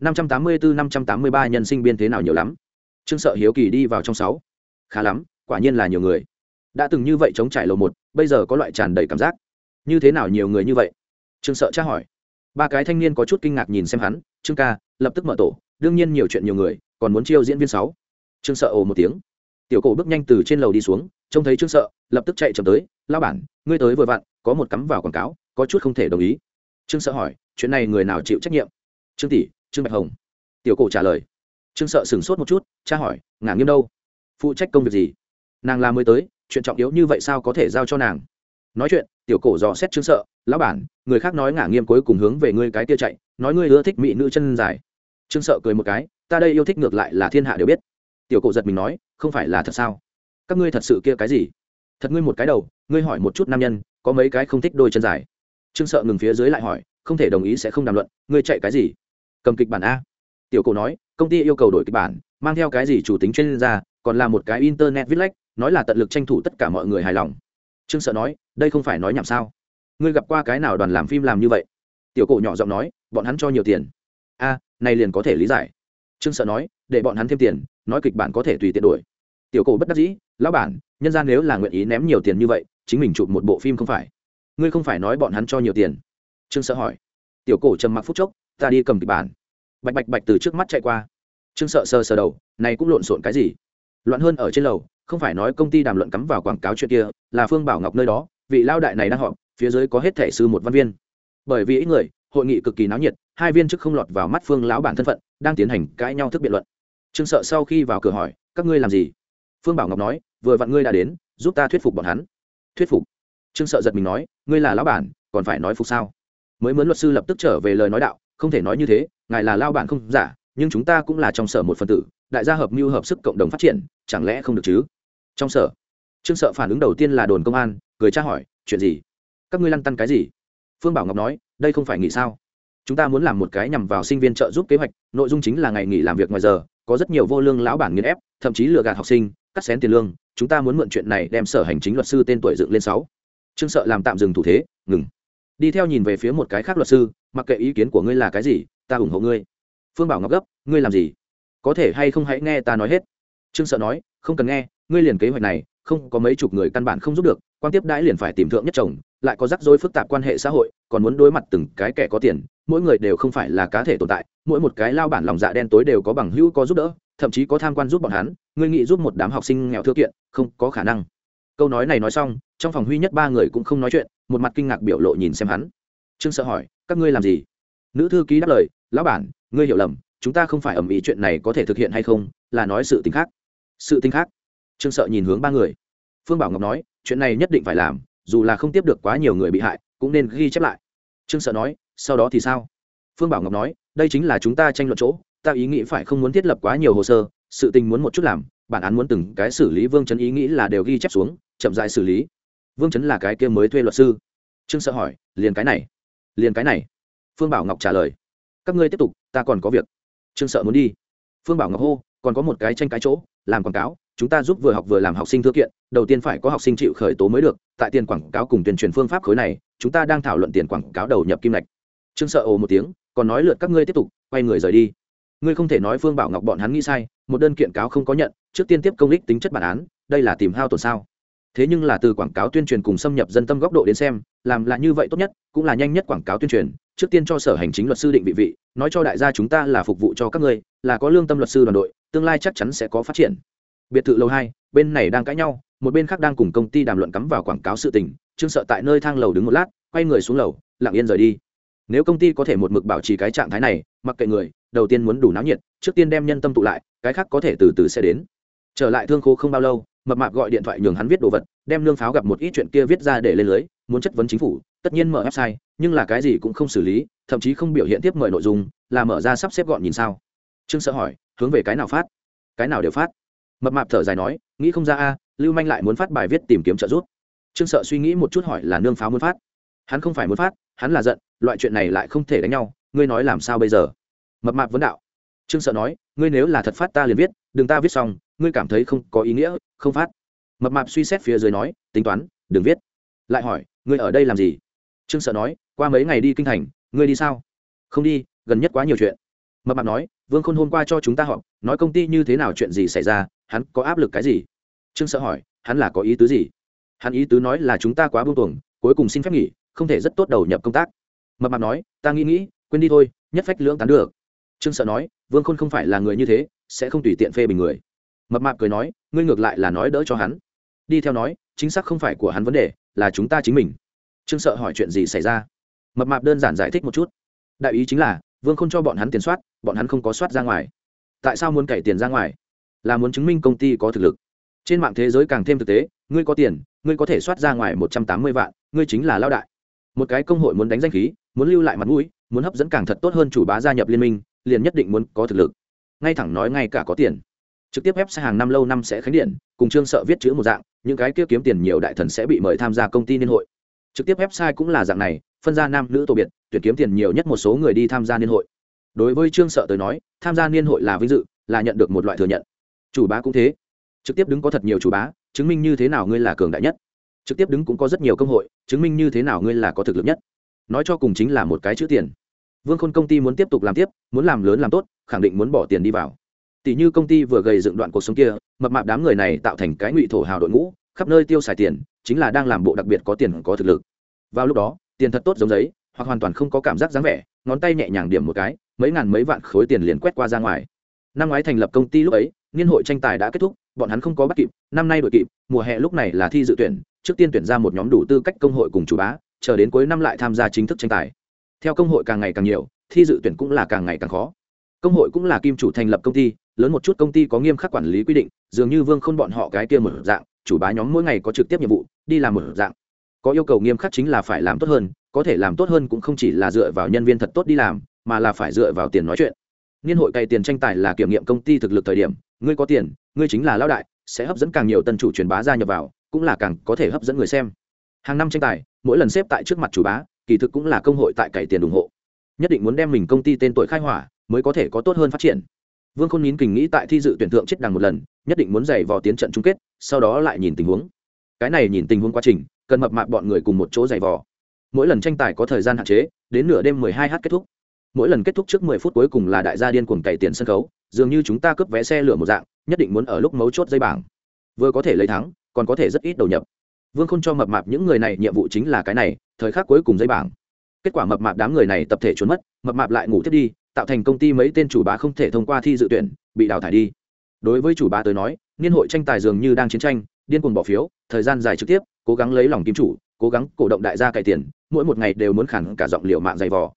năm trăm tám mươi bốn năm trăm tám mươi ba nhân sinh biên thế nào nhiều lắm. Trương sợ hiếu kỳ đi vào trong sáu. Khá lắm, quả nhiên là nhiều người. Đã từng như vậy chống trải lầu một, bây giờ có loại tràn đầy cảm giác. Như thế nào nhiều người như vậy? Trương sợ tra hỏi. Ba cái thanh niên có chút kinh ngạc nhìn xem hắn, trương ca, lập tức mở tổ, đương nhiên nhiều chuyện nhiều người, còn muốn chiêu diễn viên sáu. Trương sợ ồ một tiếng. Tiểu cổ bước nhanh từ trên lầu đi xuống, trông thấy trương sợ, lập tức chạy chậm tới lao bản, ngươi tới vừa vặn, có một cắm vào quảng cáo, có chút không thể đồng ý. Trương sợ hỏi, chuyện này người nào chịu trách nhiệm? Trương tỷ trương bạch hồng. Tiểu cổ trả lời. Trương sợ sửng sốt một chút, cha hỏi, ngả nghiêm đâu? Phụ trách công việc gì? Nàng là mới tới, chuyện trọng yếu như vậy sao có thể giao cho nàng? Nói chuyện, tiểu cổ dò xét trương sợ, lão bản, người khác nói ngả nghiêm cuối cùng hướng về ngươi cái tia chạy, nói ngươi ưa thích mỹ nữ chân dài. Trương sợ cười một cái, ta đây yêu thích ngược lại là thiên hạ đều biết. Tiểu cổ giật mình nói, không phải là thật sao? Các ngươi thật sự kia cái gì? Thật ngươi một cái đầu, ngươi hỏi một chút nam nhân, có mấy cái không thích đôi chân dài? Trương sợ ngừng phía dưới lại hỏi, không thể đồng ý sẽ không đàm luận, ngươi chạy cái gì? Cầm kịch bản a. Tiểu cổ nói, công ty yêu cầu đổi kịch bản, mang theo cái gì chủ tính chuyên gia, còn là một cái internet viết lách, nói là tận lực tranh thủ tất cả mọi người hài lòng. Trương sợ nói, đây không phải nói nhảm sao? Ngươi gặp qua cái nào đoàn làm phim làm như vậy? Tiểu cổ nhỏ giọng nói, bọn hắn cho nhiều tiền. A, này liền có thể lý giải. Trương sợ nói, để bọn hắn thêm tiền, nói kịch bản có thể tùy tiện đổi. Tiểu cổ bất đắc dĩ, lão bản, nhân gian nếu là nguyện ý ném nhiều tiền như vậy, chính mình chụp một bộ phim không phải. Ngươi không phải nói bọn hắn cho nhiều tiền. Trương sợ hỏi. Tiểu cổ trầm mặc phút chốc ta đi cầm kịch bản. Bạch bạch bạch từ trước mắt chạy qua. Trương sợ sờ sờ đầu, này cũng lộn xộn cái gì? Loạn hơn ở trên lầu, không phải nói công ty đàm luận cắm vào quảng cáo chuyện kia, là phương bảo ngọc nơi đó, vị lao đại này đang họp, phía dưới có hết thể sư một văn viên. Bởi vì ít người, hội nghị cực kỳ náo nhiệt, hai viên chức không lọt vào mắt phương lão bản thân phận, đang tiến hành cãi nhau thức biện luận. Trương sợ sau khi vào cửa hỏi, các ngươi làm gì? Phương bảo ngọc nói, vừa vặn ngươi đã đến, giúp ta thuyết phục bọn hắn. Thuyết phục? Trương sợ giật mình nói, ngươi là lão bản, còn phải nói phục sao? Mới mướn luật sư lập tức trở về lời nói đạo không thể nói như thế, ngài là lao bản không giả, nhưng chúng ta cũng là trong sở một phần tử, đại gia hợp mưu hợp sức cộng đồng phát triển, chẳng lẽ không được chứ? Trong sở, trương sợ phản ứng đầu tiên là đồn công an, cười tra hỏi, chuyện gì? Các ngươi lăn tăn cái gì? Phương bảo ngọc nói, đây không phải nghỉ sao? Chúng ta muốn làm một cái nhằm vào sinh viên trợ giúp kế hoạch, nội dung chính là ngày nghỉ làm việc ngoài giờ, có rất nhiều vô lương lão bản nghiên ép, thậm chí lừa gạt học sinh, cắt xén tiền lương, chúng ta muốn mượn chuyện này đem sở hành chính luật sư tên tuổi dựng lên sáu. Trương sợ làm tạm dừng thủ thế, ngừng. Đi theo nhìn về phía một cái khác luật sư mặc kệ ý kiến của ngươi là cái gì, ta ủng hộ ngươi. Phương bảo ngọc gấp, ngươi làm gì? Có thể hay không hãy nghe ta nói hết. Trương sợ nói, không cần nghe, ngươi liền kế hoạch này, không có mấy chục người căn bản không giúp được, quan tiếp đãi liền phải tìm thượng nhất chồng, lại có rắc rối phức tạp quan hệ xã hội, còn muốn đối mặt từng cái kẻ có tiền, mỗi người đều không phải là cá thể tồn tại, mỗi một cái lao bản lòng dạ đen tối đều có bằng hữu có giúp đỡ, thậm chí có tham quan giúp bọn hắn, ngươi nghĩ giúp một đám học sinh nghèo thưa kiện, không có khả năng. Câu nói này nói xong, trong phòng huy nhất ba người cũng không nói chuyện, một mặt kinh ngạc biểu lộ nhìn xem hắn trương sợ hỏi, các ngươi làm gì? Nữ thư ký đáp lời, lão bản, ngươi hiểu lầm, chúng ta không phải ầm ĩ chuyện này có thể thực hiện hay không, là nói sự tình khác. Sự tình khác? Trương sợ nhìn hướng ba người. Phương bảo ngọc nói, chuyện này nhất định phải làm, dù là không tiếp được quá nhiều người bị hại, cũng nên ghi chép lại. Trương sợ nói, sau đó thì sao? Phương bảo ngọc nói, đây chính là chúng ta tranh luận chỗ, ta ý nghĩ phải không muốn thiết lập quá nhiều hồ sơ, sự tình muốn một chút làm, bản án muốn từng cái xử lý, vương chấn ý nghĩ là đều ghi chép xuống, chậm dại xử lý. Vương chấn là cái kia mới thuê luật sư. Trương sợ hỏi, liền cái này? Liền cái này. Phương bảo ngọc trả lời, các ngươi tiếp tục, ta còn có việc. Trương sợ muốn đi. Phương bảo ngọc hô, còn có một cái tranh cái chỗ, làm quảng cáo, chúng ta giúp vừa học vừa làm học sinh thư kiện, đầu tiên phải có học sinh chịu khởi tố mới được, tại tiền quảng cáo cùng tuyên truyền phương pháp khối này, chúng ta đang thảo luận tiền quảng cáo đầu nhập kim lạch trương sợ ồ một tiếng, còn nói lượt các ngươi tiếp tục, quay người rời đi. Ngươi không thể nói phương bảo ngọc bọn hắn nghĩ sai, một đơn kiện cáo không có nhận, trước tiên tiếp công ích tính chất bản án, đây là tìm hao tổn sao? Thế nhưng là từ quảng cáo tuyên truyền cùng xâm nhập dân tâm góc độ đến xem, làm là như vậy tốt nhất, cũng là nhanh nhất quảng cáo tuyên truyền, trước tiên cho sở hành chính luật sư định vị vị, nói cho đại gia chúng ta là phục vụ cho các ngươi, là có lương tâm luật sư đoàn đội, tương lai chắc chắn sẽ có phát triển. Biệt thự lầu hai, bên này đang cãi nhau, một bên khác đang cùng công ty đàm luận cắm vào quảng cáo sự tình, trương sợ tại nơi thang lầu đứng một lát, quay người xuống lầu, lặng yên rời đi. Nếu công ty có thể một mực bảo trì cái trạng thái này, mặc kệ người, đầu tiên muốn đủ náo nhiệt, trước tiên đem nhân tâm tụ lại, cái khác có thể từ từ sẽ đến. Trở lại thương khô không bao lâu mập mạp gọi điện thoại nhường hắn viết đồ vật, đem lương pháo gặp một ít chuyện kia viết ra để lên lưới, muốn chất vấn chính phủ, tất nhiên mở website, nhưng là cái gì cũng không xử lý, thậm chí không biểu hiện tiếp mời nội dung, là mở ra sắp xếp gọn nhìn sao. Trương sợ hỏi, hướng về cái nào phát? Cái nào đều phát. Mập mạp thở dài nói, nghĩ không ra a, lưu manh lại muốn phát bài viết tìm kiếm trợ giúp. Trương sợ suy nghĩ một chút hỏi là nương pháo muốn phát? Hắn không phải muốn phát, hắn là giận, loại chuyện này lại không thể đánh nhau, ngươi nói làm sao bây giờ? Mập mạp vấn đạo. Trương sợ nói, ngươi nếu là thật phát ta liền viết, đừng ta viết xong ngươi cảm thấy không có ý nghĩa, không phát. Mập mạp suy xét phía dưới nói, tính toán, đừng viết. Lại hỏi, ngươi ở đây làm gì? Trương sợ nói, qua mấy ngày đi kinh thành, ngươi đi sao? Không đi, gần nhất quá nhiều chuyện. Mập mạp nói, vương khôn hôm qua cho chúng ta họp, nói công ty như thế nào chuyện gì xảy ra, hắn có áp lực cái gì? Trương sợ hỏi, hắn là có ý tứ gì? Hắn ý tứ nói là chúng ta quá buông tuồng, cuối cùng xin phép nghỉ, không thể rất tốt đầu nhập công tác. Mập mạp nói, ta nghĩ nghĩ, quên đi thôi, nhất phách lưỡng tán được. Trương sợ nói, vương khôn không phải là người như thế, sẽ không tùy tiện phê bình người mập mạp cười nói, ngươi ngược lại là nói đỡ cho hắn. Đi theo nói, chính xác không phải của hắn vấn đề, là chúng ta chính mình. Trương sợ hỏi chuyện gì xảy ra? Mập mạp đơn giản giải thích một chút. Đại ý chính là, vương không cho bọn hắn tiền soát, bọn hắn không có soát ra ngoài. Tại sao muốn cày tiền ra ngoài? Là muốn chứng minh công ty có thực lực. Trên mạng thế giới càng thêm thực tế, ngươi có tiền, ngươi có thể soát ra ngoài một trăm tám mươi vạn, ngươi chính là lao đại. Một cái công hội muốn đánh danh khí, muốn lưu lại mặt mũi, muốn hấp dẫn càng thật tốt hơn chủ bá gia nhập liên minh, liền nhất định muốn có thực lực. Ngay thẳng nói ngay cả có tiền trực tiếp ép xe hàng năm lâu năm sẽ khánh điện cùng trương sợ viết chữ một dạng, những cái kia kiếm tiền nhiều đại thần sẽ bị mời tham gia công ty niên hội. Trực tiếp website cũng là dạng này, phân ra nam nữ tổ biệt, tuyển kiếm tiền nhiều nhất một số người đi tham gia niên hội. Đối với trương sợ tới nói, tham gia niên hội là vinh dự, là nhận được một loại thừa nhận. Chủ bá cũng thế. Trực tiếp đứng có thật nhiều chủ bá, chứng minh như thế nào ngươi là cường đại nhất. Trực tiếp đứng cũng có rất nhiều công hội, chứng minh như thế nào ngươi là có thực lực nhất. Nói cho cùng chính là một cái chữ tiền. Vương khôn công ty muốn tiếp tục làm tiếp, muốn làm lớn làm tốt, khẳng định muốn bỏ tiền đi vào tỷ như công ty vừa gầy dựng đoạn cuộc sống kia, mập mạp đám người này tạo thành cái ngụy thổ hào đội ngũ, khắp nơi tiêu xài tiền, chính là đang làm bộ đặc biệt có tiền có thực lực. Vào lúc đó, tiền thật tốt giống giấy, hoặc hoàn toàn không có cảm giác dáng vẻ, ngón tay nhẹ nhàng điểm một cái, mấy ngàn mấy vạn khối tiền liền quét qua ra ngoài. Năm ngoái thành lập công ty lúc ấy, niên hội tranh tài đã kết thúc, bọn hắn không có bắt kịp, năm nay đội kịp, mùa hè lúc này là thi dự tuyển, trước tiên tuyển ra một nhóm đủ tư cách công hội cùng chủ bá, chờ đến cuối năm lại tham gia chính thức tranh tài. Theo công hội càng ngày càng nhiều, thi dự tuyển cũng là càng ngày càng khó. Công hội cũng là kim chủ thành lập công ty lớn một chút công ty có nghiêm khắc quản lý quy định, dường như vương không bọn họ cái kia một dạng, chủ bá nhóm mỗi ngày có trực tiếp nhiệm vụ, đi làm một dạng. Có yêu cầu nghiêm khắc chính là phải làm tốt hơn, có thể làm tốt hơn cũng không chỉ là dựa vào nhân viên thật tốt đi làm, mà là phải dựa vào tiền nói chuyện. Niên hội cày tiền tranh tài là kiểm nghiệm công ty thực lực thời điểm, ngươi có tiền, ngươi chính là lao đại, sẽ hấp dẫn càng nhiều tân chủ truyền bá gia nhập vào, cũng là càng có thể hấp dẫn người xem. Hàng năm tranh tài, mỗi lần xếp tại trước mặt chủ bá, kỳ thực cũng là công hội tại cày tiền ủng hộ. Nhất định muốn đem mình công ty tên tuổi khai hỏa, mới có thể có tốt hơn phát triển vương khôn nín kình nghĩ tại thi dự tuyển thượng chết đằng một lần, nhất định muốn giày vò tiến trận chung kết, sau đó lại nhìn tình huống. Cái này nhìn tình huống quá trình, cần mập mạp bọn người cùng một chỗ giày vò. Mỗi lần tranh tài có thời gian hạn chế, đến nửa đêm 12 h kết thúc. Mỗi lần kết thúc trước 10 phút cuối cùng là đại gia điên cuồng cày tiền sân khấu, dường như chúng ta cướp vé xe lửa một dạng, nhất định muốn ở lúc mấu chốt dây bảng. Vừa có thể lấy thắng, còn có thể rất ít đầu nhập. Vương khôn cho mập mạp những người này nhiệm vụ chính là cái này, thời khắc cuối cùng dây bảng. Kết quả mập mạp đám người này tập thể trốn mất, mập mạp lại ngủ thiết đi tạo thành công ty mấy tên chủ bá không thể thông qua thi dự tuyển, bị đào thải đi. Đối với chủ bá tới nói, niên hội tranh tài dường như đang chiến tranh, điên cuồng bỏ phiếu, thời gian dài trực tiếp, cố gắng lấy lòng kim chủ, cố gắng cổ động đại gia cải tiền, mỗi một ngày đều muốn khẳng cả giọng liệu mạng dày vò.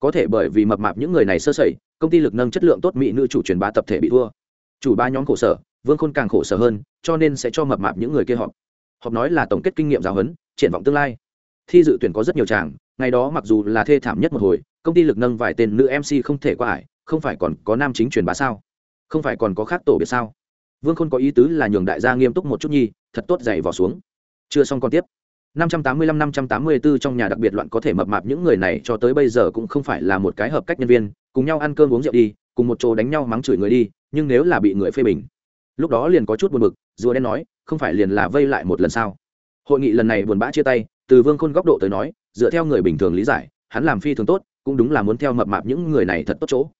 Có thể bởi vì mập mạp những người này sơ sẩy, công ty lực nâng chất lượng tốt mỹ nữ chủ truyền bá tập thể bị thua. Chủ ba nhóm khổ sở, vương khôn càng khổ sở hơn, cho nên sẽ cho mập mạp những người kia họp. Họp nói là tổng kết kinh nghiệm giáo huấn, triển vọng tương lai. Thi dự tuyển có rất nhiều chàng ngày đó mặc dù là thê thảm nhất một hồi, công ty lực nâng vài tên nữ mc không thể qua ải, không phải còn có nam chính truyền bá sao? Không phải còn có khác tổ biệt sao? Vương khôn có ý tứ là nhường đại gia nghiêm túc một chút nhi thật tốt dày vỏ xuống. Chưa xong còn tiếp. 585-584 trong nhà đặc biệt loạn có thể mập mạp những người này cho tới bây giờ cũng không phải là một cái hợp cách nhân viên, cùng nhau ăn cơm uống rượu đi, cùng một chỗ đánh nhau mắng chửi người đi, nhưng nếu là bị người phê bình, lúc đó liền có chút buồn bực, rùa đen nói, không phải liền là vây lại một lần sao? Hội nghị lần này buồn bã chia tay, từ vương khôn góc độ tới nói dựa theo người bình thường lý giải, hắn làm phi thường tốt, cũng đúng là muốn theo mập mạp những người này thật tốt chỗ.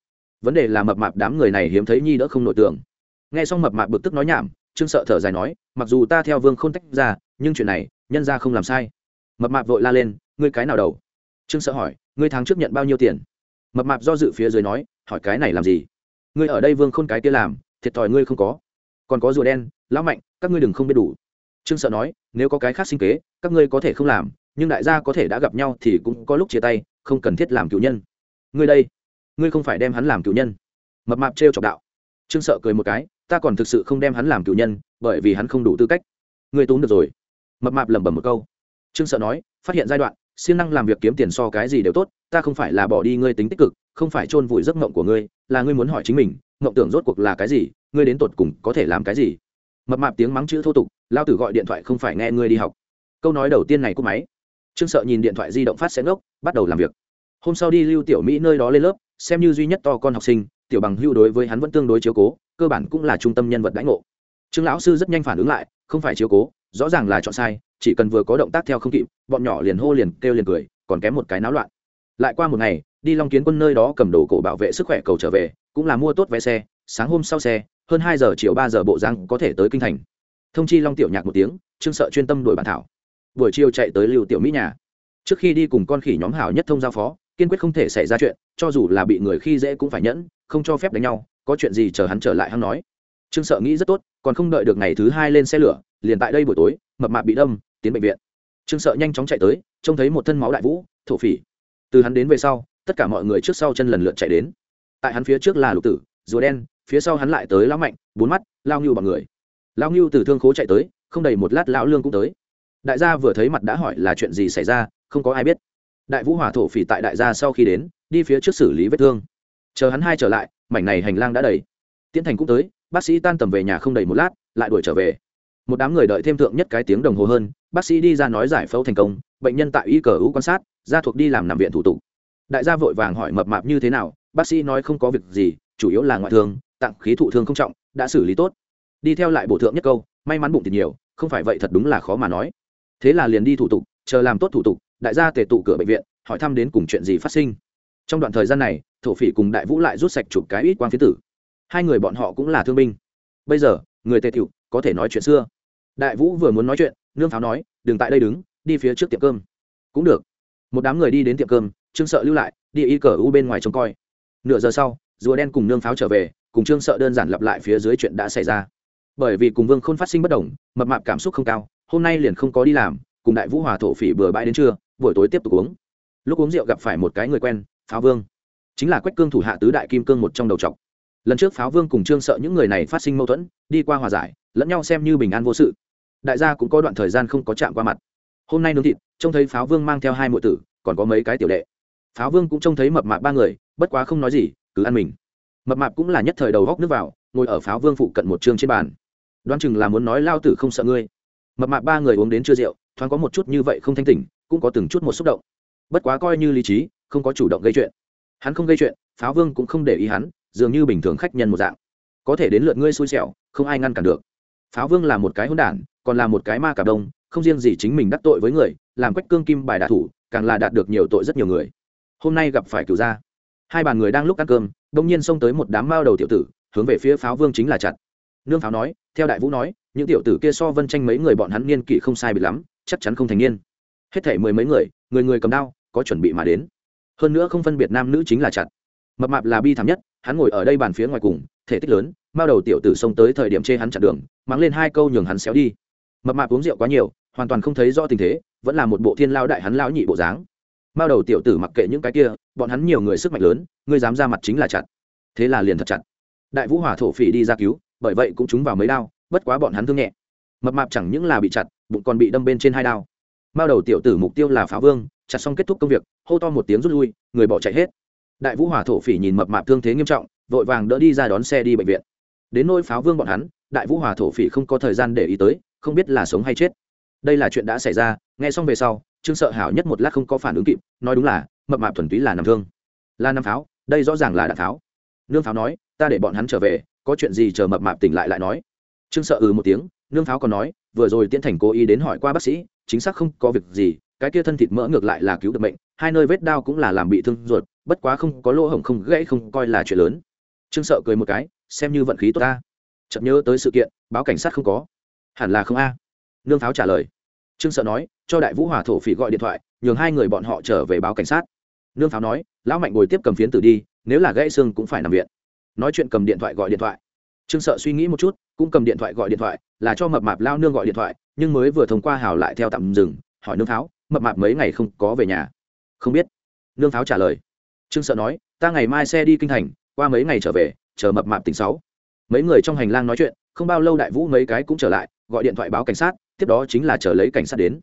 Vấn đề là mập mạp đám người này hiếm thấy nhi đỡ không nội tưởng. Nghe xong mập mạp bực tức nói nhảm, trương sợ thở dài nói, mặc dù ta theo vương không tách ra, nhưng chuyện này, nhân ra không làm sai. Mập mạp vội la lên, ngươi cái nào đầu? Trương sợ hỏi, ngươi tháng trước nhận bao nhiêu tiền? Mập mạp do dự phía dưới nói, hỏi cái này làm gì? Ngươi ở đây vương khôn cái kia làm, thiệt thòi ngươi không có. Còn có rùa đen, lão mạnh, các ngươi đừng không biết đủ. Trương sợ nói, nếu có cái khác sinh kế, các ngươi có thể không làm nhưng đại gia có thể đã gặp nhau thì cũng có lúc chia tay, không cần thiết làm cựu nhân. Ngươi đây, ngươi không phải đem hắn làm cựu nhân. Mập mạp trêu chọc đạo. Trương sợ cười một cái, ta còn thực sự không đem hắn làm cựu nhân, bởi vì hắn không đủ tư cách. Ngươi túm được rồi. Mập mạp lẩm bẩm một câu. Trương sợ nói, phát hiện giai đoạn, siêng năng làm việc kiếm tiền so cái gì đều tốt, ta không phải là bỏ đi ngươi tính tích cực, không phải chôn vùi giấc mộng của ngươi, là ngươi muốn hỏi chính mình, mộng tưởng rốt cuộc là cái gì, ngươi đến tột cùng có thể làm cái gì? Mập mạp tiếng mắng chữ thô tục, lao tử gọi điện thoại không phải nghe ngươi đi học. Câu nói đầu tiên này cúp máy trương sợ nhìn điện thoại di động phát sẽ ngốc, bắt đầu làm việc. Hôm sau đi lưu tiểu mỹ nơi đó lên lớp, xem như duy nhất to con học sinh, tiểu bằng hưu đối với hắn vẫn tương đối chiếu cố, cơ bản cũng là trung tâm nhân vật đãi ngộ. Trương lão sư rất nhanh phản ứng lại, không phải chiếu cố, rõ ràng là chọn sai, chỉ cần vừa có động tác theo không kịp, bọn nhỏ liền hô liền kêu liền cười, còn kém một cái náo loạn. Lại qua một ngày, đi long kiến quân nơi đó cầm đồ cổ bảo vệ sức khỏe cầu trở về, cũng là mua tốt vé xe, sáng hôm sau xe, hơn hai giờ chiều ba giờ bộ giang có thể tới kinh thành. Thông chi long tiểu nhạc một tiếng, trương sợ chuyên tâm đổi bản thảo buổi chiều chạy tới lưu tiểu mỹ nhà. Trước khi đi cùng con khỉ nhóm hảo nhất thông giao phó, kiên quyết không thể xảy ra chuyện, cho dù là bị người khi dễ cũng phải nhẫn, không cho phép đánh nhau, có chuyện gì chờ hắn trở lại hắn nói. Trương sợ nghĩ rất tốt, còn không đợi được ngày thứ hai lên xe lửa, liền tại đây buổi tối, mập mạp bị đâm, tiến bệnh viện. Trương sợ nhanh chóng chạy tới, trông thấy một thân máu đại vũ, thổ phỉ. Từ hắn đến về sau, tất cả mọi người trước sau chân lần lượt chạy đến. Tại hắn phía trước là lục tử, rùa đen, phía sau hắn lại tới lão mạnh, bốn mắt, lao ngưu bằng người. Lao ngưu từ thương khố chạy tới, không đầy một lát lão lương cũng tới đại gia vừa thấy mặt đã hỏi là chuyện gì xảy ra, không có ai biết. Đại vũ hỏa thổ phỉ tại đại gia sau khi đến, đi phía trước xử lý vết thương. Chờ hắn hai trở lại, mảnh này hành lang đã đầy. Tiến thành cũng tới, bác sĩ tan tầm về nhà không đầy một lát, lại đuổi trở về. Một đám người đợi thêm thượng nhất cái tiếng đồng hồ hơn, bác sĩ đi ra nói giải phẫu thành công, bệnh nhân tại y cờ u quan sát, gia thuộc đi làm nằm viện thủ tục. Đại gia vội vàng hỏi mập mạp như thế nào, bác sĩ nói không có việc gì, chủ yếu là ngoại thương, tặng khí thụ thương không trọng, đã xử lý tốt. Đi theo lại bổ thượng nhất câu, may mắn bụng thì nhiều, không phải vậy thật đúng là khó mà nói thế là liền đi thủ tục, chờ làm tốt thủ tục, đại gia tề tụ cửa bệnh viện, hỏi thăm đến cùng chuyện gì phát sinh. Trong đoạn thời gian này, thổ phỉ cùng đại vũ lại rút sạch chụp cái ít quang phía tử. Hai người bọn họ cũng là thương binh. Bây giờ, người tề tiệu có thể nói chuyện xưa. Đại vũ vừa muốn nói chuyện, nương pháo nói, đừng tại đây đứng, đi phía trước tiệm cơm. Cũng được. Một đám người đi đến tiệm cơm, trương sợ lưu lại, đi y cờ u bên ngoài trông coi. Nửa giờ sau, rùa đen cùng nương pháo trở về, cùng trương sợ đơn giản lặp lại phía dưới chuyện đã xảy ra. Bởi vì cùng vương khôn phát sinh bất đồng, mập mạp cảm xúc không cao hôm nay liền không có đi làm, cùng đại vũ hòa thổ phỉ bừa bãi đến trưa, buổi tối tiếp tục uống. Lúc uống rượu gặp phải một cái người quen, pháo vương. Chính là quách cương thủ hạ tứ đại kim cương một trong đầu trọc. Lần trước pháo vương cùng trương sợ những người này phát sinh mâu thuẫn, đi qua hòa giải, lẫn nhau xem như bình an vô sự. Đại gia cũng có đoạn thời gian không có chạm qua mặt. Hôm nay nướng thịt, trông thấy pháo vương mang theo hai mộ tử, còn có mấy cái tiểu đệ. Pháo vương cũng trông thấy mập mạp ba người, bất quá không nói gì, cứ ăn mình. Mập mạp cũng là nhất thời đầu góc nước vào, ngồi ở pháo vương phụ cận một chương trên bàn. Đoán chừng là muốn nói, lao tử không sợ ngươi mập mạp ba người uống đến chưa rượu, thoáng có một chút như vậy không thanh tỉnh, cũng có từng chút một xúc động. Bất quá coi như lý trí, không có chủ động gây chuyện. Hắn không gây chuyện, pháo vương cũng không để ý hắn, dường như bình thường khách nhân một dạng. Có thể đến lượt ngươi xui xẻo, không ai ngăn cản được. Pháo vương là một cái hỗn đản, còn là một cái ma cả đông, không riêng gì chính mình đắc tội với người, làm quách cương kim bài đạ thủ, càng là đạt được nhiều tội rất nhiều người. Hôm nay gặp phải cửu gia. Hai bàn người đang lúc ăn cơm, đông nhiên xông tới một đám mao đầu tiểu tử, hướng về phía pháo vương chính là chặt. Nương pháo nói, theo đại vũ nói những tiểu tử kia so vân tranh mấy người bọn hắn niên kỷ không sai bị lắm, chắc chắn không thành niên. Hết thể mười mấy người người người cầm đao, có chuẩn bị mà đến. Hơn nữa không phân biệt nam nữ chính là chặt. Mập mạp là bi thảm nhất, hắn ngồi ở đây bàn phía ngoài cùng, thể tích lớn, mao đầu tiểu tử xông tới thời điểm chê hắn chặn đường, mắng lên hai câu nhường hắn xéo đi. Mập mạp uống rượu quá nhiều, hoàn toàn không thấy rõ tình thế, vẫn là một bộ thiên lao đại hắn lao nhị bộ dáng. Mao đầu tiểu tử mặc kệ những cái kia, bọn hắn nhiều người sức mạnh lớn, ngươi dám ra mặt chính là chặt. Thế là liền thật chặt. Đại vũ hỏa thổ phỉ đi ra cứu, bởi vậy cũng trúng vào mấy đao bất quá bọn hắn thương nhẹ. Mập mạp chẳng những là bị chặt, bụng còn bị đâm bên trên hai đao. Mao đầu tiểu tử mục tiêu là phá vương, chặt xong kết thúc công việc, hô to một tiếng rút lui, người bỏ chạy hết. Đại vũ hỏa thổ phỉ nhìn mập mạp thương thế nghiêm trọng, vội vàng đỡ đi ra đón xe đi bệnh viện. Đến nôi pháo vương bọn hắn, đại vũ hỏa thổ phỉ không có thời gian để ý tới, không biết là sống hay chết. Đây là chuyện đã xảy ra, nghe xong về sau, trương sợ hảo nhất một lát không có phản ứng kịp, nói đúng là, mập mạp thuần túy là nằm thương. Là năm pháo, đây rõ ràng là đạn pháo. Nương pháo nói, ta để bọn hắn trở về, có chuyện gì chờ mập mạp tỉnh lại lại nói trương sợ ừ một tiếng, nương pháo còn nói, vừa rồi tiễn thành cố ý đến hỏi qua bác sĩ, chính xác không có việc gì, cái kia thân thịt mỡ ngược lại là cứu được bệnh hai nơi vết đau cũng là làm bị thương ruột, bất quá không có lỗ hổng không gãy không coi là chuyện lớn. Trương sợ cười một cái, xem như vận khí tốt ta. Chậm nhớ tới sự kiện, báo cảnh sát không có. Hẳn là không a. Nương pháo trả lời. Trương sợ nói, cho đại vũ hòa thổ phỉ gọi điện thoại, nhường hai người bọn họ trở về báo cảnh sát. Nương pháo nói, lão mạnh ngồi tiếp cầm phiến tử đi, nếu là gãy xương cũng phải nằm viện. Nói chuyện cầm điện thoại gọi điện thoại trương sợ suy nghĩ một chút cũng cầm điện thoại gọi điện thoại là cho mập mạp lao nương gọi điện thoại nhưng mới vừa thông qua hào lại theo tạm dừng hỏi nương Tháo, mập mạp mấy ngày không có về nhà? Không biết. Nương Tháo trả lời. Trương sợ nói ta ngày mai xe đi kinh thành qua mấy ngày trở về chờ mập mạp tỉnh sáu. Mấy người trong hành lang nói chuyện không bao lâu đại vũ mấy cái cũng trở lại gọi điện thoại báo cảnh sát tiếp đó chính là chờ lấy cảnh sát đến.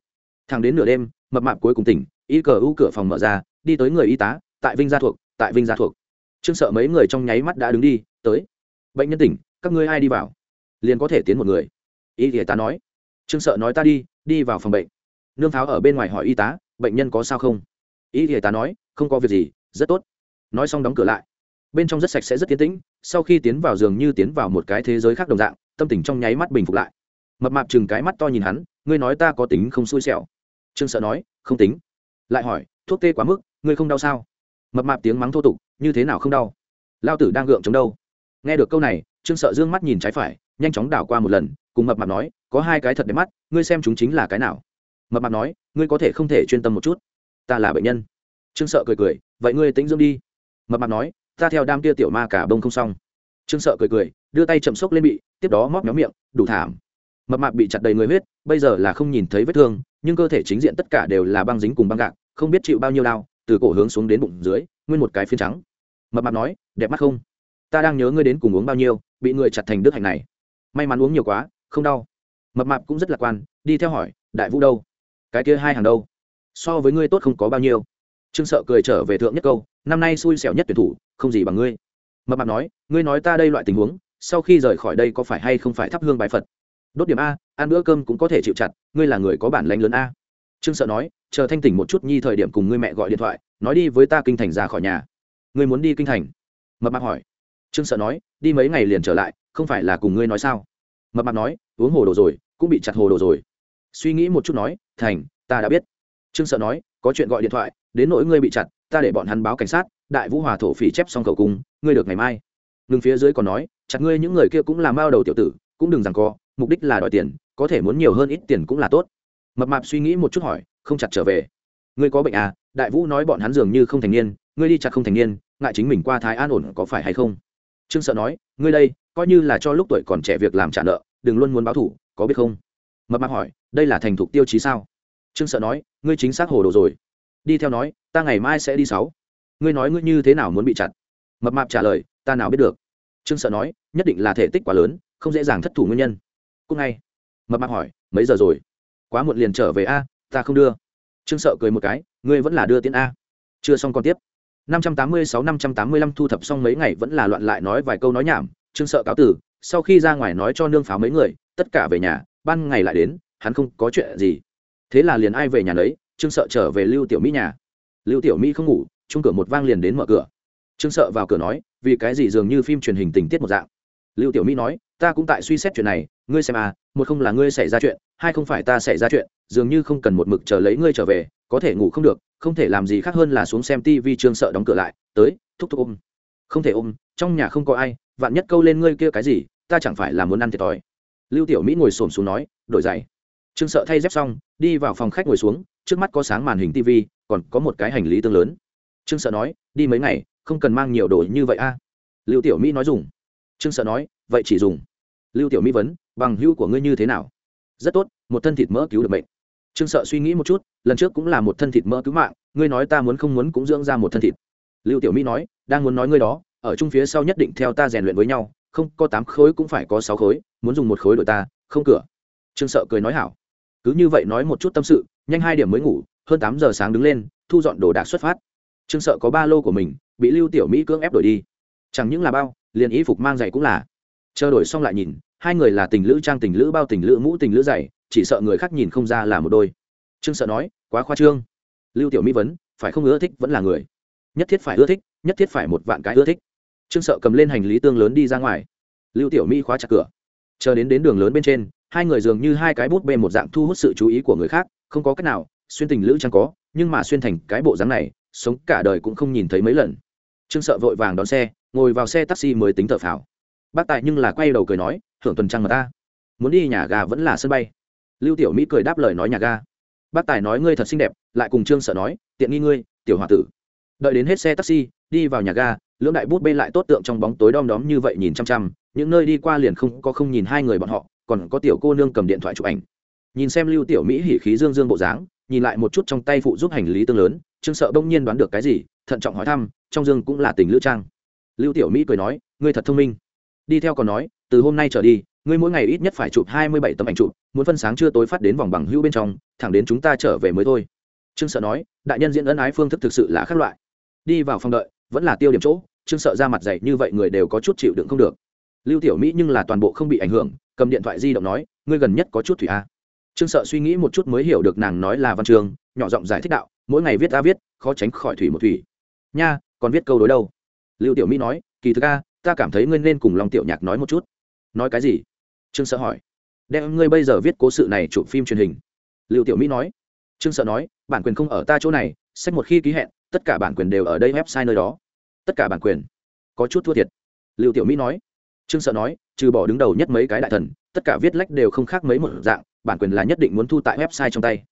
Thằng đến nửa đêm mập mạp cuối cùng tỉnh y cờ u cửa phòng mở ra đi tới người y tá tại vinh gia thuộc tại vinh gia thuộc. Trương sợ mấy người trong nháy mắt đã đứng đi tới. Bệnh nhân tỉnh các ngươi ai đi vào? Liền có thể tiến một người. Y y tá nói. Trương sợ nói ta đi đi vào phòng bệnh. Nương pháo ở bên ngoài hỏi y tá, bệnh nhân có sao không? Y y tá nói, không có việc gì, rất tốt. Nói xong đóng cửa lại. Bên trong rất sạch sẽ, rất tiến tĩnh. Sau khi tiến vào giường như tiến vào một cái thế giới khác đồng dạng, tâm tình trong nháy mắt bình phục lại. Mập mạp chừng cái mắt to nhìn hắn, ngươi nói ta có tính không xui xẻo? Trương sợ nói, không tính. Lại hỏi, thuốc tê quá mức, ngươi không đau sao? Mập mạp tiếng mắng thô tục, như thế nào không đau? Lao tử đang gượng chống đâu? Nghe được câu này trương sợ dương mắt nhìn trái phải, nhanh chóng đảo qua một lần, cùng mập mạp nói, có hai cái thật đẹp mắt, ngươi xem chúng chính là cái nào? Mập mạp nói, ngươi có thể không thể chuyên tâm một chút. Ta là bệnh nhân. Trương sợ cười cười, vậy ngươi tính dưỡng đi. Mập mạp nói, ta theo đam kia tiểu ma cả bông không xong. Trương sợ cười cười, đưa tay chậm xốc lên bị, tiếp đó móc méo miệng, đủ thảm. Mập mạp bị chặt đầy người huyết, bây giờ là không nhìn thấy vết thương, nhưng cơ thể chính diện tất cả đều là băng dính cùng băng gạc, không biết chịu bao nhiêu đau, từ cổ hướng xuống đến bụng dưới, nguyên một cái phiên trắng. Mập mạp nói, đẹp mắt không? Ta đang nhớ ngươi đến cùng uống bao nhiêu, bị người chặt thành đức hạnh này. May mắn uống nhiều quá, không đau. Mập mạp cũng rất lạc quan, đi theo hỏi, đại vũ đâu? Cái kia hai hàng đâu? So với ngươi tốt không có bao nhiêu. Trương sợ cười trở về thượng nhất câu, năm nay xui xẻo nhất tuyển thủ, không gì bằng ngươi. Mập mạp nói, ngươi nói ta đây loại tình huống, sau khi rời khỏi đây có phải hay không phải thắp hương bài phật? Đốt điểm a, ăn bữa cơm cũng có thể chịu chặt, ngươi là người có bản lãnh lớn a. Trương sợ nói, chờ thanh tỉnh một chút nhi thời điểm cùng ngươi mẹ gọi điện thoại, nói đi với ta kinh thành ra khỏi nhà. Ngươi muốn đi kinh thành? Mập mạp hỏi trương sợ nói, đi mấy ngày liền trở lại, không phải là cùng ngươi nói sao? Mập mạp nói, uống hồ đồ rồi, cũng bị chặt hồ đồ rồi. Suy nghĩ một chút nói, thành, ta đã biết. Trương sợ nói, có chuyện gọi điện thoại, đến nỗi ngươi bị chặt, ta để bọn hắn báo cảnh sát, đại vũ hòa thổ phỉ chép xong khẩu cung ngươi được ngày mai. Ngừng phía dưới còn nói, chặt ngươi những người kia cũng làm bao đầu tiểu tử, cũng đừng rằng co, mục đích là đòi tiền, có thể muốn nhiều hơn ít tiền cũng là tốt. Mập mạp suy nghĩ một chút hỏi, không chặt trở về. Ngươi có bệnh à? Đại vũ nói bọn hắn dường như không thành niên, ngươi đi chặt không thành niên, ngại chính mình qua thái an ổn có phải hay không? Trương sợ nói, ngươi đây, coi như là cho lúc tuổi còn trẻ việc làm trả nợ, đừng luôn muốn báo thủ có biết không? Mập mạp hỏi, đây là thành thục tiêu chí sao? Trương sợ nói, ngươi chính xác hồ đồ rồi. Đi theo nói, ta ngày mai sẽ đi sáu. Ngươi nói ngươi như thế nào muốn bị chặt? Mập mạp trả lời, ta nào biết được. Trương sợ nói, nhất định là thể tích quá lớn, không dễ dàng thất thủ nguyên nhân. Cúc ngay. Mập mạp hỏi, mấy giờ rồi? Quá muộn liền trở về a, ta không đưa. Trương sợ cười một cái, ngươi vẫn là đưa tiền a. Chưa xong còn tiếp. 586-585 thu thập xong mấy ngày vẫn là loạn lại nói vài câu nói nhảm, trương sợ cáo tử, sau khi ra ngoài nói cho nương pháo mấy người, tất cả về nhà, ban ngày lại đến, hắn không có chuyện gì. Thế là liền ai về nhà lấy trương sợ trở về lưu tiểu mỹ nhà. Lưu tiểu mỹ không ngủ, chung cửa một vang liền đến mở cửa. Trương sợ vào cửa nói, vì cái gì dường như phim truyền hình tình tiết một dạng. Lưu tiểu mỹ nói, ta cũng tại suy xét chuyện này ngươi xem à một không là ngươi xảy ra chuyện, hai không phải ta xảy ra chuyện, dường như không cần một mực chờ lấy ngươi trở về, có thể ngủ không được, không thể làm gì khác hơn là xuống xem tivi trương sợ đóng cửa lại, tới, thúc thúc ôm. Không thể ôm, trong nhà không có ai, vạn nhất câu lên ngươi kia cái gì, ta chẳng phải là muốn ăn thiệt thòi. Lưu tiểu mỹ ngồi xổm xuống nói, đổi giày. Trương sợ thay dép xong, đi vào phòng khách ngồi xuống, trước mắt có sáng màn hình tv còn có một cái hành lý tương lớn. Trương sợ nói, đi mấy ngày, không cần mang nhiều đồ như vậy a. Lưu tiểu mỹ nói dùng. Trương sợ nói, vậy chỉ dùng. Lưu tiểu mỹ vấn bằng hữu của ngươi như thế nào? Rất tốt, một thân thịt mỡ cứu được bệnh trương sợ suy nghĩ một chút, lần trước cũng là một thân thịt mỡ cứu mạng, ngươi nói ta muốn không muốn cũng dưỡng ra một thân thịt. Lưu tiểu mỹ nói, đang muốn nói ngươi đó, ở chung phía sau nhất định theo ta rèn luyện với nhau, không có tám khối cũng phải có sáu khối, muốn dùng một khối đổi ta, không cửa. Trương sợ cười nói hảo. Cứ như vậy nói một chút tâm sự, nhanh hai điểm mới ngủ, hơn tám giờ sáng đứng lên, thu dọn đồ đạc xuất phát. Trương sợ có ba lô của mình, bị lưu tiểu mỹ cưỡng ép đổi đi. Chẳng những là bao, liền y phục mang giày cũng là. Chờ đổi xong lại nhìn hai người là tình lữ trang tình lữ bao tình lữ mũ tình lữ dày chỉ sợ người khác nhìn không ra là một đôi. Trương sợ nói, quá khoa trương. Lưu tiểu mỹ vấn, phải không ưa thích vẫn là người? Nhất thiết phải ưa thích, nhất thiết phải một vạn cái ưa thích. Trương sợ cầm lên hành lý tương lớn đi ra ngoài. Lưu tiểu mỹ khóa chặt cửa. Chờ đến đến đường lớn bên trên, hai người dường như hai cái bút bê một dạng thu hút sự chú ý của người khác, không có cách nào, xuyên tình lữ chẳng có, nhưng mà xuyên thành cái bộ dáng này, sống cả đời cũng không nhìn thấy mấy lần. Trương sợ vội vàng đón xe, ngồi vào xe taxi mới tính thở phào bác tài nhưng là quay đầu cười nói hưởng tuần trăng mà ta. Muốn đi nhà ga vẫn là sân bay. Lưu tiểu mỹ cười đáp lời nói nhà ga bác tài nói, ngươi thật xinh đẹp. Lại cùng trương sợ nói, tiện nghi ngươi, tiểu h o a tử. Đợi đến hết xe taxi, đi vào nhà ga lưỡng đại bút bê lại tốt tượng trong bóng tối đom đóm như vậy nhìn chăm chăm, những nơi đi qua liền không có không nhìn hai người bọn họ, còn có tiểu cô nương cầm điện thoại chụp ảnh. Nhìn xem lưu tiểu mỹ hỉ khí dương dương bộ dáng, nhìn lại một chút trong tay phụ giúp hành lý tương lớn, trương sợ bỗng nhiên đoán được cái gì, thận trọng hỏi thăm, trong dương cũng là tình lữ trang. Lưu tiểu mỹ cười nói, ngươi thật thông minh đi theo còn nói, từ hôm nay trở đi, ngươi mỗi ngày ít nhất phải chụp hai mươi bảy tấm ảnh chụp, muốn phân sáng chưa tối phát đến vòng bằng hữu bên trong, thẳng đến chúng ta trở về mới thôi. Trương sợ nói, đại nhân diễn ân ái phương thức thực sự là khác loại. Đi vào phòng đợi, vẫn là tiêu điểm chỗ, trương sợ ra mặt dày như vậy người đều có chút chịu đựng không được. Lưu tiểu mỹ nhưng là toàn bộ không bị ảnh hưởng, cầm điện thoại di động nói, ngươi gần nhất có chút thủy a. Trương sợ suy nghĩ một chút mới hiểu được nàng nói là văn trường, nhỏ giọng giải thích đạo, mỗi ngày viết ra viết, khó tránh khỏi thủy một thủy. Nha, còn viết câu đối đâu? Lưu tiểu mỹ nói, kỳ thực a ta cảm thấy ngươi nên cùng Long tiểu nhạc nói một chút. Nói cái gì? Trương sợ hỏi. Đem ngươi bây giờ viết cố sự này chụp phim truyền hình. Lưu tiểu mỹ nói. Trương sợ nói, bản quyền không ở ta chỗ này, sách một khi ký hẹn, tất cả bản quyền đều ở đây website nơi đó. Tất cả bản quyền. Có chút thua thiệt. Lưu tiểu mỹ nói. Trương sợ nói, trừ bỏ đứng đầu nhất mấy cái đại thần, tất cả viết lách đều không khác mấy một dạng, bản quyền là nhất định muốn thu tại website trong tay.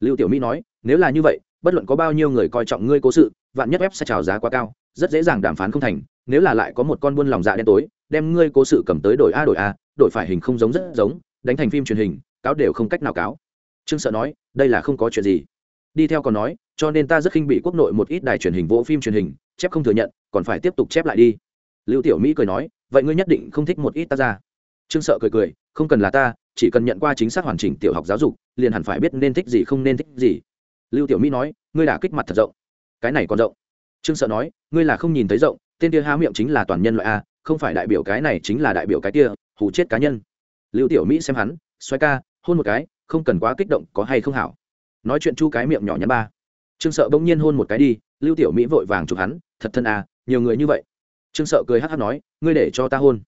Lưu tiểu mỹ nói, nếu là như vậy, bất luận có bao nhiêu người coi trọng ngươi cố sự, vạn nhất website trào giá quá cao rất dễ dàng đàm phán không thành, nếu là lại có một con buôn lòng dạ đen tối, đem ngươi cố sự cầm tới đổi a đổi a, đổi phải hình không giống rất giống, đánh thành phim truyền hình, cáo đều không cách nào cáo. Trương sợ nói, đây là không có chuyện gì. Đi theo còn nói, cho nên ta rất khinh bị quốc nội một ít đài truyền hình vỗ phim truyền hình, chép không thừa nhận, còn phải tiếp tục chép lại đi. Lưu tiểu mỹ cười nói, vậy ngươi nhất định không thích một ít ta ra trương sợ cười cười, không cần là ta, chỉ cần nhận qua chính xác hoàn chỉnh tiểu học giáo dục, liền hẳn phải biết nên thích gì không nên thích gì. Lưu tiểu mỹ nói, ngươi đã kích mặt thật rộng. Cái này còn rộng trương sợ nói, ngươi là không nhìn thấy rộng, tên kia há miệng chính là toàn nhân loại a, không phải đại biểu cái này chính là đại biểu cái kia, hù chết cá nhân. Lưu tiểu mỹ xem hắn xoay ca, hôn một cái, không cần quá kích động, có hay không hảo? Nói chuyện chu cái miệng nhỏ nhắn ba. Trương sợ bỗng nhiên hôn một cái đi, lưu tiểu mỹ vội vàng chụp hắn, thật thân à nhiều người như vậy. Trương sợ cười hát hát nói, ngươi để cho ta hôn.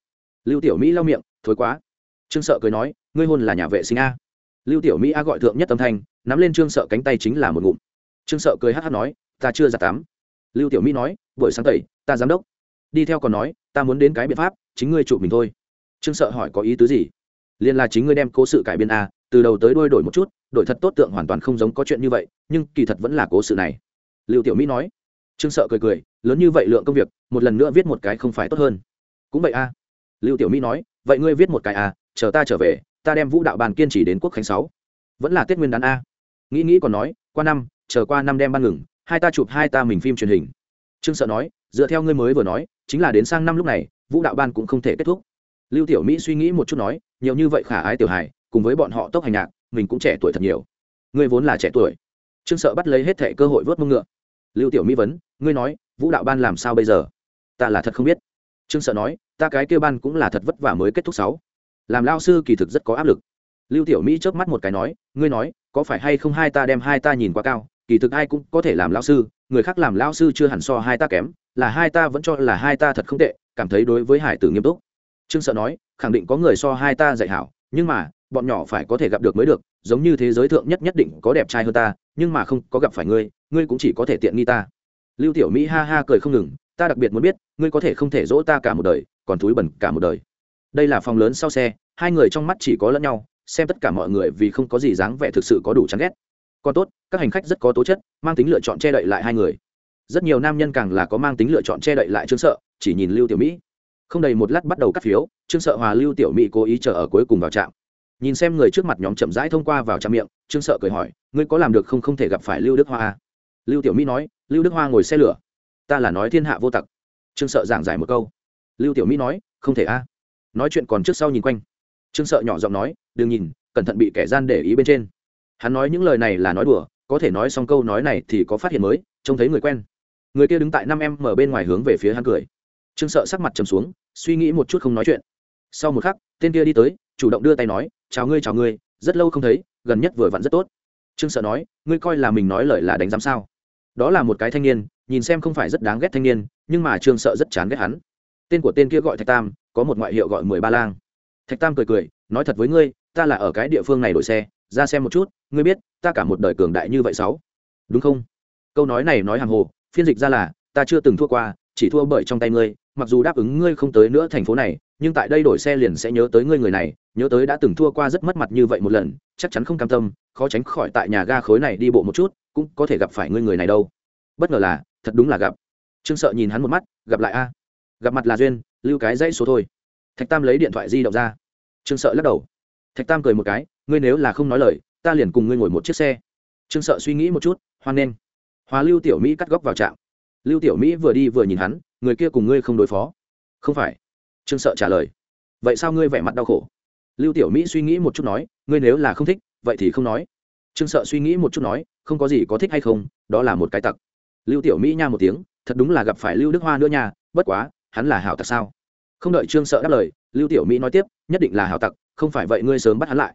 Lưu tiểu mỹ lau miệng thối quá. Trương sợ cười nói, ngươi hôn là nhà vệ sinh a. Lưu tiểu mỹ a gọi thượng nhất âm thanh, nắm lên trương sợ cánh tay chính là một ngụm. Trương sợ cười hát hát nói, ta chưa ra tắm lưu tiểu mỹ nói, buổi sáng tẩy, ta giám đốc. Đi theo còn nói, ta muốn đến cái biện pháp, chính ngươi chụp mình thôi. Trương sợ hỏi có ý tứ gì? Liên là chính ngươi đem cố sự cải biên a, từ đầu tới đuôi đổi một chút, đổi thật tốt tượng hoàn toàn không giống có chuyện như vậy, nhưng kỳ thật vẫn là cố sự này. Lưu tiểu mỹ nói. Trương sợ cười cười, lớn như vậy lượng công việc, một lần nữa viết một cái không phải tốt hơn. Cũng vậy a. Lưu tiểu mỹ nói, vậy ngươi viết một cái a, chờ ta trở về, ta đem vũ đạo bàn kiên trì đến quốc khánh sáu. Vẫn là tết nguyên đán a. Nghĩ nghĩ còn nói, qua năm, chờ qua năm đem ban ngừng hai ta chụp hai ta mình phim truyền hình. Trương sợ nói, dựa theo ngươi mới vừa nói, chính là đến sang năm lúc này, vũ đạo ban cũng không thể kết thúc. Lưu tiểu mỹ suy nghĩ một chút nói, nhiều như vậy khả ái tiểu hài, cùng với bọn họ tốc hành nhạc, mình cũng trẻ tuổi thật nhiều. Ngươi vốn là trẻ tuổi. Trương sợ bắt lấy hết thệ cơ hội vớt mông ngựa. Lưu tiểu mỹ vấn, ngươi nói, vũ đạo ban làm sao bây giờ? Ta là thật không biết. Trương sợ nói, ta cái kêu ban cũng là thật vất vả mới kết thúc sáu. Làm lao sư kỳ thực rất có áp lực. Lưu tiểu mỹ chớp mắt một cái nói, ngươi nói, có phải hay không hai ta đem hai ta nhìn quá cao? Kỳ thực ai cũng có thể làm lao sư, người khác làm lao sư chưa hẳn so hai ta kém, là hai ta vẫn cho là hai ta thật không tệ, cảm thấy đối với hải tử nghiêm túc. Trương sợ nói, khẳng định có người so hai ta dạy hảo, nhưng mà, bọn nhỏ phải có thể gặp được mới được, giống như thế giới thượng nhất nhất định có đẹp trai hơn ta, nhưng mà không có gặp phải ngươi ngươi cũng chỉ có thể tiện nghi ta. Lưu tiểu mỹ ha ha cười không ngừng, ta đặc biệt muốn biết, ngươi có thể không thể dỗ ta cả một đời, còn thúi bẩn cả một đời. Đây là phòng lớn sau xe, hai người trong mắt chỉ có lẫn nhau, xem tất cả mọi người vì không có gì dáng vẻ thực sự có đủ chán ghét còn tốt, các hành khách rất có tố chất, mang tính lựa chọn che đậy lại hai người. Rất nhiều nam nhân càng là có mang tính lựa chọn che đậy lại trương sợ, chỉ nhìn lưu tiểu mỹ. Không đầy một lát bắt đầu cắt phiếu, trương sợ hòa lưu tiểu mỹ cố ý chờ ở cuối cùng vào trạm. Nhìn xem người trước mặt nhóm chậm rãi thông qua vào trạm miệng, trương sợ cười hỏi, ngươi có làm được không không thể gặp phải lưu đức hoa à? lưu tiểu mỹ nói, lưu đức hoa ngồi xe lửa. Ta là nói thiên hạ vô tặc. Trương sợ giảng giải một câu. Lưu tiểu mỹ nói, không thể a nói chuyện còn trước sau nhìn quanh. Trương sợ nhỏ giọng nói, đừng nhìn, cẩn thận bị kẻ gian để ý bên trên hắn nói những lời này là nói đùa, có thể nói xong câu nói này thì có phát hiện mới, trông thấy người quen. Người kia đứng tại năm em mở bên ngoài hướng về phía hắn cười. Trương sợ sắc mặt trầm xuống, suy nghĩ một chút không nói chuyện. Sau một khắc, tên kia đi tới, chủ động đưa tay nói, chào ngươi chào ngươi, rất lâu không thấy, gần nhất vừa vặn rất tốt. Trương sợ nói, ngươi coi là mình nói lời là đánh giám sao? Đó là một cái thanh niên, nhìn xem không phải rất đáng ghét thanh niên, nhưng mà trương sợ rất chán ghét hắn. Tên của tên kia gọi thạch tam, có một ngoại hiệu gọi mười ba lang. Thạch tam cười cười, nói thật với ngươi, ta là ở cái địa phương này đổi xe ra xem một chút, ngươi biết, ta cả một đời cường đại như vậy sáu. Đúng không? Câu nói này nói hàng hồ, phiên dịch ra là, ta chưa từng thua qua, chỉ thua bởi trong tay ngươi, mặc dù đáp ứng ngươi không tới nữa thành phố này, nhưng tại đây đổi xe liền sẽ nhớ tới ngươi người này, nhớ tới đã từng thua qua rất mất mặt như vậy một lần, chắc chắn không cam tâm, khó tránh khỏi tại nhà ga khối này đi bộ một chút, cũng có thể gặp phải ngươi người này đâu. Bất ngờ là, thật đúng là gặp. Trương sợ nhìn hắn một mắt, gặp lại a. Gặp mặt là duyên, lưu cái dãy số thôi. Thạch tam lấy điện thoại di động ra. Trương sợ lắc đầu. Thạch tam cười một cái ngươi nếu là không nói lời, ta liền cùng ngươi ngồi một chiếc xe. Trương sợ suy nghĩ một chút, hoan nghênh. Hòa lưu tiểu mỹ cắt góc vào trạm. Lưu tiểu mỹ vừa đi vừa nhìn hắn, người kia cùng ngươi không đối phó. Không phải. Trương sợ trả lời. Vậy sao ngươi vẻ mặt đau khổ? Lưu tiểu mỹ suy nghĩ một chút nói, ngươi nếu là không thích, vậy thì không nói. Trương sợ suy nghĩ một chút nói, không có gì có thích hay không, đó là một cái tặc. Lưu tiểu mỹ nha một tiếng, thật đúng là gặp phải lưu đức hoa nữa nha, bất quá, hắn là hảo tặc sao? Không đợi trương sợ đáp lời, lưu tiểu mỹ nói tiếp, nhất định là hảo tặc, không phải vậy ngươi sớm bắt hắn lại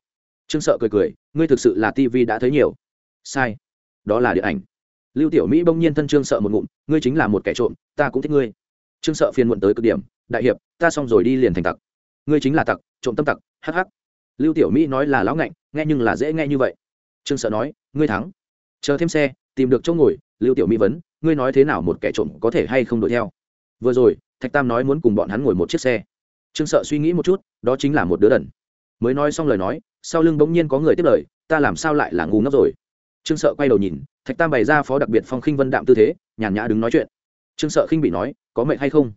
trương sợ cười cười, ngươi thực sự là tv đã thấy nhiều. Sai, đó là điện ảnh. Lưu tiểu mỹ bỗng nhiên thân trương sợ một ngụm, ngươi chính là một kẻ trộm, ta cũng thích ngươi. Trương sợ phiền muộn tới cực điểm, đại hiệp, ta xong rồi đi liền thành tặc. Ngươi chính là tặc, trộm tâm tặc, hắc hắc. Lưu tiểu mỹ nói là lão ngạnh, nghe nhưng là dễ nghe như vậy. Trương sợ nói, ngươi thắng. Chờ thêm xe, tìm được chỗ ngồi. Lưu tiểu mỹ vấn, ngươi nói thế nào một kẻ trộm có thể hay không đuổi theo? Vừa rồi, thạch tam nói muốn cùng bọn hắn ngồi một chiếc xe. Trương sợ suy nghĩ một chút, đó chính là một đứa đần mới nói xong lời nói sau lưng bỗng nhiên có người tiếp lời ta làm sao lại là ngu ngốc rồi trương sợ quay đầu nhìn thạch tam bày ra phó đặc biệt phong khinh vân đạm tư thế nhàn nhã đứng nói chuyện trương sợ khinh bị nói có mệnh hay không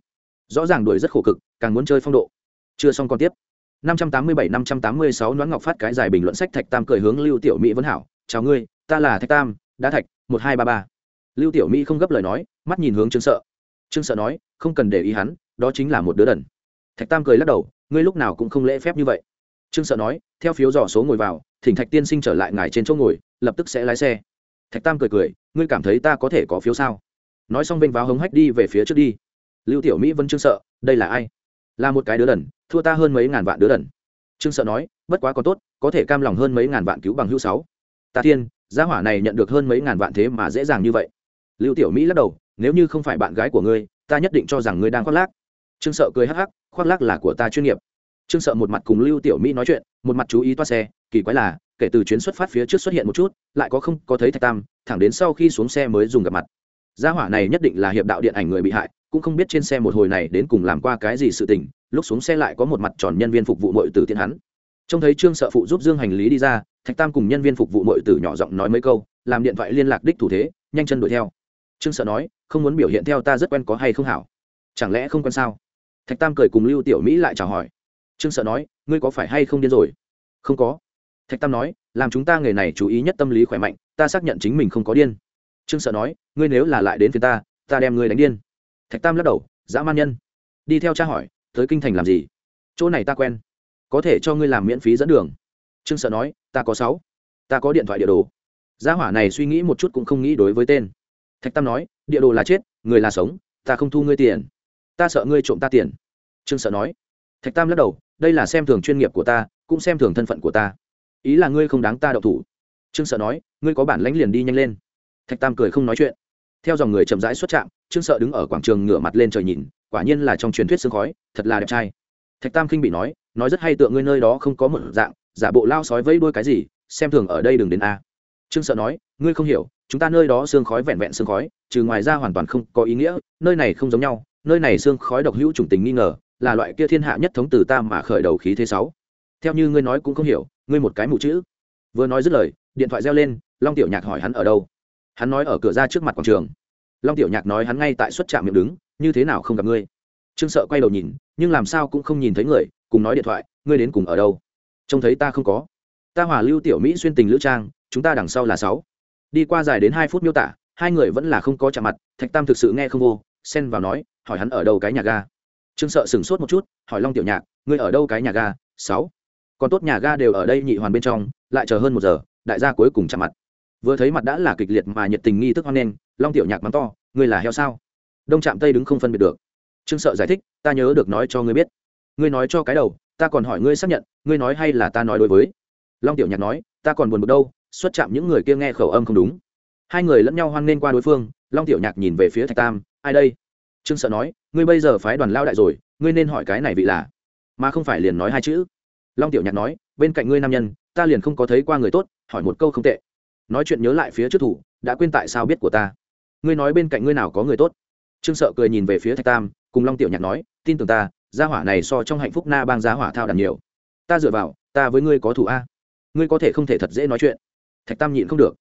rõ ràng đuổi rất khổ cực càng muốn chơi phong độ chưa xong còn tiếp 587 586 Noãn Ngọc phát cái dài bình luận sách Thạch Tam cười hướng Lưu Tiểu Mỹ vấn hảo, "Chào ngươi, ta là Thạch Tam, đã thạch, 1233." Lưu Tiểu Mỹ không gấp lời nói, mắt nhìn hướng Trương Sợ. Trương Sợ nói, "Không cần để ý hắn, đó chính là một đứa đần." Thạch Tam cười lắc đầu, "Ngươi lúc nào cũng không lễ phép như vậy." Trương Sợ nói, "Theo phiếu dò số ngồi vào, thỉnh Thạch tiên sinh trở lại ngài trên chỗ ngồi, lập tức sẽ lái xe." Thạch Tam cười cười, "Ngươi cảm thấy ta có thể có phiếu sao?" Nói xong vênh váo hống hách đi về phía trước đi. Lưu Tiểu Mỹ vẫn Trương Sợ, "Đây là ai?" "Là một cái đứa đần, thua ta hơn mấy ngàn vạn đứa đần." trương sợ nói bất quá còn tốt có thể cam lòng hơn mấy ngàn vạn cứu bằng hữu sáu ta thiên gia hỏa này nhận được hơn mấy ngàn vạn thế mà dễ dàng như vậy lưu tiểu mỹ lắc đầu nếu như không phải bạn gái của ngươi ta nhất định cho rằng ngươi đang khoác lác trương sợ cười hắc hắc khoác lác là của ta chuyên nghiệp trương sợ một mặt cùng lưu tiểu mỹ nói chuyện, một mặt chú ý toa xe, kỳ quái là, kể từ chuyến xuất phát phía trước xuất hiện một chút, lại có không có thấy thạch tam, thẳng đến sau khi xuống xe mới dùng gặp mặt. Gia hỏa này nhất định là hiệp đạo điện ảnh người bị hại, cũng không biết trên xe một hồi này đến cùng làm qua cái gì sự tình, lúc xuống xe lại có một mặt tròn nhân viên phục vụ mội tử tiến hắn. Trông thấy trương sợ phụ giúp dương hành lý đi ra, thạch tam cùng nhân viên phục vụ mội tử nhỏ giọng nói mấy câu, làm điện thoại liên lạc đích thủ thế, nhanh chân đuổi theo. Trương sợ nói, không muốn biểu hiện theo ta rất quen có hay không hảo? Chẳng lẽ không quen sao? Thạch tam cười cùng lưu tiểu mỹ lại chào hỏi trương sợ nói, ngươi có phải hay không điên rồi? Không có. Thạch tam nói, làm chúng ta nghề này chú ý nhất tâm lý khỏe mạnh, ta xác nhận chính mình không có điên. Trương sợ nói, ngươi nếu là lại đến phía ta ta đem ngươi đánh điên. Thạch tam lắc đầu, dã man nhân. Đi theo cha hỏi, tới kinh thành làm gì? Chỗ này ta quen. Có thể cho ngươi làm miễn phí dẫn đường. Trương sợ nói, ta có sáu. Ta có điện thoại địa đồ. Gia hỏa này suy nghĩ một chút cũng không nghĩ đối với tên. Thạch tam nói, địa đồ là chết, người là sống, ta không thu ngươi tiền. Ta sợ ngươi trộm ta tiền. Trương sợ nói thạch tam lắc đầu, đây là xem thường chuyên nghiệp của ta, cũng xem thường thân phận của ta. Ý là ngươi không đáng ta đậu thủ. Trương sợ nói, ngươi có bản lánh liền đi nhanh lên. Thạch tam cười không nói chuyện. Theo dòng người chậm rãi xuất trạm, trương sợ đứng ở quảng trường ngửa mặt lên trời nhìn, quả nhiên là trong truyền thuyết sương khói, thật là đẹp trai. Thạch tam khinh bị nói nói rất hay tượng ngươi nơi đó không có một dạng, giả bộ lao sói vẫy đuôi cái gì, xem thường ở đây đừng đến a. Trương sợ nói, ngươi không hiểu, chúng ta nơi đó sương khói vẹn vẹn sương khói, trừ ngoài ra hoàn toàn không có ý nghĩa, nơi này không giống nhau, nơi này sương khói độc hữu chủng tình nghi ngờ là loại kia thiên hạ nhất thống từ ta mà khởi đầu khí thế sáu. Theo như ngươi nói cũng không hiểu, ngươi một cái mù chữ. Vừa nói dứt lời, điện thoại reo lên, long tiểu nhạc hỏi hắn ở đâu? Hắn nói ở cửa ra trước mặt quảng trường. Long tiểu nhạc nói hắn ngay tại xuất trạm miệng đứng, như thế nào không gặp ngươi? Trương sợ quay đầu nhìn, nhưng làm sao cũng không nhìn thấy người, cùng nói điện thoại, ngươi đến cùng ở đâu? Trông thấy ta không có. Ta hòa lưu tiểu mỹ xuyên tình lữ trang, chúng ta đằng sau là sáu. Đi qua dài đến hai phút miêu tả, hai người vẫn là không có chạm mặt, thạch tam thực sự nghe không vô, xen vào nói, hỏi hắn ở đâu cái nhà ga? Trương sợ sửng sốt một chút, hỏi long tiểu nhạc, ngươi ở đâu cái nhà ga? Sáu. Còn tốt nhà ga đều ở đây nhị hoàn bên trong, lại chờ hơn một giờ, đại gia cuối cùng chạm mặt. Vừa thấy mặt đã là kịch liệt mà nhiệt tình nghi thức hoan nghênh, long tiểu nhạc mắng to, ngươi là heo sao? Đông trạm tây đứng không phân biệt được. Trương sợ giải thích, ta nhớ được nói cho ngươi biết. Ngươi nói cho cái đầu, ta còn hỏi ngươi xác nhận, ngươi nói hay là ta nói đối với? Long tiểu nhạc nói, ta còn buồn bực đâu, xuất chạm những người kia nghe khẩu âm không đúng. Hai người lẫn nhau hoan nghênh qua đối phương, long tiểu nhạc nhìn về phía thạch tam, ai đây? Trương sợ nói ngươi bây giờ phái đoàn lao đại rồi, ngươi nên hỏi cái này vị là. Mà không phải liền nói hai chữ. Long tiểu nhạc nói, bên cạnh ngươi nam nhân, ta liền không có thấy qua người tốt, hỏi một câu không tệ. Nói chuyện nhớ lại phía trước thủ, đã quên tại sao biết của ta. Ngươi nói bên cạnh ngươi nào có người tốt? Trương sợ cười nhìn về phía thạch tam, cùng long tiểu nhạc nói, tin tưởng ta, gia hỏa này so trong hạnh phúc na bang gia hỏa thao đàn nhiều. Ta dựa vào, ta với ngươi có thủ a. Ngươi có thể không thể thật dễ nói chuyện. Thạch tam nhịn không được.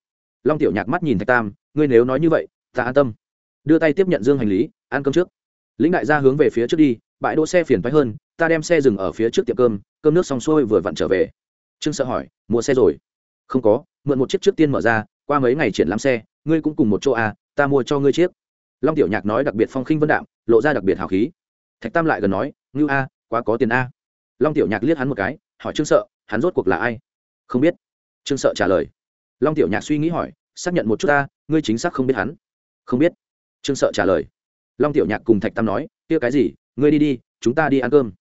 Long tiểu nhạc mắt nhìn thạch tam, ngươi nếu nói như vậy, ta an tâm. Đưa tay tiếp nhận dương hành lý, ăn cơm trước lĩnh đại gia hướng về phía trước đi, bãi đỗ xe phiền phái hơn, ta đem xe dừng ở phía trước tiệm cơm cơm nước xong xuôi vừa vặn trở về. Trương sợ hỏi, mua xe rồi? Không có, mượn một chiếc trước tiên mở ra, qua mấy ngày triển lãm xe, ngươi cũng cùng một chỗ à ta mua cho ngươi chiếc. Long tiểu nhạc nói đặc biệt phong khinh vân đạm, lộ ra đặc biệt hào khí. Thạch tam lại gần nói, ngưu a, quá có tiền a. Long tiểu nhạc liếc hắn một cái, hỏi trương sợ, hắn rốt cuộc là ai? Không biết. Trương sợ trả lời. Long tiểu nhạc suy nghĩ hỏi, xác nhận một chút ta, ngươi chính xác không biết hắn. Không biết. Trương sợ trả lời long tiểu nhạc cùng thạch tam nói, kia cái gì? Ngươi đi đi, chúng ta đi ăn cơm.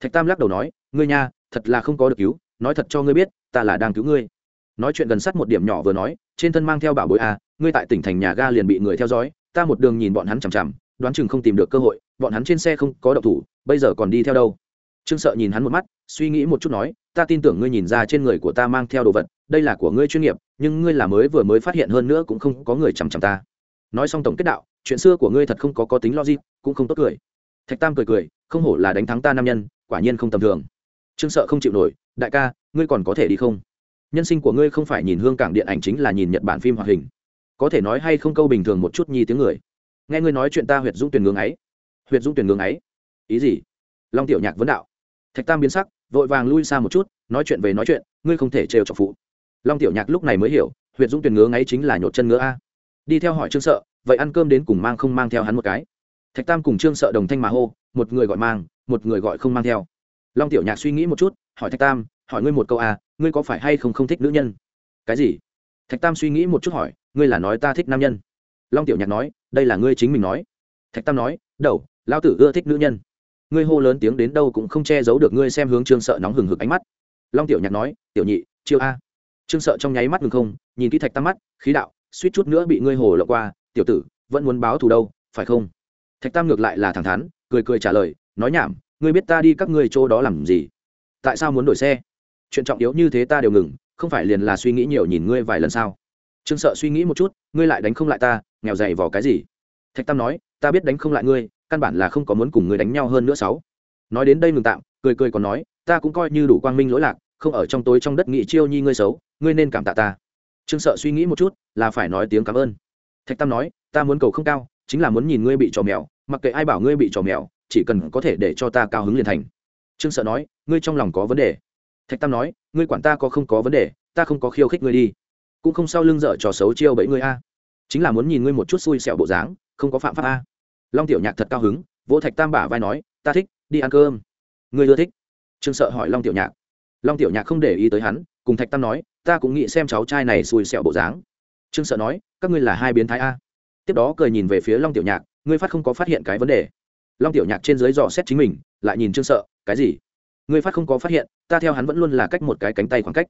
Thạch tam lắc đầu nói, ngươi nha, thật là không có được cứu, nói thật cho ngươi biết, ta là đang cứu ngươi. Nói chuyện gần sát một điểm nhỏ vừa nói, trên thân mang theo bảo bối a ngươi tại tỉnh thành nhà ga liền bị người theo dõi, ta một đường nhìn bọn hắn chằm chằm, đoán chừng không tìm được cơ hội, bọn hắn trên xe không có độc thủ, bây giờ còn đi theo đâu? Trương sợ nhìn hắn một mắt, suy nghĩ một chút nói, ta tin tưởng ngươi nhìn ra trên người của ta mang theo đồ vật, đây là của ngươi chuyên nghiệp, nhưng ngươi là mới vừa mới phát hiện hơn nữa cũng không có người chằm chằm ta. Nói xong tổng kết đạo chuyện xưa của ngươi thật không có có tính logic, cũng không tốt cười. Thạch tam cười cười, không hổ là đánh thắng ta nam nhân, quả nhiên không tầm thường. Trương sợ không chịu nổi, đại ca, ngươi còn có thể đi không? Nhân sinh của ngươi không phải nhìn hương cảng điện ảnh chính là nhìn nhật bản phim hoạt hình. Có thể nói hay không câu bình thường một chút nhi tiếng người. Nghe ngươi nói chuyện ta huyệt dũng tuyển ngưỡng ấy. Huyệt dũng tuyển ngưỡng ấy? Ý gì? Long tiểu nhạc vấn đạo. Thạch tam biến sắc, vội vàng lui xa một chút, nói chuyện về nói chuyện, ngươi không thể trêu chọc phụ. Long tiểu nhạc lúc này mới hiểu, huyệt dũng tuyển ngưỡng ấy chính là nhột chân ngứa a. Đi theo hỏi trương sợ vậy ăn cơm đến cùng mang không mang theo hắn một cái. Thạch tam cùng trương sợ đồng thanh mà hô, một người gọi mang, một người gọi không mang theo. Long tiểu nhạc suy nghĩ một chút, hỏi thạch tam, hỏi ngươi một câu à ngươi có phải hay không không thích nữ nhân? Cái gì? Thạch tam suy nghĩ một chút hỏi, ngươi là nói ta thích nam nhân? Long tiểu nhạc nói, đây là ngươi chính mình nói. Thạch tam nói, đầu lao tử ưa thích nữ nhân. Ngươi hô lớn tiếng đến đâu cũng không che giấu được ngươi xem hướng trương sợ nóng hừng hực ánh mắt. Long tiểu nhạc nói, tiểu nhị, chiêu a. Trương sợ trong nháy mắt ngừng không, nhìn kỹ thạch tam mắt, khí đạo, suýt chút nữa bị ngươi hồ lộ qua tiểu tử, vẫn muốn báo thù đâu, phải không? Thạch tam ngược lại là thẳng thắn, cười cười trả lời, nói nhảm, ngươi biết ta đi các ngươi chỗ đó làm gì? Tại sao muốn đổi xe? Chuyện trọng yếu như thế ta đều ngừng, không phải liền là suy nghĩ nhiều nhìn ngươi vài lần sao? Trương sợ suy nghĩ một chút, ngươi lại đánh không lại ta, nghèo dày vỏ cái gì? Thạch tam nói, ta biết đánh không lại ngươi, căn bản là không có muốn cùng ngươi đánh nhau hơn nữa sáu. Nói đến đây ngừng tạm, cười cười còn nói, ta cũng coi như đủ quang minh lỗi lạc, không ở trong tối trong đất nghị chiêu nhi ngươi xấu, ngươi nên cảm tạ ta. Trương sợ suy nghĩ một chút, là phải nói tiếng cảm ơn thạch tam nói, ta muốn cầu không cao, chính là muốn nhìn ngươi bị trò mèo, mặc kệ ai bảo ngươi bị trò mèo, chỉ cần có thể để cho ta cao hứng liền thành. Trương sợ nói, ngươi trong lòng có vấn đề. Thạch tam nói, ngươi quản ta có không có vấn đề, ta không có khiêu khích ngươi đi. Cũng không sao lưng dở trò xấu chiêu bẫy ngươi a. Chính là muốn nhìn ngươi một chút xui xẻo bộ dáng, không có phạm pháp a. Long tiểu nhạc thật cao hứng, vỗ thạch tam bả vai nói, ta thích, đi ăn cơm. Ngươi ưa thích? Trương sợ hỏi long tiểu nhạc. Long tiểu nhạc không để ý tới hắn, cùng thạch tam nói, ta cũng nghĩ xem cháu trai này xui xẻo bộ dáng trương sợ nói, các ngươi là hai biến thái a. Tiếp đó cười nhìn về phía long tiểu nhạc, ngươi phát không có phát hiện cái vấn đề. Long tiểu nhạc trên dưới dò xét chính mình, lại nhìn trương sợ, cái gì? Ngươi phát không có phát hiện, ta theo hắn vẫn luôn là cách một cái cánh tay khoảng cách.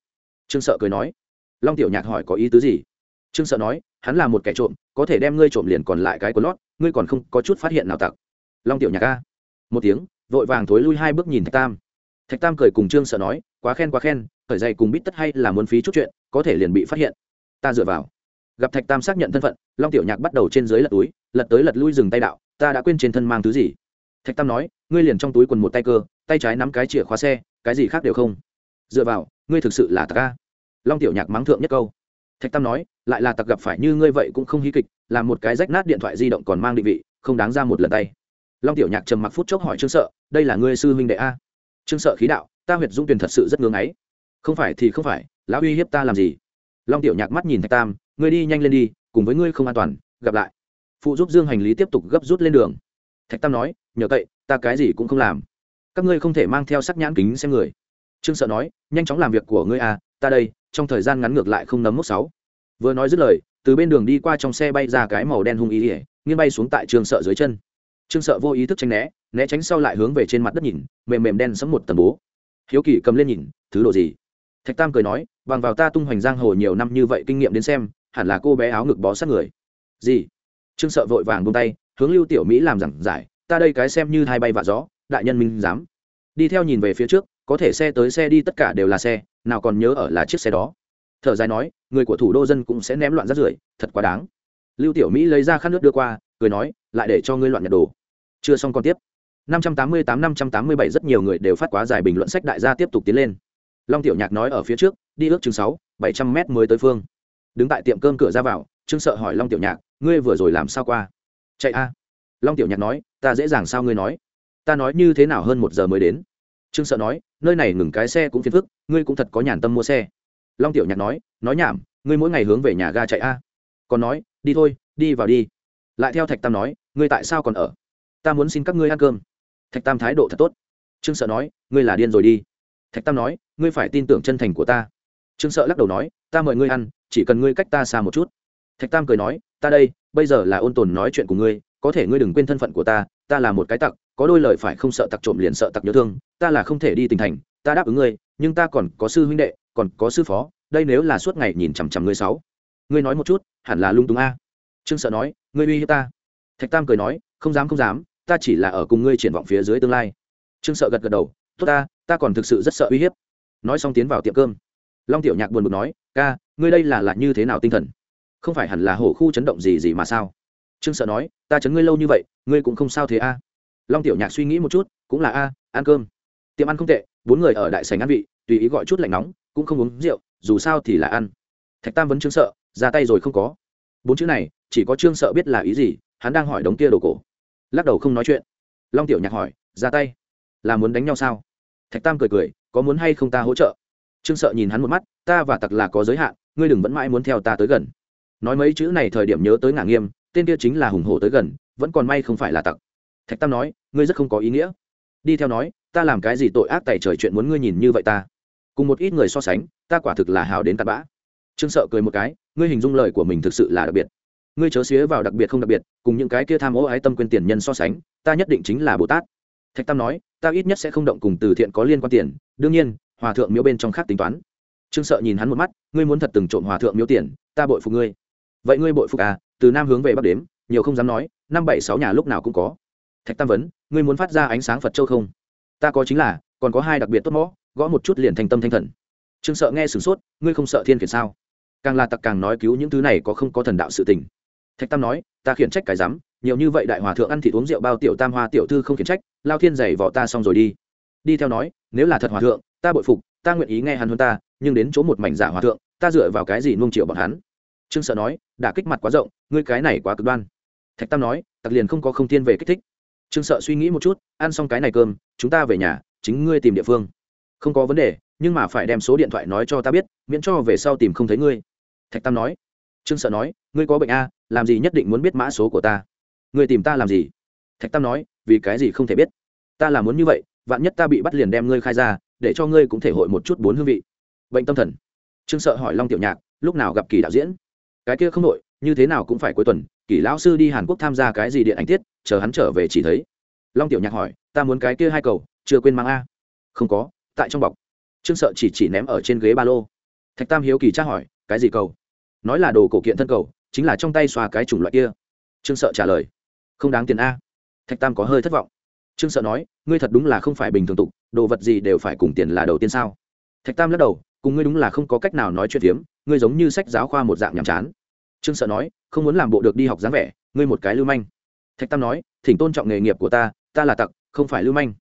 Trương sợ cười nói. Long tiểu nhạc hỏi có ý tứ gì? Trương sợ nói, hắn là một kẻ trộm, có thể đem ngươi trộm liền còn lại cái của lót, ngươi còn không có chút phát hiện nào tặc. Long tiểu nhạc a. Một tiếng, vội vàng thối lui hai bước nhìn thạch tam. Thạch tam cười cùng trương sợ nói, quá khen quá khen khởi dày cùng bít tất hay là muốn phí chút chuyện, có thể liền bị phát hiện. Ta dựa vào gặp thạch tam xác nhận thân phận, long tiểu nhạc bắt đầu trên dưới lật túi, lật tới lật lui dừng tay đạo, ta đã quên trên thân mang thứ gì? Thạch tam nói, ngươi liền trong túi quần một tay cơ, tay trái nắm cái chìa khóa xe, cái gì khác đều không. Dựa vào, ngươi thực sự là tặc ca long tiểu nhạc mắng thượng nhất câu. Thạch tam nói, lại là tặc gặp phải như ngươi vậy cũng không hí kịch làm một cái rách nát điện thoại di động còn mang định vị, không đáng ra một lần tay. Long tiểu nhạc trầm mặc phút chốc hỏi trương sợ, đây là ngươi sư huynh đệ a? Trương sợ khí đạo, ta huyệt dung tuyền thật sự rất ngưng ấy. Không phải thì không phải, lão uy hiếp ta làm gì? Long tiểu nhạc mắt nhìn thạch tam ngươi đi nhanh lên đi, cùng với ngươi không an toàn, gặp lại. Phụ giúp dương hành lý tiếp tục gấp rút lên đường. Thạch tam nói, nhờ cậy, ta cái gì cũng không làm. Các ngươi không thể mang theo sắc nhãn kính xem người. Trương sợ nói, nhanh chóng làm việc của ngươi à ta đây, trong thời gian ngắn ngược lại không nấm mốc sáu. Vừa nói dứt lời, từ bên đường đi qua trong xe bay ra cái màu đen hung ý ỉa nghiêng bay xuống tại trương sợ dưới chân. Trương sợ vô ý thức tránh né né tránh sau lại hướng về trên mặt đất nhìn, mềm mềm đen sấm một tầm bố. Hiếu kỳ cầm lên nhìn, thứ đồ gì? Thạch tam cười nói, bằng vào ta tung hoành giang hồ nhiều năm như vậy kinh nghiệm đến xem hẳn là cô bé áo ngực bó sát người. Gì? Trương sợ vội vàng buông tay, hướng lưu tiểu mỹ làm giảng giải, ta đây cái xem như hai bay vạ gió, đại nhân minh dám đi theo nhìn về phía trước, có thể xe tới xe đi tất cả đều là xe, nào còn nhớ ở là chiếc xe đó. Thở dài nói, người của thủ đô dân cũng sẽ ném loạn rác rưởi, thật quá đáng. Lưu tiểu mỹ lấy ra khăn nước đưa qua, cười nói, lại để cho ngươi loạn nhặt đồ. Chưa xong còn tiếp. 588-587 rất nhiều người đều phát quá dài bình luận sách đại gia tiếp tục tiến lên. Long tiểu nhạc nói ở phía trước, đi ước chừng sáu, bảy trăm mét mới tới phương đứng tại tiệm cơm cửa ra vào, trương sợ hỏi long tiểu nhạc, ngươi vừa rồi làm sao qua? Chạy a. Long tiểu nhạc nói, ta dễ dàng sao ngươi nói? Ta nói như thế nào hơn một giờ mới đến? Trương sợ nói, nơi này ngừng cái xe cũng phiền phức, ngươi cũng thật có nhàn tâm mua xe. Long tiểu nhạc nói nói nhảm, ngươi mỗi ngày hướng về nhà ga chạy a. Còn nói, đi thôi, đi vào đi. Lại theo thạch tam nói, ngươi tại sao còn ở? Ta muốn xin các ngươi ăn cơm. Thạch tam thái độ thật tốt. Trương sợ nói, ngươi là điên rồi đi. Thạch tam nói, ngươi phải tin tưởng chân thành của ta. Trương sợ lắc đầu nói, ta mời ngươi ăn chỉ cần ngươi cách ta xa một chút. Thạch tam cười nói, ta đây, bây giờ là ôn tồn nói chuyện của ngươi, có thể ngươi đừng quên thân phận của ta ta là một cái tặc, có đôi lời phải không sợ tặc trộm liền sợ tặc nhớ thương, ta là không thể đi tỉnh thành, ta đáp ứng ngươi, nhưng ta còn có sư huynh đệ, còn có sư phó, đây nếu là suốt ngày nhìn chằm chằm ngươi sáu. Ngươi nói một chút, hẳn là lung tung a. Trương sợ nói, ngươi uy hiếp ta. Thạch tam cười nói, không dám không dám, ta chỉ là ở cùng ngươi triển vọng phía dưới tương lai. Trương sợ gật gật đầu, tốt ta ta còn thực sự rất sợ uy hiếp. Nói xong tiến vào tiệm cơm. Long tiểu nhạc buồn bực nói, ca ngươi đây là là như thế nào tinh thần? Không phải hẳn là hổ khu chấn động gì gì mà sao? Trương sợ nói, ta chấn ngươi lâu như vậy, ngươi cũng không sao thế a. À? Long tiểu nhạc suy nghĩ một chút, cũng là a, ăn cơm. Tiệm ăn không tệ, bốn người ở đại sành ăn vị, tùy ý gọi chút lạnh nóng, cũng không uống rượu, dù sao thì là ăn. Thạch tam vẫn trương sợ, ra tay rồi không có. Bốn chữ này, chỉ có trương sợ biết là ý gì, hắn đang hỏi đống kia đồ cổ. Lắc đầu không nói chuyện. Long tiểu nhạc hỏi, ra tay, là muốn đánh nhau sao? Thạch tam cười cười, có muốn hay không ta hỗ trợ? Trương sợ nhìn hắn một mắt, ta và tặc là có giới hạn ngươi đừng vẫn mãi muốn theo ta tới gần. Nói mấy chữ này thời điểm nhớ tới ngả nghiêm, tên kia chính là hùng hổ tới gần, vẫn còn may không phải là tặc. Thạch tam nói, ngươi rất không có ý nghĩa. Đi theo nói, ta làm cái gì tội ác tại trời chuyện muốn ngươi nhìn như vậy ta. Cùng một ít người so sánh, ta quả thực là hào đến tạt bã. Trương sợ cười một cái, ngươi hình dung lời của mình thực sự là đặc biệt. Ngươi chớ xía vào đặc biệt không đặc biệt, cùng những cái kia tham ô ái tâm quên tiền nhân so sánh, ta nhất định chính là bồ tát. Thạch tam nói, ta ít nhất sẽ không động cùng từ thiện có liên quan tiền, đương nhiên, hòa thượng miếu bên trong khác tính toán trương sợ nhìn hắn một mắt ngươi muốn thật từng trộm hòa thượng miếu tiền ta bội phục ngươi. Vậy ngươi bội phục à? Từ nam hướng về bắc đếm nhiều không dám nói năm bảy sáu nhà lúc nào cũng có. Thạch tam vấn ngươi muốn phát ra ánh sáng phật châu không? Ta có chính là còn có hai đặc biệt tốt mõ gõ một chút liền thành tâm thanh thần. Trương sợ nghe sửng sốt ngươi không sợ thiên khiển sao? Càng là tặc càng nói cứu những thứ này có không có thần đạo sự tình. Thạch tam nói ta khiển trách cái dám, nhiều như vậy đại hòa thượng ăn thịt uống rượu bao tiểu tam hoa tiểu thư không khiển trách lao thiên giày vỏ ta xong rồi đi. Đi theo nói nếu là thật hòa thượng ta bội phục ta nguyện ý nghe hắn hơn ta nhưng đến chỗ một mảnh giả hòa thượng, ta dựa vào cái gì nuông chiều bọn hắn? Trương sợ nói đã kích mặt quá rộng, ngươi cái này quá cực đoan. Thạch tam nói, tặc liền không có không thiên về kích thích. Trương sợ suy nghĩ một chút, ăn xong cái này cơm, chúng ta về nhà, chính ngươi tìm địa phương. Không có vấn đề, nhưng mà phải đem số điện thoại nói cho ta biết, miễn cho về sau tìm không thấy ngươi. Thạch tam nói. Trương sợ nói, ngươi có bệnh a, làm gì nhất định muốn biết mã số của ta. Ngươi tìm ta làm gì? Thạch tam nói, vì cái gì không thể biết? Ta là muốn như vậy, vạn nhất ta bị bắt liền đem ngươi khai ra, để cho ngươi cũng thể hội một chút bốn hương vị bệnh tâm thần. Trương sợ hỏi long tiểu nhạc, lúc nào gặp kỳ đạo diễn? Cái kia không nội như thế nào cũng phải cuối tuần, kỳ lão sư đi hàn quốc tham gia cái gì điện ảnh tiết, chờ hắn trở về chỉ thấy. Long tiểu nhạc hỏi, ta muốn cái kia hai cầu, chưa quên mang a. Không có, tại trong bọc. Trương sợ chỉ chỉ ném ở trên ghế ba lô. Thạch tam hiếu kỳ tra hỏi, cái gì cầu? Nói là đồ cổ kiện thân cầu, chính là trong tay xoa cái chủng loại kia. Trương sợ trả lời, không đáng tiền a. Thạch tam có hơi thất vọng. Trương sợ nói, ngươi thật đúng là không phải bình thường tục, đồ vật gì đều phải cùng tiền là đầu tiên sao? Thạch tam lắc đầu cùng ngươi đúng là không có cách nào nói chuyện phiếm, ngươi giống như sách giáo khoa một dạng nhàm chán. Trương sợ nói, không muốn làm bộ được đi học dáng vẻ, ngươi một cái lưu manh. Thạch tam nói, thỉnh tôn trọng nghề nghiệp của ta ta là tặc, không phải lưu manh.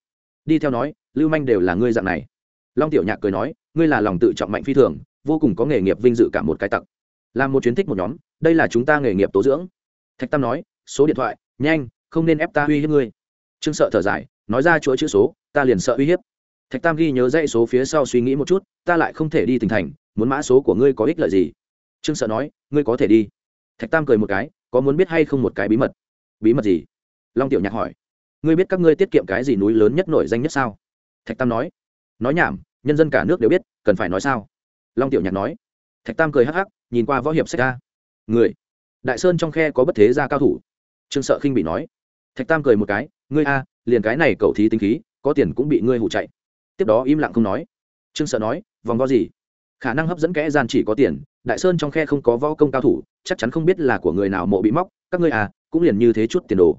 Đi theo nói, lưu manh đều là ngươi dạng này. Long tiểu nhạc cười nói, ngươi là lòng tự trọng mạnh phi thường, vô cùng có nghề nghiệp vinh dự cả một cái tặc. Làm một chuyến thích một nhóm, đây là chúng ta nghề nghiệp tố dưỡng. Thạch tam nói, số điện thoại, nhanh, không nên ép ta uy hiếp ngươi. Trương sợ thở dài, nói ra chuỗi chữ số, ta liền sợ uy hiếp thạch tam ghi nhớ dãy số phía sau suy nghĩ một chút, ta lại không thể đi tỉnh thành, muốn mã số của ngươi có ích lợi gì? Trương sợ nói, ngươi có thể đi. Thạch tam cười một cái, có muốn biết hay không một cái bí mật? Bí mật gì? Long tiểu nhạc hỏi, ngươi biết các ngươi tiết kiệm cái gì núi lớn nhất nổi danh nhất sao? Thạch tam nói nói nhảm, nhân dân cả nước đều biết, cần phải nói sao? Long tiểu nhạc nói, thạch tam cười hắc hắc, nhìn qua võ hiệp sách ra. Người, đại sơn trong khe có bất thế gia cao thủ? Trương sợ khinh bị nói, thạch tam cười một cái, ngươi a, liền cái này cầu thí tính khí, có tiền cũng bị ngươi hụ chạy tiếp đó im lặng không nói. Trương sợ nói, vòng vo gì? Khả năng hấp dẫn kẽ gian chỉ có tiền, đại sơn trong khe không có võ công cao thủ, chắc chắn không biết là của người nào mộ bị móc, các ngươi à cũng liền như thế chút tiền đồ.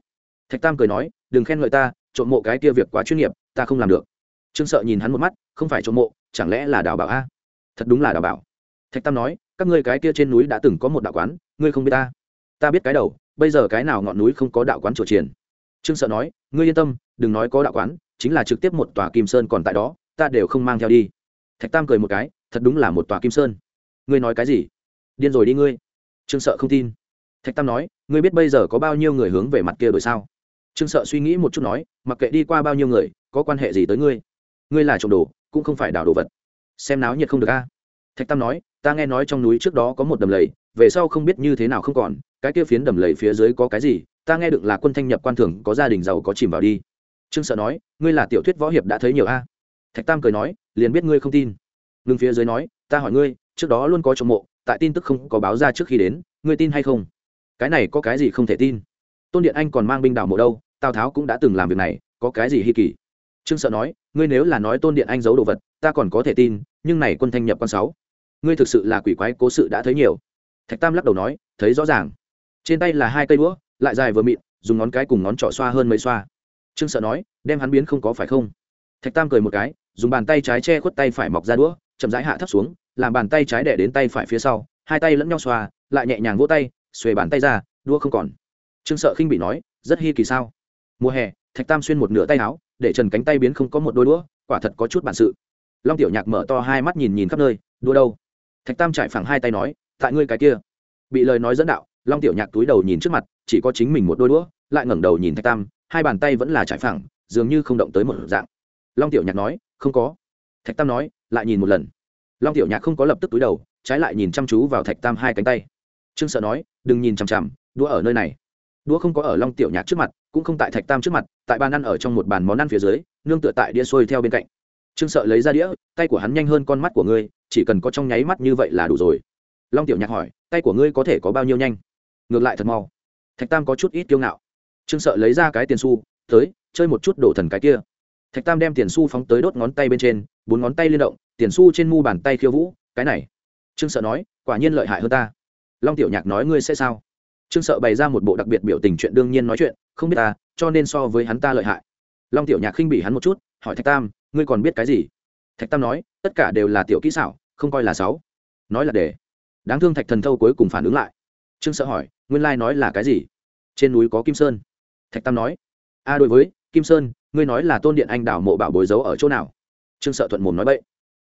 Thạch tam cười nói, đừng khen ngợi ta, trộm mộ cái kia việc quá chuyên nghiệp, ta không làm được. Trương sợ nhìn hắn một mắt, không phải trộm mộ, chẳng lẽ là đào bảo a? Thật đúng là đào bảo. Thạch tam nói, các ngươi cái kia trên núi đã từng có một đạo quán, ngươi không biết ta? Ta biết cái đầu, bây giờ cái nào ngọn núi không có đạo quán chùa triển. Trương sợ nói, ngươi yên tâm, đừng nói có đạo quán chính là trực tiếp một tòa kim sơn còn tại đó, ta đều không mang theo đi. Thạch tam cười một cái, thật đúng là một tòa kim sơn. Ngươi nói cái gì? Điên rồi đi ngươi. Trương sợ không tin. Thạch tam nói, ngươi biết bây giờ có bao nhiêu người hướng về mặt kia đổi sao? Trương sợ suy nghĩ một chút nói, mặc kệ đi qua bao nhiêu người, có quan hệ gì tới ngươi? Ngươi là trộm đồ, cũng không phải đảo đồ vật. Xem náo nhiệt không được a. Thạch tam nói, ta nghe nói trong núi trước đó có một đầm lầy, về sau không biết như thế nào không còn, cái kia phiến đầm lầy phía dưới có cái gì, ta nghe được là quân thanh nhập quan thường có gia đình giàu có chìm vào đi trương sợ nói, ngươi là tiểu thuyết võ hiệp đã thấy nhiều a. Thạch tam cười nói, liền biết ngươi không tin. Ngưng phía dưới nói, ta hỏi ngươi, trước đó luôn có trộm mộ, tại tin tức không có báo ra trước khi đến, ngươi tin hay không? Cái này có cái gì không thể tin? Tôn điện anh còn mang binh đảo mộ đâu, tào tháo cũng đã từng làm việc này, có cái gì hi kỳ trương sợ nói, ngươi nếu là nói tôn điện anh giấu đồ vật, ta còn có thể tin, nhưng này quân thanh nhập con sáu, ngươi thực sự là quỷ quái cố sự đã thấy nhiều. Thạch tam lắc đầu nói, thấy rõ ràng. Trên tay là hai cây đũa, lại dài vừa mịn, dùng ngón cái cùng ngón trỏ xoa hơn mấy xoa trương sợ nói, đem hắn biến không có phải không? Thạch tam cười một cái, dùng bàn tay trái che khuất tay phải mọc ra đũa, chậm rãi hạ thấp xuống, làm bàn tay trái đẻ đến tay phải phía sau, hai tay lẫn nhau xoa, lại nhẹ nhàng vỗ tay, xuề bàn tay ra đua không còn. Trương sợ khinh bị nói, rất hi kỳ sao? Mùa hè, thạch tam xuyên một nửa tay áo, để trần cánh tay biến không có một đôi đũa, quả thật có chút bản sự. Long tiểu nhạc mở to hai mắt nhìn nhìn khắp nơi đua đâu? Thạch tam trải phẳng hai tay nói, tại ngươi cái kia. Bị lời nói dẫn đạo, long tiểu nhạc túi đầu nhìn trước mặt, chỉ có chính mình một đôi đũa, lại ngẩng đầu nhìn thạch tam hai bàn tay vẫn là trải phẳng, dường như không động tới một dạng. Long tiểu nhạc nói, không có. Thạch tam nói, lại nhìn một lần. Long tiểu nhạc không có lập tức túi đầu, trái lại nhìn chăm chú vào thạch tam hai cánh tay. Trương sợ nói, đừng nhìn chằm chằm, đũa ở nơi này. Đũa không có ở long tiểu nhạc trước mặt, cũng không tại thạch tam trước mặt, tại bàn ăn ở trong một bàn món ăn phía dưới, nương tựa tại đĩa xuôi theo bên cạnh. Trương sợ lấy ra đĩa, tay của hắn nhanh hơn con mắt của ngươi, chỉ cần có trong nháy mắt như vậy là đủ rồi. Long tiểu nhạc hỏi, tay của ngươi có thể có bao nhiêu nhanh? Ngược lại thật mau. Thạch tam có chút ít kiêu ngạo trương sợ lấy ra cái tiền xu, tới, chơi một chút đổ thần cái kia. Thạch tam đem tiền xu phóng tới đốt ngón tay bên trên, bốn ngón tay liên động, tiền xu trên mu bàn tay khiêu vũ, cái này. Trương sợ nói, quả nhiên lợi hại hơn ta. Long tiểu nhạc nói ngươi sẽ sao? Trương sợ bày ra một bộ đặc biệt biểu tình chuyện đương nhiên nói chuyện, không biết ta, cho nên so với hắn ta lợi hại. Long tiểu nhạc khinh bỉ hắn một chút, hỏi thạch tam, ngươi còn biết cái gì? Thạch tam nói, tất cả đều là tiểu kỹ xảo, không coi là sáu nói là để. Đáng thương thạch thần thâu cuối cùng phản ứng lại. Trương sợ hỏi, nguyên lai nói là cái gì? Trên núi có kim sơn thạch tam nói, a, đối với, kim sơn, ngươi nói là tôn điện anh đảo mộ bảo bối giấu ở chỗ nào? Trương sợ thuận mồm nói vậy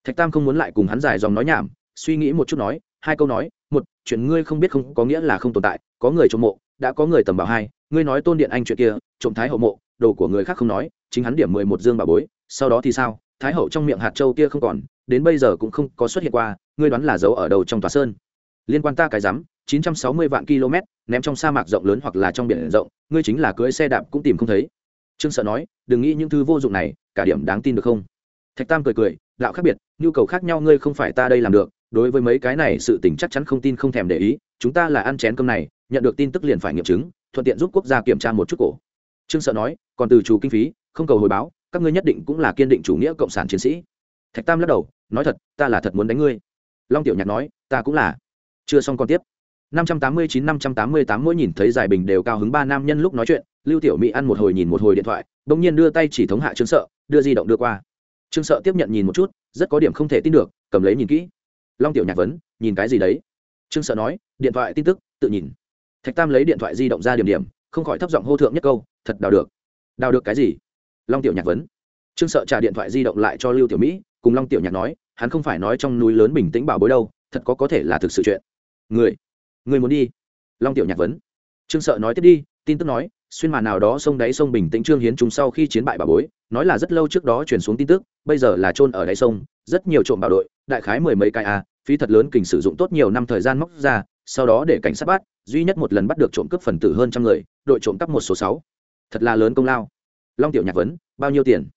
thạch tam không muốn lại cùng hắn dài dòng nói nhảm, suy nghĩ một chút nói, hai câu nói, một, chuyện ngươi không biết không có nghĩa là không tồn tại, có người trộm mộ, đã có người tầm bảo hai, ngươi nói tôn điện anh chuyện kia, trộm thái hậu mộ, đồ của người khác không nói, chính hắn điểm mười một dương bảo bối, sau đó thì sao? Thái hậu trong miệng hạt châu kia không còn, đến bây giờ cũng không có xuất hiện qua, ngươi đoán là giấu ở đầu trong tòa sơn? Liên quan ta cái rắm chín trăm sáu mươi vạn km, ném trong sa mạc rộng lớn hoặc là trong biển rộng, ngươi chính là cưới xe đạp cũng tìm không thấy. Trương sợ nói, đừng nghĩ những thứ vô dụng này, cả điểm đáng tin được không? Thạch tam cười cười lão khác biệt, nhu cầu khác nhau ngươi không phải ta đây làm được, đối với mấy cái này sự tình chắc chắn không tin không thèm để ý, chúng ta là ăn chén cơm này, nhận được tin tức liền phải nghiệm chứng, thuận tiện giúp quốc gia kiểm tra một chút cổ. Trương sợ nói, còn từ chủ kinh phí, không cầu hồi báo, các ngươi nhất định cũng là kiên định chủ nghĩa cộng sản chiến sĩ. Thạch tam lắc đầu, nói thật, ta là thật muốn đánh ngươi. Long tiểu nhạc nói, ta cũng là. Chưa xong còn tiếp. 589-588 mỗi nhìn thấy giải bình đều cao hứng ba nam nhân lúc nói chuyện, lưu tiểu mỹ ăn một hồi nhìn một hồi điện thoại bỗng nhiên đưa tay chỉ thống hạ trương sợ, đưa di động đưa qua. Trương sợ tiếp nhận nhìn một chút, rất có điểm không thể tin được, cầm lấy nhìn kỹ. Long tiểu nhạc vấn, nhìn cái gì đấy? Trương sợ nói, điện thoại, tin tức, tự nhìn. Thạch tam lấy điện thoại di động ra điểm điểm, không khỏi thấp giọng hô thượng nhất câu, thật đào được. Đào được cái gì? Long tiểu nhạc vấn. Trương sợ trả điện thoại di động lại cho lưu tiểu mỹ, cùng long tiểu nhạc nói, hắn không phải nói trong núi lớn bình tĩnh bảo bối đâu, thật có có thể là thực sự chuyện. Người người muốn đi? Long tiểu nhạc vấn. Trương sợ nói tiếp đi, tin tức nói, xuyên mà nào đó sông đáy sông bình tĩnh trương hiến chúng sau khi chiến bại bà bối, nói là rất lâu trước đó chuyển xuống tin tức, bây giờ là trôn ở đáy sông, rất nhiều trộm bảo đội, đại khái mười mấy cái a phí thật lớn kình sử dụng tốt nhiều năm thời gian móc ra, sau đó để cảnh sát bắt, duy nhất một lần bắt được trộm cướp phần tử hơn trăm người, đội trộm cắp một số sáu. Thật là lớn công lao. Long tiểu nhạc vấn, bao nhiêu tiền?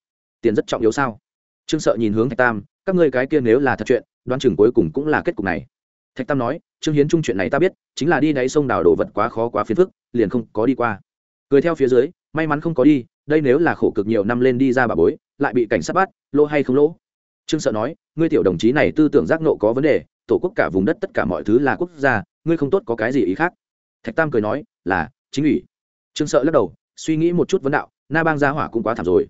Tiền rất trọng yếu sao? Trương sợ nhìn hướng thạch tam, các ngươi cái kia nếu là thật chuyện, đoán chừng cuối cùng cũng là kết cục này thạch tam nói, trương hiến trung chuyện này ta biết, chính là đi đáy sông đào đồ vật quá khó quá phiền phức, liền không có đi qua. Cười theo phía dưới, may mắn không có đi, đây nếu là khổ cực nhiều năm lên đi ra bà bối, lại bị cảnh sát bắt, lỗ hay không lỗ? Trương sợ nói, ngươi tiểu đồng chí này tư tưởng giác nộ có vấn đề, tổ quốc cả vùng đất tất cả mọi thứ là quốc gia, ngươi không tốt có cái gì ý khác. Thạch tam cười nói, là, chính ủy. Trương sợ lắc đầu, suy nghĩ một chút vấn đạo, na bang gia hỏa cũng quá thảm rồi.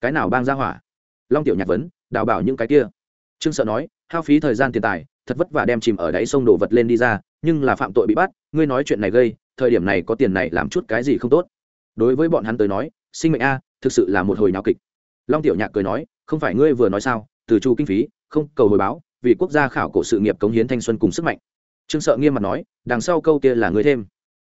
Cái nào bang gia hỏa? Long tiểu nhạc vấn, đào bảo những cái kia. Trương sợ nói, hao phí thời gian tiền tài thật vất vả đem chìm ở đáy sông đổ vật lên đi ra, nhưng là phạm tội bị bắt, ngươi nói chuyện này gây, thời điểm này có tiền này làm chút cái gì không tốt. Đối với bọn hắn tới nói, sinh mệnh a, thực sự là một hồi nháo kịch. Long tiểu nhạc cười nói, không phải ngươi vừa nói sao, từ chu kinh phí, không cầu hồi báo, vì quốc gia khảo cổ sự nghiệp cống hiến thanh xuân cùng sức mạnh. Trương sợ nghiêm mặt nói, đằng sau câu kia là ngươi thêm.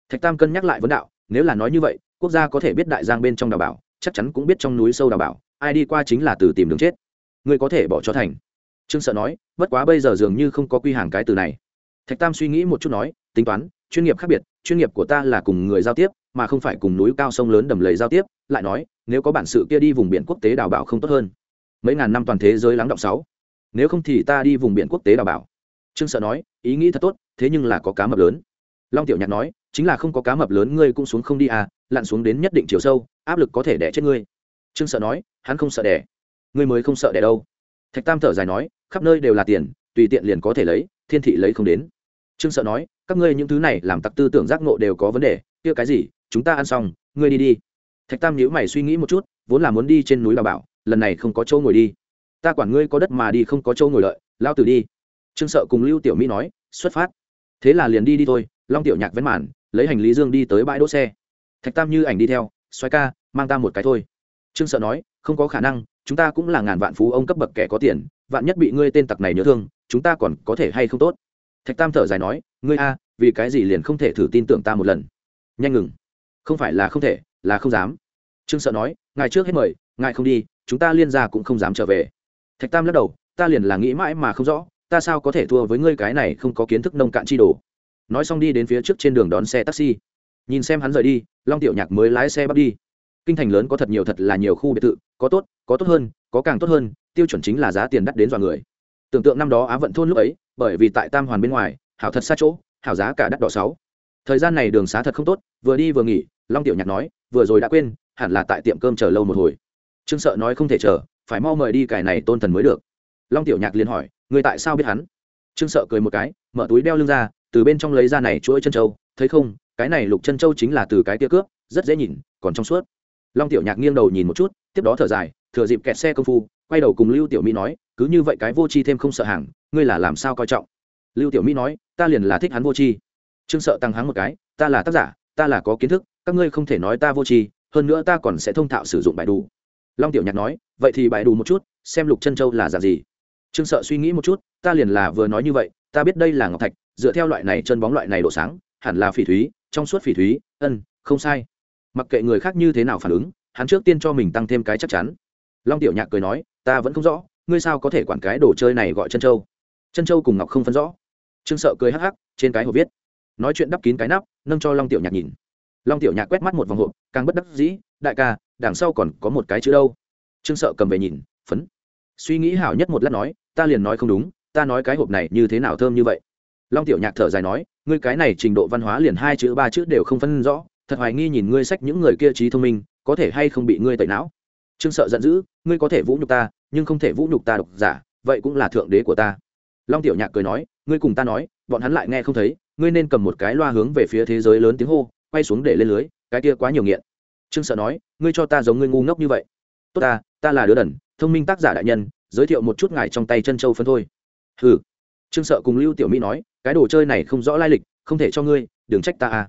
Thạch tam cân nhắc lại vấn đạo, nếu là nói như vậy, quốc gia có thể biết đại giang bên trong đào bảo, chắc chắn cũng biết trong núi sâu đào bảo, ai đi qua chính là từ tìm đường chết. Ngươi có thể bỏ cho thành trương sợ nói, bất quá bây giờ dường như không có quy hàng cái từ này. Thạch tam suy nghĩ một chút nói, tính toán, chuyên nghiệp khác biệt, chuyên nghiệp của ta là cùng người giao tiếp, mà không phải cùng núi cao sông lớn đầm lầy giao tiếp. Lại nói, nếu có bản sự kia đi vùng biển quốc tế đào bảo không tốt hơn. Mấy ngàn năm toàn thế giới lắng động sáu. Nếu không thì ta đi vùng biển quốc tế đào bảo. Trương sợ nói, ý nghĩ thật tốt, thế nhưng là có cá mập lớn. Long tiểu nhạc nói, chính là không có cá mập lớn ngươi cũng xuống không đi à lặn xuống đến nhất định chiều sâu, áp lực có thể đẻ chết ngươi. Trương sợ nói, hắn không sợ đẻ. Ngươi mới không sợ đẻ đâu thạch tam thở dài nói, khắp nơi đều là tiền, tùy tiện liền có thể lấy, thiên thị lấy không đến. Trương sợ nói, các ngươi những thứ này làm tặc tư tưởng giác ngộ đều có vấn đề, kia cái gì, chúng ta ăn xong, ngươi đi đi. Thạch tam nhữ mày suy nghĩ một chút, vốn là muốn đi trên núi bà bảo, lần này không có chỗ ngồi đi. Ta quản ngươi có đất mà đi không có chỗ ngồi lợi, lao từ đi. Trương sợ cùng lưu tiểu mỹ nói, xuất phát. Thế là liền đi đi thôi, long tiểu nhạc vén màn, lấy hành lý dương đi tới bãi đỗ xe. Thạch tam như ảnh đi theo xoay ca, mang ta một cái thôi. Trương sợ nói, không có khả năng chúng ta cũng là ngàn vạn phú ông cấp bậc kẻ có tiền, vạn nhất bị ngươi tên tặc này nhớ thương, chúng ta còn có thể hay không tốt? Thạch tam thở dài nói, ngươi a, vì cái gì liền không thể thử tin tưởng ta một lần? Nhanh ngừng. Không phải là không thể, là không dám. Trương sợ nói, ngài trước hết mời, ngài không đi, chúng ta liên ra cũng không dám trở về. Thạch tam lắc đầu, ta liền là nghĩ mãi mà không rõ, ta sao có thể thua với ngươi cái này không có kiến thức nông cạn chi đồ? Nói xong đi đến phía trước trên đường đón xe taxi. Nhìn xem hắn rời đi, long tiểu nhạc mới lái xe bắt đi kinh thành lớn có thật nhiều thật là nhiều khu biệt thự, có tốt có tốt hơn, có càng tốt hơn, tiêu chuẩn chính là giá tiền đắt đến dọa người. Tưởng tượng năm đó á vận thôn lúc ấy, bởi vì tại tam hoàn bên ngoài, hảo thật xa chỗ, hảo giá cả đắt đỏ sáu. Thời gian này đường xá thật không tốt, vừa đi vừa nghỉ, long tiểu nhạc nói, vừa rồi đã quên, hẳn là tại tiệm cơm chờ lâu một hồi. Trương sợ nói không thể chờ, phải mau mời đi cải này tôn thần mới được. Long tiểu nhạc liền hỏi, người tại sao biết hắn? Trương sợ cười một cái, mở túi đeo lưng ra, từ bên trong lấy ra này chuỗi chân trâu, thấy không, cái này lục chân trâu chính là từ cái tia cướp, rất dễ nhìn, còn trong suốt long tiểu nhạc nghiêng đầu nhìn một chút, tiếp đó thở dài, thừa dịp kẹt xe công phu, quay đầu cùng lưu tiểu mỹ nói, cứ như vậy cái vô tri thêm không sợ hàng, ngươi là làm sao coi trọng? Lưu tiểu mỹ nói, ta liền là thích hắn vô tri. Trương sợ tăng hắn một cái, ta là tác giả, ta là có kiến thức, các ngươi không thể nói ta vô tri, hơn nữa ta còn sẽ thông thạo sử dụng bài đủ. Long tiểu nhạc nói, vậy thì bài đủ một chút, xem lục chân châu là giả gì. Trương sợ suy nghĩ một chút, ta liền là vừa nói như vậy, ta biết đây là ngọc thạch, dựa theo loại này chân bóng loại này độ sáng, hẳn là phỉ thúy, trong suốt phỉ thúy, ân, không sai mặc kệ người khác như thế nào phản ứng, hắn trước tiên cho mình tăng thêm cái chắc chắn. Long tiểu nhạc cười nói, ta vẫn không rõ, ngươi sao có thể quản cái đồ chơi này gọi chân châu? Chân châu cùng ngọc không phân rõ. Trương sợ cười hắc hắc, trên cái hộp viết. Nói chuyện đắp kín cái nắp, nâng cho long tiểu nhạc nhìn. Long tiểu nhạc quét mắt một vòng hộp, càng bất đắc dĩ, đại ca, đằng sau còn có một cái chữ đâu? Trương sợ cầm về nhìn, phấn. Suy nghĩ hảo nhất một lát nói, ta liền nói không đúng, ta nói cái hộp này như thế nào thơm như vậy? Long tiểu nhạc thở dài nói, ngươi cái này trình độ văn hóa liền hai chữ ba chữ đều không phân rõ thật hoài nghi nhìn ngươi sách những người kia trí thông minh, có thể hay không bị ngươi tẩy não. Trương sợ giận dữ, ngươi có thể vũ nhục ta, nhưng không thể vũ nhục ta độc giả, vậy cũng là thượng đế của ta. Long tiểu nhạc cười nói, ngươi cùng ta nói, bọn hắn lại nghe không thấy, ngươi nên cầm một cái loa hướng về phía thế giới lớn tiếng hô, quay xuống để lên lưới, cái kia quá nhiều nghiện. Trương sợ nói, ngươi cho ta giống ngươi ngu ngốc như vậy. Tốt ta ta là đứa đần, thông minh tác giả đại nhân, giới thiệu một chút ngài trong tay chân châu phân thôi. Hừ. Trương sợ cùng lưu tiểu mỹ nói, cái đồ chơi này không rõ lai lịch, không thể cho ngươi, đừng trách ta à.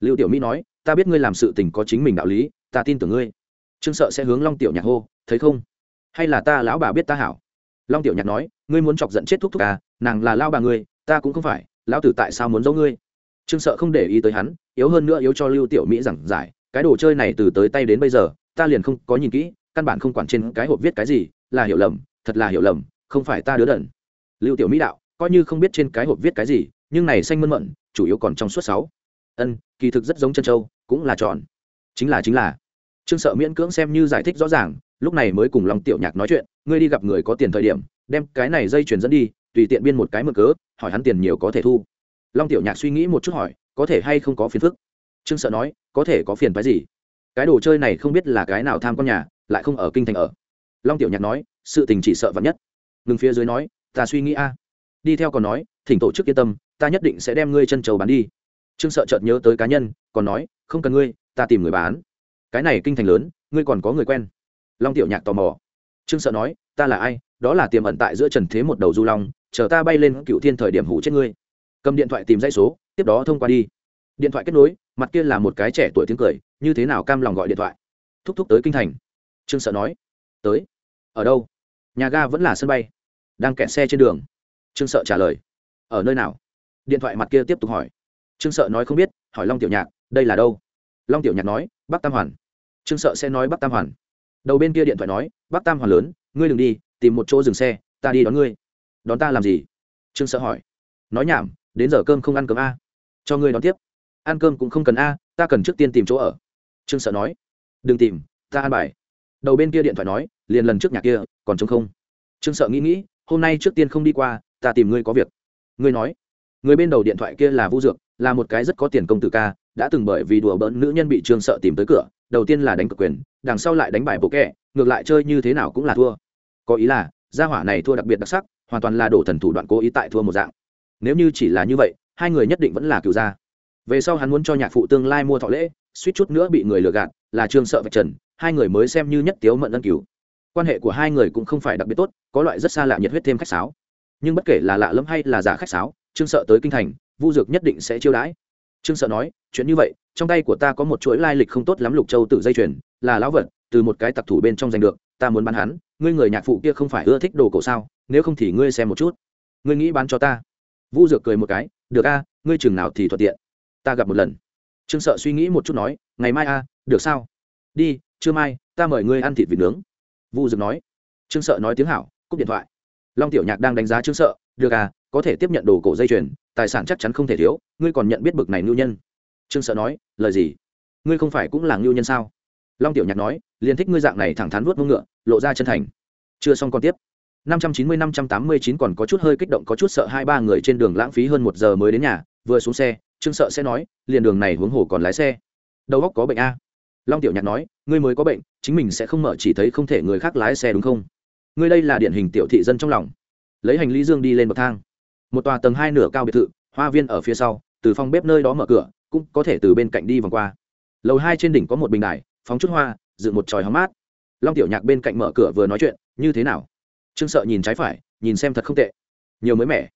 Lưu tiểu mỹ nói ta biết ngươi làm sự tình có chính mình đạo lý, ta tin tưởng ngươi. Trương sợ sẽ hướng long tiểu nhạc hô, thấy không? Hay là ta lão bà biết ta hảo? Long tiểu nhạc nói, ngươi muốn chọc giận chết thúc thúc à nàng là lao bà ngươi, ta cũng không phải, lão tử tại sao muốn giấu ngươi? Trương sợ không để ý tới hắn, yếu hơn nữa yếu cho lưu tiểu mỹ giảng giải, cái đồ chơi này từ tới tay đến bây giờ, ta liền không có nhìn kỹ, căn bản không quản trên cái hộp viết cái gì, là hiểu lầm, thật là hiểu lầm, không phải ta đứa đần. Lưu tiểu mỹ đạo, coi như không biết trên cái hộp viết cái gì, nhưng này xanh mơn mận, chủ yếu còn trong suốt sáu ân kỳ thực rất giống chân châu cũng là tròn chính là chính là trương sợ miễn cưỡng xem như giải thích rõ ràng lúc này mới cùng lòng tiểu nhạc nói chuyện ngươi đi gặp người có tiền thời điểm đem cái này dây chuyền dẫn đi tùy tiện biên một cái mực cớ hỏi hắn tiền nhiều có thể thu long tiểu nhạc suy nghĩ một chút hỏi có thể hay không có phiền phức trương sợ nói có thể có phiền phái gì cái đồ chơi này không biết là cái nào tham con nhà lại không ở kinh thành ở long tiểu nhạc nói sự tình chỉ sợ vắn nhất ngừng phía dưới nói ta suy nghĩ a đi theo còn nói thỉnh tổ chức yên tâm ta nhất định sẽ đem ngươi chân trầu bán đi trương sợ chợt nhớ tới cá nhân, còn nói, không cần ngươi, ta tìm người bán. Cái này kinh thành lớn, ngươi còn có người quen. Long tiểu nhạc tò mò. Trương sợ nói, ta là ai? Đó là tiềm ẩn tại giữa trần thế một đầu du long, chờ ta bay lên cựu thiên thời điểm hủ chết ngươi. Cầm điện thoại tìm dãy số, tiếp đó thông qua đi. Điện thoại kết nối, mặt kia là một cái trẻ tuổi tiếng cười, như thế nào cam lòng gọi điện thoại? Thúc thúc tới kinh thành. Trương sợ nói, tới. Ở đâu? Nhà ga vẫn là sân bay. Đang kẹt xe trên đường. Trương sợ trả lời, ở nơi nào? Điện thoại mặt kia tiếp tục hỏi trương sợ nói không biết, hỏi long tiểu nhạc, đây là đâu? Long tiểu nhạc nói, bắc tam hoàn. Trương sợ sẽ nói bắc tam hoàn. Đầu bên kia điện thoại nói, bắc tam hoàn lớn, ngươi đừng đi, tìm một chỗ dừng xe, ta đi đón ngươi. Đón ta làm gì? Trương sợ hỏi. Nói nhảm, đến giờ cơm không ăn cơm a. Cho ngươi đón tiếp. Ăn cơm cũng không cần a, ta cần trước tiên tìm chỗ ở. Trương sợ nói. Đừng tìm, ta ăn bài. Đầu bên kia điện thoại nói, liền lần trước nhà kia, còn chống không. Trương sợ nghĩ nghĩ, hôm nay trước tiên không đi qua, ta tìm ngươi có việc. Ngươi nói. Người bên đầu điện thoại kia là vu dược là một cái rất có tiền công tử ca, đã từng bởi vì đùa bỡn nữ nhân bị trương sợ tìm tới cửa, đầu tiên là đánh cực quyền, đằng sau lại đánh bài bộ kẹ ngược lại chơi như thế nào cũng là thua. Có ý là, gia hỏa này thua đặc biệt đặc sắc, hoàn toàn là đổ thần thủ đoạn cố ý tại thua một dạng. Nếu như chỉ là như vậy, hai người nhất định vẫn là cựu gia. Về sau hắn muốn cho nhạc phụ tương lai mua thọ lễ, suýt chút nữa bị người lừa gạt, là trương sợ vạch trần, hai người mới xem như nhất tiếu mận ân cứu quan hệ của hai người cũng không phải đặc biệt tốt, có loại rất xa lạ nhiệt huyết thêm khách sáo. Nhưng bất kể là lạ lẫm hay là giả khách sáo, trương sợ tới kinh thành vu dược nhất định sẽ chiêu đãi. Trương sợ nói, chuyện như vậy, trong tay của ta có một chuỗi lai lịch không tốt lắm lục châu tự dây chuyền, là lão vật, từ một cái tặc thủ bên trong giành được, ta muốn bán hắn, ngươi người nhạc phụ kia không phải ưa thích đồ cổ sao, nếu không thì ngươi xem một chút. Ngươi nghĩ bán cho ta. Vu dược cười một cái, được a, ngươi chừng nào thì thuận tiện. Ta gặp một lần. Trương sợ suy nghĩ một chút nói, ngày mai a, được sao? Đi chưa mai, ta mời ngươi ăn thịt vịt nướng. Vu dược nói. Trương sợ nói tiếng hảo, cúp điện thoại. Long tiểu nhạc đang đánh giá trương sợ, được à có thể tiếp nhận đồ cổ dây chuyền tài sản chắc chắn không thể thiếu, ngươi còn nhận biết bực này ngưu nhân. Trương sợ nói, lời gì? Ngươi không phải cũng là ngưu nhân sao? Long tiểu nhạc nói, liền thích ngươi dạng này thẳng thắn vuốt mông ngựa, lộ ra chân thành. Chưa xong còn tiếp. năm trăm chín mươi, năm trăm tám mươi chín còn có chút hơi kích động, có chút sợ hai ba người trên đường lãng phí hơn một giờ mới đến nhà, vừa xuống xe, trương sợ sẽ nói, liền đường này huống hồ còn lái xe. Đầu óc có bệnh a. Long tiểu nhạc nói, ngươi mới có bệnh, chính mình sẽ không mở chỉ thấy không thể người khác lái xe đúng không? Ngươi đây là điển hình tiểu thị dân trong lòng. Lấy hành lý dương đi lên bậc thang một tòa tầng hai nửa cao biệt thự, hoa viên ở phía sau, từ phòng bếp nơi đó mở cửa, cũng có thể từ bên cạnh đi vòng qua. Lầu hai trên đỉnh có một bình đài, phóng chút hoa, dựng một tròi hóng mát. Long tiểu nhạc bên cạnh mở cửa vừa nói chuyện, như thế nào? Trương sợ nhìn trái phải, nhìn xem thật không tệ. Nhiều mới mẻ.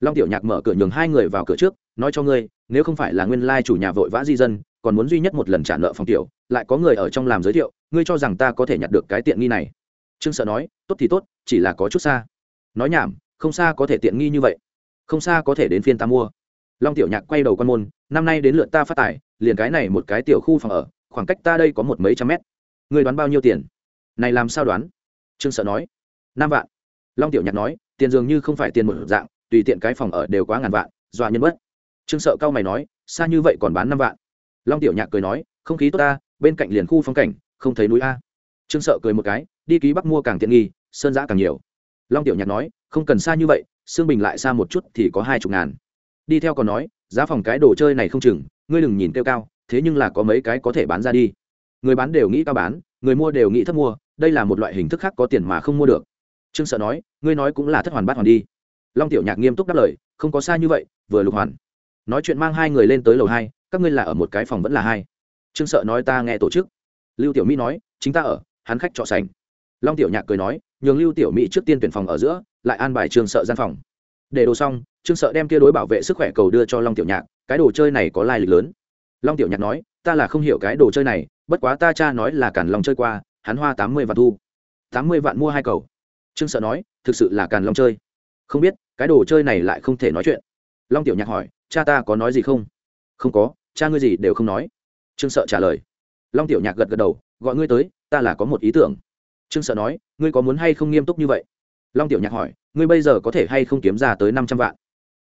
Long tiểu nhạc mở cửa nhường hai người vào cửa trước, nói cho ngươi, nếu không phải là nguyên lai chủ nhà vội vã di dân, còn muốn duy nhất một lần trả nợ phòng tiểu, lại có người ở trong làm giới thiệu, ngươi cho rằng ta có thể nhặt được cái tiện nghi này? Trương sợ nói, tốt thì tốt, chỉ là có chút xa. Nói nhảm, không xa có thể tiện nghi như vậy không xa có thể đến phiên ta mua. Long tiểu nhạc quay đầu con môn, năm nay đến lượt ta phát tài, liền cái này một cái tiểu khu phòng ở, khoảng cách ta đây có một mấy trăm mét. Người đoán bao nhiêu tiền? Này làm sao đoán? Trương sợ nói. Năm vạn. Long tiểu nhạc nói, tiền dường như không phải tiền một dạng, tùy tiện cái phòng ở đều quá ngàn vạn, dọa nhân bất. Trương sợ cao mày nói, xa như vậy còn bán năm vạn? Long tiểu nhạc cười nói, không khí tốt ta, bên cạnh liền khu phong cảnh, không thấy núi a. Trương sợ cười một cái, đi ký bắc mua càng tiện nghi, sơn giã càng nhiều. Long tiểu nhạc nói, không cần xa như vậy xương bình lại xa một chút thì có hai chục ngàn. Đi theo còn nói, giá phòng cái đồ chơi này không chừng, ngươi đừng nhìn tiêu cao, thế nhưng là có mấy cái có thể bán ra đi. Người bán đều nghĩ cao bán, người mua đều nghĩ thấp mua, đây là một loại hình thức khác có tiền mà không mua được. Trương sợ nói, ngươi nói cũng là thất hoàn bát hoàn đi. Long tiểu nhạc nghiêm túc đáp lời, không có xa như vậy, vừa lục hoàn. Nói chuyện mang hai người lên tới lầu hai, các ngươi là ở một cái phòng vẫn là hai. Trương sợ nói ta nghe tổ chức. Lưu tiểu mỹ nói, chính ta ở, hắn khách trọ sành long tiểu nhạc cười nói, nhường lưu tiểu mỹ trước tiên tuyển phòng ở giữa, lại an bài trương sợ gian phòng. Để đồ xong, trương sợ đem kia đối bảo vệ sức khỏe cầu đưa cho long tiểu nhạc, cái đồ chơi này có lai lịch lớn. Long tiểu nhạc nói, ta là không hiểu cái đồ chơi này, bất quá ta cha nói là càn long chơi qua, hắn hoa tám mươi vạn thu. tám mươi vạn mua hai cầu. Trương sợ nói, thực sự là càn long chơi. Không biết, cái đồ chơi này lại không thể nói chuyện. Long tiểu nhạc hỏi, cha ta có nói gì không? Không có, cha ngươi gì đều không nói. Trương sợ trả lời. Long tiểu nhạc gật gật đầu, gọi ngươi tới, ta là có một ý tưởng trương sợ nói, ngươi có muốn hay không nghiêm túc như vậy? Long tiểu nhạc hỏi, ngươi bây giờ có thể hay không kiếm ra tới năm trăm vạn?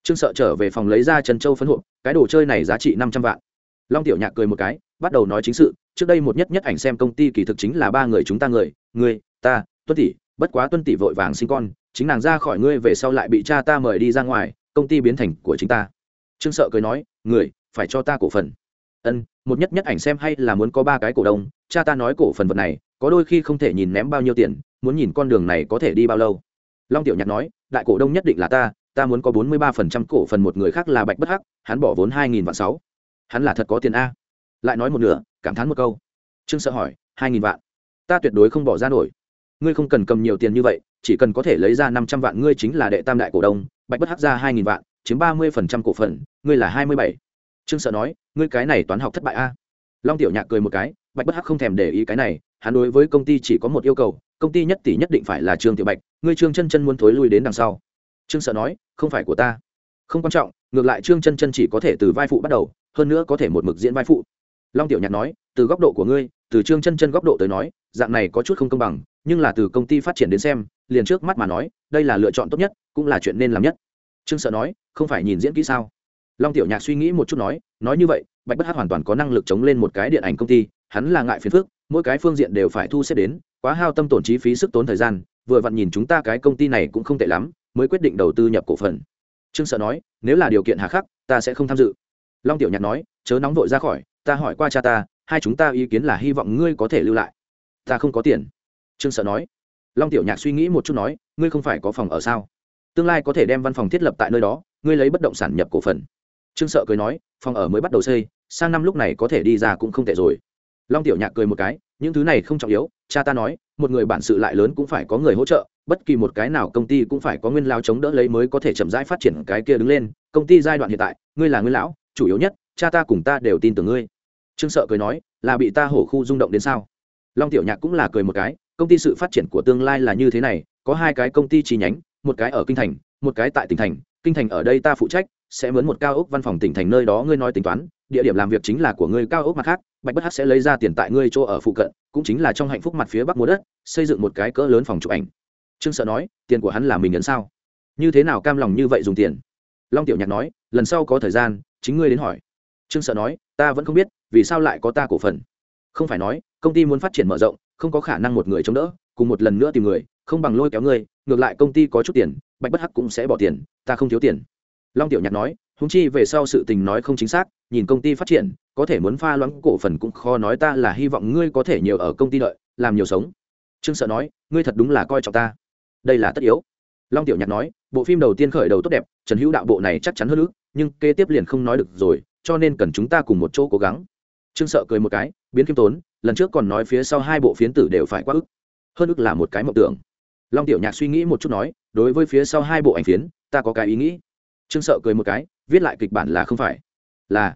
Trương sợ trở về phòng lấy ra trần châu phấn hộp, cái đồ chơi này giá trị năm trăm vạn. Long tiểu nhạc cười một cái, bắt đầu nói chính sự, trước đây một nhất nhất ảnh xem công ty kỳ thực chính là ba người chúng ta người ngươi ta tuân tỷ, bất quá tuân tỷ vội vàng sinh con, chính nàng ra khỏi ngươi về sau lại bị cha ta mời đi ra ngoài, công ty biến thành của chính ta. Trương sợ cười nói, người, phải cho ta cổ phần. Ân, một nhất nhất ảnh xem hay là muốn có ba cái cổ đông, cha ta nói cổ phần vật này có đôi khi không thể nhìn ném bao nhiêu tiền, muốn nhìn con đường này có thể đi bao lâu. Long tiểu nhạc nói, đại cổ đông nhất định là ta ta muốn có bốn mươi ba phần trăm cổ phần một người khác là bạch bất hắc, hắn bỏ vốn hai nghìn vạn sáu. Hắn là thật có tiền a. Lại nói một nửa, cảm thán một câu. Trương sợ hỏi, hai nghìn vạn. Ta tuyệt đối không bỏ ra nổi. Ngươi không cần cầm nhiều tiền như vậy, chỉ cần có thể lấy ra năm trăm vạn, ngươi chính là đệ tam đại cổ đông, bạch bất hắc ra hai nghìn vạn, chiếm ba mươi phần trăm cổ phần, ngươi là hai mươi bảy. Trương sợ nói, ngươi cái này toán học thất bại a. Long tiểu nhạc cười một cái bạch bất hắc không thèm để ý cái này, hắn đối với công ty chỉ có một yêu cầu, công ty nhất tỷ nhất định phải là trương tiểu bạch, ngươi trương chân chân muốn thối lui đến đằng sau. Trương sợ nói, không phải của ta. Không quan trọng, ngược lại trương chân chân chỉ có thể từ vai phụ bắt đầu, hơn nữa có thể một mực diễn vai phụ. Long tiểu nhạc nói, từ góc độ của ngươi, từ trương chân chân góc độ tới nói, dạng này có chút không công bằng, nhưng là từ công ty phát triển đến xem, liền trước mắt mà nói, đây là lựa chọn tốt nhất, cũng là chuyện nên làm nhất. Trương sợ nói, không phải nhìn diễn kỹ sao? Long tiểu nhạc suy nghĩ một chút nói nói như vậy, bạch bất hát hoàn toàn có năng lực chống lên một cái điện ảnh công ty hắn là ngại phiền phức, mỗi cái phương diện đều phải thu xếp đến, quá hao tâm tổn chi phí sức tốn thời gian, vừa vặn nhìn chúng ta cái công ty này cũng không tệ lắm, mới quyết định đầu tư nhập cổ phần. Trương sợ nói, nếu là điều kiện hà khắc, ta sẽ không tham dự. Long tiểu nhạc nói, chớ nóng vội ra khỏi, ta hỏi qua cha ta, hai chúng ta ý kiến là hy vọng ngươi có thể lưu lại. Ta không có tiền. Trương sợ nói. Long tiểu nhạc suy nghĩ một chút nói, ngươi không phải có phòng ở sao? Tương lai có thể đem văn phòng thiết lập tại nơi đó, ngươi lấy bất động sản nhập cổ phần. Trương sợ cười nói, phòng ở mới bắt đầu xây, sang năm lúc này có thể đi ra cũng không tệ rồi long tiểu nhạc cười một cái, những thứ này không trọng yếu, cha ta nói, một người bản sự lại lớn cũng phải có người hỗ trợ, bất kỳ một cái nào công ty cũng phải có nguyên lao chống đỡ lấy mới có thể chậm rãi phát triển cái kia đứng lên. Công ty giai đoạn hiện tại, ngươi là nguyên lão, chủ yếu nhất, cha ta cùng ta đều tin tưởng ngươi. Trương sợ cười nói, là bị ta hổ khu rung động đến sao? Long tiểu nhạc cũng là cười một cái, công ty sự phát triển của tương lai là như thế này, có hai cái công ty chi nhánh, một cái ở kinh thành, một cái tại tỉnh thành. Kinh thành ở đây ta phụ trách, sẽ mướn một cao ốc văn phòng tỉnh thành nơi đó ngươi nói tính toán địa điểm làm việc chính là của ngươi cao ốc mặt khác, bạch bất hắc sẽ lấy ra tiền tại ngươi chỗ ở phụ cận, cũng chính là trong hạnh phúc mặt phía bắc mua đất, xây dựng một cái cỡ lớn phòng chụp ảnh. Trương sợ nói, tiền của hắn là mình ấn sao? Như thế nào cam lòng như vậy dùng tiền? Long tiểu nhạc nói, lần sau có thời gian, chính ngươi đến hỏi. Trương sợ nói, ta vẫn không biết, vì sao lại có ta cổ phần? Không phải nói, công ty muốn phát triển mở rộng, không có khả năng một người chống đỡ, cùng một lần nữa tìm người, không bằng lôi kéo người ngược lại công ty có chút tiền, bạch bất hắc cũng sẽ bỏ tiền, ta không thiếu tiền. Long tiểu nhạc nói húng chi về sau sự tình nói không chính xác, nhìn công ty phát triển, có thể muốn pha loãng cổ phần cũng khó nói ta là hy vọng ngươi có thể nhiều ở công ty đợi, làm nhiều sống. Trương sợ nói, ngươi thật đúng là coi trọng ta. Đây là tất yếu. Long tiểu nhạc nói, bộ phim đầu tiên khởi đầu tốt đẹp, trần hữu đạo bộ này chắc chắn hơn ước nhưng kế tiếp liền không nói được rồi, cho nên cần chúng ta cùng một chỗ cố gắng. Trương sợ cười một cái, biến khiêm tốn, lần trước còn nói phía sau hai bộ phiến tử đều phải quá ức. Hơn ức là một cái mộng tưởng. Long tiểu nhạc suy nghĩ một chút nói, đối với phía sau hai bộ ảnh phiến, ta có cái ý nghĩ trương sợ cười một cái, viết lại kịch bản là không phải. Là.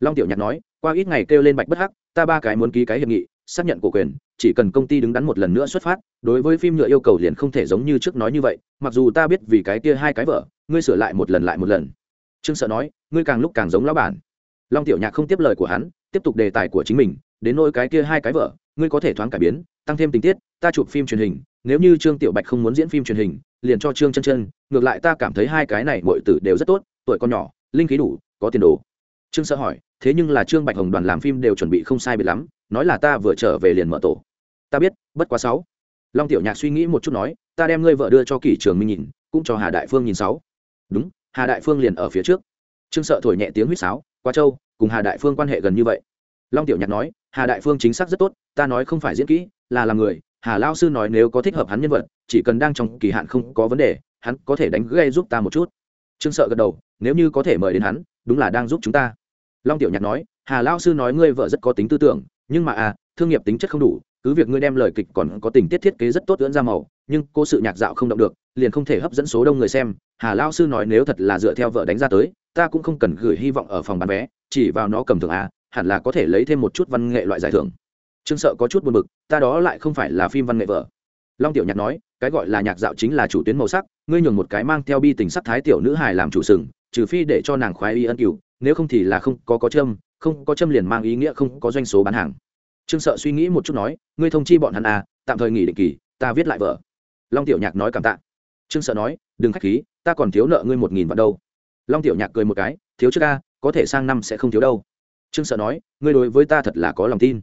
Long tiểu nhạc nói, qua ít ngày kêu lên bạch bất hắc, ta ba cái muốn ký cái hiệp nghị, xác nhận cổ quyền, chỉ cần công ty đứng đắn một lần nữa xuất phát, đối với phim nhựa yêu cầu liền không thể giống như trước nói như vậy, mặc dù ta biết vì cái kia hai cái vợ, ngươi sửa lại một lần lại một lần. Trương sợ nói, ngươi càng lúc càng giống lão bản. Long tiểu nhạc không tiếp lời của hắn, tiếp tục đề tài của chính mình, đến nỗi cái kia hai cái vợ, ngươi có thể thoáng cải biến, tăng thêm tình tiết, ta chụp phim truyền hình nếu như trương tiểu bạch không muốn diễn phim truyền hình, liền cho trương chân chân, ngược lại ta cảm thấy hai cái này mọi tử đều rất tốt, tuổi con nhỏ, linh khí đủ, có tiền đồ. Trương sợ hỏi, thế nhưng là trương bạch hồng đoàn làm phim đều chuẩn bị không sai biệt lắm, nói là ta vừa trở về liền mở tổ. Ta biết, bất quá sáu. Long tiểu nhạc suy nghĩ một chút nói, ta đem ngươi vợ đưa cho kỷ trường minh nhìn, cũng cho hà đại phương nhìn sáu. Đúng, hà đại phương liền ở phía trước. Trương sợ thổi nhẹ tiếng huýt sáo qua châu cùng hà đại phương quan hệ gần như vậy. Long tiểu nhạc nói, hà đại phương chính xác rất tốt, ta nói không phải diễn kỹ, là làm người hà lao sư nói nếu có thích hợp hắn nhân vật, chỉ cần đang trong kỳ hạn không có vấn đề, hắn có thể đánh gây giúp ta một chút. Trương sợ gật đầu, nếu như có thể mời đến hắn, đúng là đang giúp chúng ta. Long tiểu nhạc nói, hà lao sư nói ngươi vợ rất có tính tư tưởng, nhưng mà à thương nghiệp tính chất không đủ, cứ việc ngươi đem lời kịch còn có tình tiết thiết kế rất tốt ưỡn ra màu, nhưng cô sự nhạc dạo không động được, liền không thể hấp dẫn số đông người xem. Hà lao sư nói nếu thật là dựa theo vợ đánh ra tới, ta cũng không cần gửi hy vọng ở phòng bán vé, chỉ vào nó cầm thưởng à hẳn là có thể lấy thêm một chút văn nghệ loại giải thưởng trương sợ có chút buồn bực, ta đó lại không phải là phim văn nghệ vở. long tiểu nhạc nói, cái gọi là nhạc dạo chính là chủ tuyến màu sắc, ngươi nhường một cái mang theo bi tình sắc thái tiểu nữ hài làm chủ sừng, trừ phi để cho nàng khoái y ân cửu, nếu không thì là không có có châm, không có châm liền mang ý nghĩa không có doanh số bán hàng. Trương sợ suy nghĩ một chút nói, ngươi thông chi bọn hắn à tạm thời nghỉ định kỳ, ta viết lại vở. long tiểu nhạc nói cảm tạ. Trương sợ nói, đừng khách khí, ta còn thiếu nợ ngươi một nghìn vạn đâu. Long tiểu nhạc cười một cái, thiếu trước ca, có thể sang năm sẽ không thiếu đâu. Trương sợ nói, ngươi đối với ta thật là có lòng tin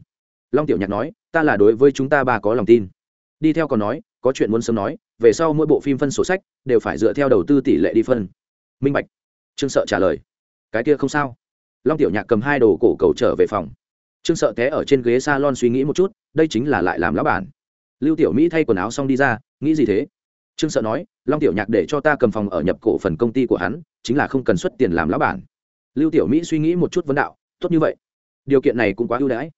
long tiểu nhạc nói, ta là đối với chúng ta ba có lòng tin. Đi theo còn nói, có chuyện muốn sớm nói, về sau mỗi bộ phim phân sổ sách đều phải dựa theo đầu tư tỷ lệ đi phân. Minh bạch. Trương sợ trả lời, cái kia không sao. Long tiểu nhạc cầm hai đồ cổ cầu trở về phòng. Trương sợ té ở trên ghế s a lon suy nghĩ một chút, đây chính là lại làm lá bản. Lưu tiểu mỹ thay quần áo xong đi ra, nghĩ gì thế? Trương sợ nói, long tiểu nhạc để cho ta cầm phòng ở nhập cổ phần công ty của hắn, chính là không cần xuất tiền làm lá bản. Lưu tiểu mỹ suy nghĩ một chút vấn đạo, tốt như vậy. Điều kiện này cũng quá ưu đãi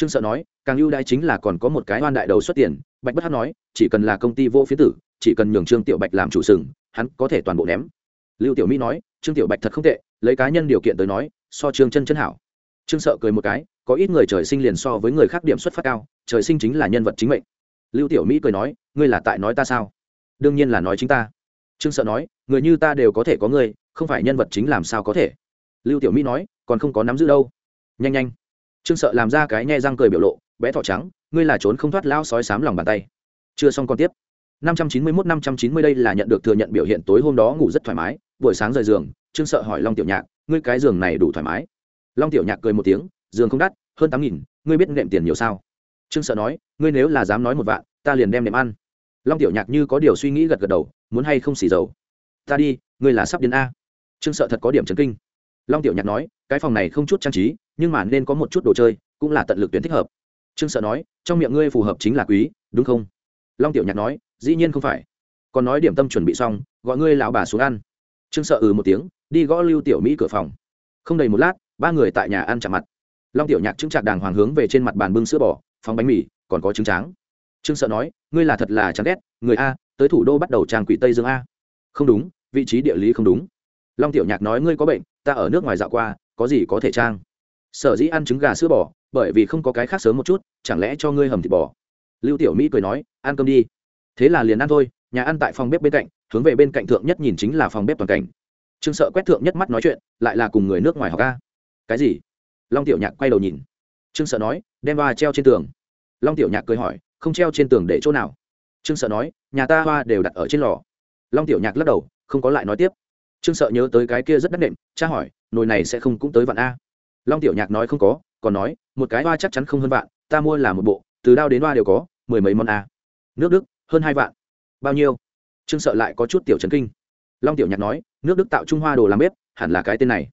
trương sợ nói càng ưu đãi chính là còn có một cái oan đại đầu xuất tiền. Bạch bất hát nói chỉ cần là công ty vô phía tử chỉ cần nhường trương tiểu bạch làm chủ sừng hắn có thể toàn bộ ném. Lưu tiểu mỹ nói trương tiểu bạch thật không tệ lấy cá nhân điều kiện tới nói so trương chân chân hảo. Trương sợ cười một cái có ít người trời sinh liền so với người khác điểm xuất phát cao trời sinh chính là nhân vật chính mệnh. Lưu tiểu mỹ cười nói ngươi là tại nói ta sao? Đương nhiên là nói chính ta. Trương sợ nói người như ta đều có thể có ngươi, không phải nhân vật chính làm sao có thể? Lưu tiểu mỹ nói còn không có nắm giữ đâu. Nhanh nhanh trương sợ làm ra cái nghe răng cười biểu lộ, bé thỏ trắng, ngươi là trốn không thoát lao sói sám lòng bàn tay. Chưa xong còn tiếp. 591 590 đây là nhận được thừa nhận biểu hiện tối hôm đó ngủ rất thoải mái, buổi sáng rời giường, trương sợ hỏi long tiểu nhạc, ngươi cái giường này đủ thoải mái? Long tiểu nhạc cười một tiếng, giường không đắt, hơn tám nghìn, ngươi biết nệm tiền nhiều sao? Trương sợ nói, ngươi nếu là dám nói một vạn, ta liền đem nệm ăn. Long tiểu nhạc như có điều suy nghĩ gật gật đầu, muốn hay không xì dầu? Ta đi, ngươi là sắp đến a. Trương sợ thật có điểm chấn kinh long tiểu nhạc nói, cái phòng này không chút trang trí, nhưng mà nên có một chút đồ chơi, cũng là tận lực tuyển thích hợp. Trương sợ nói, trong miệng ngươi phù hợp chính là quý, đúng không? Long tiểu nhạc nói, dĩ nhiên không phải. Còn nói điểm tâm chuẩn bị xong, gọi ngươi lão bà xuống ăn. Trương sợ ừ một tiếng, đi gõ lưu tiểu mỹ cửa phòng. Không đầy một lát, ba người tại nhà ăn chạm mặt. Long tiểu nhạc chứng chạc đàng hoàng hướng về trên mặt bàn bưng sữa bò, phóng bánh mì, còn có trứng tráng. Trương sợ nói, ngươi là thật là chán ghét, người a, tới thủ đô bắt đầu trang quỷ tây dương a. Không đúng, vị trí địa lý không đúng. Long tiểu nhạc nói, ngươi có bệnh ta ở nước ngoài dạo qua, có gì có thể trang? Sở dĩ ăn trứng gà sữa bò, bởi vì không có cái khác sớm một chút, chẳng lẽ cho ngươi hầm thịt bò? Lưu tiểu mỹ cười nói, ăn cơm đi. Thế là liền ăn thôi, nhà ăn tại phòng bếp bên cạnh, hướng về bên cạnh thượng nhất nhìn chính là phòng bếp toàn cảnh. Trương sợ quét thượng nhất mắt nói chuyện, lại là cùng người nước ngoài học ca cái gì? Long tiểu nhạc quay đầu nhìn. Trương sợ nói, đem hoa treo trên tường. Long tiểu nhạc cười hỏi, không treo trên tường để chỗ nào? Trương sợ nói, nhà ta hoa đều đặt ở trên lò. Long tiểu nhạc lắc đầu, không có lại nói tiếp trương sợ nhớ tới cái kia rất đắt nệm, cha hỏi, nồi này sẽ không cũng tới vạn a? Long tiểu nhạc nói không có, còn nói, một cái hoa chắc chắn không hơn vạn, ta mua là một bộ, từ đao đến hoa đều có, mười mấy món a. Nước đức, hơn hai vạn. Bao nhiêu? Trương sợ lại có chút tiểu trấn kinh. Long tiểu nhạc nói, nước đức tạo trung hoa đồ làm bếp, hẳn là cái tên này.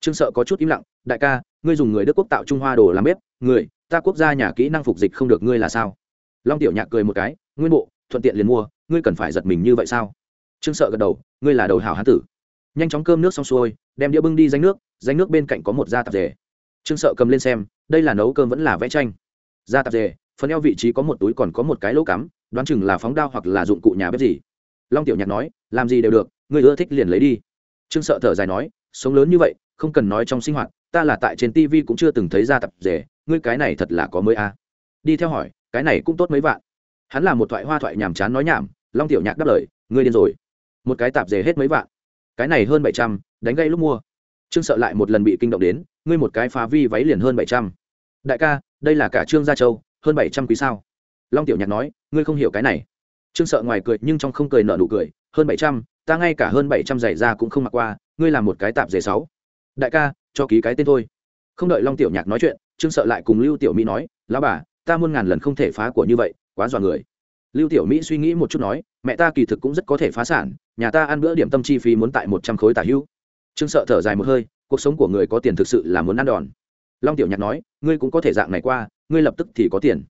Trương sợ có chút im lặng, đại ca, ngươi dùng người đức quốc tạo trung hoa đồ làm bếp, người, ta quốc gia nhà kỹ năng phục dịch không được ngươi là sao? Long tiểu nhạc cười một cái, nguyên bộ, thuận tiện liền mua, ngươi cần phải giật mình như vậy sao? Trương sợ gật đầu, ngươi là đầu hảo hán tử nhanh chóng cơm nước xong xuôi đem đĩa bưng đi danh nước danh nước bên cạnh có một da tạp dề. Trương sợ cầm lên xem đây là nấu cơm vẫn là vẽ tranh. Da tạp dề phần eo vị trí có một túi còn có một cái lỗ cắm đoán chừng là phóng đao hoặc là dụng cụ nhà bếp gì. Long tiểu nhạc nói làm gì đều được ngươi ưa thích liền lấy đi. Trương sợ thở dài nói sống lớn như vậy không cần nói trong sinh hoạt ta là tại trên tv cũng chưa từng thấy da tạp dề, ngươi cái này thật là có mới a. À. đi theo hỏi cái này cũng tốt mấy vạn. Hắn là một thoại hoa thoại nhàm chán nói nhảm long tiểu nhạc đáp lời ngươi điên rồi. Một cái tạp dề hết mấy vạn cái này hơn bảy trăm, đánh gây lúc mua. Trương sợ lại một lần bị kinh động đến, ngươi một cái phá vi váy liền hơn bảy trăm. Đại ca, đây là cả trương gia châu, hơn bảy trăm quý sao? Long tiểu nhạc nói, ngươi không hiểu cái này. Trương sợ ngoài cười nhưng trong không cười nợ nụ cười, hơn bảy trăm, ta ngay cả hơn bảy trăm giày ra cũng không mặc qua, ngươi làm một cái tạp dề sáu. Đại ca, cho ký cái tên thôi. Không đợi long tiểu nhạc nói chuyện, trương sợ lại cùng lưu tiểu mỹ nói, lão bà, ta muôn ngàn lần không thể phá của như vậy, quá dọa người lưu tiểu mỹ suy nghĩ một chút nói, mẹ ta kỳ thực cũng rất có thể phá sản, nhà ta ăn bữa điểm tâm chi phí muốn tại một trăm khối tả hữu trương sợ thở dài một hơi, cuộc sống của người có tiền thực sự là muốn ăn đòn. Long tiểu nhạc nói, ngươi cũng có thể dạng này qua, ngươi lập tức thì có tiền.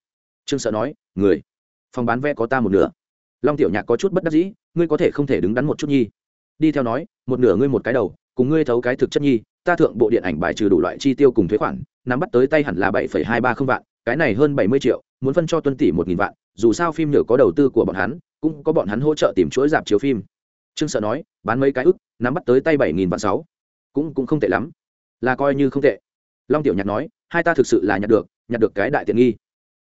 Trương sợ nói, người, phòng bán vé có ta một nửa. Long tiểu nhạc có chút bất đắc dĩ, ngươi có thể không thể đứng đắn một chút nhi. Đi theo nói, một nửa ngươi một cái đầu, cùng ngươi thấu cái thực chất nhi, ta thượng bộ điện ảnh bài trừ đủ loại chi tiêu cùng thuế khoản, nắm bắt tới tay hẳn là bảy phẩy hai ba không vạn cái này hơn bảy mươi triệu, muốn phân cho tuân tỷ một nghìn vạn, dù sao phim nhựa có đầu tư của bọn hắn, cũng có bọn hắn hỗ trợ tìm chuỗi dạp chiếu phim. Trương sợ nói, bán mấy cái ức, nắm bắt tới tay bảy nghìn vạn sáu. Cũng cũng không tệ lắm. Là coi như không tệ. Long tiểu nhạc nói, hai ta thực sự là nhặt được nhặt được cái đại tiện nghi.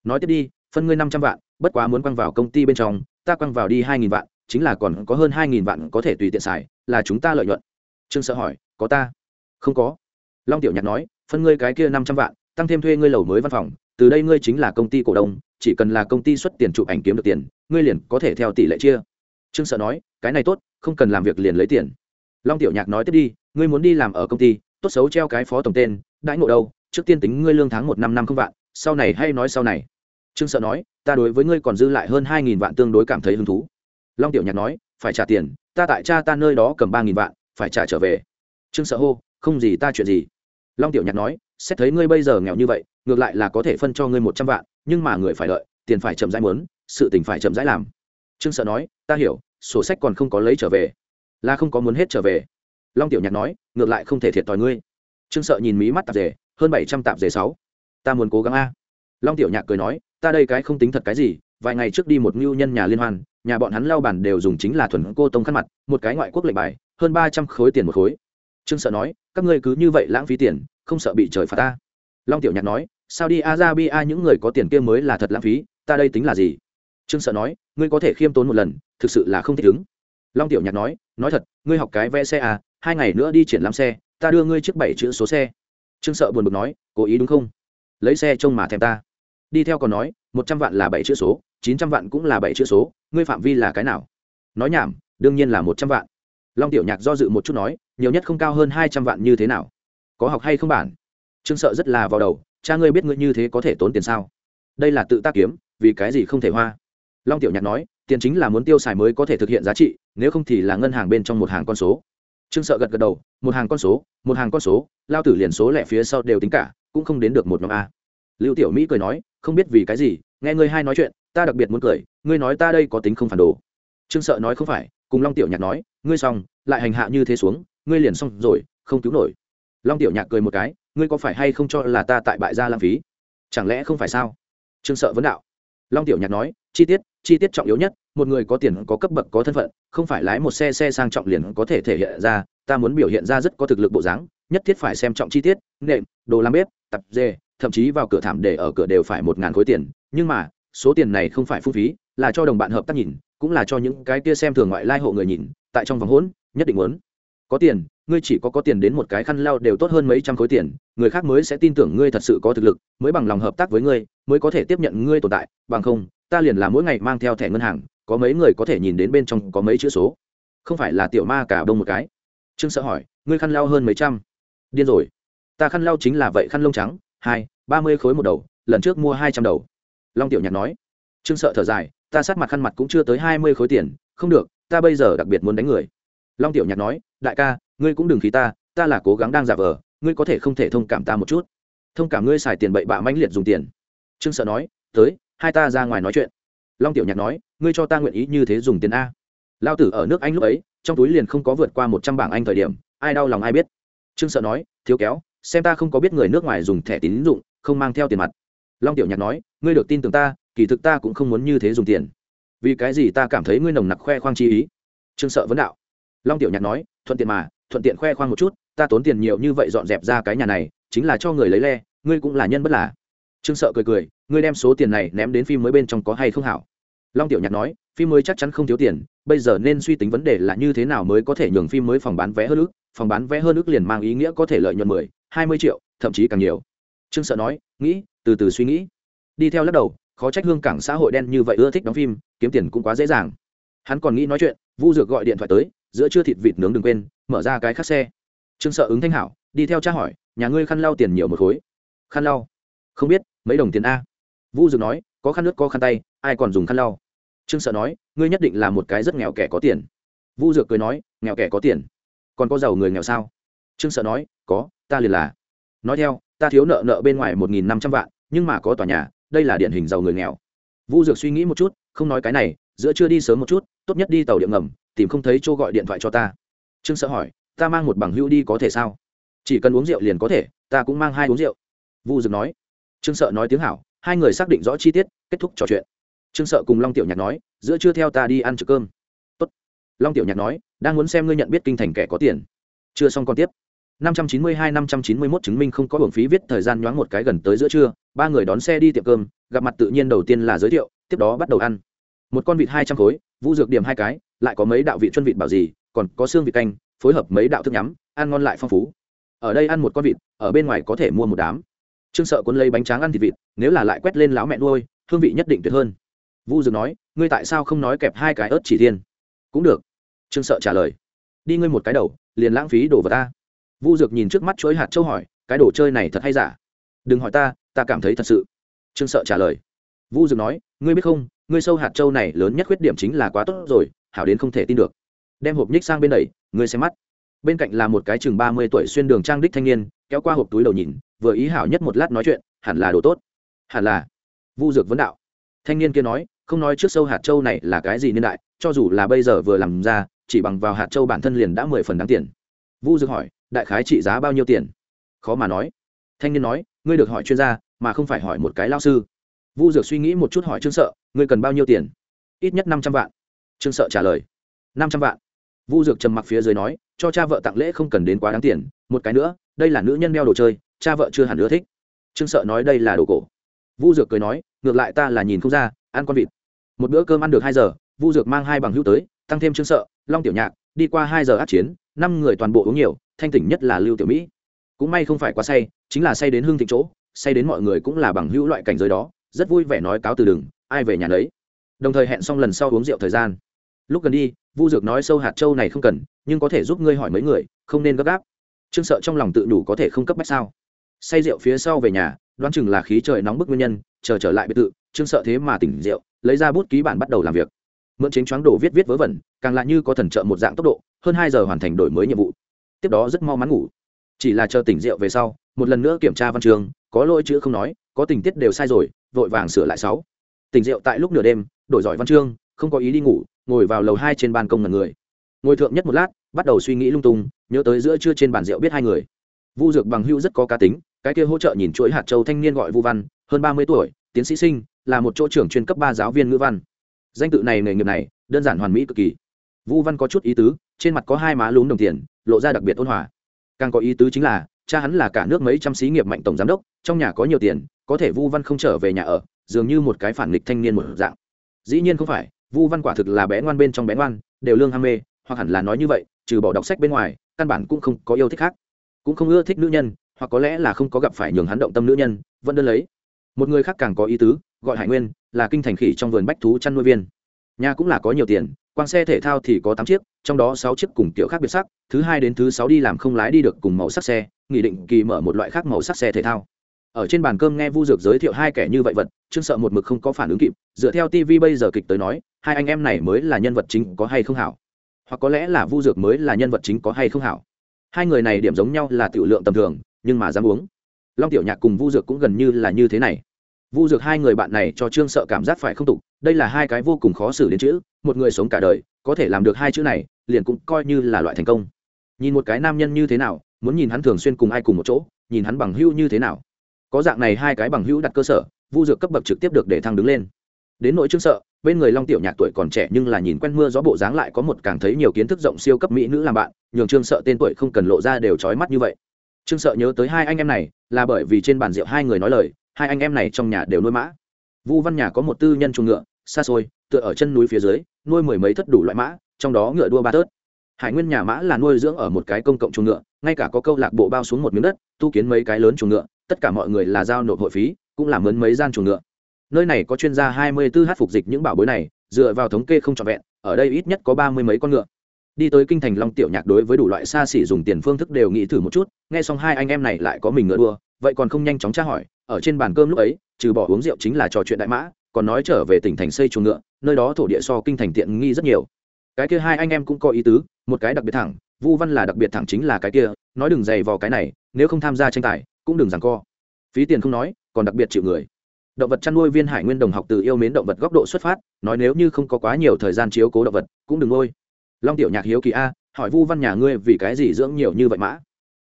Nói tiếp đi, phân ngươi năm trăm vạn, bất quá muốn quăng vào công ty bên trong, ta quăng vào đi hai nghìn vạn, chính là còn có hơn hai nghìn vạn có thể tùy tiện xài, là chúng ta lợi nhuận. Trương sợ hỏi, có ta? Không có. Long tiểu nhạc nói, phân ngươi cái kia năm trăm vạn, tăng thêm thuê ngươi lầu mới văn phòng từ đây ngươi chính là công ty cổ đông, chỉ cần là công ty xuất tiền chụp ảnh kiếm được tiền, ngươi liền có thể theo tỷ lệ chia. Trương sợ nói, cái này tốt, không cần làm việc liền lấy tiền. Long tiểu nhạc nói tiếp đi, ngươi muốn đi làm ở công ty, tốt xấu treo cái phó tổng tên, đãi ngộ đâu, trước tiên tính ngươi lương tháng một năm năm không vạn, sau này hay nói sau này. Trương sợ nói, ta đối với ngươi còn dư lại hơn hai nghìn vạn tương đối cảm thấy hứng thú. Long tiểu nhạc nói, phải trả tiền, ta tại cha ta nơi đó cầm ba nghìn vạn, phải trả trở về. Trương sợ hô, không gì ta chuyện gì. Long tiểu nhạc nói, xét thấy ngươi bây giờ nghèo như vậy ngược lại là có thể phân cho ngươi một trăm vạn, nhưng mà người phải đợi, tiền phải chậm rãi muốn, sự tình phải chậm rãi làm. Trương sợ nói, ta hiểu, sổ sách còn không có lấy trở về. Là không có muốn hết trở về. Long tiểu nhạc nói, ngược lại không thể thiệt thòi ngươi. Trương sợ nhìn mí mắt tạp dề, hơn bảy trăm tạp dề sáu. Ta muốn cố gắng a. Long tiểu nhạc cười nói, ta đây cái không tính thật cái gì, vài ngày trước đi một ngưu nhân nhà liên hoan, nhà bọn hắn lau bản đều dùng chính là thuần cô tông khăn mặt, một cái ngoại quốc lệnh bài, hơn ba trăm khối tiền một khối. Trương sợ nói, các ngươi cứ như vậy lãng phí tiền, không sợ bị trời phạt ta long tiểu nhạc nói, sao đi Arabia những người có tiền kia mới là thật lãng phí, ta đây tính là gì? Trương sợ nói, ngươi có thể khiêm tốn một lần, thực sự là không thích ứng. Long tiểu nhạc nói nói thật, ngươi học cái vẽ xe à hai ngày nữa đi triển lãm xe, ta đưa ngươi trước bảy chữ số xe. Trương sợ buồn bực nói, cố ý đúng không? Lấy xe trông mà thèm ta. Đi theo còn nói, một trăm vạn là bảy chữ số, chín trăm vạn cũng là bảy chữ số, ngươi phạm vi là cái nào? Nói nhảm, đương nhiên là một trăm vạn. Long tiểu nhạc do dự một chút nói, nhiều nhất không cao hơn hai trăm vạn như thế nào? Có học hay không bản? Trương sợ rất là vào đầu, cha ngươi biết ngươi như thế có thể tốn tiền sao? Đây là tự tác kiếm, vì cái gì không thể hoa? Long tiểu nhạc nói, tiền chính là muốn tiêu xài mới có thể thực hiện giá trị, nếu không thì là ngân hàng bên trong một hàng con số. Trương sợ gật gật đầu, một hàng con số, một hàng con số, lao tử liền số lẻ phía sau đều tính cả, cũng không đến được một nhóm a. Lưu tiểu mỹ cười nói, không biết vì cái gì, nghe ngươi hai nói chuyện, ta đặc biệt muốn cười, ngươi nói ta đây có tính không phản đồ. Trương sợ nói, không phải. Cùng long tiểu nhạc nói, ngươi xong, lại hành hạ như thế xuống, ngươi liền xong rồi, không cứu nổi. Long tiểu nhạc cười một cái ngươi có phải hay không cho là ta tại bại gia lãng phí? Chẳng lẽ không phải sao? Trương sợ vấn đạo. Long tiểu nhạc nói, chi tiết chi tiết trọng yếu nhất, một người có tiền có cấp bậc có thân phận, không phải lái một xe xe sang trọng liền có thể thể hiện ra, ta muốn biểu hiện ra rất có thực lực bộ dáng, nhất thiết phải xem trọng chi tiết, nệm, đồ làm bếp, tập dê thậm chí vào cửa thảm để ở cửa đều phải một ngàn khối tiền. Nhưng mà, số tiền này không phải phung phí, là cho đồng bạn hợp tác nhìn, cũng là cho những cái kia xem thường ngoại lai hộ người nhìn, tại trong vòng hỗn, nhất định muốn có tiền ngươi chỉ có có tiền đến một cái khăn lao đều tốt hơn mấy trăm khối tiền, người khác mới sẽ tin tưởng ngươi thật sự có thực lực, mới bằng lòng hợp tác với ngươi, mới có thể tiếp nhận ngươi tồn tại, bằng không, ta liền là mỗi ngày mang theo thẻ ngân hàng, có mấy người có thể nhìn đến bên trong có mấy chữ số. Không phải là tiểu ma cả đông một cái. Trương sợ hỏi, ngươi khăn lao hơn mấy trăm? Điên rồi. Ta khăn lao chính là vậy khăn lông trắng, hai, ba mươi khối một đầu, lần trước mua hai trăm đầu. Long tiểu nhạc nói. Trương sợ thở dài, ta sát mặt khăn mặt cũng chưa tới hai mươi khối tiền, không được, ta bây giờ đặc biệt muốn đánh người. Long tiểu nhạc nói, đại ca ngươi cũng đừng khí ta ta là cố gắng đang giả vờ, ngươi có thể không thể thông cảm ta một chút. Thông cảm ngươi xài tiền bậy bạ mãnh liệt dùng tiền. Trương sợ nói, tới, hai ta ra ngoài nói chuyện. Long tiểu nhạc nói, ngươi cho ta nguyện ý như thế dùng tiền a. Lao tử ở nước anh lúc ấy, trong túi liền không có vượt qua một trăm bảng anh thời điểm, ai đau lòng ai biết. Trương sợ nói, thiếu kéo, xem ta không có biết người nước ngoài dùng thẻ tín dụng, không mang theo tiền mặt. Long tiểu nhạc nói, ngươi được tin tưởng ta, kỳ thực ta cũng không muốn như thế dùng tiền. Vì cái gì ta cảm thấy ngươi nồng nặc khoe khoang chi ý? Trương sợ vấn đạo. Long tiểu nhạc nói, thuận tiện mà thuận tiện khoe khoang một chút, ta tốn tiền nhiều như vậy dọn dẹp ra cái nhà này, chính là cho người lấy le, ngươi cũng là nhân bất là. Trương sợ cười cười, ngươi đem số tiền này ném đến phim mới bên trong có hay không hảo? Long tiểu nhạc nói, phim mới chắc chắn không thiếu tiền, bây giờ nên suy tính vấn đề là như thế nào mới có thể nhường phim mới phòng bán vé hơn ước phòng bán vé hơn ước liền mang ý nghĩa có thể lợi nhuận mười, hai mươi triệu, thậm chí càng nhiều. Trương sợ nói, nghĩ, từ từ suy nghĩ. Đi theo lắc đầu, khó trách hương cảng xã hội đen như vậy ưa thích đóng phim, kiếm tiền cũng quá dễ dàng. Hắn còn nghĩ nói chuyện, vu dược gọi điện thoại tới giữa trưa thịt vịt nướng đừng quên, mở ra cái khắc xe. Trương sợ ứng thanh hảo, đi theo cha hỏi, nhà ngươi khăn lau tiền nhiều một khối? Khăn lau? Không biết, mấy đồng tiền a? Vu dược nói, có khăn nước có khăn tay, ai còn dùng khăn lau? Trương sợ nói, ngươi nhất định là một cái rất nghèo kẻ có tiền. Vu dược cười nói, nghèo kẻ có tiền? Còn có giàu người nghèo sao? Trương sợ nói, có, ta liền là. Nói theo, ta thiếu nợ nợ bên ngoài một nghìn năm trăm vạn, nhưng mà có tòa nhà, đây là điển hình giàu người nghèo. Vu dược suy nghĩ một chút, không nói cái này giữa chưa đi sớm một chút, tốt nhất đi tàu điện ngầm, tìm không thấy chỗ gọi điện thoại cho ta. Trương sợ hỏi, ta mang một bằng hữu đi có thể sao? Chỉ cần uống rượu liền có thể, ta cũng mang hai uống rượu. Vu Dực nói. Trương sợ nói tiếng hảo, hai người xác định rõ chi tiết, kết thúc trò chuyện. Trương sợ cùng long tiểu nhạc nói, giữa chưa theo ta đi ăn trực cơm. Tốt. long tiểu nhạc nói, đang muốn xem ngươi nhận biết kinh thành kẻ có tiền. Chưa xong còn tiếp. 592-591 chứng minh không có hưởng phí viết thời gian nhoáng một cái gần tới giữa trưa, ba người đón xe đi tiệm cơm, gặp mặt tự nhiên đầu tiên là giới thiệu, tiếp đó bắt đầu ăn một con vịt hai trăm khối, vũ dược điểm hai cái, lại có mấy đạo vị chuân vịt bảo gì, còn có xương vịt canh, phối hợp mấy đạo thức nhắm, ăn ngon lại phong phú. Ở đây ăn một con vịt, ở bên ngoài có thể mua một đám. Trương sợ quân lấy bánh tráng ăn thịt vịt, nếu là lại quét lên láo mẹ nuôi, hương vị nhất định tuyệt hơn. Vu dược nói, ngươi tại sao không nói kẹp hai cái ớt chỉ thiên? Cũng được. Trương sợ trả lời, đi ngươi một cái đầu, liền lãng phí đồ vật ta. Vu dược nhìn trước mắt chuỗi hạt châu hỏi, cái đồ chơi này thật hay giả? Đừng hỏi ta ta cảm thấy thật sự. Trương sợ trả lời vu dược nói, ngươi biết không ngươi sâu hạt châu này lớn nhất khuyết điểm chính là quá tốt rồi, hảo đến không thể tin được. Đem hộp nhích sang bên đẩy, ngươi xem mắt. Bên cạnh là một cái chừng ba mươi tuổi xuyên đường trang đích thanh niên, kéo qua hộp túi đầu nhìn, vừa ý hảo nhất một lát nói chuyện, hẳn là đồ tốt. Hẳn là. Vu dược vấn đạo. Thanh niên kia nói, không nói trước sâu hạt châu này là cái gì niên đại, cho dù là bây giờ vừa làm ra, chỉ bằng vào hạt châu bản thân liền đã mười phần đáng tiền. Vu dược hỏi, đại khái trị giá bao nhiêu tiền? Khó mà nói. Thanh niên nói, ngươi được hỏi chuyên gia, mà không phải hỏi một cái lao sư vu dược suy nghĩ một chút hỏi trương sợ, ngươi cần bao nhiêu tiền? Ít nhất năm trăm vạn. Trương sợ trả lời, năm trăm vạn. Vu dược trầm mặc phía dưới nói, cho cha vợ tặng lễ không cần đến quá đáng tiền, một cái nữa, đây là nữ nhân đeo đồ chơi, cha vợ chưa hẳn ưa thích. Trương sợ nói, đây là đồ cổ. Vu dược cười nói, ngược lại ta là nhìn không ra, ăn con vịt. Một bữa cơm ăn được hai giờ, vu dược mang hai bằng hữu tới, tăng thêm trương sợ, long tiểu nhạc, đi qua hai giờ át chiến, năm người toàn bộ uống nhiều, thanh tỉnh nhất là lưu tiểu mỹ. Cũng may không phải quá say, chính là say đến hương thịnh chỗ, say đến mọi người cũng là bằng hữu loại cảnh giới đó rất vui vẻ nói cáo từ đừng, ai về nhà đấy đồng thời hẹn xong lần sau uống rượu thời gian. Lúc gần đi, vu dược nói sâu hạt châu này không cần, nhưng có thể giúp ngươi hỏi mấy người, không nên gấp gáp. Trương sợ trong lòng tự đủ có thể không cấp bách sao? Say rượu phía sau về nhà, đoán chừng là khí trời nóng bức nguyên nhân, chờ trở lại biệt thự, trương sợ thế mà tỉnh rượu, lấy ra bút ký bản bắt đầu làm việc. Mượn chính choáng đổ viết viết vớ vẩn, càng lại như có thần trợ một dạng tốc độ, hơn hai giờ hoàn thành đổi mới nhiệm vụ. Tiếp đó rất mau mắn ngủ. Chỉ là chờ tỉnh rượu về sau, một lần nữa kiểm tra văn trường, có lỗi chữ không nói có tình tiết đều sai rồi, vội vàng sửa lại sáu. Tỉnh rượu tại lúc nửa đêm, đổi giỏi văn chương, không có ý đi ngủ, ngồi vào lầu hai trên ban công ngần người. Ngồi thượng nhất một lát, bắt đầu suy nghĩ lung tung, nhớ tới giữa trưa trên bàn rượu biết hai người. Vu dược bằng hưu rất có cá tính, cái kia hỗ trợ nhìn chuỗi hạt châu thanh niên gọi vu văn, hơn ba mươi tuổi, tiến sĩ sinh, là một chỗ trưởng chuyên cấp ba giáo viên ngữ văn. Danh tự này nghề nghiệp này, đơn giản hoàn mỹ cực kỳ. Vu văn có chút ý tứ, trên mặt có hai má lún đồng tiền, lộ ra đặc biệt ôn hòa. Càng có ý tứ chính là, cha hắn là cả nước mấy trăm xí nghiệp mạnh tổng giám đốc, trong nhà có nhiều tiền có thể vu văn không trở về nhà ở, dường như một cái phản nghịch thanh niên một dạng. Dĩ nhiên không phải, vu văn quả thực là bé ngoan bên trong bé ngoan, đều lương ham mê, hoặc hẳn là nói như vậy, trừ bỏ đọc sách bên ngoài, căn bản cũng không có yêu thích khác. Cũng không ưa thích nữ nhân, hoặc có lẽ là không có gặp phải nhường hắn động tâm nữ nhân, vẫn đơn lấy. Một người khác càng có ý tứ, gọi hải nguyên, là kinh thành khỉ trong vườn bách thú chăn nuôi viên. Nhà cũng là có nhiều tiền, quang xe thể thao thì có tám chiếc, trong đó sáu chiếc cùng kiểu khác biệt sắc, thứ hai đến thứ sáu đi làm không lái đi được cùng màu sắc xe, nghị định kỳ mở một loại khác màu sắc xe thể thao ở trên bàn cơm nghe vu dược giới thiệu hai kẻ như vậy vật chương sợ một mực không có phản ứng kịp, dựa theo tv bây giờ kịch tới nói, hai anh em này mới là nhân vật chính có hay không hảo? Hoặc có lẽ là vu dược mới là nhân vật chính có hay không hảo? Hai người này điểm giống nhau là tiểu lượng tầm thường, nhưng mà dám uống. Long tiểu nhạc cùng vu dược cũng gần như là như thế này. Vu dược hai người bạn này cho trương sợ cảm giác phải không tục, đây là hai cái vô cùng khó xử đến chữ, một người sống cả đời, có thể làm được hai chữ này, liền cũng coi như là loại thành công. Nhìn một cái nam nhân như thế nào, muốn nhìn hắn thường xuyên cùng ai cùng một chỗ, nhìn hắn bằng hữu như thế nào có dạng này hai cái bằng hữu đặt cơ sở, vu dược cấp bậc trực tiếp được để thăng đứng lên. Đến nỗi trương sợ, bên người long tiểu nhạc tuổi còn trẻ nhưng là nhìn quen mưa gió bộ dáng lại có một càng thấy nhiều kiến thức rộng siêu cấp mỹ nữ làm bạn, nhường trương sợ tên tuổi không cần lộ ra đều trói mắt như vậy. Trương sợ nhớ tới hai anh em này, là bởi vì trên bàn rượu hai người nói lời, hai anh em này trong nhà đều nuôi mã. Vu văn nhà có một tư nhân chuồng ngựa, xa xôi, tựa ở chân núi phía dưới, nuôi mười mấy thất đủ loại mã, trong đó ngựa đua ba tớt hải nguyên nhà mã là nuôi dưỡng ở một cái công cộng chuồng ngựa, ngay cả có câu lạc bộ bao xuống một miếng đất, tu kiến mấy cái lớn chuồng ngựa tất cả mọi người là giao nộp hội phí, cũng làm mướn mấy gian chuồng ngựa. Nơi này có chuyên gia hai mươi 24 hát phục dịch những bảo bối này, dựa vào thống kê không trọn vẹn, ở đây ít nhất có ba mươi mấy con ngựa. Đi tới kinh thành long tiểu nhạc đối với đủ loại xa xỉ dùng tiền phương thức đều nghĩ thử một chút, nghe xong hai anh em này lại có mình ngựa đua, vậy còn không nhanh chóng tra hỏi, ở trên bàn cơm lúc ấy, trừ bỏ uống rượu chính là trò chuyện đại mã, còn nói trở về tỉnh thành xây chuồng ngựa, nơi đó thổ địa so kinh thành tiện nghi rất nhiều. Cái kia hai anh em cũng có ý tứ, một cái đặc biệt thẳng, vu văn là đặc biệt thẳng chính là cái kia, nói đừng dày vào cái này, nếu không tham gia tranh tài cũng đừng rằng co. Phí tiền không nói, còn đặc biệt chịu người. Động vật chăn nuôi viên hải nguyên đồng học từ yêu mến động vật góc độ xuất phát, nói nếu như không có quá nhiều thời gian chiếu cố động vật, cũng đừng nuôi. Long tiểu nhạc hiếu kỳ a, hỏi vu văn nhà ngươi vì cái gì dưỡng nhiều như vậy mã?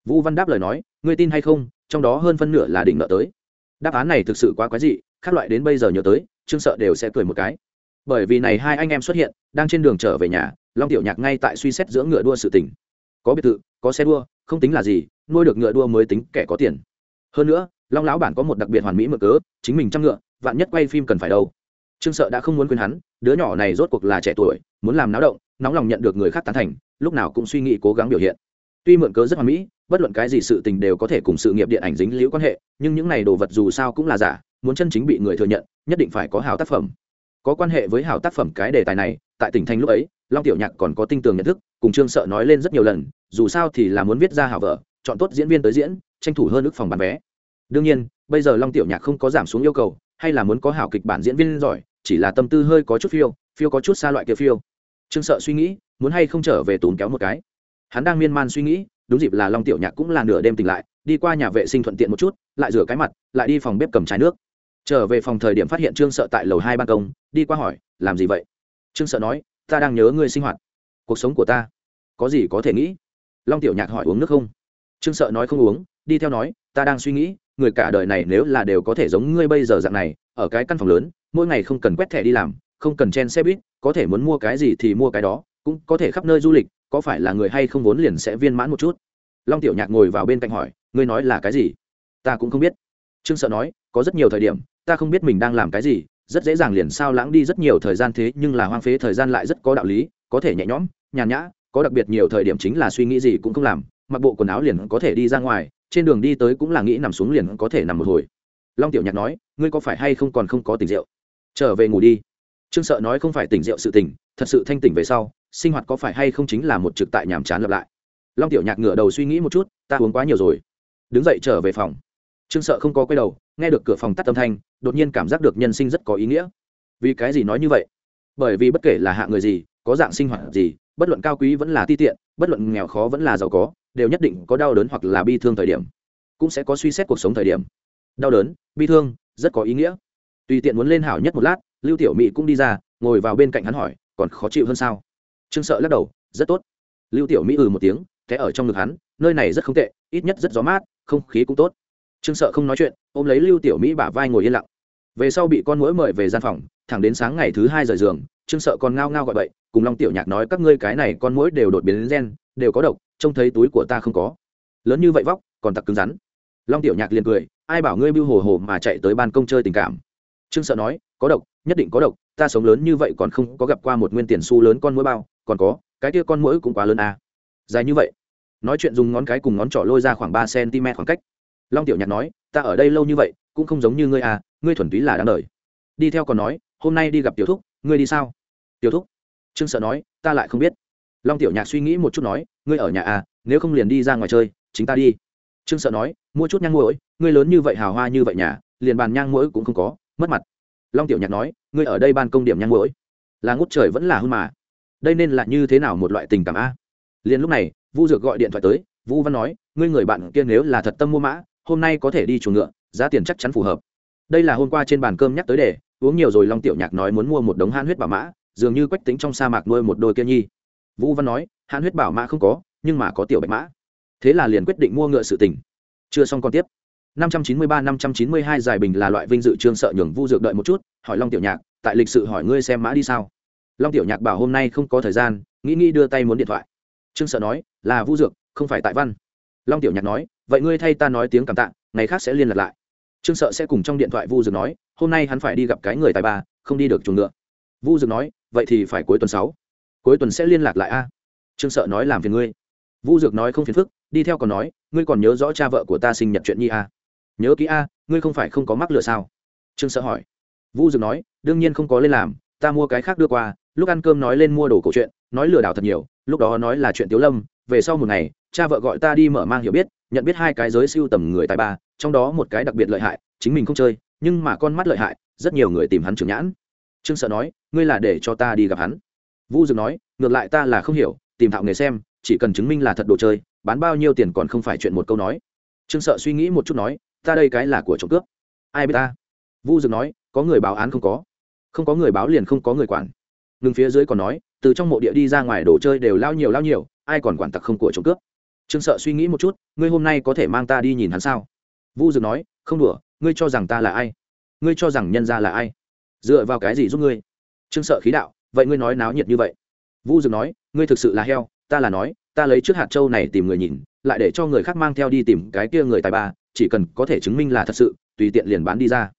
Vu văn đáp lời nói, ngươi tin hay không, trong đó hơn phân nửa là đỉnh nợ tới. Đáp án này thực sự quá quái dị, khác loại đến bây giờ nhớ tới, trương sợ đều sẽ cười một cái. Bởi vì này hai anh em xuất hiện, đang trên đường trở về nhà, long tiểu nhạc ngay tại suy xét dưỡng ngựa đua sự tình. Có biệt thự, có xe đua, không tính là gì, nuôi được ngựa đua mới tính kẻ có tiền hơn nữa, long lão bản có một đặc biệt hoàn mỹ mở cớ, chính mình chăm ngựa, vạn nhất quay phim cần phải đâu. Trương sợ đã không muốn quên hắn, đứa nhỏ này rốt cuộc là trẻ tuổi, muốn làm náo động, nóng lòng nhận được người khác tán thành, lúc nào cũng suy nghĩ cố gắng biểu hiện. Tuy mượn cớ rất hoàn mỹ, bất luận cái gì sự tình đều có thể cùng sự nghiệp điện ảnh dính liễu quan hệ, nhưng những này đồ vật dù sao cũng là giả, muốn chân chính bị người thừa nhận, nhất định phải có hào tác phẩm. Có quan hệ với hào tác phẩm cái đề tài này, tại tỉnh thành lúc ấy, long tiểu nhạc còn có tinh tường nhận thức, cùng trương sợ nói lên rất nhiều lần, dù sao thì là muốn viết ra hảo vợ chọn tốt diễn viên tới diễn, tranh thủ hơn ước phòng bán vé. Đương nhiên, bây giờ long tiểu nhạc không có giảm xuống yêu cầu, hay là muốn có hảo kịch bản diễn viên giỏi, chỉ là tâm tư hơi có chút phiêu phiêu có chút xa loại kia phiêu. Trương sợ suy nghĩ, muốn hay không trở về tốn kéo một cái. Hắn đang miên man suy nghĩ, đúng dịp là long tiểu nhạc cũng là nửa đêm tỉnh lại, đi qua nhà vệ sinh thuận tiện một chút, lại rửa cái mặt, lại đi phòng bếp cầm chai nước. Trở về phòng thời điểm phát hiện trương sợ tại lầu hai ban công, đi qua hỏi, làm gì vậy? Trương sợ nói, ta đang nhớ ngươi sinh hoạt, cuộc sống của ta, có gì có thể nghĩ? Long tiểu nhạc hỏi, uống nước không? Trương sợ nói không uống, đi theo nói, ta đang suy nghĩ, người cả đời này nếu là đều có thể giống ngươi bây giờ dạng này, ở cái căn phòng lớn, mỗi ngày không cần quét thẻ đi làm, không cần chen xe buýt, có thể muốn mua cái gì thì mua cái đó, cũng có thể khắp nơi du lịch, có phải là người hay không vốn liền sẽ viên mãn một chút? Long tiểu nhạc ngồi vào bên cạnh hỏi, ngươi nói là cái gì? Ta cũng không biết. Trương sợ nói, có rất nhiều thời điểm, ta không biết mình đang làm cái gì, rất dễ dàng liền sao lãng đi rất nhiều thời gian thế, nhưng là hoang phế thời gian lại rất có đạo lý, có thể nhẹ nhõm, nhàn nhã, có đặc biệt nhiều thời điểm chính là suy nghĩ gì cũng không làm mặc bộ quần áo liền có thể đi ra ngoài, trên đường đi tới cũng là nghĩ nằm xuống liền có thể nằm một hồi. Long tiểu nhạc nói, ngươi có phải hay không còn không có tỉnh rượu? Trở về ngủ đi. Trương sợ nói, không phải tỉnh rượu sự tỉnh thật sự thanh tỉnh về sau, sinh hoạt có phải hay không chính là một trực tại nhàm chán lặp lại? Long tiểu nhạc ngửa đầu suy nghĩ một chút, ta uống quá nhiều rồi. Đứng dậy trở về phòng. Trương sợ không có quay đầu, nghe được cửa phòng tắt âm thanh, đột nhiên cảm giác được nhân sinh rất có ý nghĩa. Vì cái gì nói như vậy? Bởi vì bất kể là hạ người gì, có dạng sinh hoạt gì, bất luận cao quý vẫn là ti tiện, bất luận nghèo khó vẫn là giàu có đều nhất định có đau đớn hoặc là bi thương thời điểm, cũng sẽ có suy xét cuộc sống thời điểm. Đau đớn, bi thương, rất có ý nghĩa. Tùy tiện muốn lên hảo nhất một lát, lưu tiểu mỹ cũng đi ra, ngồi vào bên cạnh hắn hỏi, còn khó chịu hơn sao? Trương sợ lắc đầu, rất tốt. Lưu tiểu mỹ ừ một tiếng thế ở trong ngực hắn, nơi này rất không tệ, ít nhất rất gió mát, không khí cũng tốt. Trương sợ không nói chuyện, ôm lấy lưu tiểu mỹ bả vai ngồi yên lặng. Về sau bị con mũi mời về gian phòng, thẳng đến sáng ngày thứ hai rời giường, trương sợ còn ngao ngao gọi bậy cùng long tiểu nhạc nói, các ngươi cái này con mũi đều đột biến gen, đều có độc, trông thấy túi của ta không có. Lớn như vậy vóc, còn tặc cứng rắn. Long tiểu nhạc liền cười, ai bảo ngươi bưu hồ hồ mà chạy tới ban công chơi tình cảm? Trương sợ nói, có độc, nhất định có độc, ta sống lớn như vậy còn không có gặp qua một nguyên tiền xu lớn con mũi bao, còn có, cái kia con mũi cũng quá lớn à. dài như vậy, nói chuyện dùng ngón cái cùng ngón trỏ lôi ra khoảng ba cm khoảng cách. Long tiểu nhạc nói, ta ở đây lâu như vậy, cũng không giống như ngươi à ngươi thuần túy là đáng đời. Đi theo còn nói, hôm nay đi gặp tiểu thúc, ngươi đi sao? Tiểu thúc trương sợ nói, ta lại không biết. Long tiểu nhạc suy nghĩ một chút nói, ngươi ở nhà à nếu không liền đi ra ngoài chơi, chính ta đi. Trương sợ nói, mua chút nhang mũi ngươi lớn như vậy hào hoa như vậy nhà, liền bàn nhang mũi cũng không có, mất mặt. Long tiểu nhạc nói, ngươi ở đây ban công điểm nhang mũi là ngút trời vẫn là hơn mà. Đây nên là như thế nào một loại tình cảm a? Liền lúc này, vu dược gọi điện thoại tới vu văn nói, ngươi người bạn kia nếu là thật tâm mua mã, hôm nay có thể đi chuồng ngựa, giá tiền chắc chắn phù hợp. Đây là hôm qua trên bàn cơm nhắc tới để, uống nhiều rồi long tiểu nhạc nói muốn mua một đống han huyết bảo mã dường như quách tính trong sa mạc nuôi một đôi kia nhi. Vũ văn nói, hãn huyết bảo mã không có, nhưng mà có tiểu bạch mã. Thế là liền quyết định mua ngựa sự tình. Chưa xong còn tiếp. 593-592 giải bình là loại vinh dự trương sợ nhường vu dược đợi một chút, hỏi long tiểu nhạc, tại lịch sự hỏi ngươi xem mã đi sao? Long tiểu nhạc bảo hôm nay không có thời gian, nghĩ nghĩ đưa tay muốn điện thoại. Trương sợ nói, là vu dược, không phải tại văn. Long tiểu nhạc nói, vậy ngươi thay ta nói tiếng cảm tạ, ngày khác sẽ liên lạc lại. Trương sợ sẽ cùng trong điện thoại vu dược nói, hôm nay hắn phải đi gặp cái người tài ba, không đi được chuồng ngựa vu dược nói, vậy thì phải cuối tuần sáu. Cuối tuần sẽ liên lạc lại a. Trương sợ nói làm phiền ngươi. Vu dược nói không phiền phức, đi theo còn nói, ngươi còn nhớ rõ cha vợ của ta sinh nhật chuyện nhi a? Nhớ kỹ a, ngươi không phải không có mắc lựa sao? Trương sợ hỏi. Vu dược nói, đương nhiên không có lên làm, ta mua cái khác đưa qua, lúc ăn cơm nói lên mua đồ cổ chuyện, nói lừa đảo thật nhiều, lúc đó nói là chuyện tiếu lâm, về sau một ngày, cha vợ gọi ta đi mở mang hiểu biết, nhận biết hai cái giới siêu tầm người tài ba, trong đó một cái đặc biệt lợi hại, chính mình không chơi, nhưng mà con mắt lợi hại, rất nhiều người tìm hắn trưởng nhãn trương sợ nói, ngươi là để cho ta đi gặp hắn. Vu dược nói, ngược lại ta là không hiểu, tìm thạo nghề xem, chỉ cần chứng minh là thật đồ chơi, bán bao nhiêu tiền còn không phải chuyện một câu nói. Trương sợ suy nghĩ một chút nói, ta đây cái là của trộm cướp. Ai biết ta? Vu dược nói, có người báo án không có. Không có người báo liền không có người quản. Ngừng phía dưới còn nói, từ trong mộ địa đi ra ngoài đồ chơi đều lao nhiều lao nhiều, ai còn quản tặc không của trộm cướp? Trương sợ suy nghĩ một chút, ngươi hôm nay có thể mang ta đi nhìn hắn sao? Vu dược nói, không đùa, ngươi cho rằng ta là ai? Ngươi cho rằng nhân ra là ai? Dựa vào cái gì giúp ngươi? Trương sợ khí đạo, vậy ngươi nói náo nhiệt như vậy. Vu dược nói, ngươi thực sự là heo, ta là nói, ta lấy trước hạt châu này tìm người nhìn, lại để cho người khác mang theo đi tìm cái kia người tài ba, chỉ cần có thể chứng minh là thật sự, tùy tiện liền bán đi ra.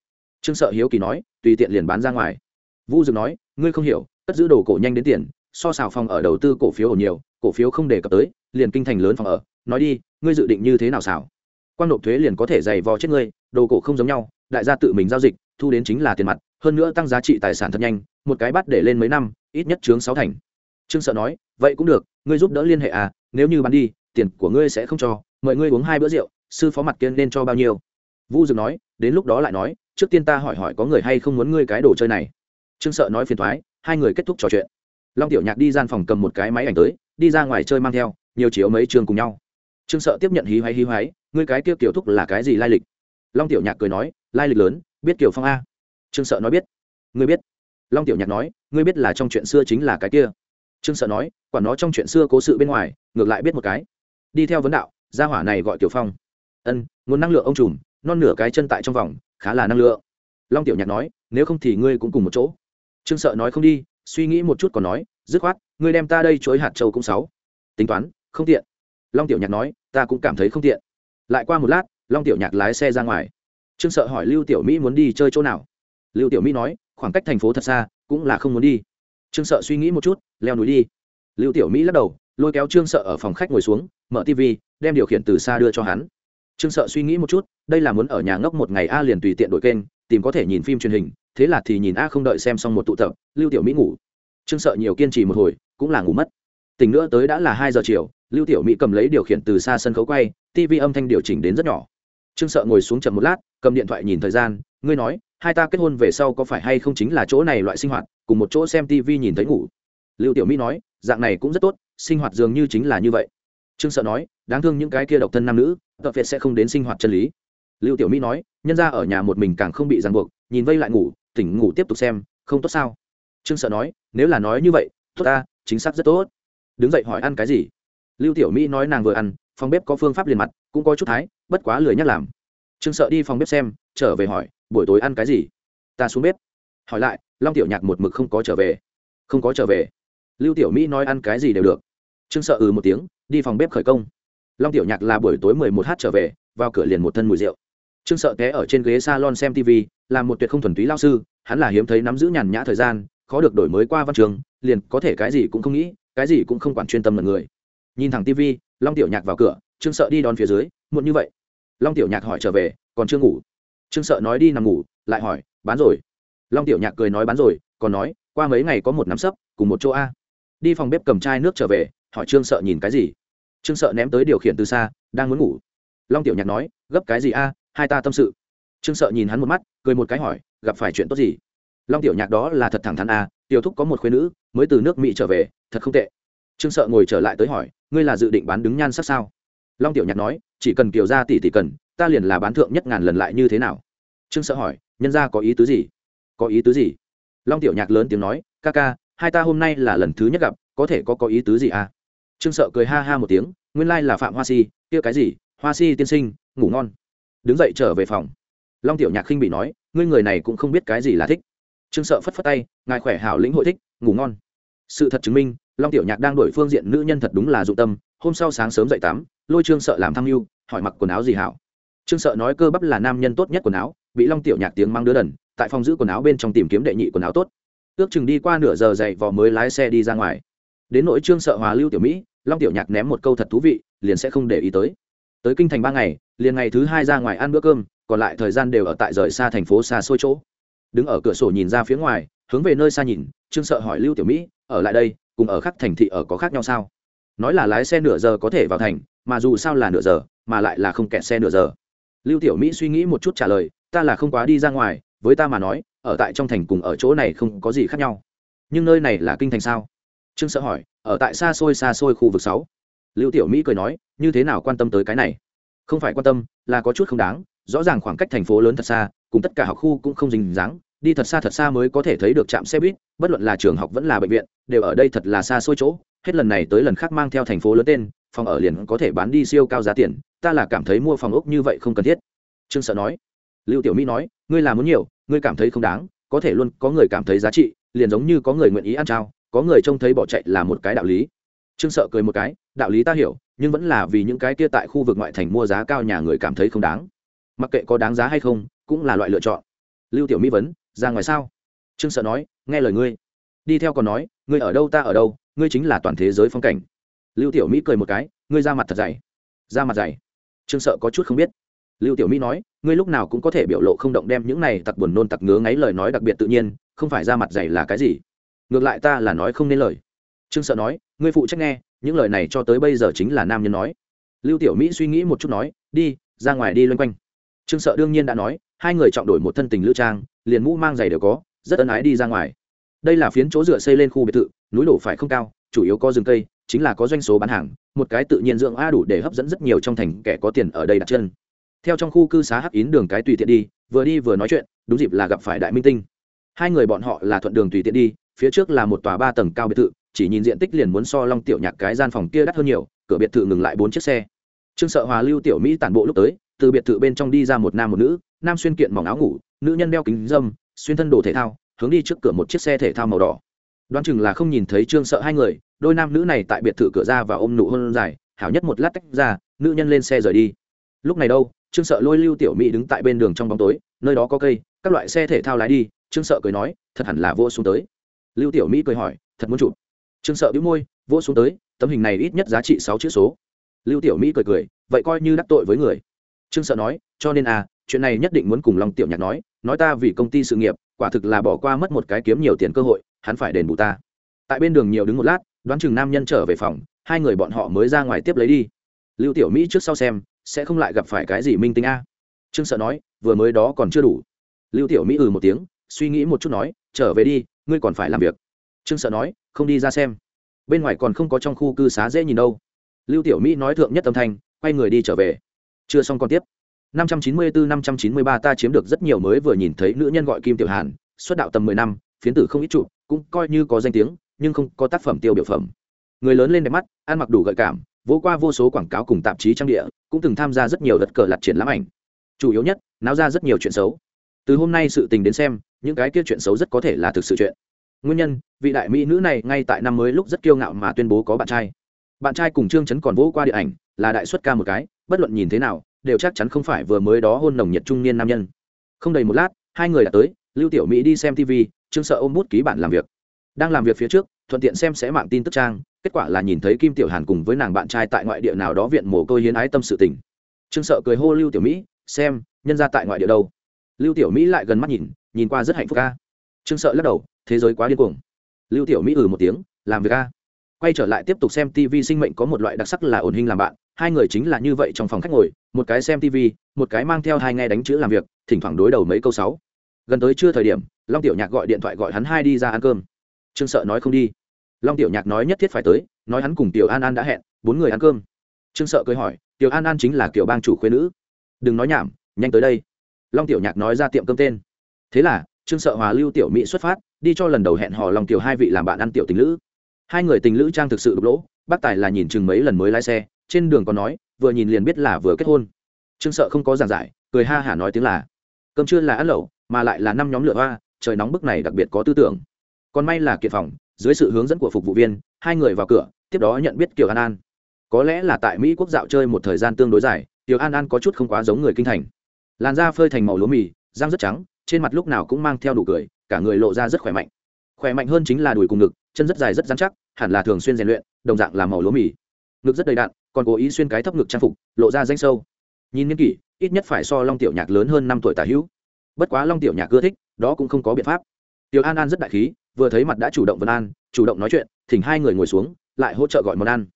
Trương sợ hiếu kỳ nói, tùy tiện liền bán ra ngoài. Vu dược nói, ngươi không hiểu, cất giữ đồ cổ nhanh đến tiền, so xào phòng ở đầu tư cổ phiếu ổn nhiều, cổ phiếu không đề cập tới, liền kinh thành lớn phòng ở. Nói đi, ngươi dự định như thế nào xảo quan nộp thuế liền có thể dày vò chết ngươi, đồ cổ không giống nhau, đại gia tự mình giao dịch, thu đến chính là tiền mặt hơn nữa tăng giá trị tài sản thật nhanh, một cái bắt để lên mấy năm, ít nhất chướng sáu thành. Trương sợ nói, vậy cũng được, ngươi giúp đỡ liên hệ à nếu như bán đi, tiền của ngươi sẽ không cho, mời ngươi uống hai bữa rượu, sư phó mặt kiên nên cho bao nhiêu? Vu dừng nói, đến lúc đó lại nói, trước tiên ta hỏi hỏi có người hay không muốn ngươi cái đồ chơi này. Trương sợ nói phiền thoái, hai người kết thúc trò chuyện. Long tiểu nhạc đi gian phòng cầm một cái máy ảnh tới, đi ra ngoài chơi mang theo, nhiều chiếu mấy trường cùng nhau. Trương sợ tiếp nhận hí hoáy hí hoáy, ngươi cái kia kiểu thúc là cái gì lai lịch? Long tiểu nhạc cười nói, lai lịch lớn, biết kiểu phong a trương sợ nói biết. Ngươi biết. Long tiểu nhạc nói, ngươi biết là trong chuyện xưa chính là cái kia. Trương sợ nói, quả nó trong chuyện xưa cố sự bên ngoài, ngược lại biết một cái. Đi theo vấn đạo, gia hỏa này gọi Tiểu phong. Ân, nguồn năng lượng ông trùm, non nửa cái chân tại trong vòng, khá là năng lượng. Long tiểu nhạc nói, nếu không thì ngươi cũng cùng một chỗ. Trương sợ nói không đi, suy nghĩ một chút còn nói, dứt khoát, ngươi đem ta đây chối hạt châu cũng sáu. Tính toán, không tiện. Long tiểu nhạc nói, ta cũng cảm thấy không tiện. Lại qua một lát, long tiểu nhạc lái xe ra ngoài. Trương sợ hỏi lưu tiểu mỹ muốn đi chơi chỗ nào lưu tiểu mỹ nói, khoảng cách thành phố thật xa, cũng là không muốn đi. Trương sợ suy nghĩ một chút, leo núi đi. Lưu tiểu mỹ lắc đầu, lôi kéo trương sợ ở phòng khách ngồi xuống, mở tv đem điều khiển từ xa đưa cho hắn. Trương sợ suy nghĩ một chút, đây là muốn ở nhà ngốc một ngày a liền tùy tiện đổi kênh, tìm có thể nhìn phim truyền hình, thế là thì nhìn a không đợi xem xong một tụ tập, lưu tiểu mỹ ngủ. Trương sợ nhiều kiên trì một hồi, cũng là ngủ mất. Tỉnh nữa tới đã là hai giờ chiều, lưu tiểu mỹ cầm lấy điều khiển từ xa sân khấu quay tv âm thanh điều chỉnh đến rất nhỏ. Trương sợ ngồi xuống chậm một lát, cầm điện thoại nhìn thời gian, ngươi nói hai ta kết hôn về sau có phải hay không chính là chỗ này loại sinh hoạt, cùng một chỗ xem tv nhìn thấy ngủ. Lưu tiểu mỹ nói, dạng này cũng rất tốt, sinh hoạt dường như chính là như vậy. Trương sợ nói, đáng thương những cái kia độc thân nam nữ tập việt sẽ không đến sinh hoạt chân lý. Lưu tiểu mỹ nói, nhân ra ở nhà một mình càng không bị ràng buộc, nhìn vây lại ngủ, tỉnh ngủ tiếp tục xem, không tốt sao? Trương sợ nói, nếu là nói như vậy, tốt ta, chính xác rất tốt. Đứng dậy hỏi ăn cái gì? Lưu tiểu mỹ nói nàng vừa ăn, phòng bếp có phương pháp liền mặt, cũng có chút thái, bất quá lười nhắc làm. Trương sợ đi phòng bếp xem, trở về hỏi buổi tối ăn cái gì? Ta xuống bếp. Hỏi lại, long tiểu nhạc một mực không có trở về. Không có trở về. Lưu tiểu mỹ nói ăn cái gì đều được. Trương sợ ừ một tiếng, đi phòng bếp khởi công. Long tiểu nhạc là buổi tối mười một h trở về, vào cửa liền một thân mùi rượu. Trương sợ té ở trên ghế salon xem tv là một tuyệt không thuần túy lao sư, hắn là hiếm thấy nắm giữ nhàn nhã thời gian, khó được đổi mới qua văn trường, liền có thể cái gì cũng không nghĩ, cái gì cũng không quản chuyên tâm mật người. Nhìn thẳng tv long tiểu nhạc vào cửa, trương sợ đi đón phía dưới, muộn như vậy. Long tiểu nhạc hỏi trở về, còn chưa ngủ? Trương sợ nói đi nằm ngủ, lại hỏi, bán rồi? Long tiểu nhạc cười nói, bán rồi, còn nói, qua mấy ngày có một nắm sấp, cùng một chỗ a. Đi phòng bếp cầm chai nước trở về, hỏi trương sợ nhìn cái gì. Trương sợ ném tới điều khiển từ xa, đang muốn ngủ. Long tiểu nhạc nói, gấp cái gì a, hai ta tâm sự. Trương sợ nhìn hắn một mắt, cười một cái hỏi, gặp phải chuyện tốt gì? Long tiểu nhạc đó là thật thẳng thắn a, tiểu thúc có một khuyên nữ, mới từ nước mỹ trở về, thật không tệ. Trương sợ ngồi trở lại tới hỏi, ngươi là dự định bán đứng nhan sắc sao? Long tiểu nhạc nói, chỉ cần kiều ra tỷ tỷ cần ta liền là bán thượng nhất ngàn lần lại như thế nào? Trương sợ hỏi, nhân ra có ý tứ gì? Có ý tứ gì? Long tiểu nhạc lớn tiếng nói, ca ca, hai ta hôm nay là lần thứ nhất gặp, có thể có có ý tứ gì à? Trương sợ cười ha ha một tiếng, nguyên lai là phạm hoa si, kia cái gì? Hoa si tiên sinh, ngủ ngon. Đứng dậy trở về phòng. Long tiểu nhạc khinh bị nói, ngươi người này cũng không biết cái gì là thích. Trương sợ phất phất tay, ngài khỏe hảo lĩnh hội thích, ngủ ngon. Sự thật chứng minh, long tiểu nhạc đang đổi phương diện nữ nhân thật đúng là dụng tâm, hôm sau sáng sớm dậy tắm lôi trương sợ làm tham mưu, hỏi mặc quần áo gì hảo trương sợ nói cơ bắp là nam nhân tốt nhất quần áo, bị long tiểu nhạc tiếng mang đứa đần, tại phòng giữ quần áo bên trong tìm kiếm đệ nhị quần áo tốt. Ước chừng đi qua nửa giờ dậy vò mới lái xe đi ra ngoài. Đến nỗi trương sợ hòa lưu tiểu mỹ, long tiểu nhạc ném một câu thật thú vị, liền sẽ không để ý tới. Tới kinh thành ba ngày, liền ngày thứ hai ra ngoài ăn bữa cơm, còn lại thời gian đều ở tại rời xa thành phố xa xôi chỗ. Đứng ở cửa sổ nhìn ra phía ngoài, hướng về nơi xa nhìn, trương sợ hỏi lưu tiểu mỹ, ở lại đây, cùng ở khắc thành thị ở có khác nhau sao? Nói là lái xe nửa giờ có thể vào thành, mà dù sao là nửa giờ, mà lại là không kẹt xe nửa giờ lưu tiểu mỹ suy nghĩ một chút trả lời, ta là không quá đi ra ngoài, với ta mà nói, ở tại trong thành cùng ở chỗ này không có gì khác nhau. Nhưng nơi này là kinh thành sao? Trương sợ hỏi, ở tại xa xôi xa xôi khu vực sáu. Lưu tiểu mỹ cười nói, như thế nào quan tâm tới cái này? Không phải quan tâm, là có chút không đáng, rõ ràng khoảng cách thành phố lớn thật xa, cùng tất cả học khu cũng không dính dáng, đi thật xa thật xa mới có thể thấy được trạm xe buýt, bất luận là trường học vẫn là bệnh viện, đều ở đây thật là xa xôi chỗ, hết lần này tới lần khác mang theo thành phố lớn tên phòng ở liền có thể bán đi siêu cao giá tiền, ta là cảm thấy mua phòng ốc như vậy không cần thiết. Trương sợ nói. Lưu tiểu mỹ nói, ngươi làm muốn nhiều, ngươi cảm thấy không đáng, có thể luôn có người cảm thấy giá trị, liền giống như có người nguyện ý ăn trao, có người trông thấy bỏ chạy là một cái đạo lý. Trương sợ cười một cái, đạo lý ta hiểu, nhưng vẫn là vì những cái kia tại khu vực ngoại thành mua giá cao nhà người cảm thấy không đáng. Mặc kệ có đáng giá hay không, cũng là loại lựa chọn. Lưu tiểu mỹ vấn, ra ngoài sao? Trương sợ nói, nghe lời ngươi. Đi theo còn nói, ngươi ở đâu ta ở đâu, ngươi chính là toàn thế giới phong cảnh lưu tiểu mỹ cười một cái, ngươi ra mặt thật dày. Ra mặt dày? Trương sợ có chút không biết. Lưu tiểu mỹ nói, ngươi lúc nào cũng có thể biểu lộ không động đem những này tặc buồn nôn tặc ngứa ngáy lời nói đặc biệt tự nhiên, không phải ra mặt dày là cái gì? Ngược lại ta là nói không nên lời. Trương sợ nói, ngươi phụ trách nghe, những lời này cho tới bây giờ chính là nam nhân nói. Lưu tiểu mỹ suy nghĩ một chút nói, đi, ra ngoài đi loanh quanh. Trương sợ đương nhiên đã nói, hai người trọng đổi một thân tình lữ trang, liền mũ mang giày đều có, rất ân ái đi ra ngoài. Đây là phiến chỗ dựa xây lên khu biệt thự, núi đổ phải không cao, chủ yếu có rừng cây chính là có doanh số bán hàng, một cái tự nhiên dưỡng a đủ để hấp dẫn rất nhiều trong thành kẻ có tiền ở đây đặt chân. Theo trong khu cư xá hắc yến đường cái tùy tiện đi, vừa đi vừa nói chuyện, đúng dịp là gặp phải đại minh tinh. Hai người bọn họ là thuận đường tùy tiện đi, phía trước là một tòa ba tầng cao biệt thự, chỉ nhìn diện tích liền muốn so long tiểu nhạc cái gian phòng kia đắt hơn nhiều, cửa biệt thự ngừng lại bốn chiếc xe. Trương sợ hòa, lưu tiểu mỹ tản bộ lúc tới, từ biệt thự bên trong đi ra một nam một nữ, nam xuyên kiện mỏng áo ngủ, nữ nhân đeo kính dâm, xuyên thân đồ thể thao, hướng đi trước cửa một chiếc xe thể thao màu đỏ đoán chừng là không nhìn thấy trương sợ hai người, đôi nam nữ này tại biệt thự cửa ra và ôm nụ hôn dài, hảo nhất một lát tách ra, nữ nhân lên xe rời đi. Lúc này đâu, trương sợ lôi lưu tiểu mỹ đứng tại bên đường trong bóng tối, nơi đó có cây, các loại xe thể thao lái đi, trương sợ cười nói, thật hẳn là vô xuống tới. Lưu tiểu mỹ cười hỏi, thật muốn chụp? Trương sợ bĩu môi, vô xuống tới, tấm hình này ít nhất giá trị sáu chữ số. Lưu tiểu mỹ cười cười, vậy coi như đắc tội với người. Trương sợ nói, cho nên à chuyện này nhất định muốn cùng long tiểu nhạc nói nói ta vì công ty sự nghiệp, quả thực là bỏ qua mất một cái kiếm nhiều tiền cơ hội hắn phải đền bù ta. Tại bên đường nhiều đứng một lát đoán chừng nam nhân trở về phòng hai người bọn họ mới ra ngoài tiếp lấy đi. Lưu tiểu mỹ trước sau xem sẽ không lại gặp phải cái gì minh tinh a. Trương sợ nói vừa mới đó còn chưa đủ. Lưu tiểu mỹ ừ một tiếng suy nghĩ một chút nói trở về đi ngươi còn phải làm việc. Trương sợ nói không đi ra xem. Bên ngoài còn không có trong khu cư xá dễ nhìn đâu. Lưu tiểu mỹ nói thượng nhất âm thanh quay người đi trở về. Chưa xong còn tiếp. 594-593 ta chiếm được rất nhiều mới vừa nhìn thấy nữ nhân gọi Kim Tiểu Hàn, xuất đạo tầm 10 năm, phiến tử không ít trụ, cũng coi như có danh tiếng, nhưng không có tác phẩm tiêu biểu phẩm. Người lớn lên đẹp mắt, ăn mặc đủ gợi cảm, vỗ qua vô số quảng cáo cùng tạp chí trang địa, cũng từng tham gia rất nhiều đợt cờ lặt triển lãm ảnh. Chủ yếu nhất, náo ra rất nhiều chuyện xấu. Từ hôm nay sự tình đến xem, những cái kia chuyện xấu rất có thể là thực sự chuyện. Nguyên nhân, vị đại mỹ nữ này ngay tại năm mới lúc rất kiêu ngạo mà tuyên bố có bạn trai. Bạn trai cùng Trương Chấn còn vỗ qua điện ảnh, là đại xuất ca một cái bất luận nhìn thế nào đều chắc chắn không phải vừa mới đó hôn nồng nhiệt trung niên nam nhân không đầy một lát hai người đã tới lưu tiểu mỹ đi xem tv trương sợ ôm bút ký bản làm việc. Đang làm việc phía trước, thuận tiện xem sẽ mạng tin tức trang, kết quả là nhìn thấy kim tiểu hàn cùng với nàng bạn trai tại ngoại địa nào đó viện mồ côi hiến ái tâm sự tình. Trương sợ cười hô lưu tiểu mỹ, xem, nhân ra tại ngoại địa đâu? Lưu tiểu mỹ lại gần mắt nhìn nhìn qua rất hạnh phúc ca. Trương sợ lắc đầu, thế giới quá điên cuồng. Lưu tiểu mỹ ừ một tiếng, làm việc ca quay trở lại tiếp tục xem tv sinh mệnh có một loại đặc sắc là ổn hình làm bạn, hai người chính là như vậy trong phòng khách ngồi, một cái xem tv một cái mang theo hai nghe đánh chữ làm việc, thỉnh thoảng đối đầu mấy câu sáu gần tới trưa thời điểm, long tiểu nhạc gọi điện thoại gọi hắn hai đi ra ăn cơm. Trương sợ nói không đi. Long tiểu nhạc nói nhất thiết phải tới, nói hắn cùng tiểu an an đã hẹn, bốn người ăn cơm. Trương sợ cười hỏi, tiểu an an chính là kiểu bang chủ khuyên nữ. Đừng nói nhảm, nhanh tới đây. Long tiểu nhạc nói ra tiệm cơm tên. Thế là, trương sợ hòa lưu tiểu mỹ xuất phát, đi cho lần đầu hẹn hò long tiểu hai vị làm bạn ăn tiểu tình lữ. Hai người tình lữ trang thực sự đục lỗ, bác tài là nhìn chừng mấy lần mới lái xe, trên đường còn nói, vừa nhìn liền biết là vừa kết hôn. Trương sợ không có giảng giải, cười ha hả nói tiếng là, cơm trưa là ăn lẩu mà lại là năm nhóm lửa hoa, trời nóng bức này đặc biệt có tư tưởng. Còn may là kiệt phòng, dưới sự hướng dẫn của phục vụ viên, hai người vào cửa, tiếp đó nhận biết kiều an an. Có lẽ là tại mỹ quốc dạo chơi một thời gian tương đối dài, kiều an an có chút không quá giống người kinh thành. Làn da phơi thành màu lúa mì, răng rất trắng, trên mặt lúc nào cũng mang theo đủ cười, cả người lộ ra rất khỏe mạnh. Khỏe mạnh hơn chính là đùi cùng ngực, chân rất dài rất dán chắc, hẳn là thường xuyên rèn luyện, đồng dạng là màu lúa mì. Ngực rất đầy đạn còn cố ý xuyên cái thấp ngực trang phục, lộ ra danh sâu. Nhìn niên kỷ, ít nhất phải so long tiểu nhạc lớn hơn năm tuổi tả hữu bất quá long tiểu nhạc ưa thích, đó cũng không có biện pháp. Tiểu an an rất đại khí, vừa thấy mặt đã chủ động vân an, chủ động nói chuyện, thỉnh hai người ngồi xuống, lại hỗ trợ gọi món ăn.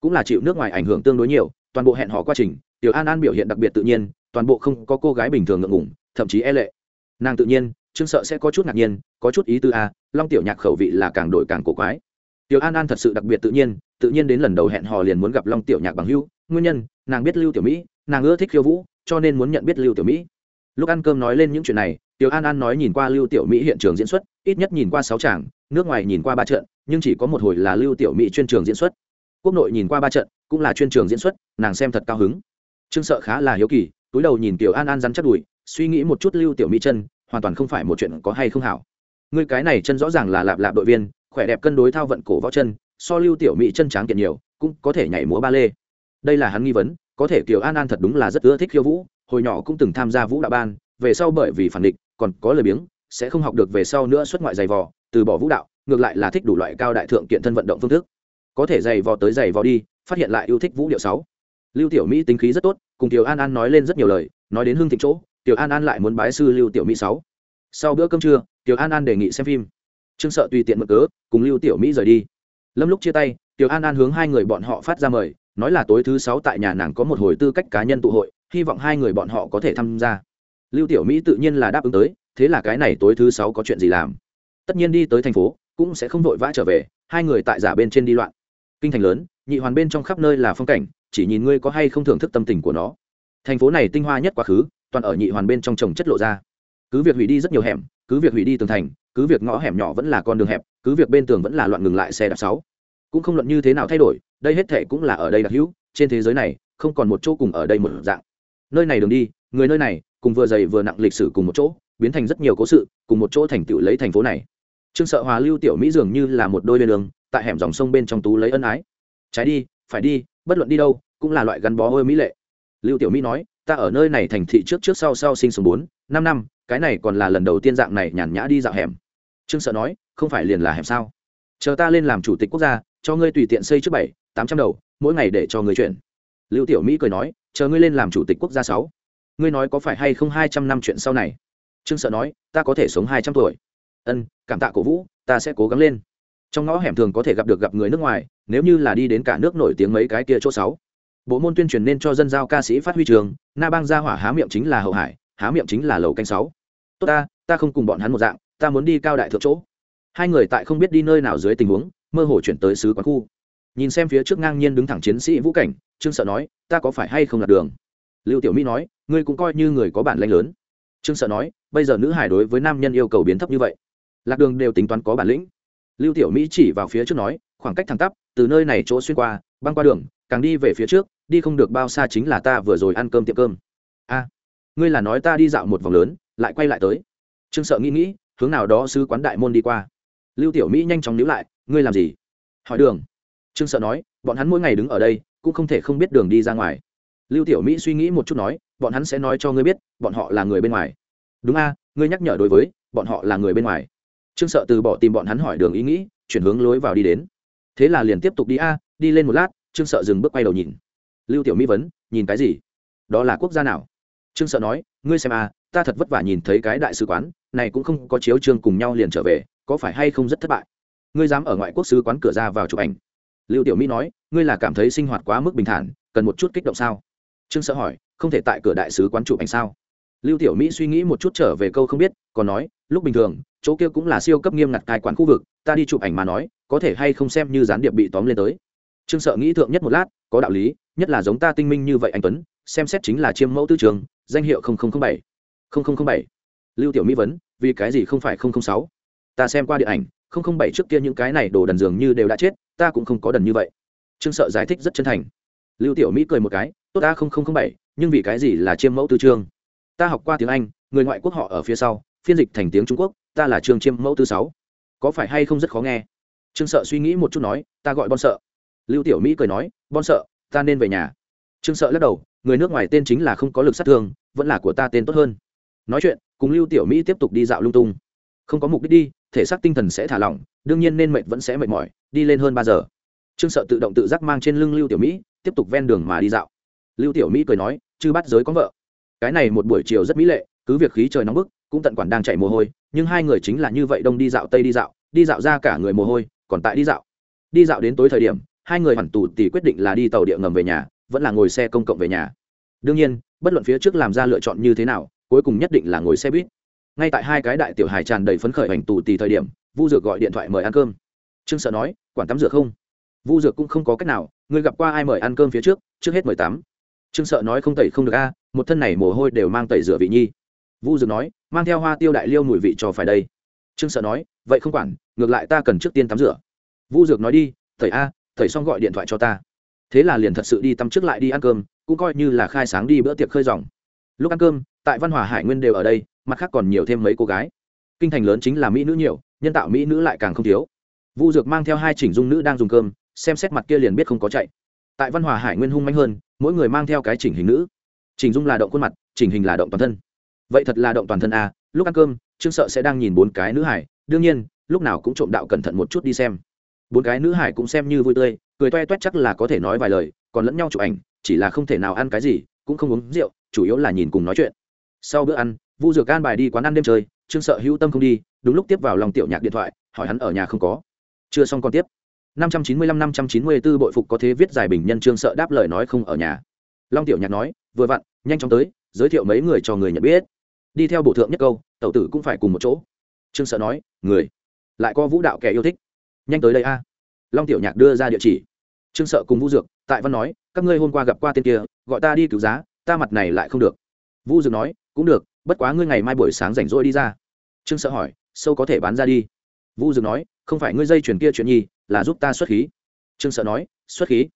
Cũng là chịu nước ngoài ảnh hưởng tương đối nhiều, toàn bộ hẹn họ quá trình, tiểu an an biểu hiện đặc biệt tự nhiên, toàn bộ không có cô gái bình thường ngượng ngủng thậm chí e lệ. Nàng tự nhiên, trương sợ sẽ có chút ngạc nhiên, có chút ý tư a long tiểu nhạc khẩu vị là càng đổi càng cổ quái. Tiểu an an thật sự đặc biệt tự nhiên tự nhiên đến lần đầu hẹn hò liền muốn gặp long tiểu nhạc bằng hưu nguyên nhân, nàng biết lưu tiểu mỹ, nàng ưa thích khiêu vũ, cho nên muốn nhận biết lưu tiểu mỹ lúc ăn cơm nói lên những chuyện này, tiểu an an nói nhìn qua lưu tiểu mỹ hiện trường diễn xuất, ít nhất nhìn qua sáu tràng, nước ngoài nhìn qua ba trận, nhưng chỉ có một hồi là lưu tiểu mỹ chuyên trường diễn xuất. Quốc nội nhìn qua ba trận, cũng là chuyên trường diễn xuất, nàng xem thật cao hứng. Trương sợ khá là hiếu kỳ, túi đầu nhìn tiểu an an rắn chắc đùi, suy nghĩ một chút lưu tiểu mỹ chân, hoàn toàn không phải một chuyện có hay không hảo. Người cái này chân rõ ràng là lạp lạp đội viên, khỏe đẹp cân đối thao vận cổ võ chân, so lưu tiểu mỹ chân tráng kiện nhiều, cũng có thể nhảy múa ba lê. Đây là hắn nghi vấn, có thể kiều an an thật đúng là rất ưa thích khiêu vũ hồi nhỏ cũng từng tham gia vũ đạo ban, về sau bởi vì phản địch, còn có lời biếng, sẽ không học được về sau nữa xuất ngoại giày vò, từ bỏ vũ đạo, ngược lại là thích đủ loại cao đại thượng kiện thân vận động phương thức. Có thể giày vò tới giày vò đi, phát hiện lại yêu thích vũ điệu sáu. Lưu tiểu mỹ tính khí rất tốt, cùng tiểu an an nói lên rất nhiều lời, nói đến hương thịnh chỗ, tiểu an an lại muốn bái sư lưu tiểu mỹ sáu. Sau bữa cơm trưa, tiểu an an đề nghị xem phim. Trương sợ tùy tiện mượn cớ, cùng lưu tiểu mỹ rời đi. Lâm lúc chia tay, tiểu an an hướng hai người bọn họ phát ra mời, nói là tối thứ sáu tại nhà nàng có một hồi tư cách cá nhân tụ hội hy vọng hai người bọn họ có thể tham gia. Lưu tiểu mỹ tự nhiên là đáp ứng tới, thế là cái này tối thứ sáu có chuyện gì làm? Tất nhiên đi tới thành phố, cũng sẽ không vội vã trở về, hai người tại giả bên trên đi loạn. Kinh thành lớn, nhị hoàn bên trong khắp nơi là phong cảnh, chỉ nhìn ngươi có hay không thưởng thức tâm tình của nó. Thành phố này tinh hoa nhất quá khứ, toàn ở nhị hoàn bên trong trồng chất lộ ra. Cứ việc hủy đi rất nhiều hẻm, cứ việc hủy đi tường thành, cứ việc ngõ hẻm nhỏ vẫn là con đường hẹp, cứ việc bên tường vẫn là loạn ngừng lại xe đạp sáu. Cũng không luận như thế nào thay đổi, đây hết thể cũng là ở đây đặc hữu, trên thế giới này, không còn một chỗ cùng ở đây một dạng nơi này đường đi, người nơi này, cùng vừa dày vừa nặng lịch sử cùng một chỗ, biến thành rất nhiều cố sự, cùng một chỗ thành tựu lấy thành phố này. Trương sợ hòa, lưu tiểu mỹ dường như là một đôi bên đường, tại hẻm dòng sông bên trong tú lấy ân ái. Trái đi, phải đi, bất luận đi đâu, cũng là loại gắn bó hơi mỹ lệ. Lưu tiểu mỹ nói, ta ở nơi này thành thị trước trước sau sau sinh sống bốn, năm năm, cái này còn là lần đầu tiên dạng này nhàn nhã đi dạo hẻm. Trương sợ nói, không phải liền là hẻm sao? Chờ ta lên làm chủ tịch quốc gia, cho ngươi tùy tiện xây trước bảy, tám trăm đầu, mỗi ngày để cho người chuyển. Lưu tiểu mỹ cười nói chờ ngươi lên làm chủ tịch quốc gia sáu. Ngươi nói có phải hay không hai trăm năm chuyện sau này? Trương sợ nói, ta có thể sống hai trăm tuổi. Ân, cảm tạ cổ vũ, ta sẽ cố gắng lên. Trong ngõ hẻm thường có thể gặp được gặp người nước ngoài, nếu như là đi đến cả nước nổi tiếng mấy cái kia chỗ sáu. Bộ môn tuyên truyền nên cho dân giao ca sĩ phát huy trường, na bang gia hỏa há miệng chính là hậu hải, há miệng chính là lầu canh sáu. Tốt ta ta không cùng bọn hắn một dạng, ta muốn đi cao đại thượng chỗ. Hai người tại không biết đi nơi nào dưới tình huống, mơ hồ chuyển tới sứ quán khu nhìn xem phía trước ngang nhiên đứng thẳng chiến sĩ vũ cảnh, trương sợ nói, ta có phải hay không lạc đường? Lưu tiểu mỹ nói, ngươi cũng coi như người có bản lĩnh lớn. Trương sợ nói, bây giờ nữ hải đối với nam nhân yêu cầu biến thấp như vậy lạc đường đều tính toán có bản lĩnh. Lưu tiểu mỹ chỉ vào phía trước nói, khoảng cách thẳng tắp, từ nơi này chỗ xuyên qua, băng qua đường, càng đi về phía trước, đi không được bao xa chính là ta vừa rồi ăn cơm tiệm cơm. A, ngươi là nói ta đi dạo một vòng lớn, lại quay lại tới. Trương sợ nghĩ nghĩ, hướng nào đó sứ quán đại môn đi qua. Lưu tiểu mỹ nhanh chóng níu lại, ngươi làm gì? Hỏi đường trương sợ nói, bọn hắn mỗi ngày đứng ở đây, cũng không thể không biết đường đi ra ngoài. Lưu tiểu mỹ suy nghĩ một chút nói, bọn hắn sẽ nói cho ngươi biết, bọn họ là người bên ngoài. Đúng a, ngươi nhắc nhở đối với, bọn họ là người bên ngoài. Trương sợ từ bỏ tìm bọn hắn hỏi đường ý nghĩ, chuyển hướng lối vào đi đến. Thế là liền tiếp tục đi a, đi lên một lát, trương sợ dừng bước quay đầu nhìn. Lưu tiểu mỹ vấn, nhìn cái gì? Đó là quốc gia nào? Trương sợ nói, ngươi xem a, ta thật vất vả nhìn thấy cái đại sứ quán, này cũng không có chiếu trương cùng nhau liền trở về, có phải hay không rất thất bại? Ngươi dám ở ngoại quốc sứ quán cửa ra vào chụp ảnh? Lưu tiểu mỹ nói, ngươi là cảm thấy sinh hoạt quá mức bình thản, cần một chút kích động sao? Trương sợ hỏi, không thể tại cửa đại sứ quán chụp ảnh sao? Lưu tiểu mỹ suy nghĩ một chút trở về câu không biết, còn nói, lúc bình thường, chỗ kia cũng là siêu cấp nghiêm ngặt cai quản khu vực, ta đi chụp ảnh mà nói, có thể hay không xem như gián điệp bị tóm lên tới? Trương sợ nghĩ thượng nhất một lát, có đạo lý, nhất là giống ta tinh minh như vậy anh tuấn, xem xét chính là chiêm mẫu tư trường, danh hiệu bảy. Bảy. Lưu tiểu mỹ vấn, vì cái gì không phải sáu? Ta xem qua điện ảnh bảy trước kia những cái này đồ đần dường như đều đã chết ta cũng không có đần như vậy. Trương sợ giải thích rất chân thành. Lưu tiểu mỹ cười một cái, tốt ta bảy, nhưng vì cái gì là chiêm mẫu tư trương ta học qua tiếng anh, người ngoại quốc họ ở phía sau, phiên dịch thành tiếng trung quốc, ta là trương chiêm mẫu tư sáu. Có phải hay không rất khó nghe? Trương sợ suy nghĩ một chút nói, ta gọi bon sợ. Lưu tiểu mỹ cười nói, bon sợ, ta nên về nhà. Trương sợ lắc đầu, người nước ngoài tên chính là không có lực sát thương, vẫn là của ta tên tốt hơn. Nói chuyện, cùng lưu tiểu mỹ tiếp tục đi dạo lung tung. Không có mục đích đi, thể xác tinh thần sẽ thả lỏng, đương nhiên nên mệt vẫn sẽ mệt mỏi đi lên hơn ba giờ. Trương sợ tự động tự giác mang trên lưng lưu tiểu mỹ, tiếp tục ven đường mà đi dạo. Lưu tiểu mỹ cười nói, chư bắt giới có vợ. Cái này một buổi chiều rất mỹ lệ, cứ việc khí trời nóng bức, cũng tận quản đang chạy mồ hôi, nhưng hai người chính là như vậy đông đi dạo tây đi dạo đi dạo ra cả người mồ hôi, còn tại đi dạo. Đi dạo đến tối thời điểm, hai người hoàn tù thì quyết định là đi tàu địa ngầm về nhà, vẫn là ngồi xe công cộng về nhà. Đương nhiên, bất luận phía trước làm ra lựa chọn như thế nào, cuối cùng nhất định là ngồi xe buýt. Ngay tại hai cái đại tiểu hài tràn đầy phấn khởi hành tù tì thời điểm, vu dược gọi điện thoại mời ăn cơm trương sợ nói, quản tắm rửa không? Vu dược cũng không có cách nào người gặp qua ai mời ăn cơm phía trước trước hết mời tắm. Trương sợ nói, không tẩy không được a, một thân này mồ hôi đều mang tẩy rửa vị nhi. Vu dược nói, mang theo hoa tiêu đại liêu mùi vị cho phải đây. Trương sợ nói, vậy không quản, ngược lại ta cần trước tiên tắm rửa. Vu dược nói, đi thầy a thầy xong gọi điện thoại cho ta. Thế là liền thật sự đi tắm trước lại đi ăn cơm, cũng coi như là khai sáng đi bữa tiệc khơi dòng. Lúc ăn cơm, tại văn hòa hải nguyên đều ở đây, mặt khác còn nhiều thêm mấy cô gái. Kinh thành lớn chính là mỹ nữ nhiều, nhân tạo mỹ nữ lại càng không thiếu vu dược mang theo hai chỉnh dung nữ đang dùng cơm xem xét mặt kia liền biết không có chạy. Tại văn hòa hải nguyên hung manh hơn mỗi người mang theo cái chỉnh hình nữ. Chỉnh dung là động khuôn mặt chỉnh hình là động toàn thân. Vậy thật là động toàn thân à, lúc ăn cơm trương sợ sẽ đang nhìn bốn cái nữ hải đương nhiên lúc nào cũng trộm đạo cẩn thận một chút đi xem. Bốn cái nữ hải cũng xem như vui tươi cười toe toét chắc là có thể nói vài lời còn lẫn nhau chụp ảnh chỉ là không thể nào ăn cái gì cũng không uống rượu chủ yếu là nhìn cùng nói chuyện. Sau bữa ăn vu dược gan bài đi quán ăn đêm chơi trương sợ hữu tâm không đi đúng lúc tiếp vào lòng tiểu nhạc điện thoại hỏi hắn ở nhà không có chưa xong còn tiếp. 595 594 bội phục có thế viết giải bình nhân trương sợ đáp lời nói không ở nhà. Long tiểu nhạc nói, vừa vặn, nhanh chóng tới, giới thiệu mấy người cho người nhận biết. Đi theo bộ thượng nhất câu, tẩu tử cũng phải cùng một chỗ. Trương sợ nói, người, lại có vũ đạo kẻ yêu thích. Nhanh tới đây a. Long tiểu nhạc đưa ra địa chỉ. Trương sợ cùng vũ dược, tại văn nói, các ngươi hôm qua gặp qua tên kia, gọi ta đi cứu giá, ta mặt này lại không được. Vũ dược nói, cũng được, bất quá ngươi ngày mai buổi sáng rảnh rỗi đi ra. Trương sợ hỏi, sâu có thể bán ra đi. Vũ dược nói không phải ngươi dây chuyển kia chuyện nhi, là giúp ta xuất khí. Trương sợ nói, xuất khí?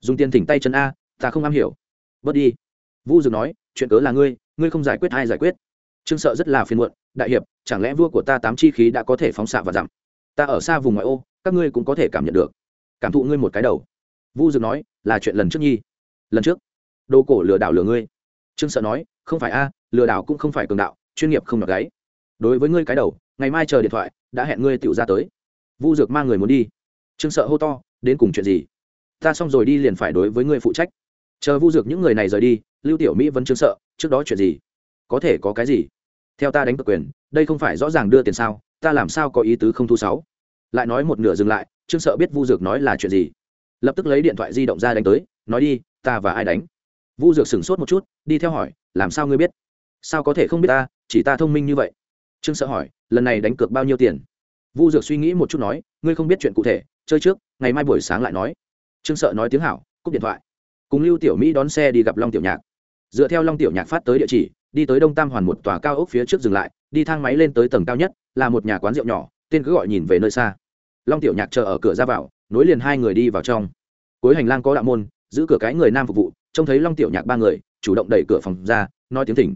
Dùng tiền thỉnh tay chân a, ta không am hiểu. Bớt đi. Vu dược nói, chuyện cớ là ngươi ngươi không giải quyết ai giải quyết. Trương sợ rất là phiền muộn, đại hiệp, chẳng lẽ vua của ta tám chi khí đã có thể phóng xạ và giảm? Ta ở xa vùng ngoại ô, các ngươi cũng có thể cảm nhận được. Cảm thụ ngươi một cái đầu. Vu dược nói, là chuyện lần trước nhi. Lần trước? Đồ cổ lừa đảo lừa ngươi. Trương sợ nói, không phải a, lừa đảo cũng không phải cường đạo, chuyên nghiệp không nhọc gáy. Đối với ngươi cái đầu, ngày mai chờ điện thoại, đã hẹn ngươi tựu ra tới vu dược mang người muốn đi. Trương sợ hô to, đến cùng chuyện gì? Ta xong rồi đi liền phải đối với ngươi phụ trách. Chờ vu dược những người này rời đi, lưu tiểu mỹ vẫn trương sợ, trước đó chuyện gì? Có thể có cái gì? Theo ta đánh cược quyền, đây không phải rõ ràng đưa tiền sao? Ta làm sao có ý tứ không thu sáu? Lại nói một nửa dừng lại, trương sợ biết vu dược nói là chuyện gì. Lập tức lấy điện thoại di động ra đánh tới, nói đi, ta và ai đánh? Vu dược sửng sốt một chút, đi theo hỏi, làm sao ngươi biết? Sao có thể không biết ta? Chỉ ta thông minh như vậy. Trương sợ hỏi, lần này đánh cược bao nhiêu tiền? Vu dược suy nghĩ một chút nói, ngươi không biết chuyện cụ thể, chơi trước, ngày mai buổi sáng lại nói. Trương sợ nói tiếng hảo, cúp điện thoại. Cùng lưu tiểu mỹ đón xe đi gặp long tiểu nhạc. Dựa theo long tiểu nhạc phát tới địa chỉ, đi tới đông tam hoàn một tòa cao ốc phía trước dừng lại, đi thang máy lên tới tầng cao nhất, là một nhà quán rượu nhỏ, tên cứ gọi nhìn về nơi xa. Long tiểu nhạc chờ ở cửa ra vào, nối liền hai người đi vào trong. Cuối hành lang có đạo môn, giữ cửa cái người nam phục vụ, trông thấy long tiểu nhạc ba người, chủ động đẩy cửa phòng ra, nói tiếng thỉnh.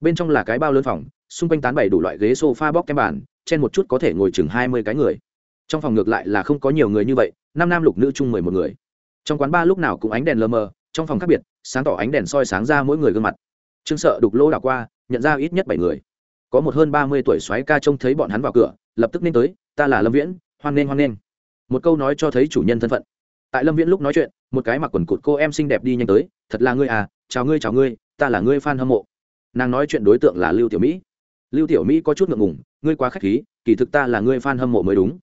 Bên trong là cái bao lớn phòng, xung quanh tán bày đủ loại ghế s o f a bóc kem bàn trên một chút có thể ngồi chừng hai mươi cái người. Trong phòng ngược lại là không có nhiều người như vậy, năm nam lục nữ chung mười một người. Trong quán ba lúc nào cũng ánh đèn lờ mờ, trong phòng khác biệt, sáng tỏ ánh đèn soi sáng ra mỗi người gương mặt. Trương sợ đục lỗ đảo qua, nhận ra ít nhất bảy người. Có một hơn ba mươi tuổi xoáy ca trông thấy bọn hắn vào cửa, lập tức nên tới, ta là lâm viễn, hoan nghênh hoan nghênh. Một câu nói cho thấy chủ nhân thân phận. Tại lâm viễn lúc nói chuyện, một cái mặc quần cụt cô em xinh đẹp đi nhanh tới, thật là ngươi à chào ngươi chào ngươi, ta là ngươi fan hâm mộ. Nàng nói chuyện đối tượng là lưu tiểu mỹ lưu tiểu mỹ có chút ngượng ngùng, ngươi quá k h á c h khí, kỳ thực ta là ngươi fan hâm mộ mới đúng.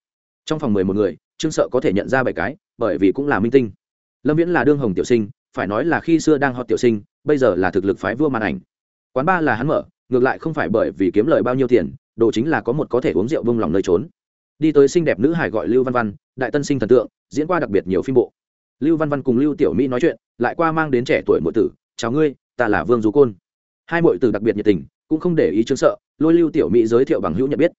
Trong phòng mười một người, trương sợ có thể nhận ra bảy cái, bởi vì cũng là minh tinh. Lâm viễn là đương hồng tiểu sinh, phải nói là khi xưa đang hot tiểu sinh, bây giờ là thực lực phái vua màn ảnh. Quán ba là hắn mở, ngược lại không phải bởi vì kiếm lời bao nhiêu tiền, đồ chính là có một có thể uống rượu vung lòng nơi trốn. Đi tới xinh đẹp nữ hải gọi lưu văn văn, đại tân sinh thần tượng, diễn qua đặc biệt nhiều phim bộ. Lưu văn văn cùng lưu tiểu mỹ nói chuyện, lại qua mang đến trẻ tuổi muội tử, chào ngươi, ta là vương du côn. Hai muội tử đặc biệt nhiệt tình cũng không để ý trương sợ, lôi lưu tiểu mỹ giới thiệu bằng hữu nhận biết.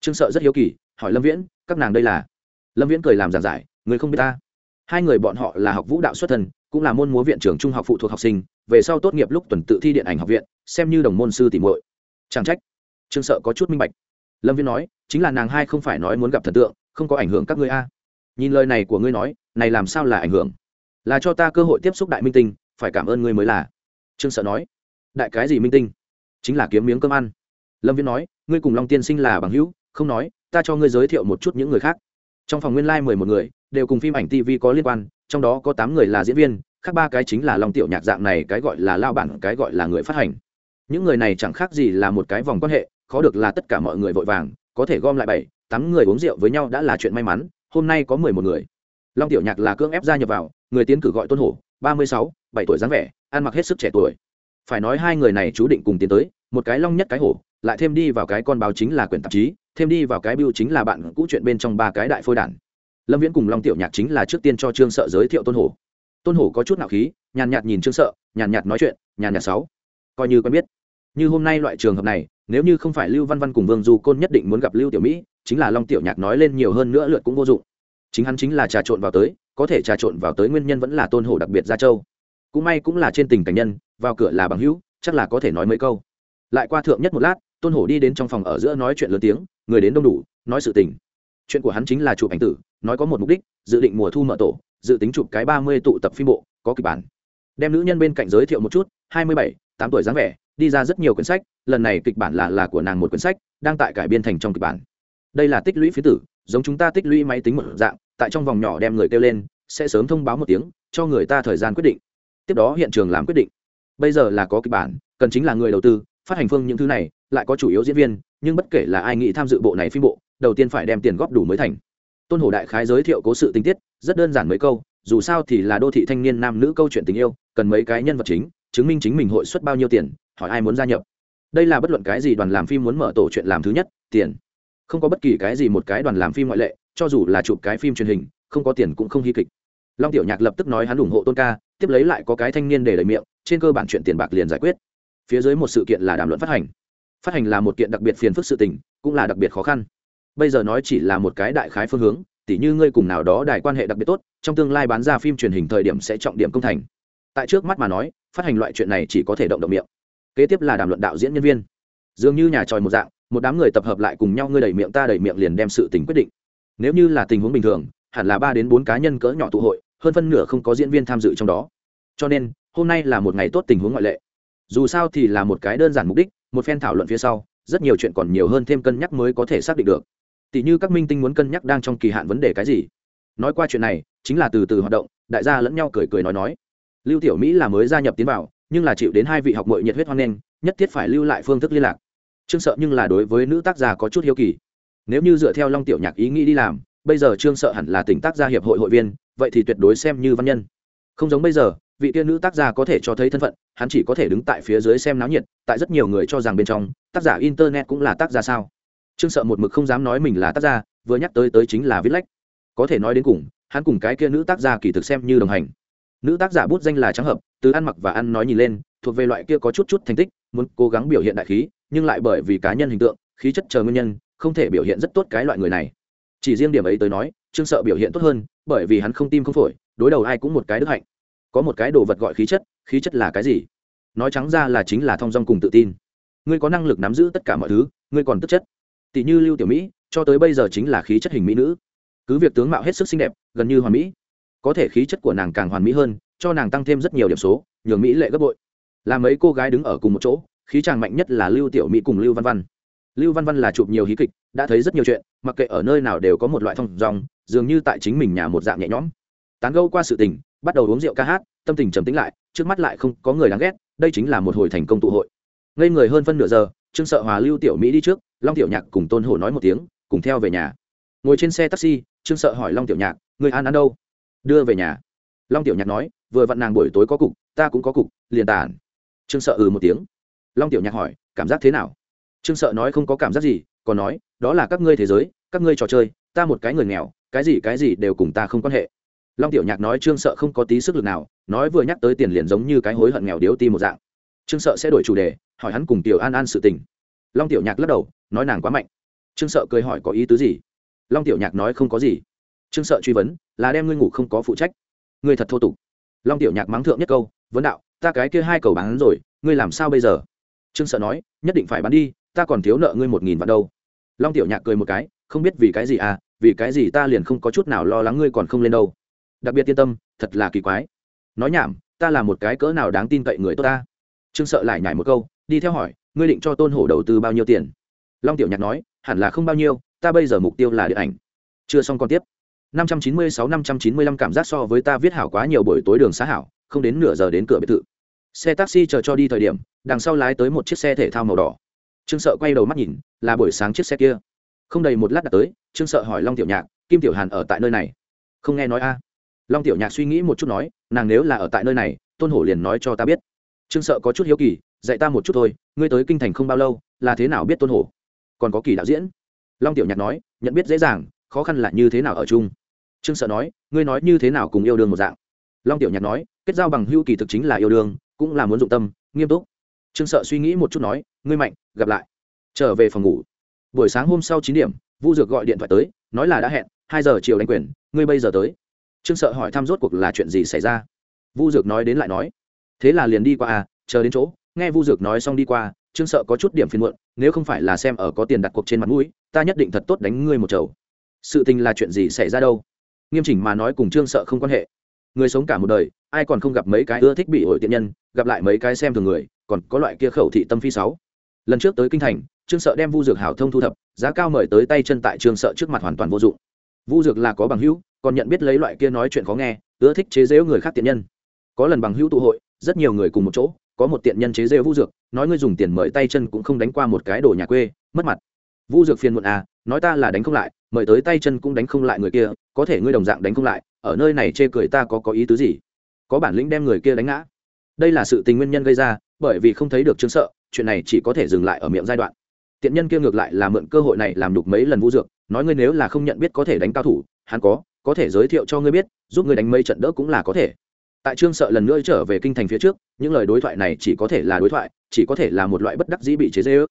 Trương sợ rất hiếu kỳ, hỏi lâm viễn, các nàng đây là? Lâm viễn cười làm giảng giải, người không biết ta. Hai người bọn họ là học vũ đạo xuất thân, cũng là môn múa viện trường trung học phụ thuộc học sinh, về sau tốt nghiệp lúc tuần tự thi điện ảnh học viện, xem như đồng môn sư tìm muội. Chẳng trách. Trương sợ có chút minh bạch. Lâm viễn nói, chính là nàng hai không phải nói muốn gặp thần tượng, không có ảnh hưởng các ngươi a. Nhìn lời này của ngươi nói, này làm sao là ảnh hưởng? Là cho ta cơ hội tiếp xúc đại minh tinh, phải cảm ơn ngươi mới là. Trương sợ nói, đại cái gì minh tinh? Chính là kiếm miếng cơm ăn. Lâm viễn nói, ngươi cùng long tiên sinh là bằng hữu, không nói, ta cho ngươi giới thiệu một chút những người khác. Trong phòng nguyên lai、like、mười một người, đều cùng phim ảnh tv có liên quan, trong đó có tám người là diễn viên, khác ba cái chính là long tiểu nhạc dạng này, cái gọi là lao bản, cái gọi là người phát hành. Những người này chẳng khác gì là một cái vòng quan hệ, khó được là tất cả mọi người vội vàng, có thể gom lại bảy, tám người uống rượu với nhau đã là chuyện may mắn, hôm nay có mười một người. Long tiểu nhạc là cưỡng ép gia nhập vào, người tiến cử gọi tôn hổ, ba mươi sáu, bảy tuổi dáng vẻ, ăn mặc hết sức trẻ tuổi. Phải nói hai người này chú định cùng tiến tới một cái long nhất cái hổ, lại thêm đi vào cái con báo chính là quyển tạp chí, thêm đi vào cái biêu chính là bạn cũ chuyện bên trong ba cái đại phôi đản. Lâm viễn cùng long tiểu nhạc chính là trước tiên cho trương sợ giới thiệu tôn hổ. Tôn hổ có chút nạo khí, nhàn nhạt nhìn trương sợ, nhàn nhạt nói chuyện, nhàn nhạt sáu. Coi như quen biết. Như hôm nay loại trường hợp này, nếu như không phải lưu văn văn cùng vương du côn nhất định muốn gặp lưu tiểu mỹ, chính là long tiểu nhạc nói lên nhiều hơn nữa lượt cũng vô dụng. Chính hắn chính là trà trộn vào tới, có thể trà trộn vào tới nguyên nhân vẫn là tôn hổ đặc biệt gia châu. Cũng may cũng là trên tình cảnh nhân, vào cửa là bằng hữu, chắc là có thể nói mấy câu lại qua thượng nhất một lát, tôn hổ đi đến trong phòng ở giữa nói chuyện lớn tiếng, người đến đông đủ, nói sự tình. Chuyện của hắn chính là chụp ảnh tử, nói có một mục đích, dự định mùa thu mở tổ, dự tính chụp cái ba mươi tụ tập phim bộ, có kịch bản. Đem nữ nhân bên cạnh giới thiệu một chút, hai mươi bảy, tám tuổi dáng vẻ, đi ra rất nhiều quyển sách, lần này kịch bản là là của nàng một quyển sách, đang tại cải biên thành trong kịch bản. Đây là tích lũy phía tử, giống chúng ta tích lũy máy tính một dạng, tại trong vòng nhỏ đem người kêu lên, sẽ sớm thông báo một tiếng, cho người ta thời gian quyết định. Tiếp đó hiện trường làm quyết định. Bây giờ là có kịch bản, cần chính là người đầu tư phát hành phương những thứ này, lại có chủ yếu diễn viên, nhưng bất kể là ai nghĩ tham dự bộ này phim bộ, đầu tiên phải đem tiền góp đủ mới thành. Tôn hổ đại khái giới thiệu cố sự tình tiết, rất đơn giản mấy câu, dù sao thì là đô thị thanh niên nam nữ câu chuyện tình yêu, cần mấy cái nhân vật chính, chứng minh chính mình hội xuất bao nhiêu tiền, hỏi ai muốn gia nhập. Đây là bất luận cái gì đoàn làm phim muốn mở tổ chuyện làm thứ nhất, tiền. Không có bất kỳ cái gì một cái đoàn làm phim ngoại lệ, cho dù là chụp cái phim truyền hình, không có tiền cũng không hy kịch. Long tiểu nhạc lập tức nói hắn ủng hộ tôn ca, tiếp lấy lại có cái thanh niên để lời miệng, trên cơ bản chuyện tiền bạc liền giải quyết phía dưới một sự kiện là đàm luận phát hành. Phát hành là một kiện đặc biệt phiền phức sự tình, cũng là đặc biệt khó khăn. Bây giờ nói chỉ là một cái đại khái phương hướng, tỉ như ngươi cùng nào đó đài quan hệ đặc biệt tốt, trong tương lai bán ra phim truyền hình thời điểm sẽ trọng điểm công thành. Tại trước mắt mà nói, phát hành loại chuyện này chỉ có thể động động miệng. Kế tiếp là đàm luận đạo diễn nhân viên. Dường như nhà tròi một dạng, một đám người tập hợp lại cùng nhau, ngươi đẩy miệng ta đẩy miệng liền đem sự tình quyết định. Nếu như là tình huống bình thường, hẳn là ba đến bốn cá nhân cỡ nhỏ tụ hội, hơn phân nửa không có diễn viên tham dự trong đó. Cho nên, hôm nay là một ngày tốt tình huống ngoại lệ dù sao thì là một cái đơn giản mục đích, một phen thảo luận phía sau, rất nhiều chuyện còn nhiều hơn thêm cân nhắc mới có thể xác định được. Tỷ như các minh tinh muốn cân nhắc đang trong kỳ hạn vấn đề cái gì. Nói qua chuyện này, chính là từ từ hoạt động, đại gia lẫn nhau cười cười nói nói. Lưu tiểu mỹ là mới gia nhập tiến vào, nhưng là chịu đến hai vị học mội nhiệt huyết hoan nghênh, nhất thiết phải lưu lại phương thức liên lạc. Trương sợ nhưng là đối với nữ tác giả có chút hiếu kỳ. Nếu như dựa theo long tiểu nhạc ý nghĩ đi làm, bây giờ trương sợ hẳn là tỉnh tác gia hiệp hội hội viên, vậy thì tuyệt đối xem như văn nhân. Không giống bây giờ vị tiên nữ tác giả có thể cho thấy thân phận hắn chỉ có thể đứng tại phía dưới xem náo nhiệt tại rất nhiều người cho rằng bên trong tác giả internet cũng là tác giả sao? Trương sợ một mực không dám nói mình là tác giả, vừa nhắc tới tới chính là viết lách. Có thể nói đến cùng hắn cùng cái kia nữ tác giả kỳ thực xem như đồng hành. Nữ tác giả bút danh là trắng hợp từ ăn mặc và ăn nói nhìn lên thuộc về loại kia có chút chút thành tích muốn cố gắng biểu hiện đại khí nhưng lại bởi vì cá nhân hình tượng khí chất chờ nguyên nhân không thể biểu hiện rất tốt cái loại người này. Chỉ riêng điểm ấy tới nói trương sợ biểu hiện tốt hơn bởi vì hắn không tim không phổi đối đầu ai cũng một cái đức hạnh có một cái đồ vật gọi khí chất khí chất là cái gì? Nói trắng ra là chính là thong dong cùng tự tin. Ngươi có năng lực nắm giữ tất cả mọi thứ, ngươi còn tức chất. Tỷ như lưu tiểu mỹ, cho tới bây giờ chính là khí chất hình mỹ nữ. Cứ việc tướng mạo hết sức xinh đẹp, gần như hoàn mỹ. Có thể khí chất của nàng càng hoàn mỹ hơn, cho nàng tăng thêm rất nhiều điểm số, nhường mỹ lệ gấp bội. Là mấy cô gái đứng ở cùng một chỗ, khí chàng mạnh nhất là lưu tiểu mỹ cùng lưu văn văn. Lưu văn văn là chụp nhiều hí kịch, đã thấy rất nhiều chuyện, mặc kệ ở nơi nào đều có một loại thông dòng dường như tại chính mình nhà một dạng nhẹ nhõm. Tán gâu qua sự tình bắt đầu uống rượu ca hát, tâm tình trầm tĩnh lại, trước mắt lại không có người đáng ghét, đây chính là một hồi thành công tụ hội. Ngây người hơn phân nửa giờ, trương sợ hòa, lưu tiểu mỹ đi trước, long tiểu nhạc cùng tôn hổ nói một tiếng, cùng theo về nhà. Ngồi trên xe taxi, trương sợ hỏi long tiểu nhạc, người an ăn đâu? Đưa về nhà. Long tiểu nhạc nói, vừa vặn nàng buổi tối có cục, ta cũng có cục, liền tản. Trương sợ ừ một tiếng. Long tiểu nhạc hỏi, cảm giác thế nào? Trương sợ nói, không có cảm giác gì, còn nói, đó là các ngươi thế giới, các ngươi trò chơi, ta một cái người nghèo, cái gì cái gì đều cùng ta không quan hệ long tiểu nhạc nói trương sợ không có tí sức lực nào, nói vừa nhắc tới tiền liền giống như cái hối hận nghèo điếu ti một dạng. Trương sợ sẽ đổi chủ đề, hỏi hắn cùng tiểu an an sự tình. Long tiểu nhạc lắc đầu, nói nàng quá mạnh. Trương sợ cười hỏi có ý tứ gì? Long tiểu nhạc nói không có gì. Trương sợ truy vấn, là đem ngươi ngủ không có phụ trách. Ngươi thật thô tục. Long tiểu nhạc mắng thượng nhất câu, vấn đạo, ta cái kia hai cầu bán rồi, ngươi làm sao bây giờ? Trương sợ nói, nhất định phải bán đi, ta còn thiếu nợ ngươi một nghìn vạn đâu. Long tiểu nhạc cười một cái, không biết vì cái gì à vì cái gì ta liền không có chút nào lo lắng ngươi còn không lên đâu đặc biệt yên tâm, thật là kỳ quái. Nói nhảm, ta là một cái cỡ nào đáng tin cậy người tốt ta? Trương sợ lại nhảy một câu, đi theo hỏi, ngươi định cho tôn hổ đầu tư bao nhiêu tiền? Long tiểu nhạc nói, hẳn là không bao nhiêu, ta bây giờ mục tiêu là điện ảnh. Chưa xong còn tiếp. 596-595 cảm giác so với ta viết hảo quá nhiều buổi tối đường xá hảo, không đến nửa giờ đến cửa biệt thự. Xe taxi chờ cho đi thời điểm, đằng sau lái tới một chiếc xe thể thao màu đỏ. Trương sợ quay đầu mắt nhìn, là buổi sáng chiếc xe kia. Không đầy một lát đã tới, trương sợ hỏi long tiểu nhạc, kim tiểu hàn ở tại nơi này? Không nghe nói a long tiểu nhạc suy nghĩ một chút nói, nàng nếu là ở tại nơi này, tôn hổ liền nói cho ta biết. Trương sợ có chút hiếu kỳ, dạy ta một chút thôi, ngươi tới kinh thành không bao lâu, là thế nào biết tôn hổ? Còn có kỳ đạo diễn? Long tiểu nhạc nói, nhận biết dễ dàng, khó khăn là như thế nào ở chung? Trương sợ nói, ngươi nói như thế nào cùng yêu đương một dạng? Long tiểu nhạc nói, kết giao bằng hữu kỳ thực chính là yêu đương, cũng là muốn dụng tâm, nghiêm túc. Trương sợ suy nghĩ một chút nói, ngươi mạnh, gặp lại. Trở về phòng ngủ. Buổi sáng hôm sau chín điểm, vu dược gọi điện thoại tới, nói là đã hẹn, hai giờ chiều đánh quyền, ngươi bây giờ tới trương sợ hỏi thăm rốt cuộc là chuyện gì xảy ra. Vu dược nói đến lại nói, thế là liền đi qua à chờ đến chỗ. Nghe vu dược nói xong đi qua, trương sợ có chút điểm phiền muộn, nếu không phải là xem ở có tiền đặt cuộc trên mặt mũi, ta nhất định thật tốt đánh ngươi một chầu. Sự tình là chuyện gì xảy ra đâu? Nghiêm chỉnh mà nói cùng trương sợ không quan hệ. Người sống cả một đời, ai còn không gặp mấy cái ưa thích bị ổi tiện nhân, gặp lại mấy cái xem thường người, còn có loại kia khẩu thị tâm phi sáu. Lần trước tới kinh thành, trương sợ đem vu dược hảo thông thu thập, giá cao mời tới tay chân tại trương sợ trước mặt hoàn toàn vô dụng. Vu dược là có bằng hữu còn nhận biết lấy loại kia nói chuyện khó nghe, ưa thích chế giễu người khác tiện nhân. Có lần bằng hữu tụ hội, rất nhiều người cùng một chỗ, có một tiện nhân chế giễu vu dược, nói ngươi dùng tiền mời tay chân cũng không đánh qua một cái đồ nhà quê, mất mặt. Vu dược phiền muộn à nói ta là đánh không lại, mời tới tay chân cũng đánh không lại người kia, có thể ngươi đồng dạng đánh không lại, ở nơi này chê cười ta có có ý tứ gì? Có bản lĩnh đem người kia đánh ngã. Đây là sự tình nguyên nhân gây ra, bởi vì không thấy được chứng sợ, chuyện này chỉ có thể dừng lại ở miệng giai đoạn. Tiện nhân kia ngược lại là mượn cơ hội này làm đục mấy lần vu dược, nói ngươi nếu là không nhận biết có thể đánh cao thủ, hắn có có thể giới thiệu cho ngươi biết, giúp ngươi đánh mây trận đỡ cũng là có thể. Tại trương sợ lần nữa trở về kinh thành phía trước, những lời đối thoại này chỉ có thể là đối thoại, chỉ có thể là một loại bất đắc dĩ bị chế dễ ước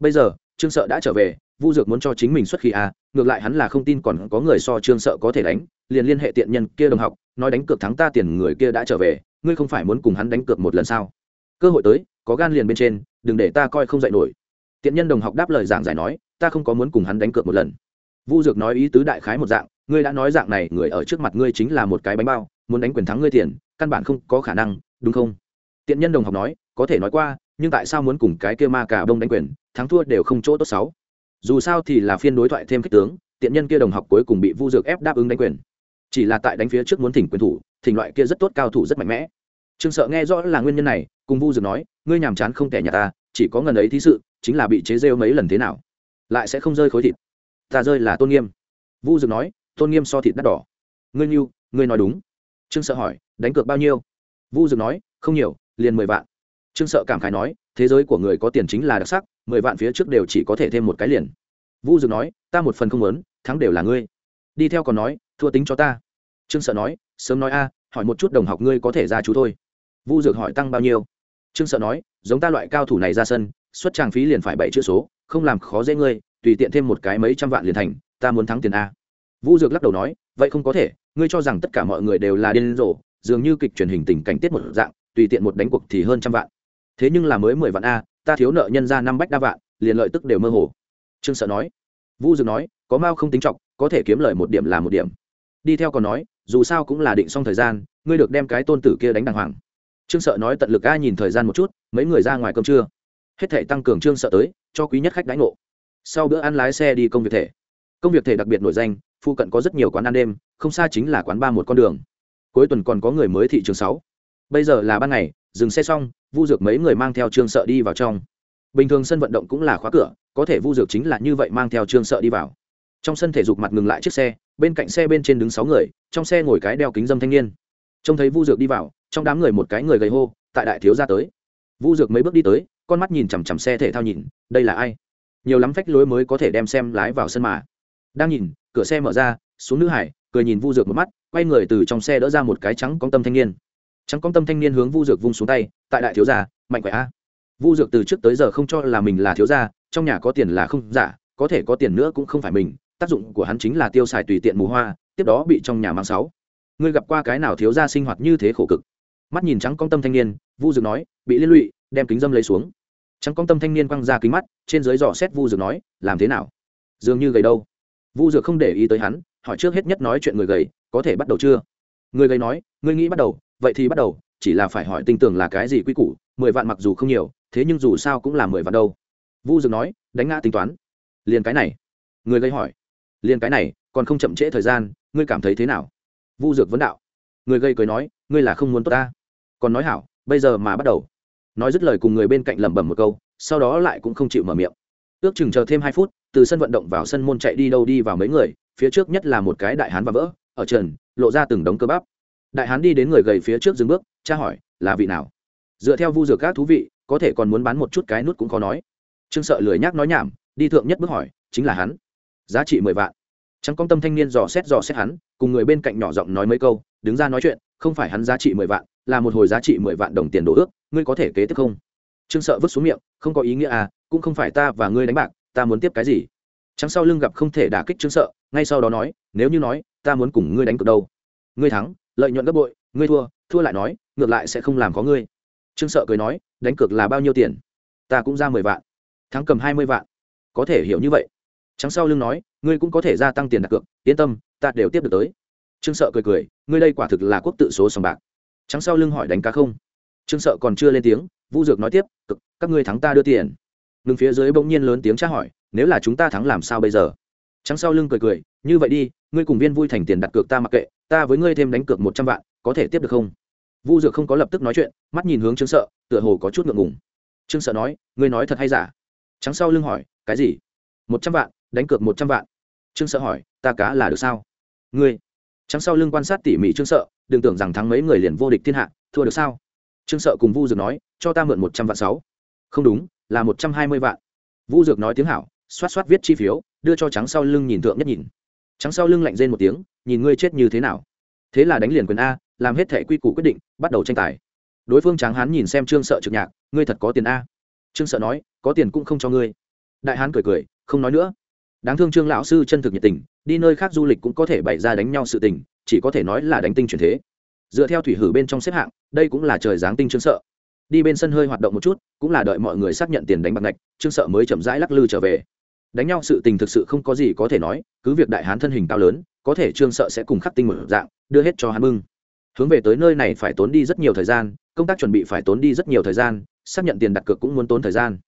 bây giờ, trương sợ đã trở về, vu dược muốn cho chính mình xuất khí à ngược lại hắn là không tin còn có người so trương sợ có thể đánh, liền liên hệ tiện nhân kia đồng học, nói đánh cược thắng ta tiền người kia đã trở về, ngươi không phải muốn cùng hắn đánh cược một lần sao? Cơ hội tới, có gan liền bên trên, đừng để ta coi không dạy nổi. Tiện nhân đồng học đáp lời giảng giải nói, ta không có muốn cùng hắn đánh cược một lần. Vu dược nói ý tứ đại khái một dạng ngươi đã nói dạng này, người ở trước mặt ngươi chính là một cái bánh bao, muốn đánh quyền thắng ngươi tiền, căn bản không có khả năng, đúng không? Tiện nhân đồng học nói, có thể nói qua, nhưng tại sao muốn cùng cái kia ma cà đông đánh quyền, thắng thua đều không chỗ tốt sáu dù sao thì là phiên đối thoại thêm kích tướng, tiện nhân kia đồng học cuối cùng bị vu dược ép đáp ứng đánh quyền. Chỉ là tại đánh phía trước muốn thỉnh quyền thủ, thỉnh loại kia rất tốt cao thủ rất mạnh mẽ. Trương sợ nghe rõ là nguyên nhân này, cùng vu dược nói, ngươi nhàm chán không kẻ nhà ta, chỉ có ngần ấy thí sự, chính là bị chế rêu mấy lần thế nào? Lại sẽ không rơi khối thịt. Ta rơi là tôn nghiêm. Vu dược nói tôn nghiêm so thịt đắt đỏ. Ngươi như ngươi nói đúng. Trương sợ hỏi, đánh cược bao nhiêu? Vu dược nói, không nhiều, liền mười vạn. Trương sợ cảm khái nói, thế giới của người có tiền chính là đặc sắc, mười vạn phía trước đều chỉ có thể thêm một cái liền. Vu dược nói, ta một phần không muốn, thắng đều là ngươi. Đi theo còn nói, thua tính cho ta. Trương sợ nói, sớm nói a, hỏi một chút đồng học ngươi có thể ra chú thôi. Vu dược hỏi tăng bao nhiêu? Trương sợ nói, giống ta loại cao thủ này ra sân, xuất trang phí liền phải bảy chữ số, không làm khó dễ ngươi, tùy tiện thêm một cái mấy trăm vạn liền thành, ta muốn thắng tiền a vu dược lắc đầu nói, vậy không có thể, ngươi cho rằng tất cả mọi người đều là điên rồ, dường như kịch truyền hình tình cảnh tiết một dạng, tùy tiện một đánh cuộc thì hơn trăm vạn. Thế nhưng là mới mười vạn a, ta thiếu nợ nhân ra năm bách đa vạn, liền lợi tức đều mơ hồ. Trương sợ nói. Vu dược nói, có mao không tính trọng, có thể kiếm lời một điểm là một điểm. Đi theo còn nói, dù sao cũng là định xong thời gian, ngươi được đem cái tôn tử kia đánh đàng hoàng. Trương sợ nói tận lực ai nhìn thời gian một chút, mấy người ra ngoài cơm trưa. Hết thể tăng cường trương sợ tới, cho quý nhất khách đánh ngộ. Sau bữa ăn lái xe đi công việc thể. Công việc thể đặc biệt nổi danh phụ cận có rất nhiều quán ăn đêm, không xa chính là quán ba một con đường. Cuối tuần còn có người mới thị trường sáu. Bây giờ là ban ngày, dừng xe xong, vu dược mấy người mang theo trương sợ đi vào trong. Bình thường sân vận động cũng là khóa cửa, có thể vu dược chính là như vậy mang theo trương sợ đi vào. Trong sân thể dục mặt ngừng lại chiếc xe, bên cạnh xe bên trên đứng sáu người, trong xe ngồi cái đeo kính dâm thanh niên. Trông thấy vu dược đi vào, trong đám người một cái người gầy hô, tại đại thiếu ra tới. Vu dược mấy bước đi tới, con mắt nhìn chằm chằm xe thể thao nhìn, đây là ai? Nhiều lắm phách lối mới có thể đem xem lái vào sân mà đang nhìn, cửa xe mở ra, xuống nữ hải, cười nhìn vu dược một mắt, quay người từ trong xe đỡ ra một cái trắng con tâm thanh niên. Trắng con tâm thanh niên hướng vu dược vung xuống tay, tại đại thiếu gia, mạnh khỏe a. Vu dược từ trước tới giờ không cho là mình là thiếu gia, trong nhà có tiền là không giả, có thể có tiền nữa cũng không phải mình, tác dụng của hắn chính là tiêu xài tùy tiện mù hoa, tiếp đó bị trong nhà mang sáu. Ngươi gặp qua cái nào thiếu gia sinh hoạt như thế khổ cực? Mắt nhìn trắng con tâm thanh niên, vu dược nói, bị liên lụy, đem kính dâm lấy xuống. Trắng con tâm thanh niên quăng ra kính mắt, trên dưới dò xét vu dược nói, làm thế nào? Dường như gầy đâu vu dược không để ý tới hắn, hỏi trước hết nhất nói chuyện người gầy, có thể bắt đầu chưa? Người gầy nói, ngươi nghĩ bắt đầu, vậy thì bắt đầu, chỉ là phải hỏi tinh tưởng là cái gì quy củ, mười vạn mặc dù không nhiều, thế nhưng dù sao cũng là mười vạn đâu. Vu dược nói, đánh ngã tính toán. Liền cái này. Người gầy hỏi, liền cái này, còn không chậm trễ thời gian, ngươi cảm thấy thế nào? Vu dược vấn đạo. Người gây cười nói, ngươi là không muốn tốt ta. Còn nói hảo, bây giờ mà bắt đầu. Nói dứt lời cùng người bên cạnh lẩm bẩm một câu, sau đó lại cũng không chịu mở miệng. Ước chừng chờ thêm hai phút từ sân vận động vào sân môn chạy đi đâu đi vào mấy người, phía trước nhất là một cái đại hán và vỡ, ở trần, lộ ra từng đống cơ bắp. Đại hán đi đến người gầy phía trước dừng bước, tra hỏi, là vị nào? Dựa theo vu dược các thú vị, có thể còn muốn bán một chút cái nút cũng khó nói. Trương sợ lười nhác nói nhảm, đi thượng nhất bước hỏi, chính là hắn. Giá trị mười vạn. Trắng công tâm thanh niên dò xét dò xét hắn, cùng người bên cạnh nhỏ giọng nói mấy câu, đứng ra nói chuyện, không phải hắn giá trị mười vạn, là một hồi giá trị mười vạn đồng tiền đổ ước, ngươi có thể kế tiếp không? Trương sợ vứt xuống miệng, không có ý nghĩa à cũng không phải ta và ngươi đánh bạc ta muốn tiếp cái gì? Trắng sau lưng gặp không thể đả kích trương sợ, ngay sau đó nói, nếu như nói, ta muốn cùng ngươi đánh cược đâu? Ngươi thắng, lợi nhuận gấp bội, ngươi thua thua lại nói, ngược lại sẽ không làm có ngươi. Trương sợ cười nói, đánh cược là bao nhiêu tiền? Ta cũng ra mười vạn. Thắng cầm hai mươi vạn. Có thể hiểu như vậy. Trắng sau lưng nói, ngươi cũng có thể gia tăng tiền đặt cược, yên tâm, ta đều tiếp được tới. Trương sợ cười cười, ngươi đây quả thực là quốc tự số sòng bạc. Trắng sau lưng hỏi đánh cá không? Trương sợ còn chưa lên tiếng, vũ dược nói tiếp, cực, các ngươi thắng ta đưa tiền ngừng phía dưới bỗng nhiên lớn tiếng tra hỏi, nếu là chúng ta thắng làm sao bây giờ? Trắng sau lưng cười cười, như vậy đi, ngươi cùng viên vui thành tiền đặt cược ta mặc kệ, ta với ngươi thêm đánh cược một trăm vạn, có thể tiếp được không? Vu dược không có lập tức nói chuyện, mắt nhìn hướng trương sợ, tựa hồ có chút ngượng ngùng. Trương sợ nói, ngươi nói thật hay giả? Trắng sau lưng hỏi, cái gì? Một trăm vạn, đánh cược một trăm vạn. Trương sợ hỏi, ta cá là được sao? Ngươi. Trắng sau lưng quan sát tỉ mỉ trương sợ, đừng tưởng rằng thắng mấy người liền vô địch thiên hạ, thua được sao? Trương sợ cùng vu dược nói, cho ta mượn một trăm vạn sáu không đúng, là một trăm hai mươi vạn. Vu dược nói tiếng hảo, xoát xoát viết chi phiếu, đưa cho trắng sau lưng nhìn thượng nhất nhìn. Trắng sau lưng lạnh rên một tiếng, nhìn ngươi chết như thế nào. Thế là đánh liền quyền a, làm hết thẻ quy củ quyết định, bắt đầu tranh tài. Đối phương tráng hán nhìn xem trương sợ trực nhạc, ngươi thật có tiền a. Trương sợ nói, có tiền cũng không cho ngươi. Đại hán cười cười, không nói nữa. Đáng thương trương lão sư chân thực nhiệt tình, đi nơi khác du lịch cũng có thể bày ra đánh nhau sự tình, chỉ có thể nói là đánh tinh truyền thế. Dựa theo thủy hử bên trong xếp hạng, đây cũng là trời giáng tinh trương sợ đi bên sân hơi hoạt động một chút, cũng là đợi mọi người xác nhận tiền đánh bạc ngạch, trương sợ mới chậm rãi lắc lư trở về. Đánh nhau sự tình thực sự không có gì có thể nói, cứ việc đại hán thân hình cao lớn, có thể trương sợ sẽ cùng khắc tinh một dạng, đưa hết cho hắn mưng hướng về tới nơi này phải tốn đi rất nhiều thời gian, công tác chuẩn bị phải tốn đi rất nhiều thời gian, xác nhận tiền đặt cược cũng muốn tốn thời gian.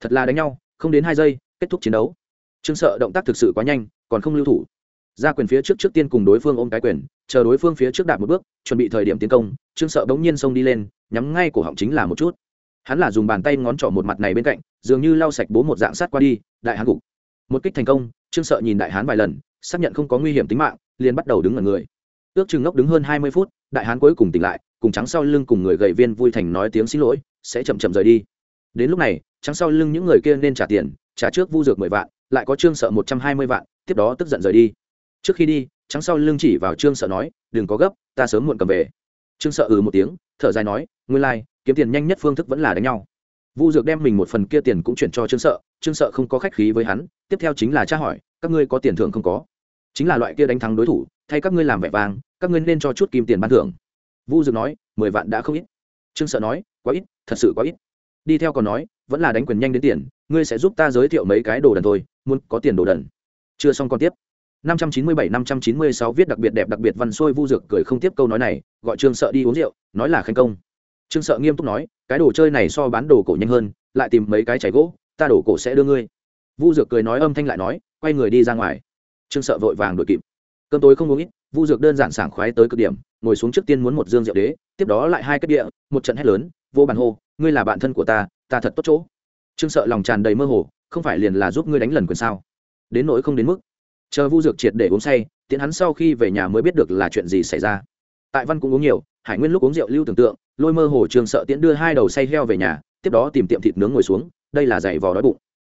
Thật là đánh nhau, không đến hai giây, kết thúc chiến đấu. Trương sợ động tác thực sự quá nhanh, còn không lưu thủ ra quyền phía trước trước tiên cùng đối phương ôm cái quyền, chờ đối phương phía trước đạt một bước, chuẩn bị thời điểm tiến công, trương sợ bỗng nhiên xông đi lên, nhắm ngay cổ họng chính là một chút. Hắn là dùng bàn tay ngón trỏ một mặt này bên cạnh, dường như lau sạch bố một dạng sát qua đi, đại hán gục. Một kích thành công, trương sợ nhìn đại hán vài lần, xác nhận không có nguy hiểm tính mạng, liền bắt đầu đứng ở người. Ước chừng ngốc đứng hơn hai mươi phút, đại hán cuối cùng tỉnh lại, cùng trắng sau lưng cùng người gầy viên vui thành nói tiếng xin lỗi, sẽ chậm chậm rời đi. Đến lúc này, trắng sau lưng những người kia nên trả tiền, trả trước vu dược mười vạn, lại có trương sợ một trăm hai mươi vạn, tiếp đó tức giận rời đi trước khi đi trắng sau lưng chỉ vào trương sợ nói đừng có gấp ta sớm muộn cầm về. Trương sợ ừ một tiếng thở dài nói nguyên lai、like, kiếm tiền nhanh nhất phương thức vẫn là đánh nhau. Vu dược đem mình một phần kia tiền cũng chuyển cho trương sợ trương sợ không có khách khí với hắn tiếp theo chính là tra hỏi các ngươi có tiền thưởng không có? Chính là loại kia đánh thắng đối thủ thay các ngươi làm vẻ vang các ngươi nên cho chút kim tiền ban thưởng. Vu dược nói mười vạn đã không ít. Trương sợ nói quá ít thật sự quá ít. Đi theo còn nói vẫn là đánh quyền nhanh đến tiền ngươi sẽ giúp ta giới thiệu mấy cái đồ đần thôi muốn có tiền đồ đần. Chưa xong còn tiếp. 597-596 viết đặc biệt đẹp đặc biệt văn xuôi vu dược cười không tiếp câu nói này, gọi trương sợ đi uống rượu, nói là khanh công. Trương sợ nghiêm túc nói, cái đồ chơi này so bán đồ cổ nhanh hơn, lại tìm mấy cái chảy gỗ, ta đổ cổ sẽ đưa ngươi. Vu dược cười nói âm thanh lại nói, quay người đi ra ngoài. Trương sợ vội vàng đuổi kịp. Cơm tối không uống ít, vu dược đơn giản sảng khoái tới cực điểm, ngồi xuống trước tiên muốn một dương rượu đế, tiếp đó lại hai cái địa, một trận hét lớn, vô bàn hô, ngươi là bạn thân của ta ta thật tốt chỗ. Trương sợ lòng tràn đầy mơ hồ, không phải liền là giúp ngươi đánh lần quyền sao? Đến nỗi không đến mức chờ vu dược triệt để uống say Tiễn hắn sau khi về nhà mới biết được là chuyện gì xảy ra. Tại văn cũng uống nhiều, hải nguyên lúc uống rượu lưu tưởng tượng, lôi mơ hồ trường sợ tiễn đưa hai đầu say heo về nhà, tiếp đó tìm tiệm thịt nướng ngồi xuống, đây là giày vò đói bụng.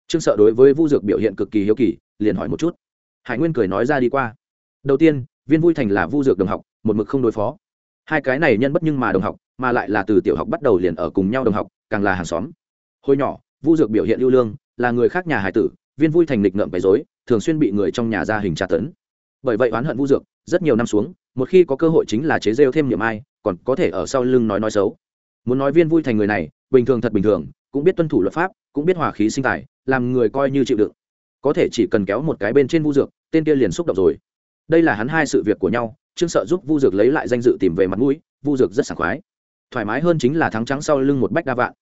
Trương sợ đối với vu dược biểu hiện cực kỳ hiếu kỳ, liền hỏi một chút. Hải nguyên cười nói ra đi qua. Đầu tiên, viên vui thành là vu dược đồng học, một mực không đối phó. Hai cái này nhân bất nhưng mà đồng học, mà lại là từ tiểu học bắt đầu liền ở cùng nhau đồng học, càng là hàng xóm. Hồi nhỏ, vu dược biểu hiện ưu lương, là người khác nhà hải tử, viên vui thành lịch ngợm bày dối thường xuyên bị người trong nhà ra hình tra tấn. Bởi vậy oán hận vu dược, rất nhiều năm xuống, một khi có cơ hội chính là chế rêu thêm niệm ai, còn có thể ở sau lưng nói nói xấu. Muốn nói viên vui thành người này, bình thường thật bình thường, cũng biết tuân thủ luật pháp, cũng biết hòa khí sinh tài, làm người coi như chịu đựng. Có thể chỉ cần kéo một cái bên trên vu dược, tên kia liền xúc động rồi. Đây là hắn hai sự việc của nhau, trương sợ giúp vu dược lấy lại danh dự tìm về mặt mũi, vu dược rất sảng khoái. Thoải mái hơn chính là thắng trắng sau lưng một bách đa vạn.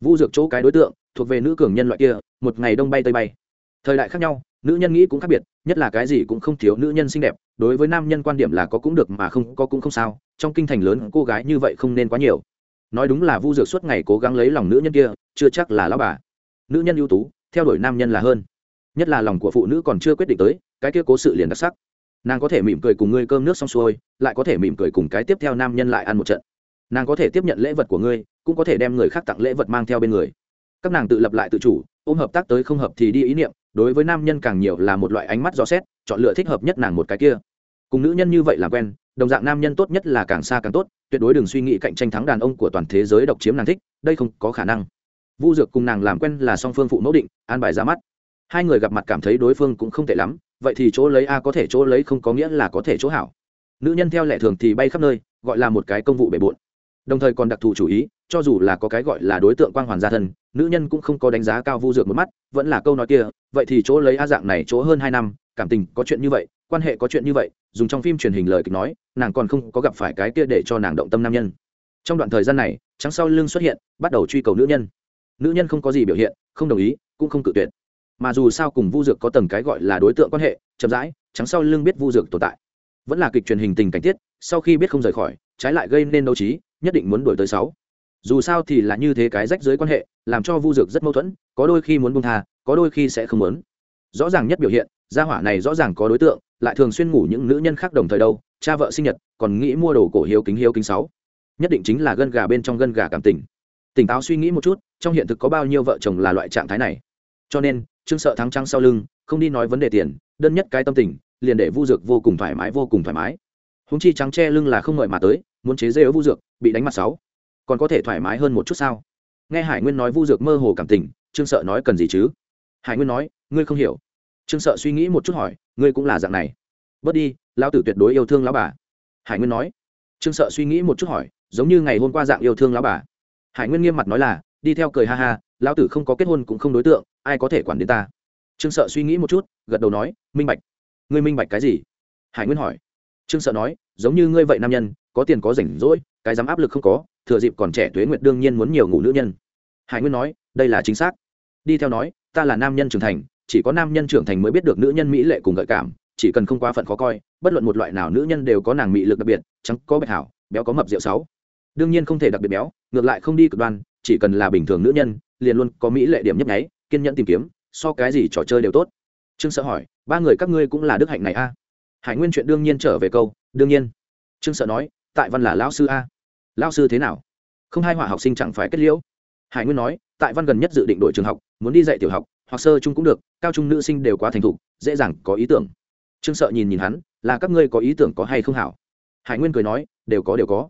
Vu dược chỗ cái đối tượng, thuộc về nữ cường nhân loại kia, một ngày đông bay tây bay. Thời đại khác nhau nữ nhân nghĩ cũng khác biệt, nhất là cái gì cũng không thiếu nữ nhân xinh đẹp, đối với nam nhân quan điểm là có cũng được mà không có cũng không sao, trong kinh thành lớn cô gái như vậy không nên quá nhiều. Nói đúng là vu dược suốt ngày cố gắng lấy lòng nữ nhân kia, chưa chắc là lão bà. Nữ nhân ưu tú, theo đuổi nam nhân là hơn. Nhất là lòng của phụ nữ còn chưa quyết định tới, cái kia cố sự liền đặc sắc. Nàng có thể mỉm cười cùng ngươi cơm nước xong xuôi, lại có thể mỉm cười cùng cái tiếp theo nam nhân lại ăn một trận. Nàng có thể tiếp nhận lễ vật của ngươi, cũng có thể đem người khác tặng lễ vật mang theo bên người. Các nàng tự lập lại tự chủ, ôm hợp tác tới không hợp thì đi ý niệm đối với nam nhân càng nhiều là một loại ánh mắt rõ xét, chọn lựa thích hợp nhất nàng một cái kia. Cùng nữ nhân như vậy làm quen, đồng dạng nam nhân tốt nhất là càng xa càng tốt, tuyệt đối đừng suy nghĩ cạnh tranh thắng đàn ông của toàn thế giới độc chiếm nàng thích, đây không có khả năng. Vu dược cùng nàng làm quen là song phương phụ mẫu định, an bài ra mắt. Hai người gặp mặt cảm thấy đối phương cũng không tệ lắm, vậy thì chỗ lấy a có thể chỗ lấy không có nghĩa là có thể chỗ hảo. Nữ nhân theo lệ thường thì bay khắp nơi, gọi là một cái công vụ bề bộn. Đồng thời còn đặc thù chủ ý cho dù là có cái gọi là đối tượng quang hoàn gia thân, nữ nhân cũng không có đánh giá cao vu dược một mắt, vẫn là câu nói kia, vậy thì chỗ lấy a dạng này chỗ hơn hai năm, cảm tình có chuyện như vậy, quan hệ có chuyện như vậy, dùng trong phim truyền hình lời kịch nói, nàng còn không có gặp phải cái kia để cho nàng động tâm nam nhân. Trong đoạn thời gian này, trắng sau lưng xuất hiện, bắt đầu truy cầu nữ nhân. Nữ nhân không có gì biểu hiện, không đồng ý, cũng không cự tuyệt. Mà dù sao cùng vu dược có tầng cái gọi là đối tượng quan hệ, chậm rãi, trắng sau lưng biết vu dược tồn tại. Vẫn là kịch truyền hình tình cảnh tiết, sau khi biết không rời khỏi, trái lại gây nên đấu trí, nhất định muốn đổi tới sáu dù sao thì là như thế cái rách dưới quan hệ, làm cho vu dược rất mâu thuẫn, có đôi khi muốn buông tha, có đôi khi sẽ không muốn. Rõ ràng nhất biểu hiện, gia hỏa này rõ ràng có đối tượng, lại thường xuyên ngủ những nữ nhân khác đồng thời đâu, cha vợ sinh nhật, còn nghĩ mua đồ cổ hiếu kính hiếu kính sáu. Nhất định chính là gân gà bên trong gân gà cảm tình. Tỉnh táo suy nghĩ một chút, trong hiện thực có bao nhiêu vợ chồng là loại trạng thái này. Cho nên, trương sợ thắng trăng sau lưng, không đi nói vấn đề tiền, đơn nhất cái tâm tình, liền để vu dược vô cùng thoải mái, vô cùng thoải mái. Húng chi trắng che lưng là không ngợi mà tới, muốn chế dê ở vu dược, bị đánh mặt sáu còn có thể thoải mái hơn một chút sao? Nghe hải nguyên nói vu dược mơ hồ cảm tình, trương sợ nói cần gì chứ? Hải nguyên nói, ngươi không hiểu. Trương sợ suy nghĩ một chút hỏi, ngươi cũng là dạng này. Bớt đi, lão tử tuyệt đối yêu thương lão bà. Hải nguyên nói. Trương sợ suy nghĩ một chút hỏi, giống như ngày hôm qua dạng yêu thương lão bà. Hải nguyên nghiêm mặt nói là, đi theo cười ha ha, lão tử không có kết hôn cũng không đối tượng, ai có thể quản đến ta? Trương sợ suy nghĩ một chút, gật đầu nói, minh bạch. Ngươi minh bạch cái gì? Hải nguyên hỏi. Trương sợ nói, giống như ngươi vậy nam nhân, có tiền có rảnh rỗi, cái dám áp lực không có thừa dịp còn trẻ tuế nguyệt đương nhiên muốn nhiều ngủ nữ nhân. Hải nguyên nói, đây là chính xác. Đi theo nói, ta là nam nhân trưởng thành, chỉ có nam nhân trưởng thành mới biết được nữ nhân mỹ lệ cùng gợi cảm, chỉ cần không quá phận khó coi, bất luận một loại nào nữ nhân đều có nàng mỹ lực đặc biệt, trắng có bạch hảo, béo có mập rượu sáu. Đương nhiên không thể đặc biệt béo, ngược lại không đi cực đoan, chỉ cần là bình thường nữ nhân, liền luôn có mỹ lệ điểm nhấp nháy, kiên nhẫn tìm kiếm, so cái gì trò chơi đều tốt. Trương sợ hỏi, ba người các ngươi cũng là đức hạnh này a? Hải nguyên chuyện đương nhiên trở về câu, đương nhiên. Trương sợ nói, tại văn là lão sư a lao sư thế nào? Không hai họa học sinh chẳng phải kết liễu. Hải nguyên nói, tại văn gần nhất dự định đội trường học, muốn đi dạy tiểu học, hoặc sơ trung cũng được, cao trung nữ sinh đều quá thành thục, dễ dàng có ý tưởng. Trương sợ nhìn nhìn hắn, là các ngươi có ý tưởng có hay không hảo? Hải nguyên cười nói, đều có đều có.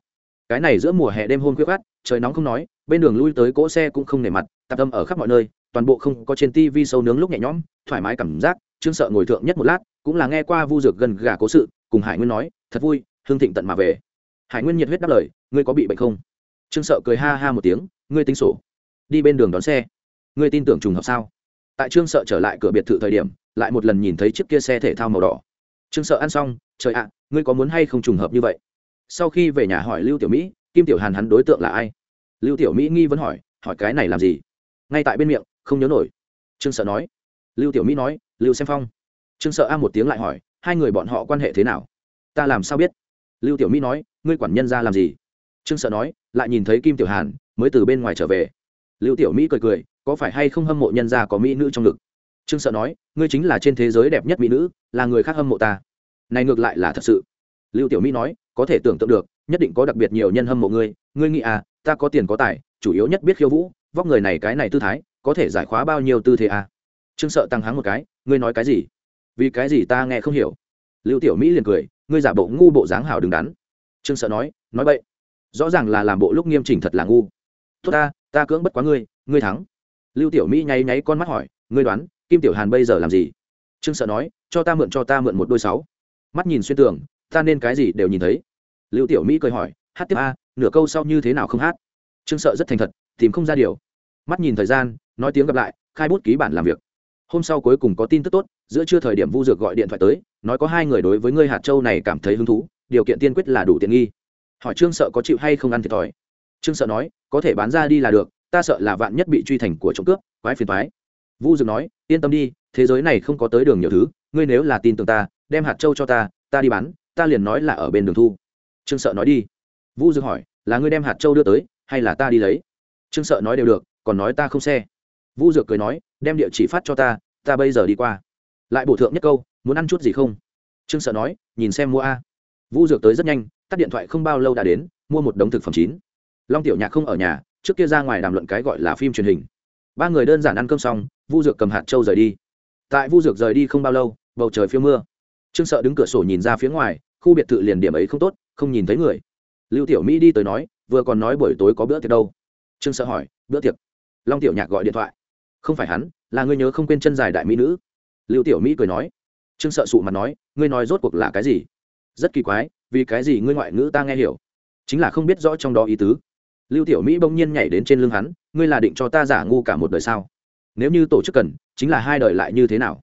Cái này giữa mùa hè đêm hôm khuya khát trời nóng không nói, bên đường lui tới cỗ xe cũng không nề mặt, tạp tâm ở khắp mọi nơi, toàn bộ không có trên tivi sâu nướng lúc nhẹ nhõm, thoải mái cảm giác, trương sợ ngồi thượng nhất một lát, cũng là nghe qua vu dược gần gà cố sự, cùng hải nguyên nói, thật vui, hương thịnh tận mà về hải nguyên nhiệt huyết đáp lời, ngươi có bị bệnh không? Trương sợ cười ha ha một tiếng, ngươi tính sổ. Đi bên đường đón xe. Ngươi tin tưởng trùng hợp sao? Tại trương sợ trở lại cửa biệt thự thời điểm, lại một lần nhìn thấy chiếc kia xe thể thao màu đỏ. Trương sợ ăn xong, trời ạ, ngươi có muốn hay không trùng hợp như vậy? Sau khi về nhà hỏi lưu tiểu mỹ, kim tiểu hàn hắn đối tượng là ai? Lưu tiểu mỹ nghi vẫn hỏi hỏi cái này làm gì? Ngay tại bên miệng, không nhớ nổi. Trương sợ nói, lưu tiểu mỹ nói, lưu xem phong. Trương sợ a một tiếng lại hỏi, hai người bọn họ quan hệ thế nào? Ta làm sao biết? Lưu tiểu mỹ nói, ngươi quản nhân ra làm gì? Trương sợ nói, lại nhìn thấy kim tiểu hàn, mới từ bên ngoài trở về. Lưu tiểu mỹ cười cười, có phải hay không hâm mộ nhân gia có mỹ nữ trong ngực? Trương sợ nói, ngươi chính là trên thế giới đẹp nhất mỹ nữ, là người khác hâm mộ ta. Này ngược lại là thật sự. Lưu tiểu mỹ nói, có thể tưởng tượng được, nhất định có đặc biệt nhiều nhân hâm mộ ngươi. Ngươi nghĩ à ta có tiền có tài, chủ yếu nhất biết khiêu vũ, vóc người này cái này tư thái, có thể giải khóa bao nhiêu tư thế à? Trương sợ tăng háng một cái, ngươi nói cái gì? Vì cái gì ta nghe không hiểu? Lưu tiểu mỹ liền cười ngươi giả bộ ngu bộ dáng hảo đứng đắn. Trương sợ nói nói vậy rõ ràng là làm bộ lúc nghiêm chỉnh thật là ngu. Tốt ta ta cưỡng bất quá ngươi ngươi thắng. Lưu tiểu mỹ nháy nháy con mắt hỏi, ngươi đoán, kim tiểu hàn bây giờ làm gì? Trương sợ nói, cho ta mượn, cho ta mượn một đôi sáu. Mắt nhìn xuyên tường, ta nên cái gì đều nhìn thấy. Lưu tiểu mỹ cười hỏi, hát tiếp a, nửa câu sau như thế nào không hát? Trương sợ rất thành thật, tìm không ra điều. Mắt nhìn thời gian, nói tiếng gặp lại, khai bút ký bản làm việc hôm sau cuối cùng có tin tức tốt, giữa trưa thời điểm vu dược gọi điện thoại tới, nói có hai người đối với ngươi hạt châu này cảm thấy hứng thú, điều kiện tiên quyết là đủ tiện nghi. Hỏi trương sợ có chịu hay không ăn thiệt thòi. Trương sợ nói, có thể bán ra đi là được, ta sợ là vạn nhất bị truy thành của trộm cướp, quái phiền thoái vu dược nói, yên tâm đi, thế giới này không có tới đường nhiều thứ, ngươi nếu là tin tưởng ta, đem hạt châu cho ta ta đi bán, ta liền nói là ở bên đường thu. Trương sợ nói đi. Vu dược hỏi, là ngươi đem hạt châu đưa tới, hay là ta đi lấy? Trương sợ nói đều được, còn nói ta không xe. Vu dược cười nói đem địa chỉ phát cho ta ta bây giờ đi qua. Lại bổ thượng nhất câu, muốn ăn chút gì không? Trương sợ nói, nhìn xem mua a. Vu dược tới rất nhanh, tắt điện thoại không bao lâu đã đến, mua một đống thực phẩm chín. Long tiểu nhạc không ở nhà, trước kia ra ngoài đàm luận cái gọi là phim truyền hình. Ba người đơn giản ăn cơm xong vu dược cầm hạt trâu rời đi. Tại vu dược rời đi không bao lâu, bầu trời phiêu mưa. Trương sợ đứng cửa sổ nhìn ra phía ngoài, khu biệt thự liền điểm ấy không tốt, không nhìn thấy người. Lưu tiểu mỹ đi tới nói, vừa còn nói buổi tối có bữa tiệc đâu. Trương sợ hỏi, bữa tiệc? Long tiểu nhạc gọi điện thoại không phải hắn, là ngươi nhớ không quên chân dài đại mỹ nữ. Lưu tiểu mỹ cười nói. Trương sợ sụ mặt nói, ngươi nói rốt cuộc là cái gì? Rất kỳ quái, vì cái gì ngươi ngoại ngữ ta nghe hiểu? Chính là không biết rõ trong đó ý tứ. Lưu tiểu mỹ bỗng nhiên nhảy đến trên lưng hắn, ngươi là định cho ta giả ngu cả một đời sao? Nếu như tổ chức cần, chính là hai đời lại như thế nào?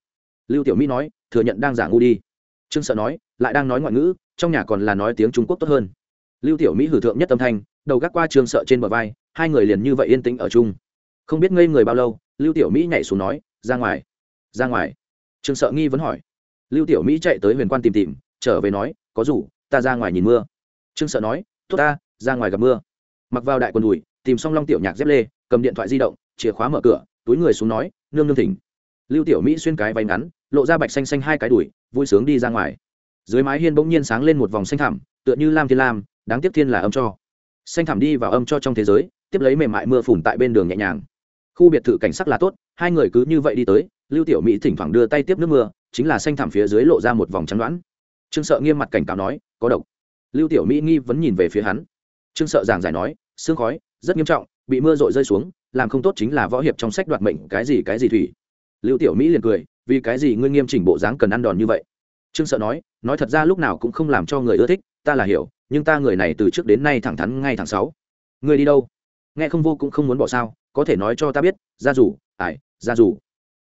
Lưu tiểu mỹ nói, thừa nhận đang giả ngu đi. Trương sợ nói, lại đang nói ngoại ngữ, trong nhà còn là nói tiếng trung quốc tốt hơn. Lưu tiểu mỹ hử thượng nhất âm thanh, đầu gác qua trương sợ trên bờ vai, hai người liền như vậy yên tĩnh ở chung. Không biết ngây người bao lâu lưu tiểu mỹ nhảy xuống nói, ra ngoài ra ngoài. Trương sợ nghi vẫn hỏi. Lưu tiểu mỹ chạy tới huyền quan tìm tìm, trở về nói, có rủ, ta ra ngoài nhìn mưa. Trương sợ nói, tốt ta, ra ngoài gặp mưa. Mặc vào đại quần đùi, tìm xong long tiểu nhạc dép lê, cầm điện thoại di động, chìa khóa mở cửa, túi người xuống nói, nương nương thỉnh. Lưu tiểu mỹ xuyên cái váy ngắn, lộ ra bạch xanh xanh hai cái đùi, vui sướng đi ra ngoài. Dưới mái hiên bỗng nhiên sáng lên một vòng xanh thẳm, tựa như lam thiên lam, đáng tiếc thiên là âm cho. Xanh thẳm đi vào âm cho trong thế giới, tiếp lấy mềm mại mưa phủn tại bên đường nhẹ nhàng khu biệt thự cảnh sắc là tốt, hai người cứ như vậy đi tới, lưu tiểu mỹ thỉnh thoảng đưa tay tiếp nước mưa, chính là xanh thẳm phía dưới lộ ra một vòng trắng đoán. Trương sợ nghiêm mặt cảnh cáo nói, có độc. Lưu tiểu mỹ nghi vấn nhìn về phía hắn. Trương sợ giảng giải nói, sương khói, rất nghiêm trọng, bị mưa rội rơi xuống, làm không tốt chính là võ hiệp trong sách đoạt mệnh, cái gì cái gì thủy. Lưu tiểu mỹ liền cười, vì cái gì ngươi nghiêm chỉnh bộ dáng cần ăn đòn như vậy? Trương sợ nói nói thật ra lúc nào cũng không làm cho người ưa thích, ta là hiểu, nhưng ta người này từ trước đến nay thẳng thắn ngay thẳng sáu. Ngươi đi đâu? Nghe không vô cũng không muốn bỏ sao có thể nói cho ta biết, gia rủ ải gia rủ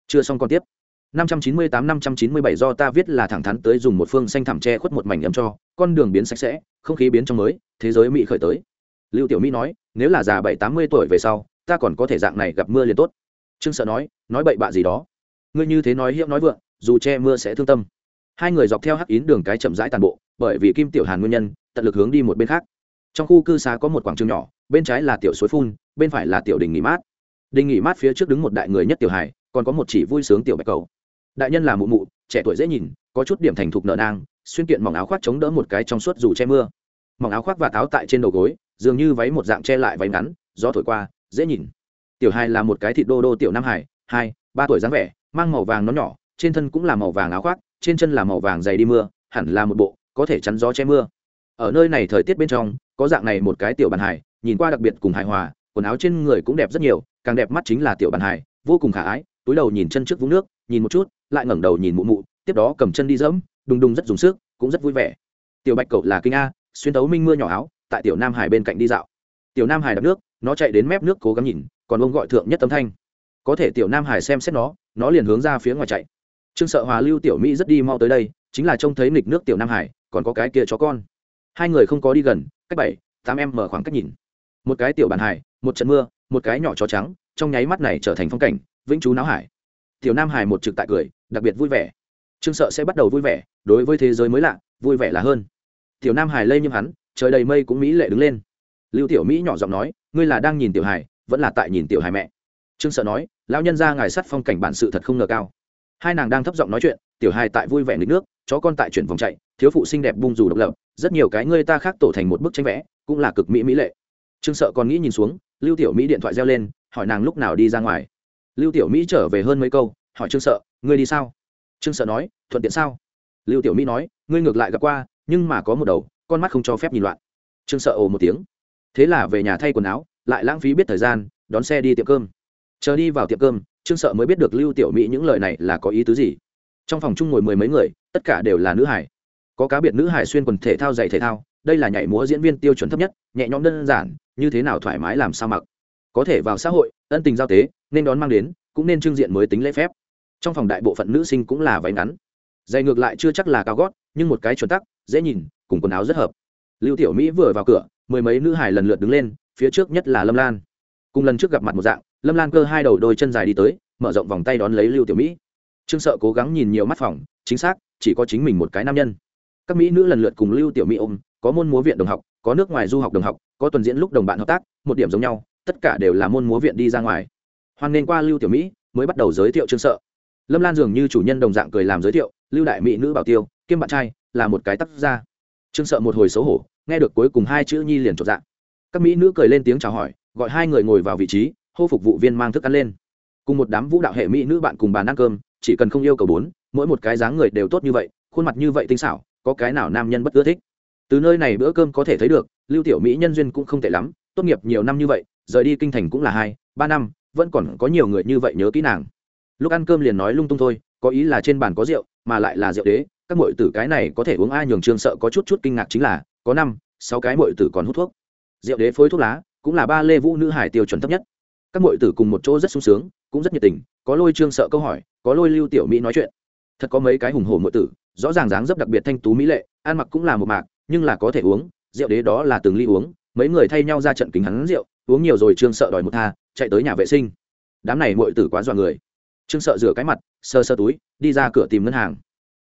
chưa xong còn tiếp. 598-597 do ta viết là thẳng thắn tới dùng một phương xanh thảm che khuất một mảnh ấm cho, con đường biến sạch sẽ, không khí biến trong mới, thế giới mỹ khởi tới. Lưu tiểu mỹ nói, nếu là già bảy, tám mươi tuổi về sau, ta còn có thể dạng này gặp mưa liền tốt. Trương sợ nói nói bậy bạ gì đó. Ngươi như thế nói hiệu nói vượng, dù che mưa sẽ thương tâm. Hai người dọc theo hắc yến đường cái chậm rãi tàn bộ, bởi vì kim tiểu hàn nguyên nhân, tận lực hướng đi một bên khác trong khu cư xá có một quảng trường nhỏ, bên trái là tiểu suối phun, bên phải là tiểu đình nghỉ mát. Đình nghỉ mát phía trước đứng một đại người nhất tiểu hải còn có một chỉ vui sướng tiểu bạch cầu. Đại nhân là mụ mụ, trẻ tuổi dễ nhìn, có chút điểm thành thục nợ nang, xuyên kiện mỏng áo khoác chống đỡ một cái trong suốt dù che mưa. Mỏng áo khoác và táo tại trên đầu gối, dường như váy một dạng che lại váy ngắn, gió thổi qua, dễ nhìn. Tiểu hai là một cái thịt đô đô tiểu nam hải hai, ba tuổi dáng vẻ, mang màu vàng nó nhỏ, trên thân cũng là màu vàng áo khoác, trên chân là màu vàng dày đi mưa, hẳn là một bộ, có thể chắn gió che mưa ở nơi này thời tiết bên trong, có dạng này một cái tiểu bàn hải, nhìn qua đặc biệt cùng hài hòa, quần áo trên người cũng đẹp rất nhiều, càng đẹp mắt chính là tiểu bàn hải, vô cùng khả ái, túi đầu nhìn chân trước vũng nước, nhìn một chút, lại ngẩng đầu nhìn mụ mụ, tiếp đó cầm chân đi dẫm, đùng đùng rất dùng sức, cũng rất vui vẻ. Tiểu bạch cậu là kinh a, xuyên tấu minh mưa nhỏ áo, tại tiểu nam hải bên cạnh đi dạo. Tiểu nam hải đập nước, nó chạy đến mép nước cố gắng nhìn, còn ông gọi thượng nhất tấm thanh. Có thể tiểu nam hải xem xét nó nó liền hướng ra phía ngoài chạy. Trương sợ hòa lưu tiểu mỹ rất đi mau tới đây, chính là trông thấy nghịch nước tiểu nam hải, còn có cái kia chó con hai người không có đi gần, cách bảy, tám em mở khoảng cách nhìn. Một cái tiểu bàn hải một trận mưa, một cái nhỏ chó trắng, trong nháy mắt này trở thành phong cảnh, vĩnh chú náo hải. Tiểu nam hải một trực tại cười, đặc biệt vui vẻ. Trương sợ sẽ bắt đầu vui vẻ, đối với thế giới mới lạ, vui vẻ là hơn. Tiểu nam hải lây nhiễm hắn, trời đầy mây cũng mỹ lệ đứng lên. Lưu tiểu mỹ nhỏ giọng nói, ngươi là đang nhìn tiểu hải vẫn là tại nhìn tiểu hải mẹ? Trương sợ nói, lão nhân ra ngài sắt phong cảnh bản sự thật không ngờ cao. Hai nàng đang thấp giọng nói chuyện tiểu hài tại vui vẻ nghịch nước, chó con tại chuyển vòng chạy, thiếu phụ xinh đẹp bung dù độc lập, rất nhiều cái người ta khác tổ thành một bức tranh vẽ, cũng là cực mỹ mỹ lệ. Trương sợ còn nghĩ nhìn xuống, lưu tiểu mỹ điện thoại reo lên, hỏi nàng lúc nào đi ra ngoài. Lưu tiểu mỹ trở về hơn mấy câu, hỏi trương sợ, ngươi đi sao? Trương sợ nói, thuận tiện sao? Lưu tiểu mỹ nói, ngươi ngược lại gặp qua, nhưng mà có một đầu, con mắt không cho phép nhìn loạn. Trương sợ ồ một tiếng. Thế là về nhà thay quần áo, lại lãng phí biết thời gian, đón xe đi tiệm cơm. Chờ đi vào tiệm cơm, trương sợ mới biết được lưu tiểu mỹ những lời này là có ý tứ gì trong phòng chung ngồi mười mấy người, tất cả đều là nữ hải. Có cá biệt nữ hải xuyên quần thể thao dạy thể thao, đây là nhảy múa diễn viên tiêu chuẩn thấp nhất, nhẹ nhõm đơn giản, như thế nào thoải mái làm sao mặc. Có thể vào xã hội, ân tình giao tế, nên đón mang đến, cũng nên trưng diện mới tính lễ phép. Trong phòng đại bộ phận nữ sinh cũng là váy ngắn. Dày ngược lại chưa chắc là cao gót, nhưng một cái chuẩn tắc, dễ nhìn, cùng quần áo rất hợp. Lưu tiểu mỹ vừa vào cửa, mười mấy nữ hải lần lượt đứng lên, phía trước nhất là lâm lan. Cùng lần trước gặp mặt một dạng, lâm lan cơ hai đầu đôi chân dài đi tới, mở rộng vòng tay đón lấy lưu tiểu mỹ trương sợ cố gắng nhìn nhiều mắt phòng, chính xác, chỉ có chính mình một cái nam nhân. Các mỹ nữ lần lượt cùng lưu tiểu mỹ ôm, có môn múa viện đồng học, có nước ngoài du học đồng học, có tuần diễn lúc đồng bạn hợp tác, một điểm giống nhau, tất cả đều là môn múa viện đi ra ngoài. Hoan nên qua lưu tiểu mỹ, mới bắt đầu giới thiệu trương sợ. Lâm lan dường như chủ nhân đồng dạng cười làm giới thiệu, lưu đại mỹ nữ bảo tiêu, kiêm bạn trai, là một cái tác gia. Trương sợ một hồi xấu hổ, nghe được cuối cùng hai chữ nhi liền trọn dạng các mỹ nữ cười lên tiếng chào hỏi, gọi hai người ngồi vào vị trí, hô phục vụ viên mang thức ăn lên. Cùng một đám vũ đạo hệ mỹ nữ bạn cùng bàn ăn cơm chỉ cần không yêu cầu bốn, mỗi một cái dáng người đều tốt như vậy, khuôn mặt như vậy tinh xảo, có cái nào nam nhân bất ưa thích? Từ nơi này bữa cơm có thể thấy được, lưu tiểu mỹ nhân duyên cũng không tệ lắm, tốt nghiệp nhiều năm như vậy, rời đi kinh thành cũng là hai, ba năm, vẫn còn có nhiều người như vậy nhớ kỹ nàng. Lúc ăn cơm liền nói lung tung thôi, có ý là trên bàn có rượu, mà lại là rượu đế, các mọi tử cái này có thể uống ai nhường trương sợ có chút chút kinh ngạc chính là, có năm, sáu cái mọi tử còn hút thuốc. Rượu đế phối thuốc lá, cũng là ba lê vũ nữ hải tiêu chuẩn thấp nhất các mội tử cùng một chỗ rất sung sướng, cũng rất nhiệt tình, có lôi trương sợ câu hỏi, có lôi lưu tiểu mỹ nói chuyện. Thật có mấy cái hùng hổ mội tử, rõ ràng dáng dấp đặc biệt thanh tú mỹ lệ, ăn mặc cũng là một mạc, nhưng là có thể uống, rượu đế đó là từng ly uống, mấy người thay nhau ra trận kính hắn rượu, uống nhiều rồi trương sợ đòi một tha, chạy tới nhà vệ sinh. Đám này mội tử quá dọa người. Trương sợ rửa cái mặt sơ sơ túi, đi ra cửa tìm ngân hàng.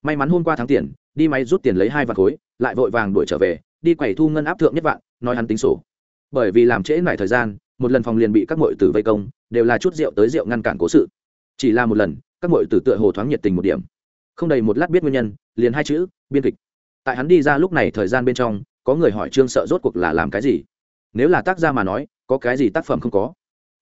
May mắn hôm qua tháng tiền, đi máy rút tiền lấy hai vạn khối, lại vội vàng đuổi trở về, đi quầy thu ngân áp thượng nhất vạn, nói hắn tính sổ. Bởi vì làm trễ lại thời gian một lần phòng liền bị các mội tử vây công, đều là chút rượu tới rượu ngăn cản cố sự. Chỉ là một lần, các mội tử tựa hồ thoáng nhiệt tình một điểm. Không đầy một lát biết nguyên nhân, liền hai chữ, biên kịch. Tại hắn đi ra lúc này thời gian bên trong, có người hỏi trương sợ rốt cuộc là làm cái gì? Nếu là tác gia mà nói, có cái gì tác phẩm không có?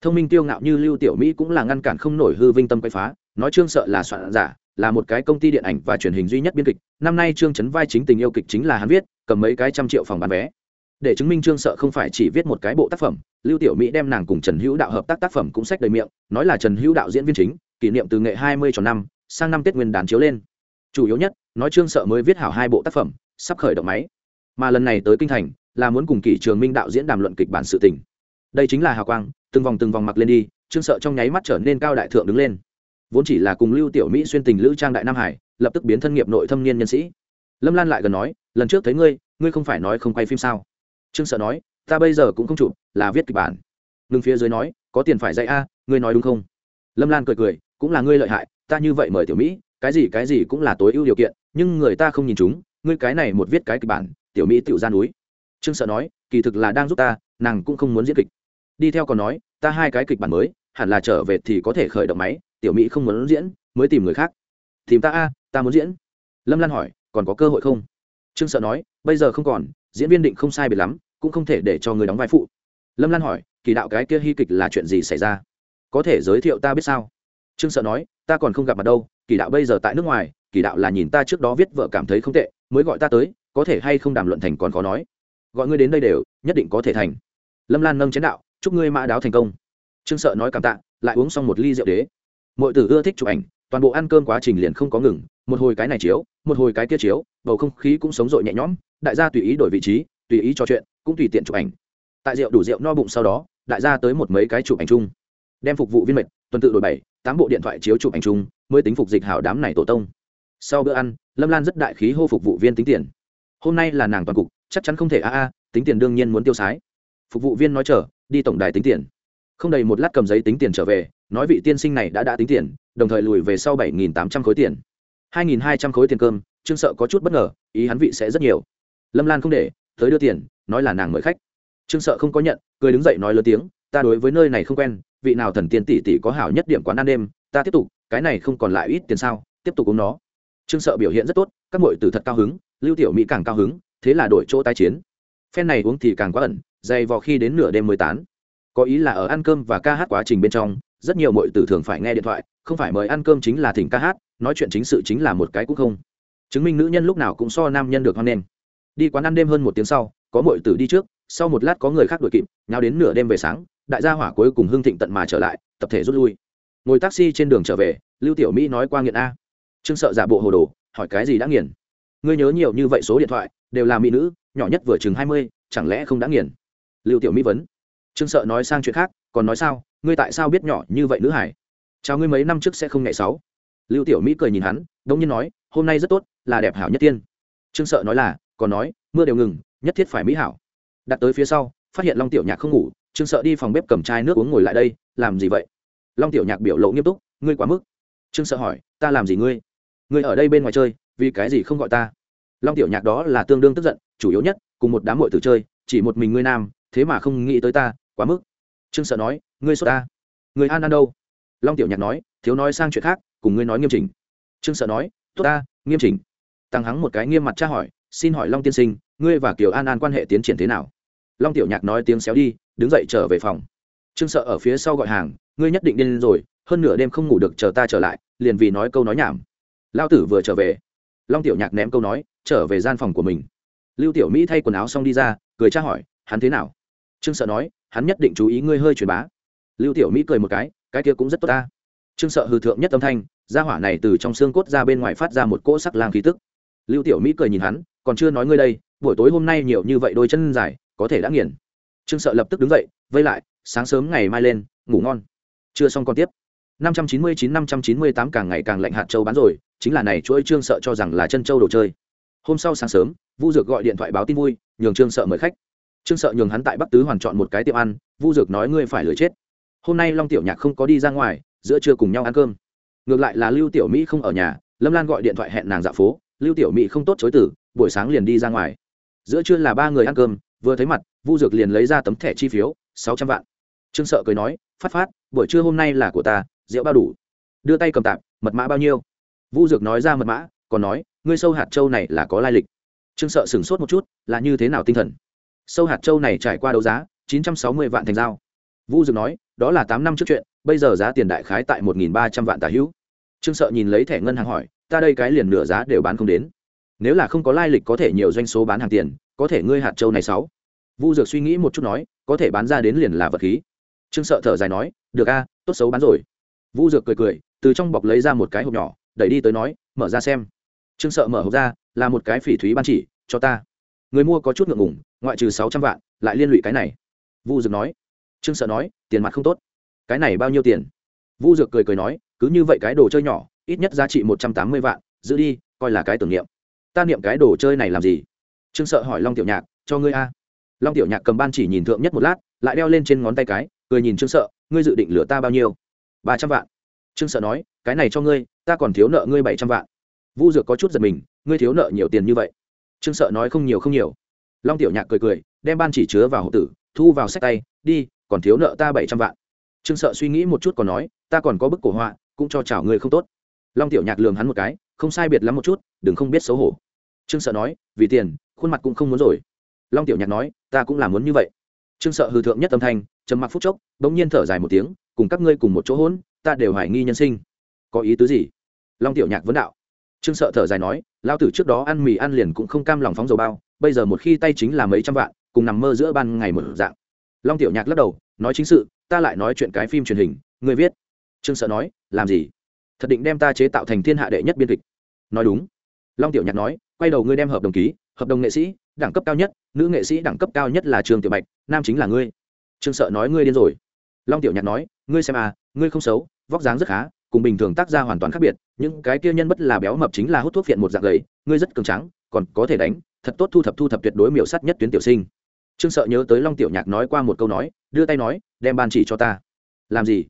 Thông minh tiêu ngạo như lưu tiểu mỹ cũng là ngăn cản không nổi hư vinh tâm quay phá, nói trương sợ là soạn giả, là một cái công ty điện ảnh và truyền hình duy nhất biên kịch. Năm nay trương chấn vai chính tình yêu kịch chính là hắn viết, cầm mấy cái trăm triệu phòng bán vé để chứng minh trương sợ không phải chỉ viết một cái bộ tác phẩm, lưu tiểu mỹ đem nàng cùng trần hữu đạo hợp tác tác phẩm cũng sách đầy miệng, nói là trần hữu đạo diễn viên chính, kỷ niệm từ nghệ hai mươi tròn năm, sang năm tết nguyên đán chiếu lên. Chủ yếu nhất, nói trương sợ mới viết hảo hai bộ tác phẩm, sắp khởi động máy. Mà lần này tới kinh thành, là muốn cùng kỷ trường minh đạo diễn đàm luận kịch bản sự tình. Đây chính là hào quang, từng vòng từng vòng mặc lên đi, trương sợ trong nháy mắt trở nên cao đại thượng đứng lên. Vốn chỉ là cùng lưu tiểu mỹ xuyên tình lữ trang đại nam hải, lập tức biến thân nghiệp nội thâm niên nhân sĩ. Lâm lan lại gần nói, lần trước thấy ngươi ngươi không phải nói không quay phim sao? Trương sợ nói, ta bây giờ cũng không chụp, là viết kịch bản. Ngừng phía dưới nói, có tiền phải dạy a, ngươi nói đúng không? Lâm lan cười cười, cũng là ngươi lợi hại, ta như vậy mời tiểu mỹ, cái gì cái gì cũng là tối ưu điều kiện, nhưng người ta không nhìn chúng, ngươi cái này một viết cái kịch bản, tiểu mỹ tiểu gian núi. Trương sợ nói, kỳ thực là đang giúp ta, nàng cũng không muốn diễn kịch. Đi theo còn nói, ta hai cái kịch bản mới, hẳn là trở về thì có thể khởi động máy, tiểu mỹ không muốn diễn, mới tìm người khác. Tìm ta a, ta muốn diễn. Lâm lan hỏi, còn có cơ hội không? Trương sợ nói, bây giờ không còn, diễn viên định không sai biệt lắm cũng không thể để cho người đóng vai phụ. Lâm lan hỏi, kỳ đạo cái kia hy kịch là chuyện gì xảy ra? Có thể giới thiệu ta biết sao? Trương sợ nói, ta còn không gặp mặt đâu, kỳ đạo bây giờ tại nước ngoài, kỳ đạo là nhìn ta trước đó viết vợ cảm thấy không tệ, mới gọi ta tới, có thể hay không đàm luận thành còn khó nói. Gọi ngươi đến đây đều, nhất định có thể thành. Lâm lan nâng chén đạo, chúc ngươi mã đáo thành công. Trương sợ nói cảm tạ, lại uống xong một ly rượu đế. Mọi tử ưa thích chụp ảnh, toàn bộ ăn cơm quá trình liền không có ngừng, một hồi cái này chiếu, một hồi cái kia chiếu, bầu không khí cũng sống rội nhẹ nhõm, đại gia tùy ý đổi vị trí tùy ý trò chuyện, cũng tùy tiện chụp ảnh. Tại rượu đủ rượu no bụng sau đó, đại gia tới một mấy cái chụp ảnh chung. Đem phục vụ viên mệt, tuần tự đổi bảy, tám bộ điện thoại chiếu chụp ảnh chung, mới tính phục dịch hảo đám này tổ tông. Sau bữa ăn, lâm lan rất đại khí hô phục vụ viên tính tiền. Hôm nay là nàng toàn cục, chắc chắn không thể a a, tính tiền đương nhiên muốn tiêu sái. Phục vụ viên nói chờ, đi tổng đài tính tiền. Không đầy một lát cầm giấy tính tiền trở về, nói vị tiên sinh này đã đã tính tiền, đồng thời lùi về sau bảy nghìn tám trăm khối tiền. Hai nghìn hai trăm khối tiền cơm, trương sợ có chút bất ngờ, ý hắn vị sẽ rất nhiều. Lâm lan không để tới đưa tiền, nói là nàng mời khách. Trương sợ không có nhận, cười đứng dậy nói lớn tiếng, ta đối với nơi này không quen, vị nào thần tiên tỷ tỷ có hảo nhất điểm quán ăn đêm, ta tiếp tục, cái này không còn lại ít tiền sao, tiếp tục uống nó. Trương sợ biểu hiện rất tốt, các mội tử thật cao hứng, lưu tiểu mỹ càng cao hứng, thế là đổi chỗ tái chiến. Phen này uống thì càng quá ẩn, dày vò khi đến nửa đêm mới tán. Có ý là ở ăn cơm và ca hát quá trình bên trong, rất nhiều mội tử thường phải nghe điện thoại, không phải mời ăn cơm chính là thỉnh ca hát, nói chuyện chính sự chính là một cái cũng không. Chứng minh nữ nhân lúc nào cũng so nam nhân được hoan nghênh đi quán ăn đêm hơn một tiếng sau, có mọi tử đi trước, sau một lát có người khác đuổi kịp nhau đến nửa đêm về sáng, đại gia hỏa cuối cùng hưng thịnh tận mà trở lại, tập thể rút lui. Ngồi taxi trên đường trở về, lưu tiểu mỹ nói qua nghiện a. Trương sợ giả bộ hồ đồ, hỏi cái gì đã nghiền ngươi nhớ nhiều như vậy số điện thoại, đều là mỹ nữ, nhỏ nhất vừa chừng hai mươi, chẳng lẽ không đã nghiền lưu tiểu mỹ vấn. Trương sợ nói sang chuyện khác, còn nói sao, ngươi tại sao biết nhỏ như vậy nữ hải chào ngươi mấy năm trước sẽ không ngày sáu. Lưu tiểu mỹ cười nhìn hắn, đông nhiên nói, hôm nay rất tốt, là đẹp hảo nhất tiên. Trương sợ nói là còn nói, mưa đều ngừng, nhất thiết phải mỹ hảo. Đặt tới phía sau, phát hiện long tiểu nhạc không ngủ, trương sợ đi phòng bếp cầm chai nước uống ngồi lại đây, làm gì vậy? Long tiểu nhạc biểu lộ nghiêm túc, ngươi quá mức. Trương sợ hỏi, ta làm gì ngươi? Ngươi ở đây bên ngoài chơi, vì cái gì không gọi ta? Long tiểu nhạc đó là tương đương tức giận, chủ yếu nhất, cùng một đám hội tử chơi, chỉ một mình ngươi nam, thế mà không nghĩ tới ta, quá mức. Trương sợ nói, ngươi sốt ta người an ăn đâu? Long tiểu nhạc nói, thiếu nói sang chuyện khác, cùng ngươi nói nghiêm chỉnh. Trương sợ nói, tốt ta, nghiêm chỉnh. Tăng hắng một cái nghiêm mặt tra hỏi xin hỏi long tiên sinh ngươi và kiều an an quan hệ tiến triển thế nào long tiểu nhạc nói tiếng xéo đi đứng dậy trở về phòng trương sợ ở phía sau gọi hàng ngươi nhất định điên rồi hơn nửa đêm không ngủ được chờ ta trở lại liền vì nói câu nói nhảm lao tử vừa trở về long tiểu nhạc ném câu nói trở về gian phòng của mình lưu tiểu mỹ thay quần áo xong đi ra cười tra hỏi hắn thế nào trương sợ nói hắn nhất định chú ý ngươi hơi truyền bá lưu tiểu mỹ cười một cái cái kia cũng rất tốt ta trương sợ hư thượng nhất âm thanh gia hỏa này từ trong xương cốt ra bên ngoài phát ra một cỗ sắc lang khí tức lưu tiểu mỹ cười nhìn hắn còn chưa nói ngươi đây, buổi tối hôm nay nhiều như vậy đôi chân dài, có thể đã nghiền. Trương sợ lập tức đứng dậy, vây lại, sáng sớm ngày mai lên, ngủ ngon. Chưa xong còn tiếp. 599-598 càng ngày càng lạnh hạt châu bán rồi, chính là này chuỗi trương sợ cho rằng là chân châu đồ chơi. Hôm sau sáng sớm, vu dược gọi điện thoại báo tin vui, nhường trương sợ mời khách. Trương sợ nhường hắn tại bắc tứ hoàn chọn một cái tiệm ăn, vu dược nói ngươi phải lười chết. Hôm nay long tiểu nhạc không có đi ra ngoài, giữa trưa cùng nhau ăn cơm. Ngược lại là lưu tiểu mỹ không ở nhà, lâm lan gọi điện thoại hẹn nàng dạo phố. Lưu tiểu mỹ không tốt chối tử buổi sáng liền đi ra ngoài. Giữa trưa là ba người ăn cơm, vừa thấy mặt, vu dược liền lấy ra tấm thẻ chi phiếu, sáu trăm vạn. Trương sợ cười nói, phát phát, buổi trưa hôm nay là của ta, rượu bao đủ. Đưa tay cầm tạp, mật mã bao nhiêu? Vu dược nói ra mật mã, còn nói, ngươi sâu hạt châu này là có lai lịch. Trương sợ sửng sốt một chút, là như thế nào tinh thần? Sâu hạt châu này trải qua đấu giá, chín trăm sáu mươi vạn thành dao vu dược nói, đó là tám năm trước chuyện, bây giờ giá tiền đại khái tại một nghìn ba trăm vạn tà hữu. Trương sợ nhìn lấy thẻ ngân hàng hỏi, ta đây cái liền nửa giá đều bán không đến nếu là không có lai lịch có thể nhiều doanh số bán hàng tiền, có thể ngươi hạt châu này sáu. Vu dược suy nghĩ một chút nói, có thể bán ra đến liền là vật khí. Trương sợ thở dài nói, được a, tốt xấu bán rồi. Vu dược cười cười, từ trong bọc lấy ra một cái hộp nhỏ, đẩy đi tới nói, mở ra xem. Trương sợ mở hộp ra, là một cái phỉ thúy ban chỉ, cho ta. Người mua có chút ngượng ngủng ngoại trừ sáu trăm vạn, lại liên lụy cái này. Vu dược nói. Trương sợ nói, tiền mặt không tốt. Cái này bao nhiêu tiền? Vu dược cười cười nói, cứ như vậy cái đồ chơi nhỏ, ít nhất giá trị một trăm tám mươi vạn, giữ đi, coi là cái tưởng niệm ta niệm cái đồ chơi này làm gì? Trương sợ hỏi long tiểu nhạc, cho ngươi a. Long tiểu nhạc cầm ban chỉ nhìn thượng nhất một lát, lại đeo lên trên ngón tay cái, cười nhìn trương sợ, ngươi dự định lừa ta bao nhiêu? Ba trăm vạn. Trương sợ nói, cái này cho ngươi, ta còn thiếu nợ ngươi bảy trăm vạn. Vu dược có chút giật mình, ngươi thiếu nợ nhiều tiền như vậy. Trương sợ nói không nhiều không nhiều. Long tiểu nhạc cười cười, đem ban chỉ chứa vào hộp tử, thu vào sách tay, đi, còn thiếu nợ ta bảy trăm vạn. Trương sợ suy nghĩ một chút còn nói, ta còn có bức cổ họa, cũng cho chào ngươi không tốt. Long tiểu nhạc lường hắn một cái, không sai biệt lắm một chút, đừng không biết xấu hổ trương sợ nói, vì tiền, khuôn mặt cũng không muốn rồi. Long tiểu nhạc nói, ta cũng làm muốn như vậy. Trương sợ hư thượng nhất tâm thanh, trầm mặc phút chốc, bỗng nhiên thở dài một tiếng, cùng các ngươi cùng một chỗ hỗn, ta đều hoài nghi nhân sinh. Có ý tứ gì? Long tiểu nhạc vấn đạo. Trương sợ thở dài nói lao tử trước đó ăn mì ăn liền cũng không cam lòng phóng dầu bao, bây giờ một khi tay chính là mấy trăm vạn, cùng nằm mơ giữa ban ngày một dạng. Long tiểu nhạc lắc đầu, nói chính sự, ta lại nói chuyện cái phim truyền hình người viết. Trương sợ nói, làm gì? Thật định đem ta chế tạo thành thiên hạ đệ nhất biên kịch. Nói đúng. Long tiểu nhạc nói quay đầu ngươi đem hợp đồng ký, hợp đồng nghệ sĩ, đẳng cấp cao nhất, nữ nghệ sĩ đẳng cấp cao nhất là trường tiểu bạch, nam chính là ngươi. Trương sợ nói ngươi điên rồi. Long tiểu nhạc nói, ngươi xem à ngươi không xấu, vóc dáng rất khá, cùng bình thường tác gia hoàn toàn khác biệt, những cái kia nhân bất là béo mập chính là hút thuốc phiện một dạng gầy, ngươi rất cường trắng còn có thể đánh, thật tốt thu thập thu thập tuyệt đối miểu sắt nhất tuyến tiểu sinh. Trương sợ nhớ tới long tiểu nhạc nói qua một câu nói, đưa tay nói, đem ban chỉ cho ta. Làm gì?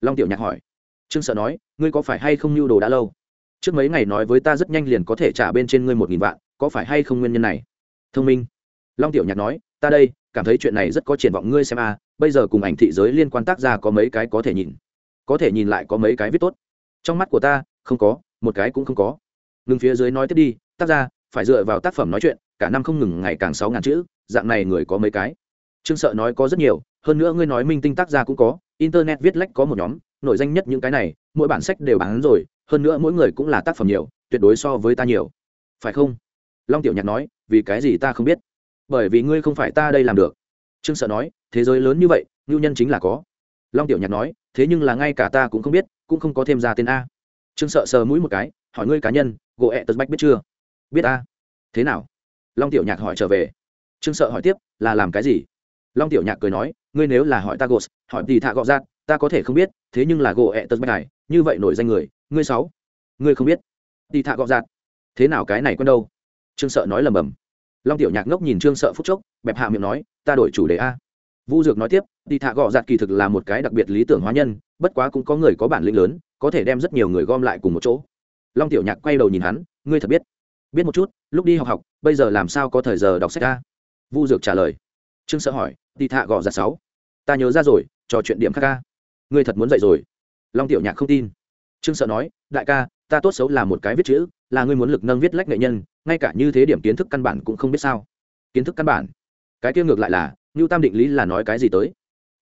Long tiểu nhạc hỏi. Trương sợ nói, ngươi có phải hay không nhu đồ đã lâu? Trước mấy ngày nói với ta rất nhanh liền có thể trả bên trên ngươi một nghìn vạn, có phải hay không nguyên nhân này? Thông minh. Long tiểu nhạc nói, ta đây, cảm thấy chuyện này rất có triển vọng ngươi xem a, bây giờ cùng ảnh thị giới liên quan tác ra có mấy cái có thể nhìn. Có thể nhìn lại có mấy cái viết tốt. Trong mắt của ta, không có, một cái cũng không có. Ngừng phía dưới nói tiếp đi, tác ra phải dựa vào tác phẩm nói chuyện, cả năm không ngừng ngày càng sáu ngàn chữ, dạng này người có mấy cái? Trương sợ nói có rất nhiều, hơn nữa ngươi nói minh tinh tác gia cũng có, internet viết lách có một nhóm nội danh nhất những cái này mỗi bản sách đều bán rồi, hơn nữa mỗi người cũng là tác phẩm nhiều, tuyệt đối so với ta nhiều. Phải không? Long tiểu nhạc nói, vì cái gì ta không biết? Bởi vì ngươi không phải ta đây làm được. Trương sợ nói, thế giới lớn như vậy, ngưu nhân chính là có. Long tiểu nhạc nói, thế nhưng là ngay cả ta cũng không biết, cũng không có thêm ra tên a. Trương sợ sờ mũi một cái, hỏi ngươi cá nhân, gỗ ẹ tật bách biết chưa? Biết a. Thế nào? Long tiểu nhạc hỏi trở về. Trương sợ hỏi tiếp, là làm cái gì? Long tiểu nhạc cười nói, ngươi nếu là hỏi ta gos hỏi thì thạ gọ ra ta có thể không biết thế nhưng là gỗ ẹ tật bạch này như vậy nổi danh người ngươi sáu. Ngươi không biết. Đi thạ gọ dạt, thế nào cái này quen đâu? Trương sợ nói lầm bầm. Long tiểu nhạc ngốc nhìn trương sợ phúc chốc bẹp hạ miệng nói ta đổi chủ đề a. Vu dược nói tiếp đi thạ gọ dạt kỳ thực là một cái đặc biệt lý tưởng hóa nhân bất quá cũng có người có bản lĩnh lớn có thể đem rất nhiều người gom lại cùng một chỗ. Long tiểu nhạc quay đầu nhìn hắn ngươi thật biết. Biết một chút lúc đi học học bây giờ làm sao có thời giờ đọc sách a? Vu dược trả lời. Trương sợ hỏi đi thạ gọ dạt sáu. Ta nhớ ra rồi trò chuyện điểm khác ca ngươi thật muốn dậy rồi. Long tiểu nhạc không tin. Trương sợ nói, đại ca, ta tốt xấu là một cái viết chữ, là ngươi muốn lực nâng viết lách nghệ nhân, ngay cả như thế điểm kiến thức căn bản cũng không biết sao. Kiến thức căn bản? Cái kia ngược lại là ngưu tam định lý là nói cái gì tới?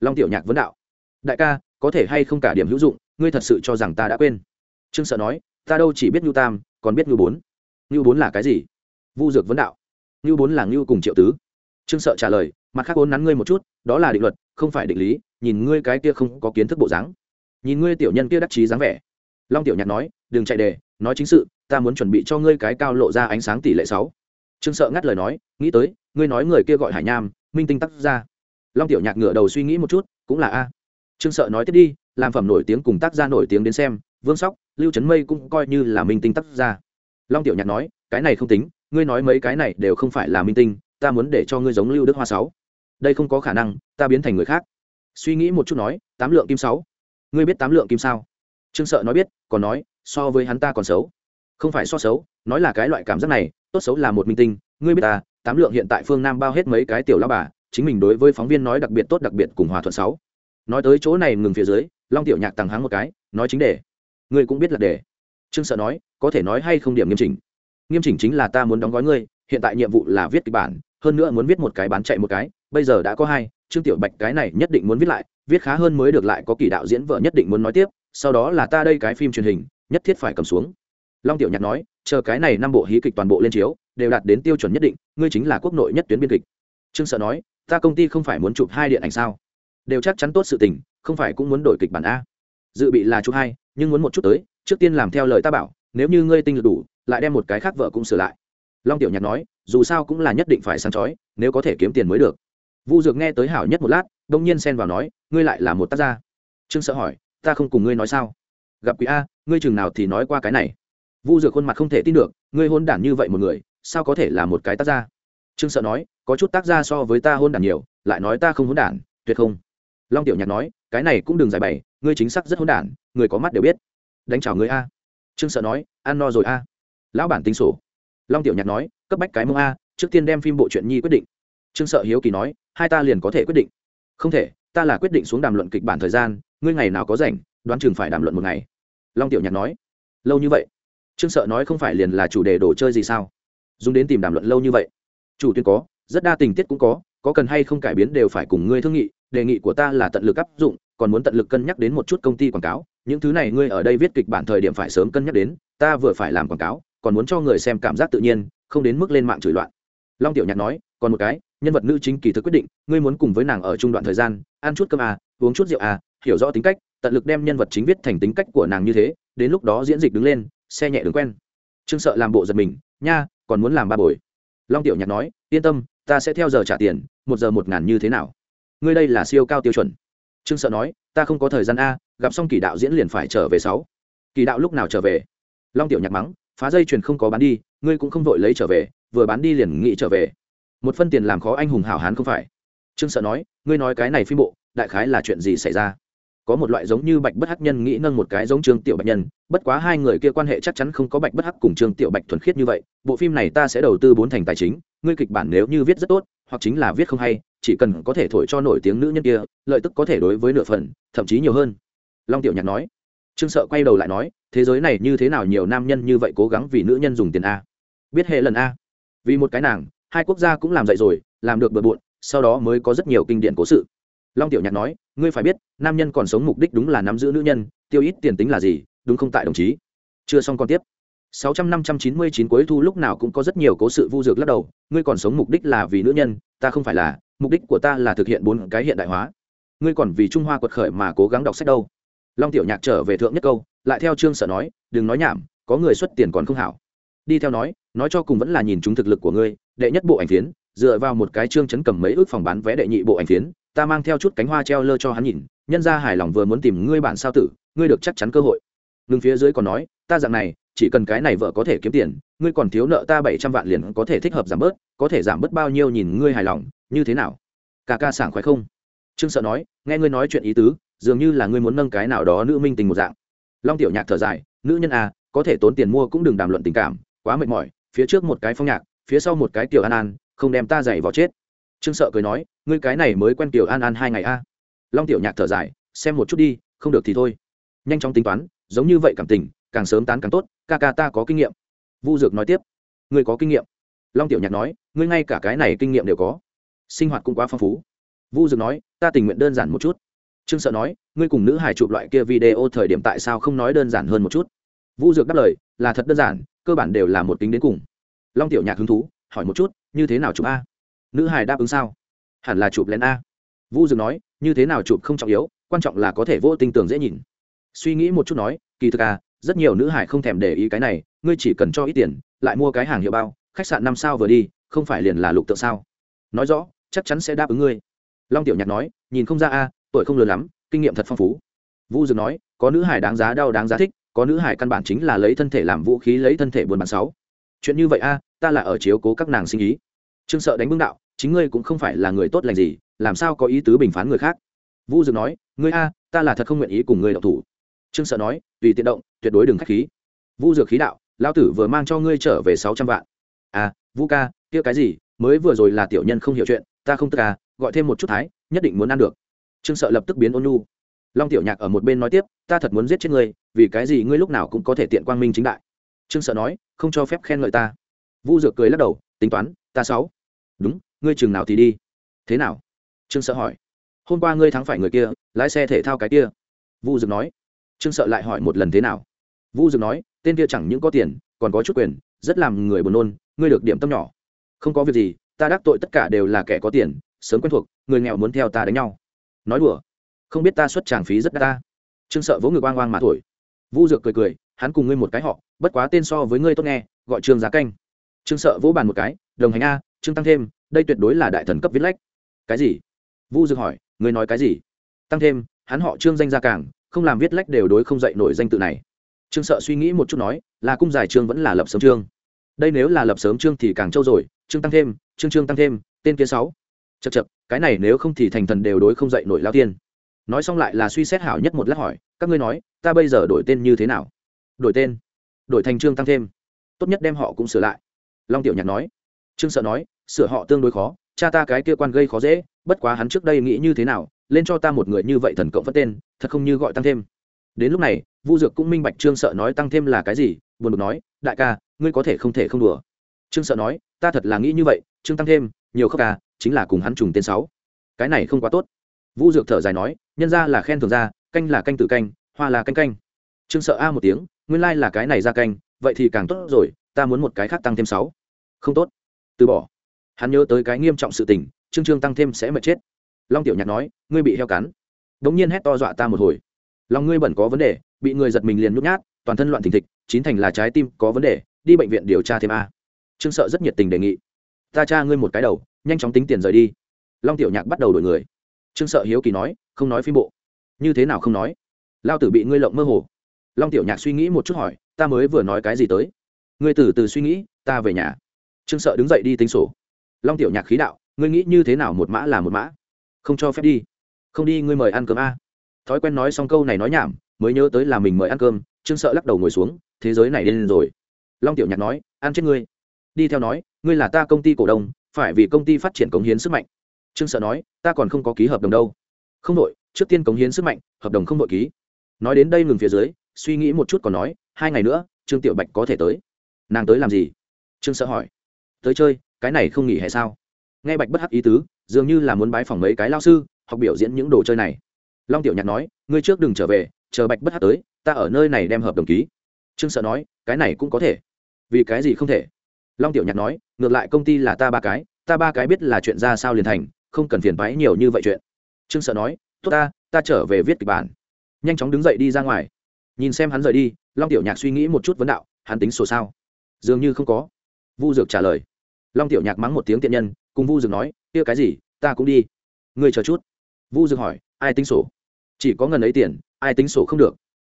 Long tiểu nhạc vấn đạo, đại ca, có thể hay không cả điểm hữu dụng, ngươi thật sự cho rằng ta đã quên. Trương sợ nói, ta đâu chỉ biết ngưu tam, còn biết ngưu bốn. Ngưu bốn là cái gì? Vu dược vấn đạo ngưu bốn là ngưu cùng triệu tứ. Trương sợ trả lời mặt khác ốn nắn ngươi một chút, đó là định luật, không phải định lý, nhìn ngươi cái kia không có kiến thức bộ dáng. Nhìn ngươi tiểu nhân kia đắc chí dáng vẻ. Long tiểu nhạc nói, đừng chạy đề, nói chính sự, ta muốn chuẩn bị cho ngươi cái cao lộ ra ánh sáng tỷ lệ sáu. Trương sợ ngắt lời nói, nghĩ tới, ngươi nói người kia gọi hải nham, minh tinh tắc ra. Long tiểu nhạc ngửa đầu suy nghĩ một chút, cũng là a. Trương sợ nói tiếp đi, làm phẩm nổi tiếng cùng tác gia nổi tiếng đến xem, vương sóc, lưu trấn mây cũng coi như là minh tinh tắc ra long tiểu nhạc nói, cái này không tính, ngươi nói mấy cái này đều không phải là minh tinh, ta muốn để cho ngươi giống lưu đức hoa sáu đây không có khả năng, ta biến thành người khác. Suy nghĩ một chút nói, tám lượng kim sáu. Ngươi biết tám lượng kim sao? Trương sợ nói biết, còn nói, so với hắn ta còn xấu. Không phải so xấu, nói là cái loại cảm giác này, tốt xấu là một minh tinh, ngươi biết ta, tám lượng hiện tại phương nam bao hết mấy cái tiểu lao bà, chính mình đối với phóng viên nói đặc biệt tốt đặc biệt cùng hòa thuận sáu. Nói tới chỗ này ngừng phía dưới, long tiểu nhạc tàng hắng một cái, nói chính đề. Ngươi cũng biết là đề. Trương sợ nói, có thể nói hay không điểm nghiêm chỉnh. Nghiêm chỉnh chính là ta muốn đóng gói ngươi, hiện tại nhiệm vụ là viết kịch bản, hơn nữa muốn viết một cái bán chạy một cái bây giờ đã có hai, trương tiểu bạch cái này nhất định muốn viết lại, viết khá hơn mới được lại có kỳ đạo diễn vợ nhất định muốn nói tiếp, sau đó là ta đây cái phim truyền hình, nhất thiết phải cầm xuống. Long tiểu nhạc nói, chờ cái này năm bộ hí kịch toàn bộ lên chiếu, đều đạt đến tiêu chuẩn nhất định, ngươi chính là quốc nội nhất tuyến biên kịch. Trương sợ nói, ta công ty không phải muốn chụp hai điện ảnh sao? Đều chắc chắn tốt sự tình, không phải cũng muốn đổi kịch bản a. Dự bị là chụp hai, nhưng muốn một chút tới, trước tiên làm theo lời ta bảo, nếu như ngươi tinh lực đủ, lại đem một cái khác vợ cũng sửa lại. Long tiểu nhạc nói, dù sao cũng là nhất định phải sáng chói, nếu có thể kiếm tiền mới được vu dược nghe tới hảo nhất một lát, đông nhiên xen vào nói, ngươi lại là một tác gia? Trương sợ hỏi, ta không cùng ngươi nói sao? Gặp quý a, ngươi chừng nào thì nói qua cái này? Vu dược khuôn mặt không thể tin được, ngươi hôn đản như vậy một người, sao có thể là một cái tác gia? Trương sợ nói, có chút tác gia so với ta hôn đản nhiều, lại nói ta không hôn đản, tuyệt không? Long tiểu nhạc nói, cái này cũng đừng giải bày, ngươi chính xác rất hôn đản, người có mắt đều biết. Đánh chào ngươi a. Trương sợ nói, ăn no rồi a. Lão bản tính sổ. Long tiểu nhạc nói, cấp bách cái mông a, trước tiên đem phim bộ truyện nhi quyết định. Trương sợ hiếu kỳ nói hai ta liền có thể quyết định. Không thể, ta là quyết định xuống đàm luận kịch bản thời gian, ngươi ngày nào có rảnh, đoán chừng phải đàm luận một ngày. Long tiểu nhạc nói. Lâu như vậy? Trương sợ nói không phải liền là chủ đề đồ chơi gì sao? Dùng đến tìm đàm luận lâu như vậy. Chủ tuyên có, rất đa tình tiết cũng có có cần hay không cải biến đều phải cùng ngươi thương nghị, đề nghị của ta là tận lực áp dụng, còn muốn tận lực cân nhắc đến một chút công ty quảng cáo, những thứ này ngươi ở đây viết kịch bản thời điểm phải sớm cân nhắc đến, ta vừa phải làm quảng cáo, còn muốn cho người xem cảm giác tự nhiên, không đến mức lên mạng chửi loạn. Long tiểu nhạc nói. Còn một cái nhân vật nữ chính kỳ thực quyết định, ngươi muốn cùng với nàng ở trung đoạn thời gian, ăn chút cơm à uống chút rượu à hiểu rõ tính cách, tận lực đem nhân vật chính viết thành tính cách của nàng như thế, đến lúc đó diễn dịch đứng lên, xe nhẹ đứng quen. Trương sợ làm bộ giật mình, nha, còn muốn làm ba buổi long tiểu nhạc nói, yên tâm, ta sẽ theo giờ trả tiền, một giờ một ngàn như thế nào? Ngươi đây là siêu cao tiêu chuẩn. Trương sợ nói, ta không có thời gian a gặp xong kỳ đạo diễn liền phải trở về sáu. Kỳ đạo lúc nào trở về? Long tiểu nhạc mắng, phá dây chuyền không có bán đi, ngươi cũng không vội lấy trở về, vừa bán đi liền nghĩ trở về một phân tiền làm khó anh hùng hảo hán không phải. Trương sợ nói, ngươi nói cái này phi bộ, đại khái là chuyện gì xảy ra? Có một loại giống như bạch bất hắc nhân nghĩ nâng một cái giống trương tiểu bạch nhân, bất quá hai người kia quan hệ chắc chắn không có bạch bất hắc cùng trương tiểu bạch thuần khiết như vậy, bộ phim này ta sẽ đầu tư bốn thành tài chính, ngươi kịch bản nếu như viết rất tốt, hoặc chính là viết không hay, chỉ cần có thể thổi cho nổi tiếng nữ nhân kia, lợi tức có thể đối với nửa phần, thậm chí nhiều hơn. Long tiểu nhạc nói. Trương sợ quay đầu lại nói, thế giới này như thế nào nhiều nam nhân như vậy cố gắng vì nữ nhân dùng tiền a. Biết hệ lần a. Vì một cái nàng hai quốc gia cũng làm dậy rồi, làm được bừa bộn, sau đó mới có rất nhiều kinh điển cố sự. Long tiểu nhạc nói, ngươi phải biết, nam nhân còn sống mục đích đúng là nắm giữ nữ nhân, tiêu ít tiền tính là gì, đúng không tại đồng chí? Chưa xong còn tiếp. Sáu trăm năm trăm chín mươi chín cuối thu lúc nào cũng có rất nhiều cố sự vu dược lắc đầu, ngươi còn sống mục đích là vì nữ nhân, ta không phải là, mục đích của ta là thực hiện bốn cái hiện đại hóa. Ngươi còn vì trung hoa quật khởi mà cố gắng đọc sách đâu? Long tiểu nhạc trở về thượng nhất câu, lại theo trương sở nói, đừng nói nhảm, có người xuất tiền còn không hảo đi theo nói nói cho cùng vẫn là nhìn chúng thực lực của ngươi, đệ nhất bộ ảnh phiến, dựa vào một cái trương chấn cầm mấy ước phòng bán vé đệ nhị bộ ảnh phiến, ta mang theo chút cánh hoa treo lơ cho hắn nhìn, nhân ra hài lòng vừa muốn tìm ngươi bản sao tử, ngươi được chắc chắn cơ hội. Ngưng phía dưới còn nói, ta dạng này, chỉ cần cái này vợ có thể kiếm tiền, ngươi còn thiếu nợ ta bảy trăm vạn liền có thể thích hợp giảm bớt, có thể giảm bớt bao nhiêu nhìn ngươi hài lòng, như thế nào? Cả ca sảng khoái không? Trương sợ nói, nghe ngươi nói chuyện ý tứ, dường như là ngươi muốn nâng cái nào đó nữ minh tình một dạng. Long tiểu nhạc thở dài, nữ nhân à có thể tốn tiền mua cũng đừng đàm luận tình cảm quá mệt mỏi, phía trước một cái phong nhạc, phía sau một cái tiểu an an, không đem ta dày vào chết. Trương sợ cười nói, ngươi cái này mới quen tiểu an an hai ngày a. Long tiểu nhạc thở dài, xem một chút đi, không được thì thôi. Nhanh chóng tính toán, giống như vậy cảm tình, càng sớm tán càng tốt, ca ca ta có kinh nghiệm. Vu dược nói tiếp, ngươi có kinh nghiệm. Long tiểu nhạc nói, ngươi ngay cả cái này kinh nghiệm đều có. Sinh hoạt cũng quá phong phú. Vu dược nói, ta tình nguyện đơn giản một chút. Trương sợ nói, ngươi cùng nữ hải chụp loại kia video thời điểm tại sao không nói đơn giản hơn một chút? Vu dược đáp lời, là thật đơn giản cơ bản đều là một tính đến cùng. Long tiểu nhạc hứng thú, hỏi một chút, như thế nào chụp a? Nữ hải đáp ứng sao? Hẳn là chụp lén a. Vu dừng nói, như thế nào chụp không trọng yếu, quan trọng là có thể vô tinh tường dễ nhìn. Suy nghĩ một chút nói, kỳ thực à rất nhiều nữ hải không thèm để ý cái này, ngươi chỉ cần cho ít tiền, lại mua cái hàng hiệu bao, khách sạn năm sao vừa đi, không phải liền là lục tượng sao? Nói rõ, chắc chắn sẽ đáp ứng ngươi. Long tiểu nhạc nói, nhìn không ra a, tuổi không lớn lắm, kinh nghiệm thật phong phú. Vu dược nói, có nữ hải đáng giá đau đáng giá thích có nữ hải căn bản chính là lấy thân thể làm vũ khí lấy thân thể buôn bán sáu. Chuyện như vậy a, ta là ở chiếu cố các nàng sinh ý. Trương sợ đánh bưng đạo, chính ngươi cũng không phải là người tốt lành gì, làm sao có ý tứ bình phán người khác? Vu dược nói, ngươi a, ta là thật không nguyện ý cùng ngươi đậu thủ. Trương sợ nói, tùy tiện động, tuyệt đối đừng k h á c h khí. Vu dược khí đạo lao tử vừa mang cho ngươi trở về sáu trăm vạn. À vu ca, kia cái gì, mới vừa rồi là tiểu nhân không hiểu chuyện, ta không tức à gọi thêm một chút thái, nhất định muốn ăn được. Trương sợ lập tức biến ôn nu long tiểu nhạc ở một bên nói tiếp, ta thật muốn giết chết ngươi, vì cái gì ngươi lúc nào cũng có thể tiện quang minh chính đại? Trương sợ nói, không cho phép khen ngợi ta. Vu dược cười lắc đầu, tính toán, ta sáu. Đúng, ngươi chừng nào thì đi. Thế nào? Trương sợ hỏi. Hôm qua ngươi thắng phải người kia, lái xe thể thao cái kia. Vu dược nói. Trương sợ lại hỏi một lần thế nào? Vu dược nói, tên kia chẳng những có tiền, còn có chút quyền, rất làm người buồn nôn, ngươi được điểm tâm nhỏ. Không có việc gì, ta đắc tội tất cả đều là kẻ có tiền, sớm quen thuộc, người nghèo muốn theo ta đánh nhau. Nói đùa không biết ta xuất tràng phí rất đắt ta. Trương sợ vỗ ngực oang oang mà thổi. Vu dược cười cười hắn cùng ngươi một cái họ bất quá tên so với ngươi tốt nghe gọi trương giá canh. Trương sợ vỗ bàn một cái đồng hành a trương tăng thêm đây tuyệt đối là đại thần cấp viết lách. Cái gì? Vu dược hỏi ngươi nói cái gì? Tăng thêm hắn họ trương danh gia cảng, không làm viết lách đều đối không dậy nổi danh tự này. Trương sợ suy nghĩ một chút nói là cung giải trương vẫn là lập sớm trương. Đây nếu là lập sớm trương thì càng trâu rồi trương tăng thêm trương trương tăng thêm tên kia sáu. Chật chật cái này nếu không thì thành thần đều đối không dậy nổi lao tiên nói xong lại là suy xét hảo nhất một lát hỏi, các ngươi nói, ta bây giờ đổi tên như thế nào? Đổi tên? Đổi thành trương tăng thêm. Tốt nhất đem họ cũng sửa lại. Long tiểu nhạc nói. Trương sợ nói, sửa họ tương đối khó, cha ta cái kia quan gây khó dễ, bất quá hắn trước đây nghĩ như thế nào, lên cho ta một người như vậy thần cộng phất tên, thật không như gọi tăng thêm. Đến lúc này, vu dược cũng minh bạch trương sợ nói tăng thêm là cái gì, buồn bực nói, đại ca, ngươi có thể không thể không đùa. Trương sợ nói, ta thật là nghĩ như vậy, trương tăng thêm, nhiều khóc ca chính là cùng hắn trùng tên sáu. Cái này không quá tốt. Vu dược thở dài nói nhân ra là khen thường ra canh là canh tử canh, hoa là canh canh. Trương sợ a một tiếng, nguyên lai là cái này ra canh, vậy thì càng tốt rồi, ta muốn một cái khác tăng thêm sáu. Không tốt. Từ bỏ. Hắn nhớ tới cái nghiêm trọng sự tình, trương trương tăng thêm sẽ mệt chết. Long tiểu nhạc nói, ngươi bị heo cắn. Đ ỗ n g nhiên hét to dọa ta một hồi. Lòng ngươi bẩn có vấn đề, bị người giật mình liền nhút nhát, toàn thân loạn thình thịch, chín thành là trái tim có vấn đề, đi bệnh viện điều tra thêm a. Trương sợ rất nhiệt tình đề nghị. Ta cha ngươi một cái đầu, nhanh chóng tính tiền rời đi. Long tiểu nhạc bắt đầu đổi người. Trương sợ hiếu kỳ nói không nói phim bộ. Như thế nào không nói? Lao tử bị ngươi lộng mơ hồ. Long tiểu nhạc suy nghĩ một chút hỏi, ta mới vừa nói cái gì tới? Ngươi từ từ suy nghĩ, ta về nhà. Trương sợ đứng dậy đi tính sổ. Long tiểu nhạc khí đạo, ngươi nghĩ như thế nào một mã là một mã? Không cho phép đi. Không đi ngươi mời ăn cơm a. Thói quen nói xong câu này nói nhảm, mới nhớ tới là mình mời ăn cơm, trương sợ lắc đầu ngồi xuống, thế giới này lên rồi. Long tiểu nhạc nói, ăn chết ngươi. Đi theo nói, ngươi là ta công ty cổ đông, phải vì công ty phát triển cống hiến sức mạnh. Trương sợ nói, ta còn không có ký hợp đồng đâu không đội, trước tiên cống hiến sức mạnh, hợp đồng không đội ký. Nói đến đây ngừng phía dưới, suy nghĩ một chút còn nói, hai ngày nữa, trương tiểu bạch có thể tới. Nàng tới làm gì? Trương sợ hỏi. Tới chơi, cái này không nghỉ hay sao? Nghe bạch bất hắc ý tứ, dường như là muốn bái phỏng mấy cái lao sư, học biểu diễn những đồ chơi này. Long tiểu nhạc nói, ngươi trước đừng trở về, chờ bạch bất hắc tới, ta ở nơi này đem hợp đồng ký. Trương sợ nói, cái này cũng có thể. Vì cái gì không thể? Long tiểu nhạc nói, ngược lại công ty là ta ba cái, ta ba cái biết là chuyện ra sao liền thành, không cần phiền bái nhiều như vậy chuyện trương sợ nói, tốt ta ta trở về viết kịch bản. Nhanh chóng đứng dậy đi ra ngoài. Nhìn xem hắn rời đi, long tiểu nhạc suy nghĩ một chút vấn đạo, hắn tính sổ sao? Dường như không có. Vu dược trả lời. Long tiểu nhạc mắng một tiếng tiện nhân, cùng vu dược nói, kia cái gì, ta cũng đi. Ngươi chờ chút. Vu dược hỏi, ai tính sổ? Chỉ có ngần ấy tiền, ai tính sổ không được.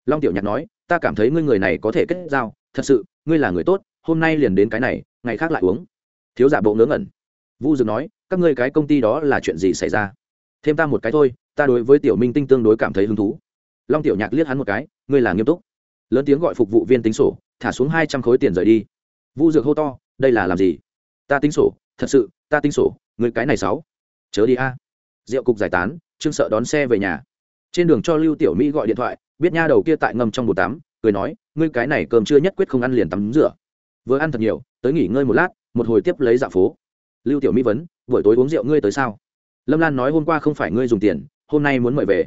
Long tiểu nhạc nói, ta cảm thấy ngươi người này có thể kết giao, thật sự, ngươi là người tốt, hôm nay liền đến cái này, ngày khác lại uống. Thiếu giả bộ ngớ ngẩn. Vu dược nói, các ngươi cái công ty đó là chuyện gì xảy ra? Thêm ta một cái thôi, ta đối với tiểu minh tinh tương đối cảm thấy hứng thú. Long tiểu nhạc liếc hắn một cái, ngươi là nghiêm túc. Lớn tiếng gọi phục vụ viên tính sổ, thả xuống hai trăm khối tiền rời đi. Vu dược hô to, đây là làm gì? Ta tính sổ, thật sự, ta tính sổ người cái này sáu. Chớ đi a. À. rượu cục giải tán, trương sợ đón xe về nhà. Trên đường cho lưu tiểu mỹ gọi điện thoại, biết nha đầu kia tại ngâm trong bồn tắm, cười nói, ngươi cái này cơm chưa nhất quyết không ăn liền tắm rửa. Vừa ăn thật nhiều, tới nghỉ ngơi một lát, một hồi tiếp lấy dạ phố. Lưu tiểu mỹ vấn, buổi tối uống rượu ngươi tới sao? Lâm lan nói hôm qua không phải ngươi dùng tiền, hôm nay muốn mời về.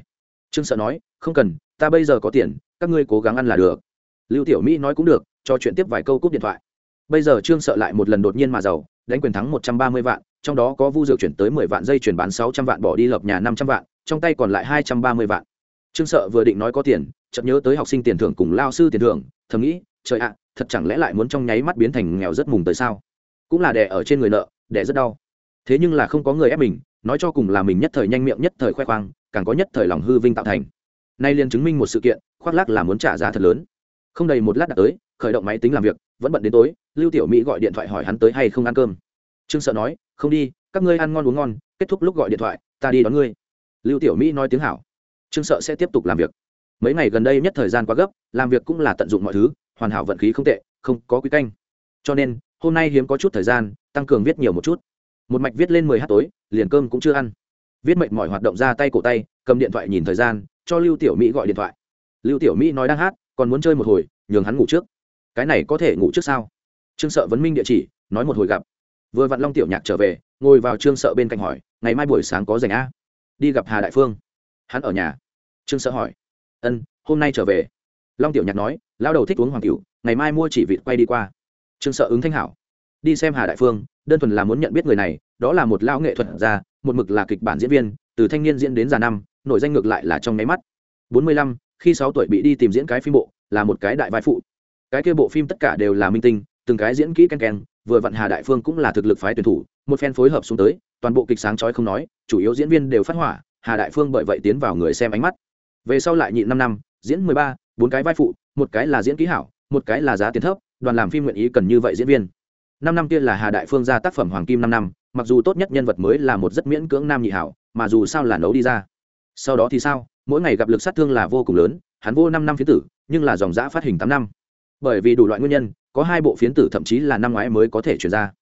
Trương sợ nói, không cần, ta bây giờ có tiền, các ngươi cố gắng ăn là được. Lưu tiểu mỹ nói cũng được, cho chuyện tiếp vài câu cúp điện thoại. Bây giờ trương sợ lại một lần đột nhiên mà giàu, đánh quyền thắng một trăm ba mươi vạn, trong đó có vu dược chuyển tới mười vạn, dây chuyển bán sáu trăm vạn, bỏ đi lập nhà năm trăm vạn, trong tay còn lại hai trăm ba mươi vạn. Trương sợ vừa định nói có tiền, chợt nhớ tới học sinh tiền thưởng cùng lao sư tiền thưởng, thầm nghĩ, trời ạ, thật chẳng lẽ lại muốn trong nháy mắt biến thành nghèo rất mùng tới sao? Cũng là đẻ ở trên người nợ, đẻ rất đau. Thế nhưng là không có người ép mình nói cho cùng là mình nhất thời nhanh miệng nhất thời khoe khoang, càng có nhất thời lòng hư vinh tạo thành. Nay liền chứng minh một sự kiện, khoác lác là muốn trả giá thật lớn. Không đầy một lát đã tới, khởi động máy tính làm việc, vẫn bận đến tối, lưu tiểu mỹ gọi điện thoại hỏi hắn tới hay không ăn cơm. Trương sợ nói, không đi, các ngươi ăn ngon uống ngon, kết thúc lúc gọi điện thoại, ta đi đón ngươi. Lưu tiểu mỹ nói tiếng hảo. Trương sợ sẽ tiếp tục làm việc. Mấy ngày gần đây nhất thời gian quá gấp, làm việc cũng là tận dụng mọi thứ, hoàn hảo vận khí không tệ, không có quý canh. Cho nên, hôm nay hiếm có chút thời gian, tăng cường viết nhiều một chút một mạch viết lên mười h tối, liền cơm cũng chưa ăn. Viết mệnh mọi hoạt động ra tay cổ tay, cầm điện thoại nhìn thời gian, cho lưu tiểu mỹ gọi điện thoại. Lưu tiểu mỹ nói đang hát, còn muốn chơi một hồi, nhường hắn ngủ trước. Cái này có thể ngủ trước sao? Trương sợ vấn minh địa chỉ, nói một hồi gặp. Vừa vặn long tiểu nhạc trở về, ngồi vào trương sợ bên cạnh hỏi, ngày mai buổi sáng có dành a? Đi gặp hà đại phương. Hắn ở nhà. Trương sợ hỏi. Ân, hôm nay trở về. Long tiểu nhạc nói lao đầu thích uống hoàng cửu, ngày mai mua chỉ vịt quay đi qua. Trương sợ ứng thanh hảo. Đi xem hà đại phương đơn thuần là muốn nhận biết người này, đó là một lao nghệ thuật gia, một mực là kịch bản diễn viên, từ thanh niên diễn đến già năm, nội danh ngược lại là trong nháy mắt. Bốn mươi lăm, khi sáu tuổi bị đi tìm diễn cái phim bộ, là một cái đại vai phụ. Cái kia bộ phim tất cả đều là minh tinh, từng cái diễn kỹ ken ken, vừa vặn hà đại phương cũng là thực lực phái tuyển thủ, một phen phối hợp xuống tới, toàn bộ kịch sáng chói không nói, chủ yếu diễn viên đều phát hỏa, hà đại phương bởi vậy tiến vào người xem ánh mắt. Về sau lại nhịn năm năm, diễn mười ba, bốn cái vai phụ, một cái là diễn kỹ hảo, một cái là giá tiền thấp, đoàn làm phim nguyện ý cần như vậy diễn viên năm năm kia là hà đại phương ra tác phẩm hoàng kim năm năm, mặc dù tốt nhất nhân vật mới là một rất miễn cưỡng nam nhị hảo, mà dù sao là nấu đi ra. Sau đó thì sao? Mỗi ngày gặp lực sát thương là vô cùng lớn, hắn vô năm năm phiến tử, nhưng là dòng giã phát hình tám năm. Bởi vì đủ loại nguyên nhân, có hai bộ phiến tử thậm chí là năm ngoái mới có thể chuyển ra.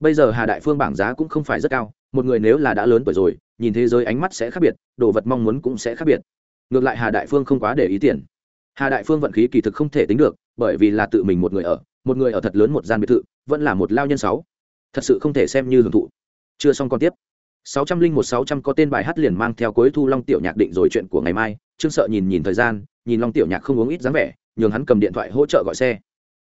Bây giờ hà đại phương bảng giá cũng không phải rất cao, một người nếu là đã lớn tuổi rồi, nhìn thế giới ánh mắt sẽ khác biệt, đồ vật mong muốn cũng sẽ khác biệt. Ngược lại hà đại phương không quá để ý tiền. Hà đại phương vận khí kỳ thực không thể tính được, bởi vì là tự mình một người ở một người ở thật lớn một gian biệt thự, vẫn là một lao nhân sáu. Thật sự không thể xem như hưởng thụ. Chưa xong còn tiếp. Sáu trăm linh một sáu trăm có tên bài hát liền mang theo cuối thu long tiểu nhạc định rồi chuyện của ngày mai. Trương sợ nhìn nhìn thời gian, nhìn long tiểu nhạc không uống ít dáng vẻ, nhường hắn cầm điện thoại hỗ trợ gọi xe.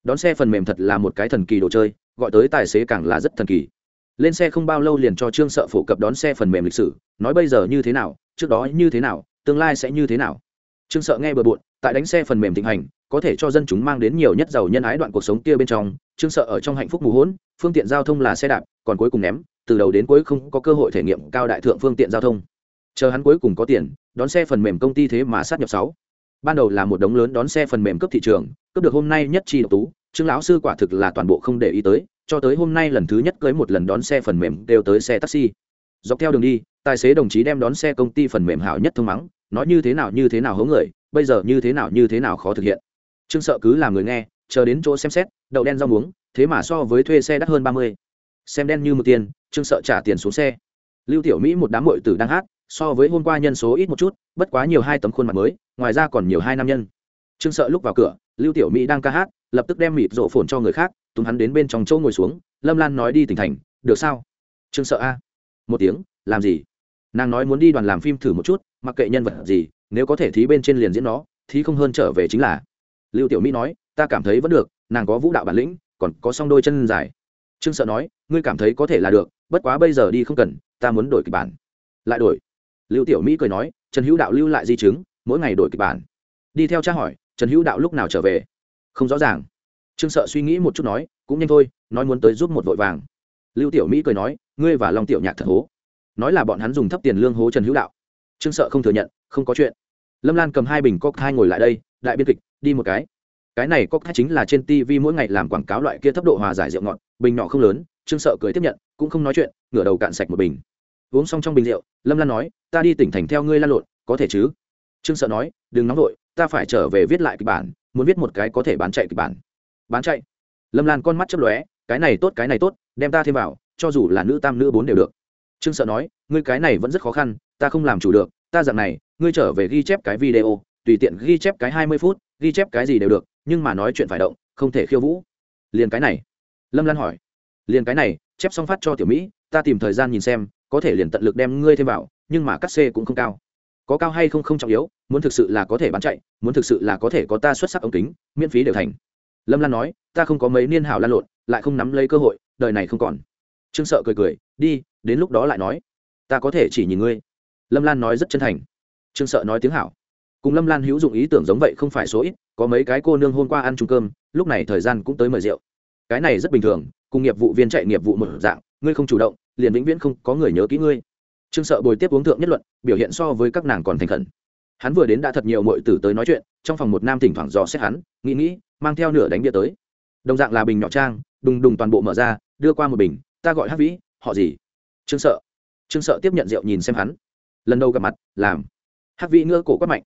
Đón xe phần mềm thật là một cái thần kỳ đồ chơi, gọi tới tài xế càng là rất thần kỳ. Lên xe không bao lâu liền cho trương sợ phổ cập đón xe phần mềm lịch sử, nói bây giờ như thế nào, trước đó như thế nào, tương lai sẽ như thế nào. Trương sợ nghe bừa bộn, tại đánh xe phần mềm thịnh hành có thể cho dân chúng mang đến nhiều nhất giàu nhân ái đoạn cuộc sống kia bên trong, trương sợ ở trong hạnh phúc mù hỗn phương tiện giao thông là xe đạp, còn cuối cùng ném, từ đầu đến cuối không có cơ hội thể nghiệm cao đại thượng phương tiện giao thông. Chờ hắn cuối cùng có tiền, đón xe phần mềm công ty thế mà sát nhập sáu. Ban đầu là một đống lớn đón xe phần mềm cấp thị trường cấp được hôm nay nhất chi độc tú, trương lão sư quả thực là toàn bộ không để ý tới, cho tới hôm nay lần thứ nhất cưới một lần đón xe phần mềm đều tới xe taxi. Dọc theo đường đi, tài xế đồng chí đem đón xe công ty phần mềm hảo nhất thông mắng, nói như thế nào như thế nào hố người, bây giờ như thế nào như thế nào khó thực hiện trương sợ cứ làm người nghe, chờ đến chỗ xem xét, đậu đen rau muống, thế mà so với thuê xe đắt hơn ba mươi. Xem đen như một tiền, trương sợ trả tiền xuống xe. Lưu tiểu mỹ một đám muội tử đang hát, so với hôm qua nhân số ít một chút, bất quá nhiều hai tấm khuôn mặt mới, ngoài ra còn nhiều hai nam nhân. Trương sợ lúc vào cửa, lưu tiểu mỹ đang ca hát, lập tức đem mịt rộ phồn cho người khác túng hắn đến bên trong chỗ ngồi xuống, lâm lan nói đi tỉnh thành, được sao? Trương sợ a. Một tiếng, làm gì? Nàng nói muốn đi đoàn làm phim thử một chút, mặc kệ nhân vật gì, nếu có thể thí bên trên liền diễn nó, thí không hơn trở về chính là lưu tiểu mỹ nói, ta cảm thấy vẫn được, nàng có vũ đạo bản lĩnh, còn có song đôi chân dài. Trương sợ nói, ngươi cảm thấy có thể là được, bất quá bây giờ đi không cần, ta muốn đổi kịch bản. Lại đổi? Lưu tiểu mỹ cười nói, trần hữu đạo lưu lại di chứng, mỗi ngày đổi kịch bản. Đi theo cha hỏi, trần hữu đạo lúc nào trở về? Không rõ ràng. Trương sợ suy nghĩ một chút nói, cũng nhanh thôi, nói muốn tới giúp một vội vàng. Lưu tiểu mỹ cười nói, ngươi và long tiểu nhạc thật hố. Nói là bọn hắn dùng thấp tiền lương hố trần hữu đạo. Trương sợ không thừa nhận, không có chuyện. Lâm lan cầm hai bình cóc hai ngồi lại đây, đại biên kịch đi một cái. Cái này có hai chính là trên tv mỗi ngày làm quảng cáo loại kia thấp độ hòa giải rượu ngọt, bình nhỏ không lớn, trương sợ cười tiếp nhận, cũng không nói chuyện, ngửa đầu cạn sạch một bình. Uống xong trong bình rượu, lâm lan nói, ta đi tỉnh thành theo ngươi lan lộn, có thể chứ? Trương sợ nói, đừng nóng vội, ta phải trở về viết lại kịch bản, muốn viết một cái có thể bán chạy kịch bản. Bán chạy? Lâm lan con mắt chấp lóe, cái này tốt, cái này tốt, đem ta thêm vào, cho dù là nữ tam nữ bốn đều được. Trương sợ nói, ngươi cái này vẫn rất khó khăn, ta không làm chủ được, ta dặn này, ngươi trở về ghi chép cái video, tùy tiện ghi chép cái hai mươi phút ghi chép cái gì đều được, nhưng mà nói chuyện phải động, không thể khiêu vũ. Liền cái này. Lâm lan hỏi. Liền cái này, chép xong phát cho tiểu mỹ, ta tìm thời gian nhìn xem, có thể liền tận lực đem ngươi thêm vào, nhưng mà cắt xê cũng không cao. Có cao hay không không trọng yếu, muốn thực sự là có thể bán chạy, muốn thực sự là có thể có ta xuất sắc ống kính, miễn phí đều thành. Lâm lan nói, ta không có mấy niên hảo lan lộn, lại không nắm lấy cơ hội, đời này không còn. Trương sợ cười cười, đi, đến lúc đó lại nói. Ta có thể chỉ nhìn ngươi. Lâm lan nói rất chân thành. Trương sợ nói tiếng hảo cùng lâm lan hữu dụng ý tưởng giống vậy không phải số ít, có mấy cái cô nương hôm qua ăn chung cơm, lúc này thời gian cũng tới mời rượu. Cái này rất bình thường, cùng nghiệp vụ viên chạy nghiệp vụ một dạng, ngươi không chủ động, liền vĩnh viễn không có người nhớ kỹ ngươi. Trương sợ bồi tiếp uống thượng nhất luận, biểu hiện so với các nàng còn thành khẩn. Hắn vừa đến đã thật nhiều mọi tử tới nói chuyện, trong phòng một nam thỉnh thoảng dò xét hắn, nghĩ nghĩ, mang theo nửa đánh bia tới. Đồng dạng là bình nhỏ trang, đùng đùng toàn bộ mở ra, đưa qua một bình, ta gọi hát vĩ, họ gì? Trương sợ. Trương sợ tiếp nhận rượu nhìn xem hắn. Lần đầu gặp mặt, làm. Hát vĩ ngỡ cổ quát mạnh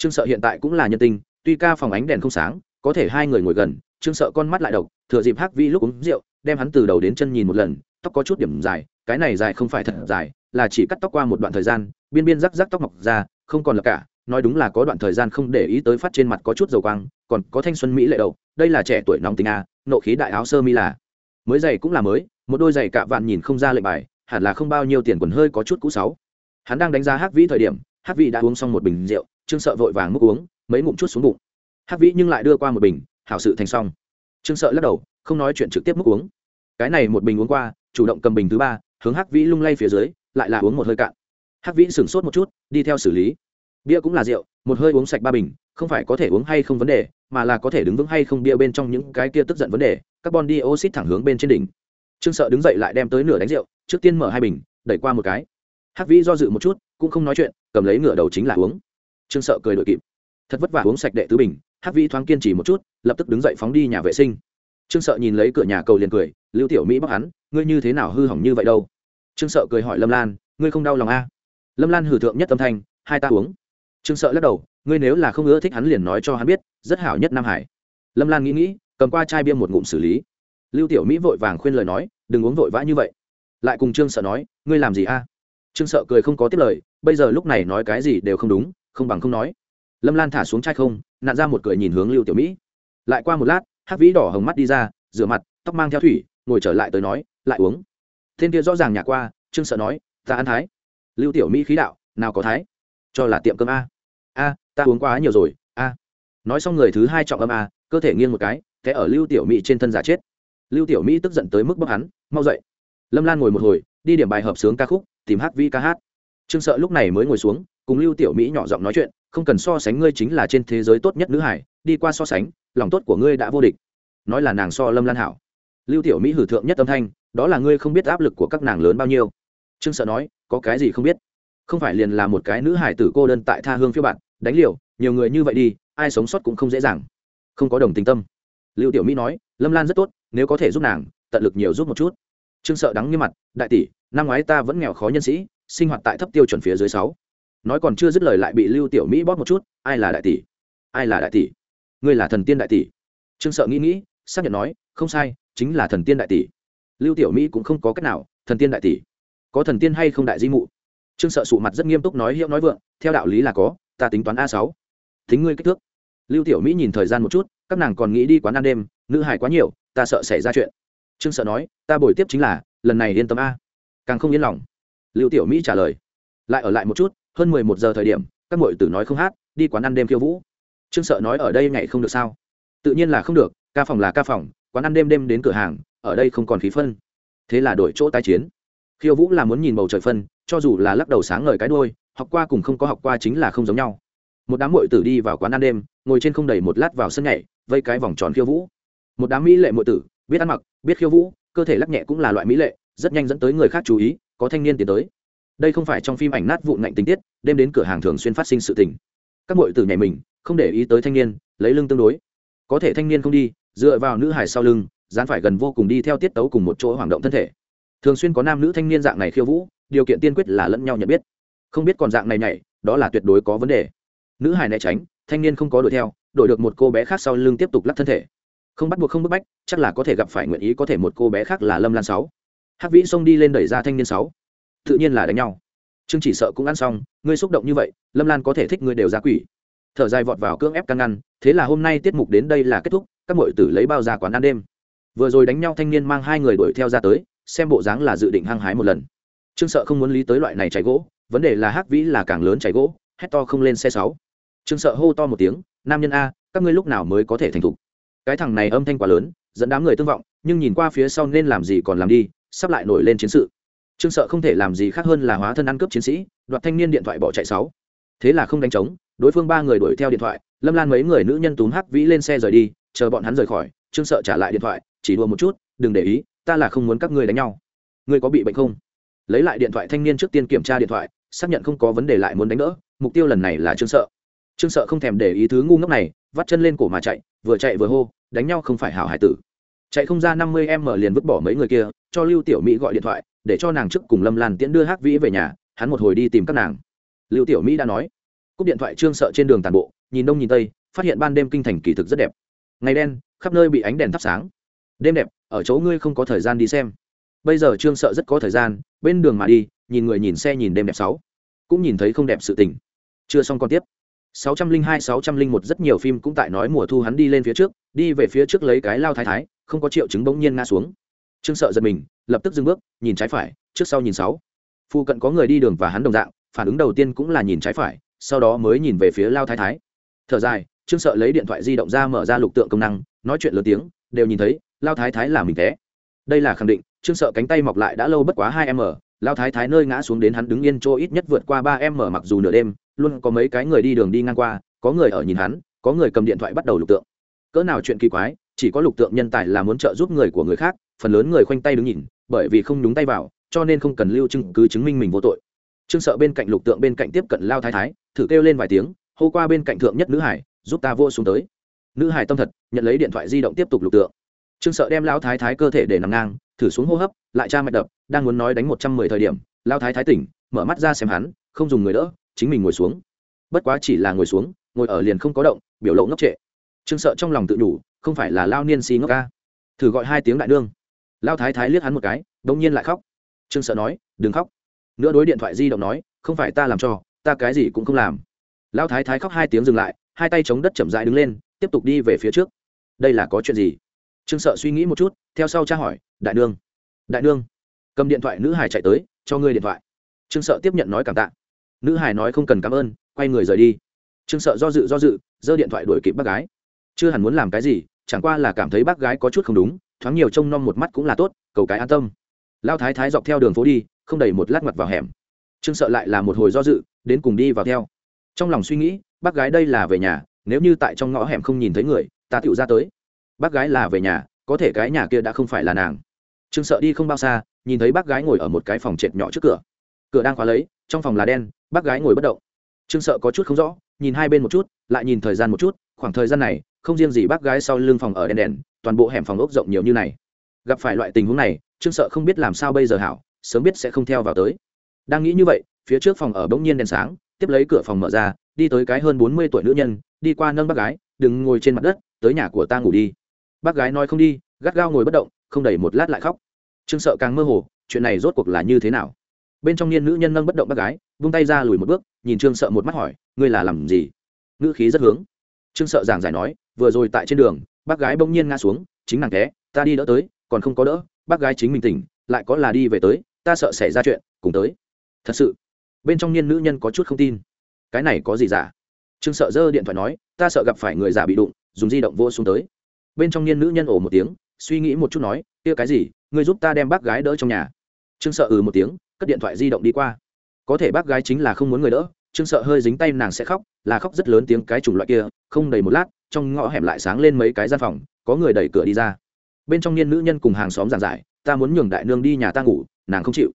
trương sợ hiện tại cũng là nhân tình tuy ca phòng ánh đèn không sáng, có thể hai người ngồi gần, trương sợ con mắt lại độc, thừa dịp Hắc Vi lúc uống rượu, đem hắn từ đầu đến chân nhìn một lần, tóc có chút điểm dài, cái này dài không phải thật dài, là chỉ cắt tóc qua một đoạn thời gian, biên biên rắc rắc tóc mọc ra, không còn là cả, nói đúng là có đoạn thời gian không để ý tới phát trên mặt có chút dầu quang, còn có thanh xuân mỹ lệ đầu, đây là trẻ tuổi nóng tính a, nộ khí đại áo sơ mi là. Mới giày cũng là mới, một đôi giày cạ vạn nhìn không ra lệnh bài, hẳn là không bao nhiêu tiền quần hơi có chút cũ sáu. Hắn đang đánh giá hắc vĩ thời điểm, hắc vĩ đã uống xong một bình rượu trương sợ vội vàng múc uống, mấy ngụm chút xuống bụng. Hắc vĩ nhưng lại đưa qua một bình, hảo sự thành xong. Trương sợ lắc đầu, không nói chuyện trực tiếp múc uống. Cái này một bình uống qua, chủ động cầm bình thứ ba, hướng hắc vĩ lung lay phía dưới, lại là uống một hơi cạn. Hắc vĩ sửng sốt một chút, đi theo xử lý. Bia cũng là rượu, một hơi uống sạch ba bình, không phải có thể uống hay không vấn đề, mà là có thể đứng vững hay không bia bên trong những cái kia tức giận vấn đề, carbon dioxide thẳng hướng bên trên đỉnh. Trương sợ đứng dậy lại đem tới nửa đánh rượu, trước tiên mở hai bình, đẩy qua một cái. Hắc vĩ do dự một chút, cũng không nói chuyện, cầm lấy nửa đầu chính là uống trương sợ cười đội kịp. Thật vất vả uống sạch đệ tứ bình, hắc vĩ thoáng kiên trì một chút, lập tức đứng dậy phóng đi nhà vệ sinh. Trương sợ nhìn lấy cửa nhà cầu liền cười, lưu tiểu mỹ bóc hắn, ngươi như thế nào hư hỏng như vậy đâu? Trương sợ cười hỏi lâm lan, ngươi không đau lòng a à? lâm lan hử thượng nhất âm thanh, hai ta uống. Trương sợ lắc đầu, ngươi nếu là không ưa thích hắn liền nói cho hắn biết, rất hảo nhất nam hải. Lâm lan nghĩ nghĩ, cầm qua chai bia một ngụm xử lý. Lưu tiểu mỹ vội vàng khuyên lời nói, đừng uống vội vã như vậy. Lại cùng trương sợ nói, ngươi làm gì a trương sợ cười không có tiếp lời, bây giờ lúc này nói cái gì đều không đúng không bằng không nói. Lâm lan thả xuống chai không nạn ra một cười nhìn hướng lưu tiểu mỹ. Lại qua một lát hát vĩ đỏ hồng mắt đi ra, rửa mặt, tóc mang theo thủy, ngồi trở lại tới nói, lại uống. Thiên kia rõ ràng nhả qua, trương sợ nói, ta ăn thái. Lưu tiểu mỹ khí đạo, nào có thái? Cho là tiệm cơm a. A, ta uống quá nhiều rồi, a. Nói xong người thứ hai trọng âm a, cơ thể nghiêng một cái thế ở lưu tiểu mỹ trên thân giả chết. Lưu tiểu mỹ tức giận tới mức bóc hắn, mau dậy. Lâm lan ngồi một hồi, đi điểm bài hợp sướng ca khúc, tìm hát vi ca hát. Trương sợ lúc này mới ngồi xuống cùng lưu tiểu mỹ nhỏ giọng nói chuyện, không cần so sánh ngươi chính là trên thế giới tốt nhất nữ hải, đi qua so sánh, lòng tốt của ngươi đã vô địch. Nói là nàng so lâm lan hảo. Lưu tiểu mỹ hử thượng nhất âm thanh, đó là ngươi không biết áp lực của các nàng lớn bao nhiêu. Trương sợ nói, có cái gì không biết? Không phải liền là một cái nữ hải tử cô đơn tại tha hương phiêu bạn đánh liều, nhiều người như vậy đi, ai sống sót cũng không dễ dàng. Không có đồng tình tâm. Lưu tiểu mỹ nói, lâm lan rất tốt, nếu có thể giúp nàng, tận lực nhiều giúp một chút. Trương sợ đắng như mặt, đại tỷ, năm ngoái ta vẫn nghèo khó nhân sĩ, sinh hoạt tại thấp tiêu chuẩn phía dưới sáu nói còn chưa dứt lời lại bị lưu tiểu mỹ bóp một chút, ai là đại tỷ? Ai là đại tỷ? Ngươi là thần tiên đại tỷ? Trương sợ nghĩ nghĩ, xác nhận nói, không sai, chính là thần tiên đại tỷ. Lưu tiểu mỹ cũng không có cách nào, thần tiên đại tỷ? Có thần tiên hay không đại di mụ? Trương sợ sụ mặt rất nghiêm túc nói, hiệu nói vượng, theo đạo lý là có, ta tính toán a sáu. Tính ngươi kích thước. Lưu tiểu mỹ nhìn thời gian một chút, các nàng còn nghĩ đi quán ăn đêm, nữ hải quá nhiều, ta sợ xảy ra chuyện. Trương sợ nói, ta bồi tiếp chính là, lần này yên tâm a. Càng không yên lòng. Lưu tiểu mỹ trả lời, lại ở lại một chút hơn mười một giờ thời điểm, các muội tử nói không hát, đi quán ăn đêm khiêu vũ. Trương sợ nói ở đây ngày không được sao? Tự nhiên là không được, ca phòng là ca phòng, quán ăn đêm đêm đến cửa hàng, ở đây không còn khí phân. Thế là đổi chỗ tái chiến. Khiêu vũ là muốn nhìn bầu trời phân, cho dù là lắc đầu sáng ngời cái đôi học qua cùng không có học qua chính là không giống nhau. Một đám mội tử đi vào quán ăn đêm, ngồi trên không đầy một lát vào sân nhảy, vây cái vòng tròn khiêu vũ. Một đám mỹ lệ mội tử, biết ăn mặc, biết khiêu vũ, cơ thể lắc nhẹ cũng là loại mỹ lệ, rất nhanh dẫn tới người khác chú ý, có thanh niên tiến tới đây không phải trong phim ảnh nát vụn ngạnh tình tiết đêm đến cửa hàng thường xuyên phát sinh sự tình. Các bội tử nhảy mình, không để ý tới thanh niên, lấy lưng tương đối. Có thể thanh niên không đi, dựa vào nữ hải sau lưng, dán phải gần vô cùng đi theo tiết tấu cùng một chỗ hoạt động thân thể. Thường xuyên có nam nữ thanh niên dạng này khiêu vũ, điều kiện tiên quyết là lẫn nhau nhận biết. Không biết còn dạng này nhảy, đó là tuyệt đối có vấn đề. Nữ hải né tránh, thanh niên không có đuổi theo, đổi được một cô bé khác sau lưng tiếp tục lắc thân thể. Không bắt buộc không bức bách, chắc là có thể gặp phải nguyện ý có thể một cô bé khác là lâm lan sáu. Hắc vĩ xông đi lên đẩy ra thanh niên sáu tự nhiên là đánh nhau. Trương chỉ sợ cũng ăn xong, ngươi xúc động như vậy, lâm lan có thể thích ngươi đều ra quỷ. Thở dài vọt vào cưỡng ép căn ngăn, thế là hôm nay tiết mục đến đây là kết thúc, các mọi tử lấy bao ra quán ăn đêm. Vừa rồi đánh nhau thanh niên mang hai người đuổi theo ra tới, xem bộ dáng là dự định hăng hái một lần. Trương sợ không muốn lý tới loại này cháy gỗ, vấn đề là hắc vĩ là càng lớn cháy gỗ, hét to không lên xe sáu. Trương sợ hô to một tiếng, nam nhân a, các ngươi lúc nào mới có thể thành thục? Cái thằng này âm thanh quá lớn, dẫn đám người tương vọng, nhưng nhìn qua phía sau nên làm gì còn làm đi, sắp lại nổi lên chiến sự trương sợ không thể làm gì khác hơn là hóa thân ăn cướp chiến sĩ, đoạt thanh niên điện thoại bỏ chạy sáu. Thế là không đánh trống, đối phương ba người đuổi theo điện thoại, lâm lan mấy người nữ nhân túm hắc vĩ lên xe rời đi, chờ bọn hắn rời khỏi, trương sợ trả lại điện thoại, chỉ đùa một chút, đừng để ý, ta là không muốn các ngươi đánh nhau. Ngươi có bị bệnh không? Lấy lại điện thoại thanh niên trước tiên kiểm tra điện thoại, xác nhận không có vấn đề lại muốn đánh đỡ, mục tiêu lần này là trương sợ. Trương sợ không thèm để ý thứ ngu ngốc này, vắt chân lên cổ mà chạy, vừa chạy vừa hô, đánh nhau không phải hảo hải tử. Chạy không ra năm mươi em mở liền vứt bỏ mấy người kia, cho lưu tiểu mỹ gọi điện thoại để cho nàng trước cùng lâm lan tiễn đưa Hắc vĩ về nhà, hắn một hồi đi tìm các nàng. Lưu tiểu mỹ đã nói, cúp điện thoại trương sợ trên đường tàn bộ, nhìn đông nhìn tây, phát hiện ban đêm kinh thành kỳ thực rất đẹp. Ngày đen, khắp nơi bị ánh đèn thắp sáng. Đêm đẹp, ở chỗ ngươi không có thời gian đi xem. Bây giờ trương sợ rất có thời gian, bên đường mà đi, nhìn người nhìn xe nhìn đêm đẹp sáu. Cũng nhìn thấy không đẹp sự tình. Chưa xong còn tiếp. 602-601 rất nhiều phim cũng tại nói mùa thu hắn đi lên phía trước, đi về phía trước lấy cái lao thái thái, không có triệu chứng bỗng nhiên ngã xuống. Trương sợ giật mình lập tức dừng bước, nhìn trái phải, trước sau nhìn sáu. Phụ cận có người đi đường và hắn đồng dạng, phản ứng đầu tiên cũng là nhìn trái phải, sau đó mới nhìn về phía lao thái thái. Thở dài, trương sợ lấy điện thoại di động ra mở ra lục tượng công năng, nói chuyện lớn tiếng, đều nhìn thấy, lao thái thái là mình té đây là khẳng định, trương sợ cánh tay mọc lại đã lâu bất quá hai m lao thái thái nơi ngã xuống đến hắn đứng yên chỗ ít nhất vượt qua ba m mặc dù nửa đêm, luôn có mấy cái người đi đường đi ngang qua, có người ở nhìn hắn, có người cầm điện thoại bắt đầu lục tượng. Cỡ nào chuyện kỳ quái, chỉ có lục tượng nhân tài là muốn trợ giúp người của người khác, phần lớn người khoanh tay đứng nhìn bởi vì không nhúng tay vào, cho nên không cần lưu chứng cứ chứng minh mình vô tội. Trương sợ bên cạnh lục tượng bên cạnh tiếp cận lao thái thái, thử kêu lên vài tiếng, hô qua bên cạnh thượng nhất nữ hải, giúp ta vô xuống tới. Nữ hải tâm thật, nhận lấy điện thoại di động tiếp tục lục tượng. Trương sợ đem lao thái thái cơ thể để nằm ngang, thử xuống hô hấp, lại tra mạch đập, đang muốn nói đánh một trăm mười thời điểm, lao thái thái tỉnh, mở mắt ra xem hắn, không dùng người đỡ, chính mình ngồi xuống. Bất quá chỉ là ngồi xuống, ngồi ở liền không có động, biểu lộ ngốc trệ. Trương sợ trong lòng tự đủ, không phải là lao niên si ngốc ca. Thử gọi hai tiếng đại đương lao thái thái liếc hắn một cái đ ỗ n g nhiên lại khóc. Trương sợ nói, đừng khóc. Nữa đối điện thoại di động nói, không phải ta làm cho, ta cái gì cũng không làm. Lao thái thái khóc hai tiếng dừng lại, hai tay chống đất chậm dại đứng lên, tiếp tục đi về phía trước. Đây là có chuyện gì? Trương sợ suy nghĩ một chút, theo sau tra hỏi, đại nương đại nương. Cầm điện thoại nữ hải chạy tới, cho ngươi điện thoại. Trương sợ tiếp nhận nói cảm tạ. Nữ hải nói, không cần cảm ơn, quay người rời đi. Trương sợ do dự do dự, giơ điện thoại đuổi kịp bác gái. Chưa hẳn muốn làm cái gì, chẳng qua là cảm thấy bác gái có chút không đúng thoáng nhiều trông nom một mắt cũng là tốt, cầu cái an tâm. Lao thái thái dọc theo đường phố đi, không đầy một lát mặt vào hẻm. Trương sợ lại là một hồi do dự, đến cùng đi vào theo. Trong lòng suy nghĩ, bác gái đây là về nhà, nếu như tại trong ngõ hẻm không nhìn thấy người, ta tựu ra tới. Bác gái là về nhà, có thể cái nhà kia đã không phải là nàng. Trương sợ đi không bao xa, nhìn thấy bác gái ngồi ở một cái phòng trệt nhỏ trước cửa. Cửa đang khóa lấy, trong phòng là đen, bác gái ngồi bất động. Trương sợ có chút không rõ, nhìn hai bên một chút, lại nhìn thời gian một chút, khoảng thời gian này không riêng gì bác gái sau lưng phòng ở đèn đèn, toàn bộ hẻm phòng ốc rộng nhiều như này. Gặp phải loại tình huống này, trương sợ không biết làm sao bây giờ hảo, sớm biết sẽ không theo vào tới. Đang nghĩ như vậy, phía trước phòng ở bỗng nhiên đèn sáng, tiếp lấy cửa phòng mở ra, đi tới cái hơn bốn mươi tuổi nữ nhân, đi qua nâng bác gái, đừng ngồi trên mặt đất, tới nhà của ta ngủ đi. Bác gái nói không đi, gắt gao ngồi bất động, không đầy một lát lại khóc. Trương sợ càng mơ hồ, chuyện này rốt cuộc là như thế nào? Bên trong niên nữ nhân nâng bất động bác gái, vung tay ra lùi một bước, nhìn trương sợ một mắt hỏi, ngươi là làm gì? Ngữ khí rất hướng. Trương sợ giảng giải nói vừa rồi tại trên đường, bác gái bỗng nhiên ngã xuống, chính nàng té ta đi đỡ tới, còn không có đỡ, bác gái chính mình tỉnh, lại có là đi về tới, ta sợ xảy ra chuyện, cùng tới. Thật sự, bên trong niên nữ nhân có chút không tin. Cái này có gì giả? Trương sợ dơ điện thoại nói, ta sợ gặp phải người giả bị đụng, dùng di động vô xuống tới. Bên trong niên nữ nhân ổ một tiếng, suy nghĩ một chút nói, kia cái gì người giúp ta đem bác gái đỡ trong nhà. Trương sợ ừ một tiếng, cất điện thoại di động đi qua. Có thể bác gái chính là không muốn người đỡ trương sợ hơi dính tay nàng sẽ khóc, là khóc rất lớn tiếng cái chủng loại kia, không đầy một lát, trong ngõ hẻm lại sáng lên mấy cái gian phòng, có người đẩy cửa đi ra. Bên trong niên nữ nhân cùng hàng xóm giảng giải, ta muốn nhường đại nương đi nhà ta ngủ, nàng không chịu.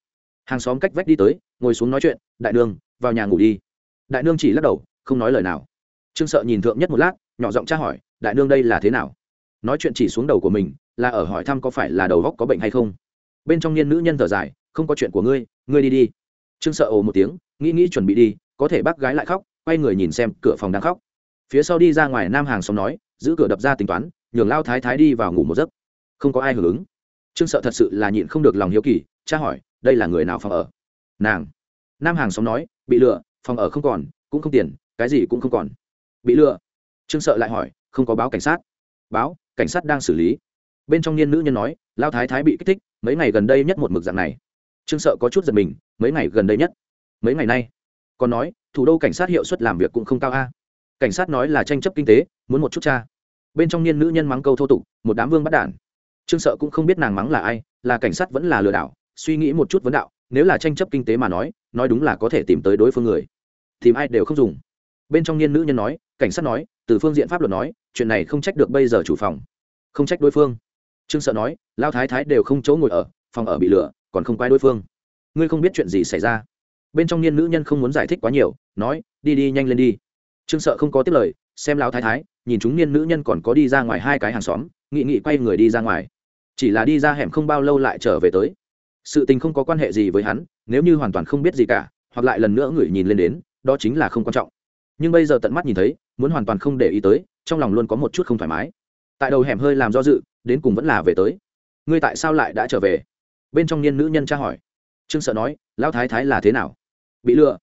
Hàng xóm cách vách đi tới, ngồi xuống nói chuyện, đại nương, vào nhà ngủ đi. Đại nương chỉ lắc đầu, không nói lời nào. Trương sợ nhìn thượng nhất một lát, nhỏ giọng tra hỏi, đại nương đây là thế nào? Nói chuyện chỉ xuống đầu của mình, là ở hỏi thăm có phải là đầu góc có bệnh hay không. Bên trong niên nữ nhân thở dài, không có chuyện của ngươi ngươi đi đi. Trương sợ ồ một tiếng, nghĩ nghĩ chuẩn bị đi có thể bác gái lại khóc, quay người nhìn xem cửa phòng đang khóc. Phía sau đi ra ngoài nam hàng xóm nói, giữ cửa đập ra tính toán, nhường lao thái thái đi vào ngủ một giấc. Không có ai hưởng ứng. Trương sợ thật sự là nhịn không được lòng hiếu kỳ, cha hỏi, đây là người nào phòng ở? Nàng. Nam hàng xóm nói, bị lừa, phòng ở không còn, cũng không tiền, cái gì cũng không còn. Bị lừa. Trương sợ lại hỏi, không có báo cảnh sát. Báo, cảnh sát đang xử lý. Bên trong niên nữ nhân nói, lao thái thái bị kích thích, mấy ngày gần đây nhất một mực dạng này. Trương sợ có chút giật mình, mấy ngày gần đây nhất. Mấy ngày nay còn nói, thủ đô cảnh sát hiệu suất làm việc cũng không cao a. Cảnh sát nói là tranh chấp kinh tế, muốn một chút cha. Bên trong niên nữ nhân mắng câu thô tục, một đám vương bắt đản. Trương sợ cũng không biết nàng mắng là ai, là cảnh sát vẫn là lừa đảo, suy nghĩ một chút vấn đạo, nếu là tranh chấp kinh tế mà nói nói đúng là có thể tìm tới đối phương người. Tìm ai đều không dùng. Bên trong niên nữ nhân nói, cảnh sát nói, từ phương diện pháp luật nói, chuyện này không trách được bây giờ chủ phòng. Không trách đối phương. Trương sợ nói lao thái thái đều không chỗ ngồi ở, phòng ở bị lửa còn không quay đối phương. Ngươi không biết chuyện gì xảy ra bên trong niên nữ nhân không muốn giải thích quá nhiều, nói, đi đi, nhanh lên đi. Trương sợ không có tiếp lời, xem lao thái thái, nhìn chúng niên nữ nhân còn có đi ra ngoài hai cái hàng xóm, nghị nghị quay người đi ra ngoài. Chỉ là đi ra hẻm không bao lâu lại trở về tới. Sự tình không có quan hệ gì với hắn, nếu như hoàn toàn không biết gì cả, hoặc lại lần nữa người nhìn lên đến, đó chính là không quan trọng. Nhưng bây giờ tận mắt nhìn thấy, muốn hoàn toàn không để ý tới, trong lòng luôn có một chút không thoải mái. Tại đầu hẻm hơi làm do dự, đến cùng vẫn là về tới. Ngươi tại sao lại đã trở về? Bên trong niên nữ nhân tra hỏi. Trương sợ nói, lão thái thái là thế nào? Bị lừa.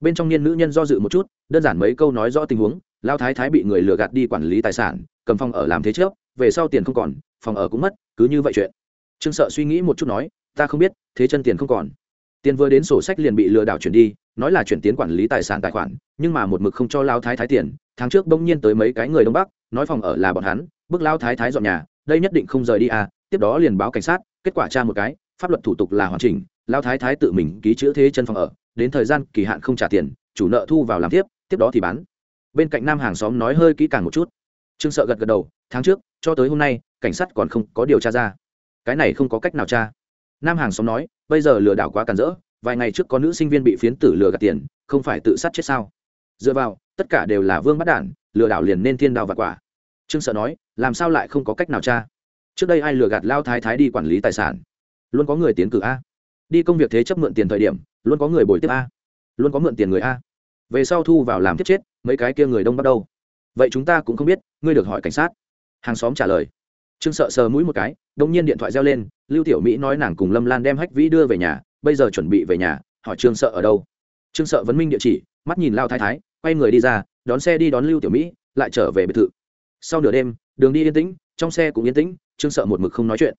Bên trong niên nữ nhân do dự một chút, đơn giản mấy câu nói rõ tình huống lão thái thái bị người lừa gạt đi quản lý tài sản, cầm phòng ở làm thế trước, về sau tiền không còn, phòng ở cũng mất, cứ như vậy chuyện. Trương sợ suy nghĩ một chút nói, ta không biết, thế chân tiền không còn. Tiền vừa đến sổ sách liền bị lừa đảo chuyển đi, nói là chuyển tiến quản lý tài sản tài khoản, nhưng mà một mực không cho lao thái thái tiền. Tháng trước bỗng nhiên tới mấy cái người đông bắc, nói phòng ở là bọn hắn bức lao thái thái dọn nhà, đây nhất định không rời đi à tiếp đó liền báo cảnh sát, kết quả tra một cái, pháp luật thủ tục là hoàn chỉnh lao thái thái tự mình ký chữ thế chân phòng ở, đến thời gian kỳ hạn không trả tiền, chủ nợ thu vào làm tiếp tiếp đó thì bán. Bên cạnh nam hàng xóm nói hơi kỹ càng một chút. Trương sợ gật gật đầu, tháng trước, cho tới hôm nay, cảnh sát còn không có điều tra ra. Cái này không có cách nào tra. Nam hàng xóm nói, bây giờ lừa đảo quá càn rỡ, vài ngày trước có nữ sinh viên bị phiến tử lừa gạt tiền, không phải tự sát chết sao? Dựa vào, tất cả đều là vương bắt đản, lừa đảo liền nên thiên đào và quả. Trương sợ nói, làm sao lại không có cách nào tra? Trước đây ai lừa gạt lao thái thái đi quản lý tài sản? Luôn có người tiến cử a đi công việc thế chấp mượn tiền thời điểm, luôn có người bồi tiếp a. Luôn có mượn tiền người a. Về sau thu vào làm thiết chết, mấy cái kia người đông bắt đầu. Vậy chúng ta cũng không biết, ngươi được hỏi cảnh sát. Hàng xóm trả lời. Trương sợ sờ mũi một cái, đông nhiên điện thoại reo lên, lưu tiểu mỹ nói nàng cùng lâm lan đem hách vĩ đưa về nhà, bây giờ chuẩn bị về nhà, hỏi trương sợ ở đâu. Trương sợ vấn minh địa chỉ, mắt nhìn lao thái thái, quay người đi ra, đón xe đi đón lưu tiểu mỹ, lại trở về biệt thự. Sau nửa đêm, đường đi yên tĩnh, trong xe cũng yên tĩnh, trương sợ một mực không nói chuyện.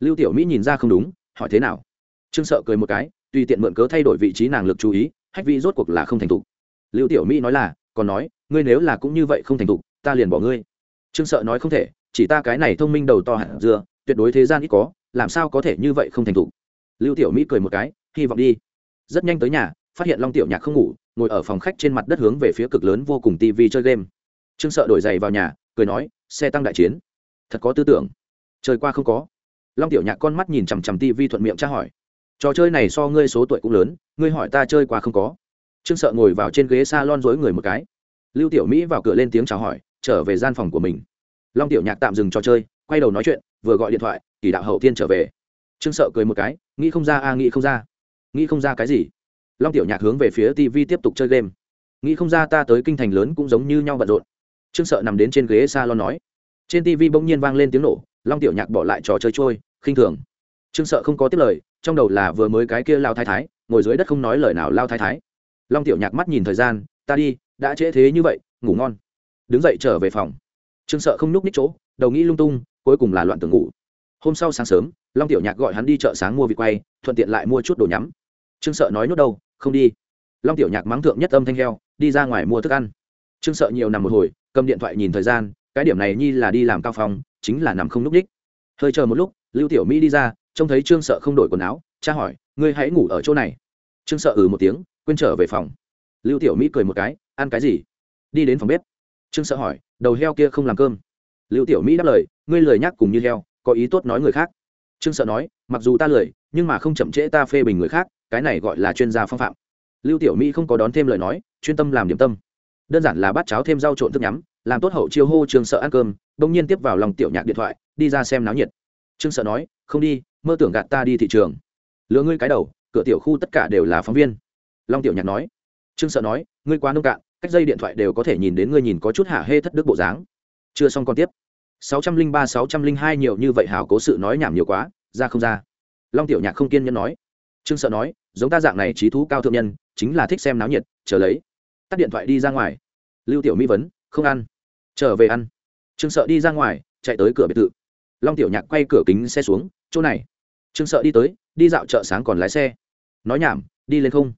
Lưu tiểu mỹ nhìn ra không đúng, hỏi thế nào? Trương sợ cười một cái, tùy tiện mượn cớ thay đổi vị trí nàng lực chú ý, hách vi rốt cuộc là không thành thục. Lưu tiểu mỹ nói là, còn nói, ngươi nếu là cũng như vậy không thành thục, ta liền bỏ ngươi. Trương sợ nói không thể, chỉ ta cái này thông minh đầu to hẳn dưa tuyệt đối thế gian ít có, làm sao có thể như vậy không thành thục. Lưu tiểu mỹ cười một cái, hy vọng đi. Rất nhanh tới nhà, phát hiện long tiểu nhạc không ngủ, ngồi ở phòng khách trên mặt đất hướng về phía cực lớn vô cùng tivi chơi game. Trương sợ đổi giày vào nhà, cười nói, xe tăng đại chiến. Thật có tư tưởng. Chơi qua không có. Long tiểu nhạc con mắt nhìn chằm chằm tivi thuận miệng tra hỏi trò chơi này so ngươi số tuổi cũng lớn, ngươi hỏi ta chơi qua không có? Trương sợ ngồi vào trên ghế s a lon dối người một cái. Lưu tiểu mỹ vào cửa lên tiếng chào hỏi, trở về gian phòng của mình. Long tiểu nhạc tạm dừng trò chơi, quay đầu nói chuyện, vừa gọi điện thoại, kỳ đạo hậu thiên trở về. Trương sợ cười một cái, nghĩ không ra a nghĩ không ra. Nghĩ không ra cái gì? Long tiểu nhạc hướng về phía tv tiếp tục chơi game. Nghĩ không ra ta tới kinh thành lớn cũng giống như nhau bận rộn. Trương sợ nằm đến trên ghế s a lon nói. Trên tv bỗng nhiên vang lên tiếng nổ, long tiểu nhạc bỏ lại trò chơi trôi, khinh thường. Trương sợ không có tiếp lời trong đầu là vừa mới cái kia lao thái thái, ngồi dưới đất không nói lời nào lao thái thái. Long tiểu nhạc mắt nhìn thời gian, ta đi, đã trễ thế như vậy, ngủ ngon. Đứng dậy trở về phòng. Trương sợ không nhúc ních chỗ, đầu nghĩ lung tung, cuối cùng là loạn tưởng ngủ. Hôm sau sáng sớm, long tiểu nhạc gọi hắn đi chợ sáng mua vịt quay, thuận tiện lại mua chút đồ nhắm. Trương sợ nói nhốt đâu không đi. Long tiểu nhạc mắng thượng nhất âm thanh heo, đi ra ngoài mua thức ăn. Trương sợ nhiều nằm một hồi, cầm điện thoại nhìn thời gian, cái điểm này nhi là đi làm cao phòng chính là nằm không n ú c ních hơi chờ một lúc, lưu tiểu mỹ đi ra trông thấy trương sợ không đổi quần áo, cha hỏi, ngươi hãy ngủ ở chỗ này. Trương sợ ừ một tiếng, quên trở về phòng. Lưu tiểu mỹ cười một cái, ăn cái gì? Đi đến phòng bếp. Trương sợ hỏi, đầu heo kia không làm cơm. Lưu tiểu mỹ đáp lời, ngươi lười nhắc cùng như heo, có ý tốt nói người khác. Trương sợ nói, mặc dù ta lười, nhưng mà không chậm trễ ta phê bình người khác, cái này gọi là chuyên gia phong phạm. Lưu tiểu mỹ không có đón thêm lời nói, chuyên tâm làm điểm tâm. Đơn giản là bát cháo thêm rau trộn thức nhắm, làm tốt hậu chiêu hô trương sợ ăn cơm, bỗng nhiên tiếp vào lòng tiểu nhạc điện thoại, đi ra xem náo nhiệt trương sợ nói, không đi, mơ tưởng gạt ta đi thị trường. Lừa ngươi cái đầu, cửa tiểu khu tất cả đều là phóng viên. Long tiểu nhạc nói. Trương sợ nói, ngươi quá nông cạn, cách dây điện thoại đều có thể nhìn đến ngươi nhìn có chút hả hê thất đức bộ dáng. Chưa xong còn tiếp. 603 602 nhiều như vậy hảo cố sự nói nhảm nhiều quá, ra không ra. Long tiểu nhạc không kiên nhẫn nói. Trương sợ nói, giống ta dạng này trí thú cao thượng nhân, chính là thích xem náo nhiệt, chờ lấy. Tắt điện thoại đi ra ngoài. Lưu tiểu mỹ vấn, không ăn. Trở về ăn. Trương sợ đi ra ngoài, chạy tới cửa biệt thự long tiểu nhạc quay cửa kính xe xuống, chỗ này. Trương sợ đi tới, đi dạo chợ sáng còn lái xe. Nói nhảm, đi lên không?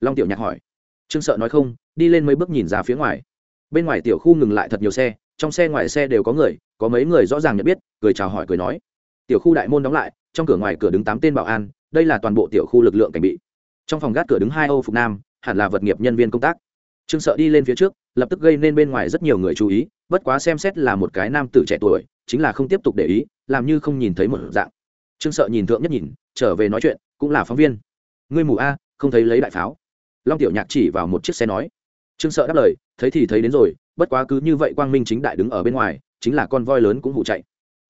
Long tiểu nhạc hỏi. Trương sợ nói, không, đi lên mấy bước nhìn ra phía ngoài. Bên ngoài tiểu khu ngừng lại thật nhiều xe, trong xe ngoài xe đều có người, có mấy người rõ ràng nhận biết, cười chào hỏi, cười nói. Tiểu khu đại môn đóng lại, trong cửa ngoài cửa đứng tám tên bảo an, đây là toàn bộ tiểu khu lực lượng cảnh bị. Trong phòng gác cửa đứng hai âu phục nam, hẳn là vật nghiệp nhân viên công tác trương sợ đi lên phía trước, lập tức gây nên bên ngoài rất nhiều người chú ý, bất quá xem xét là một cái nam tử trẻ tuổi, chính là không tiếp tục để ý, làm như không nhìn thấy một dạng. Trương sợ nhìn thượng nhất nhìn, trở về nói chuyện, cũng là phóng viên. Ngươi mù a, không thấy lấy đại pháo. Long tiểu nhạc chỉ vào một chiếc xe nói. Trương sợ đáp lời, thấy thì thấy đến rồi, bất quá cứ như vậy quang minh chính đại đứng ở bên ngoài, chính là con voi lớn cũng vụ chạy.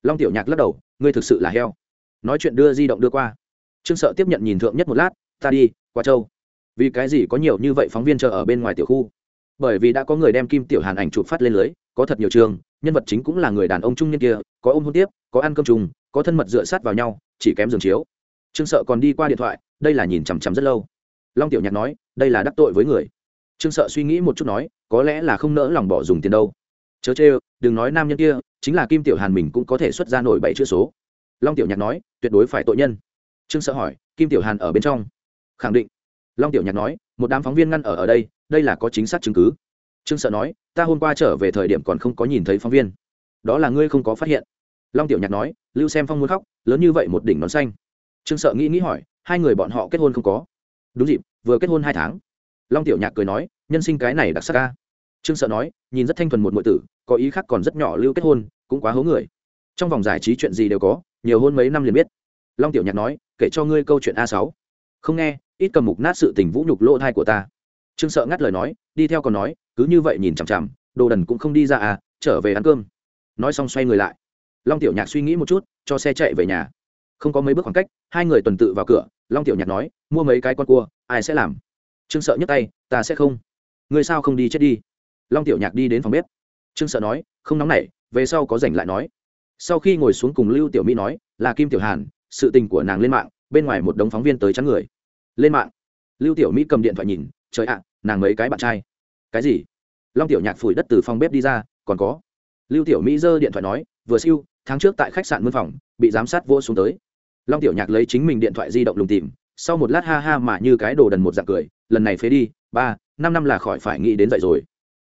Long tiểu nhạc lắc đầu, ngươi thực sự là heo. Nói chuyện đưa di động đưa qua. Trương sợ tiếp nhận nhìn thượng nhất một lát, ta đi, qua châu vì cái gì có nhiều như vậy phóng viên chờ ở bên ngoài tiểu khu? Bởi vì đã có người đem kim tiểu hàn ảnh chụp phát lên lưới, có thật nhiều trường, nhân vật chính cũng là người đàn ông trung niên kia, có ôm hôn tiếp, có ăn cơm trùng có thân mật dựa sát vào nhau, chỉ kém giường chiếu. Trương sợ còn đi qua điện thoại, đây là nhìn chằm chằm rất lâu. Long tiểu nhạc nói, đây là đắc tội với người. Trương sợ suy nghĩ một chút nói, có lẽ là không nỡ lòng bỏ dùng tiền đâu. Chớ chê, đừng nói nam nhân kia, chính là kim tiểu hàn mình cũng có thể xuất ra nổi bảy chữ số. Long tiểu nhạc nói, tuyệt đối phải tội nhân. Trương sợ hỏi, kim tiểu hàn ở bên trong? Khẳng định long tiểu nhạc nói, một đám phóng viên ngăn ở ở đây đây là có chính xác chứng cứ. Trương sợ nói, ta hôm qua trở về thời điểm còn không có nhìn thấy phóng viên. Đó là ngươi không có phát hiện. Long tiểu nhạc nói, lưu xem phong muốn khóc, lớn như vậy một đỉnh nón xanh. Trương sợ nghĩ nghĩ hỏi, hai người bọn họ kết hôn không có? Đúng dịp, vừa kết hôn hai tháng. Long tiểu nhạc cười nói, nhân sinh cái này đặc sắc ca trương sợ nói, nhìn rất thanh thuần một m tử, có ý khác còn rất nhỏ lưu kết hôn, cũng quá hố người. Trong vòng giải trí chuyện gì đều có, nhiều hôn mấy năm liền biết. Long tiểu nhạc nói, kể cho ngươi câu chuyện a sáu. Không nghe ít cầm mục nát sự tình vũ nhục lỗ thai của ta. Trương sợ ngắt lời nói, đi theo còn nói, cứ như vậy nhìn chằm chằm, đồ đần cũng không đi ra à trở về ăn cơm. Nói xong xoay người lại. Long tiểu nhạc suy nghĩ một chút, cho xe chạy về nhà. Không có mấy bước khoảng cách, hai người tuần tự vào cửa, long tiểu nhạc nói, mua mấy cái con cua, ai sẽ làm? Trương sợ nhấc tay, ta sẽ không. Người sao không đi chết đi? Long tiểu nhạc đi đến phòng bếp. Trương sợ nói, không nóng nảy, về sau có rảnh lại nói. Sau khi ngồi xuống cùng lưu tiểu mỹ nói, là kim tiểu hàn, sự tình của nàng lên mạng, bên ngoài một đống phóng viên tới chắn người lên mạng. Lưu tiểu mỹ cầm điện thoại nhìn, trời ạ, nàng mấy cái bạn trai. Cái gì? Long tiểu nhạc phủi đất từ phòng bếp đi ra, còn có. Lưu tiểu mỹ giơ điện thoại nói, vừa siêu, tháng trước tại khách sạn mân phòng, bị giám sát vô xuống tới. Long tiểu nhạc lấy chính mình điện thoại di động lùng tìm, sau một lát ha ha mà như cái đồ đần một dạng cười, lần này phế đi, ba, năm năm là khỏi phải nghĩ đến vậy rồi.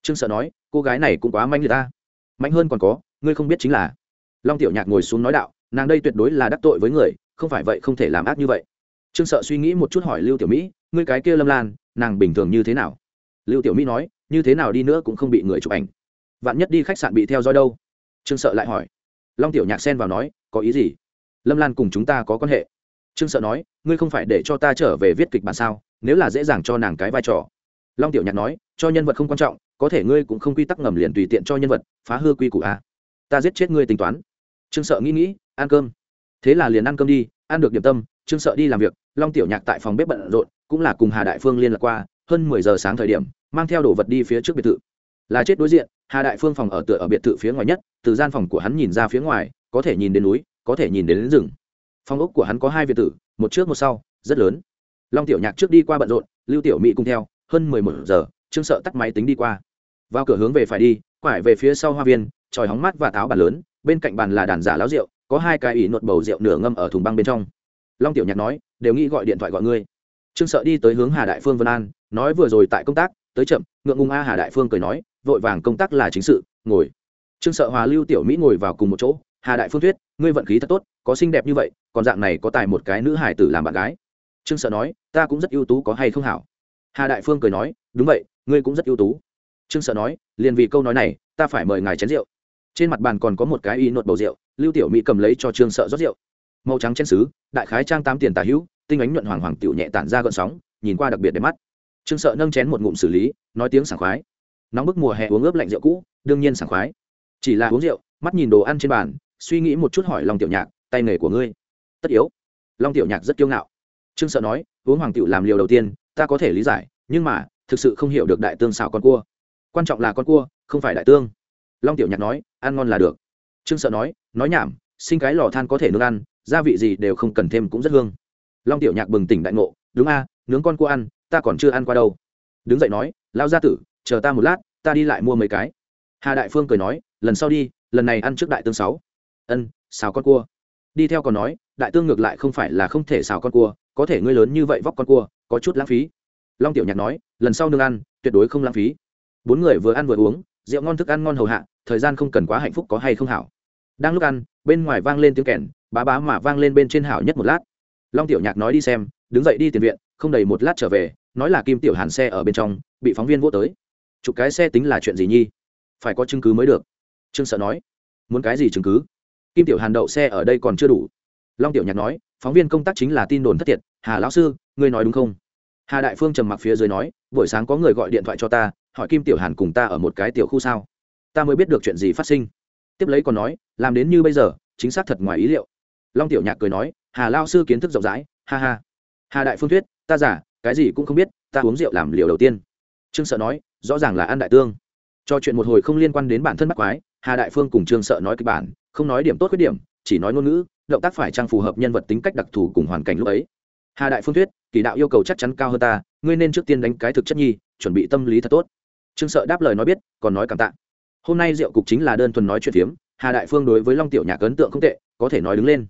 Trương sợ nói, cô gái này cũng quá manh người ta. Mạnh hơn còn có, ngươi không biết chính là. Long tiểu nhạc ngồi xuống nói đạo, nàng đây tuyệt đối là đắc tội với người, không phải vậy không thể làm ác như vậy trương sợ suy nghĩ một chút hỏi lưu tiểu mỹ, ngươi cái kia lâm lan, nàng bình thường như thế nào? Lưu tiểu mỹ nói, như thế nào đi nữa cũng không bị người chụp ảnh. Vạn nhất đi khách sạn bị theo dõi đâu? Trương sợ lại hỏi. Long tiểu nhạc xen vào nói, có ý gì? Lâm lan cùng chúng ta có quan hệ. Trương sợ nói, ngươi không phải để cho ta trở về viết kịch bản sao? Nếu là dễ dàng cho nàng cái vai trò. Long tiểu nhạc nói, cho nhân vật không quan trọng, có thể ngươi cũng không quy tắc ngầm liền tùy tiện cho nhân vật, phá hư quy củ a. Ta giết chết ngươi tính toán. Trương sợ nghĩ nghĩ, ăn cơm. Thế là liền ăn cơm đi, ăn được điểm tâm trương sợ đi làm việc long tiểu nhạc tại phòng bếp bận rộn cũng là cùng hà đại phương liên lạc qua hơn mười giờ sáng thời điểm mang theo đồ vật đi phía trước biệt thự. Là chết đối diện hà đại phương phòng ở tựa ở biệt thự phía ngoài nhất từ gian phòng của hắn nhìn ra phía ngoài có thể nhìn đến núi có thể nhìn đến, đến rừng. Phòng ốc của hắn có hai biệt thự một trước một sau rất lớn. Long tiểu nhạc trước đi qua bận rộn lưu tiểu mỹ cùng theo hơn mười một giờ trương sợ tắt máy tính đi qua. Vào cửa hướng về phải đi quải về phía sau hoa viên tròi hóng mát và táo bàn lớn bên cạnh bàn là đàn giả láo rượu có hai cái ỉ nột bầu rượu nửa ngâm ở thùng băng bên trong long tiểu nhạc nói, đều nghĩ gọi điện thoại gọi ngươi. Trương sợ đi tới hướng hà đại phương vân an, nói vừa rồi tại công tác, tới chậm, ngượng ngùng a hà đại phương cười nói, vội vàng công tác là chính sự, ngồi. Trương sợ hòa lưu tiểu mỹ ngồi vào cùng một chỗ, hà đại phương thuyết, ngươi vận khí thật tốt, có xinh đẹp như vậy, còn dạng này có tài một cái nữ hải tử làm bạn gái. Trương sợ nói, ta cũng rất ưu tú có hay không hảo? Hà đại phương cười nói, đúng vậy, ngươi cũng rất ưu tú. Trương sợ nói, liền vì câu nói này, ta phải mời ngài chén rượu. Trên mặt bàn còn có một cái y nột bầu rượu, lưu tiểu mỹ cầm lấy cho trương sợ rót rượu màu trắng chen xứ đại khái trang tám tiền tả hữu, tinh ánh nhuận hoàng hoàng tiểu nhẹ tản ra gợn sóng, nhìn qua đặc biệt đẹp mắt. Trương sợ nâng chén một ngụm xử lý, nói tiếng sảng khoái. Nóng bức mùa hè uống ướp lạnh rượu cũ, đương nhiên sảng khoái. Chỉ là uống rượu, mắt nhìn đồ ăn trên bàn, suy nghĩ một chút hỏi lòng tiểu nhạc, tay nghề của ngươi, tất yếu. Long tiểu nhạc rất kiêu ngạo. Trương sợ nói, uống hoàng tiểu làm liều đầu tiên, ta có thể lý giải, nhưng mà, thực sự không hiểu được đại tương xào con cua. Quan trọng là con cua, không phải đại tương. Long tiểu nhạc nói, ăn ngon là được. Trương sợ nói nói nhảm, sinh cái lò than có thể nương ăn gia vị gì đều không cần thêm cũng rất hương. Long tiểu nhạc bừng tỉnh đại ngộ, đúng a, nướng con cua ăn, ta còn chưa ăn qua đâu. Đứng dậy nói lao gia tử, chờ ta một lát, ta đi lại mua mấy cái. Hà đại phương cười nói, lần sau đi, lần này ăn trước đại tương sáu. Ân, xào con cua. Đi theo còn nói, đại tương ngược lại không phải là không thể xào con cua, có thể ngươi lớn như vậy vóc con cua, có chút lãng phí. Long tiểu nhạc nói, lần sau nương ăn, tuyệt đối không lãng phí. Bốn người vừa ăn vừa uống, rượu ngon thức ăn ngon hầu hạ, thời gian không cần quá hạnh phúc có hay không hảo. Đang lúc ăn, bên ngoài vang lên tiếng kèn bá bá mà vang lên bên trên hảo nhất một lát. Long tiểu nhạc nói đi xem, đứng dậy đi tiền viện, không đầy một lát trở về, nói là kim tiểu hàn xe ở bên trong, bị phóng viên vô tới. Chụp cái xe tính là chuyện gì nhi? Phải có chứng cứ mới được. Trương sợ nói. Muốn cái gì chứng cứ? Kim tiểu hàn đậu xe ở đây còn chưa đủ. Long tiểu nhạc nói, phóng viên công tác chính là tin đồn thất thiệt, hà lão sư, ngươi nói đúng không? Hà đại phương trầm mặc phía dưới nói, buổi sáng có người gọi điện thoại cho ta, hỏi kim tiểu hàn cùng ta ở một cái tiểu khu sao? Ta mới biết được chuyện gì phát sinh. Tiếp lấy còn nói, làm đến như bây giờ, chính xác thật ngoài ý liệu long tiểu nhạc cười nói, hà lao sư kiến thức rộng rãi, ha ha. Hà đại phương thuyết, ta giả cái gì cũng không biết, ta uống rượu làm liều đầu tiên. Trương sợ nói, rõ ràng là ăn đại tương. Cho chuyện một hồi không liên quan đến bản thân bắt quái, hà đại phương cùng trương sợ nói kịch bản, không nói điểm tốt khuyết điểm, chỉ nói ngôn ngữ, động tác phải trang phù hợp nhân vật tính cách đặc thù cùng hoàn cảnh lúc ấy. Hà đại phương thuyết, kỳ đạo yêu cầu chắc chắn cao hơn ta, ngươi nên trước tiên đánh cái thực chất nhi, chuẩn bị tâm lý thật tốt. Trương sợ đáp lời nói biết, còn nói cảm tạ. Hôm nay rượu cục chính là đơn thuần nói chuyện phiếm, hà đại phương đối với long tiểu nhạc ấn tượng không tệ, có thể nói đứng lên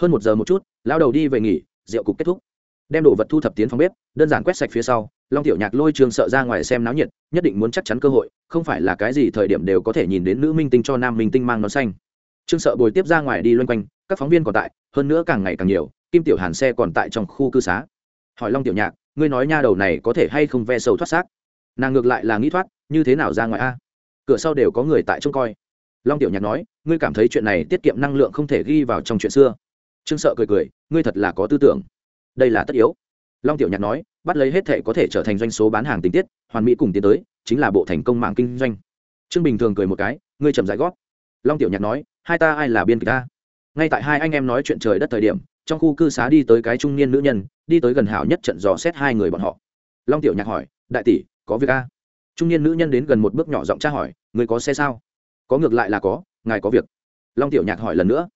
hơn một giờ một chút lao đầu đi về nghỉ, rượu cục kết thúc. Đem đồ vật thu thập tiến phòng bếp, đơn giản quét sạch phía sau, long tiểu nhạc lôi trường sợ ra ngoài xem náo nhiệt, nhất định muốn chắc chắn cơ hội, không phải là cái gì thời điểm đều có thể nhìn đến nữ minh tinh cho nam minh tinh mang nón xanh. Trương sợ bồi tiếp ra ngoài đi loanh quanh, các phóng viên còn tại, hơn nữa càng ngày càng nhiều, kim tiểu hàn xe còn tại trong khu cư xá. Hỏi long tiểu nhạc, ngươi nói nha đầu này có thể hay không ve sầu thoát xác? Nàng ngược lại là nghĩ thoát, như thế nào ra ngoài a? Cửa sau đều có người tại trông coi. Long tiểu nhạc nói, ngươi cảm thấy chuyện này tiết kiệm năng lượng không thể ghi vào trong chuyện xưa trương sợ cười cười, ngươi thật là có tư tưởng. Đây là tất yếu. Long tiểu nhạc nói, bắt lấy hết thể có thể trở thành doanh số bán hàng tình tiết, hoàn mỹ cùng tiến tới, chính là bộ thành công mạng kinh doanh. Trương bình thường cười một cái, ngươi chậm rãi gót long tiểu nhạc nói, hai ta ai là biên kịch ta? Ngay tại hai anh em nói chuyện trời đất thời điểm, trong khu cư xá đi tới cái trung niên nữ nhân, đi tới gần hảo nhất trận dò xét hai người bọn họ. Long tiểu nhạc hỏi, đại tỷ, có việc a? Trung niên nữ nhân đến gần một bước nhỏ giọng tra hỏi người có xe sao? Có ngược lại là có, ngài có việc. Long tiểu nhạc hỏi lần nữa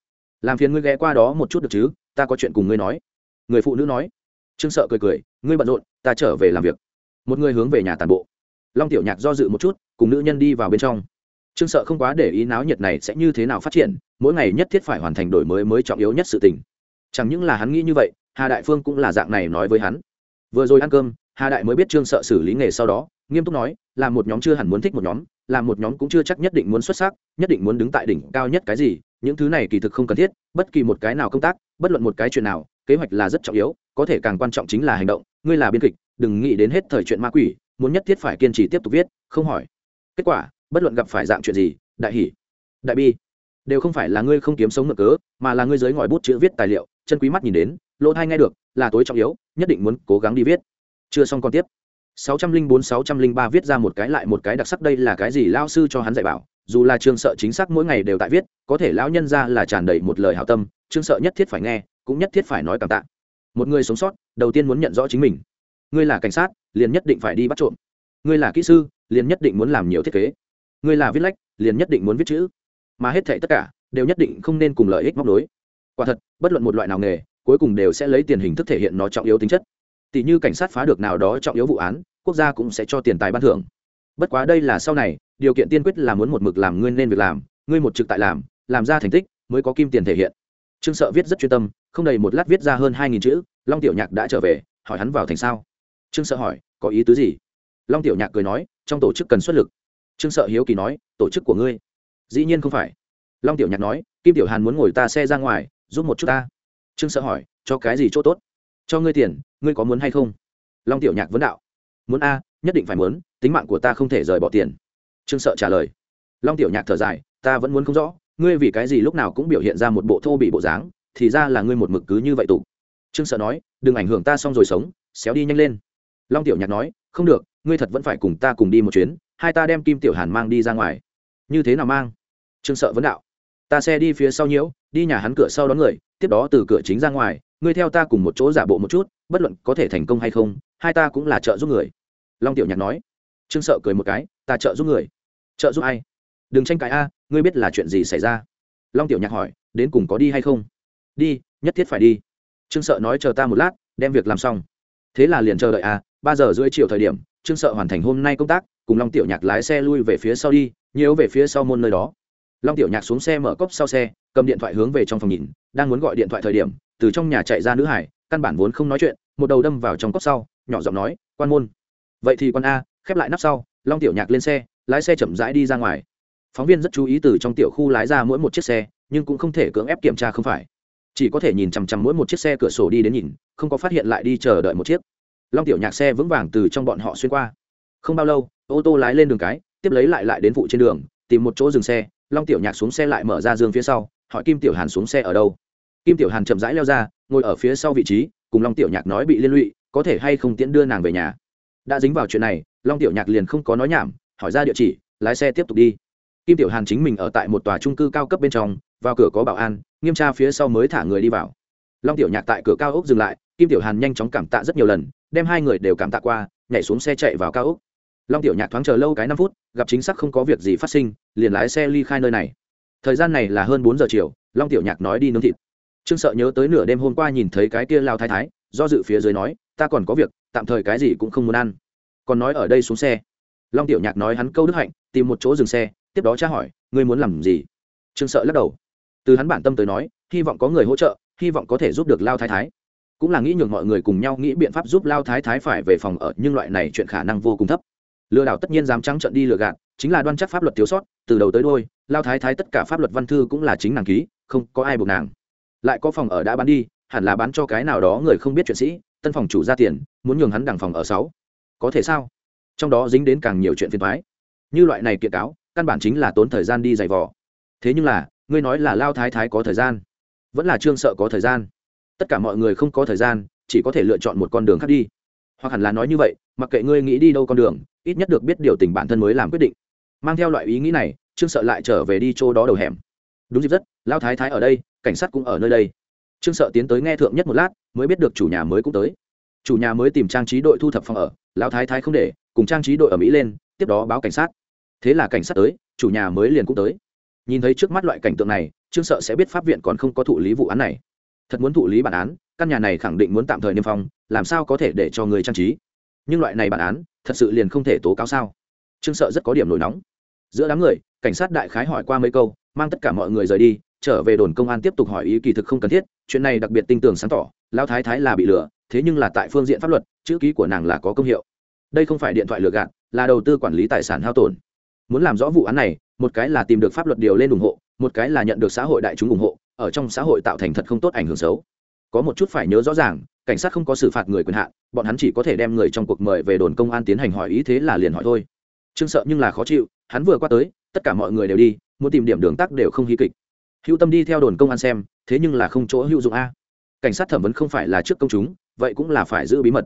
làm phiền ngươi ghé qua đó một chút được chứ? Ta có chuyện cùng ngươi nói. Người phụ nữ nói. Trương sợ cười cười, ngươi bận rộn, ta trở về làm việc. Một người hướng về nhà tàn bộ. Long tiểu nhạc do dự một chút, cùng nữ nhân đi vào bên trong. Trương sợ không quá để ý náo nhiệt này sẽ như thế nào phát triển, mỗi ngày nhất thiết phải hoàn thành đổi mới mới trọng yếu nhất sự tình. Chẳng những là hắn nghĩ như vậy, hà đại phương cũng là dạng này nói với hắn. Vừa rồi ăn cơm, hà đại mới biết trương sợ xử lý nghề sau đó, nghiêm túc nói, là một nhóm chưa hẳn muốn thích một nhóm, là một nhóm cũng chưa chắc nhất định muốn xuất sắc, nhất định muốn đứng tại đỉnh cao nhất cái gì những thứ này kỳ thực không cần thiết, bất kỳ một cái nào công tác, bất luận một cái chuyện nào, kế hoạch là rất trọng yếu, có thể càng quan trọng chính là hành động. Ngươi là biên kịch, đừng nghĩ đến hết thời chuyện ma quỷ, muốn nhất thiết phải kiên trì tiếp tục viết, không hỏi. Kết quả, bất luận gặp phải dạng chuyện gì, đại hỷ đại bi, đều không phải là ngươi không kiếm sống ngược cớ, mà là ngươi giới ngòi bút chữ viết tài liệu, chân quý mắt nhìn đến, lỗ thai nghe được, là tối trọng yếu, nhất định muốn cố gắng đi viết. Chưa xong còn tiếp. 604-603 viết ra một cái lại một cái đặc sắc đây là cái gì lao sư cho hắn dạy bảo. Dù là trương sợ chính xác mỗi ngày đều tại viết, có thể lão nhân ra là tràn đầy một lời hảo tâm trương sợ nhất thiết phải nghe, cũng nhất thiết phải nói cảm tạ. Một người sống sót, đầu tiên muốn nhận rõ chính mình. Ngươi là cảnh sát, liền nhất định phải đi bắt trộm. Ngươi là kỹ sư, liền nhất định muốn làm nhiều thiết kế. Ngươi là viết lách, liền nhất định muốn viết chữ. Mà hết thảy tất cả, đều nhất định không nên cùng lợi ích móc nối. Quả thật, bất luận một loại nào nghề, cuối cùng đều sẽ lấy tiền hình thức thể hiện nó trọng yếu tính chất tỷ như cảnh sát phá được nào đó trọng yếu vụ án, quốc gia cũng sẽ cho tiền tài ban thưởng. Bất quá đây là sau này, điều kiện tiên quyết là muốn một mực làm ngươi nên việc làm, ngươi một trực tại làm làm ra thành tích mới có kim tiền thể hiện. Trương sợ viết rất chuyên tâm, không đầy một lát viết ra hơn hai nghìn chữ, long tiểu nhạc đã trở về, hỏi hắn vào thành sao? Trương sợ hỏi, có ý tứ gì? Long tiểu nhạc cười nói, trong tổ chức cần xuất lực. Trương sợ hiếu kỳ nói, tổ chức của ngươi? Dĩ nhiên không phải. Long tiểu nhạc nói, kim tiểu hàn muốn ngồi ta xe ra ngoài, giúp một chút ta. Trương sợ hỏi, cho cái gì chỗ tốt? Cho ngươi tiền, ngươi có muốn hay không? Long tiểu nhạc vấn đạo. Muốn a, nhất định phải muốn, tính mạng của ta không thể rời bỏ tiền. Trương sợ trả lời. Long tiểu nhạc thở dài, ta vẫn muốn không rõ, ngươi vì cái gì lúc nào cũng biểu hiện ra một bộ thô bị bộ dáng, thì ra là ngươi một mực cứ như vậy tụ. Trương sợ nói, đừng ảnh hưởng ta xong rồi sống, xéo đi nhanh lên. Long tiểu nhạc nói, không được, ngươi thật vẫn phải cùng ta cùng đi một chuyến, hai ta đem kim tiểu hàn mang đi ra ngoài. Như thế nào mang? Trương sợ vấn đạo. Ta xe đi phía sau nhiễu, đi nhà hắn cửa sau đón người, tiếp đó từ cửa chính ra ngoài ngươi theo ta cùng một chỗ giả bộ một chút, bất luận có thể thành công hay không, hai ta cũng là trợ giúp người. Long tiểu nhạc nói. Trương sợ cười một cái, ta trợ giúp người. Trợ giúp ai? Đừng tranh cãi a, ngươi biết là chuyện gì xảy ra. Long tiểu nhạc hỏi, đến cùng có đi hay không? Đi, nhất thiết phải đi. Trương sợ nói, chờ ta một lát, đem việc làm xong. Thế là liền chờ đợi a, ba giờ rưỡi chiều thời điểm, trương sợ hoàn thành hôm nay công tác, cùng long tiểu nhạc lái xe lui về phía sau đi, nhiều về phía sau môn nơi đó. Long tiểu nhạc xuống xe mở cốc sau xe, cầm điện thoại hướng về trong phòng nhìn, đang muốn gọi điện thoại thời điểm từ trong nhà chạy ra nữ hải, căn bản vốn không nói chuyện, một đầu đâm vào trong cốc sau, nhỏ giọng nói, quan môn. Vậy thì quan a, khép lại nắp sau. Long tiểu nhạc lên xe, lái xe chậm rãi đi ra ngoài. Phóng viên rất chú ý từ trong tiểu khu lái ra mỗi một chiếc xe, nhưng cũng không thể cưỡng ép kiểm tra không phải. Chỉ có thể nhìn chằm chằm mỗi một chiếc xe cửa sổ đi đến nhìn, không có phát hiện lại đi chờ đợi một chiếc. Long tiểu nhạc xe vững vàng từ trong bọn họ xuyên qua. Không bao lâu, ô tô lái lên đường cái, tiếp lấy lại lại đến vụ trên đường, tìm một chỗ dừng xe. Long tiểu nhạc xuống xe lại mở ra dương phía sau, hỏi kim tiểu hàn xuống xe ở đâu kim tiểu hàn chậm rãi leo ra, ngồi ở phía sau vị trí, cùng long tiểu nhạc nói bị liên lụy, có thể hay không tiễn đưa nàng về nhà. Đã dính vào chuyện này, long tiểu nhạc liền không có nói nhảm, hỏi ra địa chỉ, lái xe tiếp tục đi. Kim tiểu hàn chính mình ở tại một tòa trung cư cao cấp bên trong, vào cửa có bảo an, nghiêm tra phía sau mới thả người đi vào. Long tiểu nhạc tại cửa cao ốc dừng lại, kim tiểu hàn nhanh chóng cảm tạ rất nhiều lần, đem hai người đều cảm tạ qua, nhảy xuống xe chạy vào cao ốc. Long tiểu nhạc thoáng chờ lâu cái năm phút, gặp chính xác không có việc gì phát sinh, liền lái xe ly khai nơi này. Thời gian này là hơn bốn giờ chiều, long tiểu nhạc nói đi nướng thịt trương sợ nhớ tới nửa đêm hôm qua nhìn thấy cái kia lao thái thái, do dự phía dưới nói, ta còn có việc, tạm thời cái gì cũng không muốn ăn. Còn nói ở đây xuống xe. Long tiểu nhạc nói hắn câu đức hạnh, tìm một chỗ dừng xe, tiếp đó tra hỏi, ngươi muốn làm gì? Trương sợ lắc đầu. Từ hắn bản tâm tới nói, hy vọng có người hỗ trợ, hy vọng có thể giúp được lao thái thái. Cũng là nghĩ nhường mọi người cùng nhau nghĩ biện pháp giúp lao thái thái phải về phòng ở, nhưng loại này chuyện khả năng vô cùng thấp. Lừa đảo tất nhiên dám trắng trận đi lừa gạt, chính là đoan chắc pháp luật thiếu sót, từ đầu tới đôi lao thái thái tất cả pháp luật văn thư cũng là chính nàng ký, không có ai buộc nàng lại có phòng ở đã bán đi, hẳn là bán cho cái nào đó người không biết chuyện sĩ, tân phòng chủ ra tiền, muốn nhường hắn đằng phòng ở sáu. Có thể sao? Trong đó dính đến càng nhiều chuyện phiền thoái như loại này kiện cáo, căn bản chính là tốn thời gian đi giày vò. Thế nhưng là, ngươi nói là lao thái thái có thời gian. Vẫn là trương sợ có thời gian. Tất cả mọi người không có thời gian, chỉ có thể lựa chọn một con đường khác đi. Hoặc hẳn là nói như vậy, mặc kệ ngươi nghĩ đi đâu con đường, ít nhất được biết điều tình bản thân mới làm quyết định. Mang theo loại ý nghĩ này, trương sợ lại trở về đi chỗ đó đầu hẻm. Đúng dịp rất, lao thái thái ở đây cảnh sát cũng ở nơi đây. Trương sợ tiến tới nghe thượng nhất một lát, mới biết được chủ nhà mới cũng tới. Chủ nhà mới tìm trang trí đội thu thập phòng ở, lão thái thái không để, cùng trang trí đội ở mỹ lên, tiếp đó báo cảnh sát. Thế là cảnh sát tới, chủ nhà mới liền cũng tới. Nhìn thấy trước mắt loại cảnh tượng này, trương sợ sẽ biết pháp viện còn không có thụ lý vụ án này. Thật muốn thụ lý bản án, căn nhà này khẳng định muốn tạm thời niêm phong, làm sao có thể để cho người trang trí? Nhưng loại này bản án, thật sự liền không thể tố cáo sao? Trương sợ rất có điểm nổi nóng. Giữa đám người, cảnh sát đại khái hỏi qua mấy câu, mang tất cả mọi người rời đi trở về đồn công an tiếp tục hỏi ý kỳ thực không cần thiết, chuyện này đặc biệt tinh tường sáng tỏ lao thái thái là bị lừa, thế nhưng là tại phương diện pháp luật, chữ ký của nàng là có công hiệu. Đây không phải điện thoại lừa gạt, là đầu tư quản lý tài sản hao tổn. Muốn làm rõ vụ án này, một cái là tìm được pháp luật điều lên ủng hộ, một cái là nhận được xã hội đại chúng ủng hộ, ở trong xã hội tạo thành thật không tốt ảnh hưởng xấu. Có một chút phải nhớ rõ ràng, cảnh sát không có xử phạt người quyền hạn, bọn hắn chỉ có thể đem người trong cuộc mời về đồn công an tiến hành hỏi ý thế là liền hỏi thôi. Trương sợ nhưng là khó chịu, hắn vừa qua tới, tất cả mọi người đều đi, muốn tìm điểm đường tắc đều không hy kịch hữu tâm đi theo đồn công an xem, thế nhưng là không chỗ hữu dụng a. Cảnh sát thẩm vấn không phải là trước công chúng, vậy cũng là phải giữ bí mật.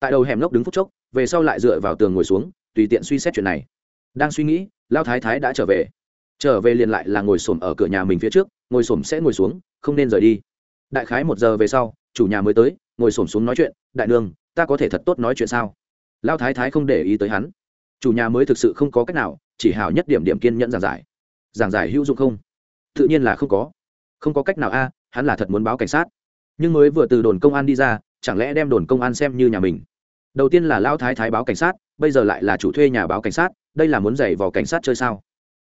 Tại đầu hẻm lốc đứng phút chốc, về sau lại dựa vào tường ngồi xuống, tùy tiện suy xét chuyện này. Đang suy nghĩ lao thái thái đã trở về. Trở về liền lại là ngồi xổm ở cửa nhà mình phía trước, ngồi xổm sẽ ngồi xuống, không nên rời đi. Đại khái một giờ về sau, chủ nhà mới tới, ngồi xổm xuống nói chuyện, đại nương, ta có thể thật tốt nói chuyện sao? Lao thái thái không để ý tới hắn. Chủ nhà mới thực sự không có cách nào, chỉ hào nhất điểm điểm kiên nhẫn giảng giải. Giảng giải hữu dụng không? Tự nhiên là không có. Không có cách nào a, hắn là thật muốn báo cảnh sát. Nhưng mới vừa từ đồn công an đi ra, chẳng lẽ đem đồn công an xem như nhà mình? Đầu tiên là lão thái thái báo cảnh sát, bây giờ lại là chủ thuê nhà báo cảnh sát, đây là muốn giày vào cảnh sát chơi sao?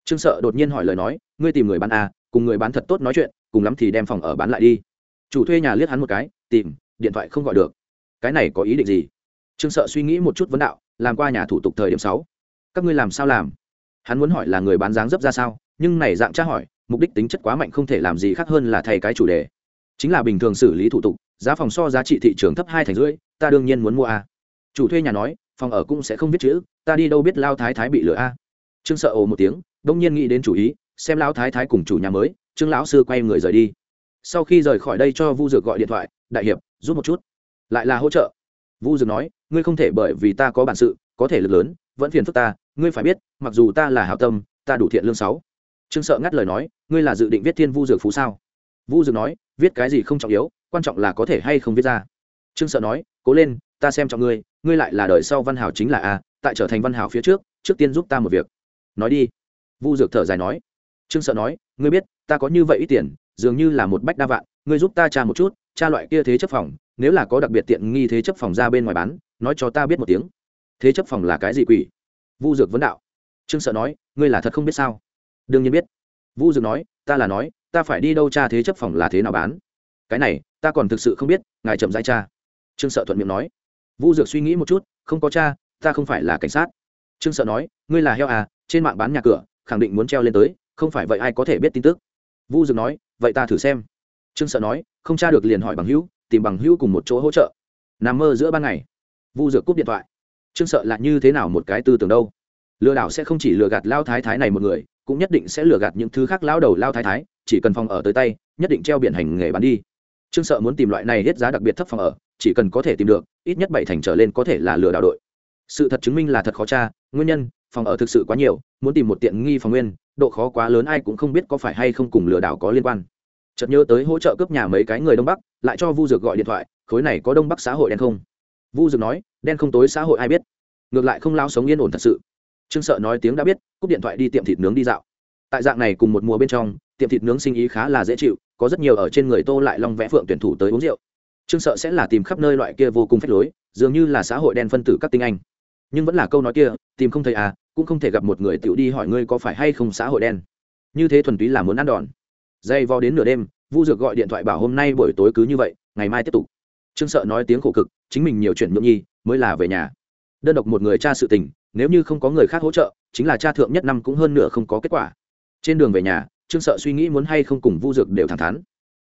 Trương sợ đột nhiên hỏi lời nói, ngươi tìm người bán a cùng người bán thật tốt nói chuyện, cùng lắm thì đem phòng ở bán lại đi. Chủ thuê nhà liếc hắn một cái, tìm, điện thoại không gọi được. Cái này có ý định gì? Trương sợ suy nghĩ một chút vấn đạo, làm qua nhà thủ tục thời điểm sáu. Các ngươi làm sao làm? Hắn muốn hỏi là người bán dáng dấp ra sao, nhưng này dạng tra hỏi mục đích tính chất quá mạnh không thể làm gì khác hơn là thay cái chủ đề. Chính là bình thường xử lý thủ tục, giá phòng so giá trị thị trường thấp hai thành rưỡi, ta đương nhiên muốn mua a. Chủ thuê nhà nói, phòng ở cũng sẽ không viết chữ, ta đi đâu biết lao thái thái bị lừa a. Trương sợ ồ một tiếng, đông nhiên nghĩ đến chủ ý, xem lão thái thái cùng chủ nhà mới, trương lão sư quay người rời đi. Sau khi rời khỏi đây cho vu dược gọi điện thoại, đại hiệp, giúp một chút. Lại là hỗ trợ. Vu dược nói, ngươi không thể bởi vì ta có bản sự, có thể lực lớn, vẫn phiền phức ta, ngươi phải biết, mặc dù ta là hảo tâm, ta đủ thiện lương sáu trương sợ ngắt lời nói, ngươi là dự định viết thiên vu dược phú sao? Vu dược nói, viết cái gì không trọng yếu, quan trọng là có thể hay không viết ra. Trương sợ nói, cố lên, ta xem trọng ngươi ngươi lại là đời sau văn hảo chính là a, tại trở thành văn hảo phía trước trước tiên giúp ta một việc. Nói đi. Vu dược thở dài nói, trương sợ nói, ngươi biết, ta có như vậy ít tiền, dường như là một bách đa vạn, ngươi giúp ta tra một chút, tra loại kia thế chấp phòng, nếu là có đặc biệt tiện nghi thế chấp phòng ra bên ngoài bán, nói cho ta biết một tiếng. Thế chấp phòng là cái gì quỷ? Vu dược vấn đạo. Trương sợ nói, ngươi là thật không biết sao? Đương nhiên biết. Vu dược nói, ta là nói, ta phải đi đâu tra thế chấp phòng là thế nào bán? Cái này, ta còn thực sự không biết, ngài chậm dãi cha trương sợ thuận miệng nói. Vu dược suy nghĩ một chút, không có cha ta không phải là cảnh sát. Trương sợ nói, ngươi là heo à trên mạng bán nhà cửa, khẳng định muốn treo lên tới, không phải vậy ai có thể biết tin tức? Vu dược nói, vậy ta thử xem. Trương sợ nói, không tra được liền hỏi bằng hữu, tìm bằng hữu cùng một chỗ hỗ trợ. Nằm mơ giữa ban ngày, vu dược cúp điện thoại. Trương sợ là như thế nào một cái tư tưởng đâu? Lừa đảo sẽ không chỉ lừa gạt lao thái thái này một người cũng nhất định sẽ lừa gạt những thứ khác lao đầu lao thái thái, chỉ cần phòng ở tới tay, nhất định treo biển hành nghề bán đi. Trương sợ muốn tìm loại này hết giá đặc biệt thấp phòng ở, chỉ cần có thể tìm được, ít nhất bảy thành trở lên có thể là lừa đảo đội. Sự thật chứng minh là thật khó tra, nguyên nhân, phòng ở thực sự quá nhiều, muốn tìm một tiện nghi phòng nguyên, độ khó quá lớn ai cũng không biết có phải hay không cùng lừa đảo có liên quan. Chợt nhớ tới hỗ trợ cướp nhà mấy cái người đông bắc, lại cho vu dược gọi điện thoại, khối này có đông bắc xã hội đen không? Vu dược nói, đen không tối xã hội ai biết. Ngược lại không lao sống yên ổn thật sự trương sợ nói tiếng đã biết, cúp điện thoại đi tiệm thịt nướng đi dạo. Tại dạng này cùng một mùa bên trong, tiệm thịt nướng sinh ý khá là dễ chịu, có rất nhiều ở trên người tô lại long vẽ phượng tuyển thủ tới uống rượu. Trương sợ sẽ là tìm khắp nơi loại kia vô cùng phép lối, dường như là xã hội đen phân tử các tinh anh. Nhưng vẫn là câu nói kia, tìm không thấy à cũng không thể gặp một người tiểu đi hỏi ngươi có phải hay không xã hội đen. Như thế thuần túy là muốn ăn đòn. Dây vo đến nửa đêm, vu dược gọi điện thoại bảo hôm nay buổi tối cứ như vậy, ngày mai tiếp tục. Trương sợ nói tiếng khổ cực, chính mình nhiều chuyện nhượng nhi, mới là về nhà. Đơn độc một người cha sự tình nếu như không có người khác hỗ trợ, chính là cha thượng nhất năm cũng hơn nửa không có kết quả. Trên đường về nhà, trương sợ suy nghĩ muốn hay không cùng vu dược đều thẳng thắn.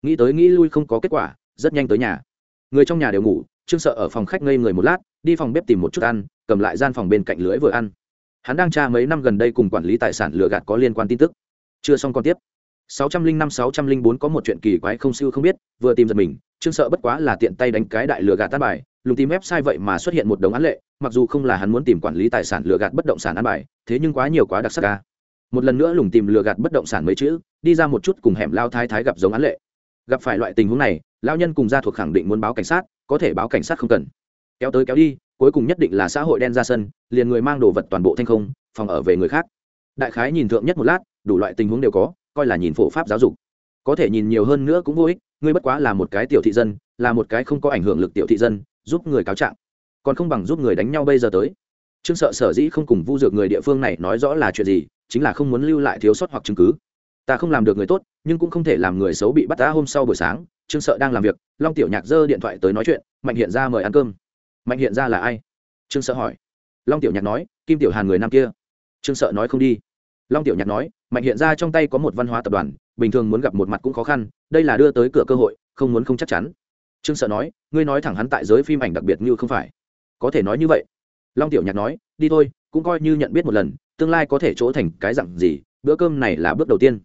Nghĩ tới nghĩ lui không có kết quả, rất nhanh tới nhà. Người trong nhà đều ngủ, trương sợ ở phòng khách ngây người một lát, đi phòng bếp tìm một chút ăn, cầm lại gian phòng bên cạnh lưới vừa ăn. Hắn đang tra mấy năm gần đây cùng quản lý tài sản lừa gạt có liên quan tin tức. Chưa xong còn tiếp. 605-604 có một chuyện kỳ quái không siêu không biết, vừa tìm giật mình, trương sợ bất quá là tiện tay đánh cái đại lừa gạt tát bài lùng tìm website vậy mà xuất hiện một đống án lệ, mặc dù không là hắn muốn tìm quản lý tài sản lừa gạt bất động sản án bài, thế nhưng quá nhiều quá đặc sắc ca một lần nữa lùng tìm lừa gạt bất động sản mấy chữ, đi ra một chút cùng hẻm lao thái thái gặp giống án lệ. Gặp phải loại tình huống này lao nhân cùng gia thuộc khẳng định muốn báo cảnh sát, có thể báo cảnh sát không cần. Kéo tới kéo đi, cuối cùng nhất định là xã hội đen ra sân, liền người mang đồ vật toàn bộ thanh không, phòng ở về người khác. Đại khái nhìn thượng nhất một lát, đủ loại tình huống đều có, coi là nhìn phổ pháp giáo dục. Có thể nhìn nhiều hơn nữa cũng vô ích, ngươi bất quá là một cái tiểu thị dân, là một cái không có ảnh hưởng lực tiểu thị dân giúp người cáo trạng, còn không bằng giúp người đánh nhau bây giờ tới. Trương sợ sở dĩ không cùng vu dược người địa phương này nói rõ là chuyện gì, chính là không muốn lưu lại thiếu sót hoặc chứng cứ. Ta không làm được người tốt, nhưng cũng không thể làm người xấu bị bắt ta hôm sau buổi sáng, trương sợ đang làm việc, long tiểu nhạc giơ điện thoại tới nói chuyện, mạnh hiện ra mời ăn cơm. Mạnh hiện ra là ai? Trương sợ hỏi. Long tiểu nhạc nói, kim tiểu hàn người nam kia. Trương sợ nói không đi. Long tiểu nhạc nói, mạnh hiện ra trong tay có một văn hóa tập đoàn, bình thường muốn gặp một mặt cũng khó khăn, đây là đưa tới cửa cơ hội, không muốn không chắc chắn trương sợ nói, ngươi nói thẳng hắn tại giới phim ảnh đặc biệt như không phải. Có thể nói như vậy. Long tiểu nhạc nói, đi thôi, cũng coi như nhận biết một lần, tương lai có thể chỗ thành cái dặn gì, bữa cơm này là bước đầu tiên.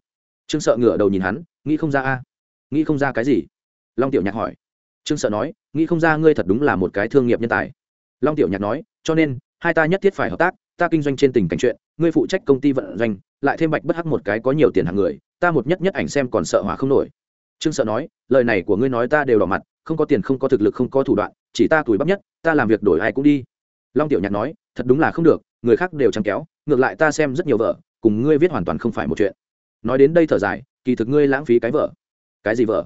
Trương sợ ngửa đầu nhìn hắn, nghĩ không ra a. Nghĩ không ra cái gì? Long tiểu nhạc hỏi. Trương sợ nói, nghĩ không ra ngươi thật đúng là một cái thương nghiệp nhân tài. Long tiểu nhạc nói, cho nên, hai ta nhất thiết phải hợp tác, ta kinh doanh trên tình cảnh chuyện, ngươi phụ trách công ty vận doanh, lại thêm bạch bất hắc một cái có nhiều tiền hàng người, ta một nhất nhất ảnh xem còn sợ hỏa không nổi. Trương sợ nói, lời này của ngươi nói ta đều đỏ mặt không có tiền, không có thực lực, không có thủ đoạn, chỉ ta tuổi bắp nhất, ta làm việc đổi ai cũng đi. Long tiểu nhạc nói, thật đúng là không được, người khác đều chẳng kéo, ngược lại ta xem rất nhiều vợ, cùng ngươi viết hoàn toàn không phải một chuyện. Nói đến đây thở dài, kỳ thực ngươi lãng phí cái vợ. Cái gì vợ?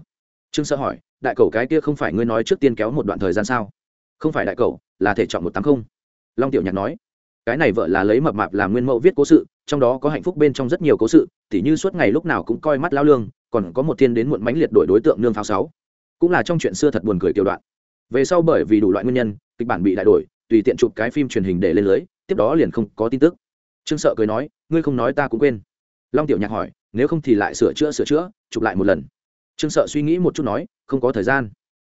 Trương sợ hỏi, đại cầu cái kia không phải ngươi nói trước tiên kéo một đoạn thời gian sao? Không phải đại cầu là thể chọn một tám không. Long tiểu nhạc nói, cái này vợ là lấy mập mạp làm nguyên mẫu viết cố sự, trong đó có hạnh phúc bên trong rất nhiều cố sự, tỉ như suốt ngày lúc nào cũng coi mắt lao lương, còn có một thiên đến muộn mánh liệt đổi đối tượng nương pháo sáu cũng là trong chuyện xưa thật buồn cười tiểu đoạn. Về sau bởi vì đủ loại nguyên nhân, kịch bản bị đại đổi, tùy tiện chụp cái phim truyền hình để lên lưới, tiếp đó liền không có tin tức. Trương sợ cười nói, ngươi không nói ta cũng quên. Long tiểu nhạc hỏi, nếu không thì lại sửa chữa sửa chữa, chụp lại một lần. Trương sợ suy nghĩ một chút nói, không có thời gian.